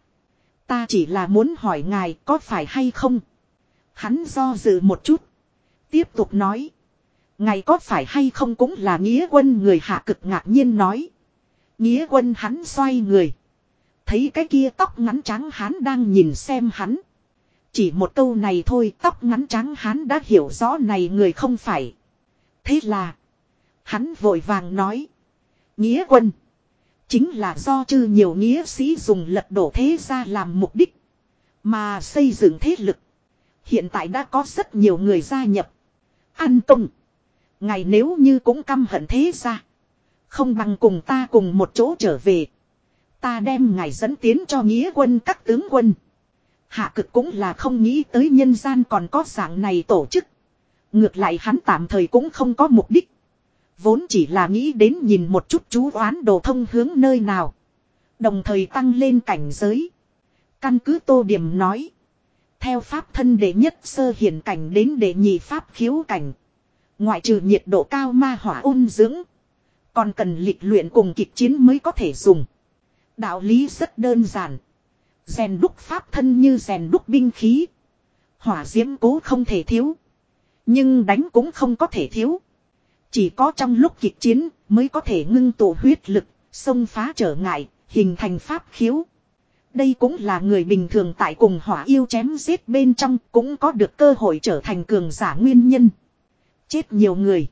Ta chỉ là muốn hỏi ngài có phải hay không. Hắn do dự một chút. Tiếp tục nói. Ngài có phải hay không cũng là nghĩa quân người hạ cực ngạc nhiên nói. Nghĩa quân hắn xoay người. Thấy cái kia tóc ngắn trắng hắn đang nhìn xem hắn. Chỉ một câu này thôi, tóc ngắn trắng hắn đã hiểu rõ này người không phải. Thế là. Hắn vội vàng nói. Nghĩa quân. Chính là do chư nhiều nghĩa sĩ dùng lật đổ thế ra làm mục đích. Mà xây dựng thế lực. Hiện tại đã có rất nhiều người gia nhập. An công. Ngày nếu như cũng căm hận thế ra. Không bằng cùng ta cùng một chỗ trở về. Ta đem ngài dẫn tiến cho nghĩa quân các tướng quân. Hạ cực cũng là không nghĩ tới nhân gian còn có dạng này tổ chức. Ngược lại hắn tạm thời cũng không có mục đích. Vốn chỉ là nghĩ đến nhìn một chút chú oán đồ thông hướng nơi nào. Đồng thời tăng lên cảnh giới. Căn cứ tô điểm nói. Theo pháp thân đệ nhất sơ hiển cảnh đến đệ nhị pháp khiếu cảnh. Ngoại trừ nhiệt độ cao ma hỏa ôn dưỡng. Còn cần lịch luyện cùng kịch chiến mới có thể dùng. Đạo lý rất đơn giản. Rèn đúc pháp thân như rèn đúc binh khí. Hỏa diễm cố không thể thiếu. Nhưng đánh cũng không có thể thiếu. Chỉ có trong lúc kịch chiến mới có thể ngưng tụ huyết lực, xông phá trở ngại, hình thành pháp khiếu. Đây cũng là người bình thường tại cùng hỏa yêu chém giết bên trong cũng có được cơ hội trở thành cường giả nguyên nhân. Chết nhiều người.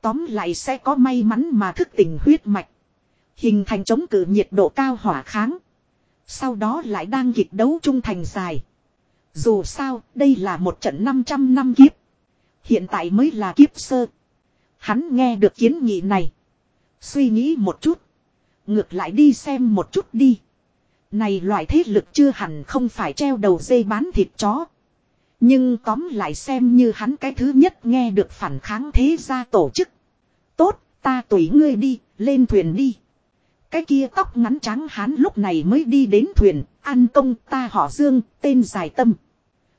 Tóm lại sẽ có may mắn mà thức tỉnh huyết mạch. Hình thành chống cự nhiệt độ cao hỏa kháng. Sau đó lại đang kịch đấu trung thành dài. Dù sao, đây là một trận 500 năm kiếp. Hiện tại mới là kiếp sơ. Hắn nghe được kiến nghị này. Suy nghĩ một chút. Ngược lại đi xem một chút đi. Này loại thế lực chưa hẳn không phải treo đầu dây bán thịt chó. Nhưng tóm lại xem như hắn cái thứ nhất nghe được phản kháng thế gia tổ chức. Tốt, ta tùy ngươi đi, lên thuyền đi. Cái kia tóc ngắn trắng hắn lúc này mới đi đến thuyền, an công ta họ Dương, tên dài tâm.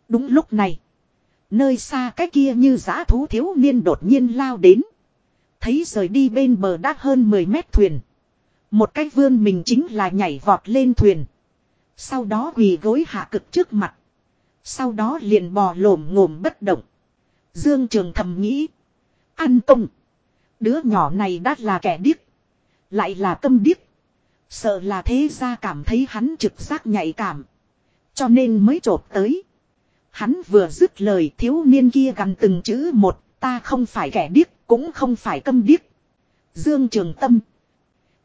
Đúng lúc này, nơi xa cái kia như giã thú thiếu niên đột nhiên lao đến. Thấy rời đi bên bờ đã hơn 10 mét thuyền. Một cái vươn mình chính là nhảy vọt lên thuyền. Sau đó quỳ gối hạ cực trước mặt. Sau đó liền bò lổm ngồm bất động. Dương Trường thầm nghĩ. Ăn công. Đứa nhỏ này đã là kẻ điếc. Lại là câm điếc. Sợ là thế ra cảm thấy hắn trực giác nhạy cảm. Cho nên mới trộp tới. Hắn vừa dứt lời thiếu niên kia gần từng chữ một. Ta không phải kẻ điếc, cũng không phải câm điếc. Dương Trường Tâm.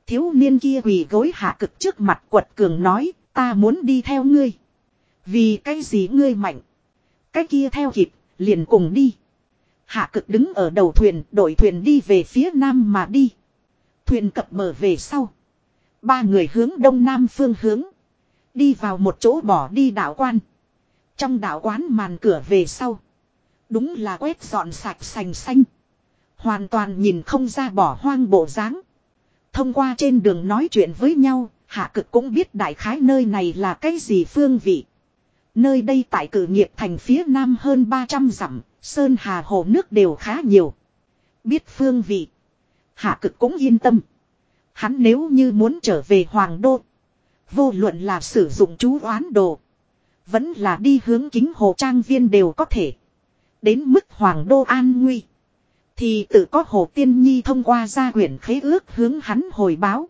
Thiếu niên kia quỳ gối hạ cực trước mặt quật cường nói, ta muốn đi theo ngươi. Vì cái gì ngươi mạnh. Cái kia theo kịp liền cùng đi. Hạ cực đứng ở đầu thuyền, đội thuyền đi về phía nam mà đi. Thuyền cập bờ về sau. Ba người hướng đông nam phương hướng. Đi vào một chỗ bỏ đi đảo quan. Trong đảo quán màn cửa về sau. Đúng là quét dọn sạch sành xanh. Hoàn toàn nhìn không ra bỏ hoang bộ dáng. Thông qua trên đường nói chuyện với nhau, hạ cực cũng biết đại khái nơi này là cái gì phương vị. Nơi đây tại cử nghiệp thành phía nam hơn 300 dặm, Sơn Hà Hồ nước đều khá nhiều. Biết phương vị. Hạ cực cũng yên tâm. Hắn nếu như muốn trở về Hoàng Đô. Vô luận là sử dụng chú oán đồ. Vẫn là đi hướng kính hồ trang viên đều có thể. Đến mức Hoàng Đô an nguy. Thì tự có Hồ Tiên Nhi thông qua gia quyển khế ước hướng hắn hồi báo.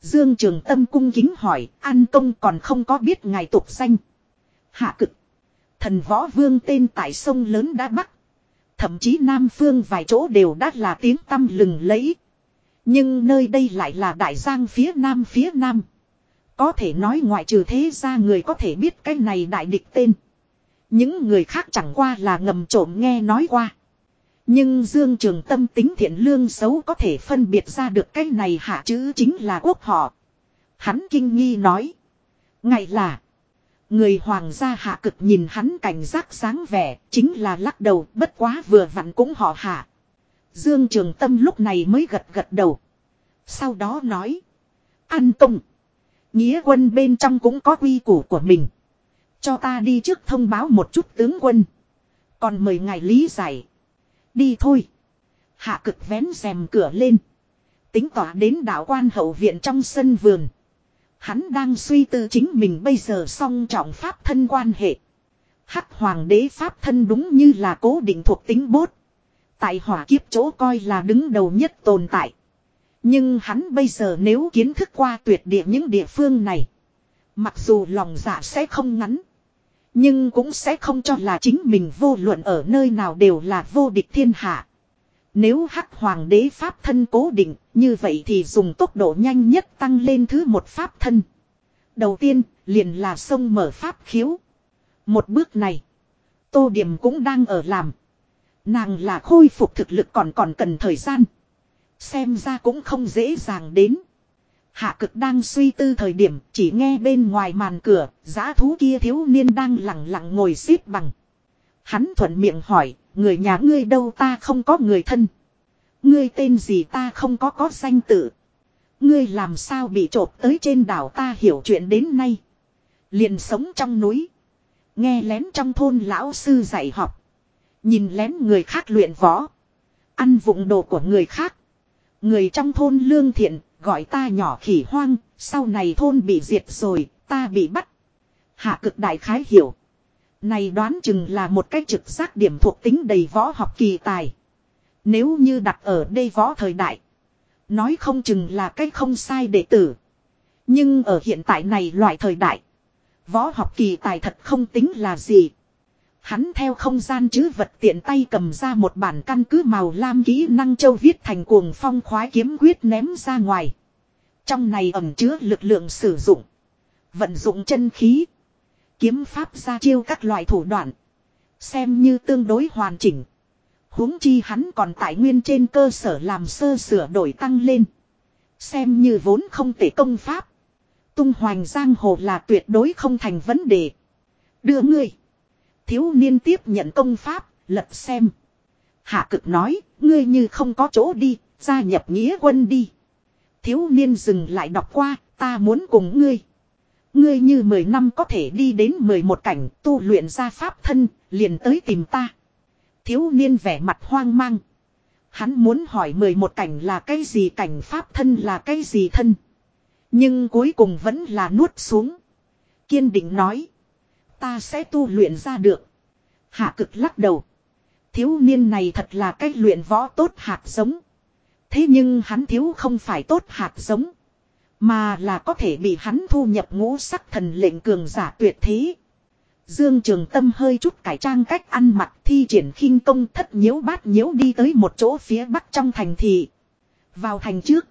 Dương Trường Tâm cung kính hỏi, An Công còn không có biết ngài tục danh. Hạ cực. Thần võ vương tên tại sông lớn đã bắt. Thậm chí Nam Phương vài chỗ đều đã là tiếng tâm lừng lẫy. Nhưng nơi đây lại là đại giang phía Nam phía Nam. Có thể nói ngoại trừ thế ra người có thể biết cái này đại địch tên. Những người khác chẳng qua là ngầm trộm nghe nói qua. Nhưng Dương Trường Tâm tính thiện lương xấu có thể phân biệt ra được cái này hạ chữ chính là quốc họ. Hắn kinh nghi nói. Ngày là. Người hoàng gia hạ cực nhìn hắn cảnh giác sáng vẻ, chính là lắc đầu, bất quá vừa vặn cũng họ hạ. Dương Trường Tâm lúc này mới gật gật đầu. Sau đó nói. An công. Nghĩa quân bên trong cũng có quy củ của mình. Cho ta đi trước thông báo một chút tướng quân. Còn mời ngài lý giải. Đi thôi. Hạ cực vén rèm cửa lên. Tính tỏa đến đạo quan hậu viện trong sân vườn. Hắn đang suy tư chính mình bây giờ song trọng pháp thân quan hệ. Hắc hoàng đế pháp thân đúng như là cố định thuộc tính bốt. Tại hỏa kiếp chỗ coi là đứng đầu nhất tồn tại. Nhưng hắn bây giờ nếu kiến thức qua tuyệt địa những địa phương này. Mặc dù lòng dạ sẽ không ngắn. Nhưng cũng sẽ không cho là chính mình vô luận ở nơi nào đều là vô địch thiên hạ. Nếu hắc hoàng đế pháp thân cố định, như vậy thì dùng tốc độ nhanh nhất tăng lên thứ một pháp thân. Đầu tiên, liền là sông mở pháp khiếu. Một bước này, tô điểm cũng đang ở làm. Nàng là khôi phục thực lực còn còn cần thời gian. Xem ra cũng không dễ dàng đến. Hạ cực đang suy tư thời điểm chỉ nghe bên ngoài màn cửa, giã thú kia thiếu niên đang lặng lặng ngồi xếp bằng. Hắn thuận miệng hỏi, người nhà ngươi đâu ta không có người thân. Ngươi tên gì ta không có có danh tự. Ngươi làm sao bị trộm tới trên đảo ta hiểu chuyện đến nay. Liền sống trong núi. Nghe lén trong thôn lão sư dạy học. Nhìn lén người khác luyện võ. Ăn vụng đồ của người khác. Người trong thôn lương thiện gọi ta nhỏ khỉ hoang, sau này thôn bị diệt rồi, ta bị bắt. Hạ cực đại khái hiểu. Này đoán chừng là một cái trực giác điểm thuộc tính đầy võ học kỳ tài. Nếu như đặt ở đây võ thời đại. Nói không chừng là cái không sai đệ tử. Nhưng ở hiện tại này loại thời đại. Võ học kỳ tài thật không tính là gì. Hắn theo không gian chứ vật tiện tay cầm ra một bản căn cứ màu lam kỹ năng châu viết thành cuồng phong khoái kiếm quyết ném ra ngoài. Trong này ẩm chứa lực lượng sử dụng. Vận dụng chân khí. Kiếm pháp ra chiêu các loại thủ đoạn. Xem như tương đối hoàn chỉnh. huống chi hắn còn tại nguyên trên cơ sở làm sơ sửa đổi tăng lên. Xem như vốn không thể công pháp. Tung hoành giang hồ là tuyệt đối không thành vấn đề. Đưa ngươi. Thiếu niên tiếp nhận công pháp, lật xem. Hạ cực nói, ngươi như không có chỗ đi, gia nhập nghĩa quân đi. Thiếu niên dừng lại đọc qua, ta muốn cùng ngươi. Ngươi như 10 năm có thể đi đến 11 cảnh tu luyện ra pháp thân, liền tới tìm ta. Thiếu niên vẻ mặt hoang mang. Hắn muốn hỏi 11 cảnh là cái gì cảnh pháp thân là cái gì thân. Nhưng cuối cùng vẫn là nuốt xuống. Kiên định nói. Ta sẽ tu luyện ra được. Hạ cực lắc đầu. Thiếu niên này thật là cách luyện võ tốt hạt giống. Thế nhưng hắn thiếu không phải tốt hạt giống. Mà là có thể bị hắn thu nhập ngũ sắc thần lệnh cường giả tuyệt thế. Dương Trường Tâm hơi chút cải trang cách ăn mặc, thi triển khinh công thất nhiễu bát nhiễu đi tới một chỗ phía bắc trong thành thị. Vào thành trước.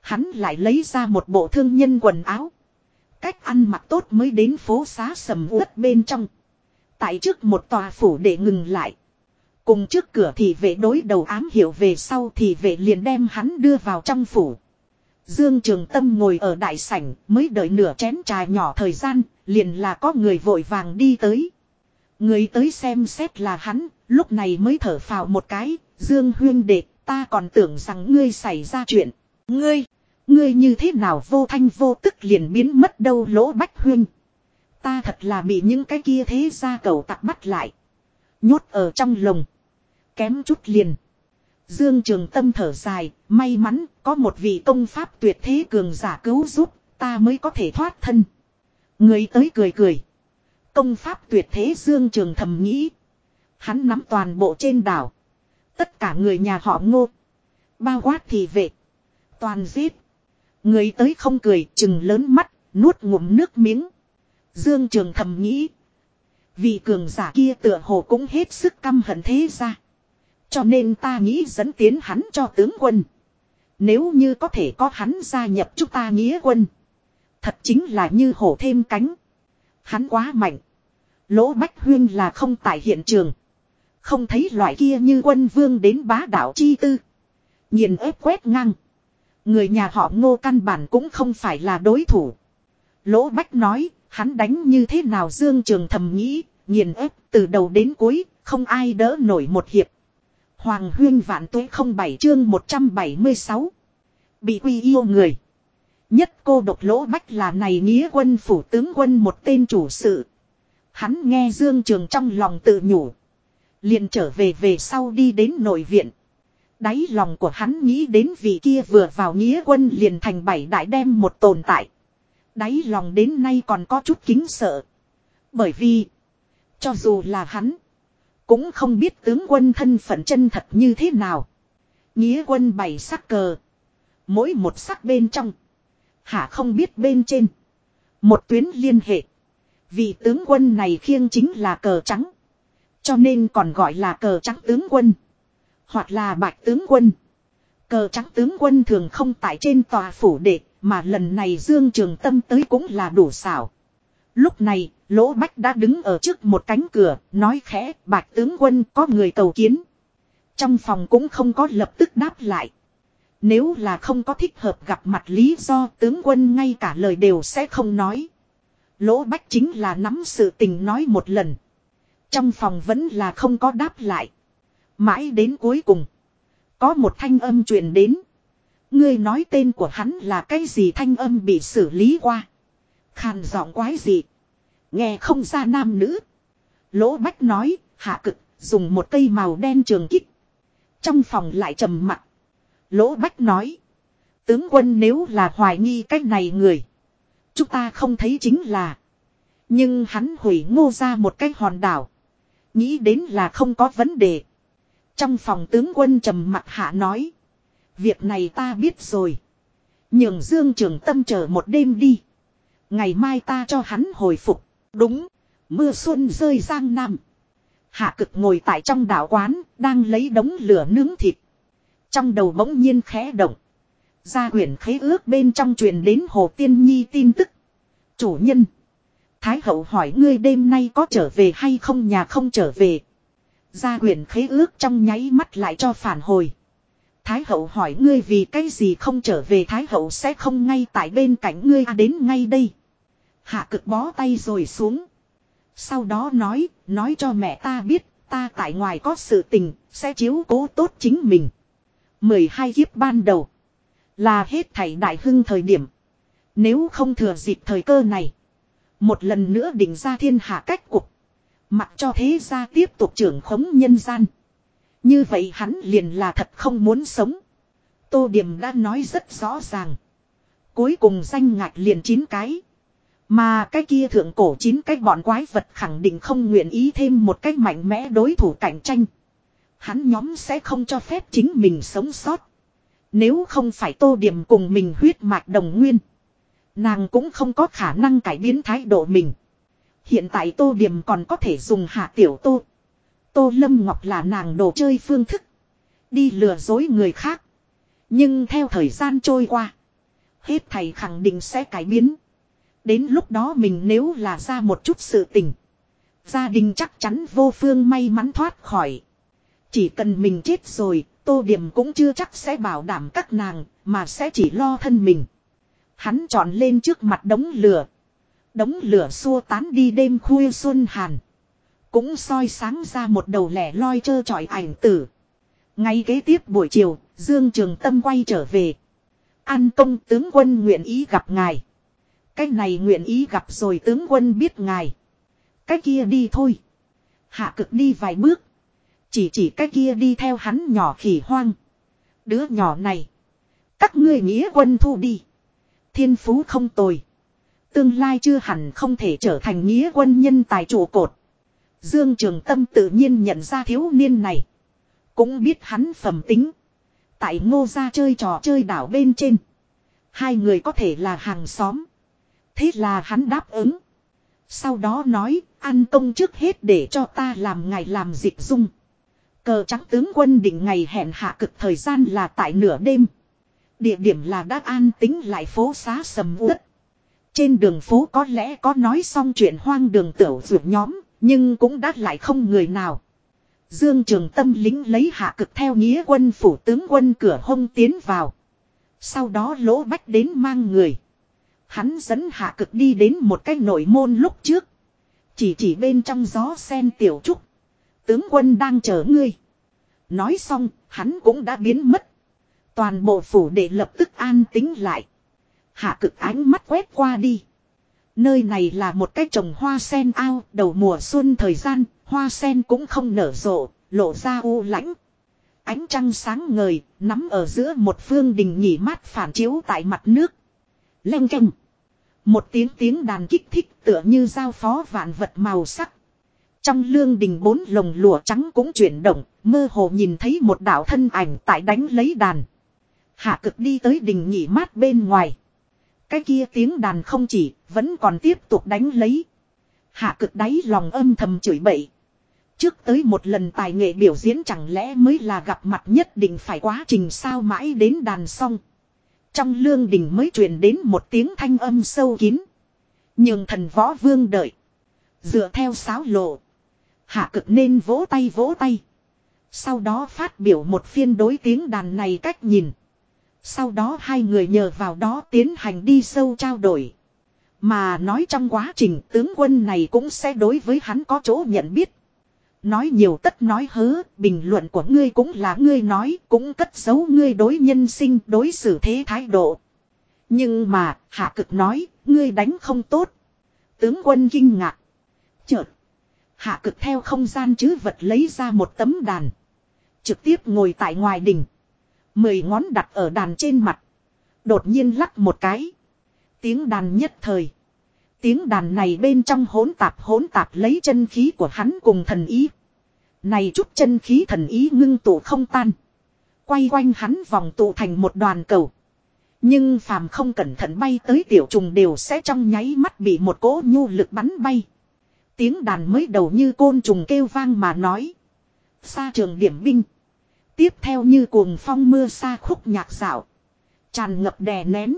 Hắn lại lấy ra một bộ thương nhân quần áo. Cách ăn mặc tốt mới đến phố xá sầm uất bên trong. Tại trước một tòa phủ để ngừng lại. Cùng trước cửa thì vệ đối đầu ám hiểu về sau thì vệ liền đem hắn đưa vào trong phủ. Dương Trường Tâm ngồi ở đại sảnh mới đợi nửa chén trà nhỏ thời gian, liền là có người vội vàng đi tới. Người tới xem xét là hắn, lúc này mới thở phào một cái, Dương Huyên đệ, ta còn tưởng rằng ngươi xảy ra chuyện. Ngươi, ngươi như thế nào vô thanh vô tức liền biến mất đâu lỗ bách huyên. Ta thật là bị những cái kia thế ra cầu tặc bắt lại. Nhốt ở trong lồng. Kém chút liền. Dương Trường Tâm thở dài, may mắn có một vị công pháp tuyệt thế cường giả cứu giúp, ta mới có thể thoát thân. Người tới cười cười. Công pháp tuyệt thế Dương Trường thầm nghĩ. Hắn nắm toàn bộ trên đảo. Tất cả người nhà họ ngô. Bao quát thì vệ. Toàn giết. Người tới không cười, chừng lớn mắt, nuốt ngụm nước miếng. Dương Trường thầm nghĩ. Vị cường giả kia tựa hồ cũng hết sức căm hận thế ra. Cho nên ta nghĩ dẫn tiến hắn cho tướng quân. Nếu như có thể có hắn gia nhập chúng ta nghĩa quân. Thật chính là như hổ thêm cánh. Hắn quá mạnh. Lỗ Bách Huyên là không tại hiện trường. Không thấy loại kia như quân vương đến bá đạo chi tư. Nhìn ép quét ngang. Người nhà họ ngô căn bản cũng không phải là đối thủ. Lỗ Bách nói, hắn đánh như thế nào Dương Trường thầm nghĩ, nhìn ép từ đầu đến cuối, không ai đỡ nổi một hiệp. Hoàng huyên vạn tuế không bảy chương 176. Bị quy yêu người. Nhất cô độc lỗ bách là này nghĩa quân phủ tướng quân một tên chủ sự. Hắn nghe Dương Trường trong lòng tự nhủ. liền trở về về sau đi đến nội viện. Đáy lòng của hắn nghĩ đến vị kia vừa vào nghĩa quân liền thành bảy đại đem một tồn tại. Đáy lòng đến nay còn có chút kính sợ. Bởi vì, cho dù là hắn, cũng không biết tướng quân thân phận chân thật như thế nào. Nghĩa quân bảy sắc cờ. Mỗi một sắc bên trong. Hả không biết bên trên. Một tuyến liên hệ. Vì tướng quân này khiêng chính là cờ trắng. Cho nên còn gọi là cờ trắng tướng quân. Hoặc là bạch tướng quân. Cờ trắng tướng quân thường không tại trên tòa phủ đệ. Mà lần này Dương Trường Tâm tới cũng là đủ xảo. Lúc này, Lỗ Bách đã đứng ở trước một cánh cửa, nói khẽ, bạch tướng quân có người cầu kiến. Trong phòng cũng không có lập tức đáp lại. Nếu là không có thích hợp gặp mặt lý do tướng quân ngay cả lời đều sẽ không nói. Lỗ Bách chính là nắm sự tình nói một lần. Trong phòng vẫn là không có đáp lại. Mãi đến cuối cùng. Có một thanh âm truyền đến. Ngươi nói tên của hắn là cái gì thanh âm bị xử lý qua. Khàn giọng quái gì. Nghe không ra nam nữ. Lỗ Bách nói, hạ cực, dùng một cây màu đen trường kích. Trong phòng lại trầm mặt. Lỗ Bách nói. Tướng quân nếu là hoài nghi cái này người. Chúng ta không thấy chính là. Nhưng hắn hủy ngô ra một cái hòn đảo. Nghĩ đến là không có vấn đề. Trong phòng tướng quân trầm mặt hạ nói. Việc này ta biết rồi. Nhường Dương Trường Tâm chờ một đêm đi. Ngày mai ta cho hắn hồi phục. Đúng. Mưa xuân rơi giang nam. Hạ cực ngồi tại trong đảo quán. Đang lấy đống lửa nướng thịt. Trong đầu bỗng nhiên khẽ động. Gia huyền khế ước bên trong truyền đến Hồ Tiên Nhi tin tức. Chủ nhân. Thái hậu hỏi ngươi đêm nay có trở về hay không, nhà không trở về. Gia huyền khế ước trong nháy mắt lại cho phản hồi. Thái hậu hỏi ngươi vì cái gì không trở về, Thái hậu sẽ không ngay tại bên cạnh ngươi à đến ngay đây. Hạ cực bó tay rồi xuống. Sau đó nói, nói cho mẹ ta biết, ta tại ngoài có sự tình, sẽ chiếu cố tốt chính mình. 12 kiếp ban đầu. Là hết thảy đại hưng thời điểm. Nếu không thừa dịp thời cơ này. Một lần nữa định ra thiên hạ cách cục. Mặc cho thế gia tiếp tục trưởng khống nhân gian. Như vậy hắn liền là thật không muốn sống. Tô Điểm đã nói rất rõ ràng. Cuối cùng danh ngạch liền chín cái. Mà cái kia thượng cổ chín cái bọn quái vật khẳng định không nguyện ý thêm một cách mạnh mẽ đối thủ cạnh tranh. Hắn nhóm sẽ không cho phép chính mình sống sót. Nếu không phải tô điểm cùng mình huyết mạch đồng nguyên. Nàng cũng không có khả năng cải biến thái độ mình. Hiện tại tô điểm còn có thể dùng hạ tiểu tô. Tô Lâm Ngọc là nàng đồ chơi phương thức. Đi lừa dối người khác. Nhưng theo thời gian trôi qua. Hết thầy khẳng định sẽ cải biến. Đến lúc đó mình nếu là ra một chút sự tình. Gia đình chắc chắn vô phương may mắn thoát khỏi. Chỉ cần mình chết rồi, tô điểm cũng chưa chắc sẽ bảo đảm các nàng, mà sẽ chỉ lo thân mình. Hắn chọn lên trước mặt đống lửa. Đống lửa xua tán đi đêm khuya xuân hàn. Cũng soi sáng ra một đầu lẻ loi trơ trọi ảnh tử. Ngay kế tiếp buổi chiều, Dương Trường Tâm quay trở về. An công tướng quân nguyện ý gặp ngài. Cái này nguyện ý gặp rồi tướng quân biết ngài. Cái kia đi thôi. Hạ cực đi vài bước. Chỉ chỉ cái kia đi theo hắn nhỏ khỉ hoang. Đứa nhỏ này. Các ngươi nghĩa quân thu đi. Thiên phú không tồi. Tương lai chưa hẳn không thể trở thành nghĩa quân nhân tài trụ cột. Dương Trường Tâm tự nhiên nhận ra thiếu niên này. Cũng biết hắn phẩm tính. Tại ngô ra chơi trò chơi đảo bên trên. Hai người có thể là hàng xóm. Thế là hắn đáp ứng. Sau đó nói, ăn công trước hết để cho ta làm ngày làm dịch dung. Cờ trắng tướng quân định ngày hẹn hạ cực thời gian là tại nửa đêm. Địa điểm là đã an tính lại phố xá sầm uất. Trên đường phố có lẽ có nói xong chuyện hoang đường tiểu dược nhóm, nhưng cũng đã lại không người nào. Dương Trường Tâm lính lấy hạ cực theo nghĩa quân phủ tướng quân cửa hông tiến vào. Sau đó lỗ bách đến mang người. Hắn dẫn hạ cực đi đến một cái nội môn lúc trước. Chỉ chỉ bên trong gió sen tiểu trúc. Tướng quân đang chờ ngươi. Nói xong, hắn cũng đã biến mất. Toàn bộ phủ để lập tức an tính lại. Hạ cực ánh mắt quét qua đi. Nơi này là một cái trồng hoa sen ao, đầu mùa xuân thời gian, hoa sen cũng không nở rộ, lộ ra u lãnh. Ánh trăng sáng ngời, nắm ở giữa một phương đình nhỉ mát phản chiếu tại mặt nước. Leng canh. Một tiếng tiếng đàn kích thích tựa như giao phó vạn vật màu sắc. Trong lương đình bốn lồng lụa trắng cũng chuyển động, mơ hồ nhìn thấy một đạo thân ảnh tại đánh lấy đàn. Hạ cực đi tới đình nghỉ mát bên ngoài. Cái kia tiếng đàn không chỉ, vẫn còn tiếp tục đánh lấy. Hạ cực đáy lòng âm thầm chửi bậy. Trước tới một lần tài nghệ biểu diễn chẳng lẽ mới là gặp mặt nhất định phải quá trình sao mãi đến đàn xong. Trong lương đình mới truyền đến một tiếng thanh âm sâu kín. Nhưng thần võ vương đợi. Dựa theo sáo lộ. Hạ cực nên vỗ tay vỗ tay. Sau đó phát biểu một phiên đối tiếng đàn này cách nhìn. Sau đó hai người nhờ vào đó tiến hành đi sâu trao đổi. Mà nói trong quá trình tướng quân này cũng sẽ đối với hắn có chỗ nhận biết. Nói nhiều tất nói hớ, bình luận của ngươi cũng là ngươi nói, cũng cất giấu ngươi đối nhân sinh, đối xử thế thái độ. Nhưng mà, hạ cực nói, ngươi đánh không tốt. Tướng quân kinh ngạc. Chợt. Hạ cực theo không gian chứ vật lấy ra một tấm đàn. Trực tiếp ngồi tại ngoài đỉnh. Mười ngón đặt ở đàn trên mặt. Đột nhiên lắc một cái. Tiếng đàn nhất thời. Tiếng đàn này bên trong hỗn tạp hỗn tạp lấy chân khí của hắn cùng thần ý. Này chút chân khí thần ý ngưng tụ không tan. Quay quanh hắn vòng tụ thành một đoàn cầu. Nhưng phàm không cẩn thận bay tới tiểu trùng đều sẽ trong nháy mắt bị một cỗ nhu lực bắn bay. Tiếng đàn mới đầu như côn trùng kêu vang mà nói. Xa trường điểm binh. Tiếp theo như cuồng phong mưa xa khúc nhạc dạo. Tràn ngập đè nén.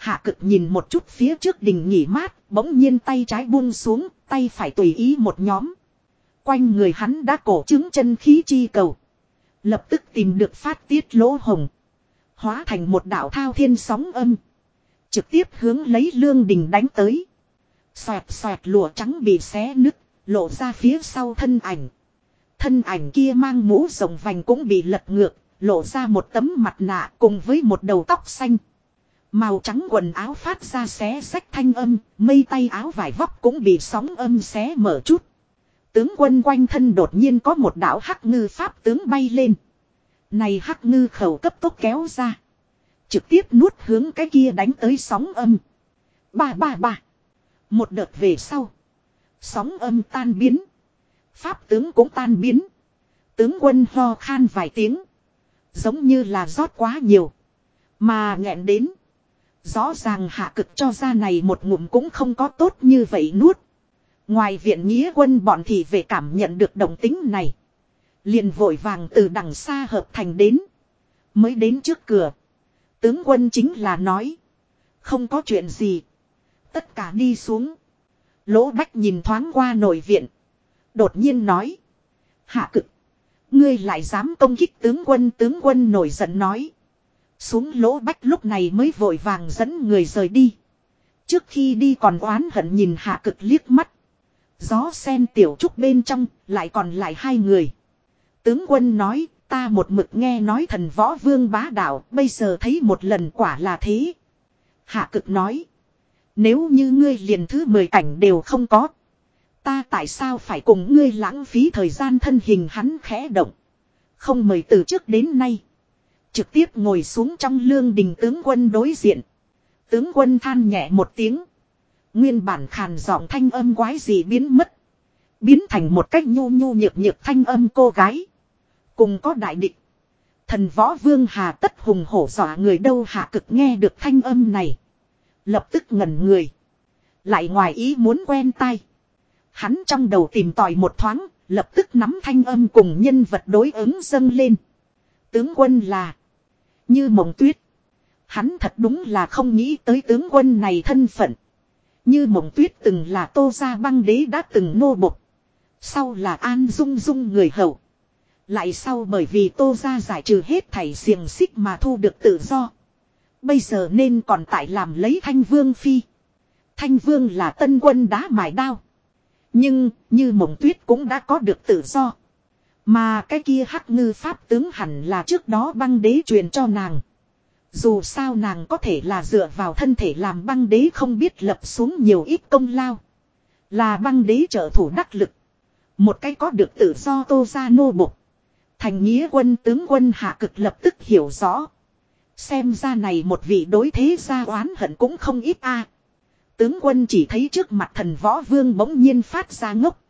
Hạ cực nhìn một chút phía trước đình nghỉ mát, bỗng nhiên tay trái buông xuống, tay phải tùy ý một nhóm. Quanh người hắn đã cổ chứng chân khí chi cầu. Lập tức tìm được phát tiết lỗ hồng. Hóa thành một đạo thao thiên sóng âm. Trực tiếp hướng lấy lương đình đánh tới. Xoẹt xoẹt lụa trắng bị xé nứt, lộ ra phía sau thân ảnh. Thân ảnh kia mang mũ rồng vành cũng bị lật ngược, lộ ra một tấm mặt nạ cùng với một đầu tóc xanh. Màu trắng quần áo phát ra xé sách thanh âm, mây tay áo vải vóc cũng bị sóng âm xé mở chút. Tướng quân quanh thân đột nhiên có một đảo hắc ngư pháp tướng bay lên. Này hắc ngư khẩu cấp tốc kéo ra. Trực tiếp nuốt hướng cái kia đánh tới sóng âm. Ba ba ba. Một đợt về sau. Sóng âm tan biến. Pháp tướng cũng tan biến. Tướng quân ho khan vài tiếng. Giống như là rót quá nhiều. Mà nghẹn đến. Rõ ràng hạ cực cho ra này một ngụm cũng không có tốt như vậy nuốt. Ngoài viện nghĩa quân bọn thì về cảm nhận được động tính này. liền vội vàng từ đằng xa hợp thành đến. Mới đến trước cửa. Tướng quân chính là nói. Không có chuyện gì. Tất cả đi xuống. Lỗ bách nhìn thoáng qua nội viện. Đột nhiên nói. Hạ cực. Ngươi lại dám công kích tướng quân tướng quân nổi giận nói. Xuống lỗ bách lúc này mới vội vàng dẫn người rời đi. Trước khi đi còn oán hận nhìn hạ cực liếc mắt. Gió sen tiểu trúc bên trong, lại còn lại hai người. Tướng quân nói, ta một mực nghe nói thần võ vương bá đạo, bây giờ thấy một lần quả là thế. Hạ cực nói. Nếu như ngươi liền thứ mười cảnh đều không có. Ta tại sao phải cùng ngươi lãng phí thời gian thân hình hắn khẽ động. Không mời từ trước đến nay. Trực tiếp ngồi xuống trong lương đình tướng quân đối diện. Tướng quân than nhẹ một tiếng. Nguyên bản khàn giọng thanh âm quái gì biến mất. Biến thành một cách nhu nhu nhược nhược thanh âm cô gái. Cùng có đại địch. Thần võ vương hà tất hùng hổ dọa người đâu hạ cực nghe được thanh âm này. Lập tức ngẩn người. Lại ngoài ý muốn quen tay Hắn trong đầu tìm tòi một thoáng, lập tức nắm thanh âm cùng nhân vật đối ứng dâng lên. Tướng quân là như mộng tuyết. Hắn thật đúng là không nghĩ tới tướng quân này thân phận. Như mộng tuyết từng là tô gia băng đế đã từng nô bộc. Sau là an dung dung người hậu. Lại sau bởi vì tô gia giải trừ hết thảy xiềng xích mà thu được tự do. Bây giờ nên còn tại làm lấy thanh vương phi. Thanh vương là tân quân đá mài đao. Nhưng, như mộng tuyết cũng đã có được tự do. Mà cái kia hắc ngư pháp tướng hẳn là trước đó băng đế truyền cho nàng. Dù sao nàng có thể là dựa vào thân thể làm băng đế không biết lập xuống nhiều ít công lao. Là băng đế trợ thủ đắc lực. Một cái có được tự do tô ra nô bục. Thành nghĩa quân tướng quân hạ cực lập tức hiểu rõ. Xem ra này một vị đối thế gia oán hận cũng không ít a. Tướng quân chỉ thấy trước mặt thần võ vương bỗng nhiên phát ra ngốc.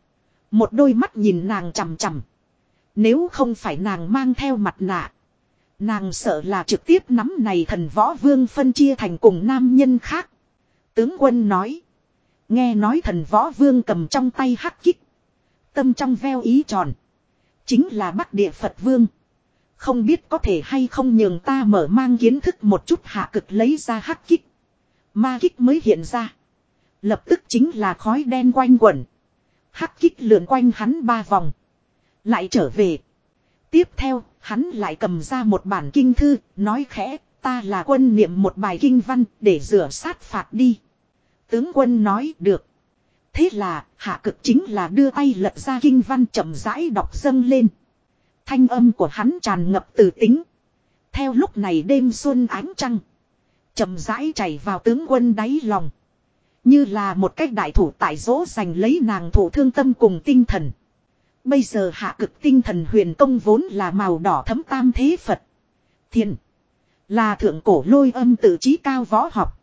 Một đôi mắt nhìn nàng chằm chằm. Nếu không phải nàng mang theo mặt nạ. Nàng sợ là trực tiếp nắm này thần võ vương phân chia thành cùng nam nhân khác. Tướng quân nói. Nghe nói thần võ vương cầm trong tay hắc kích. Tâm trong veo ý tròn. Chính là bắc địa Phật vương. Không biết có thể hay không nhường ta mở mang kiến thức một chút hạ cực lấy ra hắc kích. Ma kích mới hiện ra. Lập tức chính là khói đen quanh quẩn. Hắc kích lượn quanh hắn ba vòng. Lại trở về. Tiếp theo, hắn lại cầm ra một bản kinh thư, nói khẽ, ta là quân niệm một bài kinh văn để rửa sát phạt đi. Tướng quân nói được. Thế là, hạ cực chính là đưa tay lật ra kinh văn chậm rãi đọc dâng lên. Thanh âm của hắn tràn ngập từ tính. Theo lúc này đêm xuân ánh trăng. chậm rãi chảy vào tướng quân đáy lòng. Như là một cách đại thủ tại dỗ dành lấy nàng thủ thương tâm cùng tinh thần. Bây giờ hạ cực tinh thần huyền công vốn là màu đỏ thấm tam thế Phật. Thiền. Là thượng cổ lôi âm tự trí cao võ học.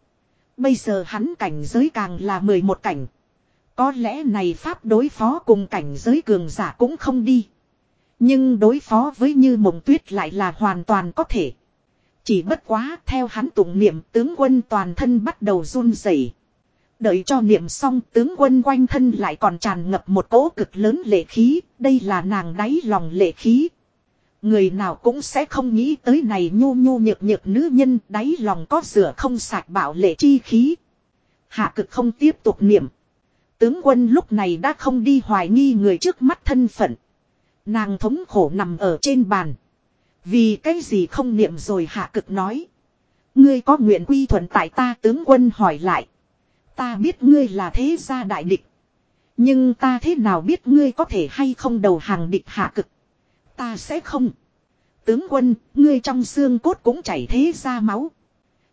Bây giờ hắn cảnh giới càng là 11 cảnh. Có lẽ này pháp đối phó cùng cảnh giới cường giả cũng không đi. Nhưng đối phó với như mộng tuyết lại là hoàn toàn có thể. Chỉ bất quá theo hắn tụng niệm, tướng quân toàn thân bắt đầu run rẩy. Đợi cho niệm xong tướng quân quanh thân lại còn tràn ngập một cỗ cực lớn lệ khí, đây là nàng đáy lòng lệ khí. Người nào cũng sẽ không nghĩ tới này nhu nhu nhược nhược nữ nhân đáy lòng có rửa không sạch bảo lệ chi khí. Hạ cực không tiếp tục niệm. Tướng quân lúc này đã không đi hoài nghi người trước mắt thân phận. Nàng thống khổ nằm ở trên bàn. Vì cái gì không niệm rồi hạ cực nói. Ngươi có nguyện quy thuận tại ta tướng quân hỏi lại. Ta biết ngươi là thế gia đại địch. Nhưng ta thế nào biết ngươi có thể hay không đầu hàng địch hạ cực. Ta sẽ không. Tướng quân, ngươi trong xương cốt cũng chảy thế ra máu.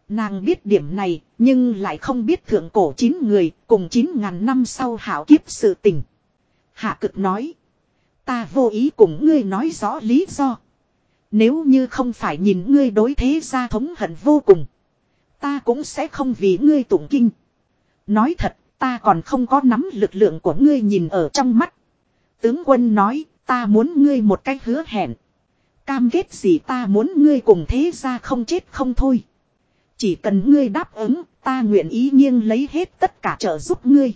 Nàng biết điểm này, nhưng lại không biết thượng cổ chín người, cùng chín ngàn năm sau hảo kiếp sự tình. Hạ cực nói. Ta vô ý cùng ngươi nói rõ lý do. Nếu như không phải nhìn ngươi đối thế gia thống hận vô cùng. Ta cũng sẽ không vì ngươi tụng kinh. Nói thật, ta còn không có nắm lực lượng của ngươi nhìn ở trong mắt. Tướng quân nói, ta muốn ngươi một cách hứa hẹn. Cam kết gì ta muốn ngươi cùng thế gia không chết không thôi. Chỉ cần ngươi đáp ứng, ta nguyện ý nghiêng lấy hết tất cả trợ giúp ngươi.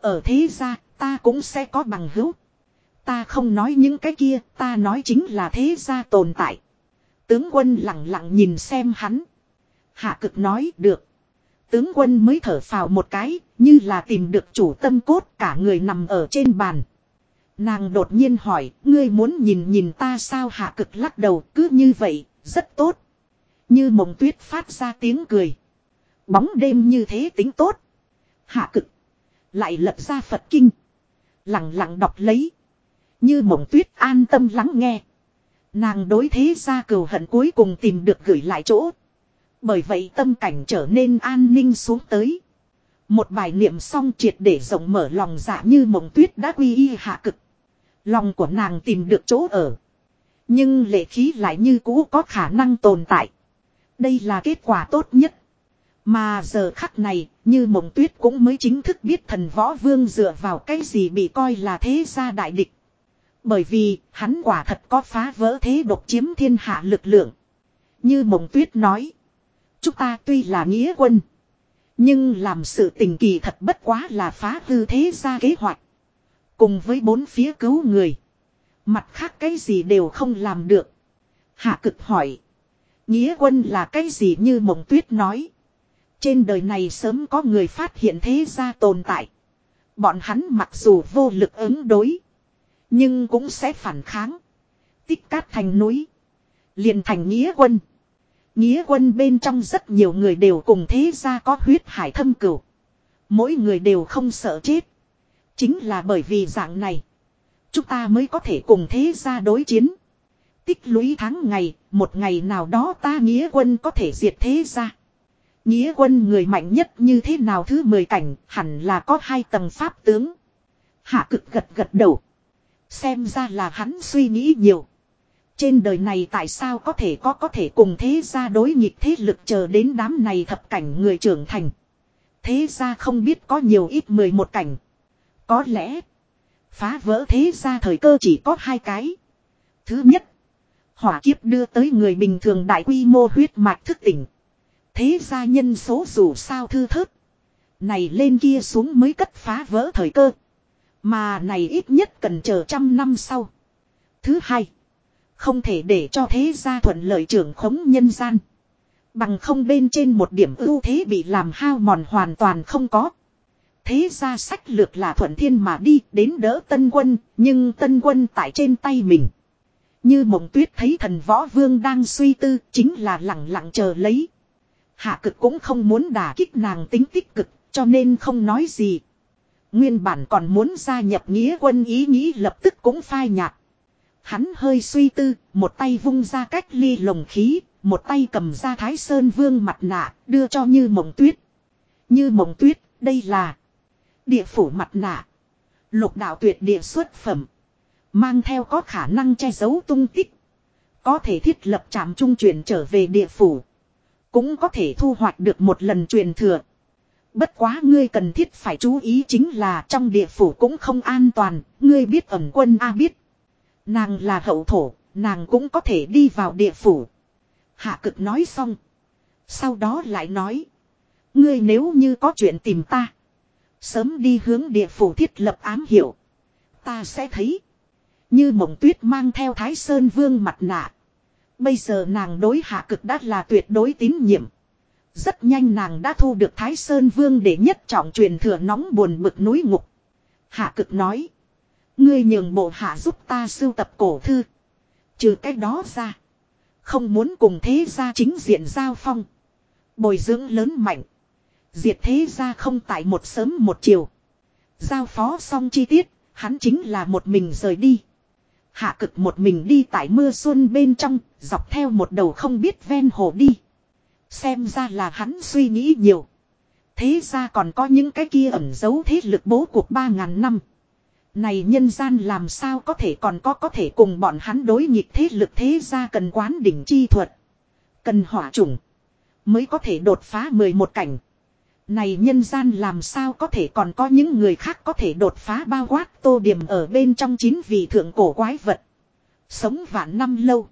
Ở thế gia, ta cũng sẽ có bằng hữu. Ta không nói những cái kia, ta nói chính là thế gia tồn tại. Tướng quân lặng lặng nhìn xem hắn. Hạ cực nói được. Tướng quân mới thở phào một cái, như là tìm được chủ tâm cốt cả người nằm ở trên bàn. Nàng đột nhiên hỏi, ngươi muốn nhìn nhìn ta sao hạ cực lắc đầu, cứ như vậy, rất tốt. Như mộng tuyết phát ra tiếng cười. Bóng đêm như thế tính tốt. Hạ cực. Lại lật ra Phật Kinh. Lặng lặng đọc lấy. Như mộng tuyết an tâm lắng nghe. Nàng đối thế ra cừu hận cuối cùng tìm được gửi lại chỗ. Bởi vậy tâm cảnh trở nên an ninh xuống tới. Một bài niệm xong triệt để rộng mở lòng dạ như mộng tuyết đã quy y hạ cực. Lòng của nàng tìm được chỗ ở. Nhưng lệ khí lại như cũ có khả năng tồn tại. Đây là kết quả tốt nhất. Mà giờ khắc này, như mộng tuyết cũng mới chính thức biết thần võ vương dựa vào cái gì bị coi là thế gia đại địch. Bởi vì, hắn quả thật có phá vỡ thế độc chiếm thiên hạ lực lượng. Như mộng tuyết nói. Chúng ta tuy là nghĩa quân. Nhưng làm sự tình kỳ thật bất quá là phá hư thế gia kế hoạch. Cùng với bốn phía cứu người. Mặt khác cái gì đều không làm được. Hạ cực hỏi. Nghĩa quân là cái gì như mộng tuyết nói. Trên đời này sớm có người phát hiện thế gia tồn tại. Bọn hắn mặc dù vô lực ứng đối. Nhưng cũng sẽ phản kháng. Tích cát thành núi. liền thành nghĩa quân. Nghĩa quân bên trong rất nhiều người đều cùng thế gia có huyết hải thâm cửu. Mỗi người đều không sợ chết. Chính là bởi vì dạng này. Chúng ta mới có thể cùng thế gia đối chiến. Tích lũy tháng ngày, một ngày nào đó ta nghĩa quân có thể diệt thế gia. Nghĩa quân người mạnh nhất như thế nào thứ mười cảnh, hẳn là có hai tầng pháp tướng. Hạ cực gật gật đầu. Xem ra là hắn suy nghĩ nhiều. Trên đời này tại sao có thể có có thể cùng thế gia đối nghịch thế lực chờ đến đám này thập cảnh người trưởng thành. Thế gia không biết có nhiều ít mười một cảnh. Có lẽ, phá vỡ thế gia thời cơ chỉ có hai cái. Thứ nhất, hỏa kiếp đưa tới người bình thường đại quy mô huyết mạch thức tỉnh. Thế gia nhân số dù sao thư thớt. Này lên kia xuống mới cất phá vỡ thời cơ. Mà này ít nhất cần chờ trăm năm sau. Thứ hai, không thể để cho thế gia thuận lợi trưởng khống nhân gian. Bằng không bên trên một điểm ưu thế bị làm hao mòn hoàn toàn không có. Thế ra sách lược là thuận thiên mà đi đến đỡ tân quân, nhưng tân quân tại trên tay mình. Như mộng tuyết thấy thần võ vương đang suy tư, chính là lặng lặng chờ lấy. Hạ cực cũng không muốn đả kích nàng tính tích cực, cho nên không nói gì. Nguyên bản còn muốn gia nhập nghĩa quân ý nghĩ lập tức cũng phai nhạt. Hắn hơi suy tư, một tay vung ra cách ly lồng khí, một tay cầm ra thái sơn vương mặt nạ, đưa cho như mộng tuyết. Như mộng tuyết, đây là địa phủ mặt nạ. Lục đạo tuyệt địa xuất phẩm. Mang theo có khả năng che giấu tung tích. Có thể thiết lập trạm trung chuyển trở về địa phủ. Cũng có thể thu hoạch được một lần truyền thừa. Bất quá ngươi cần thiết phải chú ý chính là trong địa phủ cũng không an toàn, ngươi biết ẩn quân A biết. Nàng là hậu thổ, nàng cũng có thể đi vào địa phủ. Hạ cực nói xong. Sau đó lại nói. Ngươi nếu như có chuyện tìm ta. Sớm đi hướng địa phủ thiết lập ám hiệu. Ta sẽ thấy. Như mộng tuyết mang theo thái sơn vương mặt nạ. Bây giờ nàng đối hạ cực đã là tuyệt đối tín nhiệm. Rất nhanh nàng đã thu được thái sơn vương để nhất trọng truyền thừa nóng buồn bực núi ngục. Hạ cực nói. Ngươi nhường bộ hạ giúp ta sưu tập cổ thư. Trừ cái đó ra. Không muốn cùng thế gia chính diện giao phong. Bồi dưỡng lớn mạnh. Diệt thế gia không tại một sớm một chiều. Giao phó xong chi tiết, hắn chính là một mình rời đi. Hạ cực một mình đi tại mưa xuân bên trong, dọc theo một đầu không biết ven hồ đi. Xem ra là hắn suy nghĩ nhiều. Thế ra còn có những cái kia ẩn giấu thế lực bố cuộc ba ngàn năm. Này nhân gian làm sao có thể còn có có thể cùng bọn hắn đối nghịch thế lực thế ra cần quán đỉnh chi thuật. Cần hỏa chủng. Mới có thể đột phá 11 cảnh. Này nhân gian làm sao có thể còn có những người khác có thể đột phá bao quát tô điểm ở bên trong chín vị thượng cổ quái vật. Sống vạn năm lâu.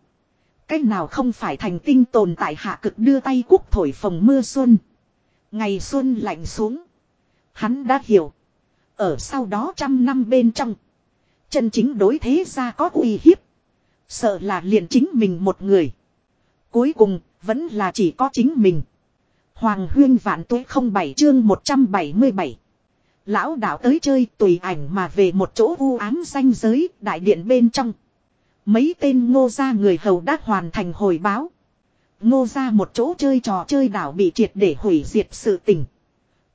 Cách nào không phải thành tinh tồn tại hạ cực đưa tay quốc thổi phồng mưa xuân. Ngày xuân lạnh xuống. Hắn đã hiểu. Ở sau đó trăm năm bên trong. Chân chính đối thế ra có uy hiếp. Sợ là liền chính mình một người. Cuối cùng, vẫn là chỉ có chính mình. Hoàng huyên vạn tuế không bảy chương 177. Lão đạo tới chơi tùy ảnh mà về một chỗ u ám danh giới đại điện bên trong. Mấy tên ngô gia người hầu đã hoàn thành hồi báo. Ngô gia một chỗ chơi trò chơi đảo bị triệt để hủy diệt sự tình.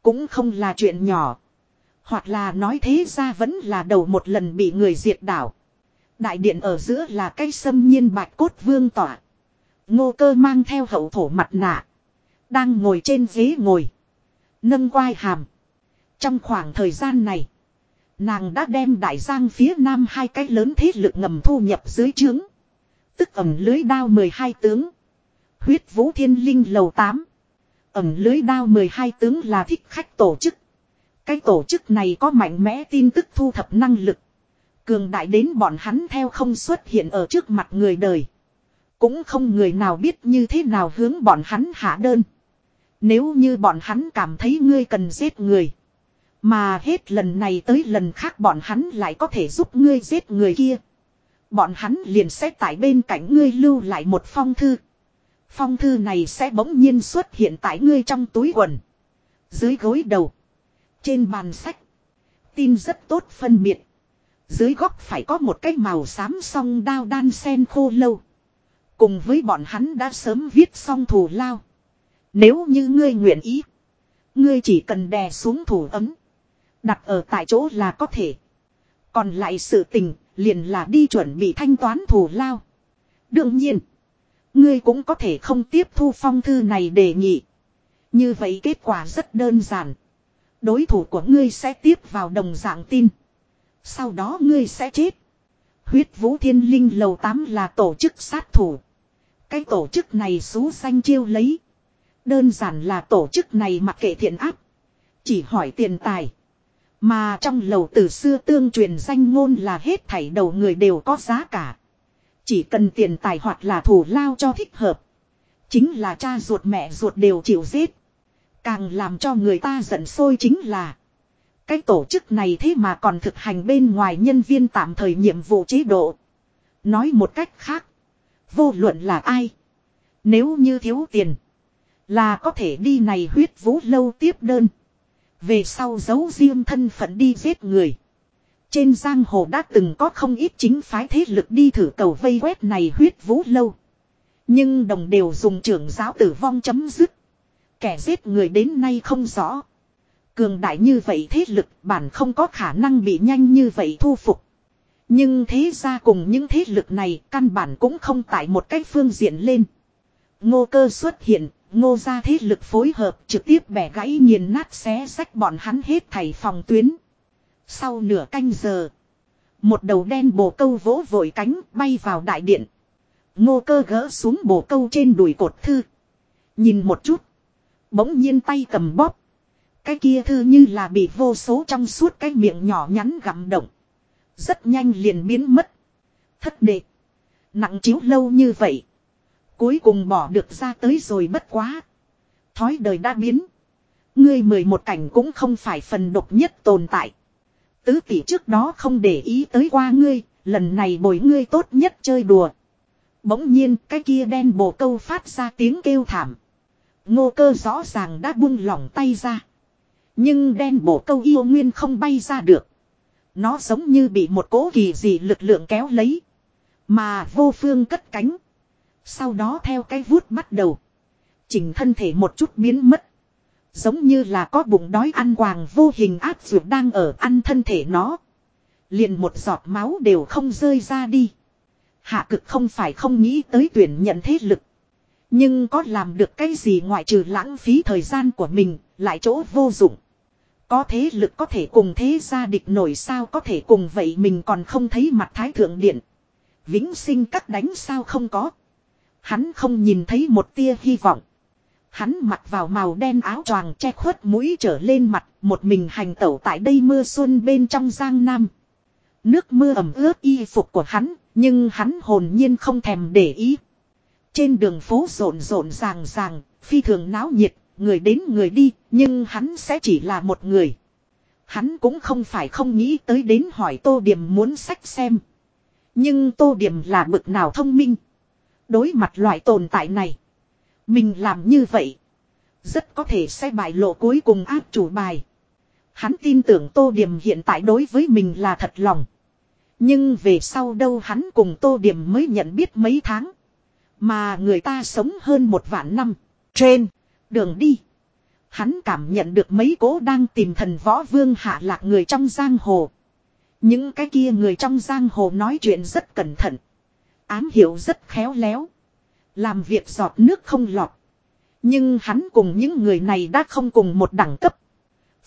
Cũng không là chuyện nhỏ. Hoặc là nói thế ra vẫn là đầu một lần bị người diệt đảo. Đại điện ở giữa là cây sâm nhiên bạch cốt vương tỏa. Ngô cơ mang theo hậu thổ mặt nạ. Đang ngồi trên ghế ngồi. Nâng quai hàm. Trong khoảng thời gian này. Nàng đã đem đại giang phía nam hai cái lớn thế lực ngầm thu nhập dưới trướng. Tức ẩm lưới đao 12 tướng. Huyết vũ thiên linh lầu 8. Ẩm lưới đao 12 tướng là thích khách tổ chức. Cái tổ chức này có mạnh mẽ tin tức thu thập năng lực. Cường đại đến bọn hắn theo không xuất hiện ở trước mặt người đời. Cũng không người nào biết như thế nào hướng bọn hắn hạ đơn. Nếu như bọn hắn cảm thấy ngươi cần giết người. Mà hết lần này tới lần khác bọn hắn lại có thể giúp ngươi giết người kia. Bọn hắn liền sẽ tại bên cạnh ngươi lưu lại một phong thư. Phong thư này sẽ bỗng nhiên xuất hiện tại ngươi trong túi quần. Dưới gối đầu. Trên bàn sách. Tin rất tốt phân biệt. Dưới góc phải có một cái màu xám song đao đan sen khô lâu. Cùng với bọn hắn đã sớm viết xong thủ lao. Nếu như ngươi nguyện ý. Ngươi chỉ cần đè xuống thủ ấm. Đặt ở tại chỗ là có thể. Còn lại sự tình liền là đi chuẩn bị thanh toán thủ lao. Đương nhiên. Ngươi cũng có thể không tiếp thu phong thư này đề nghị. Như vậy kết quả rất đơn giản. Đối thủ của ngươi sẽ tiếp vào đồng dạng tin. Sau đó ngươi sẽ chết. Huyết vũ thiên linh lầu 8 là tổ chức sát thủ. Cái tổ chức này xú xanh chiêu lấy. Đơn giản là tổ chức này mặc kệ thiện áp. Chỉ hỏi tiền tài. Mà trong lầu từ xưa tương truyền danh ngôn là hết thảy đầu người đều có giá cả. Chỉ cần tiền tài hoặc là thủ lao cho thích hợp. Chính là cha ruột mẹ ruột đều chịu giết. Càng làm cho người ta giận sôi chính là. Cái tổ chức này thế mà còn thực hành bên ngoài nhân viên tạm thời nhiệm vụ chế độ. Nói một cách khác. Vô luận là ai. Nếu như thiếu tiền. Là có thể đi này huyết vũ lâu tiếp đơn. Về sau giấu riêng thân phận đi giết người. Trên giang hồ đã từng có không ít chính phái thế lực đi thử cầu vây quét này huyết vũ lâu. Nhưng đồng đều dùng trưởng giáo tử vong chấm dứt. Kẻ giết người đến nay không rõ. Cường đại như vậy thế lực bản không có khả năng bị nhanh như vậy thu phục. Nhưng thế ra cùng những thế lực này căn bản cũng không tại một cách phương diện lên. Ngô cơ xuất hiện, ngô ra thế lực phối hợp trực tiếp bẻ gãy nghiền nát xé sách bọn hắn hết thảy phòng tuyến. Sau nửa canh giờ, một đầu đen bồ câu vỗ vội cánh bay vào đại điện. Ngô cơ gỡ xuống bồ câu trên đùi cột thư. Nhìn một chút. Bỗng nhiên tay cầm bóp. Cái kia thư như là bị vô số trong suốt cái miệng nhỏ nhắn gặm động. Rất nhanh liền biến mất. Thất đệ. Nặng chiếu lâu như vậy. Cuối cùng bỏ được ra tới rồi bất quá. Thói đời đã biến. Ngươi mười một cảnh cũng không phải phần độc nhất tồn tại. Tứ tỷ trước đó không để ý tới qua ngươi, lần này bồi ngươi tốt nhất chơi đùa. Bỗng nhiên cái kia đen bồ câu phát ra tiếng kêu thảm. Ngô cơ rõ ràng đã buông lỏng tay ra. Nhưng đen bổ câu yêu nguyên không bay ra được. Nó giống như bị một cố kỳ gì lực lượng kéo lấy. Mà vô phương cất cánh. Sau đó theo cái vuốt bắt đầu. Chỉnh thân thể một chút biến mất. Giống như là có bụng đói ăn quàng vô hình áp dược đang ở ăn thân thể nó. Liền một giọt máu đều không rơi ra đi. Hạ cực không phải không nghĩ tới tuyển nhận thế lực. Nhưng có làm được cái gì ngoại trừ lãng phí thời gian của mình, lại chỗ vô dụng. Có thế lực có thể cùng thế gia địch nổi sao có thể cùng vậy mình còn không thấy mặt thái thượng điện. Vĩnh sinh cắt đánh sao không có. Hắn không nhìn thấy một tia hy vọng. Hắn mặc vào màu đen áo choàng che khuất mũi trở lên mặt, một mình hành tẩu tại đây mưa xuân bên trong giang nam. Nước mưa ẩm ướt y phục của hắn, nhưng hắn hồn nhiên không thèm để ý. Trên đường phố rộn rộn ràng ràng, phi thường náo nhiệt, người đến người đi, nhưng hắn sẽ chỉ là một người. Hắn cũng không phải không nghĩ tới đến hỏi Tô Điểm muốn sách xem. Nhưng Tô Điểm là bực nào thông minh. Đối mặt loại tồn tại này. Mình làm như vậy. Rất có thể sẽ bại lộ cuối cùng áp chủ bài. Hắn tin tưởng Tô Điểm hiện tại đối với mình là thật lòng. Nhưng về sau đâu hắn cùng Tô Điểm mới nhận biết mấy tháng. Mà người ta sống hơn một vạn năm. Trên, đường đi. Hắn cảm nhận được mấy cố đang tìm thần võ vương hạ lạc người trong giang hồ. Những cái kia người trong giang hồ nói chuyện rất cẩn thận. Ám hiểu rất khéo léo. Làm việc giọt nước không lọt. Nhưng hắn cùng những người này đã không cùng một đẳng cấp.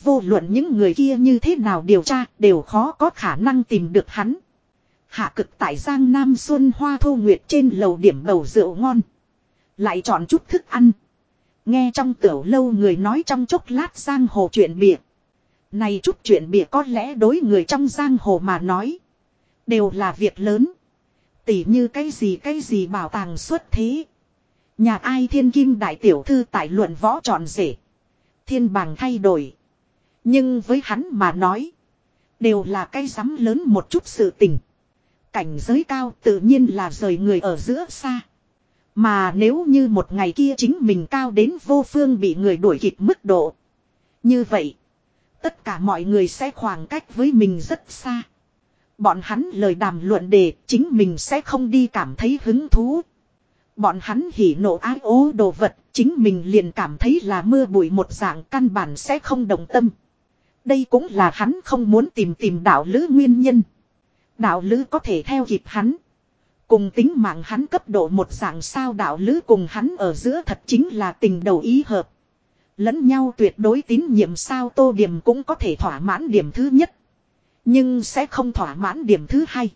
Vô luận những người kia như thế nào điều tra đều khó có khả năng tìm được hắn. Hạ cực tại Giang Nam Xuân Hoa Thu Nguyệt trên lầu điểm bầu rượu ngon. Lại chọn chút thức ăn. Nghe trong tiểu lâu người nói trong chốc lát giang hồ chuyện bịa. Này chút chuyện bịa có lẽ đối người trong giang hồ mà nói. Đều là việc lớn. Tỉ như cái gì cái gì bảo tàng xuất thế. Nhà ai thiên kim đại tiểu thư tại luận võ tròn rể. Thiên bảng thay đổi. Nhưng với hắn mà nói. Đều là cái rắm lớn một chút sự tình. Cảnh giới cao tự nhiên là rời người ở giữa xa. Mà nếu như một ngày kia chính mình cao đến vô phương bị người đuổi kịp mức độ. Như vậy. Tất cả mọi người sẽ khoảng cách với mình rất xa. Bọn hắn lời đàm luận đề chính mình sẽ không đi cảm thấy hứng thú. Bọn hắn hỉ nộ ái ố đồ vật chính mình liền cảm thấy là mưa bụi một dạng căn bản sẽ không đồng tâm. Đây cũng là hắn không muốn tìm tìm đạo lữ nguyên nhân. Đạo lữ có thể theo kịp hắn. Cùng tính mạng hắn cấp độ một dạng sao đạo lữ cùng hắn ở giữa thật chính là tình đầu ý hợp. Lẫn nhau tuyệt đối tín nhiệm sao tô điểm cũng có thể thỏa mãn điểm thứ nhất. Nhưng sẽ không thỏa mãn điểm thứ hai.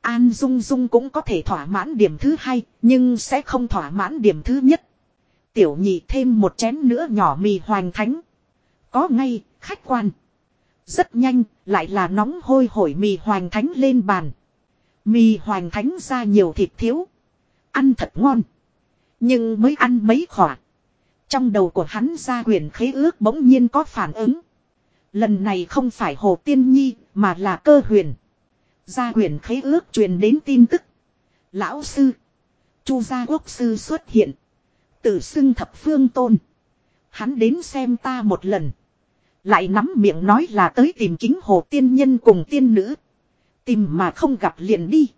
An Dung Dung cũng có thể thỏa mãn điểm thứ hai, nhưng sẽ không thỏa mãn điểm thứ nhất. Tiểu nhị thêm một chén nữa nhỏ mì hoành thánh. Có ngay, khách quan. Rất nhanh, lại là nóng hôi hổi mì hoành thánh lên bàn. Mì hoành thánh ra nhiều thịt thiếu. Ăn thật ngon. Nhưng mới ăn mấy khỏa. Trong đầu của hắn ra huyền khế ước bỗng nhiên có phản ứng. Lần này không phải Hồ Tiên Nhi, mà là cơ huyền. Gia huyền khế ước truyền đến tin tức. Lão sư. Chu gia quốc sư xuất hiện. Tử xưng thập phương tôn. Hắn đến xem ta một lần. Lại nắm miệng nói là tới tìm kính hồ tiên nhân cùng tiên nữ. Tìm mà không gặp liền đi.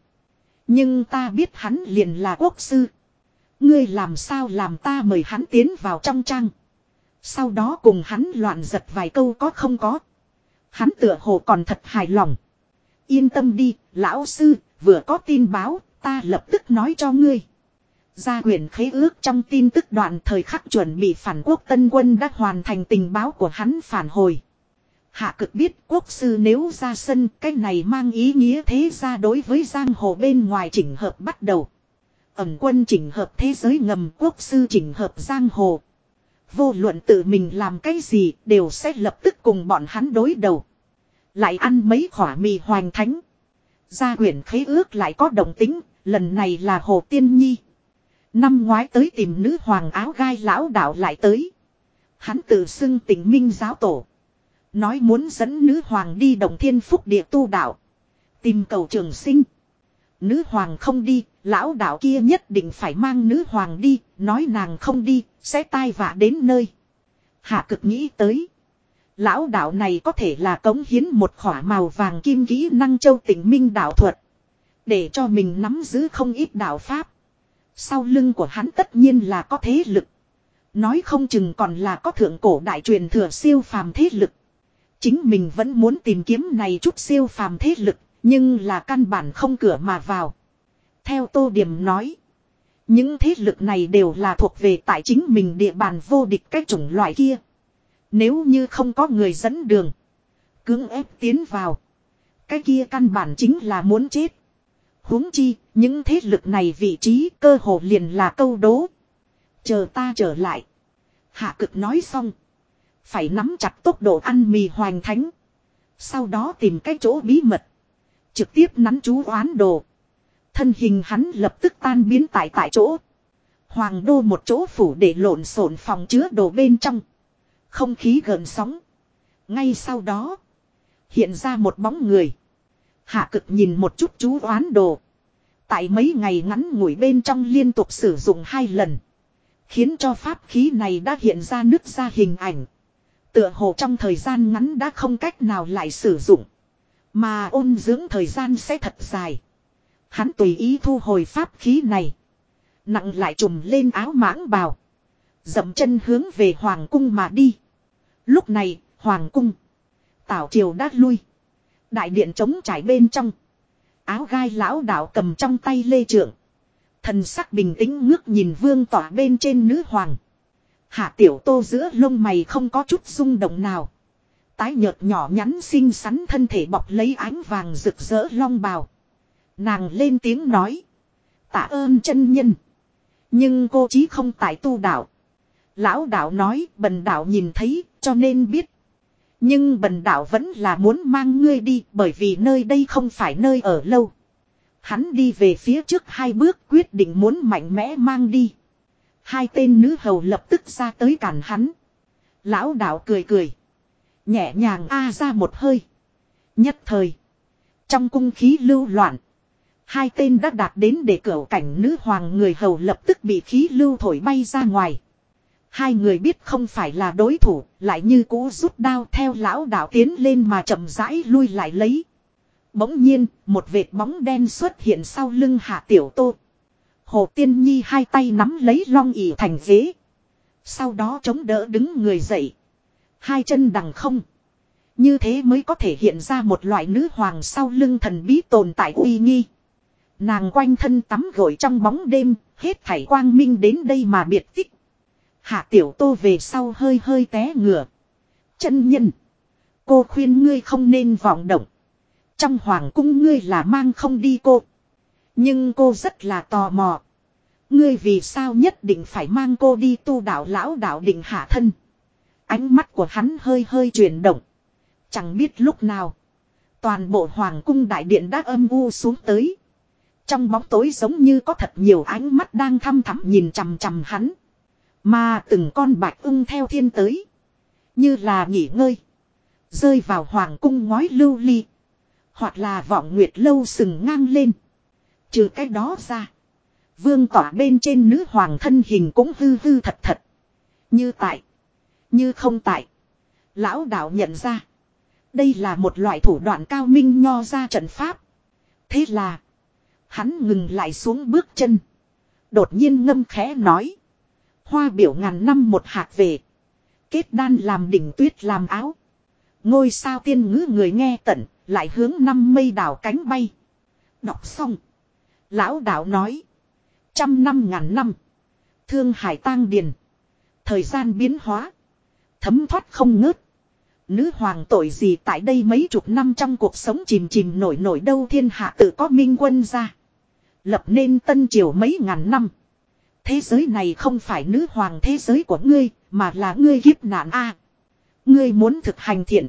Nhưng ta biết hắn liền là quốc sư. Ngươi làm sao làm ta mời hắn tiến vào trong trang. Sau đó cùng hắn loạn giật vài câu có không có. Hắn tựa hồ còn thật hài lòng. Yên tâm đi, lão sư, vừa có tin báo, ta lập tức nói cho ngươi. Gia huyền khế ước trong tin tức đoạn thời khắc chuẩn bị phản quốc tân quân đã hoàn thành tình báo của hắn phản hồi. Hạ cực biết quốc sư nếu ra sân cái này mang ý nghĩa thế ra đối với giang hồ bên ngoài chỉnh hợp bắt đầu. Ẩm quân chỉnh hợp thế giới ngầm quốc sư chỉnh hợp giang hồ. Vô luận tự mình làm cái gì đều sẽ lập tức cùng bọn hắn đối đầu. Lại ăn mấy khỏa mì hoành thánh. Gia quyển khế ước lại có động tính, lần này là Hồ Tiên Nhi. Năm ngoái tới tìm nữ hoàng áo gai lão đạo lại tới. Hắn tự xưng tỉnh minh giáo tổ. Nói muốn dẫn nữ hoàng đi đồng thiên phúc địa tu đạo. Tìm cầu trường sinh. Nữ hoàng không đi, lão đạo kia nhất định phải mang nữ hoàng đi, nói nàng không đi, sẽ tai vạ đến nơi. Hạ cực nghĩ tới. Lão đạo này có thể là cống hiến một khỏa màu vàng kim kỹ năng châu tỉnh minh đạo thuật. Để cho mình nắm giữ không ít đạo pháp. Sau lưng của hắn tất nhiên là có thế lực. Nói không chừng còn là có thượng cổ đại truyền thừa siêu phàm thế lực. Chính mình vẫn muốn tìm kiếm này chút siêu phàm thế lực, nhưng là căn bản không cửa mà vào. Theo Tô Điểm nói, những thế lực này đều là thuộc về tại chính mình địa bàn vô địch cái chủng loại kia. Nếu như không có người dẫn đường, cưỡng ép tiến vào, cái kia căn bản chính là muốn chết huống chi, những thế lực này vị trí cơ hồ liền là câu đố. Chờ ta trở lại. Hạ cực nói xong. Phải nắm chặt tốc độ ăn mì hoành thánh. Sau đó tìm cái chỗ bí mật. Trực tiếp nắn chú oán đồ. Thân hình hắn lập tức tan biến tại tại chỗ. Hoàng đô một chỗ phủ để lộn xộn phòng chứa đồ bên trong. Không khí gần sóng. Ngay sau đó. Hiện ra một bóng người. Hạ cực nhìn một chút chú oán đồ. Tại mấy ngày ngắn ngủi bên trong liên tục sử dụng hai lần. Khiến cho pháp khí này đã hiện ra nước ra hình ảnh. Tựa hồ trong thời gian ngắn đã không cách nào lại sử dụng. Mà ôn dưỡng thời gian sẽ thật dài. Hắn tùy ý thu hồi pháp khí này. Nặng lại trùm lên áo mãng bào. Dậm chân hướng về Hoàng cung mà đi. Lúc này, Hoàng cung. Tảo triều đã lui. Đại điện trống trải bên trong. Áo gai lão đạo cầm trong tay lê trượng. Thần sắc bình tĩnh ngước nhìn vương tỏa bên trên nữ hoàng. Hạ tiểu tô giữa lông mày không có chút rung động nào. Tái nhợt nhỏ nhắn xinh xắn thân thể bọc lấy ánh vàng rực rỡ long bào. Nàng lên tiếng nói. Tạ ơn chân nhân. Nhưng cô chí không tại tu đạo. Lão đạo nói, bần đạo nhìn thấy, cho nên biết. Nhưng bần đạo vẫn là muốn mang ngươi đi, bởi vì nơi đây không phải nơi ở lâu. Hắn đi về phía trước hai bước, quyết định muốn mạnh mẽ mang đi. Hai tên nữ hầu lập tức ra tới cản hắn. Lão đạo cười cười. Nhẹ nhàng a ra một hơi. Nhất thời. Trong cung khí lưu loạn. Hai tên đã đạt đến để cửa cảnh nữ hoàng người hầu lập tức bị khí lưu thổi bay ra ngoài. Hai người biết không phải là đối thủ, lại như cũ rút đao theo lão đạo tiến lên mà chậm rãi lui lại lấy. Bỗng nhiên, một vệt bóng đen xuất hiện sau lưng hạ tiểu tô. Hồ Tiên Nhi hai tay nắm lấy long ỉ thành ghế. Sau đó chống đỡ đứng người dậy. Hai chân đằng không. Như thế mới có thể hiện ra một loại nữ hoàng sau lưng thần bí tồn tại uy nghi. Nàng quanh thân tắm gội trong bóng đêm, hết thảy quang minh đến đây mà biệt tích. Hạ tiểu tô về sau hơi hơi té ngửa. Chân nhân. Cô khuyên ngươi không nên vọng động. Trong hoàng cung ngươi là mang không đi cô. Nhưng cô rất là tò mò. Ngươi vì sao nhất định phải mang cô đi tu đạo lão đạo định hạ thân. Ánh mắt của hắn hơi hơi chuyển động. Chẳng biết lúc nào. Toàn bộ hoàng cung đại điện đã âm u xuống tới. Trong bóng tối giống như có thật nhiều ánh mắt đang thăm thẳm nhìn chằm chằm hắn. Mà từng con bạch ưng theo thiên tới. Như là nghỉ ngơi. Rơi vào hoàng cung ngói lưu ly. Hoặc là vọng nguyệt lâu sừng ngang lên. Trừ cái đó ra. Vương tỏa bên trên nữ hoàng thân hình cũng hư hư thật thật. Như tại. Như không tại. Lão đạo nhận ra. Đây là một loại thủ đoạn cao minh nho ra trận pháp. Thế là. Hắn ngừng lại xuống bước chân. Đột nhiên ngâm khẽ nói. Hoa biểu ngàn năm một hạt về. Kết đan làm đỉnh tuyết làm áo. Ngôi sao tiên ngữ người nghe tận. Lại hướng năm mây đảo cánh bay. Đọc xong. Lão đạo nói. Trăm năm ngàn năm. Thương hải tang điền. Thời gian biến hóa. Thấm thoát không ngớt. Nữ hoàng tội gì tại đây mấy chục năm trong cuộc sống chìm chìm nổi nổi đâu thiên hạ tự có minh quân ra. Lập nên tân triều mấy ngàn năm. Thế giới này không phải nữ hoàng thế giới của ngươi, mà là ngươi kiếp nạn a. ngươi muốn thực hành thiện.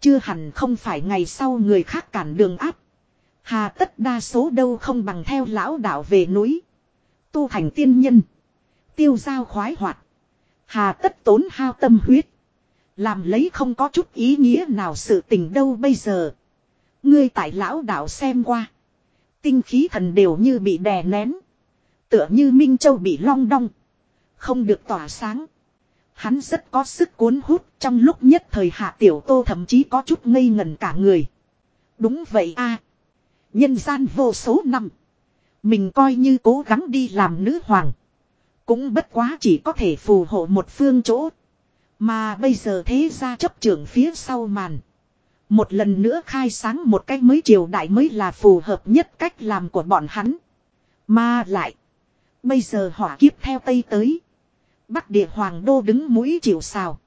Chưa hẳn không phải ngày sau người khác cản đường áp. Hà tất đa số đâu không bằng theo lão đạo về núi. Tu thành tiên nhân. Tiêu giao khoái hoạt. Hà tất tốn hao tâm huyết. Làm lấy không có chút ý nghĩa nào sự tình đâu bây giờ. Ngươi tại lão đạo xem qua. Tinh khí thần đều như bị đè nén. Tựa như Minh Châu bị long đong. Không được tỏa sáng. Hắn rất có sức cuốn hút, trong lúc nhất thời hạ tiểu tô thậm chí có chút ngây ngần cả người. Đúng vậy a Nhân gian vô số năm. Mình coi như cố gắng đi làm nữ hoàng. Cũng bất quá chỉ có thể phù hộ một phương chỗ. Mà bây giờ thế ra chấp trưởng phía sau màn. Một lần nữa khai sáng một cách mới triều đại mới là phù hợp nhất cách làm của bọn hắn. Mà lại. Bây giờ hỏa kiếp theo Tây tới. Bắc địa hoàng đô đứng mũi chịu sào.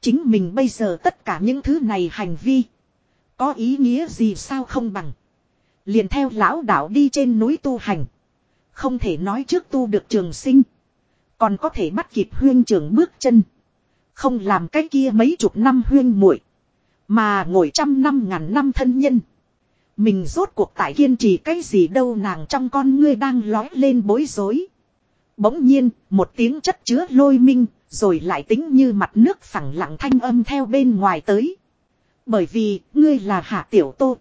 Chính mình bây giờ tất cả những thứ này hành vi. Có ý nghĩa gì sao không bằng. Liền theo lão đạo đi trên núi tu hành. Không thể nói trước tu được trường sinh. Còn có thể bắt kịp huyên trưởng bước chân. Không làm cái kia mấy chục năm huyên muội Mà ngồi trăm năm ngàn năm thân nhân. Mình rốt cuộc tại kiên trì cái gì đâu nàng trong con ngươi đang lói lên bối rối. Bỗng nhiên, một tiếng chất chứa lôi minh, rồi lại tính như mặt nước phẳng lặng thanh âm theo bên ngoài tới. Bởi vì, ngươi là hạ tiểu tô.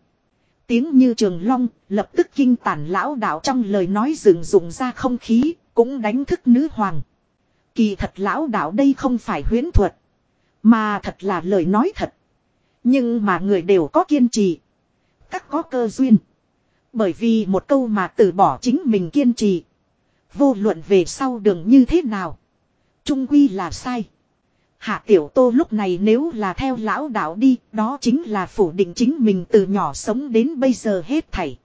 Tiếng như trường long, lập tức kinh tản lão đạo trong lời nói rừng rụng ra không khí, cũng đánh thức nữ hoàng. Kỳ thật lão đạo đây không phải huyến thuật, mà thật là lời nói thật. Nhưng mà người đều có kiên trì, các có cơ duyên. Bởi vì một câu mà từ bỏ chính mình kiên trì. Vô luận về sau đường như thế nào. Trung quy là sai. Hạ tiểu tô lúc này nếu là theo lão đạo đi, đó chính là phủ định chính mình từ nhỏ sống đến bây giờ hết thảy.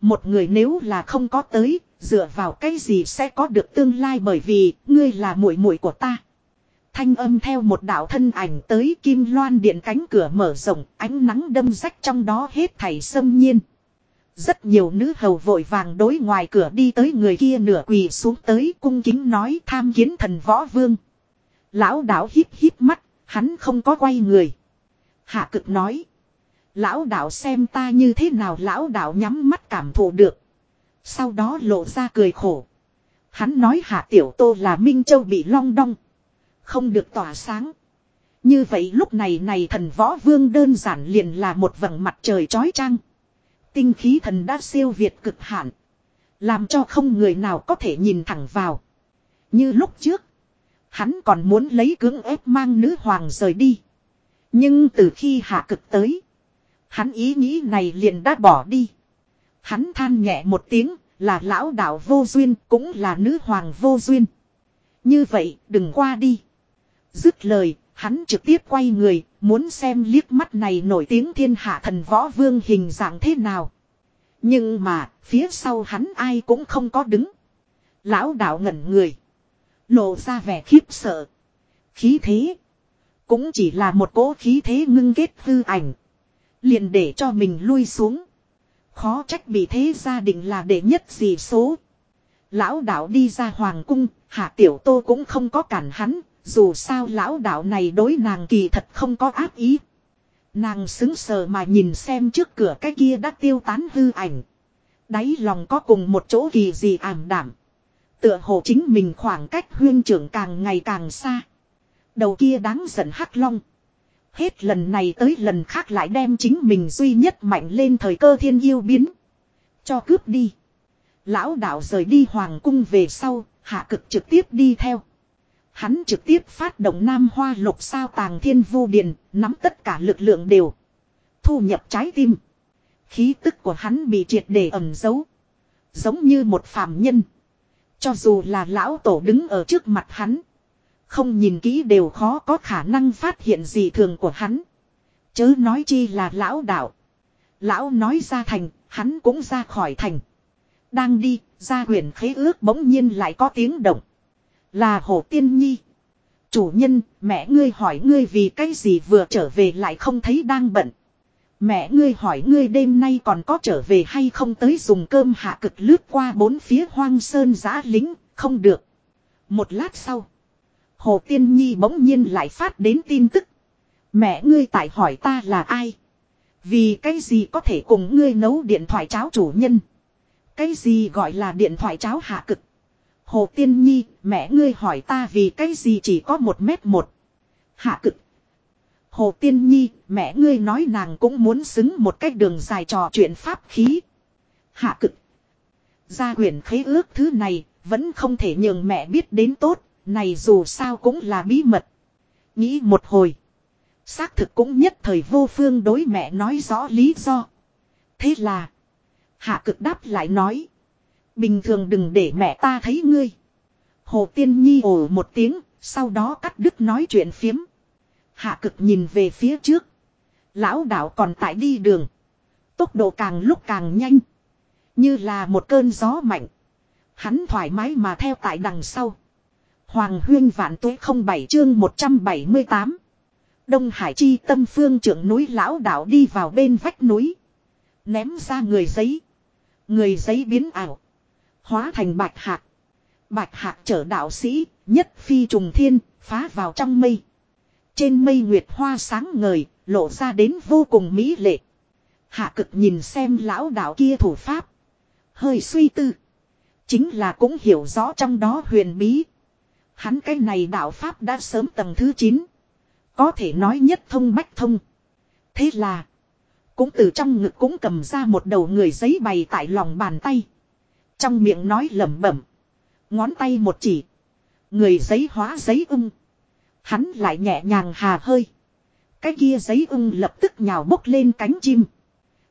Một người nếu là không có tới, dựa vào cái gì sẽ có được tương lai bởi vì ngươi là muội muội của ta. Thanh âm theo một đạo thân ảnh tới kim loan điện cánh cửa mở rộng, ánh nắng đâm rách trong đó hết thảy xâm nhiên. Rất nhiều nữ hầu vội vàng đối ngoài cửa đi tới người kia nửa quỳ xuống tới cung kính nói tham kiến thần võ vương. Lão đạo híp híp mắt, hắn không có quay người. Hạ cực nói. Lão đạo xem ta như thế nào lão đạo nhắm mắt cảm thụ được. Sau đó lộ ra cười khổ. Hắn nói hạ tiểu tô là Minh Châu bị long đong. Không được tỏa sáng. Như vậy lúc này này thần võ vương đơn giản liền là một vầng mặt trời chói trăng. Tinh khí thần đã siêu việt cực hạn. Làm cho không người nào có thể nhìn thẳng vào. Như lúc trước. Hắn còn muốn lấy cưỡng ép mang nữ hoàng rời đi. Nhưng từ khi hạ cực tới. Hắn ý nghĩ này liền đã bỏ đi. Hắn than nhẹ một tiếng là lão đạo vô duyên cũng là nữ hoàng vô duyên. Như vậy đừng qua đi. Dứt lời, hắn trực tiếp quay người, muốn xem liếc mắt này nổi tiếng thiên hạ thần võ vương hình dạng thế nào. Nhưng mà, phía sau hắn ai cũng không có đứng. Lão đạo ngẩn người. Lộ ra vẻ khiếp sợ. Khí thế. Cũng chỉ là một cỗ khí thế ngưng kết hư ảnh. Liền để cho mình lui xuống. Khó trách bị thế gia đình là đệ nhất gì số. Lão đạo đi ra hoàng cung, hạ tiểu tô cũng không có cản hắn, dù sao lão đạo này đối nàng kỳ thật không có ác ý. Nàng xứng sờ mà nhìn xem trước cửa cái kia đã tiêu tán hư ảnh. Đáy lòng có cùng một chỗ kỳ gì ảm đảm. Tựa hồ chính mình khoảng cách huyên trưởng càng ngày càng xa. Đầu kia đáng giận hắc long. Hết lần này tới lần khác lại đem chính mình duy nhất mạnh lên thời cơ thiên yêu biến. Cho cướp đi. Lão đạo rời đi hoàng cung về sau, hạ cực trực tiếp đi theo. Hắn trực tiếp phát động Nam Hoa lục sao tàng thiên vu điền, nắm tất cả lực lượng đều. Thu nhập trái tim. Khí tức của hắn bị triệt để ẩn giấu. Giống như một phàm nhân. Cho dù là lão tổ đứng ở trước mặt hắn. Không nhìn kỹ đều khó có khả năng phát hiện gì thường của hắn. Chớ nói chi là lão đạo. Lão nói ra thành, hắn cũng ra khỏi thành. Đang đi, ra huyền khế ước bỗng nhiên lại có tiếng động. Là hồ tiên nhi. Chủ nhân, mẹ ngươi hỏi ngươi vì cái gì vừa trở về lại không thấy đang bận. Mẹ ngươi hỏi ngươi đêm nay còn có trở về hay không tới dùng cơm hạ cực lướt qua bốn phía hoang sơn giã lính, không được. Một lát sau, Hồ Tiên Nhi bỗng nhiên lại phát đến tin tức. Mẹ ngươi tại hỏi ta là ai? Vì cái gì có thể cùng ngươi nấu điện thoại cháo chủ nhân? Cái gì gọi là điện thoại cháo hạ cực? Hồ Tiên Nhi, mẹ ngươi hỏi ta vì cái gì chỉ có một mét một. Hạ cực. Hồ Tiên Nhi, mẹ ngươi nói nàng cũng muốn xứng một cách đường dài trò chuyện pháp khí. Hạ cực. Gia quyển khế ước thứ này, vẫn không thể nhường mẹ biết đến tốt, này dù sao cũng là bí mật. Nghĩ một hồi. Xác thực cũng nhất thời vô phương đối mẹ nói rõ lý do. Thế là. Hạ cực đáp lại nói. Bình thường đừng để mẹ ta thấy ngươi. Hồ Tiên Nhi ồ một tiếng, sau đó cắt đứt nói chuyện phiếm. Hạ cực nhìn về phía trước. Lão đạo còn tại đi đường. Tốc độ càng lúc càng nhanh. Như là một cơn gió mạnh. Hắn thoải mái mà theo tại đằng sau. Hoàng huyên vạn tuế không bảy chương 178. Đông Hải chi tâm phương trưởng núi lão đạo đi vào bên vách núi. Ném ra người giấy. Người giấy biến ảo. Hóa thành bạch hạc. Bạch hạc trở đạo sĩ, nhất phi trùng thiên, phá vào trong mây. Trên mây nguyệt hoa sáng ngời, lộ ra đến vô cùng mỹ lệ. Hạ cực nhìn xem lão đạo kia thủ pháp. Hơi suy tư. Chính là cũng hiểu rõ trong đó huyền bí. Hắn cái này đạo pháp đã sớm tầng thứ 9. Có thể nói nhất thông bách thông. Thế là. Cũng từ trong ngực cũng cầm ra một đầu người giấy bày tại lòng bàn tay. Trong miệng nói lẩm bẩm. Ngón tay một chỉ. Người giấy hóa giấy ung. Hắn lại nhẹ nhàng hà hơi. Cái kia giấy ung lập tức nhào bốc lên cánh chim.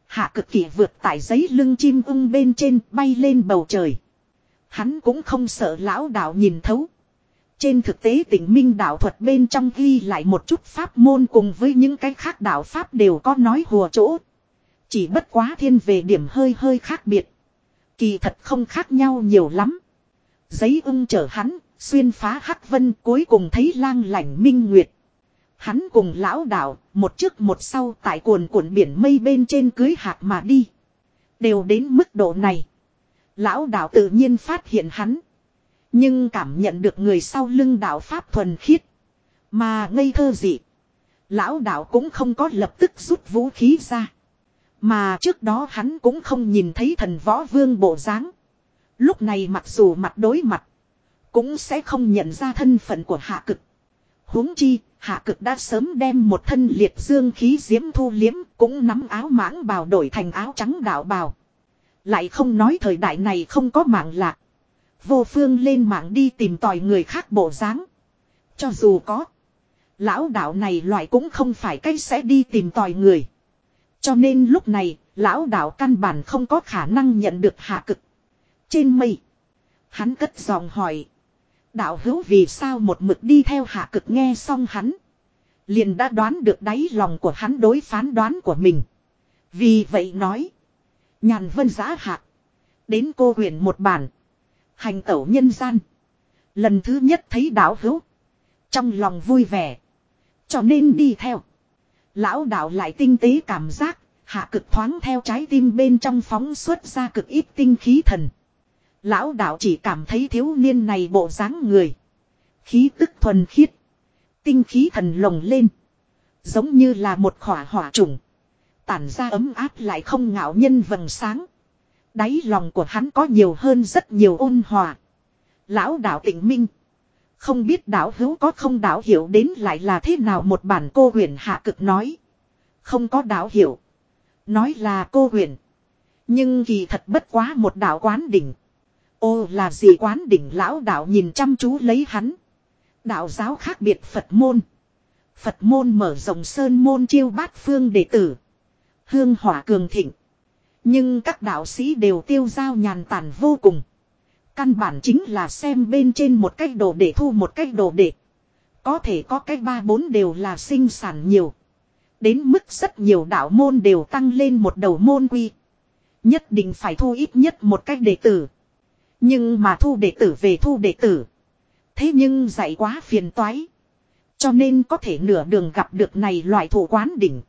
Hạ cực kỳ vượt tại giấy lưng chim ung bên trên bay lên bầu trời. Hắn cũng không sợ lão đạo nhìn thấu. Trên thực tế tỉnh minh đạo thuật bên trong ghi lại một chút pháp môn cùng với những cái khác đạo pháp đều có nói hùa chỗ. Chỉ bất quá thiên về điểm hơi hơi khác biệt. Kỳ thật không khác nhau nhiều lắm. Giấy ung chở hắn, xuyên phá hắc vân cuối cùng thấy lang lành minh nguyệt. Hắn cùng lão đạo, một trước một sau tại cuồn cuộn biển mây bên trên cưới hạt mà đi. Đều đến mức độ này. Lão đạo tự nhiên phát hiện hắn. Nhưng cảm nhận được người sau lưng đạo Pháp thuần khiết. Mà ngây thơ dị. Lão đạo cũng không có lập tức rút vũ khí ra. Mà trước đó hắn cũng không nhìn thấy thần võ vương bộ dáng. Lúc này mặc dù mặt đối mặt. Cũng sẽ không nhận ra thân phận của hạ cực. huống chi, hạ cực đã sớm đem một thân liệt dương khí diễm thu liếm. Cũng nắm áo mãng bào đổi thành áo trắng đạo bào. Lại không nói thời đại này không có mạng lạc. Vô phương lên mạng đi tìm tòi người khác bộ dáng. Cho dù có. Lão đạo này loại cũng không phải cách sẽ đi tìm tòi người. Cho nên lúc này, lão đạo căn bản không có khả năng nhận được hạ cực. Trên mây. Hắn cất giọng hỏi. Đạo hữu vì sao một mực đi theo hạ cực nghe xong hắn. Liền đã đoán được đáy lòng của hắn đối phán đoán của mình. Vì vậy nói. Nhàn vân giã hạ. Đến cô huyền một bản. Hành tẩu nhân gian. Lần thứ nhất thấy đạo hữu. Trong lòng vui vẻ. Cho nên đi theo. Lão đạo lại tinh tế cảm giác. Hạ cực thoáng theo trái tim bên trong phóng xuất ra cực ít tinh khí thần. Lão đạo chỉ cảm thấy thiếu niên này bộ dáng người. Khí tức thuần khiết. Tinh khí thần lồng lên. Giống như là một khỏa hỏa trùng. Tản ra ấm áp lại không ngạo nhân vầng sáng. Đáy lòng của hắn có nhiều hơn rất nhiều ôn hòa. Lão đạo tịnh minh. Không biết đạo hữu có không đạo hiểu đến lại là thế nào một bản cô huyền hạ cực nói. Không có đạo hiểu. Nói là cô huyền. Nhưng kỳ thật bất quá một đạo quán đỉnh. Ô là gì quán đỉnh lão đạo nhìn chăm chú lấy hắn. Đạo giáo khác biệt Phật môn. Phật môn mở rộng sơn môn chiêu bát phương đệ tử. Hương hỏa cường thịnh. Nhưng các đạo sĩ đều tiêu giao nhàn tản vô cùng. Căn bản chính là xem bên trên một cách đồ để thu một cách đồ để. Có thể có cách ba bốn đều là sinh sản nhiều. Đến mức rất nhiều đạo môn đều tăng lên một đầu môn quy. Nhất định phải thu ít nhất một cách đệ tử. Nhưng mà thu đệ tử về thu đệ tử. Thế nhưng dạy quá phiền toái. Cho nên có thể nửa đường gặp được này loại thủ quán đỉnh.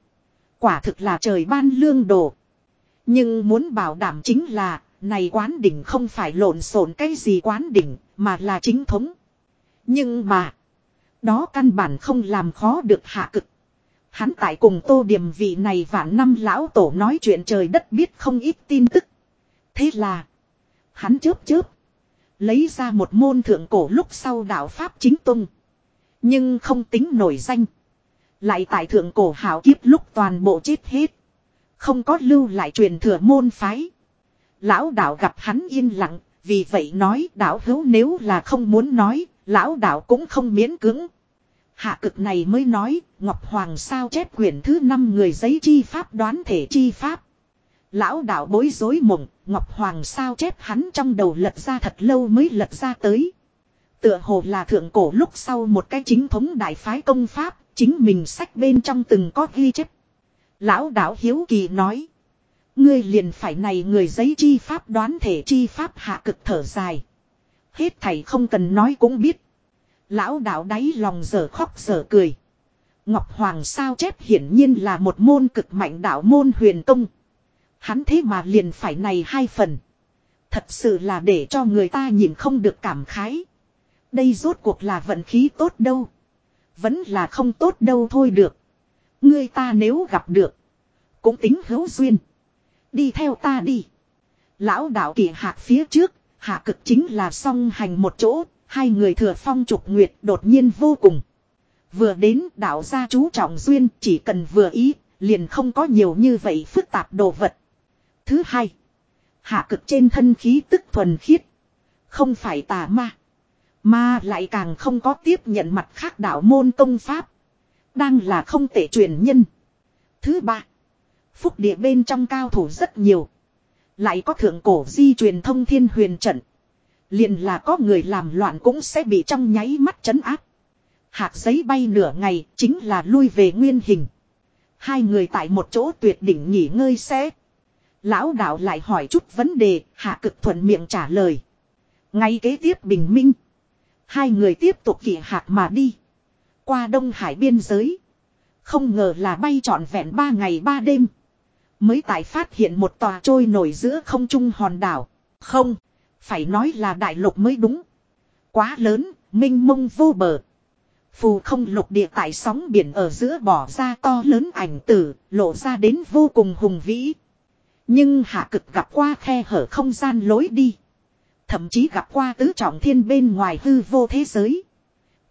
Quả thực là trời ban lương đồ. Nhưng muốn bảo đảm chính là, này quán đỉnh không phải lộn xộn cái gì quán đỉnh, mà là chính thống. Nhưng mà, đó căn bản không làm khó được hạ cực. Hắn tại cùng tô điểm vị này vạn năm lão tổ nói chuyện trời đất biết không ít tin tức. Thế là, hắn chớp chớp, lấy ra một môn thượng cổ lúc sau đạo Pháp chính tung. Nhưng không tính nổi danh. Lại tại thượng cổ hảo kiếp lúc toàn bộ chết hết. Không có lưu lại truyền thừa môn phái. Lão đạo gặp hắn yên lặng, vì vậy nói đạo hữu nếu là không muốn nói, lão đạo cũng không miễn cưỡng. Hạ cực này mới nói, Ngọc Hoàng sao chép quyển thứ năm người giấy chi pháp đoán thể chi pháp. Lão đạo bối rối mộng, Ngọc Hoàng sao chép hắn trong đầu lật ra thật lâu mới lật ra tới. Tựa hồ là thượng cổ lúc sau một cái chính thống đại phái công pháp, chính mình sách bên trong từng có ghi chép. Lão đạo hiếu kỳ nói. Ngươi liền phải này người giấy chi pháp đoán thể chi pháp hạ cực thở dài. Hết thầy không cần nói cũng biết. Lão đạo đáy lòng giờ khóc giờ cười. Ngọc Hoàng sao chép hiển nhiên là một môn cực mạnh đạo môn huyền công. Hắn thế mà liền phải này hai phần. Thật sự là để cho người ta nhìn không được cảm khái. Đây rốt cuộc là vận khí tốt đâu. Vẫn là không tốt đâu thôi được. người ta nếu gặp được. Cũng tính hữu duyên. Đi theo ta đi. Lão đạo kỳ hạc phía trước. Hạ cực chính là song hành một chỗ. Hai người thừa phong trục nguyệt đột nhiên vô cùng. Vừa đến, đạo gia chú trọng duyên, chỉ cần vừa ý. Liền không có nhiều như vậy phức tạp đồ vật. Thứ hai. Hạ cực trên thân khí tức thuần khiết. Không phải tà ma. Mà lại càng không có tiếp nhận mặt khác đạo môn công pháp. Đang là không tệ truyền nhân. Thứ ba. Phúc địa bên trong cao thủ rất nhiều. Lại có thượng cổ di truyền thông thiên huyền trận. Liền là có người làm loạn cũng sẽ bị trong nháy mắt chấn áp. Hạt giấy bay nửa ngày chính là lui về nguyên hình. Hai người tại một chỗ tuyệt đỉnh nghỉ ngơi sẽ. Lão đạo lại hỏi chút vấn đề, hạ cực thuận miệng trả lời. Ngay kế tiếp bình minh. Hai người tiếp tục kỵ hạc mà đi. Qua Đông Hải biên giới. Không ngờ là bay trọn vẹn ba ngày ba đêm. Mới tại phát hiện một tòa trôi nổi giữa không trung hòn đảo. Không, phải nói là đại lục mới đúng. Quá lớn, minh mông vô bờ. Phù không lục địa tại sóng biển ở giữa bỏ ra to lớn ảnh tử, lộ ra đến vô cùng hùng vĩ. Nhưng hạ cực gặp qua khe hở không gian lối đi. Thậm chí gặp qua tứ trọng thiên bên ngoài hư vô thế giới.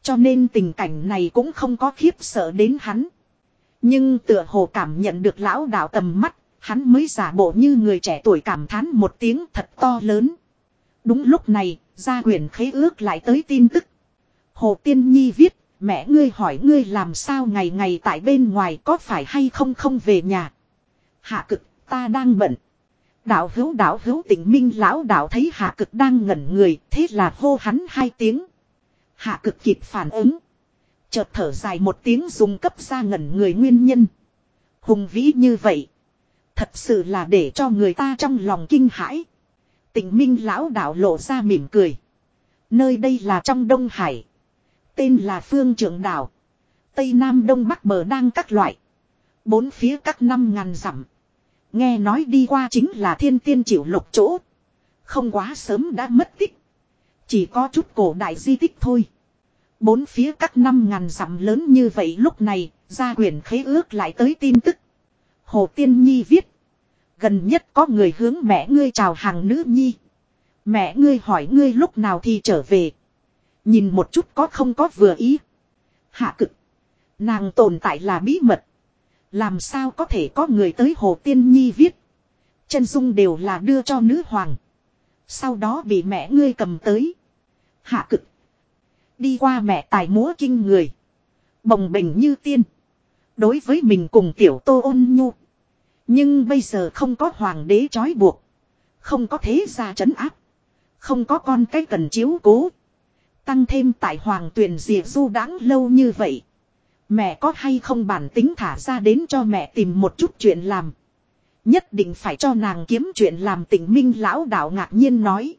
Cho nên tình cảnh này cũng không có khiếp sợ đến hắn. Nhưng tựa hồ cảm nhận được lão đạo tầm mắt, hắn mới giả bộ như người trẻ tuổi cảm thán một tiếng thật to lớn. Đúng lúc này, gia huyền khế ước lại tới tin tức. Hồ Tiên Nhi viết, mẹ ngươi hỏi ngươi làm sao ngày ngày tại bên ngoài có phải hay không không về nhà. Hạ cực, ta đang bận. Đạo hữu đạo hữu tỉnh minh lão đạo thấy hạ cực đang ngẩn người, thế là hô hắn hai tiếng. Hạ cực kịp phản ứng. Chợt thở dài một tiếng dùng cấp ra ngẩn người nguyên nhân. Hùng vĩ như vậy. Thật sự là để cho người ta trong lòng kinh hãi. Tình minh lão đạo lộ ra mỉm cười. Nơi đây là trong Đông Hải. Tên là Phương Trưởng Đảo. Tây Nam Đông Bắc bờ đang các loại. Bốn phía các năm ngàn dặm. Nghe nói đi qua chính là thiên tiên chịu lục chỗ. Không quá sớm đã mất tích. Chỉ có chút cổ đại di tích thôi. Bốn phía các năm ngàn dặm lớn như vậy lúc này, gia quyển khế ước lại tới tin tức. Hồ Tiên Nhi viết. Gần nhất có người hướng mẹ ngươi chào hàng nữ nhi. Mẹ ngươi hỏi ngươi lúc nào thì trở về. Nhìn một chút có không có vừa ý. Hạ cực. Nàng tồn tại là bí mật. Làm sao có thể có người tới Hồ Tiên Nhi viết. Chân dung đều là đưa cho nữ hoàng. Sau đó bị mẹ ngươi cầm tới. Hạ cực. Đi qua mẹ tài múa kinh người. Bồng bình như tiên. Đối với mình cùng tiểu tô ôn nhu. Nhưng bây giờ không có hoàng đế trói buộc. Không có thế gia trấn áp. Không có con cái cần chiếu cố. Tăng thêm tại hoàng tuyển diệt du đáng lâu như vậy. Mẹ có hay không bản tính thả ra đến cho mẹ tìm một chút chuyện làm. Nhất định phải cho nàng kiếm chuyện làm tỉnh minh lão đạo ngạc nhiên nói.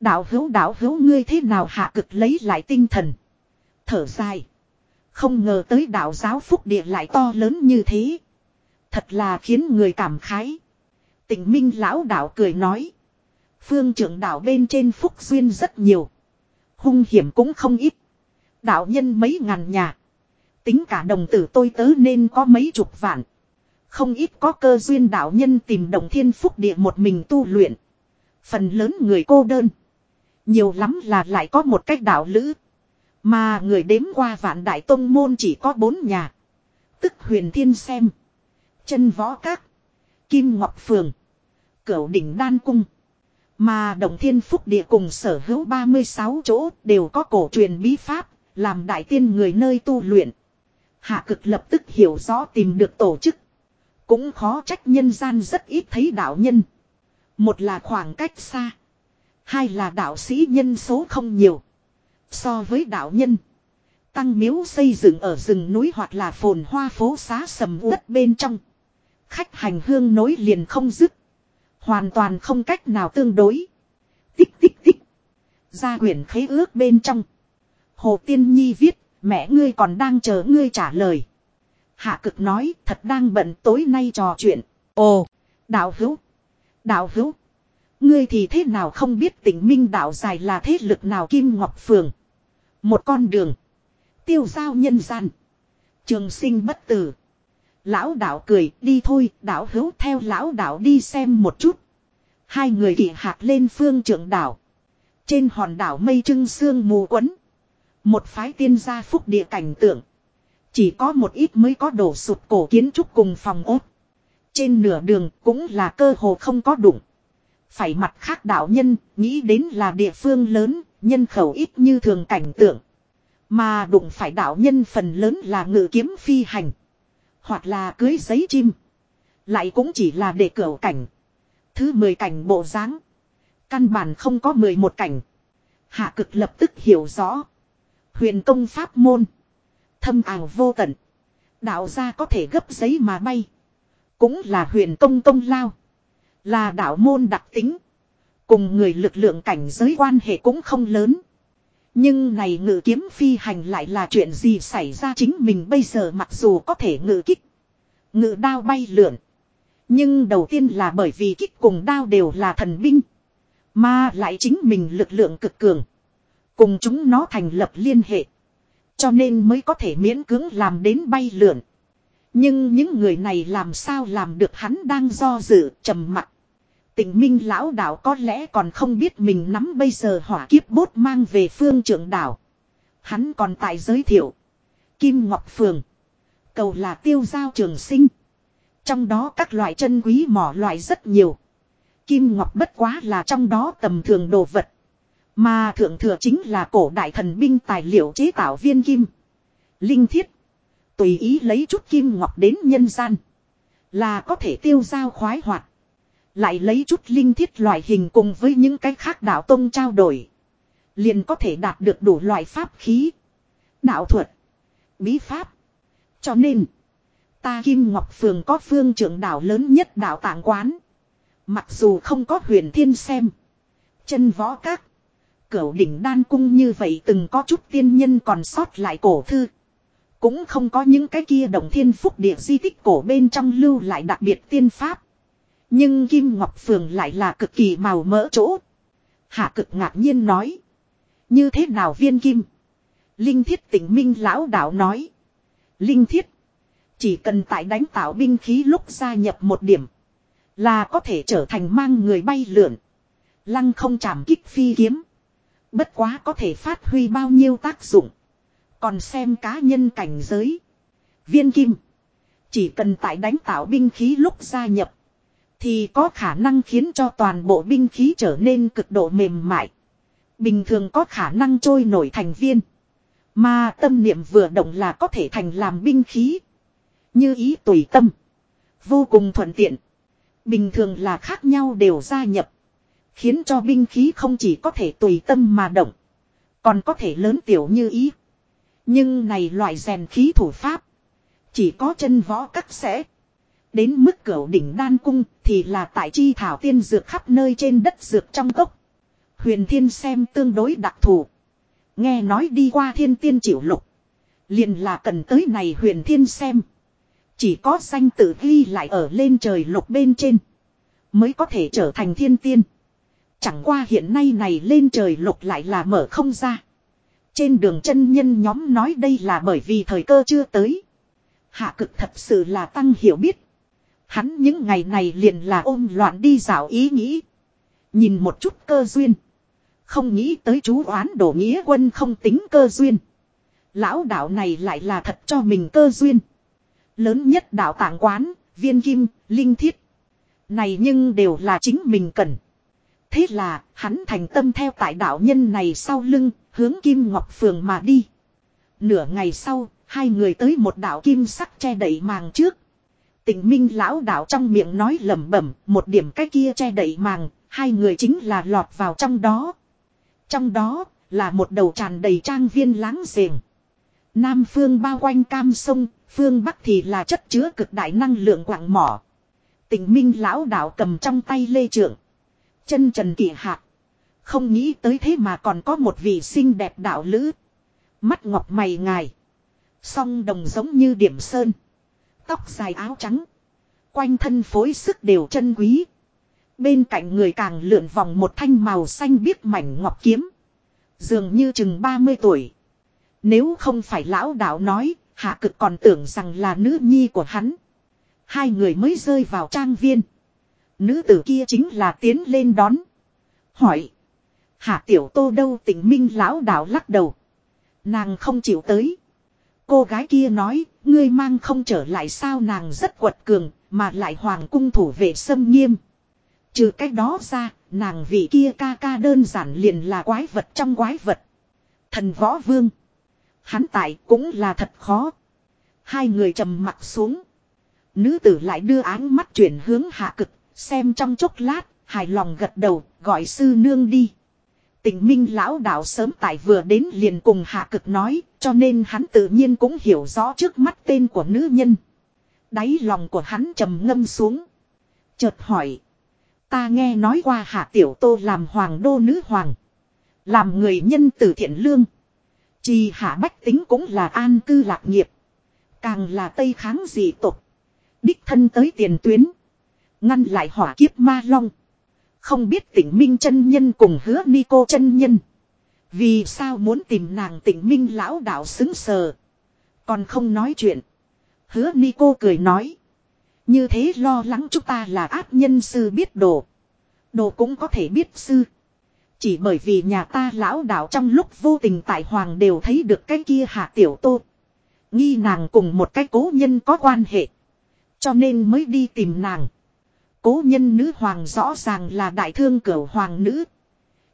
Đạo hữu đạo hữu, ngươi thế nào hạ cực lấy lại tinh thần. Thở dài. Không ngờ tới đạo giáo phúc địa lại to lớn như thế. Thật là khiến người cảm khái. Tỉnh minh lão đạo cười nói. Phương trưởng đạo bên trên phúc duyên rất nhiều. Hung hiểm cũng không ít. Đạo nhân mấy ngàn nhà. Tính cả đồng tử tôi tớ nên có mấy chục vạn. Không ít có cơ duyên đạo nhân tìm đồng thiên phúc địa một mình tu luyện. Phần lớn người cô đơn. Nhiều lắm là lại có một cách đạo lữ. Mà người đếm qua vạn đại tông môn chỉ có bốn nhà. Tức huyền thiên xem. Chân võ các. Kim Ngọc Phường. Cửu đỉnh đan cung. Mà đồng thiên phúc địa cùng sở hữu 36 chỗ đều có cổ truyền bí pháp. Làm đại tiên người nơi tu luyện. Hạ cực lập tức hiểu rõ tìm được tổ chức. Cũng khó trách nhân gian rất ít thấy đạo nhân. Một là khoảng cách xa. Hai là đạo sĩ nhân số không nhiều. So với đạo nhân. Tăng miếu xây dựng ở rừng núi hoặc là phồn hoa phố xá sầm uất bên trong. Khách hành hương nối liền không dứt. Hoàn toàn không cách nào tương đối. Tích tích tích. Ra quyển khế ước bên trong. Hồ Tiên Nhi viết, mẹ ngươi còn đang chờ ngươi trả lời. Hạ cực nói, thật đang bận tối nay trò chuyện. Ồ, đạo hữu. Đạo hữu. Ngươi thì thế nào không biết tỉnh minh đạo dài là thế lực nào Kim Ngọc Phường. Một con đường. Tiêu giao nhân gian. Trường sinh bất tử. Lão đạo cười đi thôi đạo hữu theo lão đạo đi xem một chút. Hai người kỵ hạt lên phương trưởng đảo. Trên hòn đảo mây trưng sương mù quấn. Một phái tiên gia phúc địa cảnh tượng. Chỉ có một ít mới có đổ sụt cổ kiến trúc cùng phòng ốt. Trên nửa đường cũng là cơ hồ không có đụng. Phải mặt khác đạo nhân, nghĩ đến là địa phương lớn, nhân khẩu ít như thường cảnh tượng. Mà đụng phải đạo nhân phần lớn là ngự kiếm phi hành. Hoặc là cưới giấy chim. Lại cũng chỉ là để cửa cảnh. Thứ 10 cảnh bộ dáng Căn bản không có 11 cảnh. Hạ cực lập tức hiểu rõ. Huyền công pháp môn. Thâm ảo vô tận. Đạo gia có thể gấp giấy mà bay. Cũng là huyền công công lao. Là đạo môn đặc tính. Cùng người lực lượng cảnh giới quan hệ cũng không lớn. Nhưng này ngự kiếm phi hành lại là chuyện gì xảy ra chính mình bây giờ mặc dù có thể ngự kích. Ngự đao bay lượn. Nhưng đầu tiên là bởi vì kích cùng đao đều là thần binh. Mà lại chính mình lực lượng cực cường. Cùng chúng nó thành lập liên hệ. Cho nên mới có thể miễn cưỡng làm đến bay lượn. Nhưng những người này làm sao làm được hắn đang do dự, trầm mặc. Tịnh minh lão đạo có lẽ còn không biết mình nắm bây giờ hỏa kiếp bốt mang về phương trưởng đảo. Hắn còn tại giới thiệu. Kim Ngọc Phường. Cầu là tiêu giao trường sinh. Trong đó các loại chân quý mỏ loại rất nhiều. Kim Ngọc bất quá là trong đó tầm thường đồ vật. Mà thượng thừa chính là cổ đại thần binh tài liệu chế tạo viên kim. Linh thiết. Tùy ý lấy chút kim ngọc đến nhân gian. Là có thể tiêu giao khoái hoạt. Lại lấy chút linh thiết loại hình cùng với những cái khác đạo tông trao đổi. Liền có thể đạt được đủ loại pháp khí. Đạo thuật. Bí pháp. Cho nên. Ta Kim Ngọc Phường có phương trưởng đạo lớn nhất đạo tạng quán. Mặc dù không có huyền thiên xem. Chân võ các. Cửu đỉnh đan cung như vậy từng có chút tiên nhân còn sót lại cổ thư. Cũng không có những cái kia đồng thiên phúc địa di tích cổ bên trong lưu lại đặc biệt tiên pháp. Nhưng Kim Ngọc Phường lại là cực kỳ màu mỡ chỗ. Hạ cực ngạc nhiên nói. Như thế nào viên kim? Linh thiết tỉnh minh lão đạo nói. Linh thiết. Chỉ cần tại đánh tạo binh khí lúc gia nhập một điểm. Là có thể trở thành mang người bay lượn. Lăng không chạm kích phi kiếm. Bất quá có thể phát huy bao nhiêu tác dụng. Còn xem cá nhân cảnh giới. Viên kim. Chỉ cần tại đánh tạo binh khí lúc gia nhập. Thì có khả năng khiến cho toàn bộ binh khí trở nên cực độ mềm mại. Bình thường có khả năng trôi nổi thành viên. Mà tâm niệm vừa động là có thể thành làm binh khí. Như ý tùy tâm. Vô cùng thuận tiện. Bình thường là khác nhau đều gia nhập. Khiến cho binh khí không chỉ có thể tùy tâm mà động. Còn có thể lớn tiểu như ý. Nhưng này loại rèn khí thủ pháp. Chỉ có chân võ cắt sẽ. Đến mức cửa đỉnh đan cung thì là tại chi thảo tiên dược khắp nơi trên đất dược trong cốc. Huyền thiên xem tương đối đặc thù. Nghe nói đi qua thiên tiên chịu lục. Liền là cần tới này huyền thiên xem. Chỉ có danh tự ghi lại ở lên trời lục bên trên. Mới có thể trở thành thiên tiên. Chẳng qua hiện nay này lên trời lục lại là mở không ra. Trên đường chân nhân nhóm nói đây là bởi vì thời cơ chưa tới. Hạ cực thật sự là tăng hiểu biết. Hắn những ngày này liền là ôm loạn đi dạo ý nghĩ. Nhìn một chút cơ duyên. Không nghĩ tới chú oán đổ nghĩa quân không tính cơ duyên. Lão đạo này lại là thật cho mình cơ duyên. Lớn nhất đạo tạng quán, viên kim, linh thiết. Này nhưng đều là chính mình cần. Thế là, hắn thành tâm theo tại đạo nhân này sau lưng, hướng Kim Ngọc Phường mà đi. Nửa ngày sau, hai người tới một đạo kim sắc che đẩy màng trước. Tình minh lão đạo trong miệng nói lẩm bẩm, một điểm cái kia che đậy màng, hai người chính là lọt vào trong đó. Trong đó, Là một đầu tràn đầy trang viên láng giềng. Nam phương bao quanh cam sông, phương Bắc thì là chất chứa cực đại năng lượng quạng mỏ. Tình minh lão đạo cầm trong tay lê trượng. Chân trần kỳ hạ. Không nghĩ tới thế mà còn có một vị xinh đẹp đạo lữ. Mắt ngọc mày ngài. Song đồng giống như điểm sơn. Tóc dài áo trắng. Quanh thân phối sức đều chân quý. Bên cạnh người càng lượn vòng một thanh màu xanh biếc mảnh ngọc kiếm. Dường như chừng 30 tuổi. Nếu không phải lão đạo nói, hạ cực còn tưởng rằng là nữ nhi của hắn. Hai người mới rơi vào trang viên. Nữ tử kia chính là tiến lên đón. Hỏi. Hạ tiểu tô đâu tỉnh minh lão đạo lắc đầu. Nàng không chịu tới. Cô gái kia nói, ngươi mang không trở lại sao nàng rất quật cường, mà lại hoàng cung thủ vệ sâm nghiêm. Trừ cách đó ra, nàng vị kia ca ca đơn giản liền là quái vật trong quái vật. Thần võ vương. Hắn tại cũng là thật khó. Hai người trầm mặt xuống. Nữ tử lại đưa áng mắt chuyển hướng hạ cực, xem trong chốc lát, hài lòng gật đầu, gọi sư nương đi. Tình minh lão đạo sớm tại vừa đến liền cùng hạ cực nói, cho nên hắn tự nhiên cũng hiểu rõ trước mắt tên của nữ nhân. Đáy lòng của hắn trầm ngâm xuống. Chợt hỏi. Ta nghe nói qua hạ tiểu tô làm hoàng đô nữ hoàng. Làm người nhân từ thiện lương. Chỉ hạ bách tính cũng là an cư lạc nghiệp. Càng là tây kháng dị tục. Đích thân tới tiền tuyến. Ngăn lại hỏa kiếp ma long. Không biết tỉnh Minh chân nhân cùng hứa ni cô chân nhân. Vì sao muốn tìm nàng tỉnh Minh lão đạo xứng sờ. Còn không nói chuyện. Hứa ni cô cười nói. Như thế lo lắng chúng ta là áp nhân sư biết đồ. Đồ cũng có thể biết sư. Chỉ bởi vì nhà ta lão đạo trong lúc vô tình tại hoàng đều thấy được cái kia hạ tiểu tô. Nghi nàng cùng một cái cố nhân có quan hệ. Cho nên mới đi tìm nàng. Cố nhân nữ hoàng rõ ràng là đại thương cửu hoàng nữ.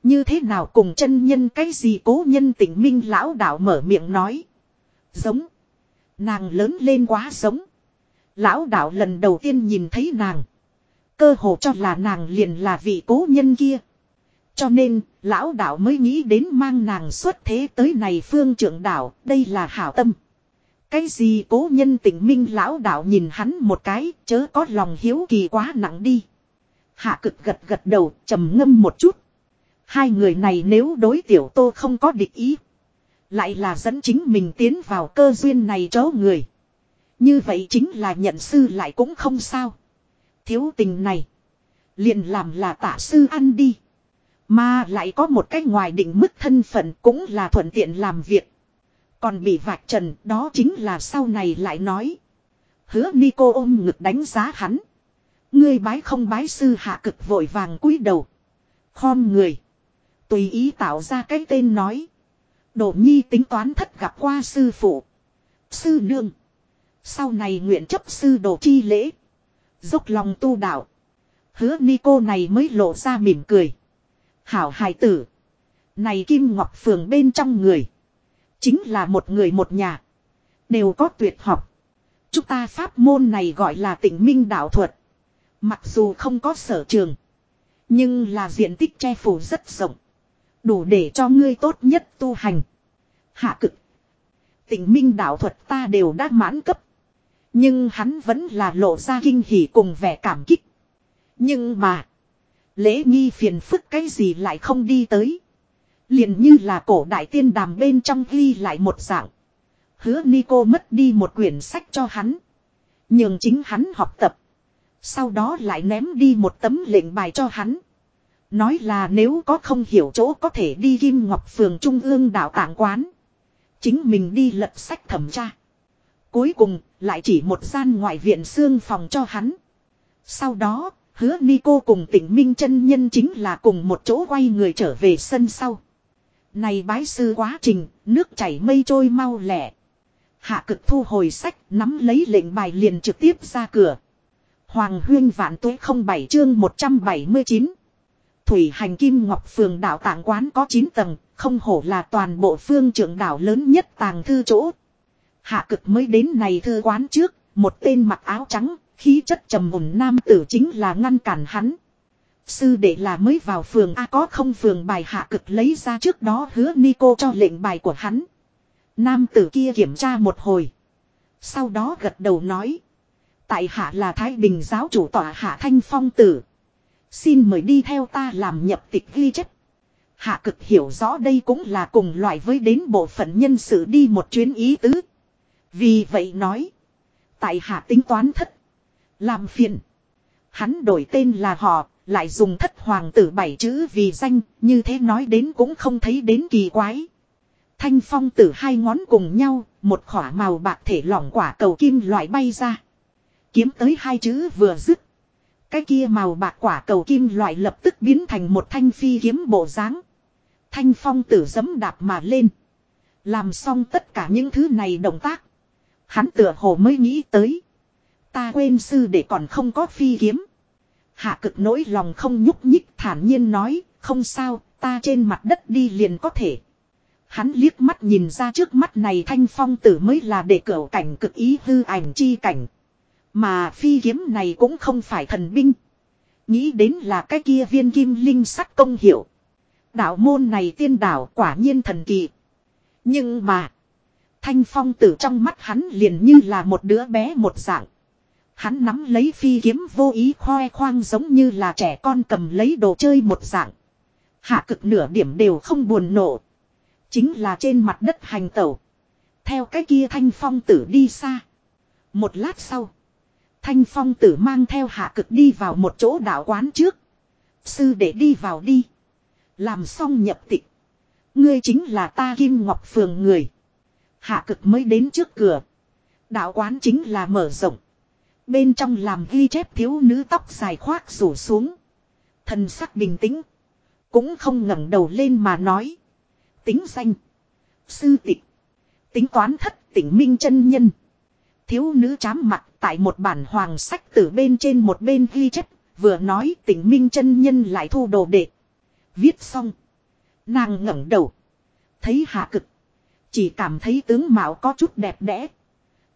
Như thế nào cùng chân nhân cái gì cố nhân tỉnh minh lão đạo mở miệng nói. Giống. Nàng lớn lên quá giống. Lão đạo lần đầu tiên nhìn thấy nàng. Cơ hồ cho là nàng liền là vị cố nhân kia. Cho nên, lão đạo mới nghĩ đến mang nàng xuất thế tới này phương trưởng đạo, đây là hảo tâm. Cái gì cố nhân tỉnh minh lão đạo nhìn hắn một cái, chớ có lòng hiếu kỳ quá nặng đi. Hạ cực gật gật đầu, trầm ngâm một chút. Hai người này nếu đối tiểu tô không có địch ý. Lại là dẫn chính mình tiến vào cơ duyên này chó người. Như vậy chính là nhận sư lại cũng không sao. Thiếu tình này. Liền làm là tạ sư ăn đi. Mà lại có một cách ngoài định mức thân phận cũng là thuận tiện làm việc. Còn bị vạch trần, đó chính là sau này lại nói. Hứa Nico ôm ngực đánh giá hắn. Ngươi bái không bái sư hạ cực vội vàng cúi đầu. Khom người. Tùy ý tạo ra cái tên nói. Đổ nhi tính toán thất gặp qua sư phụ. Sư nương. Sau này nguyện chấp sư đồ chi lễ. Dốc lòng tu đạo. Hứa Nico này mới lộ ra mỉm cười. Hảo hài tử. Này Kim Ngọc Phường bên trong người. Chính là một người một nhà. Đều có tuyệt học. Chúng ta pháp môn này gọi là tỉnh minh đạo thuật. Mặc dù không có sở trường. Nhưng là diện tích che phủ rất rộng. Đủ để cho ngươi tốt nhất tu hành. Hạ cực. Tỉnh minh đạo thuật ta đều đã mãn cấp. Nhưng hắn vẫn là lộ ra kinh hỉ cùng vẻ cảm kích. Nhưng mà. Lễ nghi phiền phức cái gì lại không đi tới liền như là cổ đại tiên đàm bên trong ghi lại một dạng. Hứa Nico mất đi một quyển sách cho hắn. Nhưng chính hắn học tập. Sau đó lại ném đi một tấm lệnh bài cho hắn. Nói là nếu có không hiểu chỗ có thể đi Kim Ngọc Phường Trung ương đạo tạng quán. Chính mình đi lật sách thẩm tra. Cuối cùng, lại chỉ một gian ngoại viện xương phòng cho hắn. Sau đó, hứa Nico cùng tỉnh Minh chân Nhân chính là cùng một chỗ quay người trở về sân sau. Này bái sư quá trình, nước chảy mây trôi mau lẻ. Hạ cực thu hồi sách, nắm lấy lệnh bài liền trực tiếp ra cửa. Hoàng huyên vạn tuế không bảy chương 179. Thủy hành kim ngọc phường đảo tạng quán có 9 tầng, không hổ là toàn bộ phương trưởng đảo lớn nhất tàng thư chỗ. Hạ cực mới đến này thư quán trước, một tên mặc áo trắng, khí chất trầm mùn nam tử chính là ngăn cản hắn. Sư đệ là mới vào phường A có không phường bài hạ cực lấy ra trước đó hứa Nico cho lệnh bài của hắn. Nam tử kia kiểm tra một hồi. Sau đó gật đầu nói. Tại hạ là Thái Bình giáo chủ tòa hạ thanh phong tử. Xin mời đi theo ta làm nhập tịch ghi chép. Hạ cực hiểu rõ đây cũng là cùng loại với đến bộ phận nhân sự đi một chuyến ý tứ. Vì vậy nói. Tại hạ tính toán thất. Làm phiền. Hắn đổi tên là họ, lại dùng thất hoàng tử bảy chữ vì danh, như thế nói đến cũng không thấy đến kỳ quái. Thanh phong tử hai ngón cùng nhau, một khỏa màu bạc thể lỏng quả cầu kim loại bay ra. Kiếm tới hai chữ vừa dứt. Cái kia màu bạc quả cầu kim loại lập tức biến thành một thanh phi kiếm bộ dáng. Thanh phong tử dấm đạp mà lên. Làm xong tất cả những thứ này động tác. Hắn tựa hồ mới nghĩ tới. Ta quên sư để còn không có phi kiếm. Hạ cực nỗi lòng không nhúc nhích thản nhiên nói. Không sao, ta trên mặt đất đi liền có thể. Hắn liếc mắt nhìn ra trước mắt này thanh phong tử mới là để cửa cảnh cực ý hư ảnh chi cảnh. Mà phi kiếm này cũng không phải thần binh. Nghĩ đến là cái kia viên kim linh sắt công hiệu. Đạo môn này tiên đạo quả nhiên thần kỳ. Nhưng mà. Thanh phong tử trong mắt hắn liền như là một đứa bé một dạng. Hắn nắm lấy phi kiếm vô ý khoe khoang giống như là trẻ con cầm lấy đồ chơi một dạng. Hạ cực nửa điểm đều không buồn nổ. Chính là trên mặt đất hành tẩu. Theo cái kia thanh phong tử đi xa. Một lát sau. Thanh phong tử mang theo hạ cực đi vào một chỗ đạo quán trước. Sư để đi vào đi. Làm xong nhập tịch. Ngươi chính là ta Kim Ngọc Phường người. Hạ cực mới đến trước cửa. Đạo quán chính là mở rộng. Bên trong làm ghi chép thiếu nữ tóc dài khoác rủ xuống. Thần sắc bình tĩnh. Cũng không ngẩng đầu lên mà nói. Tính danh. Sư tịch. Tính toán thất tỉnh minh chân nhân. Thiếu nữ chám mặt tại một bản hoàng sách từ bên trên một bên ghi chép. Vừa nói tỉnh minh chân nhân lại thu đồ đệ. Viết xong. Nàng ngẩng đầu. Thấy hạ cực. Chỉ cảm thấy tướng mạo có chút đẹp đẽ.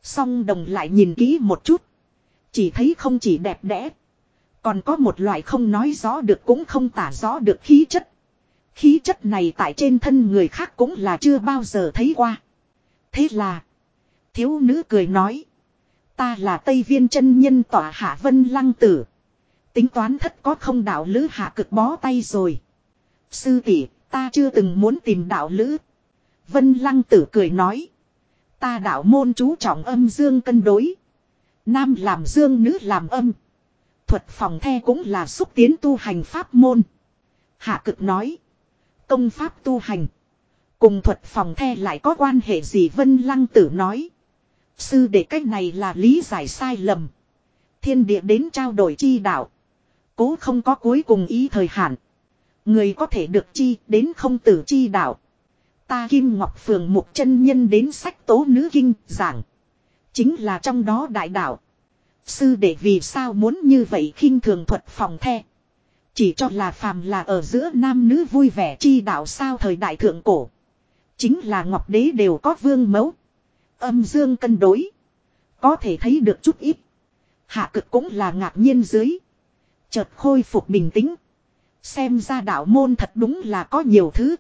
Song đồng lại nhìn kỹ một chút. Chỉ thấy không chỉ đẹp đẽ. Còn có một loại không nói rõ được cũng không tả rõ được khí chất. Khí chất này tại trên thân người khác cũng là chưa bao giờ thấy qua. Thế là. Thiếu nữ cười nói. Ta là Tây Viên chân nhân tỏa hạ vân lăng tử. Tính toán thất có không đạo lữ hạ cực bó tay rồi. Sư tỷ, ta chưa từng muốn tìm đạo lữ. Vân lăng tử cười nói. Ta đạo môn chú trọng âm dương cân đối. Nam làm dương, nữ làm âm. Thuật phòng the cũng là xúc tiến tu hành pháp môn. Hạ cực nói. Công pháp tu hành. Cùng thuật phòng the lại có quan hệ gì Vân Lăng Tử nói. Sư để cách này là lý giải sai lầm. Thiên địa đến trao đổi chi đạo. Cố không có cuối cùng ý thời hạn. Người có thể được chi đến không tử chi đạo. Ta Kim Ngọc Phường một chân nhân đến sách tố nữ kinh giảng. Chính là trong đó đại đạo. Sư để vì sao muốn như vậy khinh thường thuật phòng the. Chỉ cho là phàm là ở giữa nam nữ vui vẻ chi đạo sao thời đại thượng cổ. Chính là ngọc đế đều có vương mẫu. Âm dương cân đối. Có thể thấy được chút ít. Hạ cực cũng là ngạc nhiên dưới. Chợt khôi phục bình tĩnh. Xem ra đạo môn thật đúng là có nhiều thứ.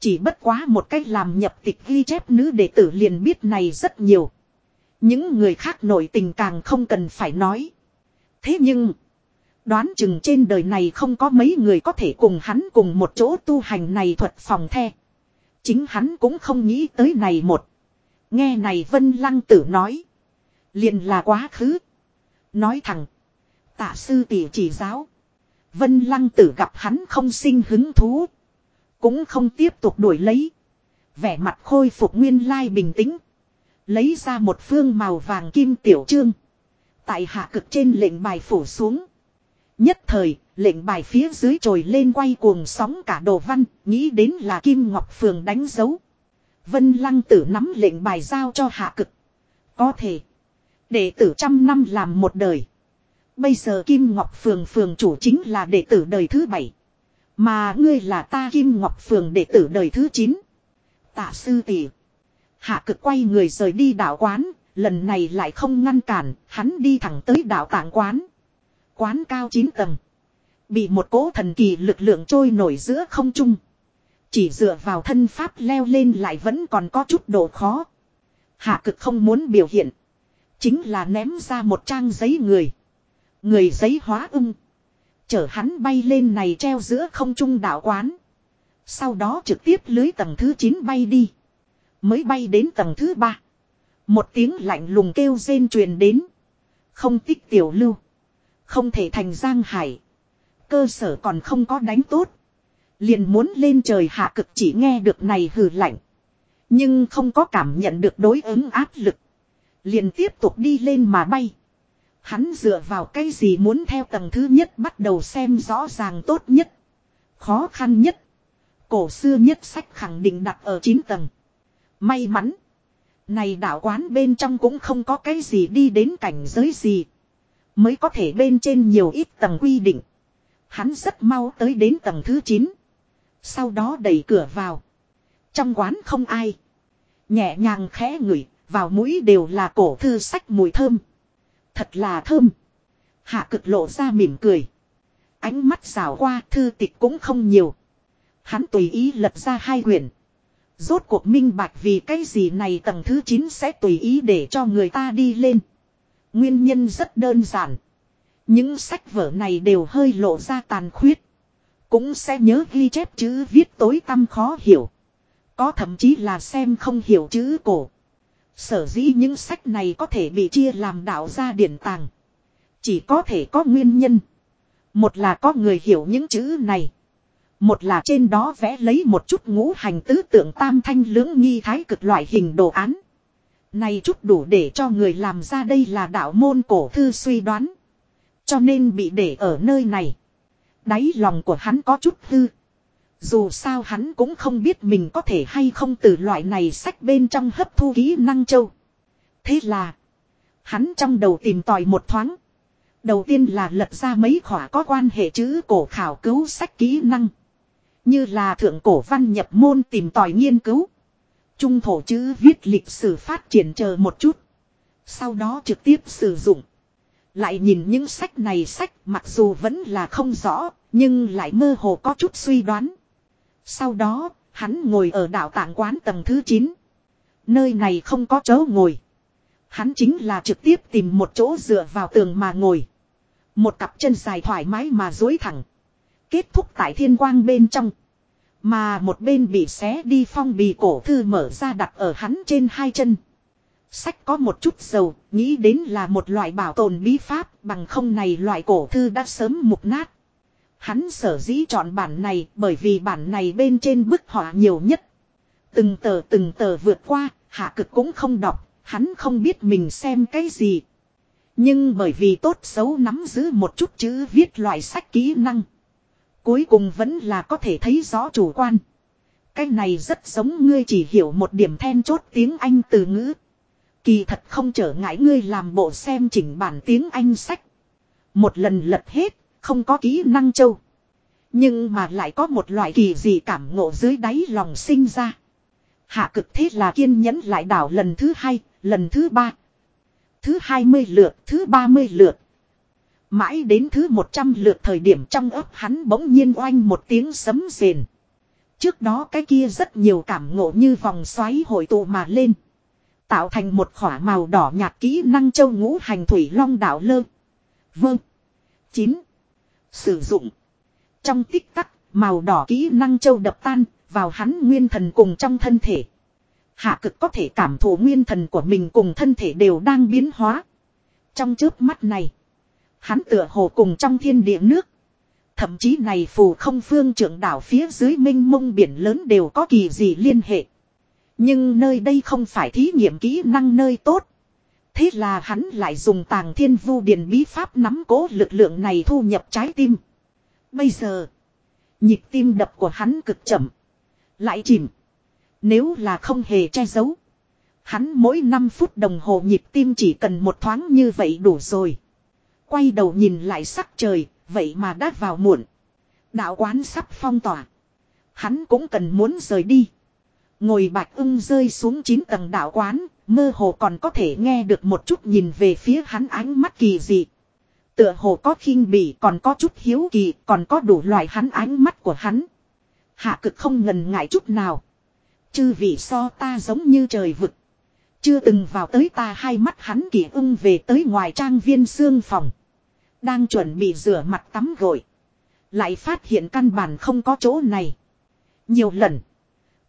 Chỉ bất quá một cách làm nhập tịch ghi chép nữ đệ tử liền biết này rất nhiều. Những người khác nổi tình càng không cần phải nói. Thế nhưng, đoán chừng trên đời này không có mấy người có thể cùng hắn cùng một chỗ tu hành này thuật phòng the. Chính hắn cũng không nghĩ tới này một. Nghe này Vân Lăng Tử nói. liền là quá khứ. Nói thẳng. Tạ sư tỷ chỉ giáo. Vân Lăng Tử gặp hắn không sinh hứng thú. Cũng không tiếp tục đuổi lấy. Vẻ mặt khôi phục nguyên lai bình tĩnh. Lấy ra một phương màu vàng kim tiểu trương. Tại hạ cực trên lệnh bài phủ xuống. Nhất thời, lệnh bài phía dưới trồi lên quay cuồng sóng cả đồ văn, nghĩ đến là Kim Ngọc Phường đánh dấu. Vân Lăng tử nắm lệnh bài giao cho hạ cực. Có thể. Đệ tử trăm năm làm một đời. Bây giờ Kim Ngọc Phường phường chủ chính là đệ tử đời thứ bảy. Mà ngươi là ta Kim Ngọc Phường đệ tử đời thứ chín. Tạ sư tỷ. Hạ cực quay người rời đi đạo quán, lần này lại không ngăn cản, hắn đi thẳng tới đạo tạng quán. Quán cao 9 tầng. Bị một cỗ thần kỳ lực lượng trôi nổi giữa không trung. Chỉ dựa vào thân pháp leo lên lại vẫn còn có chút độ khó. Hạ cực không muốn biểu hiện. Chính là ném ra một trang giấy người. Người giấy hóa ưng. Chở hắn bay lên này treo giữa không trung đạo quán. Sau đó trực tiếp lưới tầng thứ 9 bay đi. Mới bay đến tầng thứ ba, Một tiếng lạnh lùng kêu rên truyền đến. Không tích tiểu lưu. Không thể thành giang hải. Cơ sở còn không có đánh tốt. Liền muốn lên trời hạ cực chỉ nghe được này hừ lạnh. Nhưng không có cảm nhận được đối ứng áp lực. Liền tiếp tục đi lên mà bay. Hắn dựa vào cái gì muốn theo tầng thứ nhất bắt đầu xem rõ ràng tốt nhất. Khó khăn nhất. Cổ xưa nhất sách khẳng định đặt ở 9 tầng. May mắn. Này đạo quán bên trong cũng không có cái gì đi đến cảnh giới gì. Mới có thể bên trên nhiều ít tầng quy định. Hắn rất mau tới đến tầng thứ 9. Sau đó đẩy cửa vào. Trong quán không ai. Nhẹ nhàng khẽ ngửi, vào mũi đều là cổ thư sách mùi thơm. Thật là thơm. Hạ cực lộ ra mỉm cười. Ánh mắt rào qua thư tịch cũng không nhiều. Hắn tùy ý lật ra hai quyển. Rốt cuộc minh bạch vì cái gì này tầng thứ 9 sẽ tùy ý để cho người ta đi lên. Nguyên nhân rất đơn giản. Những sách vở này đều hơi lộ ra tàn khuyết. Cũng sẽ nhớ ghi chép chữ viết tối tăm khó hiểu. Có thậm chí là xem không hiểu chữ cổ. Sở dĩ những sách này có thể bị chia làm đạo gia điển tàng. Chỉ có thể có nguyên nhân. Một là có người hiểu những chữ này. Một là trên đó vẽ lấy một chút ngũ hành tứ tượng tam thanh lưỡng nghi thái cực loại hình đồ án. Này chút đủ để cho người làm ra đây là đạo môn cổ thư suy đoán. Cho nên bị để ở nơi này. Đáy lòng của hắn có chút hư. Dù sao hắn cũng không biết mình có thể hay không từ loại này sách bên trong hấp thu kỹ năng châu. Thế là. Hắn trong đầu tìm tòi một thoáng. Đầu tiên là lật ra mấy khỏa có quan hệ chữ cổ khảo cứu sách kỹ năng. Như là thượng cổ văn nhập môn tìm tòi nghiên cứu. Trung thổ chữ viết lịch sử phát triển chờ một chút. Sau đó trực tiếp sử dụng. Lại nhìn những sách này sách mặc dù vẫn là không rõ, nhưng lại mơ hồ có chút suy đoán. Sau đó, hắn ngồi ở đạo tạng quán tầng thứ 9. Nơi này không có chỗ ngồi. Hắn chính là trực tiếp tìm một chỗ dựa vào tường mà ngồi. Một cặp chân dài thoải mái mà dối thẳng. Kết thúc tại thiên quang bên trong. Mà một bên bị xé đi phong bì cổ thư mở ra đặt ở hắn trên hai chân. Sách có một chút dầu, nghĩ đến là một loại bảo tồn bí pháp, bằng không này loại cổ thư đã sớm mục nát. Hắn sở dĩ chọn bản này bởi vì bản này bên trên bức họa nhiều nhất. Từng tờ từng tờ vượt qua, hạ cực cũng không đọc, hắn không biết mình xem cái gì. Nhưng bởi vì tốt xấu nắm giữ một chút chữ viết loại sách kỹ năng. Cuối cùng vẫn là có thể thấy rõ chủ quan. Cái này rất giống ngươi chỉ hiểu một điểm then chốt tiếng Anh từ ngữ. Kỳ thật không trở ngại ngươi làm bộ xem chỉnh bản tiếng Anh sách. Một lần lật hết, không có kỹ năng châu. Nhưng mà lại có một loại kỳ gì cảm ngộ dưới đáy lòng sinh ra. Hạ cực thế là kiên nhẫn lại đảo lần thứ hai, lần thứ ba. Thứ hai mươi lượt, thứ ba mươi lượt. Mãi đến thứ một trăm lượt thời điểm trong ấp hắn bỗng nhiên oanh một tiếng sấm rền. Trước đó cái kia rất nhiều cảm ngộ như vòng xoáy hội tụ mà lên. Tạo thành một khỏa màu đỏ nhạt kỹ năng châu ngũ hành thủy long đảo lơ. Vâng. Chín. Sử dụng. Trong tích tắc, màu đỏ kỹ năng châu đập tan, vào hắn nguyên thần cùng trong thân thể. Hạ cực có thể cảm thụ nguyên thần của mình cùng thân thể đều đang biến hóa. Trong trước mắt này, hắn tựa hồ cùng trong thiên địa nước. Thậm chí này phù không phương trưởng đảo phía dưới minh mông biển lớn đều có kỳ gì liên hệ. Nhưng nơi đây không phải thí nghiệm kỹ năng nơi tốt. Thế là hắn lại dùng tàng thiên vu điền bí pháp nắm cố lực lượng này thu nhập trái tim. Bây giờ, nhịp tim đập của hắn cực chậm. Lại chìm. Nếu là không hề che giấu. Hắn mỗi 5 phút đồng hồ nhịp tim chỉ cần một thoáng như vậy đủ rồi. Quay đầu nhìn lại sắc trời, vậy mà đã vào muộn. Đạo quán sắp phong tỏa. Hắn cũng cần muốn rời đi. Ngồi bạch ưng rơi xuống 9 tầng đạo quán, mơ hồ còn có thể nghe được một chút nhìn về phía hắn ánh mắt kỳ dị. Tựa hồ có khinh bỉ còn có chút hiếu kỳ còn có đủ loại hắn ánh mắt của hắn. Hạ cực không ngần ngại chút nào. Chư vị so ta giống như trời vực. Chưa từng vào tới ta hai mắt hắn kỳ ung về tới ngoài trang viên xương phòng. Đang chuẩn bị rửa mặt tắm gội. Lại phát hiện căn bản không có chỗ này. Nhiều lần.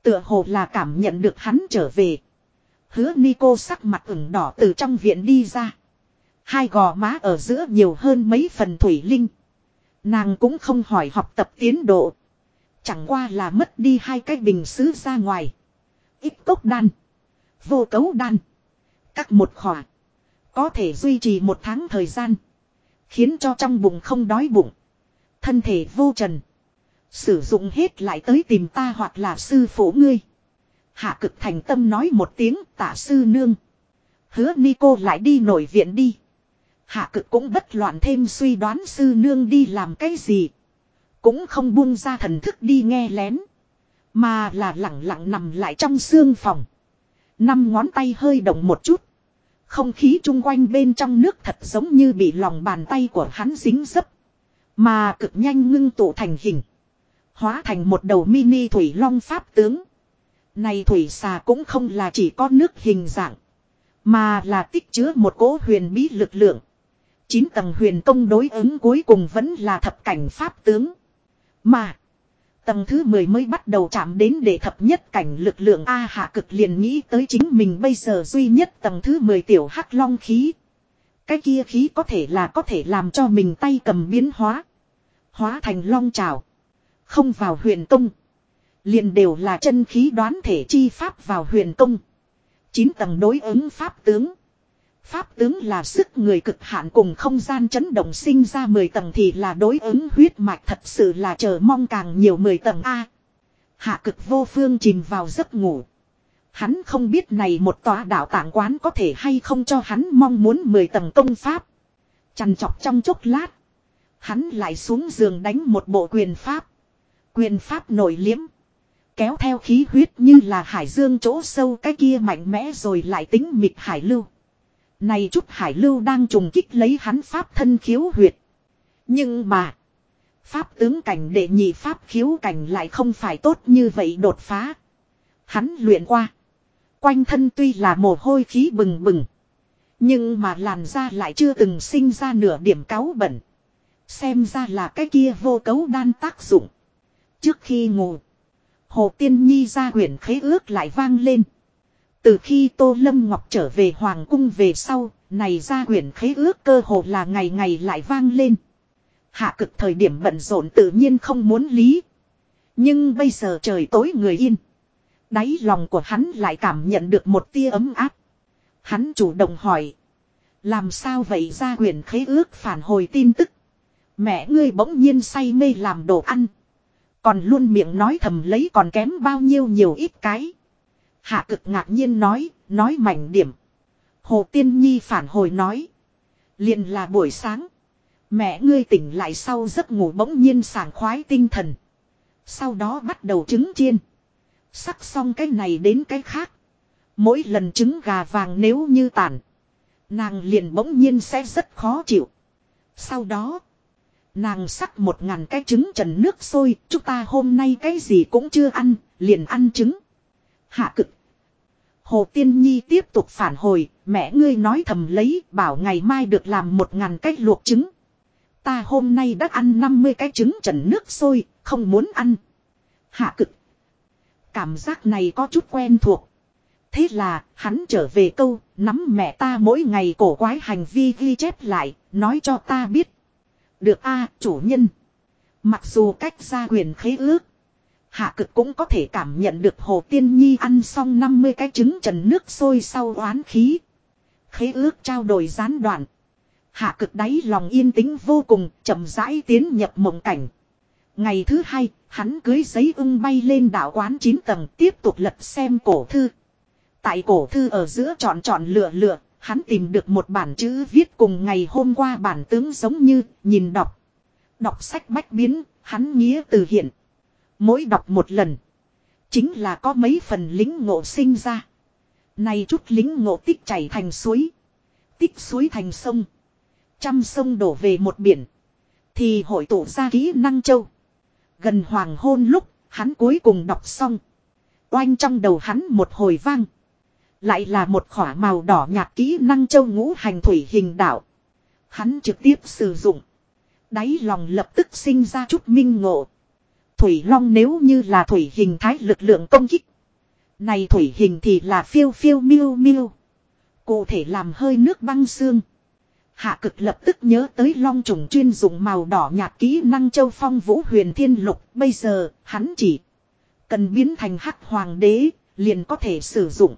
Tựa hồ là cảm nhận được hắn trở về. Hứa Nico sắc mặt ửng đỏ từ trong viện đi ra. Hai gò má ở giữa nhiều hơn mấy phần thủy linh. Nàng cũng không hỏi học tập tiến độ. Chẳng qua là mất đi hai cái bình xứ ra ngoài. Ít cốc đan. Vô cấu đan. Các một khỏa. Có thể duy trì một tháng thời gian. Khiến cho trong bụng không đói bụng. Thân thể vô trần. Sử dụng hết lại tới tìm ta hoặc là sư phụ ngươi. Hạ cực thành tâm nói một tiếng tả sư nương. Hứa ni cô lại đi nổi viện đi. Hạ cực cũng bất loạn thêm suy đoán sư nương đi làm cái gì. Cũng không buông ra thần thức đi nghe lén. Mà là lặng lặng nằm lại trong xương phòng. Năm ngón tay hơi động một chút. Không khí chung quanh bên trong nước thật giống như bị lòng bàn tay của hắn dính dấp. Mà cực nhanh ngưng tụ thành hình. Hóa thành một đầu mini thủy long pháp tướng. Này thủy xà cũng không là chỉ có nước hình dạng. Mà là tích chứa một cỗ huyền bí lực lượng. Chín tầng huyền công đối ứng cuối cùng vẫn là thập cảnh pháp tướng. Mà. Tầng thứ 10 mới bắt đầu chạm đến để thập nhất cảnh lực lượng A hạ cực liền nghĩ tới chính mình bây giờ duy nhất tầng thứ 10 tiểu hắc long khí. Cái kia khí có thể là có thể làm cho mình tay cầm biến hóa. Hóa thành long trào. Không vào huyền công. Liền đều là chân khí đoán thể chi pháp vào huyền công. Chín tầng đối ứng pháp tướng. Pháp tướng là sức người cực hạn cùng không gian chấn động sinh ra 10 tầng thì là đối ứng huyết mạch thật sự là chờ mong càng nhiều 10 tầng A. Hạ cực vô phương chìm vào giấc ngủ. Hắn không biết này một tòa đạo tạng quán có thể hay không cho hắn mong muốn 10 tầng công pháp. Chằn chọc trong chốc lát. Hắn lại xuống giường đánh một bộ quyền pháp. Quyền pháp nổi liếm. Kéo theo khí huyết như là hải dương chỗ sâu cái kia mạnh mẽ rồi lại tính mịt hải lưu. Này chút hải lưu đang trùng kích lấy hắn pháp thân khiếu huyệt. Nhưng mà. Pháp tướng cảnh đệ nhị pháp khiếu cảnh lại không phải tốt như vậy đột phá. Hắn luyện qua. Quanh thân tuy là mồ hôi khí bừng bừng. Nhưng mà làn da lại chưa từng sinh ra nửa điểm cáu bẩn. Xem ra là cái kia vô cấu đan tác dụng. Trước khi ngủ. Hồ Tiên Nhi ra quyển khế ước lại vang lên. Từ khi Tô Lâm Ngọc trở về Hoàng cung về sau, này ra quyển khế ước cơ hồ là ngày ngày lại vang lên. Hạ cực thời điểm bận rộn tự nhiên không muốn lý. Nhưng bây giờ trời tối người yên. Đáy lòng của hắn lại cảm nhận được một tia ấm áp. Hắn chủ động hỏi. Làm sao vậy ra quyển khế ước phản hồi tin tức. Mẹ ngươi bỗng nhiên say mê làm đồ ăn. Còn luôn miệng nói thầm lấy còn kém bao nhiêu nhiều ít cái. Hạ cực ngạc nhiên nói, nói mảnh điểm. Hồ Tiên Nhi phản hồi nói. liền là buổi sáng. Mẹ ngươi tỉnh lại sau giấc ngủ bỗng nhiên sảng khoái tinh thần. Sau đó bắt đầu trứng chiên. Sắc xong cái này đến cái khác. Mỗi lần trứng gà vàng nếu như tàn. Nàng liền bỗng nhiên sẽ rất khó chịu. Sau đó. Nàng sắc một ngàn cái trứng trần nước sôi. Chúng ta hôm nay cái gì cũng chưa ăn. Liền ăn trứng. Hạ cực. Hồ Tiên Nhi tiếp tục phản hồi, mẹ ngươi nói thầm lấy, bảo ngày mai được làm một ngàn cách luộc trứng. Ta hôm nay đã ăn 50 cái trứng trần nước sôi, không muốn ăn. Hạ cực. Cảm giác này có chút quen thuộc. Thế là, hắn trở về câu, nắm mẹ ta mỗi ngày cổ quái hành vi ghi chép lại, nói cho ta biết. Được a chủ nhân. Mặc dù cách ra quyền khế ước, Hạ cực cũng có thể cảm nhận được Hồ Tiên Nhi ăn xong 50 cái trứng trần nước sôi sau oán khí. Khế ước trao đổi gián đoạn. Hạ cực đáy lòng yên tĩnh vô cùng, chậm rãi tiến nhập mộng cảnh. Ngày thứ hai, hắn cưới giấy ưng bay lên đảo quán 9 tầng tiếp tục lật xem cổ thư. Tại cổ thư ở giữa chọn chọn lựa lựa, hắn tìm được một bản chữ viết cùng ngày hôm qua bản tướng giống như, nhìn đọc. Đọc sách bách biến, hắn nghĩa từ hiện. Mỗi đọc một lần. Chính là có mấy phần lính ngộ sinh ra. Này chút lính ngộ tích chảy thành suối. Tích suối thành sông. Trăm sông đổ về một biển. Thì hội tụ ra kỹ năng châu. Gần hoàng hôn lúc, hắn cuối cùng đọc xong. Oanh trong đầu hắn một hồi vang. Lại là một khỏa màu đỏ nhạt kỹ năng châu ngũ hành thủy hình đạo. Hắn trực tiếp sử dụng. Đáy lòng lập tức sinh ra chút minh ngộ. Thủy long nếu như là thủy hình thái lực lượng công kích. Này thủy hình thì là phiêu phiêu miêu miêu. Cụ thể làm hơi nước băng xương. Hạ cực lập tức nhớ tới long trùng chuyên dụng màu đỏ nhạt kỹ năng châu phong vũ huyền thiên lục. Bây giờ, hắn chỉ cần biến thành hắc hoàng đế, liền có thể sử dụng.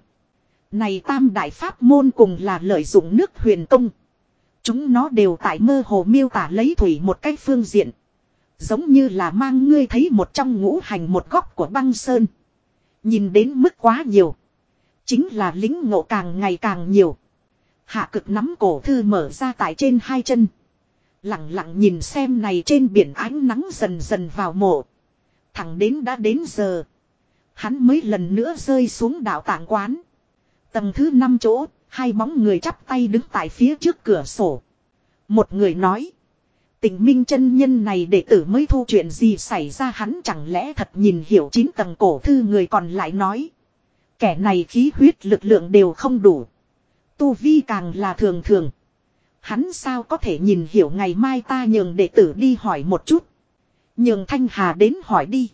Này tam đại pháp môn cùng là lợi dụng nước huyền công. Chúng nó đều tại mơ hồ miêu tả lấy thủy một cách phương diện. Giống như là mang ngươi thấy một trong ngũ hành một góc của băng sơn. Nhìn đến mức quá nhiều. Chính là lính ngộ càng ngày càng nhiều. Hạ cực nắm cổ thư mở ra tại trên hai chân. Lặng lặng nhìn xem này trên biển ánh nắng dần dần vào mộ. Thẳng đến đã đến giờ. Hắn mới lần nữa rơi xuống đảo tạng quán. Tầng thứ năm chỗ, hai bóng người chắp tay đứng tại phía trước cửa sổ. Một người nói. Tình minh chân nhân này đệ tử mới thu chuyện gì xảy ra hắn chẳng lẽ thật nhìn hiểu chín tầng cổ thư người còn lại nói. Kẻ này khí huyết lực lượng đều không đủ. Tu vi càng là thường thường. Hắn sao có thể nhìn hiểu ngày mai ta nhường đệ tử đi hỏi một chút. Nhường Thanh Hà đến hỏi đi.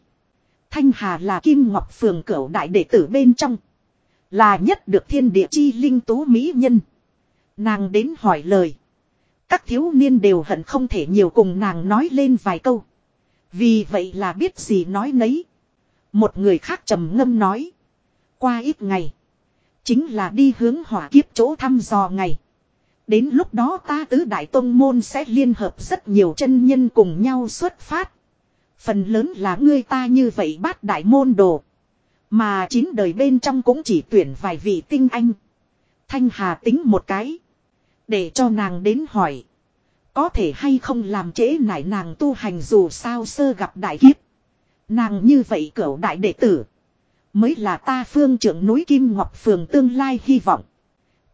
Thanh Hà là Kim Ngọc Phường cửu đại đệ tử bên trong. Là nhất được thiên địa chi linh tú mỹ nhân. Nàng đến hỏi lời. Các thiếu niên đều hận không thể nhiều cùng nàng nói lên vài câu. Vì vậy là biết gì nói nấy. Một người khác trầm ngâm nói. Qua ít ngày. Chính là đi hướng hỏa kiếp chỗ thăm dò ngày. Đến lúc đó ta tứ đại tông môn sẽ liên hợp rất nhiều chân nhân cùng nhau xuất phát. Phần lớn là ngươi ta như vậy bát đại môn đồ. Mà chín đời bên trong cũng chỉ tuyển vài vị tinh anh. Thanh Hà tính một cái. Để cho nàng đến hỏi. Có thể hay không làm trễ nải nàng tu hành dù sao sơ gặp đại kiếp. Nàng như vậy cửu đại đệ tử. Mới là ta phương trưởng núi Kim Ngọc Phường tương lai hy vọng.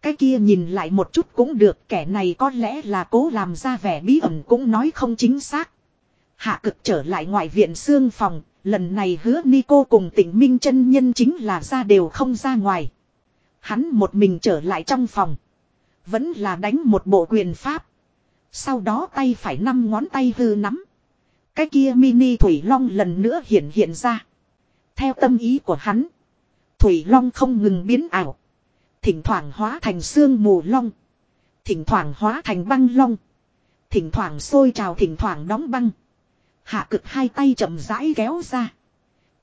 Cái kia nhìn lại một chút cũng được kẻ này có lẽ là cố làm ra vẻ bí ẩn cũng nói không chính xác. Hạ cực trở lại ngoại viện xương phòng, lần này hứa Nico cùng tỉnh Minh chân nhân chính là ra đều không ra ngoài. Hắn một mình trở lại trong phòng. Vẫn là đánh một bộ quyền pháp. Sau đó tay phải năm ngón tay hư nắm. Cái kia mini thủy long lần nữa hiện hiện ra. Theo tâm ý của hắn. Thủy long không ngừng biến ảo. Thỉnh thoảng hóa thành xương mù long. Thỉnh thoảng hóa thành băng long. Thỉnh thoảng sôi trào thỉnh thoảng đóng băng. Hạ cực hai tay chậm rãi kéo ra.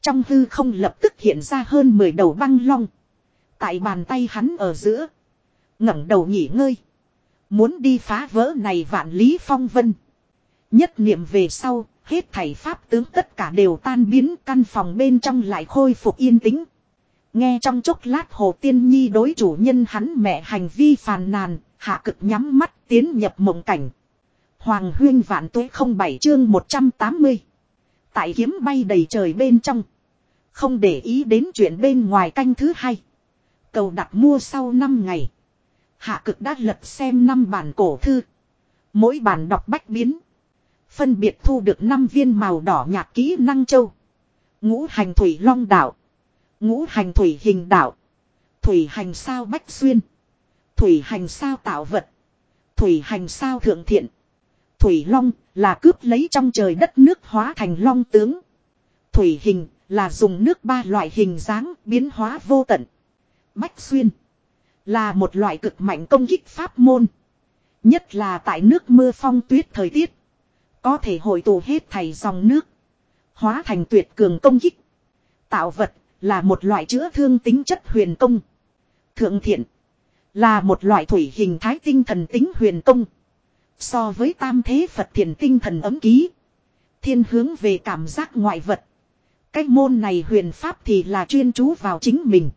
Trong hư không lập tức hiện ra hơn 10 đầu băng long. Tại bàn tay hắn ở giữa ngẩng đầu nghỉ ngơi. Muốn đi phá vỡ này vạn lý phong vân. Nhất niệm về sau, hết thảy pháp tướng tất cả đều tan biến căn phòng bên trong lại khôi phục yên tĩnh. Nghe trong chốc lát hồ tiên nhi đối chủ nhân hắn mẹ hành vi phàn nàn, hạ cực nhắm mắt tiến nhập mộng cảnh. Hoàng huyên vạn tuế không bảy chương 180. Tại kiếm bay đầy trời bên trong. Không để ý đến chuyện bên ngoài canh thứ hai. Cầu đặt mua sau 5 ngày. Hạ cực đã lật xem 5 bản cổ thư. Mỗi bản đọc bách biến. Phân biệt thu được 5 viên màu đỏ nhạt kỹ năng châu. Ngũ hành thủy long đảo, Ngũ hành thủy hình đảo, Thủy hành sao bách xuyên. Thủy hành sao tạo vật. Thủy hành sao thượng thiện. Thủy long là cướp lấy trong trời đất nước hóa thành long tướng. Thủy hình là dùng nước ba loại hình dáng biến hóa vô tận. Bách xuyên là một loại cực mạnh công kích pháp môn. Nhất là tại nước mưa phong tuyết thời tiết. Có thể hội tụ hết thầy dòng nước. Hóa thành tuyệt cường công kích. Tạo vật là một loại chữa thương tính chất huyền công. Thượng thiện là một loại thủy hình thái tinh thần tính huyền công. So với tam thế Phật thiền tinh thần ấm ký. Thiên hướng về cảm giác ngoại vật. Cách môn này huyền pháp thì là chuyên chú vào chính mình.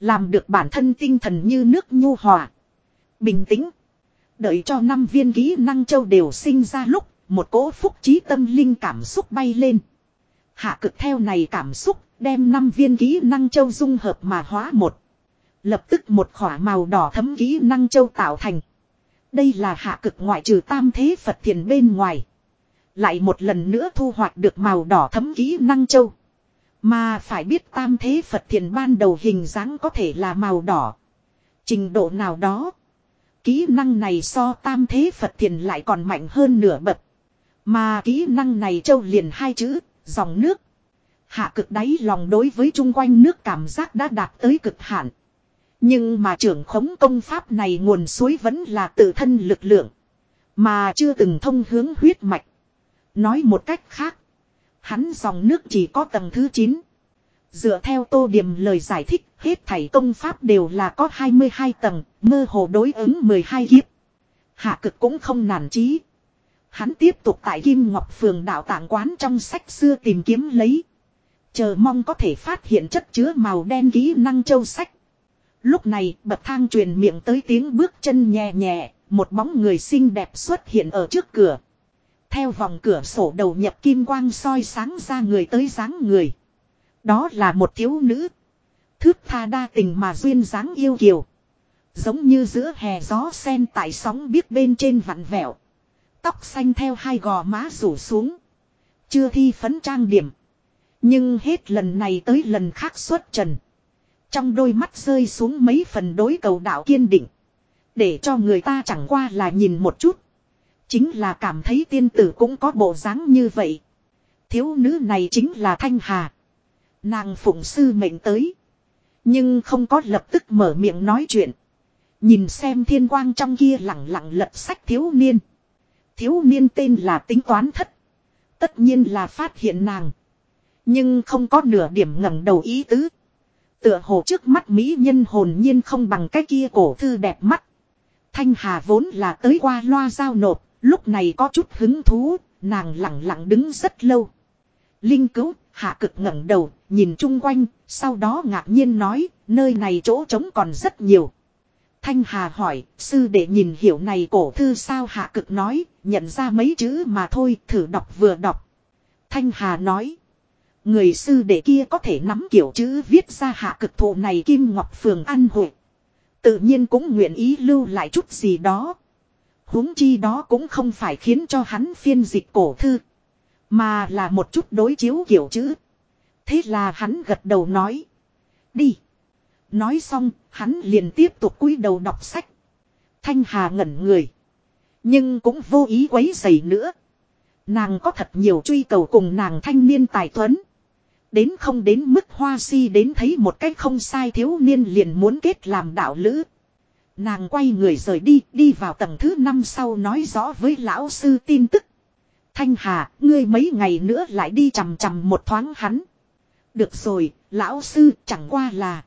Làm được bản thân tinh thần như nước nhu hòa. Bình tĩnh. Đợi cho năm viên kỹ năng châu đều sinh ra lúc, một cỗ phúc trí tâm linh cảm xúc bay lên. Hạ cực theo này cảm xúc, đem năm viên kỹ năng châu dung hợp mà hóa một. Lập tức một khỏa màu đỏ thấm kỹ năng châu tạo thành. Đây là hạ cực ngoại trừ tam thế Phật thiền bên ngoài. Lại một lần nữa thu hoạch được màu đỏ thấm kỹ năng châu. Mà phải biết tam thế Phật thiền ban đầu hình dáng có thể là màu đỏ. Trình độ nào đó. Kỹ năng này so tam thế Phật thiền lại còn mạnh hơn nửa bậc. Mà kỹ năng này châu liền hai chữ, dòng nước. Hạ cực đáy lòng đối với chung quanh nước cảm giác đã đạt tới cực hạn. Nhưng mà trưởng khống công pháp này nguồn suối vẫn là tự thân lực lượng. Mà chưa từng thông hướng huyết mạch. Nói một cách khác. Hắn dòng nước chỉ có tầng thứ 9. Dựa theo tô điểm lời giải thích, hết thảy công pháp đều là có 22 tầng, mơ hồ đối ứng 12 kiếp. Hạ cực cũng không nản chí. Hắn tiếp tục tại Kim Ngọc Phường đạo tạng quán trong sách xưa tìm kiếm lấy. Chờ mong có thể phát hiện chất chứa màu đen kỹ năng châu sách. Lúc này bậc thang truyền miệng tới tiếng bước chân nhẹ nhẹ, một bóng người xinh đẹp xuất hiện ở trước cửa. Theo vòng cửa sổ đầu nhập kim quang soi sáng ra người tới dáng người. Đó là một thiếu nữ. Thước tha đa tình mà duyên dáng yêu kiều. Giống như giữa hè gió sen tại sóng biết bên trên vặn vẹo. Tóc xanh theo hai gò má rủ xuống. Chưa thi phấn trang điểm. Nhưng hết lần này tới lần khác xuất trần. Trong đôi mắt rơi xuống mấy phần đối cầu đạo kiên định. Để cho người ta chẳng qua là nhìn một chút. Chính là cảm thấy tiên tử cũng có bộ dáng như vậy. Thiếu nữ này chính là Thanh Hà. Nàng phụng sư mệnh tới. Nhưng không có lập tức mở miệng nói chuyện. Nhìn xem thiên quang trong kia lặng lặng lật sách thiếu niên. Thiếu niên tên là tính toán thất. Tất nhiên là phát hiện nàng. Nhưng không có nửa điểm ngẩng đầu ý tứ. Tựa hồ trước mắt mỹ nhân hồn nhiên không bằng cái kia cổ thư đẹp mắt. Thanh Hà vốn là tới qua loa giao nộp, lúc này có chút hứng thú, nàng lặng lặng đứng rất lâu. Linh cứu, hạ cực ngẩng đầu, nhìn chung quanh, sau đó ngạc nhiên nói, nơi này chỗ trống còn rất nhiều. Thanh Hà hỏi, sư đệ nhìn hiểu này cổ thư sao hạ cực nói, nhận ra mấy chữ mà thôi, thử đọc vừa đọc. Thanh Hà nói, người sư đệ kia có thể nắm kiểu chữ viết ra hạ cực thụ này Kim Ngọc Phường ăn hội. Tự nhiên cũng nguyện ý lưu lại chút gì đó huống chi đó cũng không phải khiến cho hắn phiên dịch cổ thư. Mà là một chút đối chiếu kiểu chữ. Thế là hắn gật đầu nói. Đi. Nói xong, hắn liền tiếp tục cúi đầu đọc sách. Thanh Hà ngẩn người. Nhưng cũng vô ý quấy dày nữa. Nàng có thật nhiều truy cầu cùng nàng thanh niên tài tuấn. Đến không đến mức hoa si đến thấy một cách không sai thiếu niên liền muốn kết làm đạo lữ. Nàng quay người rời đi, đi vào tầng thứ năm sau nói rõ với lão sư tin tức. Thanh Hà, ngươi mấy ngày nữa lại đi chằm chằm một thoáng hắn. Được rồi, lão sư chẳng qua là.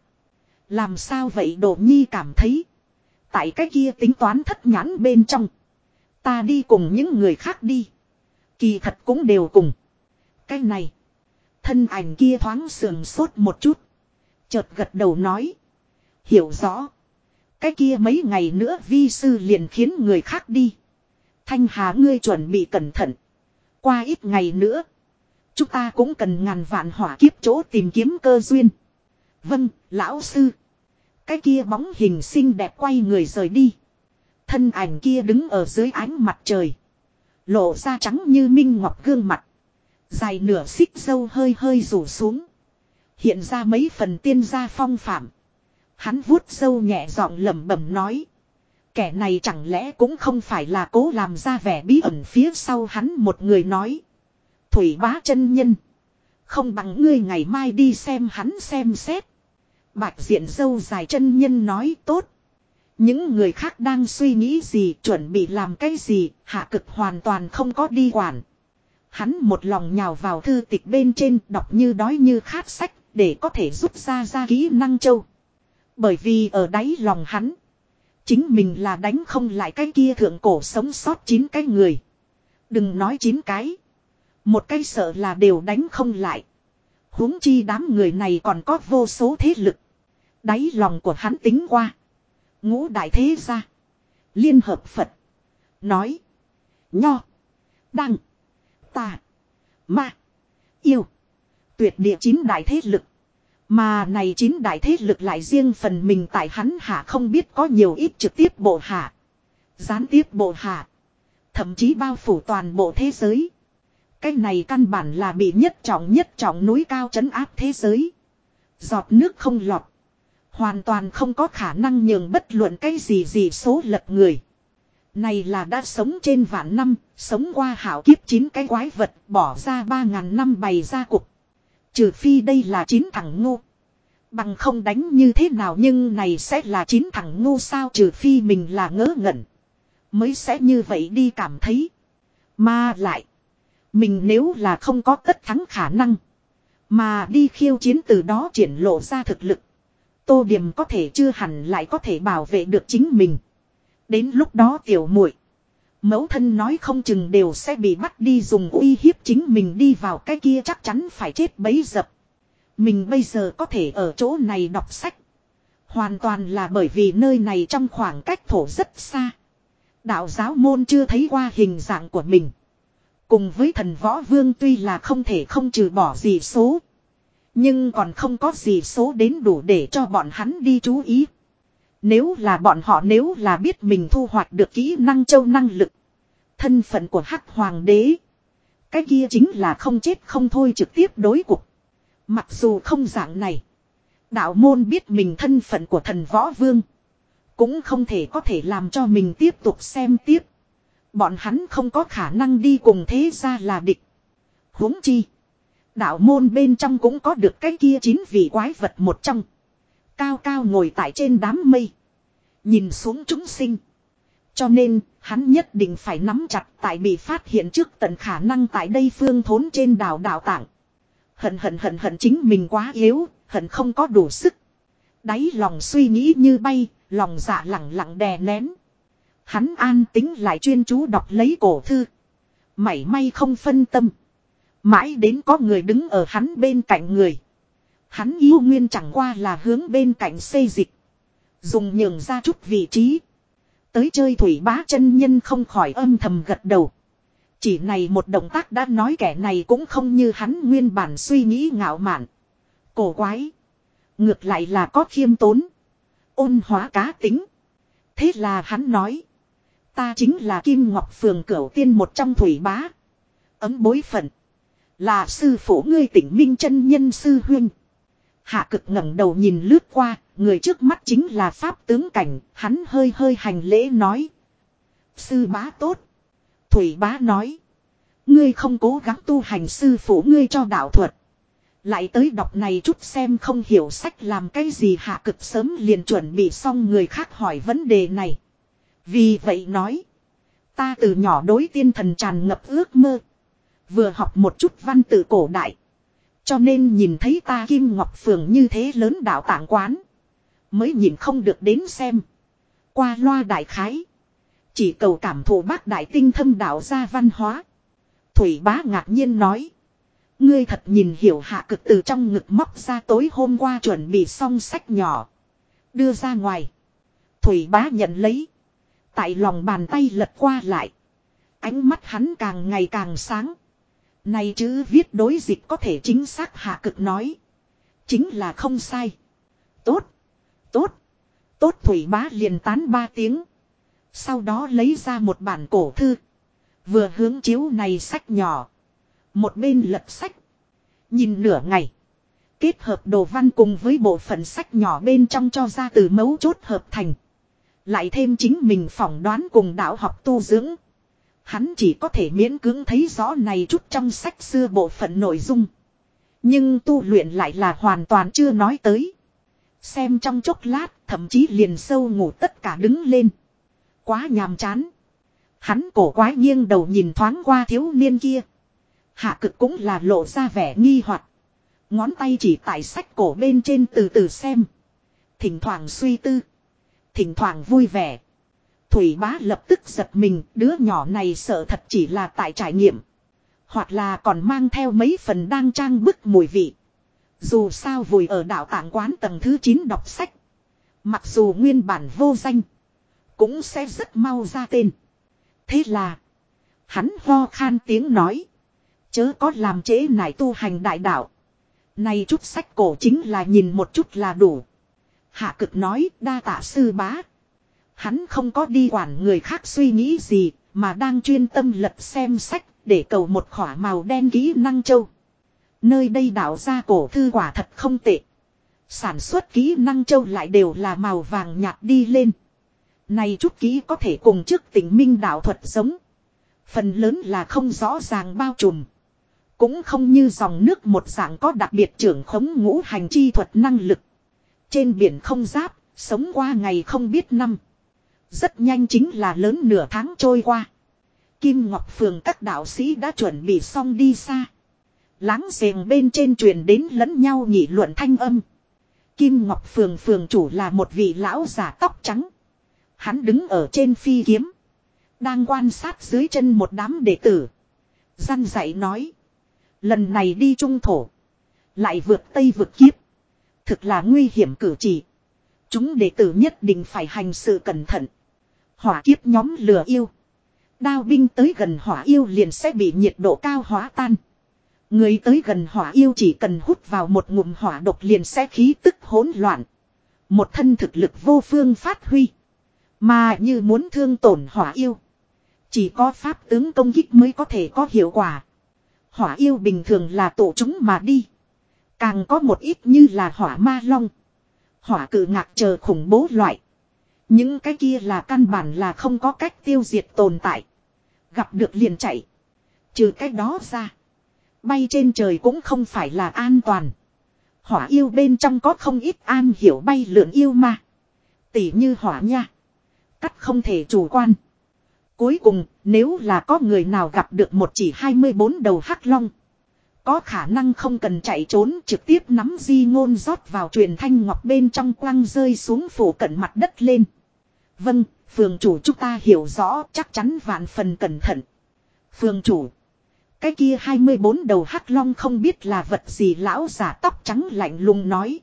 Làm sao vậy Đỗ Nhi cảm thấy. Tại cái kia tính toán thất nhãn bên trong. Ta đi cùng những người khác đi. Kỳ thật cũng đều cùng. Cái này. Thân ảnh kia thoáng sườn sốt một chút. Chợt gật đầu nói. Hiểu rõ. Cái kia mấy ngày nữa vi sư liền khiến người khác đi. Thanh Hà ngươi chuẩn bị cẩn thận. Qua ít ngày nữa. Chúng ta cũng cần ngàn vạn hỏa kiếp chỗ tìm kiếm cơ duyên. Vâng, lão sư. Cái kia bóng hình xinh đẹp quay người rời đi. Thân ảnh kia đứng ở dưới ánh mặt trời. Lộ ra trắng như minh ngọc gương mặt. Dài nửa xích dâu hơi hơi rủ xuống. Hiện ra mấy phần tiên gia phong phạm. Hắn vuốt sâu nhẹ giọng lẩm bẩm nói. Kẻ này chẳng lẽ cũng không phải là cố làm ra vẻ bí ẩn phía sau hắn một người nói. Thủy bá chân nhân. Không bằng ngươi ngày mai đi xem hắn xem xét. Bạch diện dâu dài chân nhân nói tốt. Những người khác đang suy nghĩ gì, chuẩn bị làm cái gì, hạ cực hoàn toàn không có đi quản. Hắn một lòng nhào vào thư tịch bên trên, đọc như đói như khát sách, để có thể rút ra ra kỹ năng châu. Bởi vì ở đáy lòng hắn. Chính mình là đánh không lại cái kia thượng cổ sống sót chín cái người. Đừng nói chín cái. Một cái sợ là đều đánh không lại. huống chi đám người này còn có vô số thế lực. Đáy lòng của hắn tính qua. Ngũ đại thế gia. Liên hợp Phật. Nói. Nho. Đăng. Tà. Ma. Yêu. Tuyệt địa chín đại thế lực. Mà này chín đại thế lực lại riêng phần mình tại hắn hạ không biết có nhiều ít trực tiếp bộ hạ. Gián tiếp bộ hạ. Thậm chí bao phủ toàn bộ thế giới. Cái này căn bản là bị nhất trọng nhất trọng núi cao trấn áp thế giới. Giọt nước không lọt. Hoàn toàn không có khả năng nhường bất luận cái gì gì số lật người. Này là đã sống trên vạn năm, sống qua hảo kiếp chín cái quái vật, bỏ ra ba ngàn năm bày ra cục. Trừ phi đây là chín thằng ngu. Bằng không đánh như thế nào nhưng này sẽ là chín thằng ngu sao trừ phi mình là ngớ ngẩn. Mới sẽ như vậy đi cảm thấy. Mà lại. Mình nếu là không có tất thắng khả năng. Mà đi khiêu chiến từ đó triển lộ ra thực lực. Tô Điểm có thể chưa hẳn lại có thể bảo vệ được chính mình. Đến lúc đó tiểu muội Mẫu thân nói không chừng đều sẽ bị bắt đi dùng uy hiếp chính mình đi vào cái kia chắc chắn phải chết bấy dập. Mình bây giờ có thể ở chỗ này đọc sách. Hoàn toàn là bởi vì nơi này trong khoảng cách thổ rất xa. Đạo giáo môn chưa thấy qua hình dạng của mình. Cùng với thần võ vương tuy là không thể không trừ bỏ gì số. Nhưng còn không có gì số đến đủ để cho bọn hắn đi chú ý. Nếu là bọn họ nếu là biết mình thu hoạch được kỹ năng châu năng lực. Thân phận của hắc hoàng đế. Cái kia chính là không chết không thôi trực tiếp đối cục. Mặc dù không dạng này. Đạo môn biết mình thân phận của thần võ vương. Cũng không thể có thể làm cho mình tiếp tục xem tiếp. Bọn hắn không có khả năng đi cùng thế ra là địch. huống chi. Đạo môn bên trong cũng có được cái kia chín vị quái vật một trong. Cao cao ngồi tại trên đám mây. Nhìn xuống chúng sinh. Cho nên, hắn nhất định phải nắm chặt tại bị phát hiện trước tận khả năng tại đây phương thốn trên đảo đảo tảng. Hận hận hận hận chính mình quá yếu, hận không có đủ sức. Đáy lòng suy nghĩ như bay, lòng dạ lặng lặng đè nén. Hắn an tính lại chuyên chú đọc lấy cổ thư. Mảy may không phân tâm. Mãi đến có người đứng ở hắn bên cạnh người. Hắn yêu nguyên chẳng qua là hướng bên cạnh xây dịch. Dùng nhường ra chút vị trí. Tới chơi thủy bá chân nhân không khỏi âm thầm gật đầu. Chỉ này một động tác đã nói kẻ này cũng không như hắn nguyên bản suy nghĩ ngạo mạn. Cổ quái. Ngược lại là có khiêm tốn. Ôn hóa cá tính. Thế là hắn nói. Ta chính là Kim Ngọc Phường Cửu Tiên một trong thủy bá. Ấm bối phận. Là sư phụ ngươi tỉnh Minh chân nhân sư huynh. Hạ cực ngẩng đầu nhìn lướt qua, người trước mắt chính là Pháp tướng cảnh, hắn hơi hơi hành lễ nói. Sư bá tốt. Thủy bá nói. Ngươi không cố gắng tu hành sư phụ ngươi cho đạo thuật. Lại tới đọc này chút xem không hiểu sách làm cái gì hạ cực sớm liền chuẩn bị xong người khác hỏi vấn đề này. Vì vậy nói. Ta từ nhỏ đối tiên thần tràn ngập ước mơ. Vừa học một chút văn tự cổ đại. Cho nên nhìn thấy ta Kim Ngọc Phường như thế lớn đạo tảng quán. Mới nhìn không được đến xem. Qua loa đại khái. Chỉ cầu cảm thụ bác đại tinh thâm đạo gia văn hóa. Thủy bá ngạc nhiên nói. Ngươi thật nhìn hiểu hạ cực từ trong ngực móc ra tối hôm qua chuẩn bị xong sách nhỏ. Đưa ra ngoài. Thủy bá nhận lấy. Tại lòng bàn tay lật qua lại. Ánh mắt hắn càng ngày càng sáng. Này chữ viết đối dịch có thể chính xác hạ cực nói. Chính là không sai. Tốt. Tốt. Tốt thủy bá liền tán ba tiếng. Sau đó lấy ra một bản cổ thư. Vừa hướng chiếu này sách nhỏ. Một bên lật sách. Nhìn nửa ngày. Kết hợp đồ văn cùng với bộ phận sách nhỏ bên trong cho ra từ mấu chốt hợp thành. Lại thêm chính mình phỏng đoán cùng đạo học tu dưỡng. Hắn chỉ có thể miễn cưỡng thấy rõ này chút trong sách xưa bộ phận nội dung. Nhưng tu luyện lại là hoàn toàn chưa nói tới. Xem trong chốc lát, thậm chí liền sâu ngủ tất cả đứng lên. Quá nhàm chán. Hắn cổ quái nghiêng đầu nhìn thoáng qua thiếu niên kia. Hạ cực cũng là lộ ra vẻ nghi hoặc Ngón tay chỉ tại sách cổ bên trên từ từ xem. Thỉnh thoảng suy tư. Thỉnh thoảng vui vẻ. Thủy bá lập tức giật mình, đứa nhỏ này sợ thật chỉ là tại trải nghiệm. Hoặc là còn mang theo mấy phần đang trang bức mùi vị. Dù sao vùi ở đạo tạng quán tầng thứ 9 đọc sách. Mặc dù nguyên bản vô danh. Cũng sẽ rất mau ra tên. Thế là. Hắn ho khan tiếng nói. Chớ có làm trễ nải tu hành đại đạo. Này chút sách cổ chính là nhìn một chút là đủ. Hạ cực nói đa tạ sư bá. Hắn không có đi quản người khác suy nghĩ gì, mà đang chuyên tâm lật xem sách, để cầu một khỏa màu đen kỹ năng châu. Nơi đây đảo ra cổ thư quả thật không tệ. Sản xuất kỹ năng châu lại đều là màu vàng nhạt đi lên. Này chút kỹ có thể cùng trước tình minh đạo thuật giống. Phần lớn là không rõ ràng bao trùm. Cũng không như dòng nước một dạng có đặc biệt trưởng khống ngũ hành chi thuật năng lực. Trên biển không giáp, sống qua ngày không biết năm. Rất nhanh chính là lớn nửa tháng trôi qua. Kim Ngọc Phường các đạo sĩ đã chuẩn bị xong đi xa. Láng giềng bên trên truyền đến lẫn nhau nhị luận thanh âm. Kim Ngọc Phường phường chủ là một vị lão giả tóc trắng. Hắn đứng ở trên phi kiếm. Đang quan sát dưới chân một đám đệ tử. Gian dạy nói. Lần này đi trung thổ. Lại vượt tây vượt kiếp. Thực là nguy hiểm cử chỉ. Chúng đệ tử nhất định phải hành sự cẩn thận. Hỏa kiếp nhóm lửa yêu. Đao binh tới gần hỏa yêu liền sẽ bị nhiệt độ cao hóa tan. Người tới gần hỏa yêu chỉ cần hút vào một ngụm hỏa độc liền sẽ khí tức hỗn loạn. Một thân thực lực vô phương phát huy. Mà như muốn thương tổn hỏa yêu. Chỉ có pháp tướng công kích mới có thể có hiệu quả. Hỏa yêu bình thường là tổ chúng mà đi. Càng có một ít như là hỏa ma long. Hỏa cử ngạc chờ khủng bố loại. Những cái kia là căn bản là không có cách tiêu diệt tồn tại. Gặp được liền chạy. Trừ cái đó ra. Bay trên trời cũng không phải là an toàn. Hỏa yêu bên trong có không ít an hiểu bay lượn yêu mà. Tỉ như hỏa nha. Cắt không thể chủ quan. Cuối cùng, nếu là có người nào gặp được một chỉ 24 đầu hắc long. Có khả năng không cần chạy trốn trực tiếp nắm di ngôn rót vào truyền thanh ngọc bên trong quăng rơi xuống phủ cận mặt đất lên. Vâng, phường chủ chúng ta hiểu rõ chắc chắn vạn phần cẩn thận. Phường chủ. Cái kia 24 đầu hắc long không biết là vật gì lão giả tóc trắng lạnh lùng nói.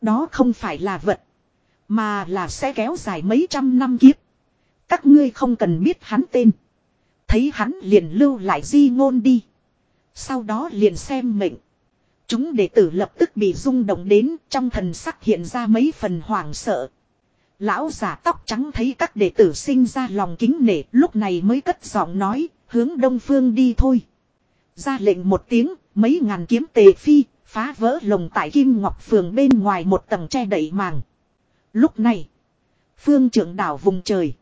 Đó không phải là vật. Mà là sẽ kéo dài mấy trăm năm kiếp. Các ngươi không cần biết hắn tên. Thấy hắn liền lưu lại di ngôn đi. Sau đó liền xem mệnh. Chúng đệ tử lập tức bị rung động đến trong thần sắc hiện ra mấy phần hoảng sợ. Lão giả tóc trắng thấy các đệ tử sinh ra lòng kính nể, lúc này mới cất giọng nói, hướng đông phương đi thôi. Ra lệnh một tiếng, mấy ngàn kiếm tề phi, phá vỡ lồng tại kim ngọc phường bên ngoài một tầng che đậy màng. Lúc này, phương trưởng đảo vùng trời.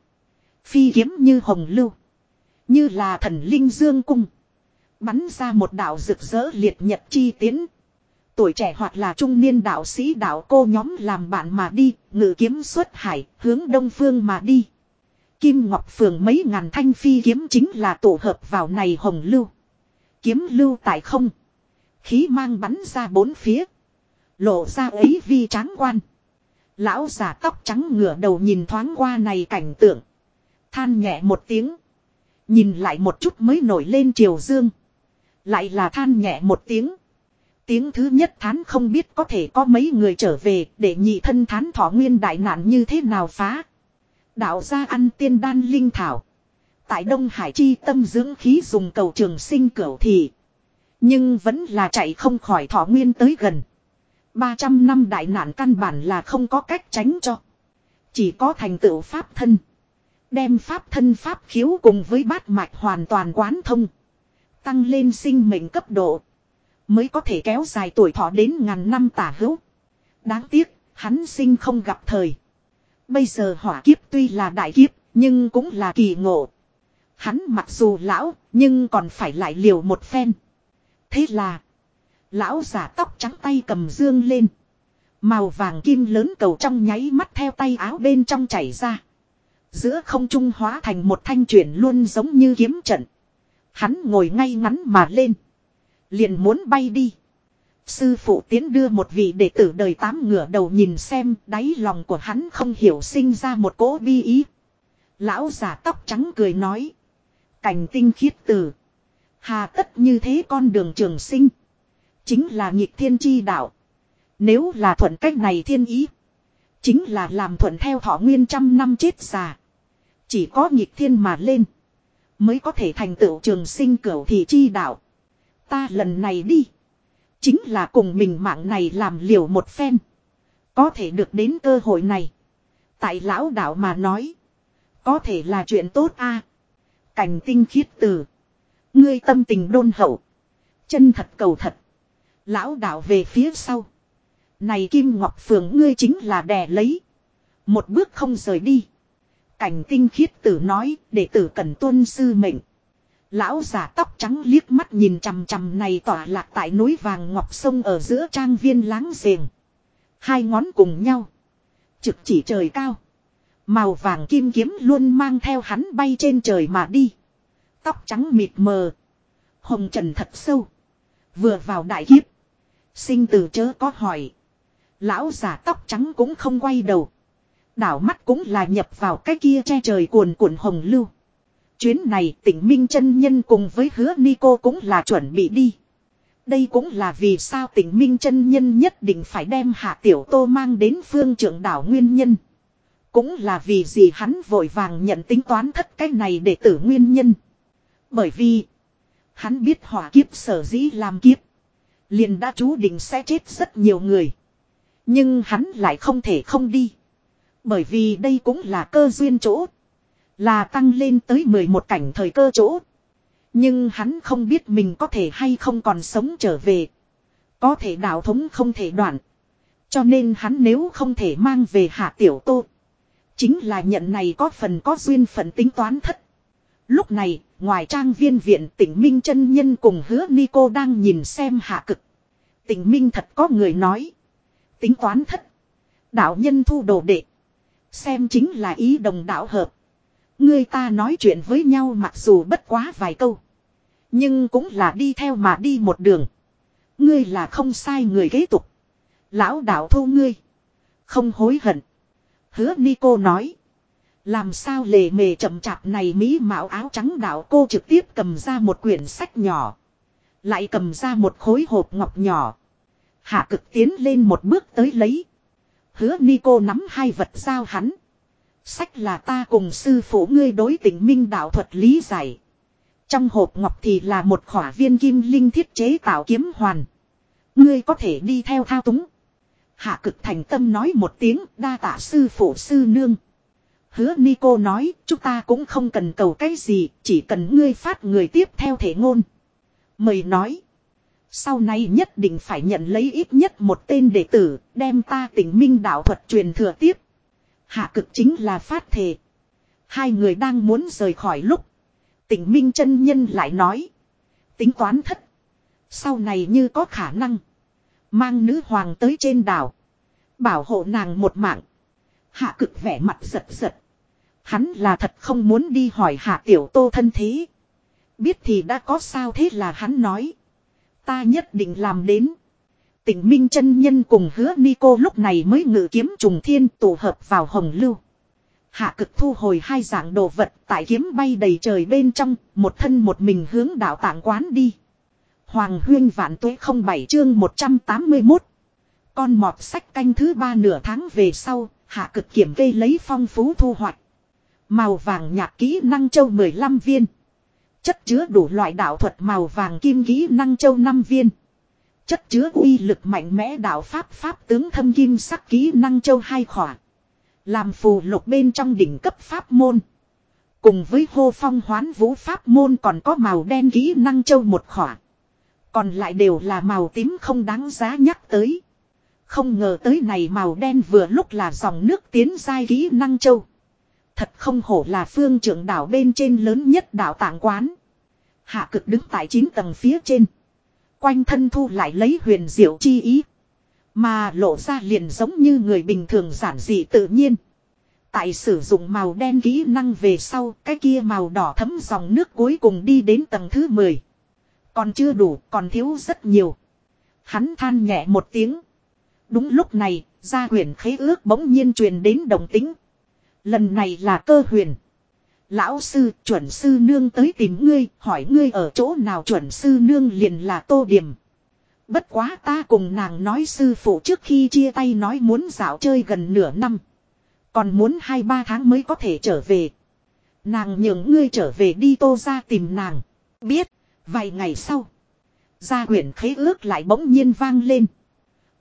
Phi kiếm như hồng lưu. Như là thần linh dương cung. Bắn ra một đạo rực rỡ liệt nhật chi tiến. Tuổi trẻ hoặc là trung niên đạo sĩ đạo cô nhóm làm bạn mà đi, ngự kiếm xuất hải, hướng đông phương mà đi. Kim Ngọc Phường mấy ngàn thanh phi kiếm chính là tổ hợp vào này hồng lưu. Kiếm lưu tại không. Khí mang bắn ra bốn phía. Lộ ra ấy vi tráng quan. Lão giả tóc trắng ngửa đầu nhìn thoáng qua này cảnh tượng. Than nhẹ một tiếng. Nhìn lại một chút mới nổi lên triều dương. Lại là than nhẹ một tiếng. Tiếng thứ nhất thán không biết có thể có mấy người trở về để nhị thân thán thọ nguyên đại nạn như thế nào phá. Đạo gia ăn tiên đan linh thảo. Tại Đông Hải chi tâm dưỡng khí dùng cầu trường sinh cửu thì. Nhưng vẫn là chạy không khỏi thọ nguyên tới gần. 300 năm đại nạn căn bản là không có cách tránh cho. Chỉ có thành tựu pháp thân. Đem pháp thân pháp khiếu cùng với bát mạch hoàn toàn quán thông. Tăng lên sinh mệnh cấp độ. Mới có thể kéo dài tuổi thọ đến ngàn năm tả hữu. Đáng tiếc, hắn sinh không gặp thời. Bây giờ hỏa kiếp tuy là đại kiếp, nhưng cũng là kỳ ngộ. Hắn mặc dù lão, nhưng còn phải lại liều một phen. Thế là, lão giả tóc trắng tay cầm dương lên. Màu vàng kim lớn cầu trong nháy mắt theo tay áo bên trong chảy ra. Giữa không trung hóa thành một thanh chuyển luôn giống như kiếm trận. Hắn ngồi ngay ngắn mà lên. Liền muốn bay đi. Sư phụ tiến đưa một vị đệ tử đời tám ngửa đầu nhìn xem đáy lòng của hắn không hiểu sinh ra một cỗ bi ý. Lão giả tóc trắng cười nói. Cảnh tinh khiết tử, Hà tất như thế con đường trường sinh. Chính là nhịp thiên chi đạo. Nếu là thuận cách này thiên ý. Chính là làm thuận theo thọ nguyên trăm năm chết già. Chỉ có nhịp thiên mà lên. Mới có thể thành tựu trường sinh cửu thị chi đạo. Ta lần này đi. Chính là cùng mình mạng này làm liều một phen. Có thể được đến cơ hội này. Tại lão đạo mà nói. Có thể là chuyện tốt a Cảnh tinh khiết từ. Ngươi tâm tình đôn hậu. Chân thật cầu thật. Lão đạo về phía sau. Này Kim Ngọc Phường ngươi chính là đè lấy. Một bước không rời đi. Cảnh tinh khiết tử nói để tử cần tuân sư mệnh. Lão giả tóc trắng liếc mắt nhìn chằm chằm này tỏa lạc tại núi vàng ngọc sông ở giữa trang viên láng giềng. Hai ngón cùng nhau. Trực chỉ trời cao. Màu vàng kim kiếm luôn mang theo hắn bay trên trời mà đi. Tóc trắng mịt mờ. Hồng trần thật sâu. Vừa vào đại kiếp. Sinh tử chớ có hỏi. Lão giả tóc trắng cũng không quay đầu. Đảo mắt cũng là nhập vào cái kia che trời cuồn cuộn hồng lưu. Chuyến này tỉnh Minh chân Nhân cùng với hứa Nico cũng là chuẩn bị đi. Đây cũng là vì sao tỉnh Minh chân Nhân nhất định phải đem Hạ Tiểu Tô mang đến phương trưởng đảo nguyên nhân. Cũng là vì gì hắn vội vàng nhận tính toán thất cái này để tử nguyên nhân. Bởi vì, hắn biết hỏa kiếp sở dĩ làm kiếp. Liền đã chú định sẽ chết rất nhiều người. Nhưng hắn lại không thể không đi. Bởi vì đây cũng là cơ duyên chỗ. Là tăng lên tới 11 cảnh thời cơ chỗ. Nhưng hắn không biết mình có thể hay không còn sống trở về. Có thể đạo thống không thể đoạn. Cho nên hắn nếu không thể mang về hạ tiểu tô. Chính là nhận này có phần có duyên phận tính toán thất. Lúc này, ngoài trang viên viện tỉnh Minh chân Nhân cùng hứa Nico đang nhìn xem hạ cực. Tỉnh Minh thật có người nói. Tính toán thất. Đạo nhân thu đồ đệ. Xem chính là ý đồng đạo hợp. Người ta nói chuyện với nhau mặc dù bất quá vài câu. Nhưng cũng là đi theo mà đi một đường. Ngươi là không sai người kế tục. Lão đạo thu ngươi. Không hối hận. Hứa Nico nói. Làm sao lề mề chậm chạp này mỹ mạo áo trắng đạo cô trực tiếp cầm ra một quyển sách nhỏ. Lại cầm ra một khối hộp ngọc nhỏ. Hạ cực tiến lên một bước tới lấy. Hứa Nico nắm hai vật giao hắn. Sách là ta cùng sư phụ ngươi đối tình minh đạo thuật lý giải. Trong hộp ngọc thì là một khỏa viên kim linh thiết chế tạo kiếm hoàn. Ngươi có thể đi theo thao túng. Hạ cực thành tâm nói một tiếng, đa tạ sư phụ sư nương. Hứa Nico nói, chúng ta cũng không cần cầu cái gì, chỉ cần ngươi phát người tiếp theo thể ngôn. Mời nói. Sau này nhất định phải nhận lấy ít nhất một tên đệ tử, đem ta tỉnh minh đạo thuật truyền thừa tiếp. Hạ cực chính là phát thề. Hai người đang muốn rời khỏi lúc. Tỉnh Minh chân Nhân lại nói. Tính toán thất. Sau này như có khả năng. Mang nữ hoàng tới trên đảo. Bảo hộ nàng một mạng. Hạ cực vẻ mặt giật giật. Hắn là thật không muốn đi hỏi hạ tiểu tô thân thế. Biết thì đã có sao thế là hắn nói. Ta nhất định làm đến. Tỉnh Minh chân Nhân cùng hứa Ni cô lúc này mới ngự kiếm trùng thiên tụ hợp vào hồng lưu. Hạ cực thu hồi hai dạng đồ vật tại kiếm bay đầy trời bên trong, một thân một mình hướng đạo tạng quán đi. Hoàng huyên vạn tuế không bảy chương 181. Con mọt sách canh thứ ba nửa tháng về sau, hạ cực kiểm kê lấy phong phú thu hoạch. Màu vàng nhạc kỹ năng châu 15 viên. Chất chứa đủ loại đạo thuật màu vàng kim kỹ năng châu 5 viên. Chất chứa uy lực mạnh mẽ đạo pháp pháp tướng thâm kim sắc kỹ năng châu hai khỏa. Làm phù lục bên trong đỉnh cấp pháp môn. Cùng với hô phong hoán vũ pháp môn còn có màu đen kỹ năng châu một khỏa. Còn lại đều là màu tím không đáng giá nhắc tới. Không ngờ tới này màu đen vừa lúc là dòng nước tiến giai kỹ năng châu. Thật không hổ là phương trưởng đảo bên trên lớn nhất đảo tảng quán. Hạ cực đứng tại 9 tầng phía trên. Quanh thân thu lại lấy huyền diệu chi ý. Mà lộ ra liền giống như người bình thường giản dị tự nhiên. Tại sử dụng màu đen kỹ năng về sau, cái kia màu đỏ thấm dòng nước cuối cùng đi đến tầng thứ 10. Còn chưa đủ, còn thiếu rất nhiều. Hắn than nhẹ một tiếng. Đúng lúc này, gia huyền khế ước bỗng nhiên truyền đến đồng tính. Lần này là cơ huyền. Lão sư, chuẩn sư nương tới tìm ngươi, hỏi ngươi ở chỗ nào chuẩn sư nương liền là tô điểm. Bất quá ta cùng nàng nói sư phụ trước khi chia tay nói muốn dạo chơi gần nửa năm. Còn muốn hai ba tháng mới có thể trở về. Nàng nhường ngươi trở về đi tô ra tìm nàng. Biết, vài ngày sau. Gia quyển khế ước lại bỗng nhiên vang lên.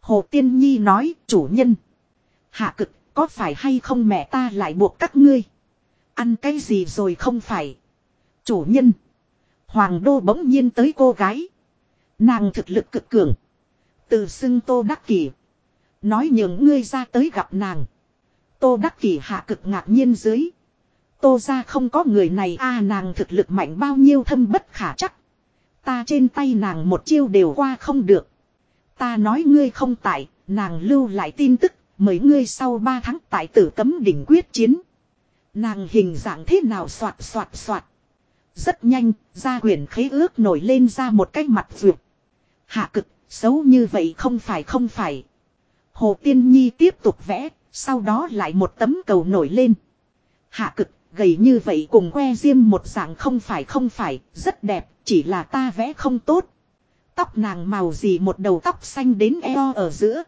Hồ Tiên Nhi nói, chủ nhân. Hạ cực, có phải hay không mẹ ta lại buộc các ngươi. Ăn cái gì rồi không phải. Chủ nhân. Hoàng đô bỗng nhiên tới cô gái. Nàng thực lực cực cường. Từ xưng tô đắc kỷ. Nói những ngươi ra tới gặp nàng. Tô đắc kỷ hạ cực ngạc nhiên dưới. Tô ra không có người này a nàng thực lực mạnh bao nhiêu thâm bất khả chắc. Ta trên tay nàng một chiêu đều qua không được. Ta nói ngươi không tại, nàng lưu lại tin tức, mấy ngươi sau ba tháng tại tử cấm đỉnh quyết chiến. Nàng hình dạng thế nào soạt soạt soạt. Rất nhanh, ra huyền khế ước nổi lên ra một cái mặt vượt. Hạ cực, xấu như vậy không phải không phải. Hồ Tiên Nhi tiếp tục vẽ, sau đó lại một tấm cầu nổi lên. Hạ cực, gầy như vậy cùng que diêm một dạng không phải không phải, rất đẹp, chỉ là ta vẽ không tốt. Tóc nàng màu gì một đầu tóc xanh đến eo ở giữa.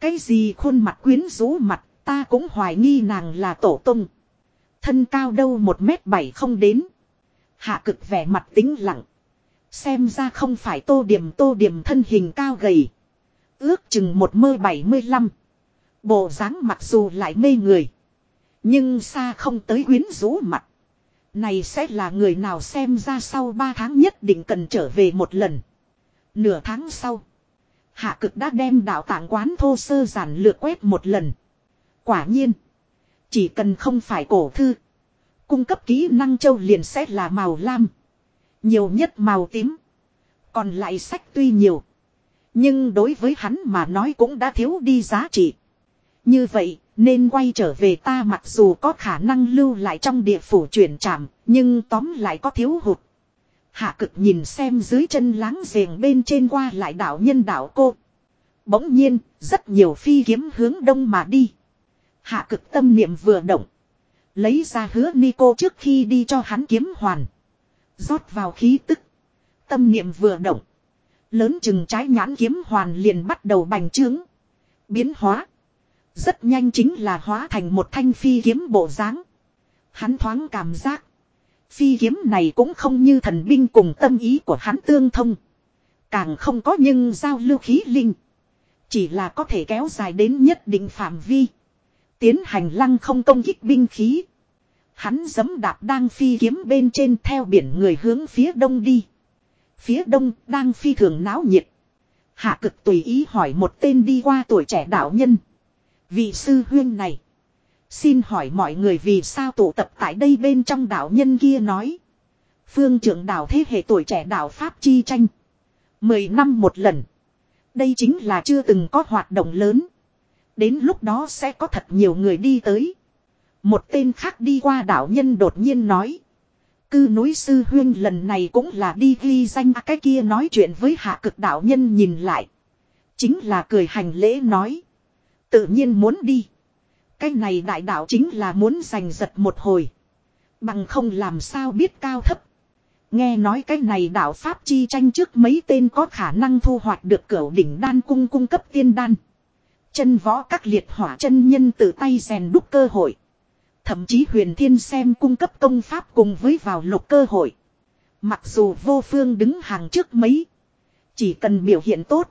Cái gì khuôn mặt quyến rũ mặt, ta cũng hoài nghi nàng là tổ tung. Thân cao đâu một mét bảy không đến. Hạ cực vẻ mặt tính lặng. Xem ra không phải tô điểm tô điểm thân hình cao gầy. Ước chừng một mơ bảy mươi lăm. Bộ dáng mặc dù lại mê người. Nhưng xa không tới quyến rũ mặt. Này sẽ là người nào xem ra sau 3 tháng nhất định cần trở về một lần. Nửa tháng sau. Hạ cực đã đem đạo tạng quán thô sơ giản lược quét một lần. Quả nhiên. Chỉ cần không phải cổ thư. Cung cấp kỹ năng châu liền sẽ là màu lam. Nhiều nhất màu tím. Còn lại sách tuy nhiều. Nhưng đối với hắn mà nói cũng đã thiếu đi giá trị. Như vậy, nên quay trở về ta mặc dù có khả năng lưu lại trong địa phủ chuyển trạm, nhưng tóm lại có thiếu hụt. Hạ cực nhìn xem dưới chân láng giềng bên trên qua lại đảo nhân đảo cô. Bỗng nhiên, rất nhiều phi kiếm hướng đông mà đi. Hạ cực tâm niệm vừa động. Lấy ra hứa Nico trước khi đi cho hắn kiếm hoàn. rót vào khí tức. Tâm niệm vừa động. Lớn chừng trái nhãn kiếm hoàn liền bắt đầu bành trướng. Biến hóa. Rất nhanh chính là hóa thành một thanh phi kiếm bộ dáng. Hắn thoáng cảm giác. Phi kiếm này cũng không như thần binh cùng tâm ý của hắn tương thông. Càng không có nhưng giao lưu khí linh. Chỉ là có thể kéo dài đến nhất định phạm vi. Tiến hành lăng không công kích binh khí. Hắn giấm đạp đang phi kiếm bên trên theo biển người hướng phía đông đi. Phía đông đang phi thường náo nhiệt. Hạ cực tùy ý hỏi một tên đi qua tuổi trẻ đạo nhân. Vị sư huyên này. Xin hỏi mọi người vì sao tụ tập tại đây bên trong đạo nhân kia nói. Phương trưởng đạo thế hệ tuổi trẻ đạo Pháp chi tranh. Mười năm một lần. Đây chính là chưa từng có hoạt động lớn. Đến lúc đó sẽ có thật nhiều người đi tới. Một tên khác đi qua đạo nhân đột nhiên nói. Cư núi sư huyên lần này cũng là đi ghi danh à, cái kia nói chuyện với hạ cực đạo nhân nhìn lại. Chính là cười hành lễ nói. Tự nhiên muốn đi. Cái này đại đạo chính là muốn giành giật một hồi. Bằng không làm sao biết cao thấp. Nghe nói cái này đạo Pháp chi tranh trước mấy tên có khả năng thu hoạch được cửa đỉnh đan cung cung cấp tiên đan. Chân võ các liệt hỏa chân nhân tự tay rèn đúc cơ hội. Thậm chí huyền thiên xem cung cấp công pháp cùng với vào lục cơ hội. Mặc dù vô phương đứng hàng trước mấy. Chỉ cần biểu hiện tốt.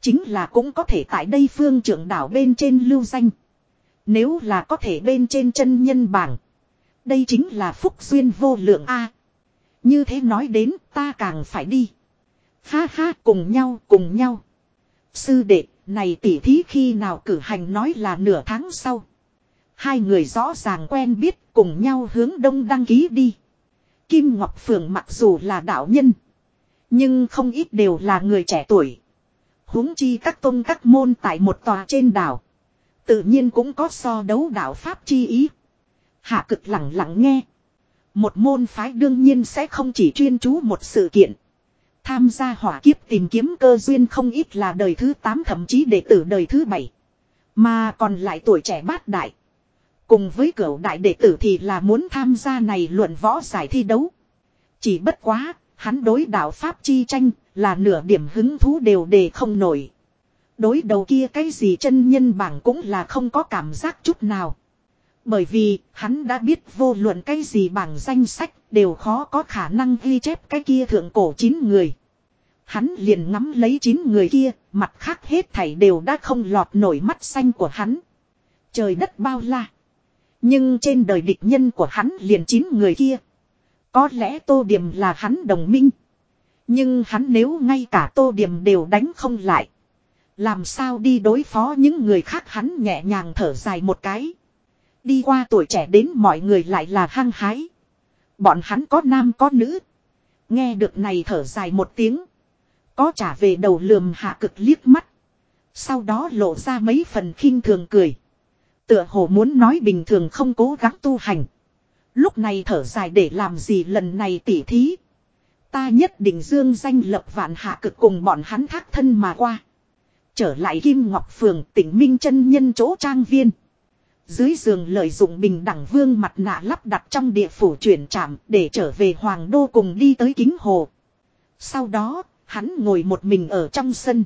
Chính là cũng có thể tại đây phương trưởng đảo bên trên lưu danh. Nếu là có thể bên trên chân nhân bảng. Đây chính là phúc duyên vô lượng A. như thế nói đến ta càng phải đi. Ha ha, cùng nhau cùng nhau. Sư đệ này tỉ thí khi nào cử hành nói là nửa tháng sau. Hai người rõ ràng quen biết cùng nhau hướng đông đăng ký đi. Kim Ngọc Phượng mặc dù là đạo nhân. Nhưng không ít đều là người trẻ tuổi huống chi các tôn các môn tại một tòa trên đảo. Tự nhiên cũng có so đấu đạo Pháp chi ý. Hạ cực lặng lặng nghe. Một môn phái đương nhiên sẽ không chỉ chuyên chú một sự kiện. Tham gia hỏa kiếp tìm kiếm cơ duyên không ít là đời thứ 8 thậm chí đệ tử đời thứ 7. Mà còn lại tuổi trẻ bát đại. Cùng với cửu đại đệ tử thì là muốn tham gia này luận võ giải thi đấu. Chỉ bất quá, hắn đối đạo Pháp chi tranh, là nửa điểm hứng thú đều đề không nổi. Đối đầu kia cái gì chân nhân bảng cũng là không có cảm giác chút nào. Bởi vì hắn đã biết vô luận cái gì bảng danh sách đều khó có khả năng ghi chép cái kia thượng cổ chín người. Hắn liền ngắm lấy chín người kia, mặt khác hết thảy đều đã không lọt nổi mắt xanh của hắn. Trời đất bao la. Nhưng trên đời địch nhân của hắn liền chín người kia. Có lẽ Tô Điểm là hắn đồng minh. Nhưng hắn nếu ngay cả Tô Điểm đều đánh không lại. Làm sao đi đối phó những người khác hắn nhẹ nhàng thở dài một cái. Đi qua tuổi trẻ đến mọi người lại là hăng hái. Bọn hắn có nam có nữ. Nghe được này thở dài một tiếng. Có trả về đầu lườm hạ cực liếc mắt. Sau đó lộ ra mấy phần khinh thường cười. Tựa hồ muốn nói bình thường không cố gắng tu hành. Lúc này thở dài để làm gì lần này tỉ thí. Ta nhất định dương danh lập vạn hạ cực cùng bọn hắn thác thân mà qua. Trở lại Kim Ngọc Phường tỉnh Minh chân nhân chỗ trang viên. Dưới giường lợi dụng bình đẳng vương mặt nạ lắp đặt trong địa phủ chuyển trạm để trở về Hoàng Đô cùng đi tới kính hồ. Sau đó, hắn ngồi một mình ở trong sân.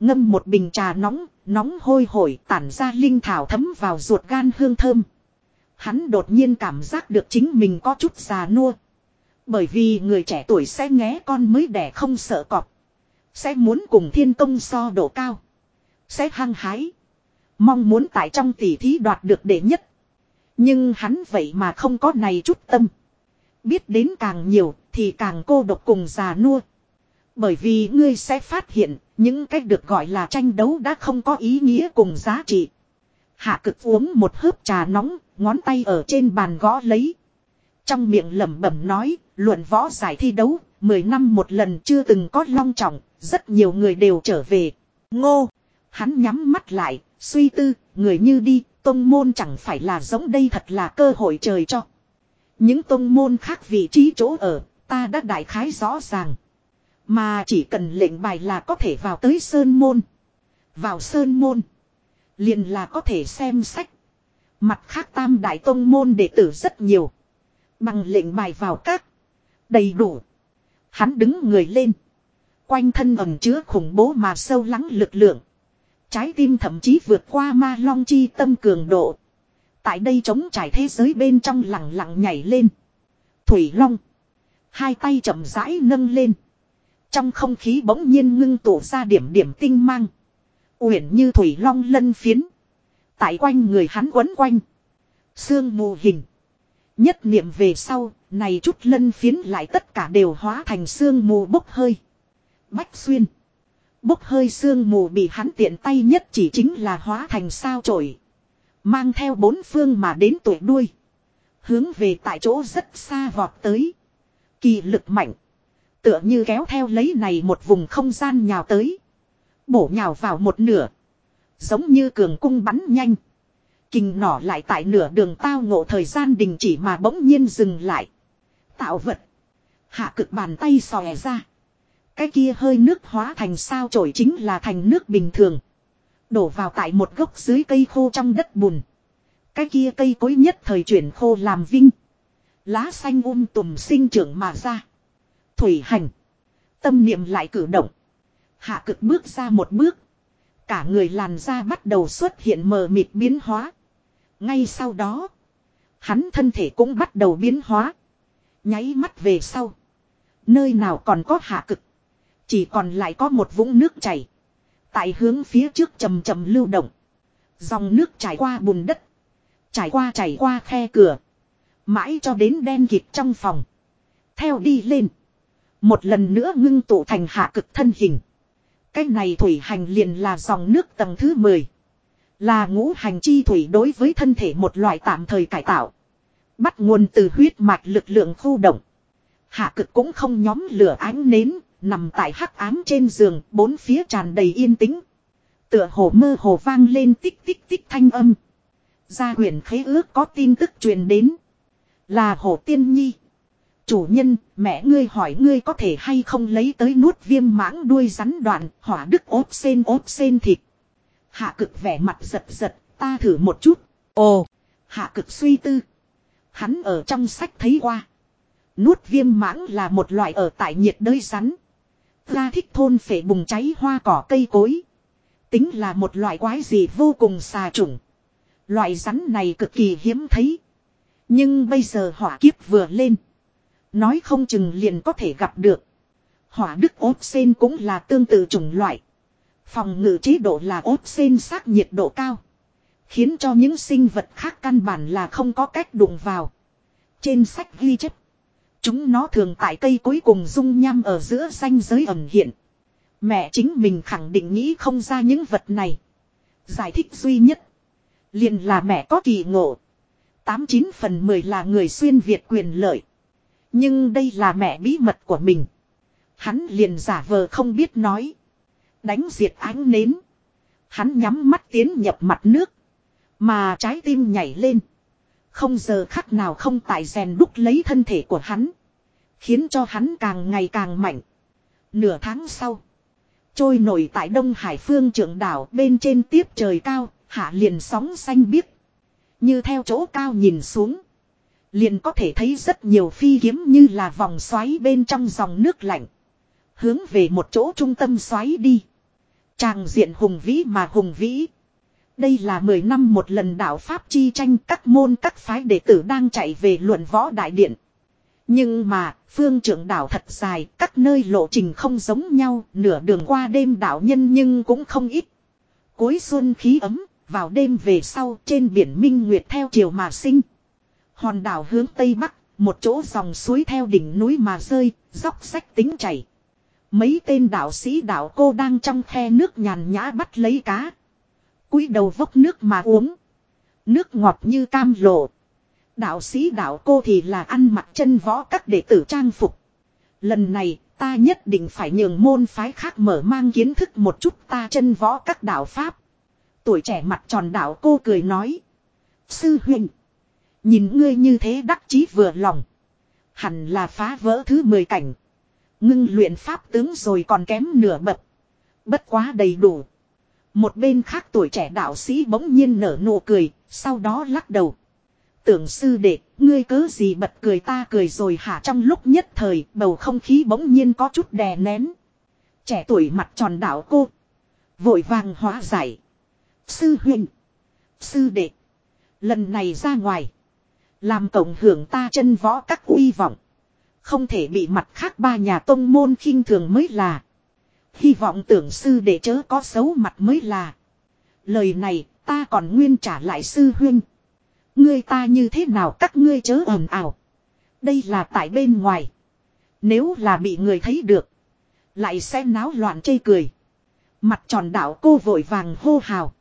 Ngâm một bình trà nóng, nóng hôi hổi tản ra linh thảo thấm vào ruột gan hương thơm. Hắn đột nhiên cảm giác được chính mình có chút già nua. Bởi vì người trẻ tuổi sẽ nghe con mới đẻ không sợ cọp. Sẽ muốn cùng thiên công so độ cao. Sẽ hăng hái. Mong muốn tại trong tỷ thí đoạt được đệ nhất. Nhưng hắn vậy mà không có này chút tâm. Biết đến càng nhiều thì càng cô độc cùng già nua. Bởi vì ngươi sẽ phát hiện những cách được gọi là tranh đấu đã không có ý nghĩa cùng giá trị. Hạ cực uống một hớp trà nóng, ngón tay ở trên bàn gõ lấy. Trong miệng lẩm bẩm nói, luận võ giải thi đấu, 10 năm một lần chưa từng có long trọng, rất nhiều người đều trở về. Ngô, hắn nhắm mắt lại, suy tư, người như đi, tông môn chẳng phải là giống đây thật là cơ hội trời cho. Những tông môn khác vị trí chỗ ở, ta đã đại khái rõ ràng. Mà chỉ cần lệnh bài là có thể vào tới Sơn Môn. Vào Sơn Môn. Liền là có thể xem sách. Mặt khác tam đại tông môn đệ tử rất nhiều. Bằng lệnh bài vào các. Đầy đủ. Hắn đứng người lên. Quanh thân ẩm chứa khủng bố mà sâu lắng lực lượng. Trái tim thậm chí vượt qua ma long chi tâm cường độ. Tại đây chống trải thế giới bên trong lặng lặng nhảy lên. Thủy Long. Hai tay chậm rãi nâng lên. Trong không khí bỗng nhiên ngưng tụ ra điểm điểm tinh mang. Uyển như thủy long lân phiến. Tại quanh người hắn quấn quanh. Sương mù hình. Nhất niệm về sau, này chút lân phiến lại tất cả đều hóa thành sương mù bốc hơi. Bách xuyên. Bốc hơi sương mù bị hắn tiện tay nhất chỉ chính là hóa thành sao trổi. Mang theo bốn phương mà đến tuổi đuôi. Hướng về tại chỗ rất xa vọt tới. Kỳ lực mạnh. Tựa như kéo theo lấy này một vùng không gian nhào tới. Bổ nhào vào một nửa. Giống như cường cung bắn nhanh. Kình nỏ lại tại nửa đường tao ngộ thời gian đình chỉ mà bỗng nhiên dừng lại. Tạo vật. Hạ cực bàn tay xòe ra. Cái kia hơi nước hóa thành sao trổi chính là thành nước bình thường. Đổ vào tại một gốc dưới cây khô trong đất bùn. Cái kia cây cối nhất thời chuyển khô làm vinh. Lá xanh um tùm sinh trưởng mà ra. Thủy hành. Tâm niệm lại cử động. Hạ cực bước ra một bước. Cả người làn da bắt đầu xuất hiện mờ mịt biến hóa. Ngay sau đó. Hắn thân thể cũng bắt đầu biến hóa. Nháy mắt về sau. Nơi nào còn có hạ cực. Chỉ còn lại có một vũng nước chảy. Tại hướng phía trước chầm chầm lưu động. Dòng nước trải qua bùn đất. Trải qua chảy qua khe cửa. Mãi cho đến đen kịt trong phòng. Theo đi lên. Một lần nữa ngưng tụ thành hạ cực thân hình. Cái này thủy hành liền là dòng nước tầng thứ 10. Là ngũ hành chi thủy đối với thân thể một loại tạm thời cải tạo. Bắt nguồn từ huyết mạch lực lượng khu động. Hạ cực cũng không nhóm lửa ánh nến, nằm tại hắc ám trên giường, bốn phía tràn đầy yên tĩnh. Tựa hồ mơ hồ vang lên tích tích tích thanh âm. Gia huyền khế ước có tin tức truyền đến. Là hồ tiên nhi. Chủ nhân, mẹ ngươi hỏi ngươi có thể hay không lấy tới nuốt viêm mãng đuôi rắn đoạn, hỏa đức ốp sen ốp sen thịt. Hạ cực vẻ mặt giật giật, ta thử một chút. Ồ, hạ cực suy tư. Hắn ở trong sách thấy qua. Nuốt viêm mãng là một loại ở tại nhiệt đới rắn. Ra thích thôn phệ bùng cháy hoa cỏ cây cối. Tính là một loại quái gì vô cùng xà trùng. Loại rắn này cực kỳ hiếm thấy. Nhưng bây giờ hỏa kiếp vừa lên. Nói không chừng liền có thể gặp được. Hỏa đức ốp sen cũng là tương tự chủng loại. Phòng ngự chế độ là ốp sen sát nhiệt độ cao. Khiến cho những sinh vật khác căn bản là không có cách đụng vào. Trên sách ghi chép. Chúng nó thường tại cây cuối cùng dung nham ở giữa ranh giới ẩn hiện. Mẹ chính mình khẳng định nghĩ không ra những vật này. Giải thích duy nhất. Liền là mẹ có kỳ ngộ. 89 phần 10 là người xuyên Việt quyền lợi. Nhưng đây là mẹ bí mật của mình. Hắn liền giả vờ không biết nói. Đánh diệt ánh nến. Hắn nhắm mắt tiến nhập mặt nước. Mà trái tim nhảy lên. Không giờ khắc nào không tại rèn đúc lấy thân thể của hắn. Khiến cho hắn càng ngày càng mạnh. Nửa tháng sau. Trôi nổi tại Đông Hải phương trưởng đảo bên trên tiếp trời cao, hạ liền sóng xanh biếc. Như theo chỗ cao nhìn xuống. Liền có thể thấy rất nhiều phi kiếm như là vòng xoáy bên trong dòng nước lạnh. Hướng về một chỗ trung tâm xoáy đi. Tràng diện hùng vĩ mà hùng vĩ. Đây là 10 năm một lần đạo Pháp chi tranh các môn các phái đệ tử đang chạy về luận võ đại điện. Nhưng mà, phương trưởng đảo thật dài, các nơi lộ trình không giống nhau, nửa đường qua đêm đảo nhân nhưng cũng không ít. Cuối xuân khí ấm, vào đêm về sau trên biển Minh Nguyệt theo chiều mà sinh. Hòn đảo hướng tây bắc, một chỗ dòng suối theo đỉnh núi mà rơi, dốc sách tính chảy. Mấy tên đạo sĩ đạo cô đang trong khe nước nhàn nhã bắt lấy cá cúi đầu vốc nước mà uống. Nước ngọt như cam lộ. Đạo sĩ đạo cô thì là ăn mặc chân võ các đệ tử trang phục. Lần này, ta nhất định phải nhường môn phái khác mở mang kiến thức một chút ta chân võ các đạo pháp. Tuổi trẻ mặt tròn đạo cô cười nói. Sư huynh. Nhìn ngươi như thế đắc chí vừa lòng. Hẳn là phá vỡ thứ mười cảnh. Ngưng luyện pháp tướng rồi còn kém nửa bậc. Bất quá đầy đủ. Một bên khác tuổi trẻ đạo sĩ bỗng nhiên nở nụ cười, sau đó lắc đầu. Tưởng sư đệ, ngươi cớ gì bật cười ta cười rồi hả trong lúc nhất thời, bầu không khí bỗng nhiên có chút đè nén. Trẻ tuổi mặt tròn đạo cô. Vội vàng hóa giải. Sư huynh. Sư đệ. Lần này ra ngoài. Làm cộng hưởng ta chân võ các uy vọng. Không thể bị mặt khác ba nhà tông môn khinh thường mới là. Hy vọng tưởng sư để chớ có xấu mặt mới là. Lời này, ta còn nguyên trả lại sư huynh. Ngươi ta như thế nào các ngươi chớ ồn ào. Đây là tại bên ngoài. Nếu là bị người thấy được. Lại sẽ náo loạn chê cười. Mặt tròn đạo cô vội vàng hô hào.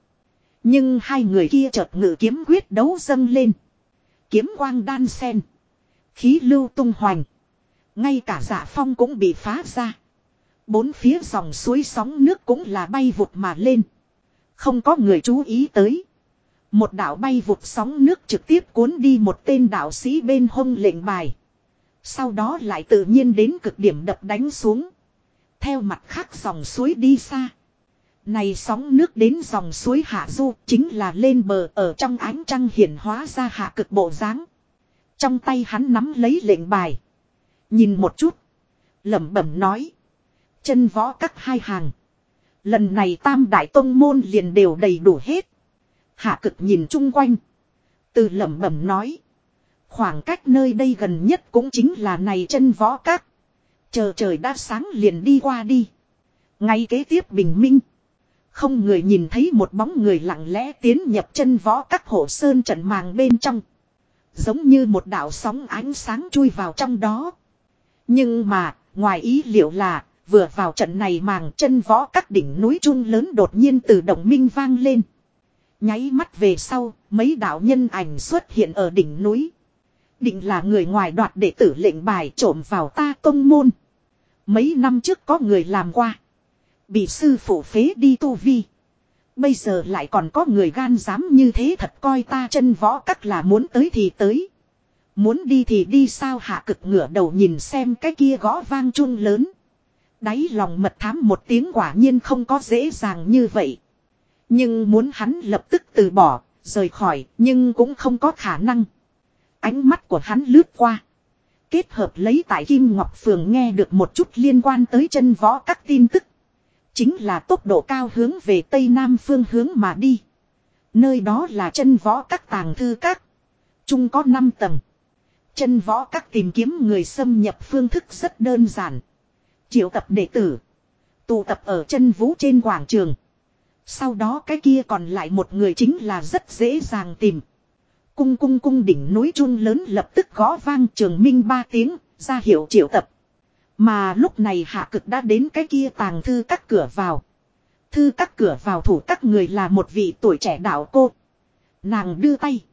Nhưng hai người kia chợt ngự kiếm quyết đấu dâng lên. Kiếm quang đan sen. Khí lưu tung hoành. Ngay cả dạ phong cũng bị phá ra. Bốn phía dòng suối sóng nước cũng là bay vụt mà lên. Không có người chú ý tới. Một đạo bay vụt sóng nước trực tiếp cuốn đi một tên đạo sĩ bên hông lệnh bài. Sau đó lại tự nhiên đến cực điểm đập đánh xuống. Theo mặt khác dòng suối đi xa. Này sóng nước đến dòng suối hạ du chính là lên bờ ở trong ánh trăng hiển hóa ra hạ cực bộ dáng. Trong tay hắn nắm lấy lệnh bài. Nhìn một chút. lẩm bẩm nói. Chân võ các hai hàng. Lần này tam đại tông môn liền đều đầy đủ hết. Hạ cực nhìn chung quanh. Từ lẩm bẩm nói. Khoảng cách nơi đây gần nhất cũng chính là này chân võ các. Chờ trời đã sáng liền đi qua đi. Ngay kế tiếp bình minh. Không người nhìn thấy một bóng người lặng lẽ tiến nhập chân võ các hộ sơn trận màng bên trong. Giống như một đạo sóng ánh sáng chui vào trong đó. Nhưng mà, ngoài ý liệu là, vừa vào trận này màng chân võ các đỉnh núi chung lớn đột nhiên từ động minh vang lên. Nháy mắt về sau, mấy đạo nhân ảnh xuất hiện ở đỉnh núi. Định là người ngoài đoạt đệ tử lệnh bài trộm vào ta công môn. Mấy năm trước có người làm qua. Bị sư phụ phế đi tu vi. Bây giờ lại còn có người gan dám như thế thật coi ta chân võ các là muốn tới thì tới. Muốn đi thì đi sao hạ cực ngửa đầu nhìn xem cái kia gõ vang chung lớn. Đáy lòng mật thám một tiếng quả nhiên không có dễ dàng như vậy. Nhưng muốn hắn lập tức từ bỏ, rời khỏi, nhưng cũng không có khả năng. Ánh mắt của hắn lướt qua. Kết hợp lấy tại Kim Ngọc Phường nghe được một chút liên quan tới chân võ các tin tức. Chính là tốc độ cao hướng về Tây Nam phương hướng mà đi. Nơi đó là chân võ các tàng thư các. Chung có 5 tầng. Chân võ các tìm kiếm người xâm nhập phương thức rất đơn giản. Triệu tập đệ tử. Tụ tập ở chân vũ trên quảng trường. Sau đó cái kia còn lại một người chính là rất dễ dàng tìm. Cung cung cung đỉnh núi chun lớn lập tức gõ vang trường minh ba tiếng, ra hiệu triệu tập. Mà lúc này hạ cực đã đến cái kia tàng thư các cửa vào. Thư các cửa vào thủ các người là một vị tuổi trẻ đạo cô. Nàng đưa tay.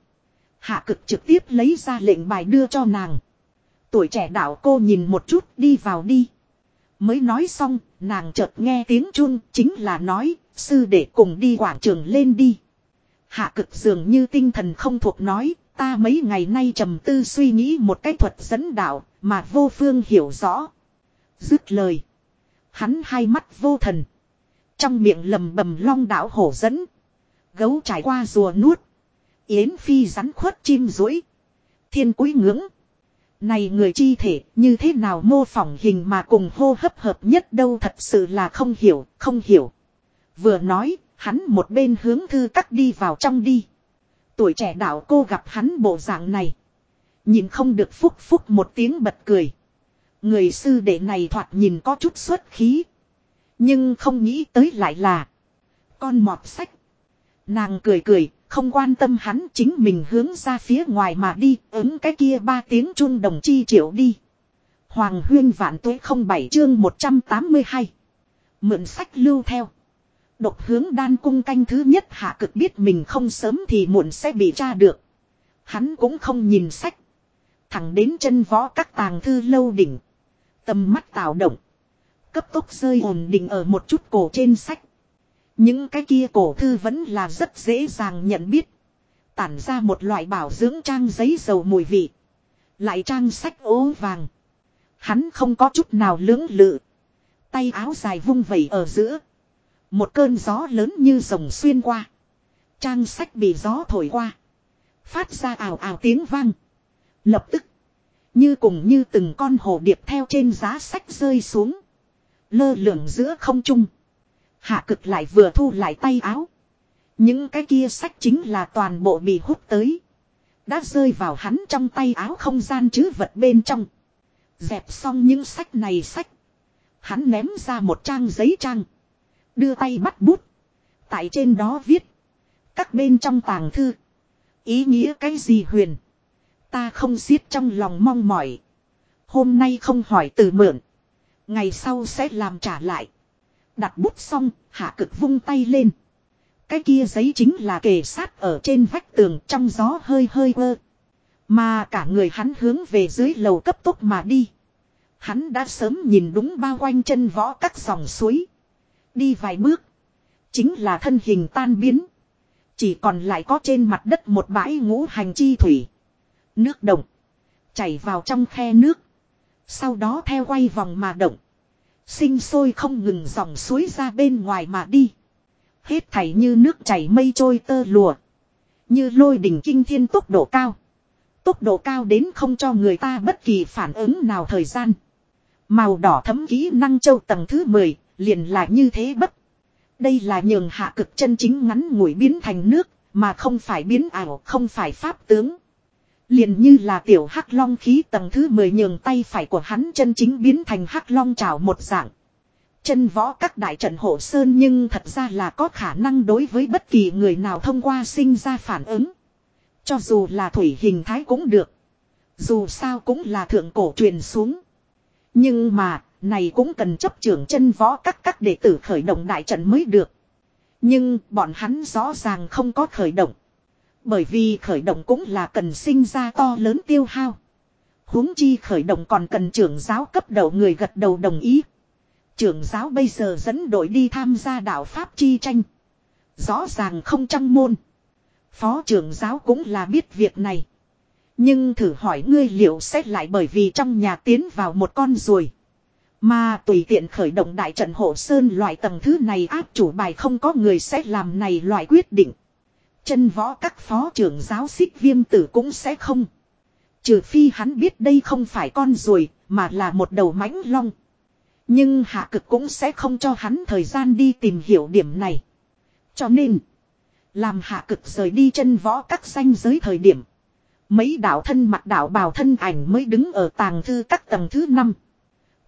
Hạ cực trực tiếp lấy ra lệnh bài đưa cho nàng. Tuổi trẻ đạo cô nhìn một chút đi vào đi. Mới nói xong, nàng chợt nghe tiếng chun chính là nói, sư để cùng đi quảng trường lên đi. Hạ cực dường như tinh thần không thuộc nói, ta mấy ngày nay trầm tư suy nghĩ một cái thuật dẫn đạo, mà vô phương hiểu rõ. Dứt lời. Hắn hai mắt vô thần. Trong miệng lầm bầm long đảo hổ dẫn. Gấu trải qua rùa nuốt. Yến phi rắn khuất chim rũi. Thiên quý ngưỡng. Này người chi thể như thế nào mô phỏng hình mà cùng hô hấp hợp nhất đâu thật sự là không hiểu, không hiểu. Vừa nói, hắn một bên hướng thư cắt đi vào trong đi. Tuổi trẻ đạo cô gặp hắn bộ dạng này. Nhìn không được phúc phúc một tiếng bật cười. Người sư đệ này thoạt nhìn có chút xuất khí. Nhưng không nghĩ tới lại là. Con mọt sách. Nàng cười cười, không quan tâm hắn chính mình hướng ra phía ngoài mà đi, ứng cái kia ba tiếng chun đồng chi triệu đi. Hoàng huyên vạn tuế không bảy chương 182. Mượn sách lưu theo. Độc hướng đan cung canh thứ nhất hạ cực biết mình không sớm thì muộn sẽ bị tra được. Hắn cũng không nhìn sách. Thẳng đến chân võ các tàng thư lâu đỉnh. Tầm mắt tạo động. Cấp tốc rơi ổn định ở một chút cổ trên sách. Những cái kia cổ thư vẫn là rất dễ dàng nhận biết. Tản ra một loại bảo dưỡng trang giấy dầu mùi vị. Lại trang sách ố vàng. Hắn không có chút nào lưỡng lự. Tay áo dài vung vẩy ở giữa. Một cơn gió lớn như rồng xuyên qua. Trang sách bị gió thổi qua. Phát ra ảo ảo tiếng vang. Lập tức. Như cùng như từng con hồ điệp theo trên giá sách rơi xuống. Lơ lửng giữa không trung. Hạ cực lại vừa thu lại tay áo. Những cái kia sách chính là toàn bộ bị hút tới. Đã rơi vào hắn trong tay áo không gian chứ vật bên trong. Dẹp xong những sách này sách. Hắn ném ra một trang giấy trang. Đưa tay bắt bút. Tại trên đó viết. Các bên trong tàng thư. Ý nghĩa cái gì huyền. Ta không xiết trong lòng mong mỏi. Hôm nay không hỏi từ mượn. Ngày sau sẽ làm trả lại. Đặt bút xong, hạ cực vung tay lên. Cái kia giấy chính là kề sát ở trên vách tường trong gió hơi hơi ơ. Mà cả người hắn hướng về dưới lầu cấp tốc mà đi. Hắn đã sớm nhìn đúng bao quanh chân võ các dòng suối. Đi vài bước. Chính là thân hình tan biến. Chỉ còn lại có trên mặt đất một bãi ngũ hành chi thủy. Nước động. Chảy vào trong khe nước. Sau đó theo quay vòng mà động. Sinh sôi không ngừng dòng suối ra bên ngoài mà đi. Hết thảy như nước chảy mây trôi tơ lùa. Như lôi đỉnh kinh thiên tốc độ cao. Tốc độ cao đến không cho người ta bất kỳ phản ứng nào thời gian. Màu đỏ thấm kỹ năng châu tầng thứ 10, liền lại như thế bất. Đây là nhường hạ cực chân chính ngắn ngủi biến thành nước, mà không phải biến ảo, không phải pháp tướng. Liền như là tiểu hắc long khí tầng thứ 10 nhường tay phải của hắn chân chính biến thành hắc long trào một dạng. Chân võ các đại trận hộ sơn nhưng thật ra là có khả năng đối với bất kỳ người nào thông qua sinh ra phản ứng. Cho dù là thủy hình thái cũng được. Dù sao cũng là thượng cổ truyền xuống. Nhưng mà, này cũng cần chấp trưởng chân võ các các đệ tử khởi động đại trận mới được. Nhưng bọn hắn rõ ràng không có khởi động. Bởi vì khởi động cũng là cần sinh ra to lớn tiêu hao. huống chi khởi động còn cần trưởng giáo cấp đầu người gật đầu đồng ý. Trưởng giáo bây giờ dẫn đội đi tham gia đạo Pháp chi tranh. Rõ ràng không trong môn. Phó trưởng giáo cũng là biết việc này. Nhưng thử hỏi ngươi liệu xét lại bởi vì trong nhà tiến vào một con ruồi. Mà tùy tiện khởi động đại trận hộ sơn loại tầng thứ này áp chủ bài không có người sẽ làm này loại quyết định. Chân võ các phó trưởng giáo xích viêm tử cũng sẽ không. Trừ phi hắn biết đây không phải con ruồi, mà là một đầu mãnh long. Nhưng hạ cực cũng sẽ không cho hắn thời gian đi tìm hiểu điểm này. Cho nên, làm hạ cực rời đi chân võ các danh giới thời điểm. Mấy đạo thân mặt đạo bào thân ảnh mới đứng ở tàng thư các tầng thứ năm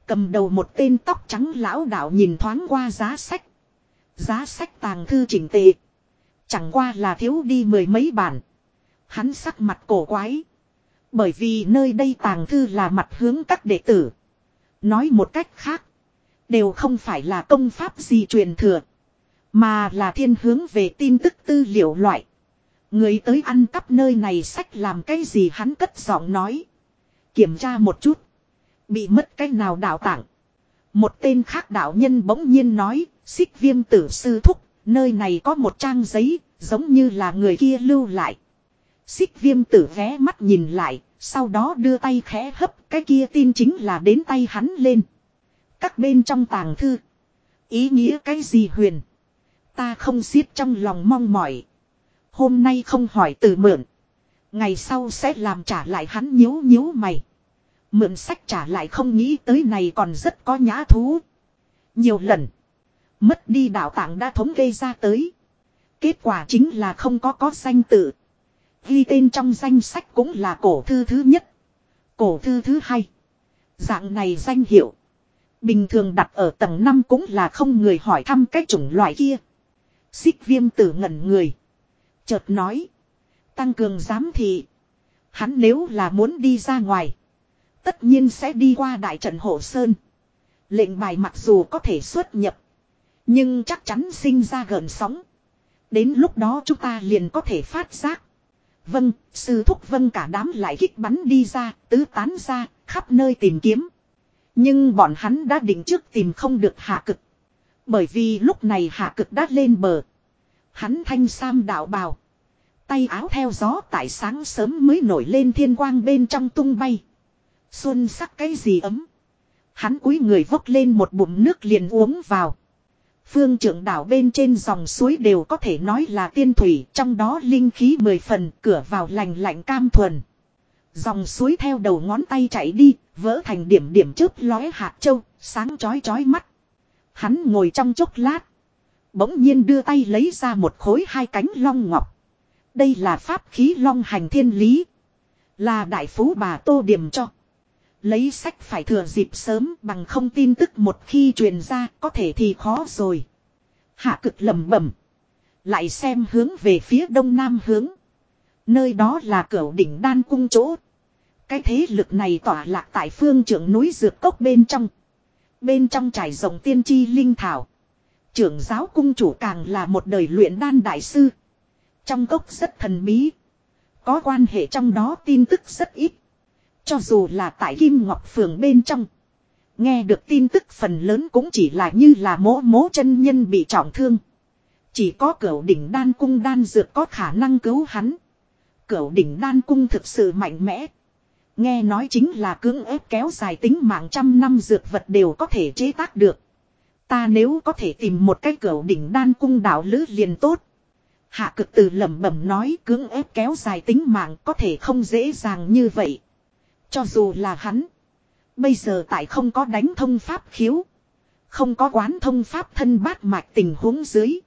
Cầm đầu một tên tóc trắng lão đạo nhìn thoáng qua giá sách. Giá sách tàng thư chỉnh tề. Chẳng qua là thiếu đi mười mấy bản. Hắn sắc mặt cổ quái. Bởi vì nơi đây tàng thư là mặt hướng các đệ tử. Nói một cách khác. Đều không phải là công pháp gì truyền thừa. Mà là thiên hướng về tin tức tư liệu loại. Người tới ăn cắp nơi này sách làm cái gì hắn cất giọng nói. Kiểm tra một chút. Bị mất cái nào đạo tặng. Một tên khác đạo nhân bỗng nhiên nói, xích viêm tử sư thúc, nơi này có một trang giấy, giống như là người kia lưu lại. Xích viêm tử ghé mắt nhìn lại, sau đó đưa tay khẽ hấp, cái kia tin chính là đến tay hắn lên. Các bên trong tàng thư. Ý nghĩa cái gì huyền? Ta không xiết trong lòng mong mỏi. Hôm nay không hỏi từ mượn. Ngày sau sẽ làm trả lại hắn nhíu nhíu mày. Mượn sách trả lại không nghĩ tới này còn rất có nhã thú. Nhiều lần. Mất đi đạo tạng đã thống kê ra tới. Kết quả chính là không có có danh tự. Ghi tên trong danh sách cũng là cổ thư thứ nhất. Cổ thư thứ hai. Dạng này danh hiệu. Bình thường đặt ở tầng 5 cũng là không người hỏi thăm cái chủng loại kia. Xích viêm tử ngẩn người. Chợt nói. Tăng cường giám thị. Hắn nếu là muốn đi ra ngoài. Tất nhiên sẽ đi qua đại trận hộ sơn. Lệnh bài mặc dù có thể xuất nhập. Nhưng chắc chắn sinh ra gần sóng. Đến lúc đó chúng ta liền có thể phát giác. Vâng, sư thúc vâng cả đám lại kích bắn đi ra, tứ tán ra, khắp nơi tìm kiếm. Nhưng bọn hắn đã định trước tìm không được hạ cực. Bởi vì lúc này hạ cực đã lên bờ. Hắn thanh sam đạo bào. Tay áo theo gió tại sáng sớm mới nổi lên thiên quang bên trong tung bay. Xuân sắc cái gì ấm. Hắn cúi người vốc lên một bụng nước liền uống vào. Phương trưởng đảo bên trên dòng suối đều có thể nói là tiên thủy, trong đó linh khí mười phần, cửa vào lành lạnh cam thuần. Dòng suối theo đầu ngón tay chạy đi, vỡ thành điểm điểm chớp lóe hạt châu, sáng chói chói mắt. Hắn ngồi trong chốc lát. Bỗng nhiên đưa tay lấy ra một khối hai cánh long ngọc. Đây là pháp khí long hành thiên lý. Là đại phú bà tô điểm cho. Lấy sách phải thừa dịp sớm bằng không tin tức một khi truyền ra có thể thì khó rồi. Hạ cực lầm bẩm Lại xem hướng về phía đông nam hướng. Nơi đó là cửa đỉnh đan cung chỗ. Cái thế lực này tỏa lạc tại phương trưởng núi dược cốc bên trong. Bên trong trải rộng tiên tri linh thảo. Trưởng giáo cung chủ càng là một đời luyện đan đại sư. Trong cốc rất thần bí. Có quan hệ trong đó tin tức rất ít. Cho dù là tại Kim Ngọc Phường bên trong. Nghe được tin tức phần lớn cũng chỉ là như là mỗ mỗ chân nhân bị trọng thương. Chỉ có cửu đỉnh đan cung đan dược có khả năng cứu hắn. Cửu đỉnh đan cung thực sự mạnh mẽ. Nghe nói chính là cưỡng ép kéo dài tính mạng trăm năm dược vật đều có thể chế tác được. Ta nếu có thể tìm một cái cửu đỉnh đan cung đạo lữ liền tốt. Hạ cực từ lẩm bẩm nói, cưỡng ép kéo dài tính mạng có thể không dễ dàng như vậy. Cho dù là hắn. Bây giờ tại không có đánh thông pháp khiếu. Không có quán thông pháp thân bát mạch tình huống dưới.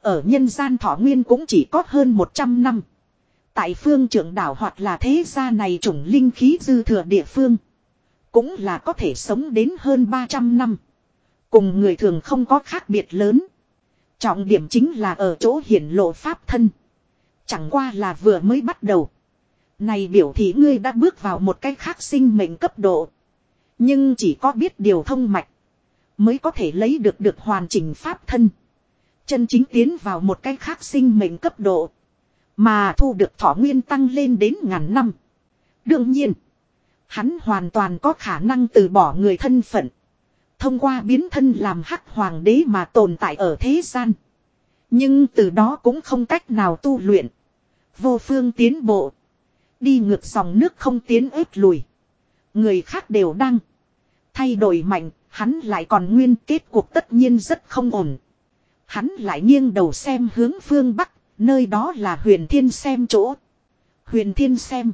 Ở nhân gian thọ nguyên cũng chỉ có hơn 100 năm. Tại phương trưởng đảo hoặc là thế gia này chủng linh khí dư thừa địa phương. Cũng là có thể sống đến hơn 300 năm. Cùng người thường không có khác biệt lớn. Trọng điểm chính là ở chỗ hiển lộ pháp thân. Chẳng qua là vừa mới bắt đầu. Này biểu thị ngươi đã bước vào một cái khác sinh mệnh cấp độ. Nhưng chỉ có biết điều thông mạch. Mới có thể lấy được được hoàn chỉnh pháp thân. Chân chính tiến vào một cái khác sinh mệnh cấp độ. Mà thu được thọ nguyên tăng lên đến ngàn năm. Đương nhiên. Hắn hoàn toàn có khả năng từ bỏ người thân phận. Thông qua biến thân làm hắc hoàng đế mà tồn tại ở thế gian. Nhưng từ đó cũng không cách nào tu luyện. Vô phương tiến bộ. Đi ngược dòng nước không tiến ếp lùi. Người khác đều đang. Thay đổi mạnh, hắn lại còn nguyên kết cuộc tất nhiên rất không ổn. Hắn lại nghiêng đầu xem hướng phương Bắc, nơi đó là huyền thiên xem chỗ. Huyền thiên xem.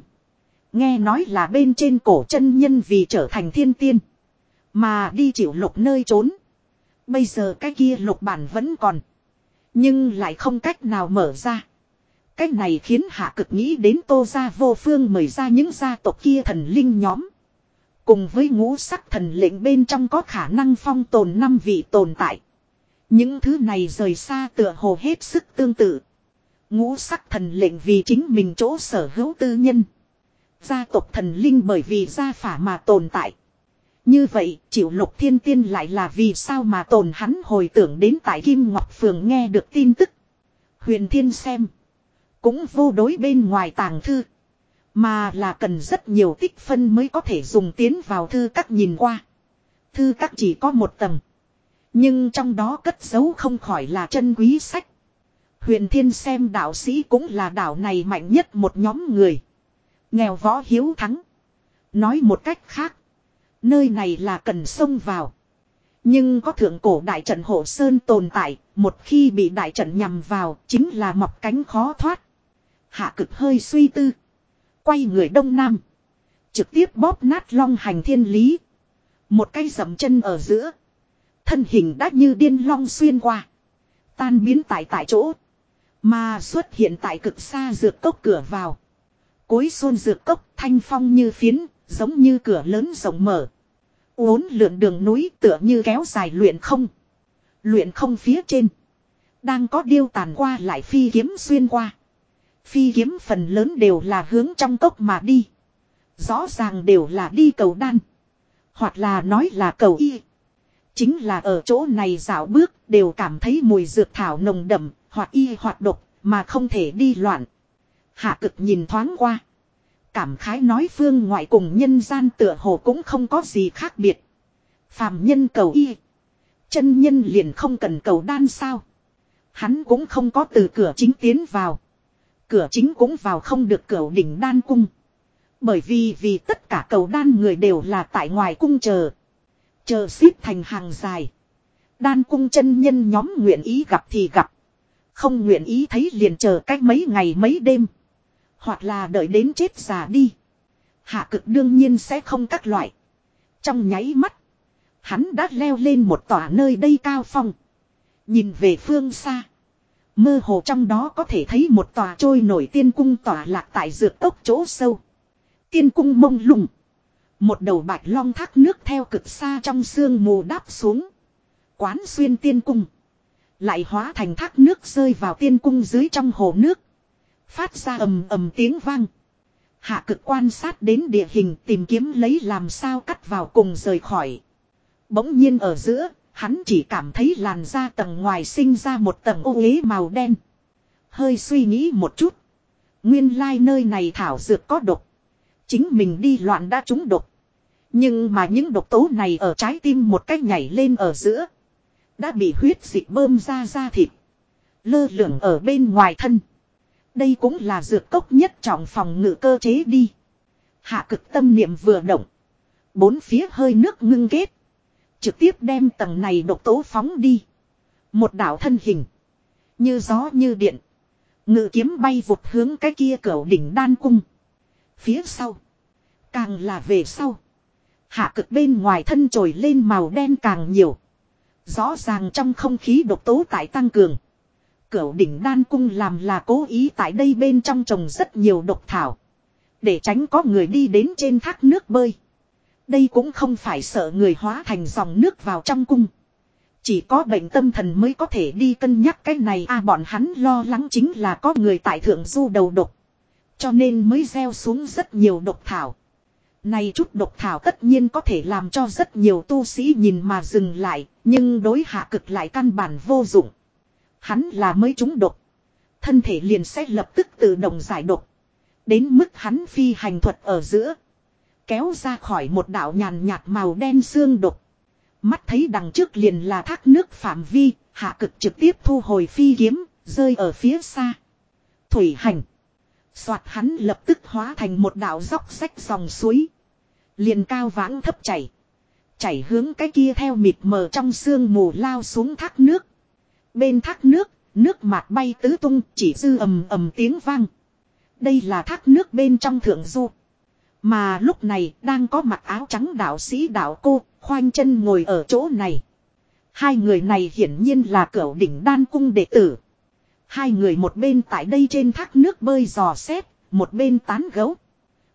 Nghe nói là bên trên cổ chân nhân vì trở thành thiên tiên. Mà đi chịu lục nơi trốn. Bây giờ cái kia lục bản vẫn còn. Nhưng lại không cách nào mở ra. Cái này khiến hạ cực nghĩ đến tô gia vô phương mời ra những gia tộc kia thần linh nhóm. Cùng với ngũ sắc thần lệnh bên trong có khả năng phong tồn năm vị tồn tại. Những thứ này rời xa tựa hồ hết sức tương tự. Ngũ sắc thần lệnh vì chính mình chỗ sở hữu tư nhân. Gia tộc thần linh bởi vì gia phả mà tồn tại. Như vậy, chịu lục thiên tiên lại là vì sao mà tồn hắn hồi tưởng đến tại Kim Ngọc Phường nghe được tin tức. Huyền thiên xem. Cũng vô đối bên ngoài tàng thư. Mà là cần rất nhiều tích phân mới có thể dùng tiến vào thư các nhìn qua. Thư các chỉ có một tầng. Nhưng trong đó cất giấu không khỏi là chân quý sách. Huyền thiên xem đạo sĩ cũng là đạo này mạnh nhất một nhóm người. Nghèo võ hiếu thắng. Nói một cách khác. Nơi này là cần xông vào. Nhưng có thượng cổ đại trận hộ sơn tồn tại, một khi bị đại trận nhằm vào, chính là mọc cánh khó thoát. Hạ cực hơi suy tư. Quay người đông nam. Trực tiếp bóp nát long hành thiên lý. Một cây dầm chân ở giữa. Thân hình đã như điên long xuyên qua. Tan biến tại tại chỗ. Mà xuất hiện tại cực xa dược cốc cửa vào. Cối xuân dược cốc thanh phong như phiến, giống như cửa lớn rộng mở. Uốn lượn đường núi tựa như kéo dài luyện không. Luyện không phía trên. Đang có điêu tàn qua lại phi kiếm xuyên qua. Phi kiếm phần lớn đều là hướng trong cốc mà đi. Rõ ràng đều là đi cầu đan. Hoặc là nói là cầu y. Chính là ở chỗ này dạo bước đều cảm thấy mùi dược thảo nồng đậm, hoặc y hoặc độc, mà không thể đi loạn. Hạ cực nhìn thoáng qua. Cảm khái nói phương ngoại cùng nhân gian tựa hồ cũng không có gì khác biệt. Phàm nhân cầu y. Chân nhân liền không cần cầu đan sao. Hắn cũng không có từ cửa chính tiến vào. Cửa chính cũng vào không được cửa đỉnh đan cung. Bởi vì vì tất cả cầu đan người đều là tại ngoài cung chờ. Chờ xếp thành hàng dài. Đan cung chân nhân nhóm nguyện ý gặp thì gặp. Không nguyện ý thấy liền chờ cách mấy ngày mấy đêm. Hoặc là đợi đến chết già đi. Hạ cực đương nhiên sẽ không các loại. Trong nháy mắt. Hắn đã leo lên một tòa nơi đây cao phong. Nhìn về phương xa. Mơ hồ trong đó có thể thấy một tòa trôi nổi tiên cung tòa lạc tại dược tốc chỗ sâu. Tiên cung mông lung. Một đầu bạch long thác nước theo cực xa trong sương mù đáp xuống. Quán xuyên tiên cung. Lại hóa thành thác nước rơi vào tiên cung dưới trong hồ nước. Phát ra ầm ầm tiếng vang. Hạ cực quan sát đến địa hình tìm kiếm lấy làm sao cắt vào cùng rời khỏi. Bỗng nhiên ở giữa, hắn chỉ cảm thấy làn da tầng ngoài sinh ra một tầng ô uế màu đen. Hơi suy nghĩ một chút. Nguyên lai nơi này thảo dược có độc. Chính mình đi loạn đã trúng độc. Nhưng mà những độc tố này ở trái tim một cách nhảy lên ở giữa. Đã bị huyết dịch bơm ra ra thịt. Lơ lửng ở bên ngoài thân. Đây cũng là dược cốc nhất trọng phòng ngự cơ chế đi. Hạ cực tâm niệm vừa động. Bốn phía hơi nước ngưng kết. Trực tiếp đem tầng này độc tố phóng đi. Một đảo thân hình. Như gió như điện. Ngự kiếm bay vụt hướng cái kia cửa đỉnh đan cung. Phía sau. Càng là về sau. Hạ cực bên ngoài thân trồi lên màu đen càng nhiều. Rõ ràng trong không khí độc tố tại tăng cường. Cửu đỉnh đan cung làm là cố ý tại đây bên trong trồng rất nhiều độc thảo. Để tránh có người đi đến trên thác nước bơi. Đây cũng không phải sợ người hóa thành dòng nước vào trong cung. Chỉ có bệnh tâm thần mới có thể đi cân nhắc cái này a à, bọn hắn lo lắng chính là có người tại thượng du đầu độc. Cho nên mới gieo xuống rất nhiều độc thảo. Này chút độc thảo tất nhiên có thể làm cho rất nhiều tu sĩ nhìn mà dừng lại, nhưng đối hạ cực lại căn bản vô dụng. Hắn là mới trúng độc. Thân thể liền sẽ lập tức tự động giải độc. Đến mức hắn phi hành thuật ở giữa. Kéo ra khỏi một đạo nhàn nhạt màu đen xương độc. Mắt thấy đằng trước liền là thác nước phạm vi, hạ cực trực tiếp thu hồi phi kiếm, rơi ở phía xa. Thủy hành. Soạt hắn lập tức hóa thành một đạo dốc sách dòng suối. Liền cao vãng thấp chảy. Chảy hướng cái kia theo mịt mờ trong sương mù lao xuống thác nước. Bên thác nước, nước mạt bay tứ tung chỉ dư ầm ầm tiếng vang. Đây là thác nước bên trong thượng du. Mà lúc này đang có mặc áo trắng đạo sĩ đạo cô, khoanh chân ngồi ở chỗ này. Hai người này hiển nhiên là cửu đỉnh đan cung đệ tử. Hai người một bên tại đây trên thác nước bơi dò xét, một bên tán gấu.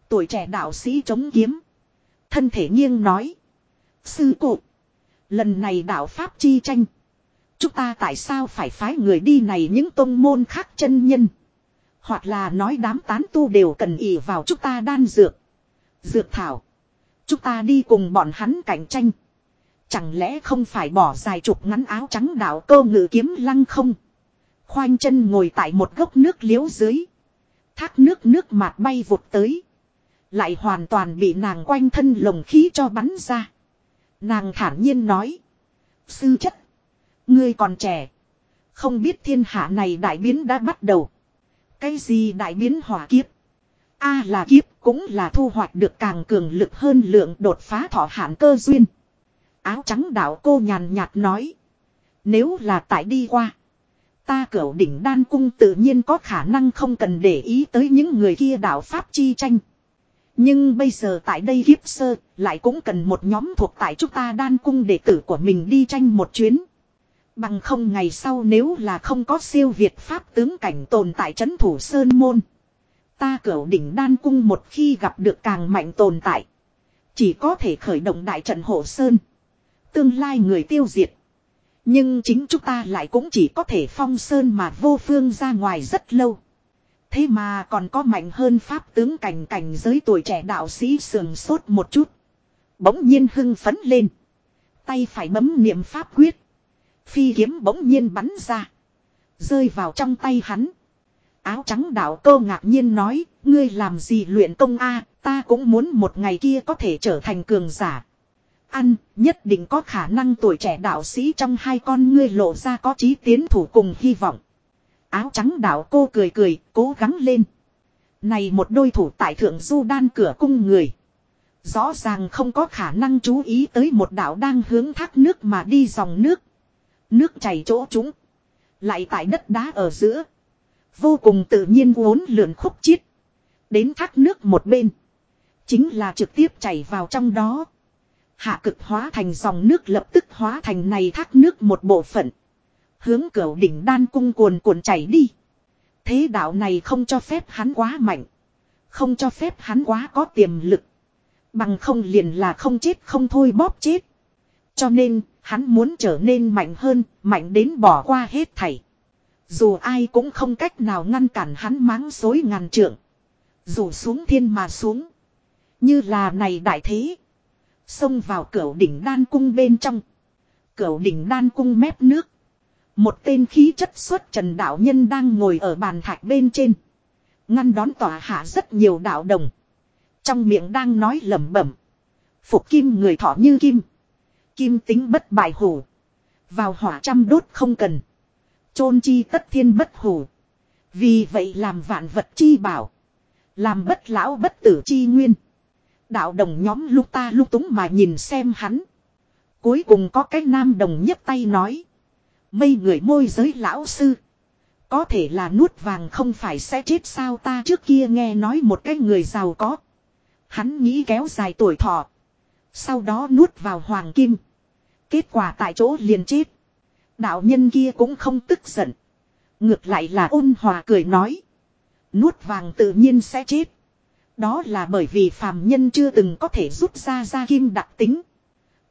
Tuổi trẻ đạo sĩ chống kiếm. Thân thể nghiêng nói. Sư cụ. Lần này đạo Pháp chi tranh. Chúng ta tại sao phải phái người đi này những tông môn khác chân nhân. Hoặc là nói đám tán tu đều cần ỉ vào chúng ta đan dược. Dược thảo. Chúng ta đi cùng bọn hắn cạnh tranh. Chẳng lẽ không phải bỏ dài chục ngắn áo trắng đạo cơ ngự kiếm lăng không. Khoanh chân ngồi tại một gốc nước liếu dưới. Thác nước nước mạt bay vụt tới. Lại hoàn toàn bị nàng quanh thân lồng khí cho bắn ra. Nàng thản nhiên nói. Sư chất. Ngươi còn trẻ. Không biết thiên hạ này đại biến đã bắt đầu. Cái gì đại biến hỏa kiếp? A là kiếp cũng là thu hoạch được càng cường lực hơn lượng đột phá thọ hạn cơ duyên. Áo trắng đạo cô nhàn nhạt nói. Nếu là tại đi qua. Ta cửu đỉnh đan cung tự nhiên có khả năng không cần để ý tới những người kia đạo Pháp chi tranh. Nhưng bây giờ tại đây kiếp sơ, lại cũng cần một nhóm thuộc tại chúng ta đan cung đệ tử của mình đi tranh một chuyến. Bằng không ngày sau nếu là không có siêu việt pháp tướng cảnh tồn tại trấn thủ Sơn Môn. Ta cửu đỉnh đan cung một khi gặp được càng mạnh tồn tại. Chỉ có thể khởi động đại trận hộ Sơn. Tương lai người tiêu diệt. Nhưng chính chúng ta lại cũng chỉ có thể phong Sơn mà vô phương ra ngoài rất lâu. Thế mà còn có mạnh hơn pháp tướng cảnh cảnh giới tuổi trẻ đạo sĩ sườn sốt một chút. Bỗng nhiên hưng phấn lên. Tay phải bấm niệm pháp quyết. Phi kiếm bỗng nhiên bắn ra. Rơi vào trong tay hắn. Áo trắng đạo cơ ngạc nhiên nói, ngươi làm gì luyện công a ta cũng muốn một ngày kia có thể trở thành cường giả. Ăn, nhất định có khả năng tuổi trẻ đạo sĩ trong hai con ngươi lộ ra có chí tiến thủ cùng hy vọng. Áo trắng đạo cô cười cười, cố gắng lên. Này một đôi thủ tại thượng du đan cửa cung người. Rõ ràng không có khả năng chú ý tới một đạo đang hướng thác nước mà đi dòng nước. Nước chảy chỗ chúng. Lại tại đất đá ở giữa. Vô cùng tự nhiên uốn lượn khúc chiết. Đến thác nước một bên. Chính là trực tiếp chảy vào trong đó. Hạ cực hóa thành dòng nước lập tức hóa thành này thác nước một bộ phận. Hướng cửa đỉnh đan cung cuồn cuộn chảy đi. Thế đạo này không cho phép hắn quá mạnh. Không cho phép hắn quá có tiềm lực. Bằng không liền là không chết không thôi bóp chết. Cho nên, hắn muốn trở nên mạnh hơn, mạnh đến bỏ qua hết thảy. Dù ai cũng không cách nào ngăn cản hắn máng dối ngàn trượng. Dù xuống thiên mà xuống. Như là này đại thế. Xông vào cửa đỉnh đan cung bên trong. Cửa đỉnh đan cung mép nước. Một tên khí chất xuất trần đạo nhân đang ngồi ở bàn thạch bên trên. Ngăn đón tòa hạ rất nhiều đạo đồng. Trong miệng đang nói lẩm bẩm. Phục kim người thọ như kim. Kim tính bất bại hủ. Vào hỏa trăm đốt không cần chôn chi tất thiên bất hủ. Vì vậy làm vạn vật chi bảo. Làm bất lão bất tử chi nguyên. Đạo đồng nhóm lúc ta lúc túng mà nhìn xem hắn. Cuối cùng có cái nam đồng nhấp tay nói. Mây người môi giới lão sư. Có thể là nuốt vàng không phải sẽ chết sao ta trước kia nghe nói một cái người giàu có. Hắn nghĩ kéo dài tuổi thọ. Sau đó nuốt vào hoàng kim. Kết quả tại chỗ liền chết. Đạo nhân kia cũng không tức giận. Ngược lại là ôn hòa cười nói. Nuốt vàng tự nhiên sẽ chết. Đó là bởi vì phàm nhân chưa từng có thể rút ra ra kim đặc tính.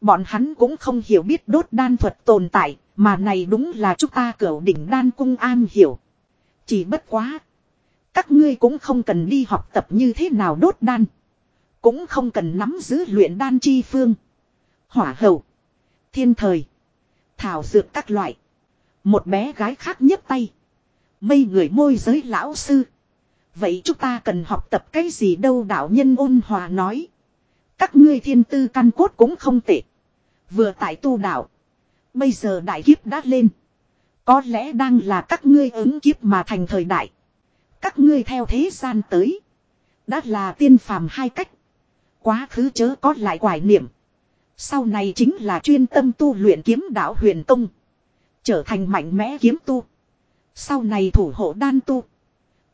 Bọn hắn cũng không hiểu biết đốt đan thuật tồn tại, mà này đúng là chúng ta cửa đỉnh đan cung an hiểu. Chỉ bất quá. Các ngươi cũng không cần đi học tập như thế nào đốt đan. Cũng không cần nắm giữ luyện đan chi phương. Hỏa hầu. Thiên thời. Thảo dược các loại. Một bé gái khác nhấc tay. Mây người môi giới lão sư. Vậy chúng ta cần học tập cái gì đâu đạo nhân ôn hòa nói. Các ngươi thiên tư căn cốt cũng không tệ. Vừa tại tu đạo. Bây giờ đại kiếp đã lên. Có lẽ đang là các ngươi ứng kiếp mà thành thời đại. Các ngươi theo thế gian tới. Đã là tiên phàm hai cách. Quá khứ chớ có lại quải niệm. Sau này chính là chuyên tâm tu luyện kiếm đạo huyền tông. Trở thành mạnh mẽ kiếm tu. Sau này thủ hộ đan tu.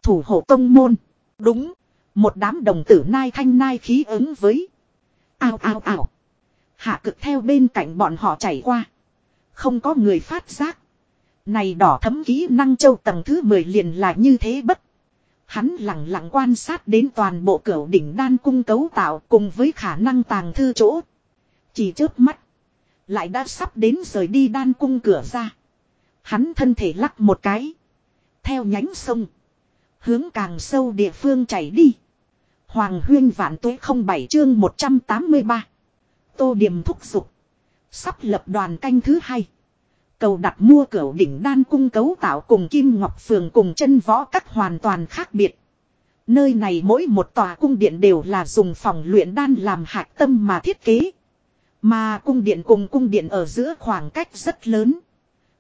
Thủ hộ tông môn. Đúng. Một đám đồng tử nai thanh nai khí ứng với. Ao ao ao. Hạ cực theo bên cạnh bọn họ chảy qua. Không có người phát giác. Này đỏ thấm kỹ năng châu tầng thứ 10 liền là như thế bất. Hắn lặng lặng quan sát đến toàn bộ cửa đỉnh đan cung cấu tạo cùng với khả năng tàng thư chỗ. Chỉ chớp mắt. Lại đã sắp đến rời đi đan cung cửa ra. Hắn thân thể lắc một cái. Theo nhánh sông. Hướng càng sâu địa phương chảy đi. Hoàng huyên vạn tuế không bảy chương 183. Tô điểm thúc giục. Sắp lập đoàn canh thứ hai. Cầu đặt mua cửa đỉnh đan cung cấu tạo cùng Kim Ngọc Phường cùng chân võ các hoàn toàn khác biệt. Nơi này mỗi một tòa cung điện đều là dùng phòng luyện đan làm hạt tâm mà thiết kế. Mà cung điện cùng cung điện ở giữa khoảng cách rất lớn.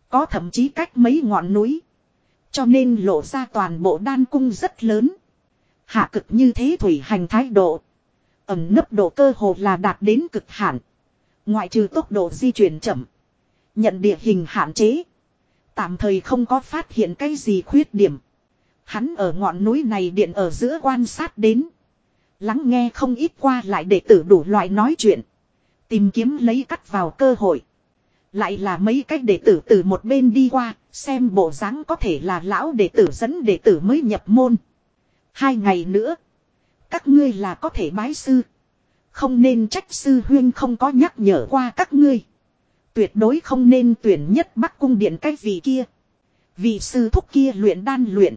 Có thậm chí cách mấy ngọn núi. Cho nên lộ ra toàn bộ đan cung rất lớn. Hạ cực như thế thủy hành thái độ. Ẩm nấp độ cơ hồ là đạt đến cực hạn. Ngoại trừ tốc độ di chuyển chậm. Nhận địa hình hạn chế. Tạm thời không có phát hiện cái gì khuyết điểm. Hắn ở ngọn núi này điện ở giữa quan sát đến. Lắng nghe không ít qua lại để tử đủ loại nói chuyện. Tìm kiếm lấy cắt vào cơ hội. Lại là mấy cách đệ tử từ một bên đi qua, xem bộ dáng có thể là lão đệ tử dẫn đệ tử mới nhập môn. Hai ngày nữa, các ngươi là có thể bái sư. Không nên trách sư huyên không có nhắc nhở qua các ngươi. Tuyệt đối không nên tuyển nhất bắc cung điện cái vị kia. Vị sư thúc kia luyện đan luyện.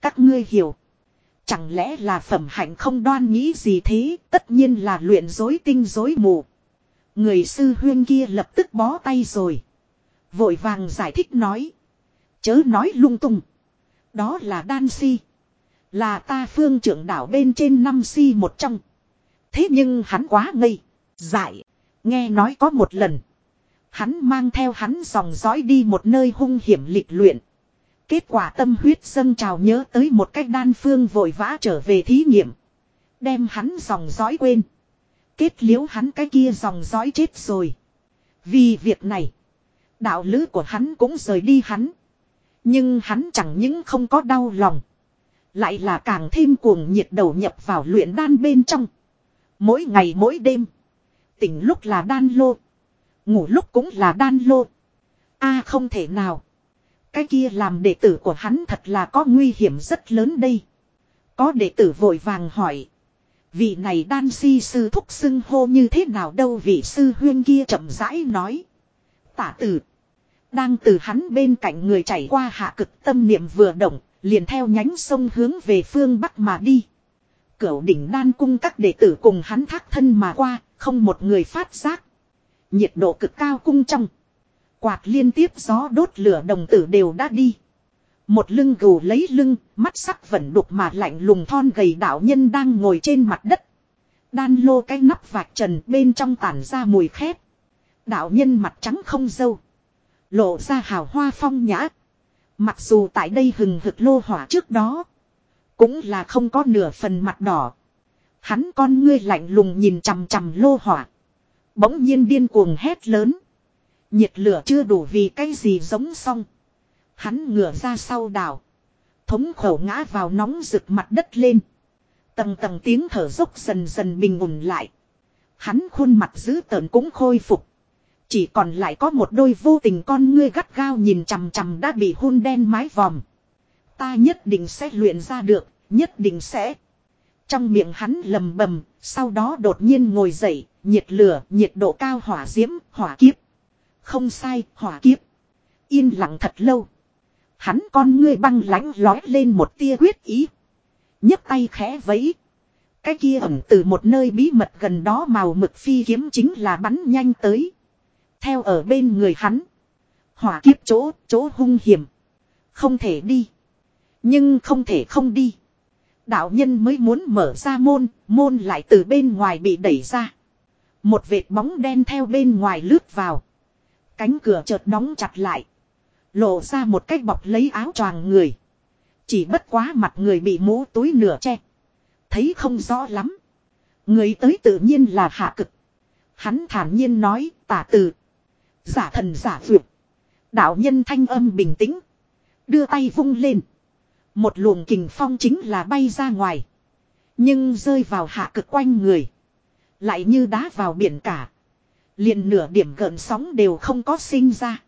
Các ngươi hiểu. Chẳng lẽ là phẩm hạnh không đoan nghĩ gì thế, tất nhiên là luyện dối tinh dối mù. Người sư huyên kia lập tức bó tay rồi. Vội vàng giải thích nói. Chớ nói lung tung. Đó là đan si. Là ta phương trưởng đảo bên trên năm si một trong. Thế nhưng hắn quá ngây. Dại. Nghe nói có một lần. Hắn mang theo hắn dòng dõi đi một nơi hung hiểm lịch luyện. Kết quả tâm huyết dâng trào nhớ tới một cách đan phương vội vã trở về thí nghiệm. Đem hắn dòng dõi quên. Kết liễu hắn cái kia dòng dõi chết rồi. Vì việc này. Đạo lữ của hắn cũng rời đi hắn. Nhưng hắn chẳng những không có đau lòng. Lại là càng thêm cuồng nhiệt đầu nhập vào luyện đan bên trong. Mỗi ngày mỗi đêm. Tỉnh lúc là đan lô. Ngủ lúc cũng là đan lô. a không thể nào. Cái kia làm đệ tử của hắn thật là có nguy hiểm rất lớn đây. Có đệ tử vội vàng hỏi. Vị này đan si sư thúc xưng hô như thế nào đâu vị sư huyên kia chậm rãi nói. Tả tử. Đang từ hắn bên cạnh người chảy qua hạ cực tâm niệm vừa động, liền theo nhánh sông hướng về phương Bắc mà đi. Cửu đỉnh đan cung các đệ tử cùng hắn thác thân mà qua, không một người phát giác. Nhiệt độ cực cao cung trong. Quạt liên tiếp gió đốt lửa đồng tử đều đã đi. Một lưng gù lấy lưng, mắt sắc vẫn đục mà lạnh lùng thon gầy đạo nhân đang ngồi trên mặt đất. Đan lô cái nắp vạch trần bên trong tản ra mùi khét. Đạo nhân mặt trắng không dâu. Lộ ra hào hoa phong nhã. Mặc dù tại đây hừng hực lô hỏa trước đó. Cũng là không có nửa phần mặt đỏ. Hắn con ngươi lạnh lùng nhìn chằm chằm lô hỏa. Bỗng nhiên điên cuồng hét lớn. Nhiệt lửa chưa đủ vì cái gì giống xong. Hắn ngửa ra sau đảo. Thống khẩu ngã vào nóng rực mặt đất lên. Tầng tầng tiếng thở dốc dần dần bình ổn lại. Hắn khuôn mặt dữ tợn cũng khôi phục. Chỉ còn lại có một đôi vô tình con ngươi gắt gao nhìn chằm chằm đã bị hôn đen mái vòm. Ta nhất định sẽ luyện ra được, nhất định sẽ. Trong miệng hắn lầm bầm, sau đó đột nhiên ngồi dậy, nhiệt lửa, nhiệt độ cao hỏa diễm, hỏa kiếp. Không sai, hỏa kiếp. Yên lặng thật lâu. Hắn con ngươi băng lánh lói lên một tia quyết ý. nhấc tay khẽ vẫy. Cái kia ẩn từ một nơi bí mật gần đó màu mực phi kiếm chính là bắn nhanh tới. Theo ở bên người hắn. Hỏa kiếp chỗ, chỗ hung hiểm. Không thể đi. Nhưng không thể không đi. Đạo nhân mới muốn mở ra môn, môn lại từ bên ngoài bị đẩy ra. Một vệt bóng đen theo bên ngoài lướt vào. Cánh cửa chợt đóng chặt lại. Lộ ra một cách bọc lấy áo choàng người. Chỉ bất quá mặt người bị mũ túi nửa che. Thấy không rõ lắm. Người tới tự nhiên là hạ cực. Hắn thản nhiên nói, tả từ. Giả thần giả vượt. Đạo nhân thanh âm bình tĩnh. Đưa tay vung lên. Một luồng kình phong chính là bay ra ngoài. Nhưng rơi vào hạ cực quanh người. Lại như đá vào biển cả. liền nửa điểm gợn sóng đều không có sinh ra.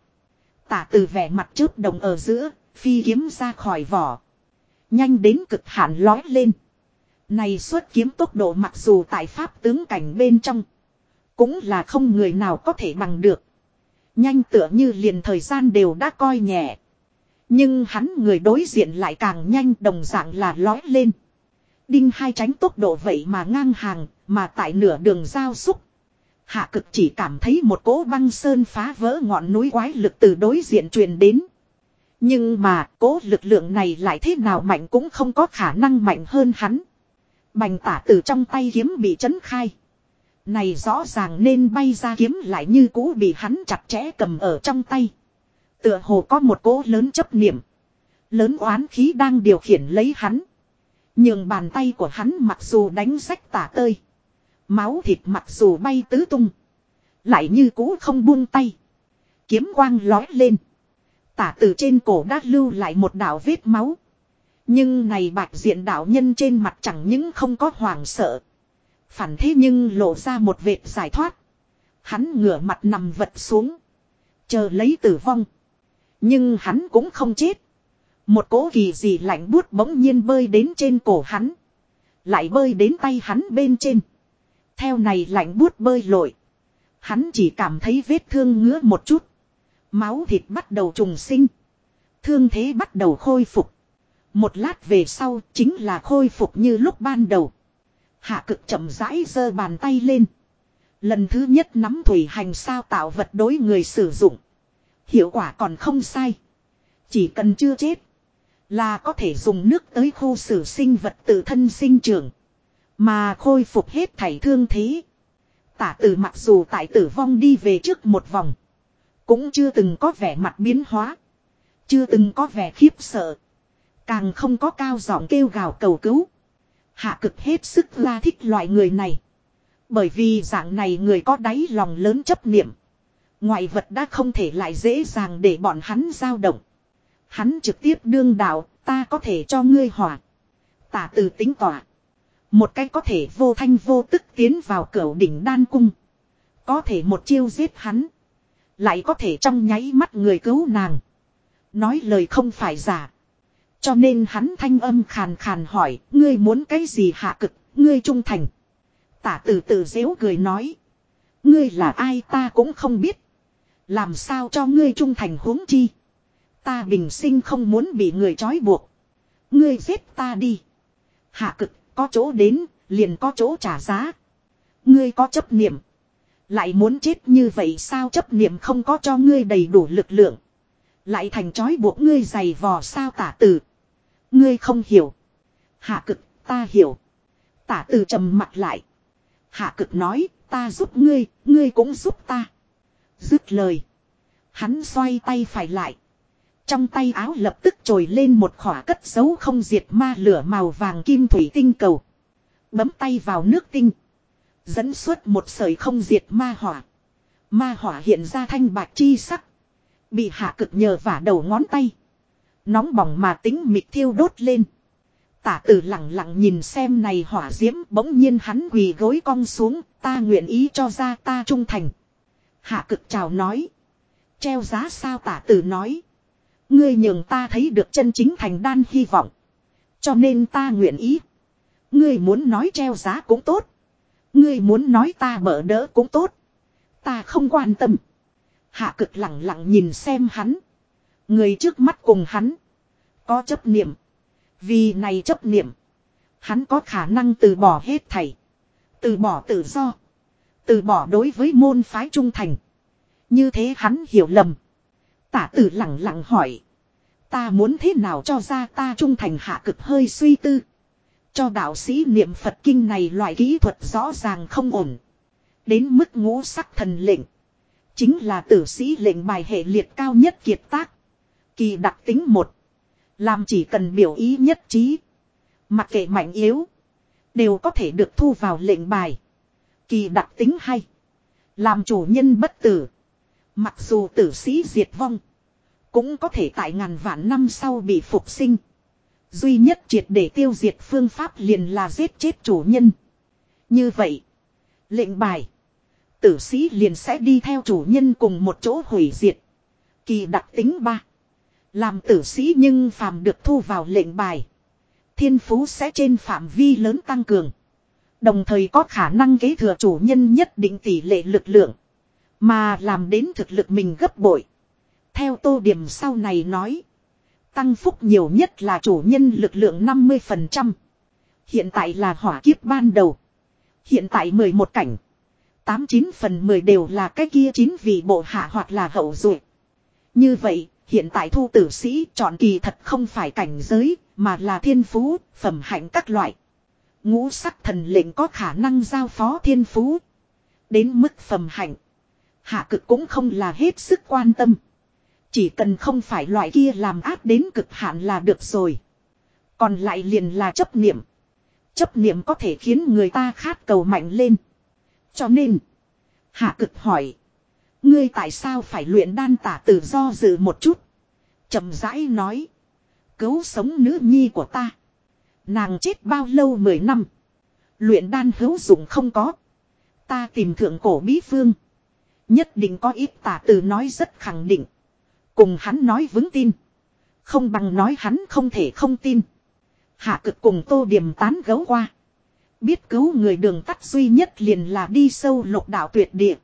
Tả từ vẻ mặt chớp đồng ở giữa, phi kiếm ra khỏi vỏ. Nhanh đến cực hạn lói lên. Này xuất kiếm tốc độ mặc dù tại pháp tướng cảnh bên trong. Cũng là không người nào có thể bằng được. Nhanh tựa như liền thời gian đều đã coi nhẹ. Nhưng hắn người đối diện lại càng nhanh đồng dạng là lói lên. Đinh hai tránh tốc độ vậy mà ngang hàng, mà tại nửa đường giao xúc. Hạ cực chỉ cảm thấy một cỗ băng sơn phá vỡ ngọn núi quái lực từ đối diện truyền đến. Nhưng mà cố lực lượng này lại thế nào mạnh cũng không có khả năng mạnh hơn hắn. Bành tả từ trong tay kiếm bị chấn khai. Này rõ ràng nên bay ra kiếm lại như cũ bị hắn chặt chẽ cầm ở trong tay. Tựa hồ có một cỗ lớn chấp niệm. Lớn oán khí đang điều khiển lấy hắn. Nhưng bàn tay của hắn mặc dù đánh rách tả tơi. Máu thịt mặc dù bay tứ tung. Lại như cũ không buông tay. Kiếm quang lói lên. Tả từ trên cổ đã lưu lại một đạo vết máu. Nhưng này bạch diện đạo nhân trên mặt chẳng những không có hoàng sợ. Phản thế nhưng lộ ra một vệt giải thoát. Hắn ngửa mặt nằm vật xuống. Chờ lấy tử vong. Nhưng hắn cũng không chết. Một cỗ kỳ gì lạnh buốt bỗng nhiên bơi đến trên cổ hắn. Lại bơi đến tay hắn bên trên. Theo này lạnh buốt bơi lội. Hắn chỉ cảm thấy vết thương ngứa một chút. Máu thịt bắt đầu trùng sinh. Thương thế bắt đầu khôi phục. Một lát về sau chính là khôi phục như lúc ban đầu. Hạ cực chậm rãi giơ bàn tay lên. Lần thứ nhất nắm thủy hành sao tạo vật đối người sử dụng. Hiệu quả còn không sai. Chỉ cần chưa chết. Là có thể dùng nước tới khu xử sinh vật tự thân sinh trưởng. Mà khôi phục hết thảy thương thế. Tả tử mặc dù tại tử vong đi về trước một vòng. Cũng chưa từng có vẻ mặt biến hóa. Chưa từng có vẻ khiếp sợ. Càng không có cao giọng kêu gào cầu cứu. Hạ cực hết sức la thích loại người này. Bởi vì dạng này người có đáy lòng lớn chấp niệm. Ngoại vật đã không thể lại dễ dàng để bọn hắn dao động. Hắn trực tiếp đương đạo, ta có thể cho ngươi hỏa. Tả từ tính tỏa. Một cách có thể vô thanh vô tức tiến vào cửa đỉnh đan cung. Có thể một chiêu giết hắn. Lại có thể trong nháy mắt người cứu nàng. Nói lời không phải giả. Cho nên hắn thanh âm khàn khàn hỏi, ngươi muốn cái gì hạ cực, ngươi trung thành. Tả tử tử dễu cười nói. Ngươi là ai ta cũng không biết. Làm sao cho ngươi trung thành huống chi. Ta bình sinh không muốn bị người trói buộc. Ngươi giết ta đi. Hạ cực, có chỗ đến, liền có chỗ trả giá. Ngươi có chấp niệm. Lại muốn chết như vậy sao chấp niệm không có cho ngươi đầy đủ lực lượng. Lại thành trói buộc ngươi giày vò sao tả tử. Ngươi không hiểu. Hạ cực, ta hiểu. Tả tử trầm mặt lại. Hạ cực nói, ta giúp ngươi, ngươi cũng giúp ta. Dứt lời. Hắn xoay tay phải lại. Trong tay áo lập tức trồi lên một khỏa cất dấu không diệt ma lửa màu vàng kim thủy tinh cầu. Bấm tay vào nước tinh. Dẫn xuất một sợi không diệt ma hỏa. Ma hỏa hiện ra thanh bạc chi sắc. Bị hạ cực nhờ vả đầu ngón tay. Nóng bỏng mà tính mịt thiêu đốt lên. Tả tử lặng lặng nhìn xem này hỏa diễm bỗng nhiên hắn quỳ gối cong xuống, ta nguyện ý cho ra ta trung thành. Hạ cực chào nói. Treo giá sao tả tử nói. Ngươi nhường ta thấy được chân chính thành đan hy vọng. Cho nên ta nguyện ý. Ngươi muốn nói treo giá cũng tốt. Ngươi muốn nói ta bỡ đỡ cũng tốt. Ta không quan tâm. Hạ cực lặng lặng nhìn xem hắn. Người trước mắt cùng hắn. Có chấp niệm. Vì này chấp niệm. Hắn có khả năng từ bỏ hết thảy. Từ bỏ tự do. Từ bỏ đối với môn phái trung thành. Như thế hắn hiểu lầm. Tả tử lặng lặng hỏi. Ta muốn thế nào cho ra ta trung thành hạ cực hơi suy tư. Cho đạo sĩ niệm Phật kinh này loại kỹ thuật rõ ràng không ổn. Đến mức ngũ sắc thần lệnh. Chính là tử sĩ lệnh bài hệ liệt cao nhất kiệt tác. Kỳ đặc tính một. Làm chỉ cần biểu ý nhất trí. Mặc kệ mạnh yếu. Đều có thể được thu vào lệnh bài. Kỳ đặc tính hay. Làm chủ nhân bất tử. Mặc dù tử sĩ diệt vong. Cũng có thể tại ngàn vạn năm sau bị phục sinh. Duy nhất triệt để tiêu diệt phương pháp liền là giết chết chủ nhân. Như vậy. Lệnh bài. Tử sĩ liền sẽ đi theo chủ nhân cùng một chỗ hủy diệt. Kỳ đặc tính ba. Làm tử sĩ nhưng phàm được thu vào lệnh bài. Thiên phú sẽ trên phạm vi lớn tăng cường. Đồng thời có khả năng kế thừa chủ nhân nhất định tỷ lệ lực lượng. Mà làm đến thực lực mình gấp bội. Theo tô điểm sau này nói. Tăng phúc nhiều nhất là chủ nhân lực lượng 50%. Hiện tại là hỏa kiếp ban đầu. Hiện tại 11 cảnh. 89 phần 10 đều là cái kia chín vị bộ hạ hoặc là hậu duệ. Như vậy, hiện tại thu tử sĩ chọn kỳ thật không phải cảnh giới, mà là thiên phú, phẩm hạnh các loại. Ngũ sắc thần lệnh có khả năng giao phó thiên phú. Đến mức phẩm hạnh. Hạ cực cũng không là hết sức quan tâm. Chỉ cần không phải loại kia làm áp đến cực hạn là được rồi. Còn lại liền là chấp niệm. Chấp niệm có thể khiến người ta khát cầu mạnh lên. Cho nên. Hạ cực hỏi. Ngươi tại sao phải luyện đan tả tự do dự một chút. chậm rãi nói. Cứu sống nữ nhi của ta. Nàng chết bao lâu mười năm. Luyện đan hữu dụng không có. Ta tìm thượng cổ bí phương. Nhất định có ít tả từ nói rất khẳng định. Cùng hắn nói vững tin. Không bằng nói hắn không thể không tin. Hạ cực cùng tô điểm tán gấu qua. Biết cứu người đường tắt duy nhất liền là đi sâu lục đạo tuyệt địa.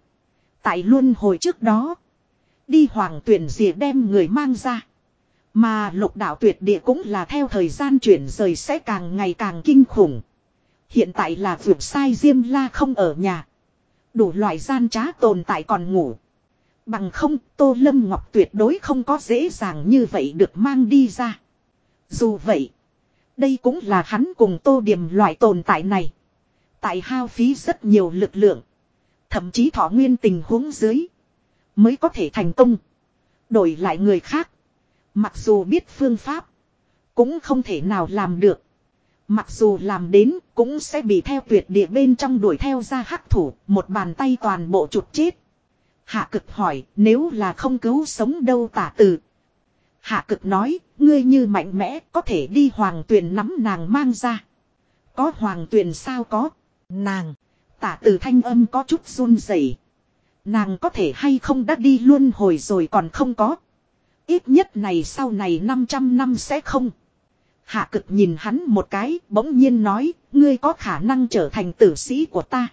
Tại luôn hồi trước đó. Đi hoàng tuyển dìa đem người mang ra. Mà lục đạo tuyệt địa cũng là theo thời gian chuyển rời sẽ càng ngày càng kinh khủng. Hiện tại là vượt sai Diêm La không ở nhà. Đủ loại gian trá tồn tại còn ngủ. Bằng không, Tô Lâm Ngọc tuyệt đối không có dễ dàng như vậy được mang đi ra. Dù vậy. Đây cũng là hắn cùng Tô Điểm loại tồn tại này. Tại hao phí rất nhiều lực lượng. Thậm chí thọ nguyên tình huống dưới. Mới có thể thành công. Đổi lại người khác. Mặc dù biết phương pháp. Cũng không thể nào làm được. Mặc dù làm đến cũng sẽ bị theo tuyệt địa bên trong đuổi theo ra hắc thủ. Một bàn tay toàn bộ chụp chết. Hạ cực hỏi, nếu là không cứu sống đâu tả tử Hạ cực nói, ngươi như mạnh mẽ, có thể đi hoàng tuyền nắm nàng mang ra. Có hoàng tuyền sao có. Nàng. Tả tử thanh âm có chút run rẩy. Nàng có thể hay không đã đi luôn hồi rồi còn không có. Ít nhất này sau này 500 năm sẽ không. Hạ cực nhìn hắn một cái, bỗng nhiên nói, ngươi có khả năng trở thành tử sĩ của ta.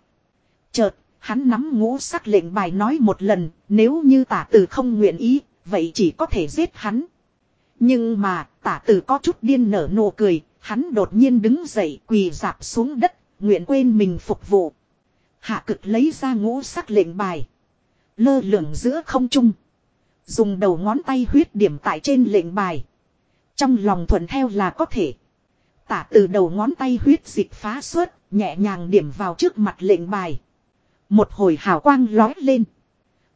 Chợt, hắn nắm ngũ sắc lệnh bài nói một lần, nếu như tả tử không nguyện ý, vậy chỉ có thể giết hắn. Nhưng mà, tả tử có chút điên nở nụ cười, hắn đột nhiên đứng dậy, quỳ dạp xuống đất, nguyện quên mình phục vụ. Hạ cực lấy ra ngũ sắc lệnh bài. Lơ lửng giữa không trung. Dùng đầu ngón tay huyết điểm tại trên lệnh bài. Trong lòng thuận theo là có thể. Tả từ đầu ngón tay huyết dịch phá suốt, nhẹ nhàng điểm vào trước mặt lệnh bài. Một hồi hào quang lói lên.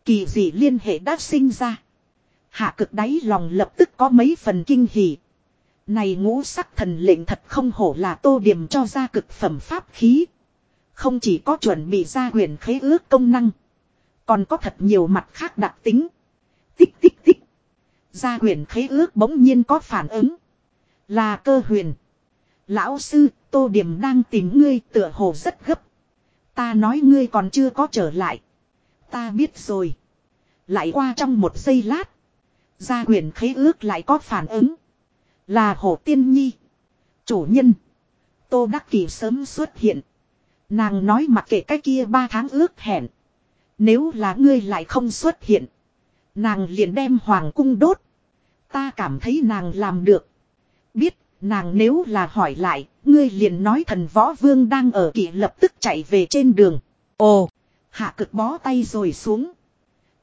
Kỳ dị liên hệ đã sinh ra. Hạ cực đáy lòng lập tức có mấy phần kinh hỉ. Này ngũ sắc thần lệnh thật không hổ là tô điểm cho ra cực phẩm pháp khí. Không chỉ có chuẩn bị ra huyền khế ước công năng. Còn có thật nhiều mặt khác đặc tính. Tích tích tích. Gia huyền khế ước bỗng nhiên có phản ứng. Là cơ huyền. Lão sư, tô điểm đang tìm ngươi tựa hồ rất gấp. Ta nói ngươi còn chưa có trở lại. Ta biết rồi. Lại qua trong một giây lát. Gia huyền khế ước lại có phản ứng. Là hồ tiên nhi. Chủ nhân. Tô Đắc Kỳ sớm xuất hiện. Nàng nói mặc kệ cái kia ba tháng ước hẹn. Nếu là ngươi lại không xuất hiện. Nàng liền đem hoàng cung đốt. Ta cảm thấy nàng làm được. Biết, nàng nếu là hỏi lại, ngươi liền nói thần võ vương đang ở kỵ lập tức chạy về trên đường. Ồ, hạ cực bó tay rồi xuống.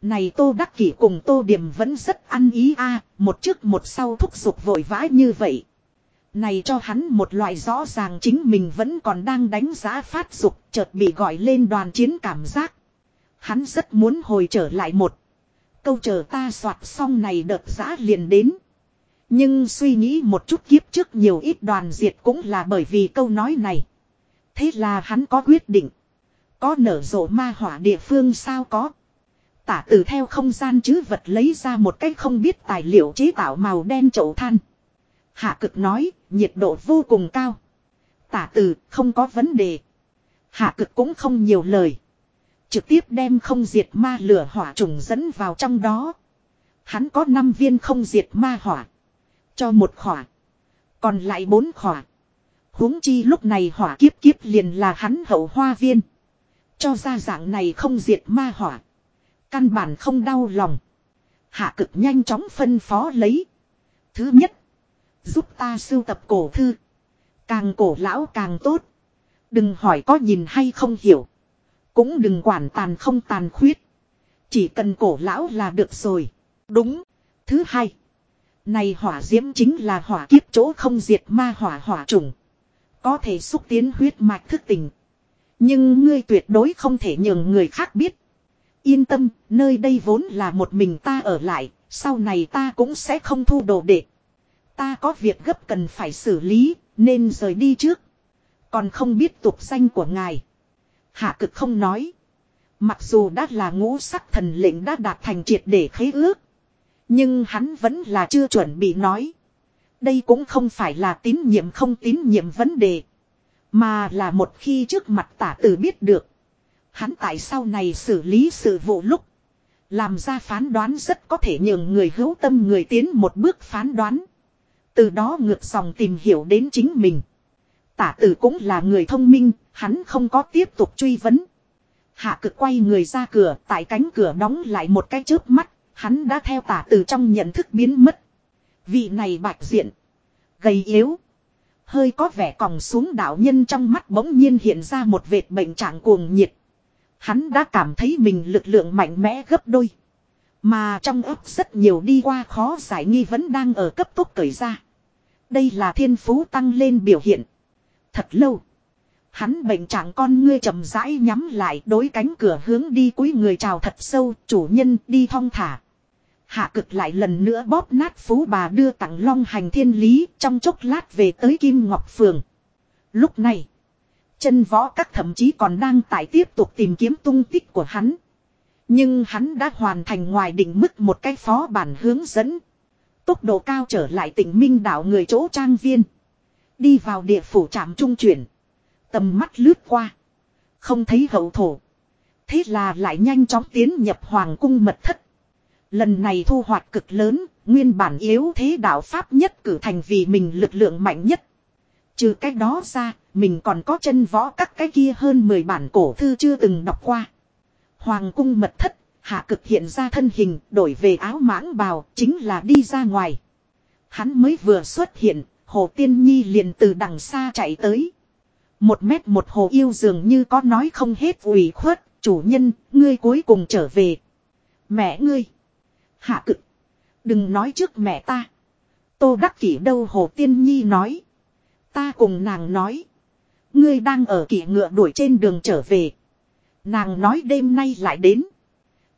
Này tô đắc kỷ cùng tô điểm vẫn rất ăn ý a một trước một sau thúc giục vội vã như vậy. Này cho hắn một loại rõ ràng chính mình vẫn còn đang đánh giá phát dục chợt bị gọi lên đoàn chiến cảm giác. Hắn rất muốn hồi trở lại một. Câu chờ ta soạt xong này đợt giã liền đến. Nhưng suy nghĩ một chút kiếp trước nhiều ít đoàn diệt cũng là bởi vì câu nói này. Thế là hắn có quyết định. Có nở rộ ma hỏa địa phương sao có. Tả tử theo không gian chứ vật lấy ra một cái không biết tài liệu chế tạo màu đen chậu than. Hạ cực nói, nhiệt độ vô cùng cao. Tả tử không có vấn đề. Hạ cực cũng không nhiều lời. Trực tiếp đem không diệt ma lửa hỏa trùng dẫn vào trong đó. Hắn có 5 viên không diệt ma hỏa. Cho một khỏa. Còn lại bốn khỏa. huống chi lúc này hỏa kiếp kiếp liền là hắn hậu hoa viên. Cho ra dạng này không diệt ma hỏa. Căn bản không đau lòng. Hạ cực nhanh chóng phân phó lấy. Thứ nhất. Giúp ta sưu tập cổ thư. Càng cổ lão càng tốt. Đừng hỏi có nhìn hay không hiểu. Cũng đừng quản tàn không tàn khuyết. Chỉ cần cổ lão là được rồi. Đúng. Thứ hai. Này hỏa diễm chính là hỏa kiếp chỗ không diệt ma hỏa hỏa trùng. Có thể xúc tiến huyết mạch thức tỉnh. Nhưng ngươi tuyệt đối không thể nhường người khác biết. Yên tâm, nơi đây vốn là một mình ta ở lại, sau này ta cũng sẽ không thu đồ đệ. Ta có việc gấp cần phải xử lý, nên rời đi trước. Còn không biết tục danh của ngài. Hạ cực không nói. Mặc dù đã là ngũ sắc thần lệnh đã đạt thành triệt để khế ước. Nhưng hắn vẫn là chưa chuẩn bị nói. Đây cũng không phải là tín nhiệm không tín nhiệm vấn đề. Mà là một khi trước mặt tả tử biết được. Hắn tại sau này xử lý sự vụ lúc. Làm ra phán đoán rất có thể nhường người hữu tâm người tiến một bước phán đoán. Từ đó ngược dòng tìm hiểu đến chính mình. Tả tử cũng là người thông minh, hắn không có tiếp tục truy vấn. Hạ cực quay người ra cửa, tại cánh cửa đóng lại một cái chớp mắt, hắn đã theo tả tử trong nhận thức biến mất. Vị này bạch diện, gầy yếu, hơi có vẻ còng xuống đạo nhân trong mắt bỗng nhiên hiện ra một vệt bệnh trạng cuồng nhiệt. Hắn đã cảm thấy mình lực lượng mạnh mẽ gấp đôi. Mà trong ấp rất nhiều đi qua khó giải nghi vẫn đang ở cấp tốc cởi ra. Đây là thiên phú tăng lên biểu hiện. Thật lâu. Hắn bệnh trạng con ngươi chậm rãi nhắm lại đối cánh cửa hướng đi cuối người chào thật sâu, chủ nhân đi thong thả. Hạ cực lại lần nữa bóp nát phú bà đưa tặng long hành thiên lý trong chốc lát về tới Kim Ngọc Phường. Lúc này, chân võ các thậm chí còn đang tại tiếp tục tìm kiếm tung tích của hắn. Nhưng hắn đã hoàn thành ngoài định mức một cái phó bản hướng dẫn. Tốc độ cao trở lại tỉnh Minh đảo người chỗ trang viên. Đi vào địa phủ trạm trung chuyển. Tầm mắt lướt qua. Không thấy hậu thổ. Thế là lại nhanh chóng tiến nhập hoàng cung mật thất. Lần này thu hoạch cực lớn, nguyên bản yếu thế đạo Pháp nhất cử thành vì mình lực lượng mạnh nhất. Trừ cái đó ra, mình còn có chân võ các cái kia hơn 10 bản cổ thư chưa từng đọc qua. Hoàng cung mật thất, hạ cực hiện ra thân hình, đổi về áo mãng bào, chính là đi ra ngoài. Hắn mới vừa xuất hiện, Hồ Tiên Nhi liền từ đằng xa chạy tới. Một mét một hồ yêu dường như có nói không hết ủy khuất, chủ nhân, ngươi cuối cùng trở về. Mẹ ngươi. Hạ cực. Đừng nói trước mẹ ta. Tô đắc kỷ đâu Hồ Tiên Nhi nói. Ta cùng nàng nói. Ngươi đang ở kỷ ngựa đuổi trên đường trở về. Nàng nói đêm nay lại đến.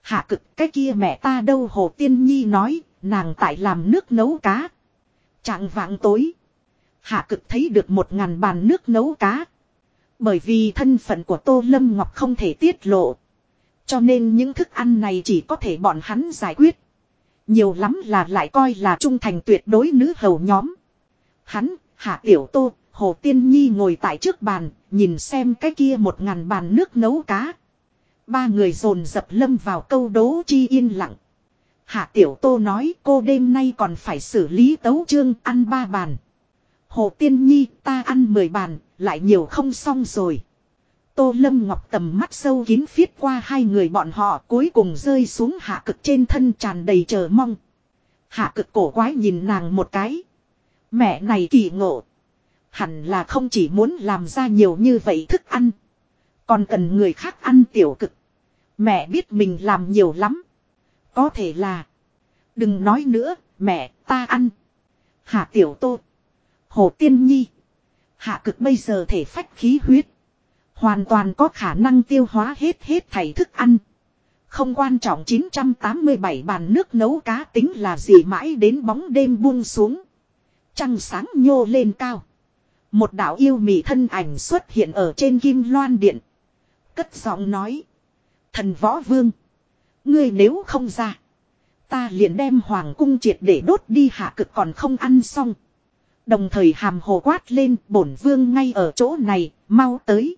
Hạ cực cái kia mẹ ta đâu Hồ Tiên Nhi nói. Nàng tại làm nước nấu cá. Trạng vạng tối. Hạ cực thấy được một ngàn bàn nước nấu cá. Bởi vì thân phận của Tô Lâm Ngọc không thể tiết lộ. Cho nên những thức ăn này chỉ có thể bọn hắn giải quyết. Nhiều lắm là lại coi là trung thành tuyệt đối nữ hầu nhóm. Hắn, Hạ Tiểu Tô, Hồ Tiên Nhi ngồi tại trước bàn, nhìn xem cái kia một ngàn bàn nước nấu cá. Ba người dồn dập lâm vào câu đố chi yên lặng. Hạ Tiểu Tô nói cô đêm nay còn phải xử lý tấu chương ăn ba bàn. Hồ Tiên Nhi ta ăn mười bàn, lại nhiều không xong rồi. Tô Lâm Ngọc tầm mắt sâu kín phiết qua hai người bọn họ cuối cùng rơi xuống hạ cực trên thân tràn đầy chờ mong. Hạ cực cổ quái nhìn nàng một cái. Mẹ này kỳ ngộ. Hẳn là không chỉ muốn làm ra nhiều như vậy thức ăn. Còn cần người khác ăn tiểu cực. Mẹ biết mình làm nhiều lắm. Có thể là. Đừng nói nữa, mẹ, ta ăn. Hạ tiểu tô. Hồ tiên nhi. Hạ cực bây giờ thể phách khí huyết. Hoàn toàn có khả năng tiêu hóa hết hết thảy thức ăn. Không quan trọng 987 bàn nước nấu cá tính là gì mãi đến bóng đêm buông xuống. Trăng sáng nhô lên cao. Một đạo yêu mị thân ảnh xuất hiện ở trên kim loan điện. Cất giọng nói. Thần võ vương. Ngươi nếu không ra. Ta liền đem hoàng cung triệt để đốt đi hạ cực còn không ăn xong. Đồng thời hàm hồ quát lên bổn vương ngay ở chỗ này, mau tới.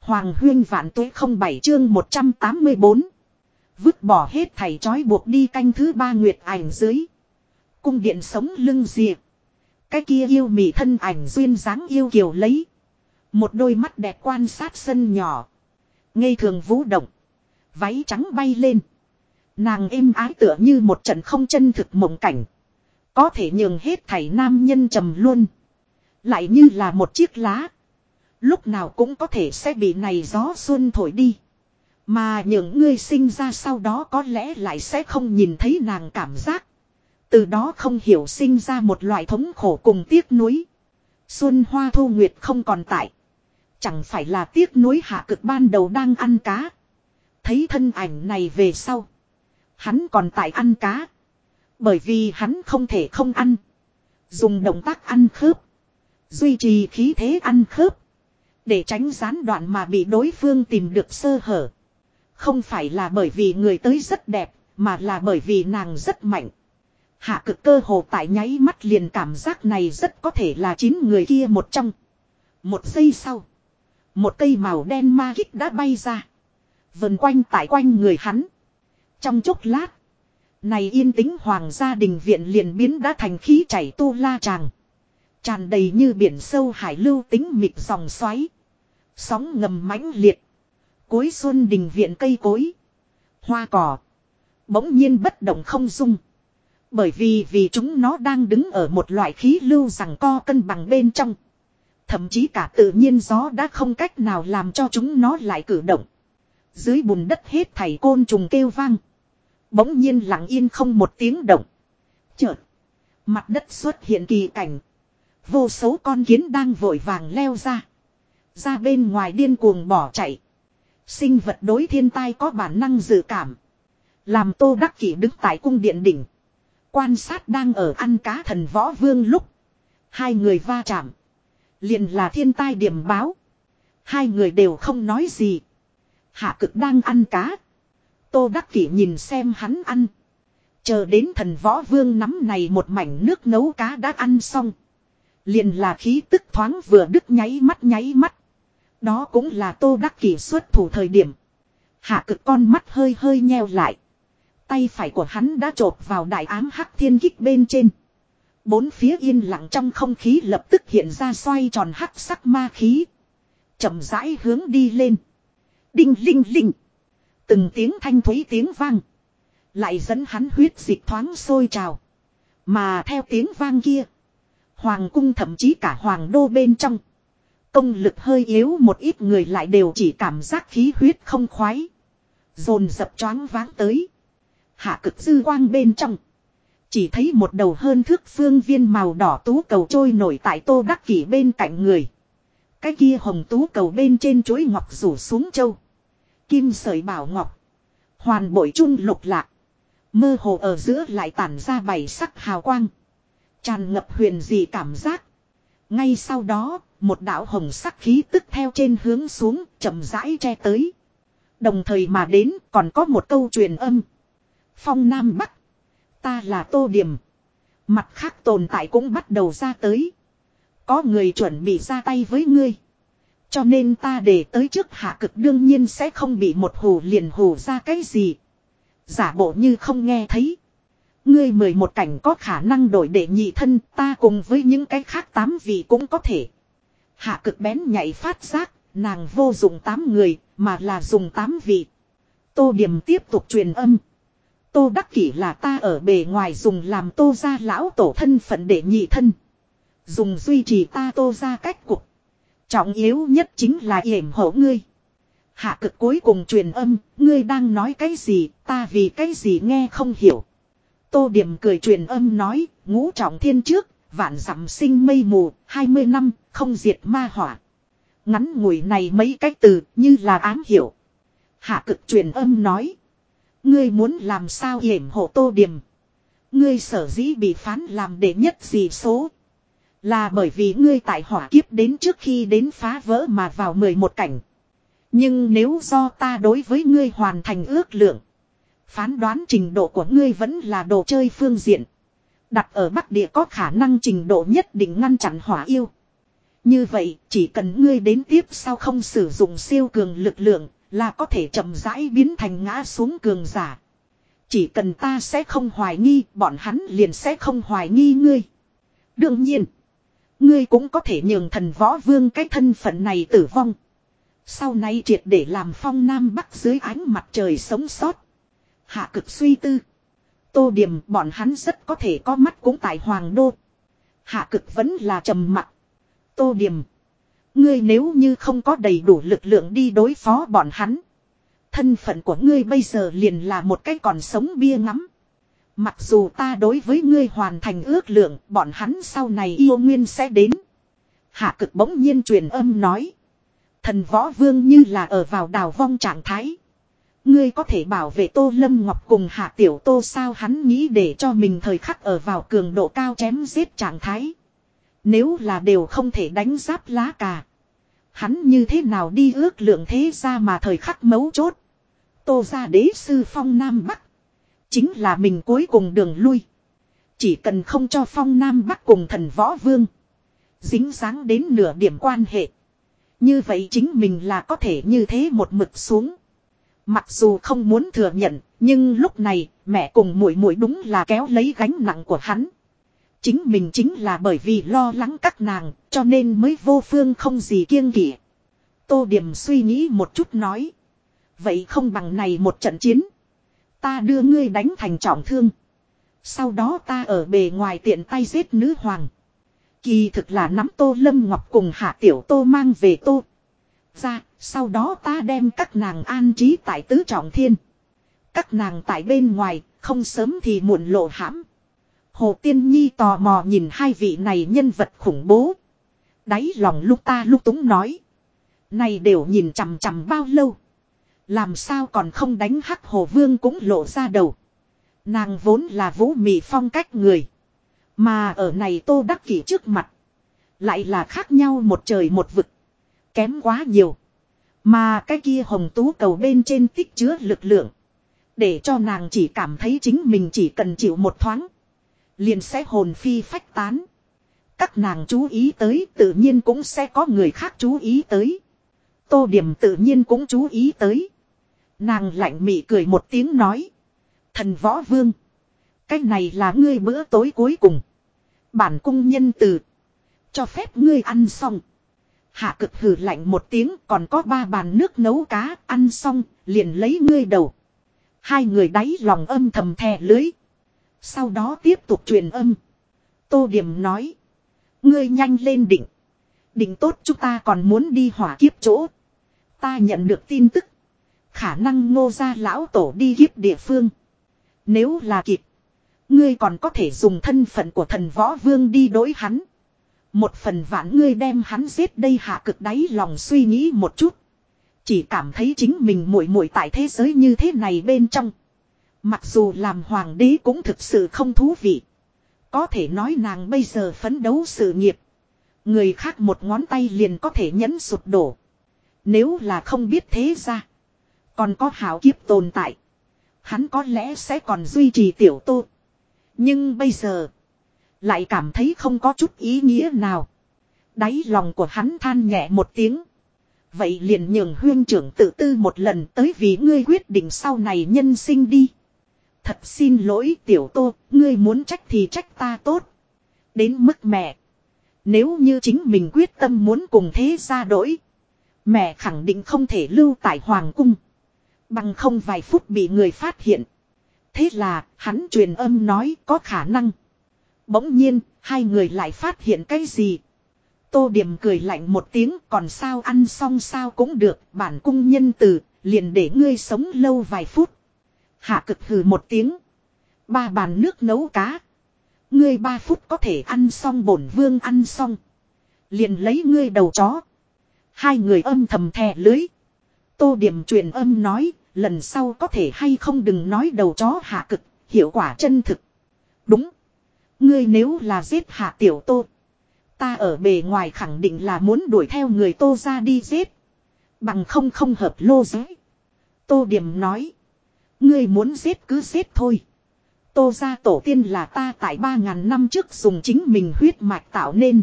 Hoàng huyên vạn tuế không bảy chương 184. Vứt bỏ hết thầy trói buộc đi canh thứ ba nguyệt ảnh dưới. Cung điện sống lưng diệp. Cái kia yêu mị thân ảnh duyên dáng yêu kiều lấy. Một đôi mắt đẹp quan sát sân nhỏ. Ngây thường vũ động. Váy trắng bay lên. Nàng êm ái tựa như một trận không chân thực mộng cảnh. Có thể nhường hết thảy nam nhân trầm luôn. Lại như là một chiếc lá. Lúc nào cũng có thể sẽ bị này gió xuân thổi đi. Mà những người sinh ra sau đó có lẽ lại sẽ không nhìn thấy nàng cảm giác. Từ đó không hiểu sinh ra một loại thống khổ cùng tiếc nuối. Xuân hoa thu nguyệt không còn tại. Chẳng phải là tiếc nuối hạ cực ban đầu đang ăn cá. Thấy thân ảnh này về sau. Hắn còn tại ăn cá. Bởi vì hắn không thể không ăn. Dùng động tác ăn khớp. Duy trì khí thế ăn khớp. Để tránh gián đoạn mà bị đối phương tìm được sơ hở. Không phải là bởi vì người tới rất đẹp, mà là bởi vì nàng rất mạnh. Hạ cực cơ hồ tại nháy mắt liền cảm giác này rất có thể là chín người kia một trong. Một giây sau. Một cây màu đen ma kích đã bay ra. Vần quanh tại quanh người hắn. Trong chốc lát. Này yên tĩnh hoàng gia đình viện liền biến đã thành khí chảy tu la tràng. Tràn đầy như biển sâu hải lưu tính mịt dòng xoáy. Sóng ngầm mãnh liệt. Cuối xuân đình viện cây cối. Hoa cỏ. Bỗng nhiên bất động không dung. Bởi vì vì chúng nó đang đứng ở một loại khí lưu rằng co cân bằng bên trong. Thậm chí cả tự nhiên gió đã không cách nào làm cho chúng nó lại cử động. Dưới bùn đất hết thảy côn trùng kêu vang. Bỗng nhiên lặng yên không một tiếng động. Chợt. Mặt đất xuất hiện kỳ cảnh. Vô số con kiến đang vội vàng leo ra. Ra bên ngoài điên cuồng bỏ chạy. Sinh vật đối thiên tai có bản năng dự cảm. Làm tô đắc kỷ đứng tại cung điện đỉnh. Quan sát đang ở ăn cá thần võ vương lúc. Hai người va chạm. Liền là thiên tai điểm báo. Hai người đều không nói gì. Hạ cực đang ăn cá. Tô Đắc Kỷ nhìn xem hắn ăn. Chờ đến thần võ vương nắm này một mảnh nước nấu cá đã ăn xong. Liền là khí tức thoáng vừa đứt nháy mắt nháy mắt. Đó cũng là Tô Đắc Kỷ xuất thủ thời điểm. Hạ cực con mắt hơi hơi nheo lại. Tay phải của hắn đã trộp vào đại ám hắc thiên kích bên trên. Bốn phía yên lặng trong không khí lập tức hiện ra xoay tròn hắc sắc ma khí. chậm rãi hướng đi lên. Đinh linh linh. Từng tiếng thanh thúy tiếng vang. Lại dẫn hắn huyết dịch thoáng sôi trào. Mà theo tiếng vang kia. Hoàng cung thậm chí cả hoàng đô bên trong. Công lực hơi yếu một ít người lại đều chỉ cảm giác khí huyết không khoái. Dồn dập choáng váng tới. Hạ cực dư quang bên trong. Chỉ thấy một đầu hơn thước phương viên màu đỏ tú cầu trôi nổi tại tô đắc kỷ bên cạnh người. Cái kia hồng tú cầu bên trên chuối ngọc rủ xuống châu. Kim sợi bảo ngọc. Hoàn bội trung lục lạc. Mơ hồ ở giữa lại tản ra bảy sắc hào quang. Tràn ngập huyền dị cảm giác. Ngay sau đó, một đạo hồng sắc khí tức theo trên hướng xuống, chậm rãi che tới. Đồng thời mà đến còn có một câu truyền âm. Phong Nam Bắc. Ta là Tô Điểm. Mặt khác tồn tại cũng bắt đầu ra tới. Có người chuẩn bị ra tay với ngươi. Cho nên ta để tới trước hạ cực đương nhiên sẽ không bị một hù liền hù ra cái gì. Giả bộ như không nghe thấy. Ngươi mời một cảnh có khả năng đổi để nhị thân ta cùng với những cái khác tám vị cũng có thể. Hạ cực bén nhảy phát giác, nàng vô dụng tám người, mà là dùng tám vị. Tô điểm tiếp tục truyền âm. Tô đắc kỷ là ta ở bề ngoài dùng làm tô ra lão tổ thân phận để nhị thân. Dùng duy trì ta tô ra cách cục. Trọng yếu nhất chính là yểm hộ ngươi. Hạ cực cuối cùng truyền âm, ngươi đang nói cái gì, ta vì cái gì nghe không hiểu. Tô điểm cười truyền âm nói, ngũ trọng thiên trước, vạn dặm sinh mây mù, 20 năm, không diệt ma hỏa. Ngắn ngủi này mấy cách từ, như là ám hiểu. Hạ cực truyền âm nói. Ngươi muốn làm sao hiểm hộ tô điểm. Ngươi sở dĩ bị phán làm đệ nhất gì số. Là bởi vì ngươi tại hỏa kiếp đến trước khi đến phá vỡ mà vào 11 cảnh. Nhưng nếu do ta đối với ngươi hoàn thành ước lượng. Phán đoán trình độ của ngươi vẫn là đồ chơi phương diện. Đặt ở Bắc Địa có khả năng trình độ nhất định ngăn chặn hỏa yêu. Như vậy, chỉ cần ngươi đến tiếp sau không sử dụng siêu cường lực lượng, là có thể chậm rãi biến thành ngã xuống cường giả. Chỉ cần ta sẽ không hoài nghi, bọn hắn liền sẽ không hoài nghi ngươi. Đương nhiên, ngươi cũng có thể nhường thần võ vương cái thân phận này tử vong. Sau này triệt để làm phong nam bắc dưới ánh mặt trời sống sót. Hạ cực suy tư. Tô điểm bọn hắn rất có thể có mắt cũng tại Hoàng Đô. Hạ cực vẫn là trầm mặc. Tô điểm. Ngươi nếu như không có đầy đủ lực lượng đi đối phó bọn hắn. Thân phận của ngươi bây giờ liền là một cái còn sống bia ngắm. Mặc dù ta đối với ngươi hoàn thành ước lượng, bọn hắn sau này yêu nguyên sẽ đến. Hạ cực bỗng nhiên truyền âm nói. Thần võ vương như là ở vào đào vong trạng thái. Ngươi có thể bảo vệ Tô Lâm Ngọc cùng Hạ Tiểu Tô sao hắn nghĩ để cho mình thời khắc ở vào cường độ cao chém giết trạng thái. Nếu là đều không thể đánh giáp lá cà. Hắn như thế nào đi ước lượng thế ra mà thời khắc mấu chốt. Tô ra đế sư phong Nam Bắc. Chính là mình cuối cùng đường lui. Chỉ cần không cho phong Nam Bắc cùng thần võ vương. Dính dáng đến nửa điểm quan hệ. Như vậy chính mình là có thể như thế một mực xuống. Mặc dù không muốn thừa nhận, nhưng lúc này, mẹ cùng muội muội đúng là kéo lấy gánh nặng của hắn. Chính mình chính là bởi vì lo lắng các nàng, cho nên mới vô phương không gì kiêng kỵ. Tô Điểm suy nghĩ một chút nói. Vậy không bằng này một trận chiến. Ta đưa ngươi đánh thành trọng thương. Sau đó ta ở bề ngoài tiện tay giết nữ hoàng. Kỳ thực là nắm tô lâm ngọc cùng hạ tiểu tô mang về tô. Ra, sau đó ta đem các nàng an trí tại tứ trọng thiên. Các nàng tại bên ngoài, không sớm thì muộn lộ hãm. Hồ Tiên Nhi tò mò nhìn hai vị này nhân vật khủng bố. Đáy lòng lúc ta lúc túng nói. Này đều nhìn chằm chằm bao lâu. Làm sao còn không đánh hắc hồ vương cũng lộ ra đầu. Nàng vốn là vũ mị phong cách người. Mà ở này tô đắc kỷ trước mặt. Lại là khác nhau một trời một vực. Kém quá nhiều. Mà cái kia hồng tú cầu bên trên tích chứa lực lượng. Để cho nàng chỉ cảm thấy chính mình chỉ cần chịu một thoáng. Liền sẽ hồn phi phách tán. Các nàng chú ý tới tự nhiên cũng sẽ có người khác chú ý tới. Tô điểm tự nhiên cũng chú ý tới. Nàng lạnh mị cười một tiếng nói. Thần võ vương. Cái này là ngươi bữa tối cuối cùng. Bản cung nhân từ. Cho phép ngươi ăn xong. Hạ cực hử lạnh một tiếng còn có ba bàn nước nấu cá ăn xong liền lấy ngươi đầu. Hai người đáy lòng âm thầm thè lưới. Sau đó tiếp tục truyền âm. Tô Điểm nói. Ngươi nhanh lên định. Định tốt chúng ta còn muốn đi hỏa kiếp chỗ. Ta nhận được tin tức. Khả năng ngô gia lão tổ đi kiếp địa phương. Nếu là kịp. Ngươi còn có thể dùng thân phận của thần võ vương đi đối hắn. Một phần vạn ngươi đem hắn giết đây hạ cực đáy lòng suy nghĩ một chút. Chỉ cảm thấy chính mình muội muội tại thế giới như thế này bên trong. Mặc dù làm hoàng đế cũng thực sự không thú vị. Có thể nói nàng bây giờ phấn đấu sự nghiệp. Người khác một ngón tay liền có thể nhấn sụp đổ. Nếu là không biết thế ra. Còn có hảo kiếp tồn tại. Hắn có lẽ sẽ còn duy trì tiểu tô. Nhưng bây giờ. Lại cảm thấy không có chút ý nghĩa nào. Đáy lòng của hắn than nhẹ một tiếng. Vậy liền nhường huyên trưởng tự tư một lần tới vì ngươi quyết định sau này nhân sinh đi. Thật xin lỗi tiểu tô, ngươi muốn trách thì trách ta tốt. Đến mức mẹ. Nếu như chính mình quyết tâm muốn cùng thế ra đổi. Mẹ khẳng định không thể lưu tại Hoàng cung. Bằng không vài phút bị người phát hiện. Thế là, hắn truyền âm nói có khả năng. Bỗng nhiên, hai người lại phát hiện cái gì. Tô điểm cười lạnh một tiếng còn sao ăn xong sao cũng được, bản cung nhân từ, liền để ngươi sống lâu vài phút. Hạ cực hừ một tiếng. Ba bàn nước nấu cá. Ngươi ba phút có thể ăn xong bổn vương ăn xong. Liền lấy ngươi đầu chó. Hai người âm thầm thè lưới. Tô điểm truyền âm nói, lần sau có thể hay không đừng nói đầu chó hạ cực, hiệu quả chân thực. Đúng. Ngươi nếu là giết hạ tiểu tô. Ta ở bề ngoài khẳng định là muốn đuổi theo người tô ra đi giết. Bằng không không hợp lô giới. Tô điểm nói. Ngươi muốn giết cứ giết thôi. Tô ra tổ tiên là ta tại ba ngàn năm trước dùng chính mình huyết mạch tạo nên.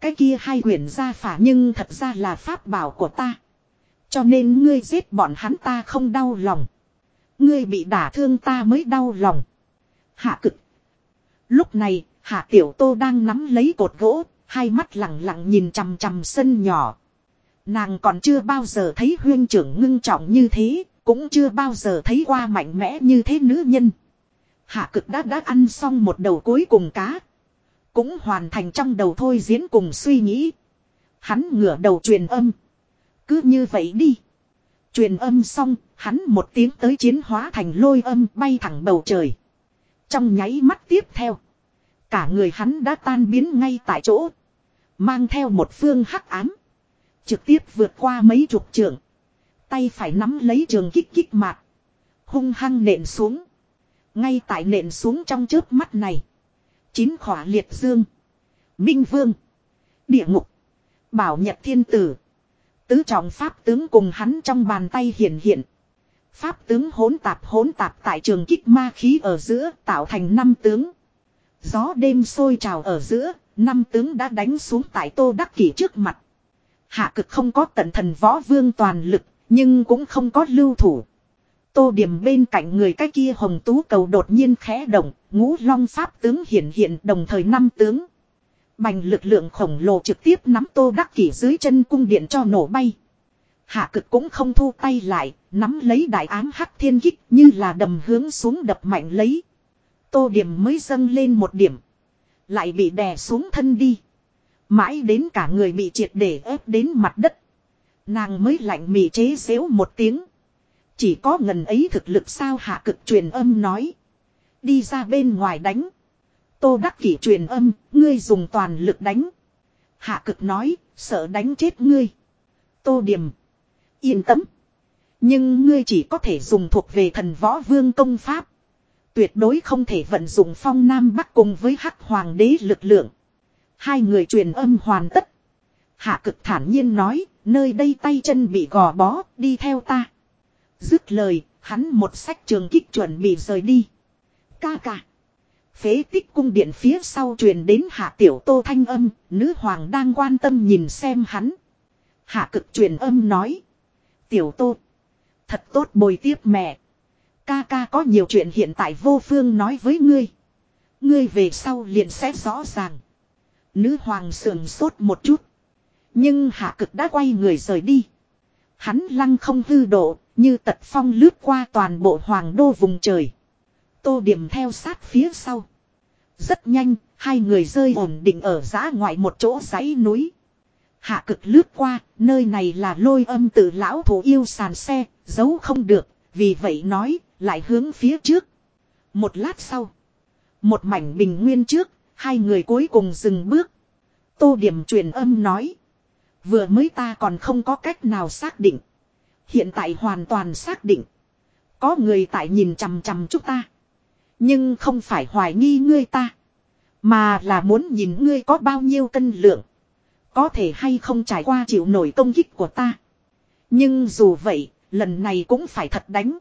Cái kia hai quyển gia phả nhưng thật ra là pháp bảo của ta. Cho nên ngươi giết bọn hắn ta không đau lòng. Ngươi bị đả thương ta mới đau lòng. Hạ cực. Lúc này, Hạ Tiểu Tô đang nắm lấy cột gỗ, hai mắt lặng lặng nhìn chằm chằm sân nhỏ. Nàng còn chưa bao giờ thấy huyên trưởng ngưng trọng như thế, cũng chưa bao giờ thấy qua mạnh mẽ như thế nữ nhân. Hạ cực đã đã ăn xong một đầu cuối cùng cá. Cũng hoàn thành trong đầu thôi diễn cùng suy nghĩ. Hắn ngửa đầu truyền âm. Cứ như vậy đi. Truyền âm xong, hắn một tiếng tới chiến hóa thành lôi âm bay thẳng bầu trời. Trong nháy mắt tiếp theo. Cả người hắn đã tan biến ngay tại chỗ. Mang theo một phương hắc ám. Trực tiếp vượt qua mấy chục trường. Tay phải nắm lấy trường kích kích mạc. Hung hăng nện xuống. Ngay tại nện xuống trong chớp mắt này. Chín khỏa liệt dương. Minh vương. Địa ngục. Bảo nhật thiên tử. Tứ trọng pháp tướng cùng hắn trong bàn tay hiện hiện. Pháp tướng hỗn tạp hỗn tạp tại trường kích ma khí ở giữa tạo thành năm tướng. Gió đêm sôi trào ở giữa, năm tướng đã đánh xuống tại tô đắc kỷ trước mặt. Hạ cực không có tận thần võ vương toàn lực, nhưng cũng không có lưu thủ. Tô điểm bên cạnh người cái kia hồng tú cầu đột nhiên khẽ động, ngũ long pháp tướng hiện hiện đồng thời năm tướng. Bành lực lượng khổng lồ trực tiếp nắm tô đắc kỷ dưới chân cung điện cho nổ bay. Hạ cực cũng không thu tay lại, nắm lấy đại ám hắc thiên kích như là đầm hướng xuống đập mạnh lấy. Tô điểm mới dâng lên một điểm. Lại bị đè xuống thân đi. Mãi đến cả người bị triệt để ép đến mặt đất. Nàng mới lạnh mỉ chế xếu một tiếng. Chỉ có ngần ấy thực lực sao hạ cực truyền âm nói. Đi ra bên ngoài đánh. Tô đắc kỷ truyền âm, ngươi dùng toàn lực đánh. Hạ cực nói, sợ đánh chết ngươi. Tô điểm. Yên tâm. Nhưng ngươi chỉ có thể dùng thuộc về thần võ vương công pháp. Tuyệt đối không thể vận dụng phong nam bắc cùng với hắc hoàng đế lực lượng. Hai người truyền âm hoàn tất. Hạ cực thản nhiên nói, nơi đây tay chân bị gò bó, đi theo ta. Dứt lời, hắn một sách trường kích chuẩn bị rời đi. Ca ca. Phế tích cung điện phía sau truyền đến hạ tiểu tô thanh âm, nữ hoàng đang quan tâm nhìn xem hắn. Hạ cực truyền âm nói. Tiểu tô. Thật tốt bồi tiếp mẹ. Ca ca có nhiều chuyện hiện tại vô phương nói với ngươi. Ngươi về sau liền sẽ rõ ràng. Nữ hoàng sườn sốt một chút. Nhưng hạ cực đã quay người rời đi. Hắn lăng không hư độ, như tật phong lướt qua toàn bộ hoàng đô vùng trời. Tô điểm theo sát phía sau. Rất nhanh, hai người rơi ổn định ở giã ngoại một chỗ dãy núi. Hạ cực lướt qua, nơi này là lôi âm tử lão thủ yêu sàn xe, giấu không được, vì vậy nói, lại hướng phía trước. Một lát sau, một mảnh bình nguyên trước, hai người cuối cùng dừng bước. Tô điểm truyền âm nói. Vừa mới ta còn không có cách nào xác định. Hiện tại hoàn toàn xác định. Có người tại nhìn chằm chằm chúng ta. Nhưng không phải hoài nghi ngươi ta. Mà là muốn nhìn ngươi có bao nhiêu cân lượng. Có thể hay không trải qua chịu nổi công kích của ta. Nhưng dù vậy, lần này cũng phải thật đánh.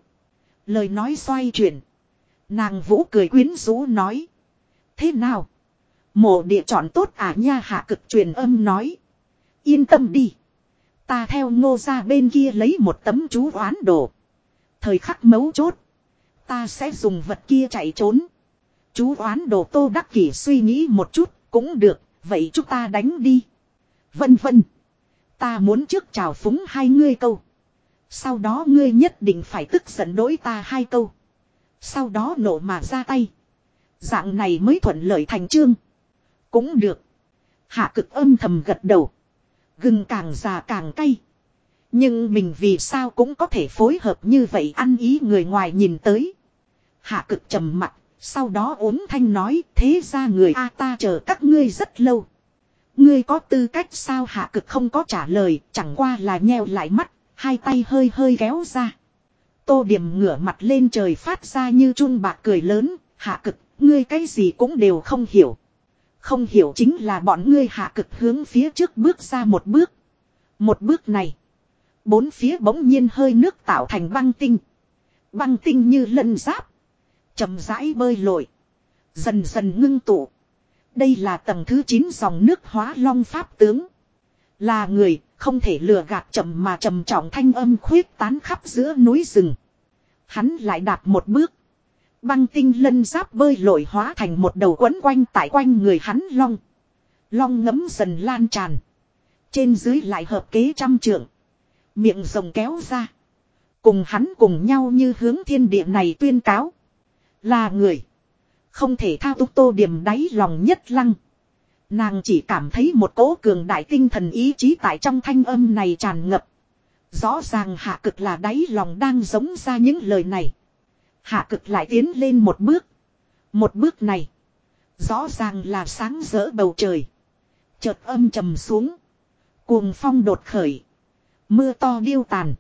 Lời nói xoay chuyển. Nàng vũ cười quyến rũ nói. Thế nào? Mộ địa chọn tốt à nha hạ cực truyền âm nói. Yên tâm đi. Ta theo ngô ra bên kia lấy một tấm chú oán đồ. Thời khắc mấu chốt. Ta sẽ dùng vật kia chạy trốn. Chú oán đồ tô đắc kỷ suy nghĩ một chút. Cũng được. Vậy chúng ta đánh đi. Vân vân. Ta muốn trước chào phúng hai ngươi câu. Sau đó ngươi nhất định phải tức giận đối ta hai câu. Sau đó nổ mà ra tay. Dạng này mới thuận lợi thành trương. Cũng được. Hạ cực âm thầm gật đầu. Gừng càng già càng cay. Nhưng mình vì sao cũng có thể phối hợp như vậy ăn ý người ngoài nhìn tới. Hạ cực trầm mặt, sau đó ốm thanh nói thế ra người A ta chờ các ngươi rất lâu. Ngươi có tư cách sao hạ cực không có trả lời, chẳng qua là nheo lại mắt, hai tay hơi hơi kéo ra. Tô điểm ngửa mặt lên trời phát ra như chun bạc cười lớn, hạ cực, ngươi cái gì cũng đều không hiểu. Không hiểu chính là bọn ngươi hạ cực hướng phía trước bước ra một bước. Một bước này. Bốn phía bỗng nhiên hơi nước tạo thành băng tinh. Băng tinh như lân giáp. chậm rãi bơi lội. Dần dần ngưng tụ. Đây là tầng thứ 9 dòng nước hóa long pháp tướng. Là người, không thể lừa gạt chậm mà trầm trọng thanh âm khuyết tán khắp giữa núi rừng. Hắn lại đạp một bước. Băng tinh lân giáp bơi lội hóa thành một đầu quấn quanh tại quanh người hắn long. Long ngấm dần lan tràn. Trên dưới lại hợp kế trăm trượng. Miệng rồng kéo ra. Cùng hắn cùng nhau như hướng thiên địa này tuyên cáo. Là người. Không thể thao túc tô điểm đáy lòng nhất lăng. Nàng chỉ cảm thấy một cỗ cường đại tinh thần ý chí tại trong thanh âm này tràn ngập. Rõ ràng hạ cực là đáy lòng đang giống ra những lời này. Hạ cực lại tiến lên một bước. Một bước này. Rõ ràng là sáng rỡ bầu trời. Chợt âm trầm xuống. Cuồng phong đột khởi. Mưa to điêu tàn.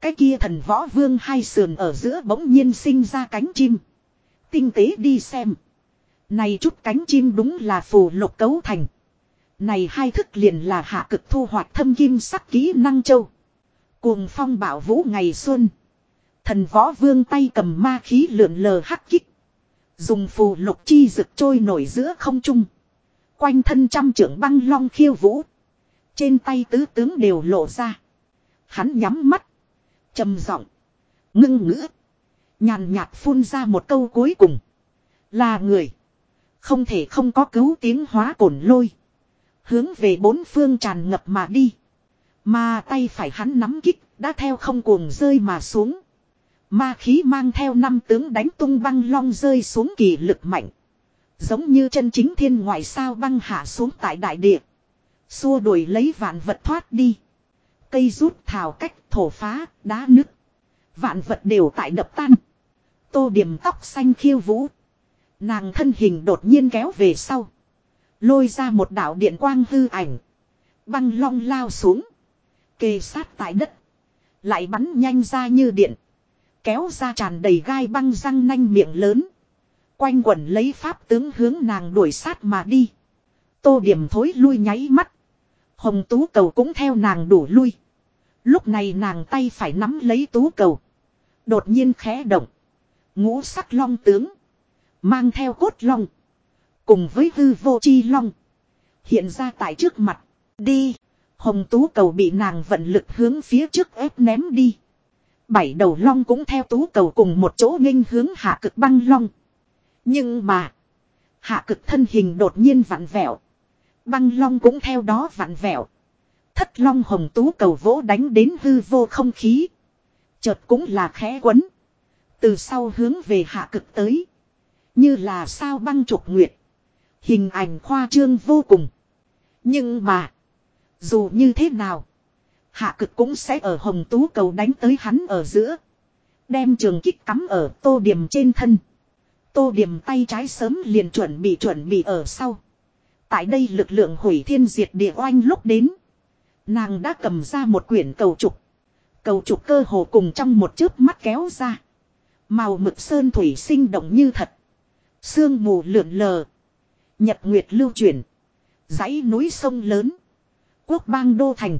Cái kia thần võ vương hai sườn ở giữa bỗng nhiên sinh ra cánh chim. Tinh tế đi xem. Này chút cánh chim đúng là phù lục cấu thành. Này hai thức liền là hạ cực thu hoạch thâm kim sắc kỹ năng châu. Cuồng phong bảo vũ ngày xuân. Thần võ vương tay cầm ma khí lượn lờ hắc kích. Dùng phù lục chi rực trôi nổi giữa không trung. Quanh thân trăm trưởng băng long khiêu vũ. Trên tay tứ tướng đều lộ ra. Hắn nhắm mắt. trầm giọng Ngưng ngữ. Nhàn nhạt phun ra một câu cuối cùng. Là người. Không thể không có cứu tiếng hóa cổn lôi. Hướng về bốn phương tràn ngập mà đi. Mà tay phải hắn nắm kích, đã theo không cuồng rơi mà xuống. Ma khí mang theo năm tướng đánh tung băng long rơi xuống kỳ lực mạnh. Giống như chân chính thiên ngoại sao băng hạ xuống tại đại địa. Xua đuổi lấy vạn vật thoát đi. Cây rút thảo cách thổ phá, đá nứt. Vạn vật đều tại đập tan. Tô điểm tóc xanh khiêu vũ. Nàng thân hình đột nhiên kéo về sau. Lôi ra một đạo điện quang hư ảnh. Băng long lao xuống. Kề sát tại đất. Lại bắn nhanh ra như điện. Kéo ra tràn đầy gai băng răng nanh miệng lớn. Quanh quẩn lấy pháp tướng hướng nàng đuổi sát mà đi. Tô điểm thối lui nháy mắt. Hồng tú cầu cũng theo nàng đổ lui. Lúc này nàng tay phải nắm lấy tú cầu. Đột nhiên khẽ động. Ngũ sắc long tướng. Mang theo cốt long. Cùng với hư vô chi long. Hiện ra tại trước mặt. Đi. Hồng tú cầu bị nàng vận lực hướng phía trước ép ném đi. Bảy đầu long cũng theo tú cầu cùng một chỗ nghênh hướng hạ cực băng long. Nhưng mà. Hạ cực thân hình đột nhiên vặn vẹo. Băng long cũng theo đó vặn vẹo. Thất long hồng tú cầu vỗ đánh đến hư vô không khí. Chợt cũng là khẽ quấn. Từ sau hướng về hạ cực tới. Như là sao băng trục nguyệt. Hình ảnh khoa trương vô cùng. Nhưng mà. Dù như thế nào. Hạ cực cũng sẽ ở hồng tú cầu đánh tới hắn ở giữa. Đem trường kích cắm ở tô điểm trên thân. Tô điểm tay trái sớm liền chuẩn bị chuẩn bị ở sau. Tại đây lực lượng hủy thiên diệt địa oanh lúc đến. Nàng đã cầm ra một quyển cầu trục. Cầu trục cơ hồ cùng trong một chớp mắt kéo ra. Màu mực sơn thủy sinh động như thật. Sương mù lượn lờ. Nhật nguyệt lưu chuyển. dãy núi sông lớn. Quốc bang đô thành.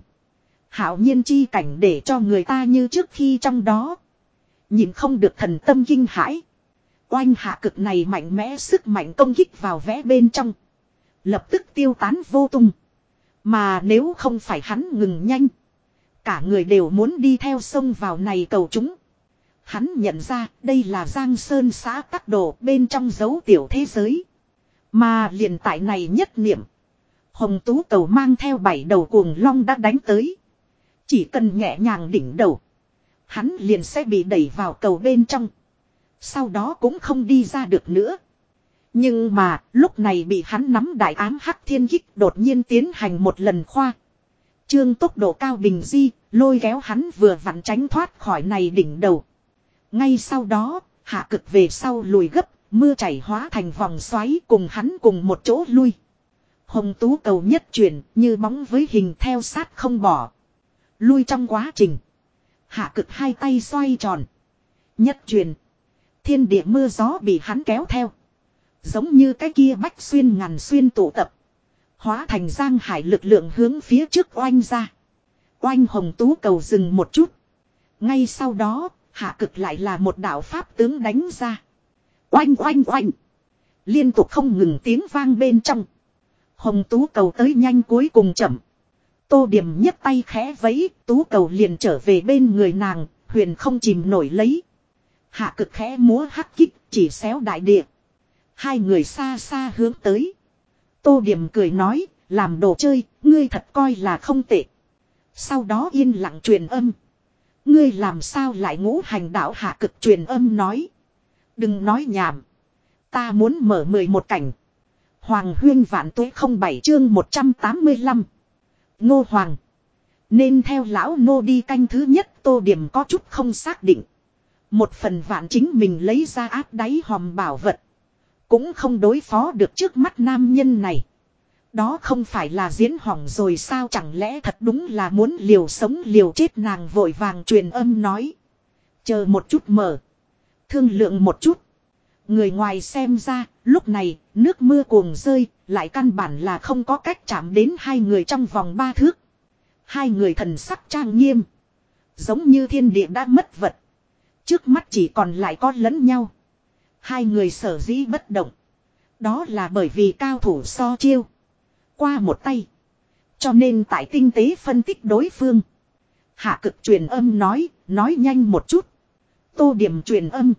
Hảo nhiên chi cảnh để cho người ta như trước khi trong đó. Nhìn không được thần tâm kinh hãi. Oanh hạ cực này mạnh mẽ sức mạnh công kích vào vẽ bên trong. Lập tức tiêu tán vô tung. Mà nếu không phải hắn ngừng nhanh. Cả người đều muốn đi theo sông vào này cầu chúng. Hắn nhận ra đây là Giang Sơn xã tắc đồ bên trong dấu tiểu thế giới. Mà liền tại này nhất niệm. Hồng Tú cầu mang theo bảy đầu cuồng long đã đánh tới. Chỉ cần nhẹ nhàng đỉnh đầu. Hắn liền sẽ bị đẩy vào cầu bên trong. Sau đó cũng không đi ra được nữa. Nhưng mà lúc này bị hắn nắm đại ám hắc thiên kích đột nhiên tiến hành một lần khoa. Trương tốc độ cao bình di, lôi kéo hắn vừa vặn tránh thoát khỏi này đỉnh đầu. Ngay sau đó, hạ cực về sau lùi gấp, mưa chảy hóa thành vòng xoáy cùng hắn cùng một chỗ lui. Hồng tú cầu nhất chuyển như bóng với hình theo sát không bỏ. Lui trong quá trình. Hạ cực hai tay xoay tròn. Nhất truyền. Thiên địa mưa gió bị hắn kéo theo. Giống như cái kia bách xuyên ngàn xuyên tụ tập. Hóa thành giang hải lực lượng hướng phía trước oanh ra. Oanh hồng tú cầu dừng một chút. Ngay sau đó, hạ cực lại là một đạo pháp tướng đánh ra. Oanh oanh oanh. Liên tục không ngừng tiếng vang bên trong. Hồng tú cầu tới nhanh cuối cùng chậm. Tô điểm nhấp tay khẽ vẫy, tú cầu liền trở về bên người nàng, huyền không chìm nổi lấy. Hạ cực khẽ múa hắc kích, chỉ xéo đại địa. Hai người xa xa hướng tới. Tô điểm cười nói, làm đồ chơi, ngươi thật coi là không tệ. Sau đó yên lặng truyền âm. Ngươi làm sao lại ngũ hành đạo hạ cực truyền âm nói. Đừng nói nhảm. Ta muốn mở mười một cảnh. Hoàng huyên vạn tuế không bảy chương 185. Ngô Hoàng. Nên theo lão nô đi canh thứ nhất tô điểm có chút không xác định. Một phần vạn chính mình lấy ra áp đáy hòm bảo vật. Cũng không đối phó được trước mắt nam nhân này. Đó không phải là diễn hỏng rồi sao chẳng lẽ thật đúng là muốn liều sống liều chết nàng vội vàng truyền âm nói. Chờ một chút mở. Thương lượng một chút. Người ngoài xem ra, lúc này, nước mưa cuồng rơi, lại căn bản là không có cách chạm đến hai người trong vòng ba thước. Hai người thần sắc trang nghiêm. Giống như thiên địa đã mất vật. Trước mắt chỉ còn lại có lẫn nhau. Hai người sở dĩ bất động. Đó là bởi vì cao thủ so chiêu. Qua một tay. Cho nên tại tinh tế phân tích đối phương. Hạ cực truyền âm nói, nói nhanh một chút. Tô điểm truyền âm.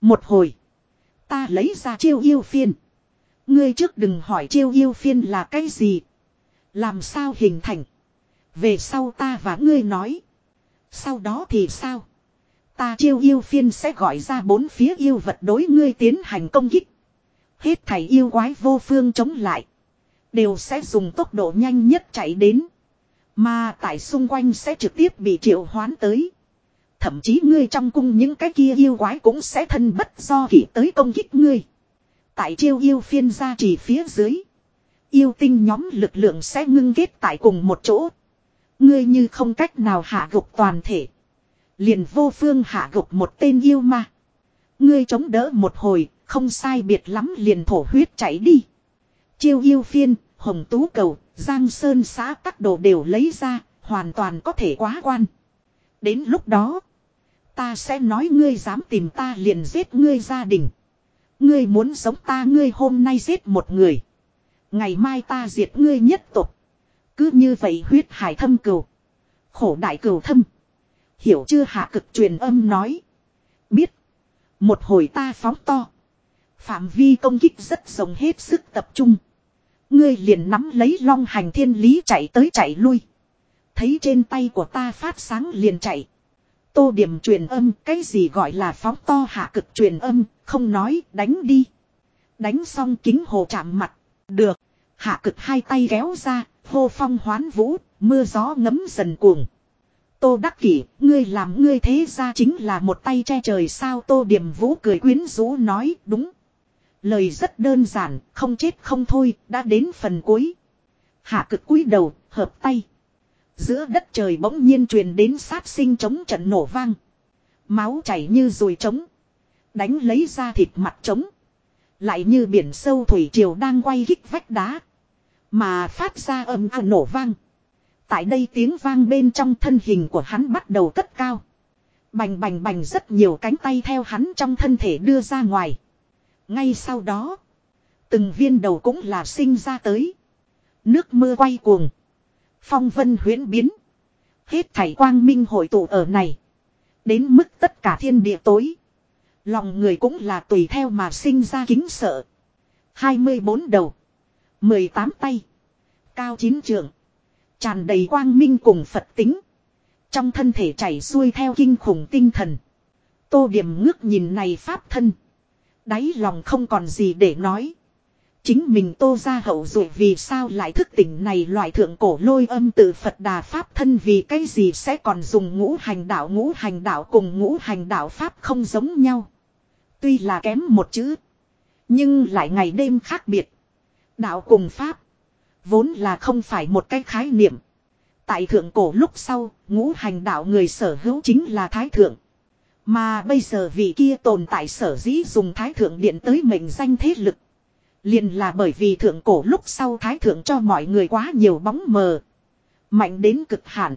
Một hồi. Ta lấy ra chiêu yêu phiên. Ngươi trước đừng hỏi chiêu yêu phiên là cái gì. Làm sao hình thành. Về sau ta và ngươi nói. Sau đó thì sao? Ta chiêu yêu phiên sẽ gọi ra bốn phía yêu vật đối ngươi tiến hành công kích. Hết thảy yêu quái vô phương chống lại. Đều sẽ dùng tốc độ nhanh nhất chạy đến. Mà tại xung quanh sẽ trực tiếp bị triệu hoán tới. Thậm chí ngươi trong cung những cái kia yêu quái cũng sẽ thân bất do kỷ tới công kích ngươi. Tại chiêu yêu phiên ra chỉ phía dưới. Yêu tinh nhóm lực lượng sẽ ngưng kết tại cùng một chỗ. Ngươi như không cách nào hạ gục toàn thể. Liền vô phương hạ gục một tên yêu ma. Ngươi chống đỡ một hồi, không sai biệt lắm liền thổ huyết chảy đi. Chiêu yêu phiên, hồng tú cầu, giang sơn xã các đồ đều lấy ra, hoàn toàn có thể quá quan. Đến lúc đó, ta sẽ nói ngươi dám tìm ta liền giết ngươi gia đình. Ngươi muốn sống ta ngươi hôm nay giết một người. Ngày mai ta diệt ngươi nhất tục. Cứ như vậy huyết hải thâm cừu. Khổ đại cừu thâm. Hiểu chưa hạ cực truyền âm nói. Biết. Một hồi ta phóng to. Phạm vi công kích rất rộng hết sức tập trung. Ngươi liền nắm lấy long hành thiên lý chạy tới chạy lui. Thấy trên tay của ta phát sáng liền chạy. Tô điểm truyền âm, cái gì gọi là phóng to hạ cực truyền âm, không nói, đánh đi. Đánh xong kính hồ chạm mặt. Được. Hạ cực hai tay kéo ra, hô phong hoán vũ, mưa gió ngấm dần cuồng. Tô Đắc Kỷ, ngươi làm ngươi thế ra chính là một tay che trời sao Tô Điểm Vũ cười quyến rũ nói đúng. Lời rất đơn giản, không chết không thôi, đã đến phần cuối. Hạ cực cúi đầu, hợp tay. Giữa đất trời bỗng nhiên truyền đến sát sinh chống trận nổ vang. Máu chảy như rùi trống. Đánh lấy ra thịt mặt trống. Lại như biển sâu thủy triều đang quay kích vách đá. Mà phát ra âm ầm nổ vang. Tại đây tiếng vang bên trong thân hình của hắn bắt đầu cất cao. Bành bành bành rất nhiều cánh tay theo hắn trong thân thể đưa ra ngoài. Ngay sau đó, từng viên đầu cũng là sinh ra tới. Nước mưa quay cuồng. Phong vân huyễn biến. Hết thảy quang minh hội tụ ở này. Đến mức tất cả thiên địa tối. Lòng người cũng là tùy theo mà sinh ra kính sợ. 24 đầu. 18 tay. Cao chín trường. Tràn đầy quang minh cùng Phật tính. Trong thân thể chảy xuôi theo kinh khủng tinh thần. Tô điểm ngước nhìn này pháp thân. Đáy lòng không còn gì để nói. Chính mình tô ra hậu dụ vì sao lại thức tỉnh này loại thượng cổ lôi âm từ Phật Đà Pháp thân vì cái gì sẽ còn dùng ngũ hành đạo, ngũ hành đạo cùng ngũ hành đạo Pháp không giống nhau. Tuy là kém một chữ. Nhưng lại ngày đêm khác biệt. Đạo cùng Pháp. Vốn là không phải một cái khái niệm. Tại thượng cổ lúc sau, ngũ hành đạo người sở hữu chính là Thái Thượng. Mà bây giờ vị kia tồn tại sở dĩ dùng Thái Thượng Điện tới mệnh danh thế lực. liền là bởi vì thượng cổ lúc sau Thái Thượng cho mọi người quá nhiều bóng mờ. Mạnh đến cực hạn.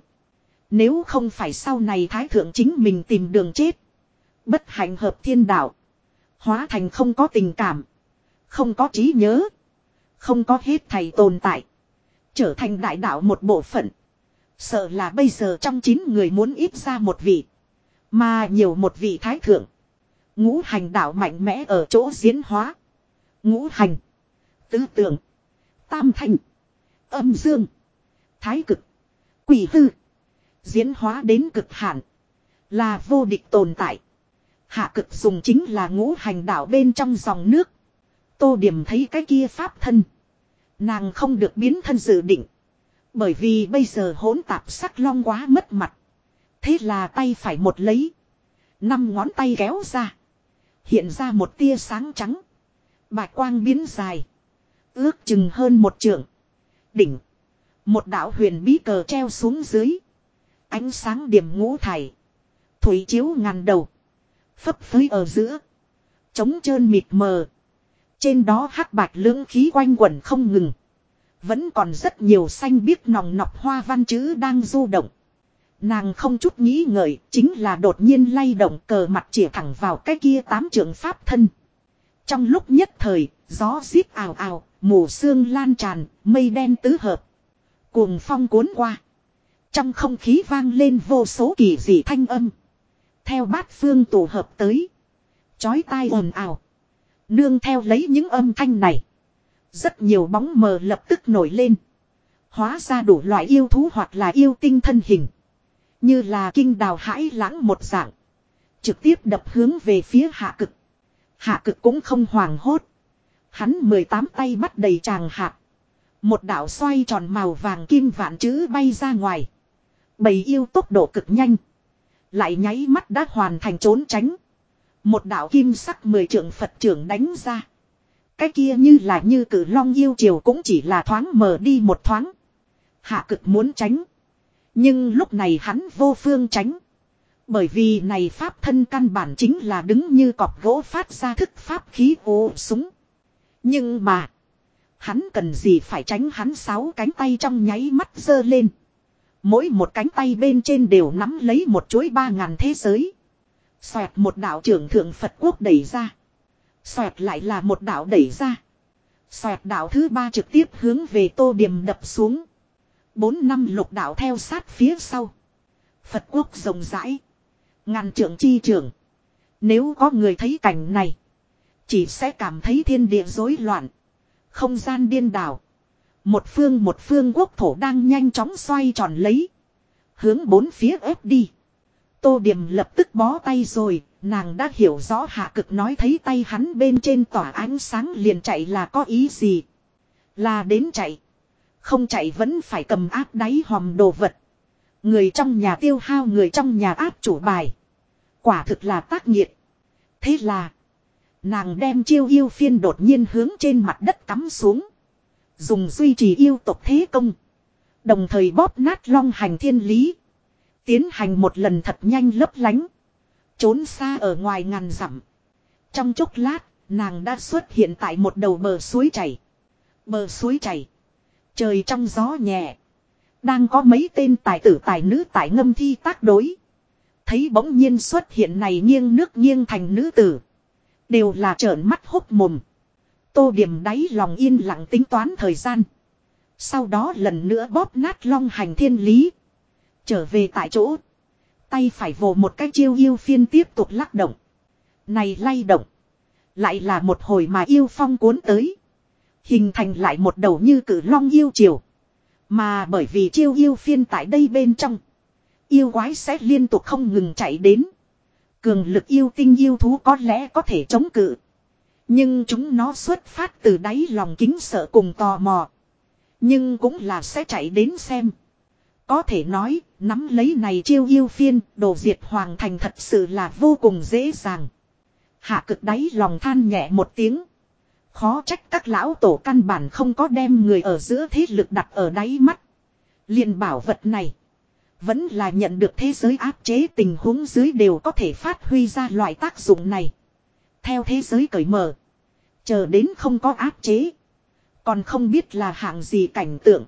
Nếu không phải sau này Thái Thượng chính mình tìm đường chết. Bất hạnh hợp thiên đạo. Hóa thành không có tình cảm. Không có trí nhớ. Không có hết thầy tồn tại. Trở thành đại đạo một bộ phận. Sợ là bây giờ trong chín người muốn ít ra một vị. Mà nhiều một vị thái thượng. Ngũ hành đạo mạnh mẽ ở chỗ diễn hóa. Ngũ hành. Tứ tượng. Tam thành. Âm dương. Thái cực. Quỷ hư. Diễn hóa đến cực hạn. Là vô địch tồn tại. Hạ cực dùng chính là ngũ hành đảo bên trong dòng nước. Tô điểm thấy cái kia pháp thân. Nàng không được biến thân dự định. Bởi vì bây giờ hỗn tạp sắc long quá mất mặt. Thế là tay phải một lấy. Năm ngón tay kéo ra. Hiện ra một tia sáng trắng. Bạch quang biến dài. Ước chừng hơn một trượng. Đỉnh. Một đạo huyền bí cờ treo xuống dưới. Ánh sáng điểm ngũ thải. Thủy chiếu ngàn đầu. Phấp phới ở giữa. Trống trơn mịt mờ. Trên đó hắc bạch lưỡng khí quanh quẩn không ngừng. Vẫn còn rất nhiều xanh biếc nòng nọc hoa văn chữ đang du động. Nàng không chút nghĩ ngợi, chính là đột nhiên lay động cờ mặt chỉ thẳng vào cái kia tám trưởng pháp thân. Trong lúc nhất thời, gió xít ào ào, mù sương lan tràn, mây đen tứ hợp. Cuồng phong cuốn qua. Trong không khí vang lên vô số kỳ dị thanh âm. Theo bát phương tổ hợp tới. Chói tai ồn ào. Nương theo lấy những âm thanh này. Rất nhiều bóng mờ lập tức nổi lên. Hóa ra đủ loại yêu thú hoặc là yêu tinh thân hình. Như là kinh đào hãi lãng một dạng. Trực tiếp đập hướng về phía hạ cực. Hạ cực cũng không hoàng hốt. Hắn 18 tay bắt đầy tràng hạt, Một đạo xoay tròn màu vàng kim vạn chữ bay ra ngoài. Bầy yêu tốc độ cực nhanh. Lại nháy mắt đã hoàn thành trốn tránh. Một đạo kim sắc mười trưởng Phật trưởng đánh ra. Cái kia như là như cử long yêu chiều cũng chỉ là thoáng mở đi một thoáng. Hạ cực muốn tránh. Nhưng lúc này hắn vô phương tránh. Bởi vì này pháp thân căn bản chính là đứng như cọp gỗ phát ra thức pháp khí ô súng. Nhưng mà. Hắn cần gì phải tránh hắn sáu cánh tay trong nháy mắt giơ lên. Mỗi một cánh tay bên trên đều nắm lấy một chuỗi ba ngàn thế giới. Xoẹt một đạo trưởng thượng Phật quốc đẩy ra. Xoẹt lại là một đạo đẩy ra. Xoẹt đạo thứ ba trực tiếp hướng về tô điểm đập xuống. Bốn năm lục đạo theo sát phía sau. Phật quốc rộng rãi. Ngàn trưởng chi trưởng. Nếu có người thấy cảnh này. Chỉ sẽ cảm thấy thiên địa rối loạn. Không gian điên đảo. Một phương một phương quốc thổ đang nhanh chóng xoay tròn lấy. Hướng bốn phía ép đi. Tô Điềm lập tức bó tay rồi, nàng đã hiểu rõ hạ cực nói thấy tay hắn bên trên tỏa ánh sáng liền chạy là có ý gì. Là đến chạy. Không chạy vẫn phải cầm áp đáy hòm đồ vật. Người trong nhà tiêu hao người trong nhà áp chủ bài. Quả thực là tác nghiệt. Thế là. Nàng đem chiêu yêu phiên đột nhiên hướng trên mặt đất cắm xuống. Dùng duy trì yêu tộc thế công. Đồng thời bóp nát long hành thiên lý. Tiến hành một lần thật nhanh lấp lánh. Trốn xa ở ngoài ngàn dặm. Trong chốc lát, nàng đã xuất hiện tại một đầu bờ suối chảy. Bờ suối chảy. Trời trong gió nhẹ. Đang có mấy tên tài tử tài nữ tại ngâm thi tác đối. Thấy bỗng nhiên xuất hiện này nghiêng nước nghiêng thành nữ tử. Đều là trợn mắt hốc mồm. Tô điểm đáy lòng yên lặng tính toán thời gian. Sau đó lần nữa bóp nát long hành thiên lý. Trở về tại chỗ. Tay phải vồ một cái chiêu yêu phiên tiếp tục lắc động. Này lay động. Lại là một hồi mà yêu phong cuốn tới. Hình thành lại một đầu như cử long yêu triều. Mà bởi vì chiêu yêu phiên tại đây bên trong. Yêu quái sẽ liên tục không ngừng chạy đến. Cường lực yêu tinh yêu thú có lẽ có thể chống cự. Nhưng chúng nó xuất phát từ đáy lòng kính sợ cùng tò mò. Nhưng cũng là sẽ chạy đến xem. Có thể nói, nắm lấy này chiêu yêu phiên, đồ diệt hoàng thành thật sự là vô cùng dễ dàng. Hạ cực đáy lòng than nhẹ một tiếng. Khó trách các lão tổ căn bản không có đem người ở giữa thế lực đặt ở đáy mắt. liền bảo vật này. Vẫn là nhận được thế giới áp chế tình huống dưới đều có thể phát huy ra loại tác dụng này. Theo thế giới cởi mở. Chờ đến không có áp chế. Còn không biết là hạng gì cảnh tượng.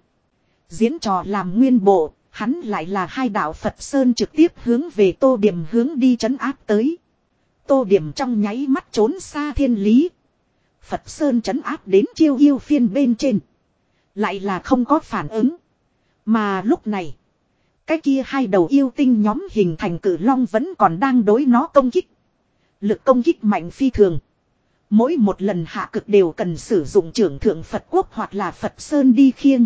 Diễn trò làm nguyên bộ, hắn lại là hai đạo Phật Sơn trực tiếp hướng về tô điểm hướng đi chấn áp tới. Tô điểm trong nháy mắt trốn xa thiên lý. Phật Sơn chấn áp đến chiêu yêu phiên bên trên. Lại là không có phản ứng. Mà lúc này, cái kia hai đầu yêu tinh nhóm hình thành cử long vẫn còn đang đối nó công kích. Lực công kích mạnh phi thường. Mỗi một lần hạ cực đều cần sử dụng trưởng thượng Phật quốc hoặc là Phật Sơn đi khiêng.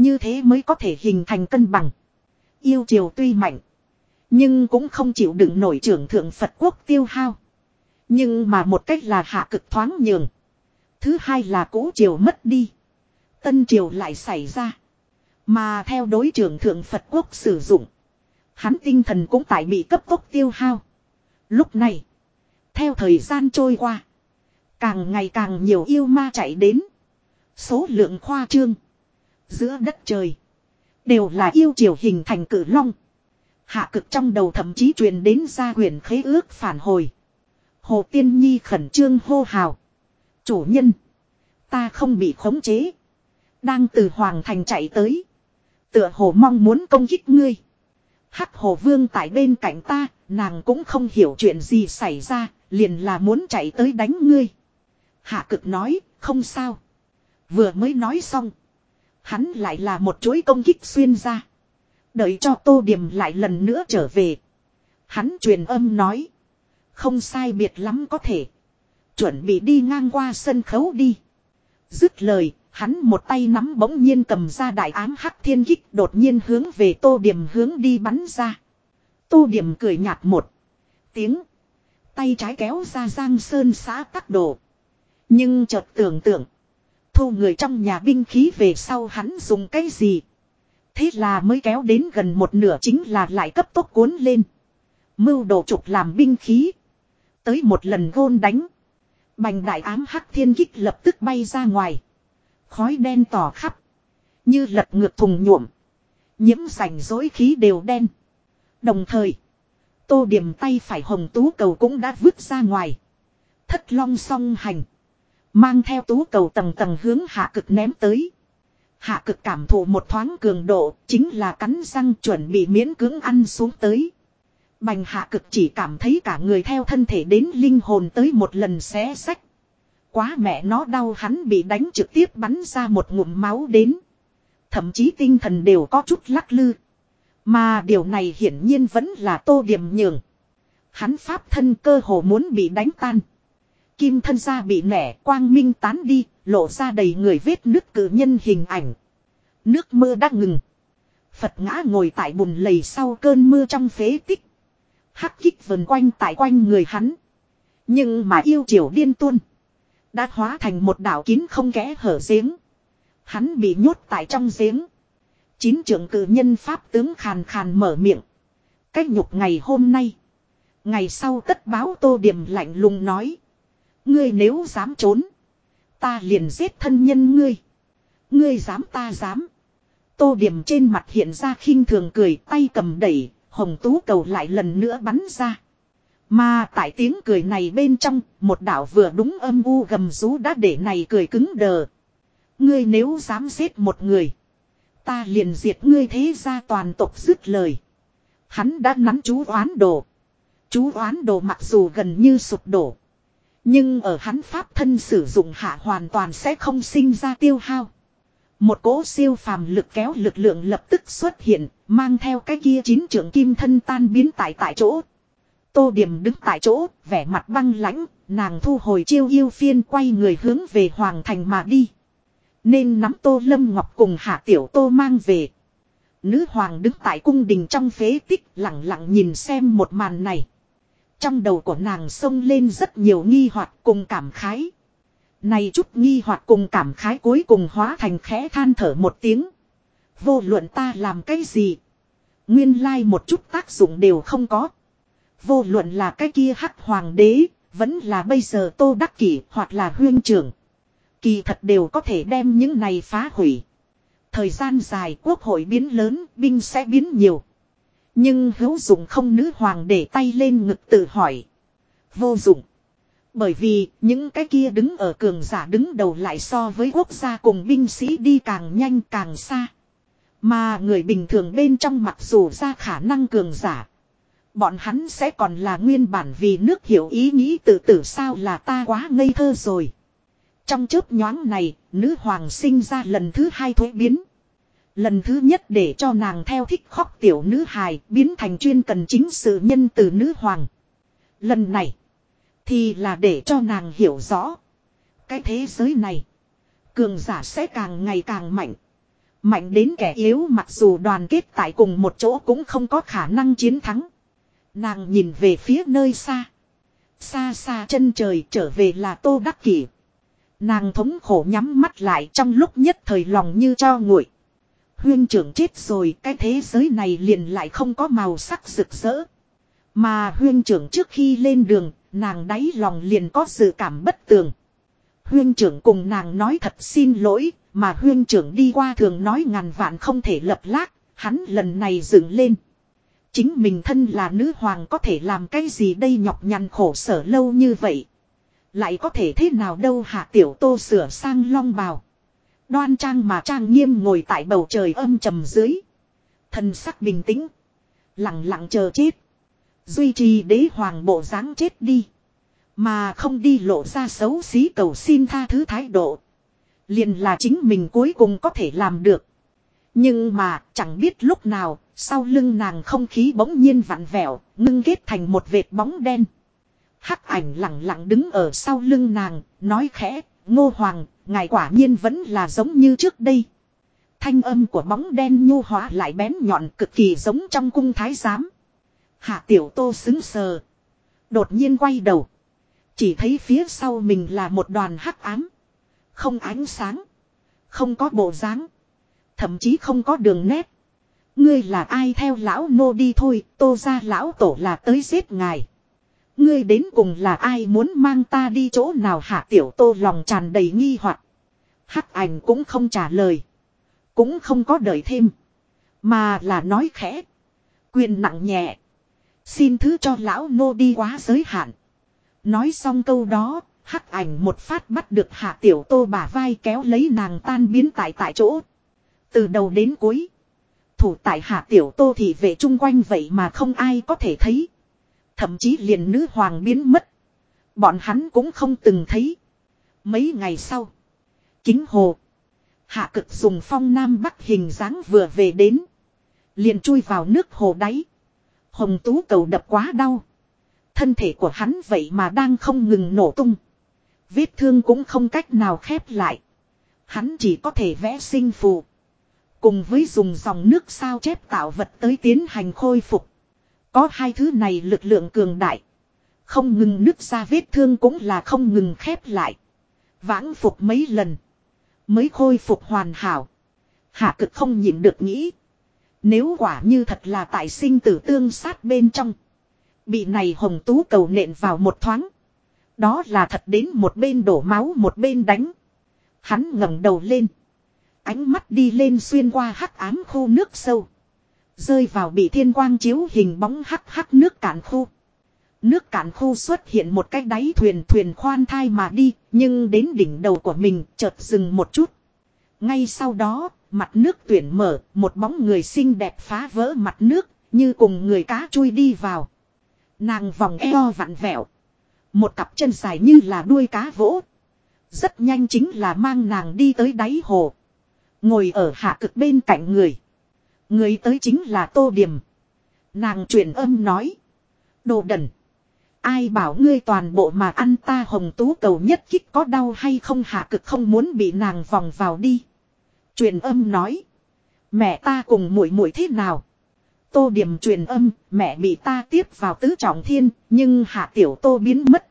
Như thế mới có thể hình thành cân bằng. Yêu triều tuy mạnh. Nhưng cũng không chịu đựng nổi trưởng thượng Phật quốc tiêu hao. Nhưng mà một cách là hạ cực thoáng nhường. Thứ hai là cũ triều mất đi. Tân triều lại xảy ra. Mà theo đối trưởng thượng Phật quốc sử dụng. Hắn tinh thần cũng tại bị cấp tốc tiêu hao. Lúc này. Theo thời gian trôi qua. Càng ngày càng nhiều yêu ma chạy đến. Số lượng khoa trương. Giữa đất trời. Đều là yêu triều hình thành cử long. Hạ cực trong đầu thậm chí truyền đến gia quyền khế ước phản hồi. Hồ Tiên Nhi khẩn trương hô hào. Chủ nhân. Ta không bị khống chế. Đang từ Hoàng Thành chạy tới. Tựa hồ mong muốn công kích ngươi. Hắc hồ vương tại bên cạnh ta, nàng cũng không hiểu chuyện gì xảy ra, liền là muốn chạy tới đánh ngươi. Hạ cực nói, không sao. Vừa mới nói xong. Hắn lại là một chuỗi công kích xuyên ra. Đợi cho tô điểm lại lần nữa trở về. Hắn truyền âm nói. Không sai biệt lắm có thể. Chuẩn bị đi ngang qua sân khấu đi. Dứt lời, hắn một tay nắm bỗng nhiên cầm ra đại ám hắc thiên kích đột nhiên hướng về tô điểm hướng đi bắn ra. Tô điểm cười nhạt một tiếng. Tay trái kéo ra giang sơn xã tắc đồ. Nhưng chợt tưởng tượng. Thu người trong nhà binh khí về sau hắn dùng cái gì. Thế là mới kéo đến gần một nửa chính là lại cấp tốc cuốn lên. Mưu đồ trục làm binh khí. Tới một lần gôn đánh. Bành đại ám hắc thiên kích lập tức bay ra ngoài. Khói đen tỏ khắp. Như lật ngược thùng nhuộm. Nhiễm sành dối khí đều đen. Đồng thời. Tô điểm tay phải hồng tú cầu cũng đã vứt ra ngoài. Thất long song hành. Mang theo tú cầu tầng tầng hướng hạ cực ném tới. Hạ cực cảm thụ một thoáng cường độ, chính là cắn răng chuẩn bị miễn cưỡng ăn xuống tới. Bành hạ cực chỉ cảm thấy cả người theo thân thể đến linh hồn tới một lần xé sách. Quá mẹ nó đau hắn bị đánh trực tiếp bắn ra một ngụm máu đến. Thậm chí tinh thần đều có chút lắc lư. Mà điều này hiển nhiên vẫn là tô điểm nhường. Hắn pháp thân cơ hồ muốn bị đánh tan. Kim thân ra bị nẻ quang minh tán đi, lộ ra đầy người vết nước cử nhân hình ảnh. Nước mưa đã ngừng. Phật ngã ngồi tại bùn lầy sau cơn mưa trong phế tích. Hắc kích vần quanh tại quanh người hắn. Nhưng mà yêu triều điên tuôn. Đã hóa thành một đảo kín không kẽ hở giếng. Hắn bị nhốt tại trong giếng. Chín trưởng cử nhân pháp tướng khàn khàn mở miệng. Cách nhục ngày hôm nay. Ngày sau tất báo tô điểm lạnh lùng nói. Ngươi nếu dám trốn. Ta liền giết thân nhân ngươi. Ngươi dám ta dám. Tô điểm trên mặt hiện ra khinh thường cười tay cầm đẩy. Hồng tú cầu lại lần nữa bắn ra. Mà tại tiếng cười này bên trong, một đạo vừa đúng âm u gầm rú đã để này cười cứng đờ. Ngươi nếu dám giết một người. Ta liền diệt ngươi thế ra toàn tộc dứt lời. Hắn đã nắn chú oán đồ. Chú oán đồ mặc dù gần như sụp đổ. Nhưng ở hắn pháp thân sử dụng hạ hoàn toàn sẽ không sinh ra tiêu hao. Một cỗ siêu phàm lực kéo lực lượng lập tức xuất hiện, mang theo cái kia chín trưởng kim thân tan biến tại tại chỗ. Tô Điểm đứng tại chỗ, vẻ mặt băng lãnh, nàng thu hồi chiêu yêu phiên quay người hướng về Hoàng Thành mà đi. Nên nắm Tô Lâm Ngọc cùng Hạ Tiểu Tô mang về. Nữ hoàng đứng tại cung đình trong phế tích lặng lặng nhìn xem một màn này. Trong đầu của nàng xông lên rất nhiều nghi hoặc cùng cảm khái. Này chút nghi hoặc cùng cảm khái cuối cùng hóa thành khẽ than thở một tiếng. Vô luận ta làm cái gì. Nguyên lai một chút tác dụng đều không có. Vô luận là cái kia hắc hoàng đế, vẫn là bây giờ tô đắc kỷ hoặc là huyên trưởng. Kỳ thật đều có thể đem những này phá hủy. Thời gian dài quốc hội biến lớn, binh sẽ biến nhiều. Nhưng hữu dụng không nữ hoàng để tay lên ngực tự hỏi. Vô dụng. Bởi vì những cái kia đứng ở cường giả đứng đầu lại so với quốc gia cùng binh sĩ đi càng nhanh càng xa. Mà người bình thường bên trong mặc dù ra khả năng cường giả. Bọn hắn sẽ còn là nguyên bản vì nước hiểu ý nghĩ tự tử sao là ta quá ngây thơ rồi. Trong chớp nhoáng này, nữ hoàng sinh ra lần thứ hai thuế biến. Lần thứ nhất để cho nàng theo thích khóc tiểu nữ hài biến thành chuyên cần chính sự nhân từ nữ hoàng. Lần này, thì là để cho nàng hiểu rõ. Cái thế giới này, cường giả sẽ càng ngày càng mạnh. Mạnh đến kẻ yếu mặc dù đoàn kết tại cùng một chỗ cũng không có khả năng chiến thắng. Nàng nhìn về phía nơi xa. Xa xa chân trời trở về là tô đắc kỷ. Nàng thống khổ nhắm mắt lại trong lúc nhất thời lòng như cho nguội. Huyên trưởng chết rồi cái thế giới này liền lại không có màu sắc rực rỡ. Mà huyên trưởng trước khi lên đường, nàng đáy lòng liền có sự cảm bất tường. Huyên trưởng cùng nàng nói thật xin lỗi, mà huyên trưởng đi qua thường nói ngàn vạn không thể lập lác, hắn lần này dựng lên. Chính mình thân là nữ hoàng có thể làm cái gì đây nhọc nhằn khổ sở lâu như vậy. Lại có thể thế nào đâu hạ tiểu tô sửa sang long bào. Đoan trang mà trang nghiêm ngồi tại bầu trời âm trầm dưới. thần sắc bình tĩnh. Lặng lặng chờ chết. Duy trì đế hoàng bộ dáng chết đi. Mà không đi lộ ra xấu xí cầu xin tha thứ thái độ. Liền là chính mình cuối cùng có thể làm được. Nhưng mà chẳng biết lúc nào, sau lưng nàng không khí bỗng nhiên vặn vẹo, ngưng kết thành một vệt bóng đen. Hắc ảnh lặng lặng đứng ở sau lưng nàng, nói khẽ, ngô hoàng ngài quả nhiên vẫn là giống như trước đây. Thanh âm của bóng đen nhu hóa lại bén nhọn cực kỳ giống trong cung thái giám. Hạ tiểu tô xứng sờ. Đột nhiên quay đầu. Chỉ thấy phía sau mình là một đoàn hắc ám. Không ánh sáng. Không có bộ dáng. Thậm chí không có đường nét. Ngươi là ai theo lão nô đi thôi, tô ra lão tổ là tới giết ngài. Ngươi đến cùng là ai muốn mang ta đi chỗ nào hạ tiểu tô lòng tràn đầy nghi hoặc Hắc ảnh cũng không trả lời. Cũng không có đợi thêm. Mà là nói khẽ. Quyền nặng nhẹ. Xin thứ cho lão nô đi quá giới hạn. Nói xong câu đó, hắc ảnh một phát bắt được hạ tiểu tô bả vai kéo lấy nàng tan biến tại tại chỗ. Từ đầu đến cuối. Thủ tại hạ tiểu tô thì về chung quanh vậy mà không ai có thể thấy. Thậm chí liền nữ hoàng biến mất. Bọn hắn cũng không từng thấy. Mấy ngày sau. Kính hồ. Hạ cực dùng phong nam bắc hình dáng vừa về đến. Liền chui vào nước hồ đáy. Hồng tú cầu đập quá đau. Thân thể của hắn vậy mà đang không ngừng nổ tung. Vết thương cũng không cách nào khép lại. Hắn chỉ có thể vẽ sinh phù. Cùng với dùng dòng nước sao chép tạo vật tới tiến hành khôi phục. Có hai thứ này lực lượng cường đại. Không ngừng nứt ra vết thương cũng là không ngừng khép lại. Vãng phục mấy lần. Mới khôi phục hoàn hảo. Hạ cực không nhịn được nghĩ. Nếu quả như thật là tại sinh tử tương sát bên trong. Bị này hồng tú cầu nện vào một thoáng. Đó là thật đến một bên đổ máu một bên đánh. Hắn ngẩng đầu lên. Ánh mắt đi lên xuyên qua hắc ám khô nước sâu. Rơi vào bị thiên quang chiếu hình bóng hắc hắc nước cạn khu. Nước cạn khu xuất hiện một cái đáy thuyền thuyền khoan thai mà đi, nhưng đến đỉnh đầu của mình chợt dừng một chút. Ngay sau đó, mặt nước tuyển mở, một bóng người xinh đẹp phá vỡ mặt nước, như cùng người cá chui đi vào. Nàng vòng eo vặn vẹo. Một cặp chân dài như là đuôi cá vỗ. Rất nhanh chính là mang nàng đi tới đáy hồ. Ngồi ở hạ cực bên cạnh người. Người tới chính là Tô Điểm. Nàng truyền âm nói. Đồ đần. Ai bảo ngươi toàn bộ mà ăn ta hồng tú cầu nhất kích có đau hay không hạ cực không muốn bị nàng vòng vào đi. Truyền âm nói. Mẹ ta cùng muội muội thế nào? Tô điểm truyền âm, mẹ bị ta tiếp vào tứ trọng thiên, nhưng hạ tiểu tô biến mất.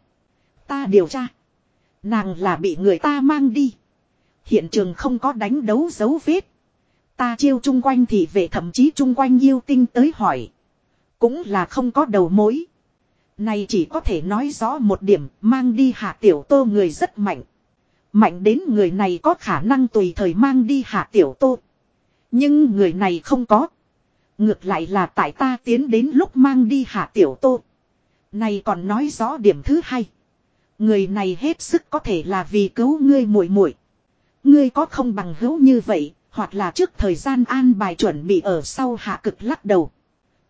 Ta điều tra. Nàng là bị người ta mang đi. Hiện trường không có đánh đấu dấu vết. Ta chiêu chung quanh thì về thậm chí chung quanh yêu tinh tới hỏi. Cũng là không có đầu mối. Này chỉ có thể nói rõ một điểm, mang đi hạ tiểu tô người rất mạnh. Mạnh đến người này có khả năng tùy thời mang đi hạ tiểu tô. Nhưng người này không có. Ngược lại là tại ta tiến đến lúc mang đi hạ tiểu tô. Này còn nói rõ điểm thứ hai. Người này hết sức có thể là vì cứu ngươi muội muội. Ngươi có không bằng hữu như vậy, hoặc là trước thời gian an bài chuẩn bị ở sau hạ cực lắc đầu.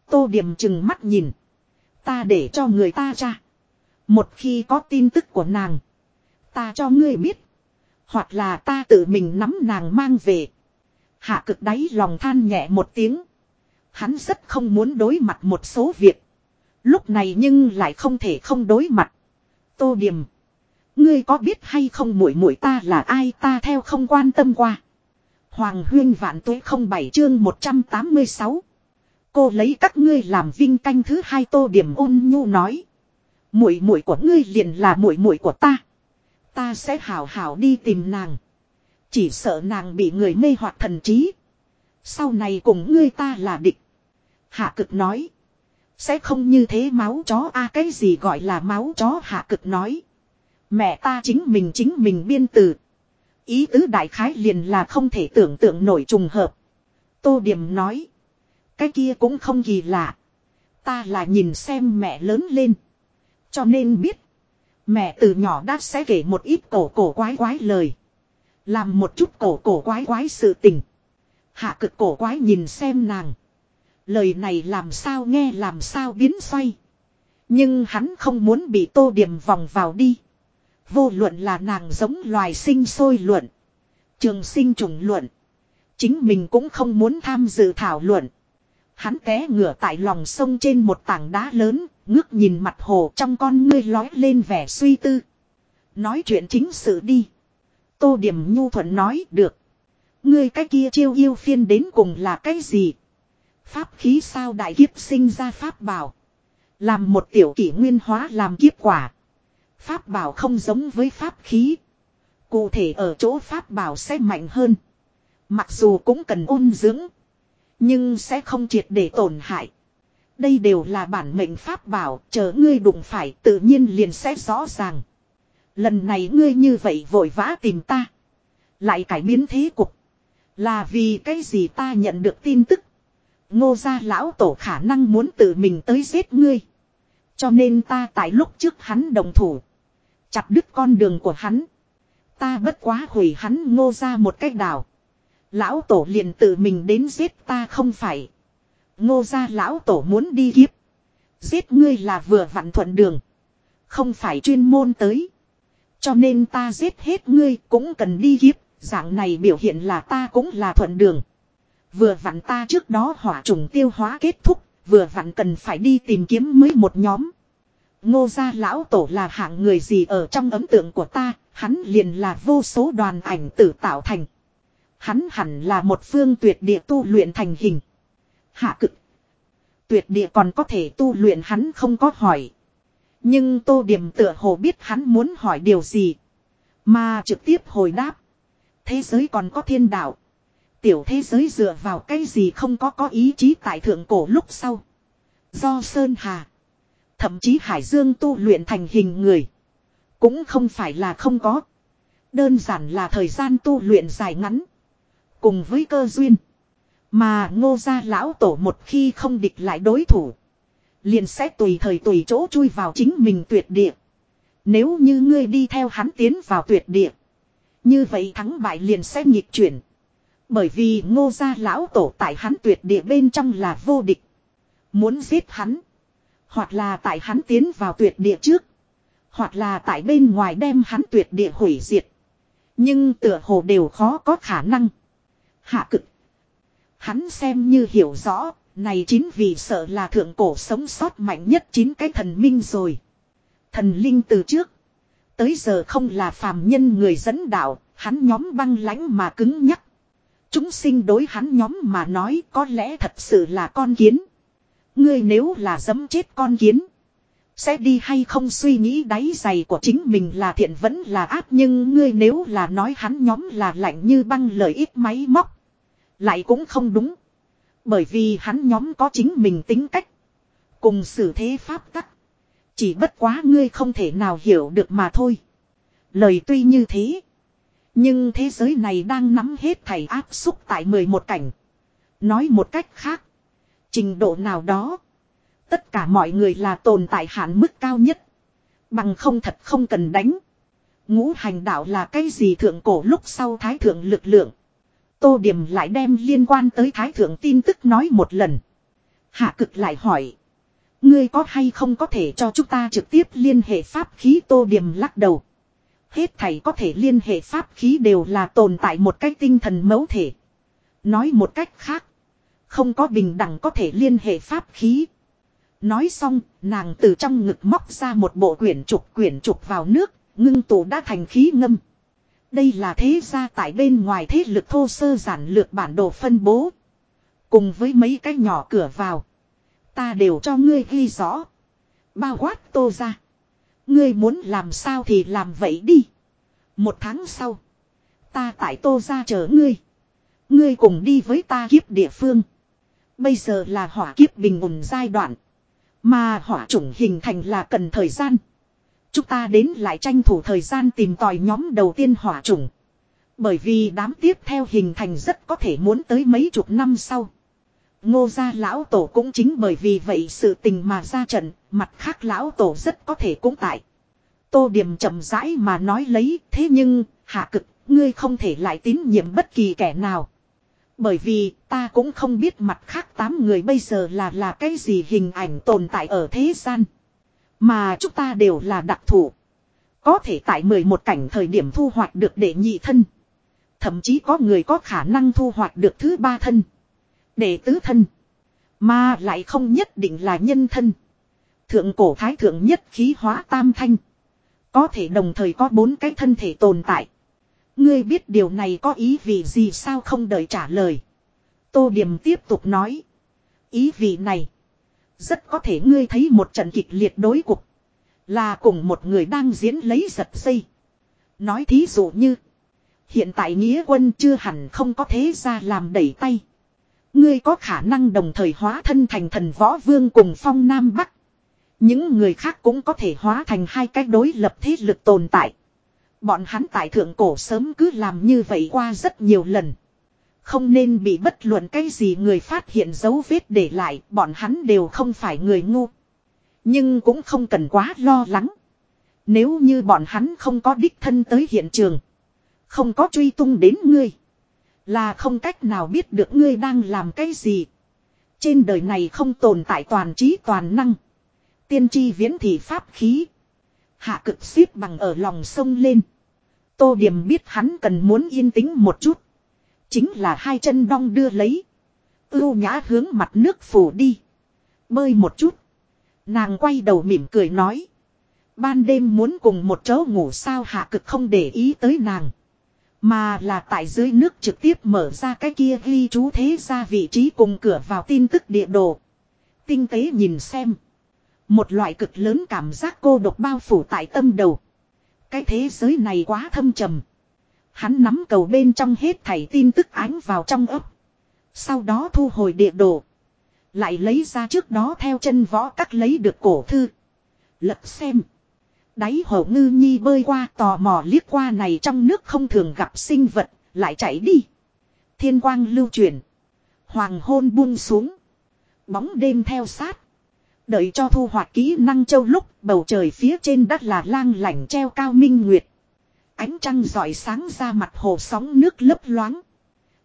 Tô điểm chừng mắt nhìn. Ta để cho người ta ra. Một khi có tin tức của nàng. Ta cho ngươi biết. Hoặc là ta tự mình nắm nàng mang về. Hạ cực đáy lòng than nhẹ một tiếng. Hắn rất không muốn đối mặt một số việc. Lúc này nhưng lại không thể không đối mặt. Tô Điềm. Ngươi có biết hay không muội muội ta là ai ta theo không quan tâm qua. Hoàng huyên vạn tuế không bảy chương 186. Cô lấy các ngươi làm vinh canh thứ hai tô điểm ôn nhu nói. Muội muội của ngươi liền là muội muội của ta. Ta sẽ hảo hảo đi tìm nàng. Chỉ sợ nàng bị người mê hoặc thần trí. Sau này cùng ngươi ta là địch. Hạ cực nói. Sẽ không như thế máu chó a, cái gì gọi là máu chó hạ cực nói. Mẹ ta chính mình chính mình biên từ. Ý tứ đại khái liền là không thể tưởng tượng nổi trùng hợp. Tô Điểm nói. Cái kia cũng không kỳ lạ. Ta là nhìn xem mẹ lớn lên. Cho nên biết. Mẹ từ nhỏ đã sẽ kể một ít cổ cổ quái quái lời. Làm một chút cổ cổ quái quái sự tình. Hạ cực cổ quái nhìn xem nàng. Lời này làm sao nghe làm sao biến xoay. Nhưng hắn không muốn bị tô điểm vòng vào đi. Vô luận là nàng giống loài sinh sôi luận. Trường sinh trùng luận. Chính mình cũng không muốn tham dự thảo luận. Hắn té ngửa tại lòng sông trên một tảng đá lớn, ngước nhìn mặt hồ trong con ngươi lói lên vẻ suy tư. Nói chuyện chính sự đi. Tô Điểm Nhu Thuận nói được. Ngươi cái kia chiêu yêu phiên đến cùng là cái gì? Pháp khí sao đại kiếp sinh ra pháp bảo. Làm một tiểu kỷ nguyên hóa làm kiếp quả. Pháp bảo không giống với pháp khí. Cụ thể ở chỗ pháp bảo sẽ mạnh hơn. Mặc dù cũng cần ôn dưỡng. Nhưng sẽ không triệt để tổn hại. Đây đều là bản mệnh pháp bảo, chờ ngươi đụng phải tự nhiên liền sẽ rõ ràng. Lần này ngươi như vậy vội vã tìm ta. Lại cải biến thế cục. Là vì cái gì ta nhận được tin tức. Ngô gia lão tổ khả năng muốn tự mình tới giết ngươi. Cho nên ta tại lúc trước hắn đồng thủ. Chặt đứt con đường của hắn. Ta bất quá hủy hắn ngô ra một cách đảo. Lão tổ liền tự mình đến giết ta không phải. Ngô ra lão tổ muốn đi kiếp. Giết ngươi là vừa vặn thuận đường. Không phải chuyên môn tới. Cho nên ta giết hết ngươi cũng cần đi kiếp. Dạng này biểu hiện là ta cũng là thuận đường. Vừa vặn ta trước đó hỏa trùng tiêu hóa kết thúc. Vừa vặn cần phải đi tìm kiếm mới một nhóm. Ngô gia lão tổ là hạng người gì ở trong ấn tượng của ta, hắn liền là vô số đoàn ảnh tử tạo thành. Hắn hẳn là một phương tuyệt địa tu luyện thành hình. Hạ cực. Tuyệt địa còn có thể tu luyện hắn không có hỏi. Nhưng tô điểm tựa hồ biết hắn muốn hỏi điều gì. Mà trực tiếp hồi đáp. Thế giới còn có thiên đạo. Tiểu thế giới dựa vào cái gì không có có ý chí tại thượng cổ lúc sau. Do Sơn Hà. Thậm chí Hải Dương tu luyện thành hình người. Cũng không phải là không có. Đơn giản là thời gian tu luyện dài ngắn. Cùng với cơ duyên. Mà ngô gia lão tổ một khi không địch lại đối thủ. Liền sẽ tùy thời tùy chỗ chui vào chính mình tuyệt địa. Nếu như ngươi đi theo hắn tiến vào tuyệt địa. Như vậy thắng bại liền sẽ nghịch chuyển. Bởi vì ngô gia lão tổ tại hắn tuyệt địa bên trong là vô địch. Muốn giết hắn. Hoặc là tại hắn tiến vào tuyệt địa trước. Hoặc là tại bên ngoài đem hắn tuyệt địa hủy diệt. Nhưng tựa hồ đều khó có khả năng. Hạ cực. Hắn xem như hiểu rõ, này chính vì sợ là thượng cổ sống sót mạnh nhất chín cái thần minh rồi. Thần linh từ trước. Tới giờ không là phàm nhân người dẫn đạo, hắn nhóm băng lãnh mà cứng nhắc. Chúng sinh đối hắn nhóm mà nói có lẽ thật sự là con kiến. Ngươi nếu là dấm chết con kiến. Sẽ đi hay không suy nghĩ đáy giày của chính mình là thiện vẫn là ác, nhưng ngươi nếu là nói hắn nhóm là lạnh như băng lợi ích máy móc. Lại cũng không đúng. Bởi vì hắn nhóm có chính mình tính cách. Cùng xử thế pháp tắc. Chỉ bất quá ngươi không thể nào hiểu được mà thôi. Lời tuy như thế. Nhưng thế giới này đang nắm hết thầy áp xúc tại 11 cảnh. Nói một cách khác. Trình độ nào đó. Tất cả mọi người là tồn tại hạn mức cao nhất. Bằng không thật không cần đánh. Ngũ hành đạo là cái gì thượng cổ lúc sau thái thượng lực lượng. Tô Điểm lại đem liên quan tới thái thượng tin tức nói một lần. Hạ cực lại hỏi. Ngươi có hay không có thể cho chúng ta trực tiếp liên hệ pháp khí Tô Điểm lắc đầu. Hết thảy có thể liên hệ pháp khí đều là tồn tại một cách tinh thần mấu thể. Nói một cách khác. Không có bình đẳng có thể liên hệ pháp khí. Nói xong, nàng từ trong ngực móc ra một bộ quyển trục quyển trục vào nước, ngưng tụ đã thành khí ngâm. Đây là thế gia tại bên ngoài thế lực thô sơ giản lược bản đồ phân bố. Cùng với mấy cái nhỏ cửa vào. Ta đều cho ngươi ghi rõ. Bao quát tô ra. Ngươi muốn làm sao thì làm vậy đi. Một tháng sau. Ta tại tô ra chờ ngươi. Ngươi cùng đi với ta kiếp địa phương. Bây giờ là hỏa kiếp bình ổn giai đoạn. Mà hỏa chủng hình thành là cần thời gian. Chúng ta đến lại tranh thủ thời gian tìm tòi nhóm đầu tiên hỏa chủng. Bởi vì đám tiếp theo hình thành rất có thể muốn tới mấy chục năm sau. Ngô gia lão tổ cũng chính bởi vì vậy sự tình mà ra trận, mặt khác lão tổ rất có thể cũng tại. Tô Điểm chậm rãi mà nói lấy, thế nhưng, hạ cực, ngươi không thể lại tín nhiệm bất kỳ kẻ nào. Bởi vì ta cũng không biết mặt khác tám người bây giờ là là cái gì hình ảnh tồn tại ở thế gian. Mà chúng ta đều là đặc thù. Có thể tại 11 cảnh thời điểm thu hoạch được đệ nhị thân. Thậm chí có người có khả năng thu hoạch được thứ ba thân. Đệ tứ thân. Mà lại không nhất định là nhân thân. Thượng cổ thái thượng nhất khí hóa tam thanh. Có thể đồng thời có bốn cái thân thể tồn tại. Ngươi biết điều này có ý vị gì sao không đợi trả lời. Tô Điểm tiếp tục nói. Ý vị này. Rất có thể ngươi thấy một trận kịch liệt đối cục. Là cùng một người đang diễn lấy giật dây. Nói thí dụ như. Hiện tại nghĩa quân chưa hẳn không có thế ra làm đẩy tay. Ngươi có khả năng đồng thời hóa thân thành thần võ vương cùng phong nam bắc. Những người khác cũng có thể hóa thành hai cái đối lập thế lực tồn tại. Bọn hắn tại thượng cổ sớm cứ làm như vậy qua rất nhiều lần. Không nên bị bất luận cái gì người phát hiện dấu vết để lại, bọn hắn đều không phải người ngu. Nhưng cũng không cần quá lo lắng. Nếu như bọn hắn không có đích thân tới hiện trường. Không có truy tung đến ngươi. Là không cách nào biết được ngươi đang làm cái gì. Trên đời này không tồn tại toàn trí toàn năng. Tiên tri viễn thị pháp khí. Hạ cực xếp bằng ở lòng sông lên. Tô điểm biết hắn cần muốn yên tĩnh một chút. Chính là hai chân đong đưa lấy. Ưu nhã hướng mặt nước phủ đi. Bơi một chút. Nàng quay đầu mỉm cười nói. Ban đêm muốn cùng một chỗ ngủ sao hạ cực không để ý tới nàng. Mà là tại dưới nước trực tiếp mở ra cái kia ghi chú thế ra vị trí cùng cửa vào tin tức địa đồ. Tinh tế nhìn xem. Một loại cực lớn cảm giác cô độc bao phủ tại tâm đầu. Cái thế giới này quá thâm trầm. Hắn nắm cầu bên trong hết thảy tin tức ánh vào trong ấp. Sau đó thu hồi địa đồ. Lại lấy ra trước đó theo chân võ cắt lấy được cổ thư. Lật xem. Đáy hổ ngư nhi bơi qua tò mò liếc qua này trong nước không thường gặp sinh vật. Lại chạy đi. Thiên quang lưu chuyển. Hoàng hôn buông xuống. Bóng đêm theo sát. Đợi cho thu hoạch kỹ năng châu lúc, bầu trời phía trên đất là lang lảnh treo cao minh nguyệt. Ánh trăng rọi sáng ra mặt hồ sóng nước lấp loáng.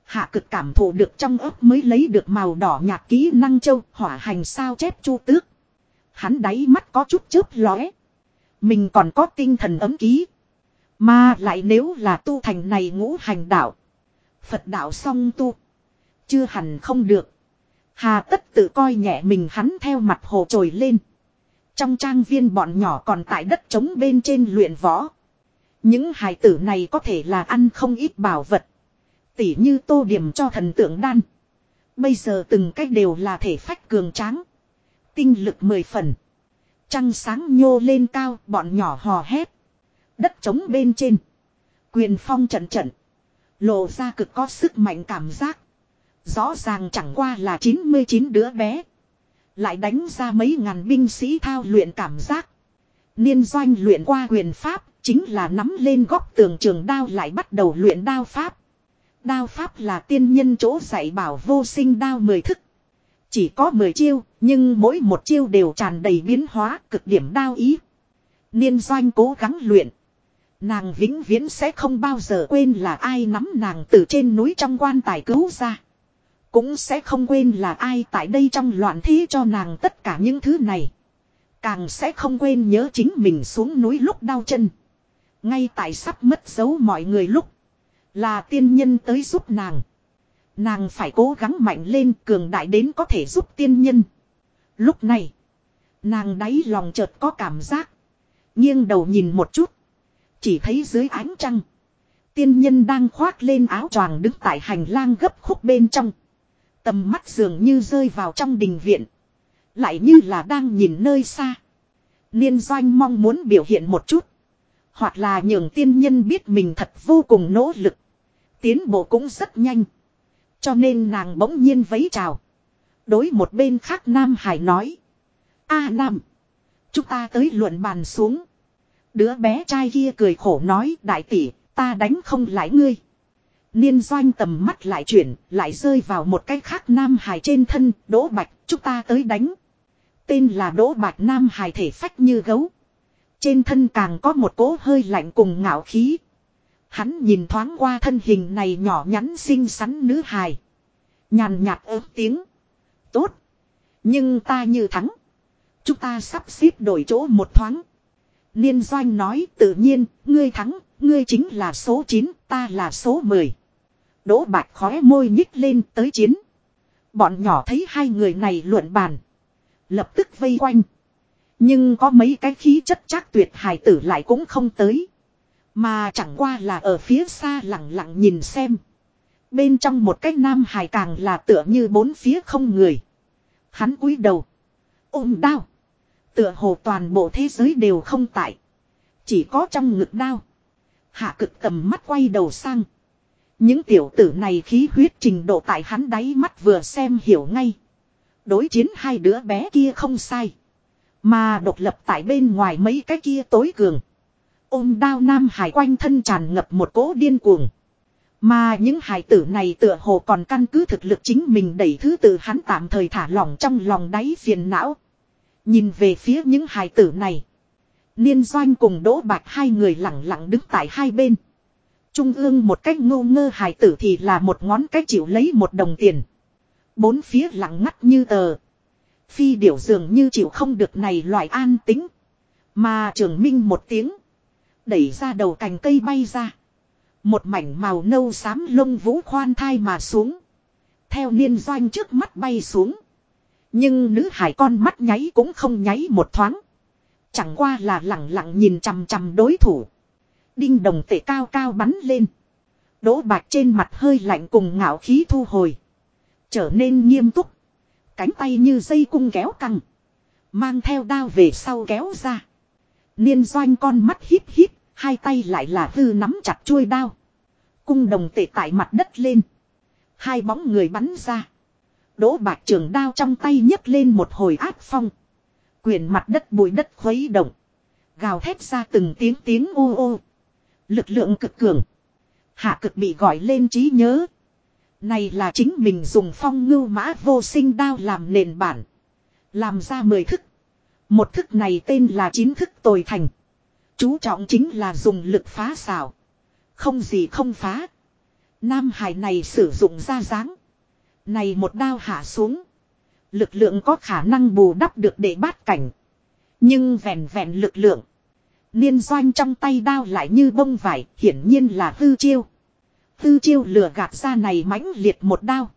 Hạ cực cảm thụ được trong ấp mới lấy được màu đỏ nhạt kỹ năng châu, hỏa hành sao chép chu tước. Hắn đáy mắt có chút chớp lóe. Mình còn có tinh thần ấm ký. Mà lại nếu là tu thành này ngũ hành đạo. Phật đạo song tu. Chưa hẳn không được. Hà tất tự coi nhẹ mình hắn theo mặt hồ trồi lên. Trong trang viên bọn nhỏ còn tại đất trống bên trên luyện võ. Những hài tử này có thể là ăn không ít bảo vật. Tỉ như tô điểm cho thần tượng đan. Bây giờ từng cách đều là thể phách cường tráng. Tinh lực mười phần. Trăng sáng nhô lên cao, bọn nhỏ hò hét. Đất trống bên trên. Quyền phong trận trận. Lộ ra cực có sức mạnh cảm giác. Rõ ràng chẳng qua là 99 đứa bé. Lại đánh ra mấy ngàn binh sĩ thao luyện cảm giác. Niên doanh luyện qua quyền pháp, chính là nắm lên góc tường trường đao lại bắt đầu luyện đao pháp. Đao pháp là tiên nhân chỗ dạy bảo vô sinh đao mười thức. Chỉ có 10 chiêu, nhưng mỗi một chiêu đều tràn đầy biến hóa, cực điểm đao ý. Niên doanh cố gắng luyện. Nàng vĩnh viễn sẽ không bao giờ quên là ai nắm nàng từ trên núi trong quan tài cứu ra. Cũng sẽ không quên là ai tại đây trong loạn thế cho nàng tất cả những thứ này. Càng sẽ không quên nhớ chính mình xuống núi lúc đau chân. Ngay tại sắp mất dấu mọi người lúc. Là tiên nhân tới giúp nàng. Nàng phải cố gắng mạnh lên cường đại đến có thể giúp tiên nhân. Lúc này. Nàng đáy lòng chợt có cảm giác. Nghiêng đầu nhìn một chút. Chỉ thấy dưới ánh trăng. Tiên nhân đang khoác lên áo choàng đứng tại hành lang gấp khúc bên trong. Tầm mắt dường như rơi vào trong đình viện. Lại như là đang nhìn nơi xa. Niên doanh mong muốn biểu hiện một chút. Hoặc là nhường tiên nhân biết mình thật vô cùng nỗ lực. Tiến bộ cũng rất nhanh. Cho nên nàng bỗng nhiên vấy chào. Đối một bên khác Nam Hải nói. a Nam. Chúng ta tới luận bàn xuống. Đứa bé trai kia cười khổ nói, đại tỷ, ta đánh không lại ngươi. Niên doanh tầm mắt lại chuyển, lại rơi vào một cái khác Nam Hải trên thân, Đỗ Bạch, chúng ta tới đánh. Tên là Đỗ Bạch Nam Hải thể phách như gấu. Trên thân càng có một cỗ hơi lạnh cùng ngạo khí. Hắn nhìn thoáng qua thân hình này nhỏ nhắn xinh xắn nữ hài. Nhàn nhạt ớt tiếng. Tốt. Nhưng ta như thắng. Chúng ta sắp xếp đổi chỗ một thoáng. Niên doanh nói tự nhiên, ngươi thắng, ngươi chính là số 9, ta là số 10. Đỗ bạch khóe môi nhích lên tới chiến. Bọn nhỏ thấy hai người này luận bàn. Lập tức vây quanh. Nhưng có mấy cái khí chất chắc tuyệt hài tử lại cũng không tới. Mà chẳng qua là ở phía xa lặng lặng nhìn xem. Bên trong một cái nam hài càng là tựa như bốn phía không người. Hắn cúi đầu. Ôm đao. Tựa hồ toàn bộ thế giới đều không tại. Chỉ có trong ngực đao. Hạ cực tầm mắt quay đầu sang. Những tiểu tử này khí huyết trình độ tại hắn đáy mắt vừa xem hiểu ngay. Đối chiến hai đứa bé kia không sai. Mà độc lập tại bên ngoài mấy cái kia tối cường. Ôm đao nam hải quanh thân tràn ngập một cỗ điên cuồng. Mà những hải tử này tựa hồ còn căn cứ thực lực chính mình đẩy thứ tự hắn tạm thời thả lỏng trong lòng đáy phiền não. Nhìn về phía những hải tử này. Niên doanh cùng đỗ bạch hai người lặng lặng đứng tại hai bên. Trung ương một cách ngô ngơ hải tử thì là một ngón cách chịu lấy một đồng tiền. Bốn phía lặng ngắt như tờ. Phi điểu dường như chịu không được này loại an tính. Mà trường minh một tiếng. Đẩy ra đầu cành cây bay ra. Một mảnh màu nâu xám lông vũ khoan thai mà xuống. Theo niên doanh trước mắt bay xuống. Nhưng nữ hải con mắt nháy cũng không nháy một thoáng. Chẳng qua là lặng lặng nhìn chằm chằm đối thủ. Đinh đồng tệ cao cao bắn lên. Đỗ bạc trên mặt hơi lạnh cùng ngạo khí thu hồi. Trở nên nghiêm túc. Cánh tay như dây cung kéo căng. Mang theo đao về sau kéo ra. Niên doanh con mắt hít hít. Hai tay lại là hư nắm chặt chuôi đao. Cung đồng tệ tại mặt đất lên. Hai bóng người bắn ra. Đỗ bạc trường đao trong tay nhấc lên một hồi áp phong. Quyền mặt đất bụi đất khuấy động. Gào thét ra từng tiếng tiếng ô ô. Lực lượng cực cường. Hạ cực bị gọi lên trí nhớ. Này là chính mình dùng phong ngưu mã vô sinh đao làm nền bản. Làm ra mười thức. Một thức này tên là chín thức tồi thành. Chú trọng chính là dùng lực phá xảo. Không gì không phá. Nam hải này sử dụng ra dáng. Này một đao hạ xuống. Lực lượng có khả năng bù đắp được để bát cảnh. Nhưng vẹn vẹn lực lượng. Niên doanh trong tay đao lại như bông vải, hiển nhiên là hư chiêu. Hư chiêu lừa gạt ra này mãnh liệt một đao.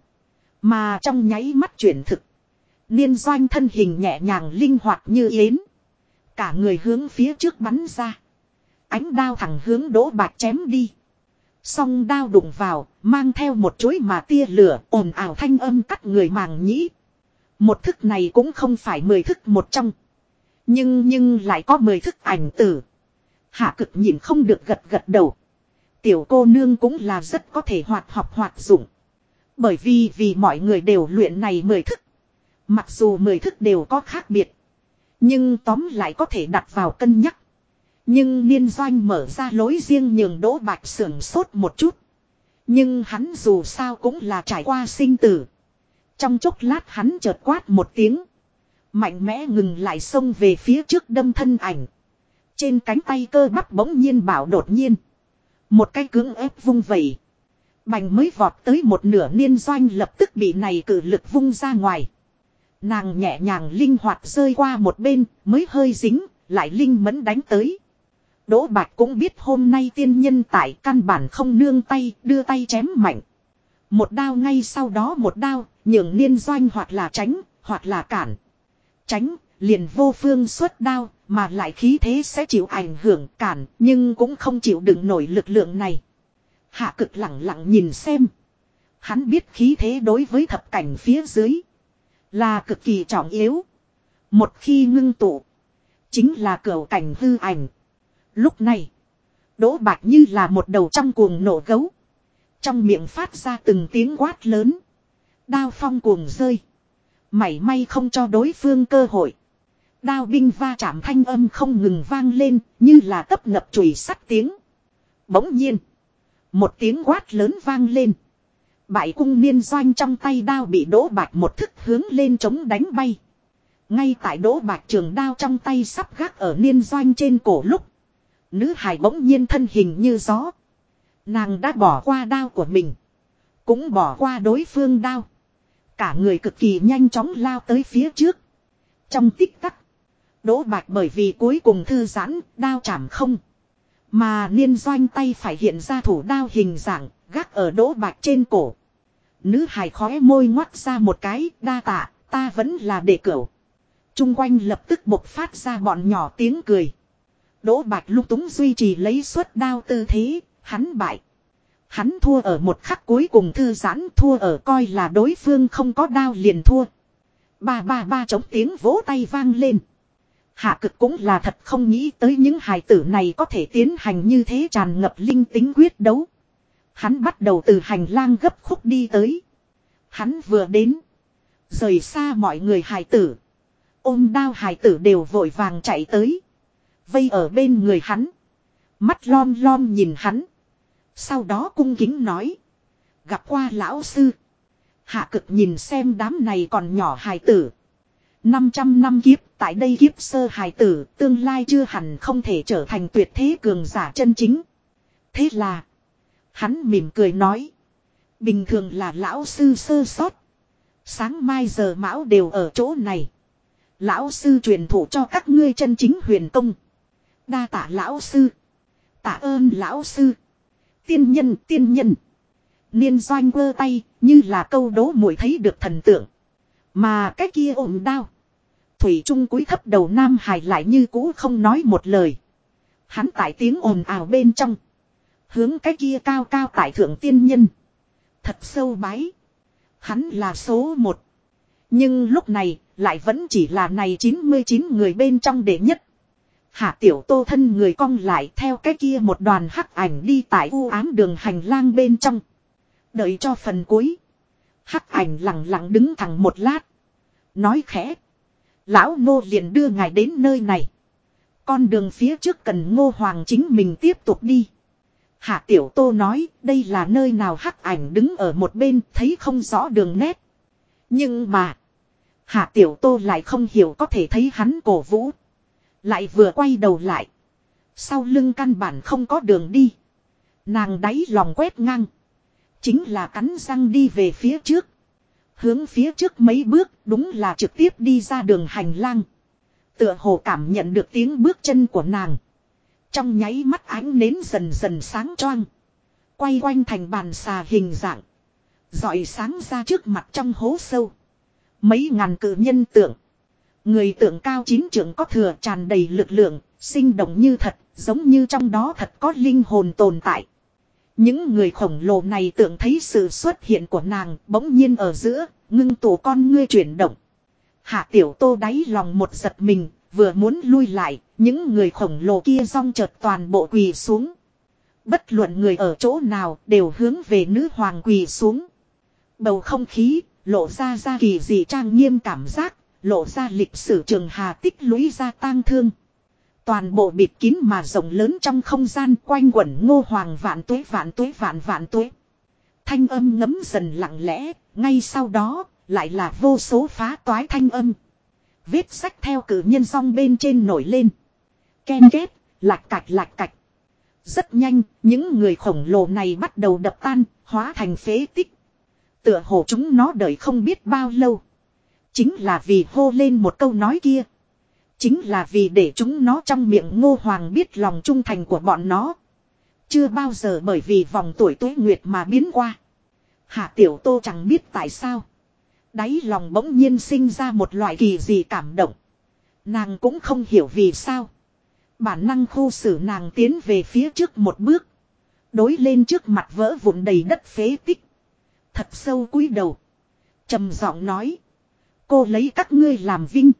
Mà trong nháy mắt chuyển thực. Niên doanh thân hình nhẹ nhàng linh hoạt như yến. Cả người hướng phía trước bắn ra. Ánh đao thẳng hướng đỗ bạc chém đi. Song đao đụng vào, mang theo một chuỗi mà tia lửa ồn ào thanh âm cắt người màng nhĩ. Một thức này cũng không phải mười thức một trong. Nhưng nhưng lại có mười thức ảnh tử. Hạ cực nhìn không được gật gật đầu. Tiểu cô nương cũng là rất có thể hoạt học hoạt dụng. Bởi vì vì mọi người đều luyện này mười thức. Mặc dù mười thức đều có khác biệt. Nhưng tóm lại có thể đặt vào cân nhắc. Nhưng niên doanh mở ra lối riêng nhường đỗ bạch sưởng sốt một chút. Nhưng hắn dù sao cũng là trải qua sinh tử. Trong chốc lát hắn chợt quát một tiếng. Mạnh mẽ ngừng lại xông về phía trước đâm thân ảnh. Trên cánh tay cơ bắp bỗng nhiên bảo đột nhiên. Một cái cứng ép vung vẩy. Bành mới vọt tới một nửa niên doanh lập tức bị này cử lực vung ra ngoài. Nàng nhẹ nhàng linh hoạt rơi qua một bên mới hơi dính, lại linh mẫn đánh tới. Đỗ Bạch cũng biết hôm nay tiên nhân tại căn bản không nương tay, đưa tay chém mạnh. Một đao ngay sau đó một đao, nhường niên doanh hoặc là tránh, hoặc là cản. Tránh, liền vô phương xuất đao, mà lại khí thế sẽ chịu ảnh hưởng cản, nhưng cũng không chịu đựng nổi lực lượng này. Hạ cực lặng lặng nhìn xem. Hắn biết khí thế đối với thập cảnh phía dưới. Là cực kỳ trọng yếu. Một khi ngưng tụ. Chính là cửa cảnh hư ảnh. Lúc này. Đỗ bạch như là một đầu trong cuồng nổ gấu. Trong miệng phát ra từng tiếng quát lớn. Đao phong cuồng rơi. Mảy may không cho đối phương cơ hội. Đao binh va chạm thanh âm không ngừng vang lên, như là tấp nập chùy sắt tiếng. Bỗng nhiên. Một tiếng quát lớn vang lên. Bại cung niên doanh trong tay đao bị đỗ bạc một thức hướng lên chống đánh bay. Ngay tại đỗ bạc trường đao trong tay sắp gác ở niên doanh trên cổ lúc. Nữ hải bỗng nhiên thân hình như gió. Nàng đã bỏ qua đao của mình. Cũng bỏ qua đối phương đao. Cả người cực kỳ nhanh chóng lao tới phía trước. Trong tích tắc. Đỗ bạch bởi vì cuối cùng thư giãn, đao chạm không. Mà niên doanh tay phải hiện ra thủ đao hình dạng, gác ở đỗ bạch trên cổ. Nữ hài khóe môi ngoắt ra một cái, đa tạ, ta vẫn là đệ cửu. Trung quanh lập tức bộc phát ra bọn nhỏ tiếng cười. Đỗ bạch lúc túng duy trì lấy suất đao tư thế, hắn bại. Hắn thua ở một khắc cuối cùng thư giãn thua ở coi là đối phương không có đao liền thua. Ba ba ba chống tiếng vỗ tay vang lên. Hạ cực cũng là thật không nghĩ tới những hài tử này có thể tiến hành như thế tràn ngập linh tính quyết đấu. Hắn bắt đầu từ hành lang gấp khúc đi tới. Hắn vừa đến. Rời xa mọi người hài tử. Ôm đao hài tử đều vội vàng chạy tới. Vây ở bên người hắn. Mắt lom lom nhìn hắn. Sau đó cung kính nói. Gặp qua lão sư. Hạ cực nhìn xem đám này còn nhỏ hài tử. 500 năm kiếp, tại đây kiếp sơ hài tử, tương lai chưa hẳn không thể trở thành tuyệt thế cường giả chân chính. Thế là, hắn mỉm cười nói. Bình thường là lão sư sơ sót. Sáng mai giờ mão đều ở chỗ này. Lão sư truyền thụ cho các ngươi chân chính huyền công. Đa tạ lão sư. Tạ ơn lão sư. Tiên nhân tiên nhân. Niên doanh quơ tay, như là câu đố mũi thấy được thần tượng. Mà cái kia ổn đao. Thủy Trung cúi thấp đầu Nam Hải lại như cũ không nói một lời. Hắn tại tiếng ồn ào bên trong. Hướng cái kia cao cao tại thượng tiên nhân. Thật sâu bái. Hắn là số một. Nhưng lúc này, lại vẫn chỉ là này 99 người bên trong đệ nhất. Hạ tiểu tô thân người cong lại theo cái kia một đoàn hắc ảnh đi tại u ám đường hành lang bên trong. Đợi cho phần cuối. Hắc ảnh lặng lặng đứng thẳng một lát. Nói khẽ. Lão Ngô liền đưa ngài đến nơi này. Con đường phía trước cần ngô hoàng chính mình tiếp tục đi. Hạ tiểu tô nói, đây là nơi nào hắc ảnh đứng ở một bên, thấy không rõ đường nét. Nhưng mà. Hạ tiểu tô lại không hiểu có thể thấy hắn cổ vũ. Lại vừa quay đầu lại. Sau lưng căn bản không có đường đi. Nàng đáy lòng quét ngang. Chính là cắn răng đi về phía trước. Hướng phía trước mấy bước, đúng là trực tiếp đi ra đường hành lang. Tựa hồ cảm nhận được tiếng bước chân của nàng. Trong nháy mắt ánh nến dần dần sáng choang. Quay quanh thành bàn xà hình dạng. dọi sáng ra trước mặt trong hố sâu. Mấy ngàn cử nhân tượng. Người tượng cao chín trưởng có thừa tràn đầy lực lượng, sinh động như thật, giống như trong đó thật có linh hồn tồn tại. Những người khổng lồ này tưởng thấy sự xuất hiện của nàng bỗng nhiên ở giữa, ngưng tụ con ngươi chuyển động. Hạ tiểu tô đáy lòng một giật mình, vừa muốn lui lại, những người khổng lồ kia rong chợt toàn bộ quỳ xuống. Bất luận người ở chỗ nào đều hướng về nữ hoàng quỳ xuống. Bầu không khí, lộ ra ra kỳ dị trang nghiêm cảm giác, lộ ra lịch sử trường hà tích lũy ra tang thương. Toàn bộ bịt kín mà rộng lớn trong không gian quanh quẩn ngô hoàng vạn tuế vạn tuế vạn vạn tuế. Thanh âm ngấm dần lặng lẽ, ngay sau đó, lại là vô số phá toái thanh âm. Vết sách theo cử nhân song bên trên nổi lên. Ken kết, lạch cạch lạch cạch. Rất nhanh, những người khổng lồ này bắt đầu đập tan, hóa thành phế tích. Tựa hồ chúng nó đợi không biết bao lâu. Chính là vì hô lên một câu nói kia. Chính là vì để chúng nó trong miệng ngô hoàng biết lòng trung thành của bọn nó. Chưa bao giờ bởi vì vòng tuổi tuế nguyệt mà biến qua. Hạ tiểu tô chẳng biết tại sao. Đáy lòng bỗng nhiên sinh ra một loại kỳ gì cảm động. Nàng cũng không hiểu vì sao. Bản năng khu xử nàng tiến về phía trước một bước. Đối lên trước mặt vỡ vụn đầy đất phế tích. Thật sâu cúi đầu. trầm giọng nói. Cô lấy các ngươi làm vinh.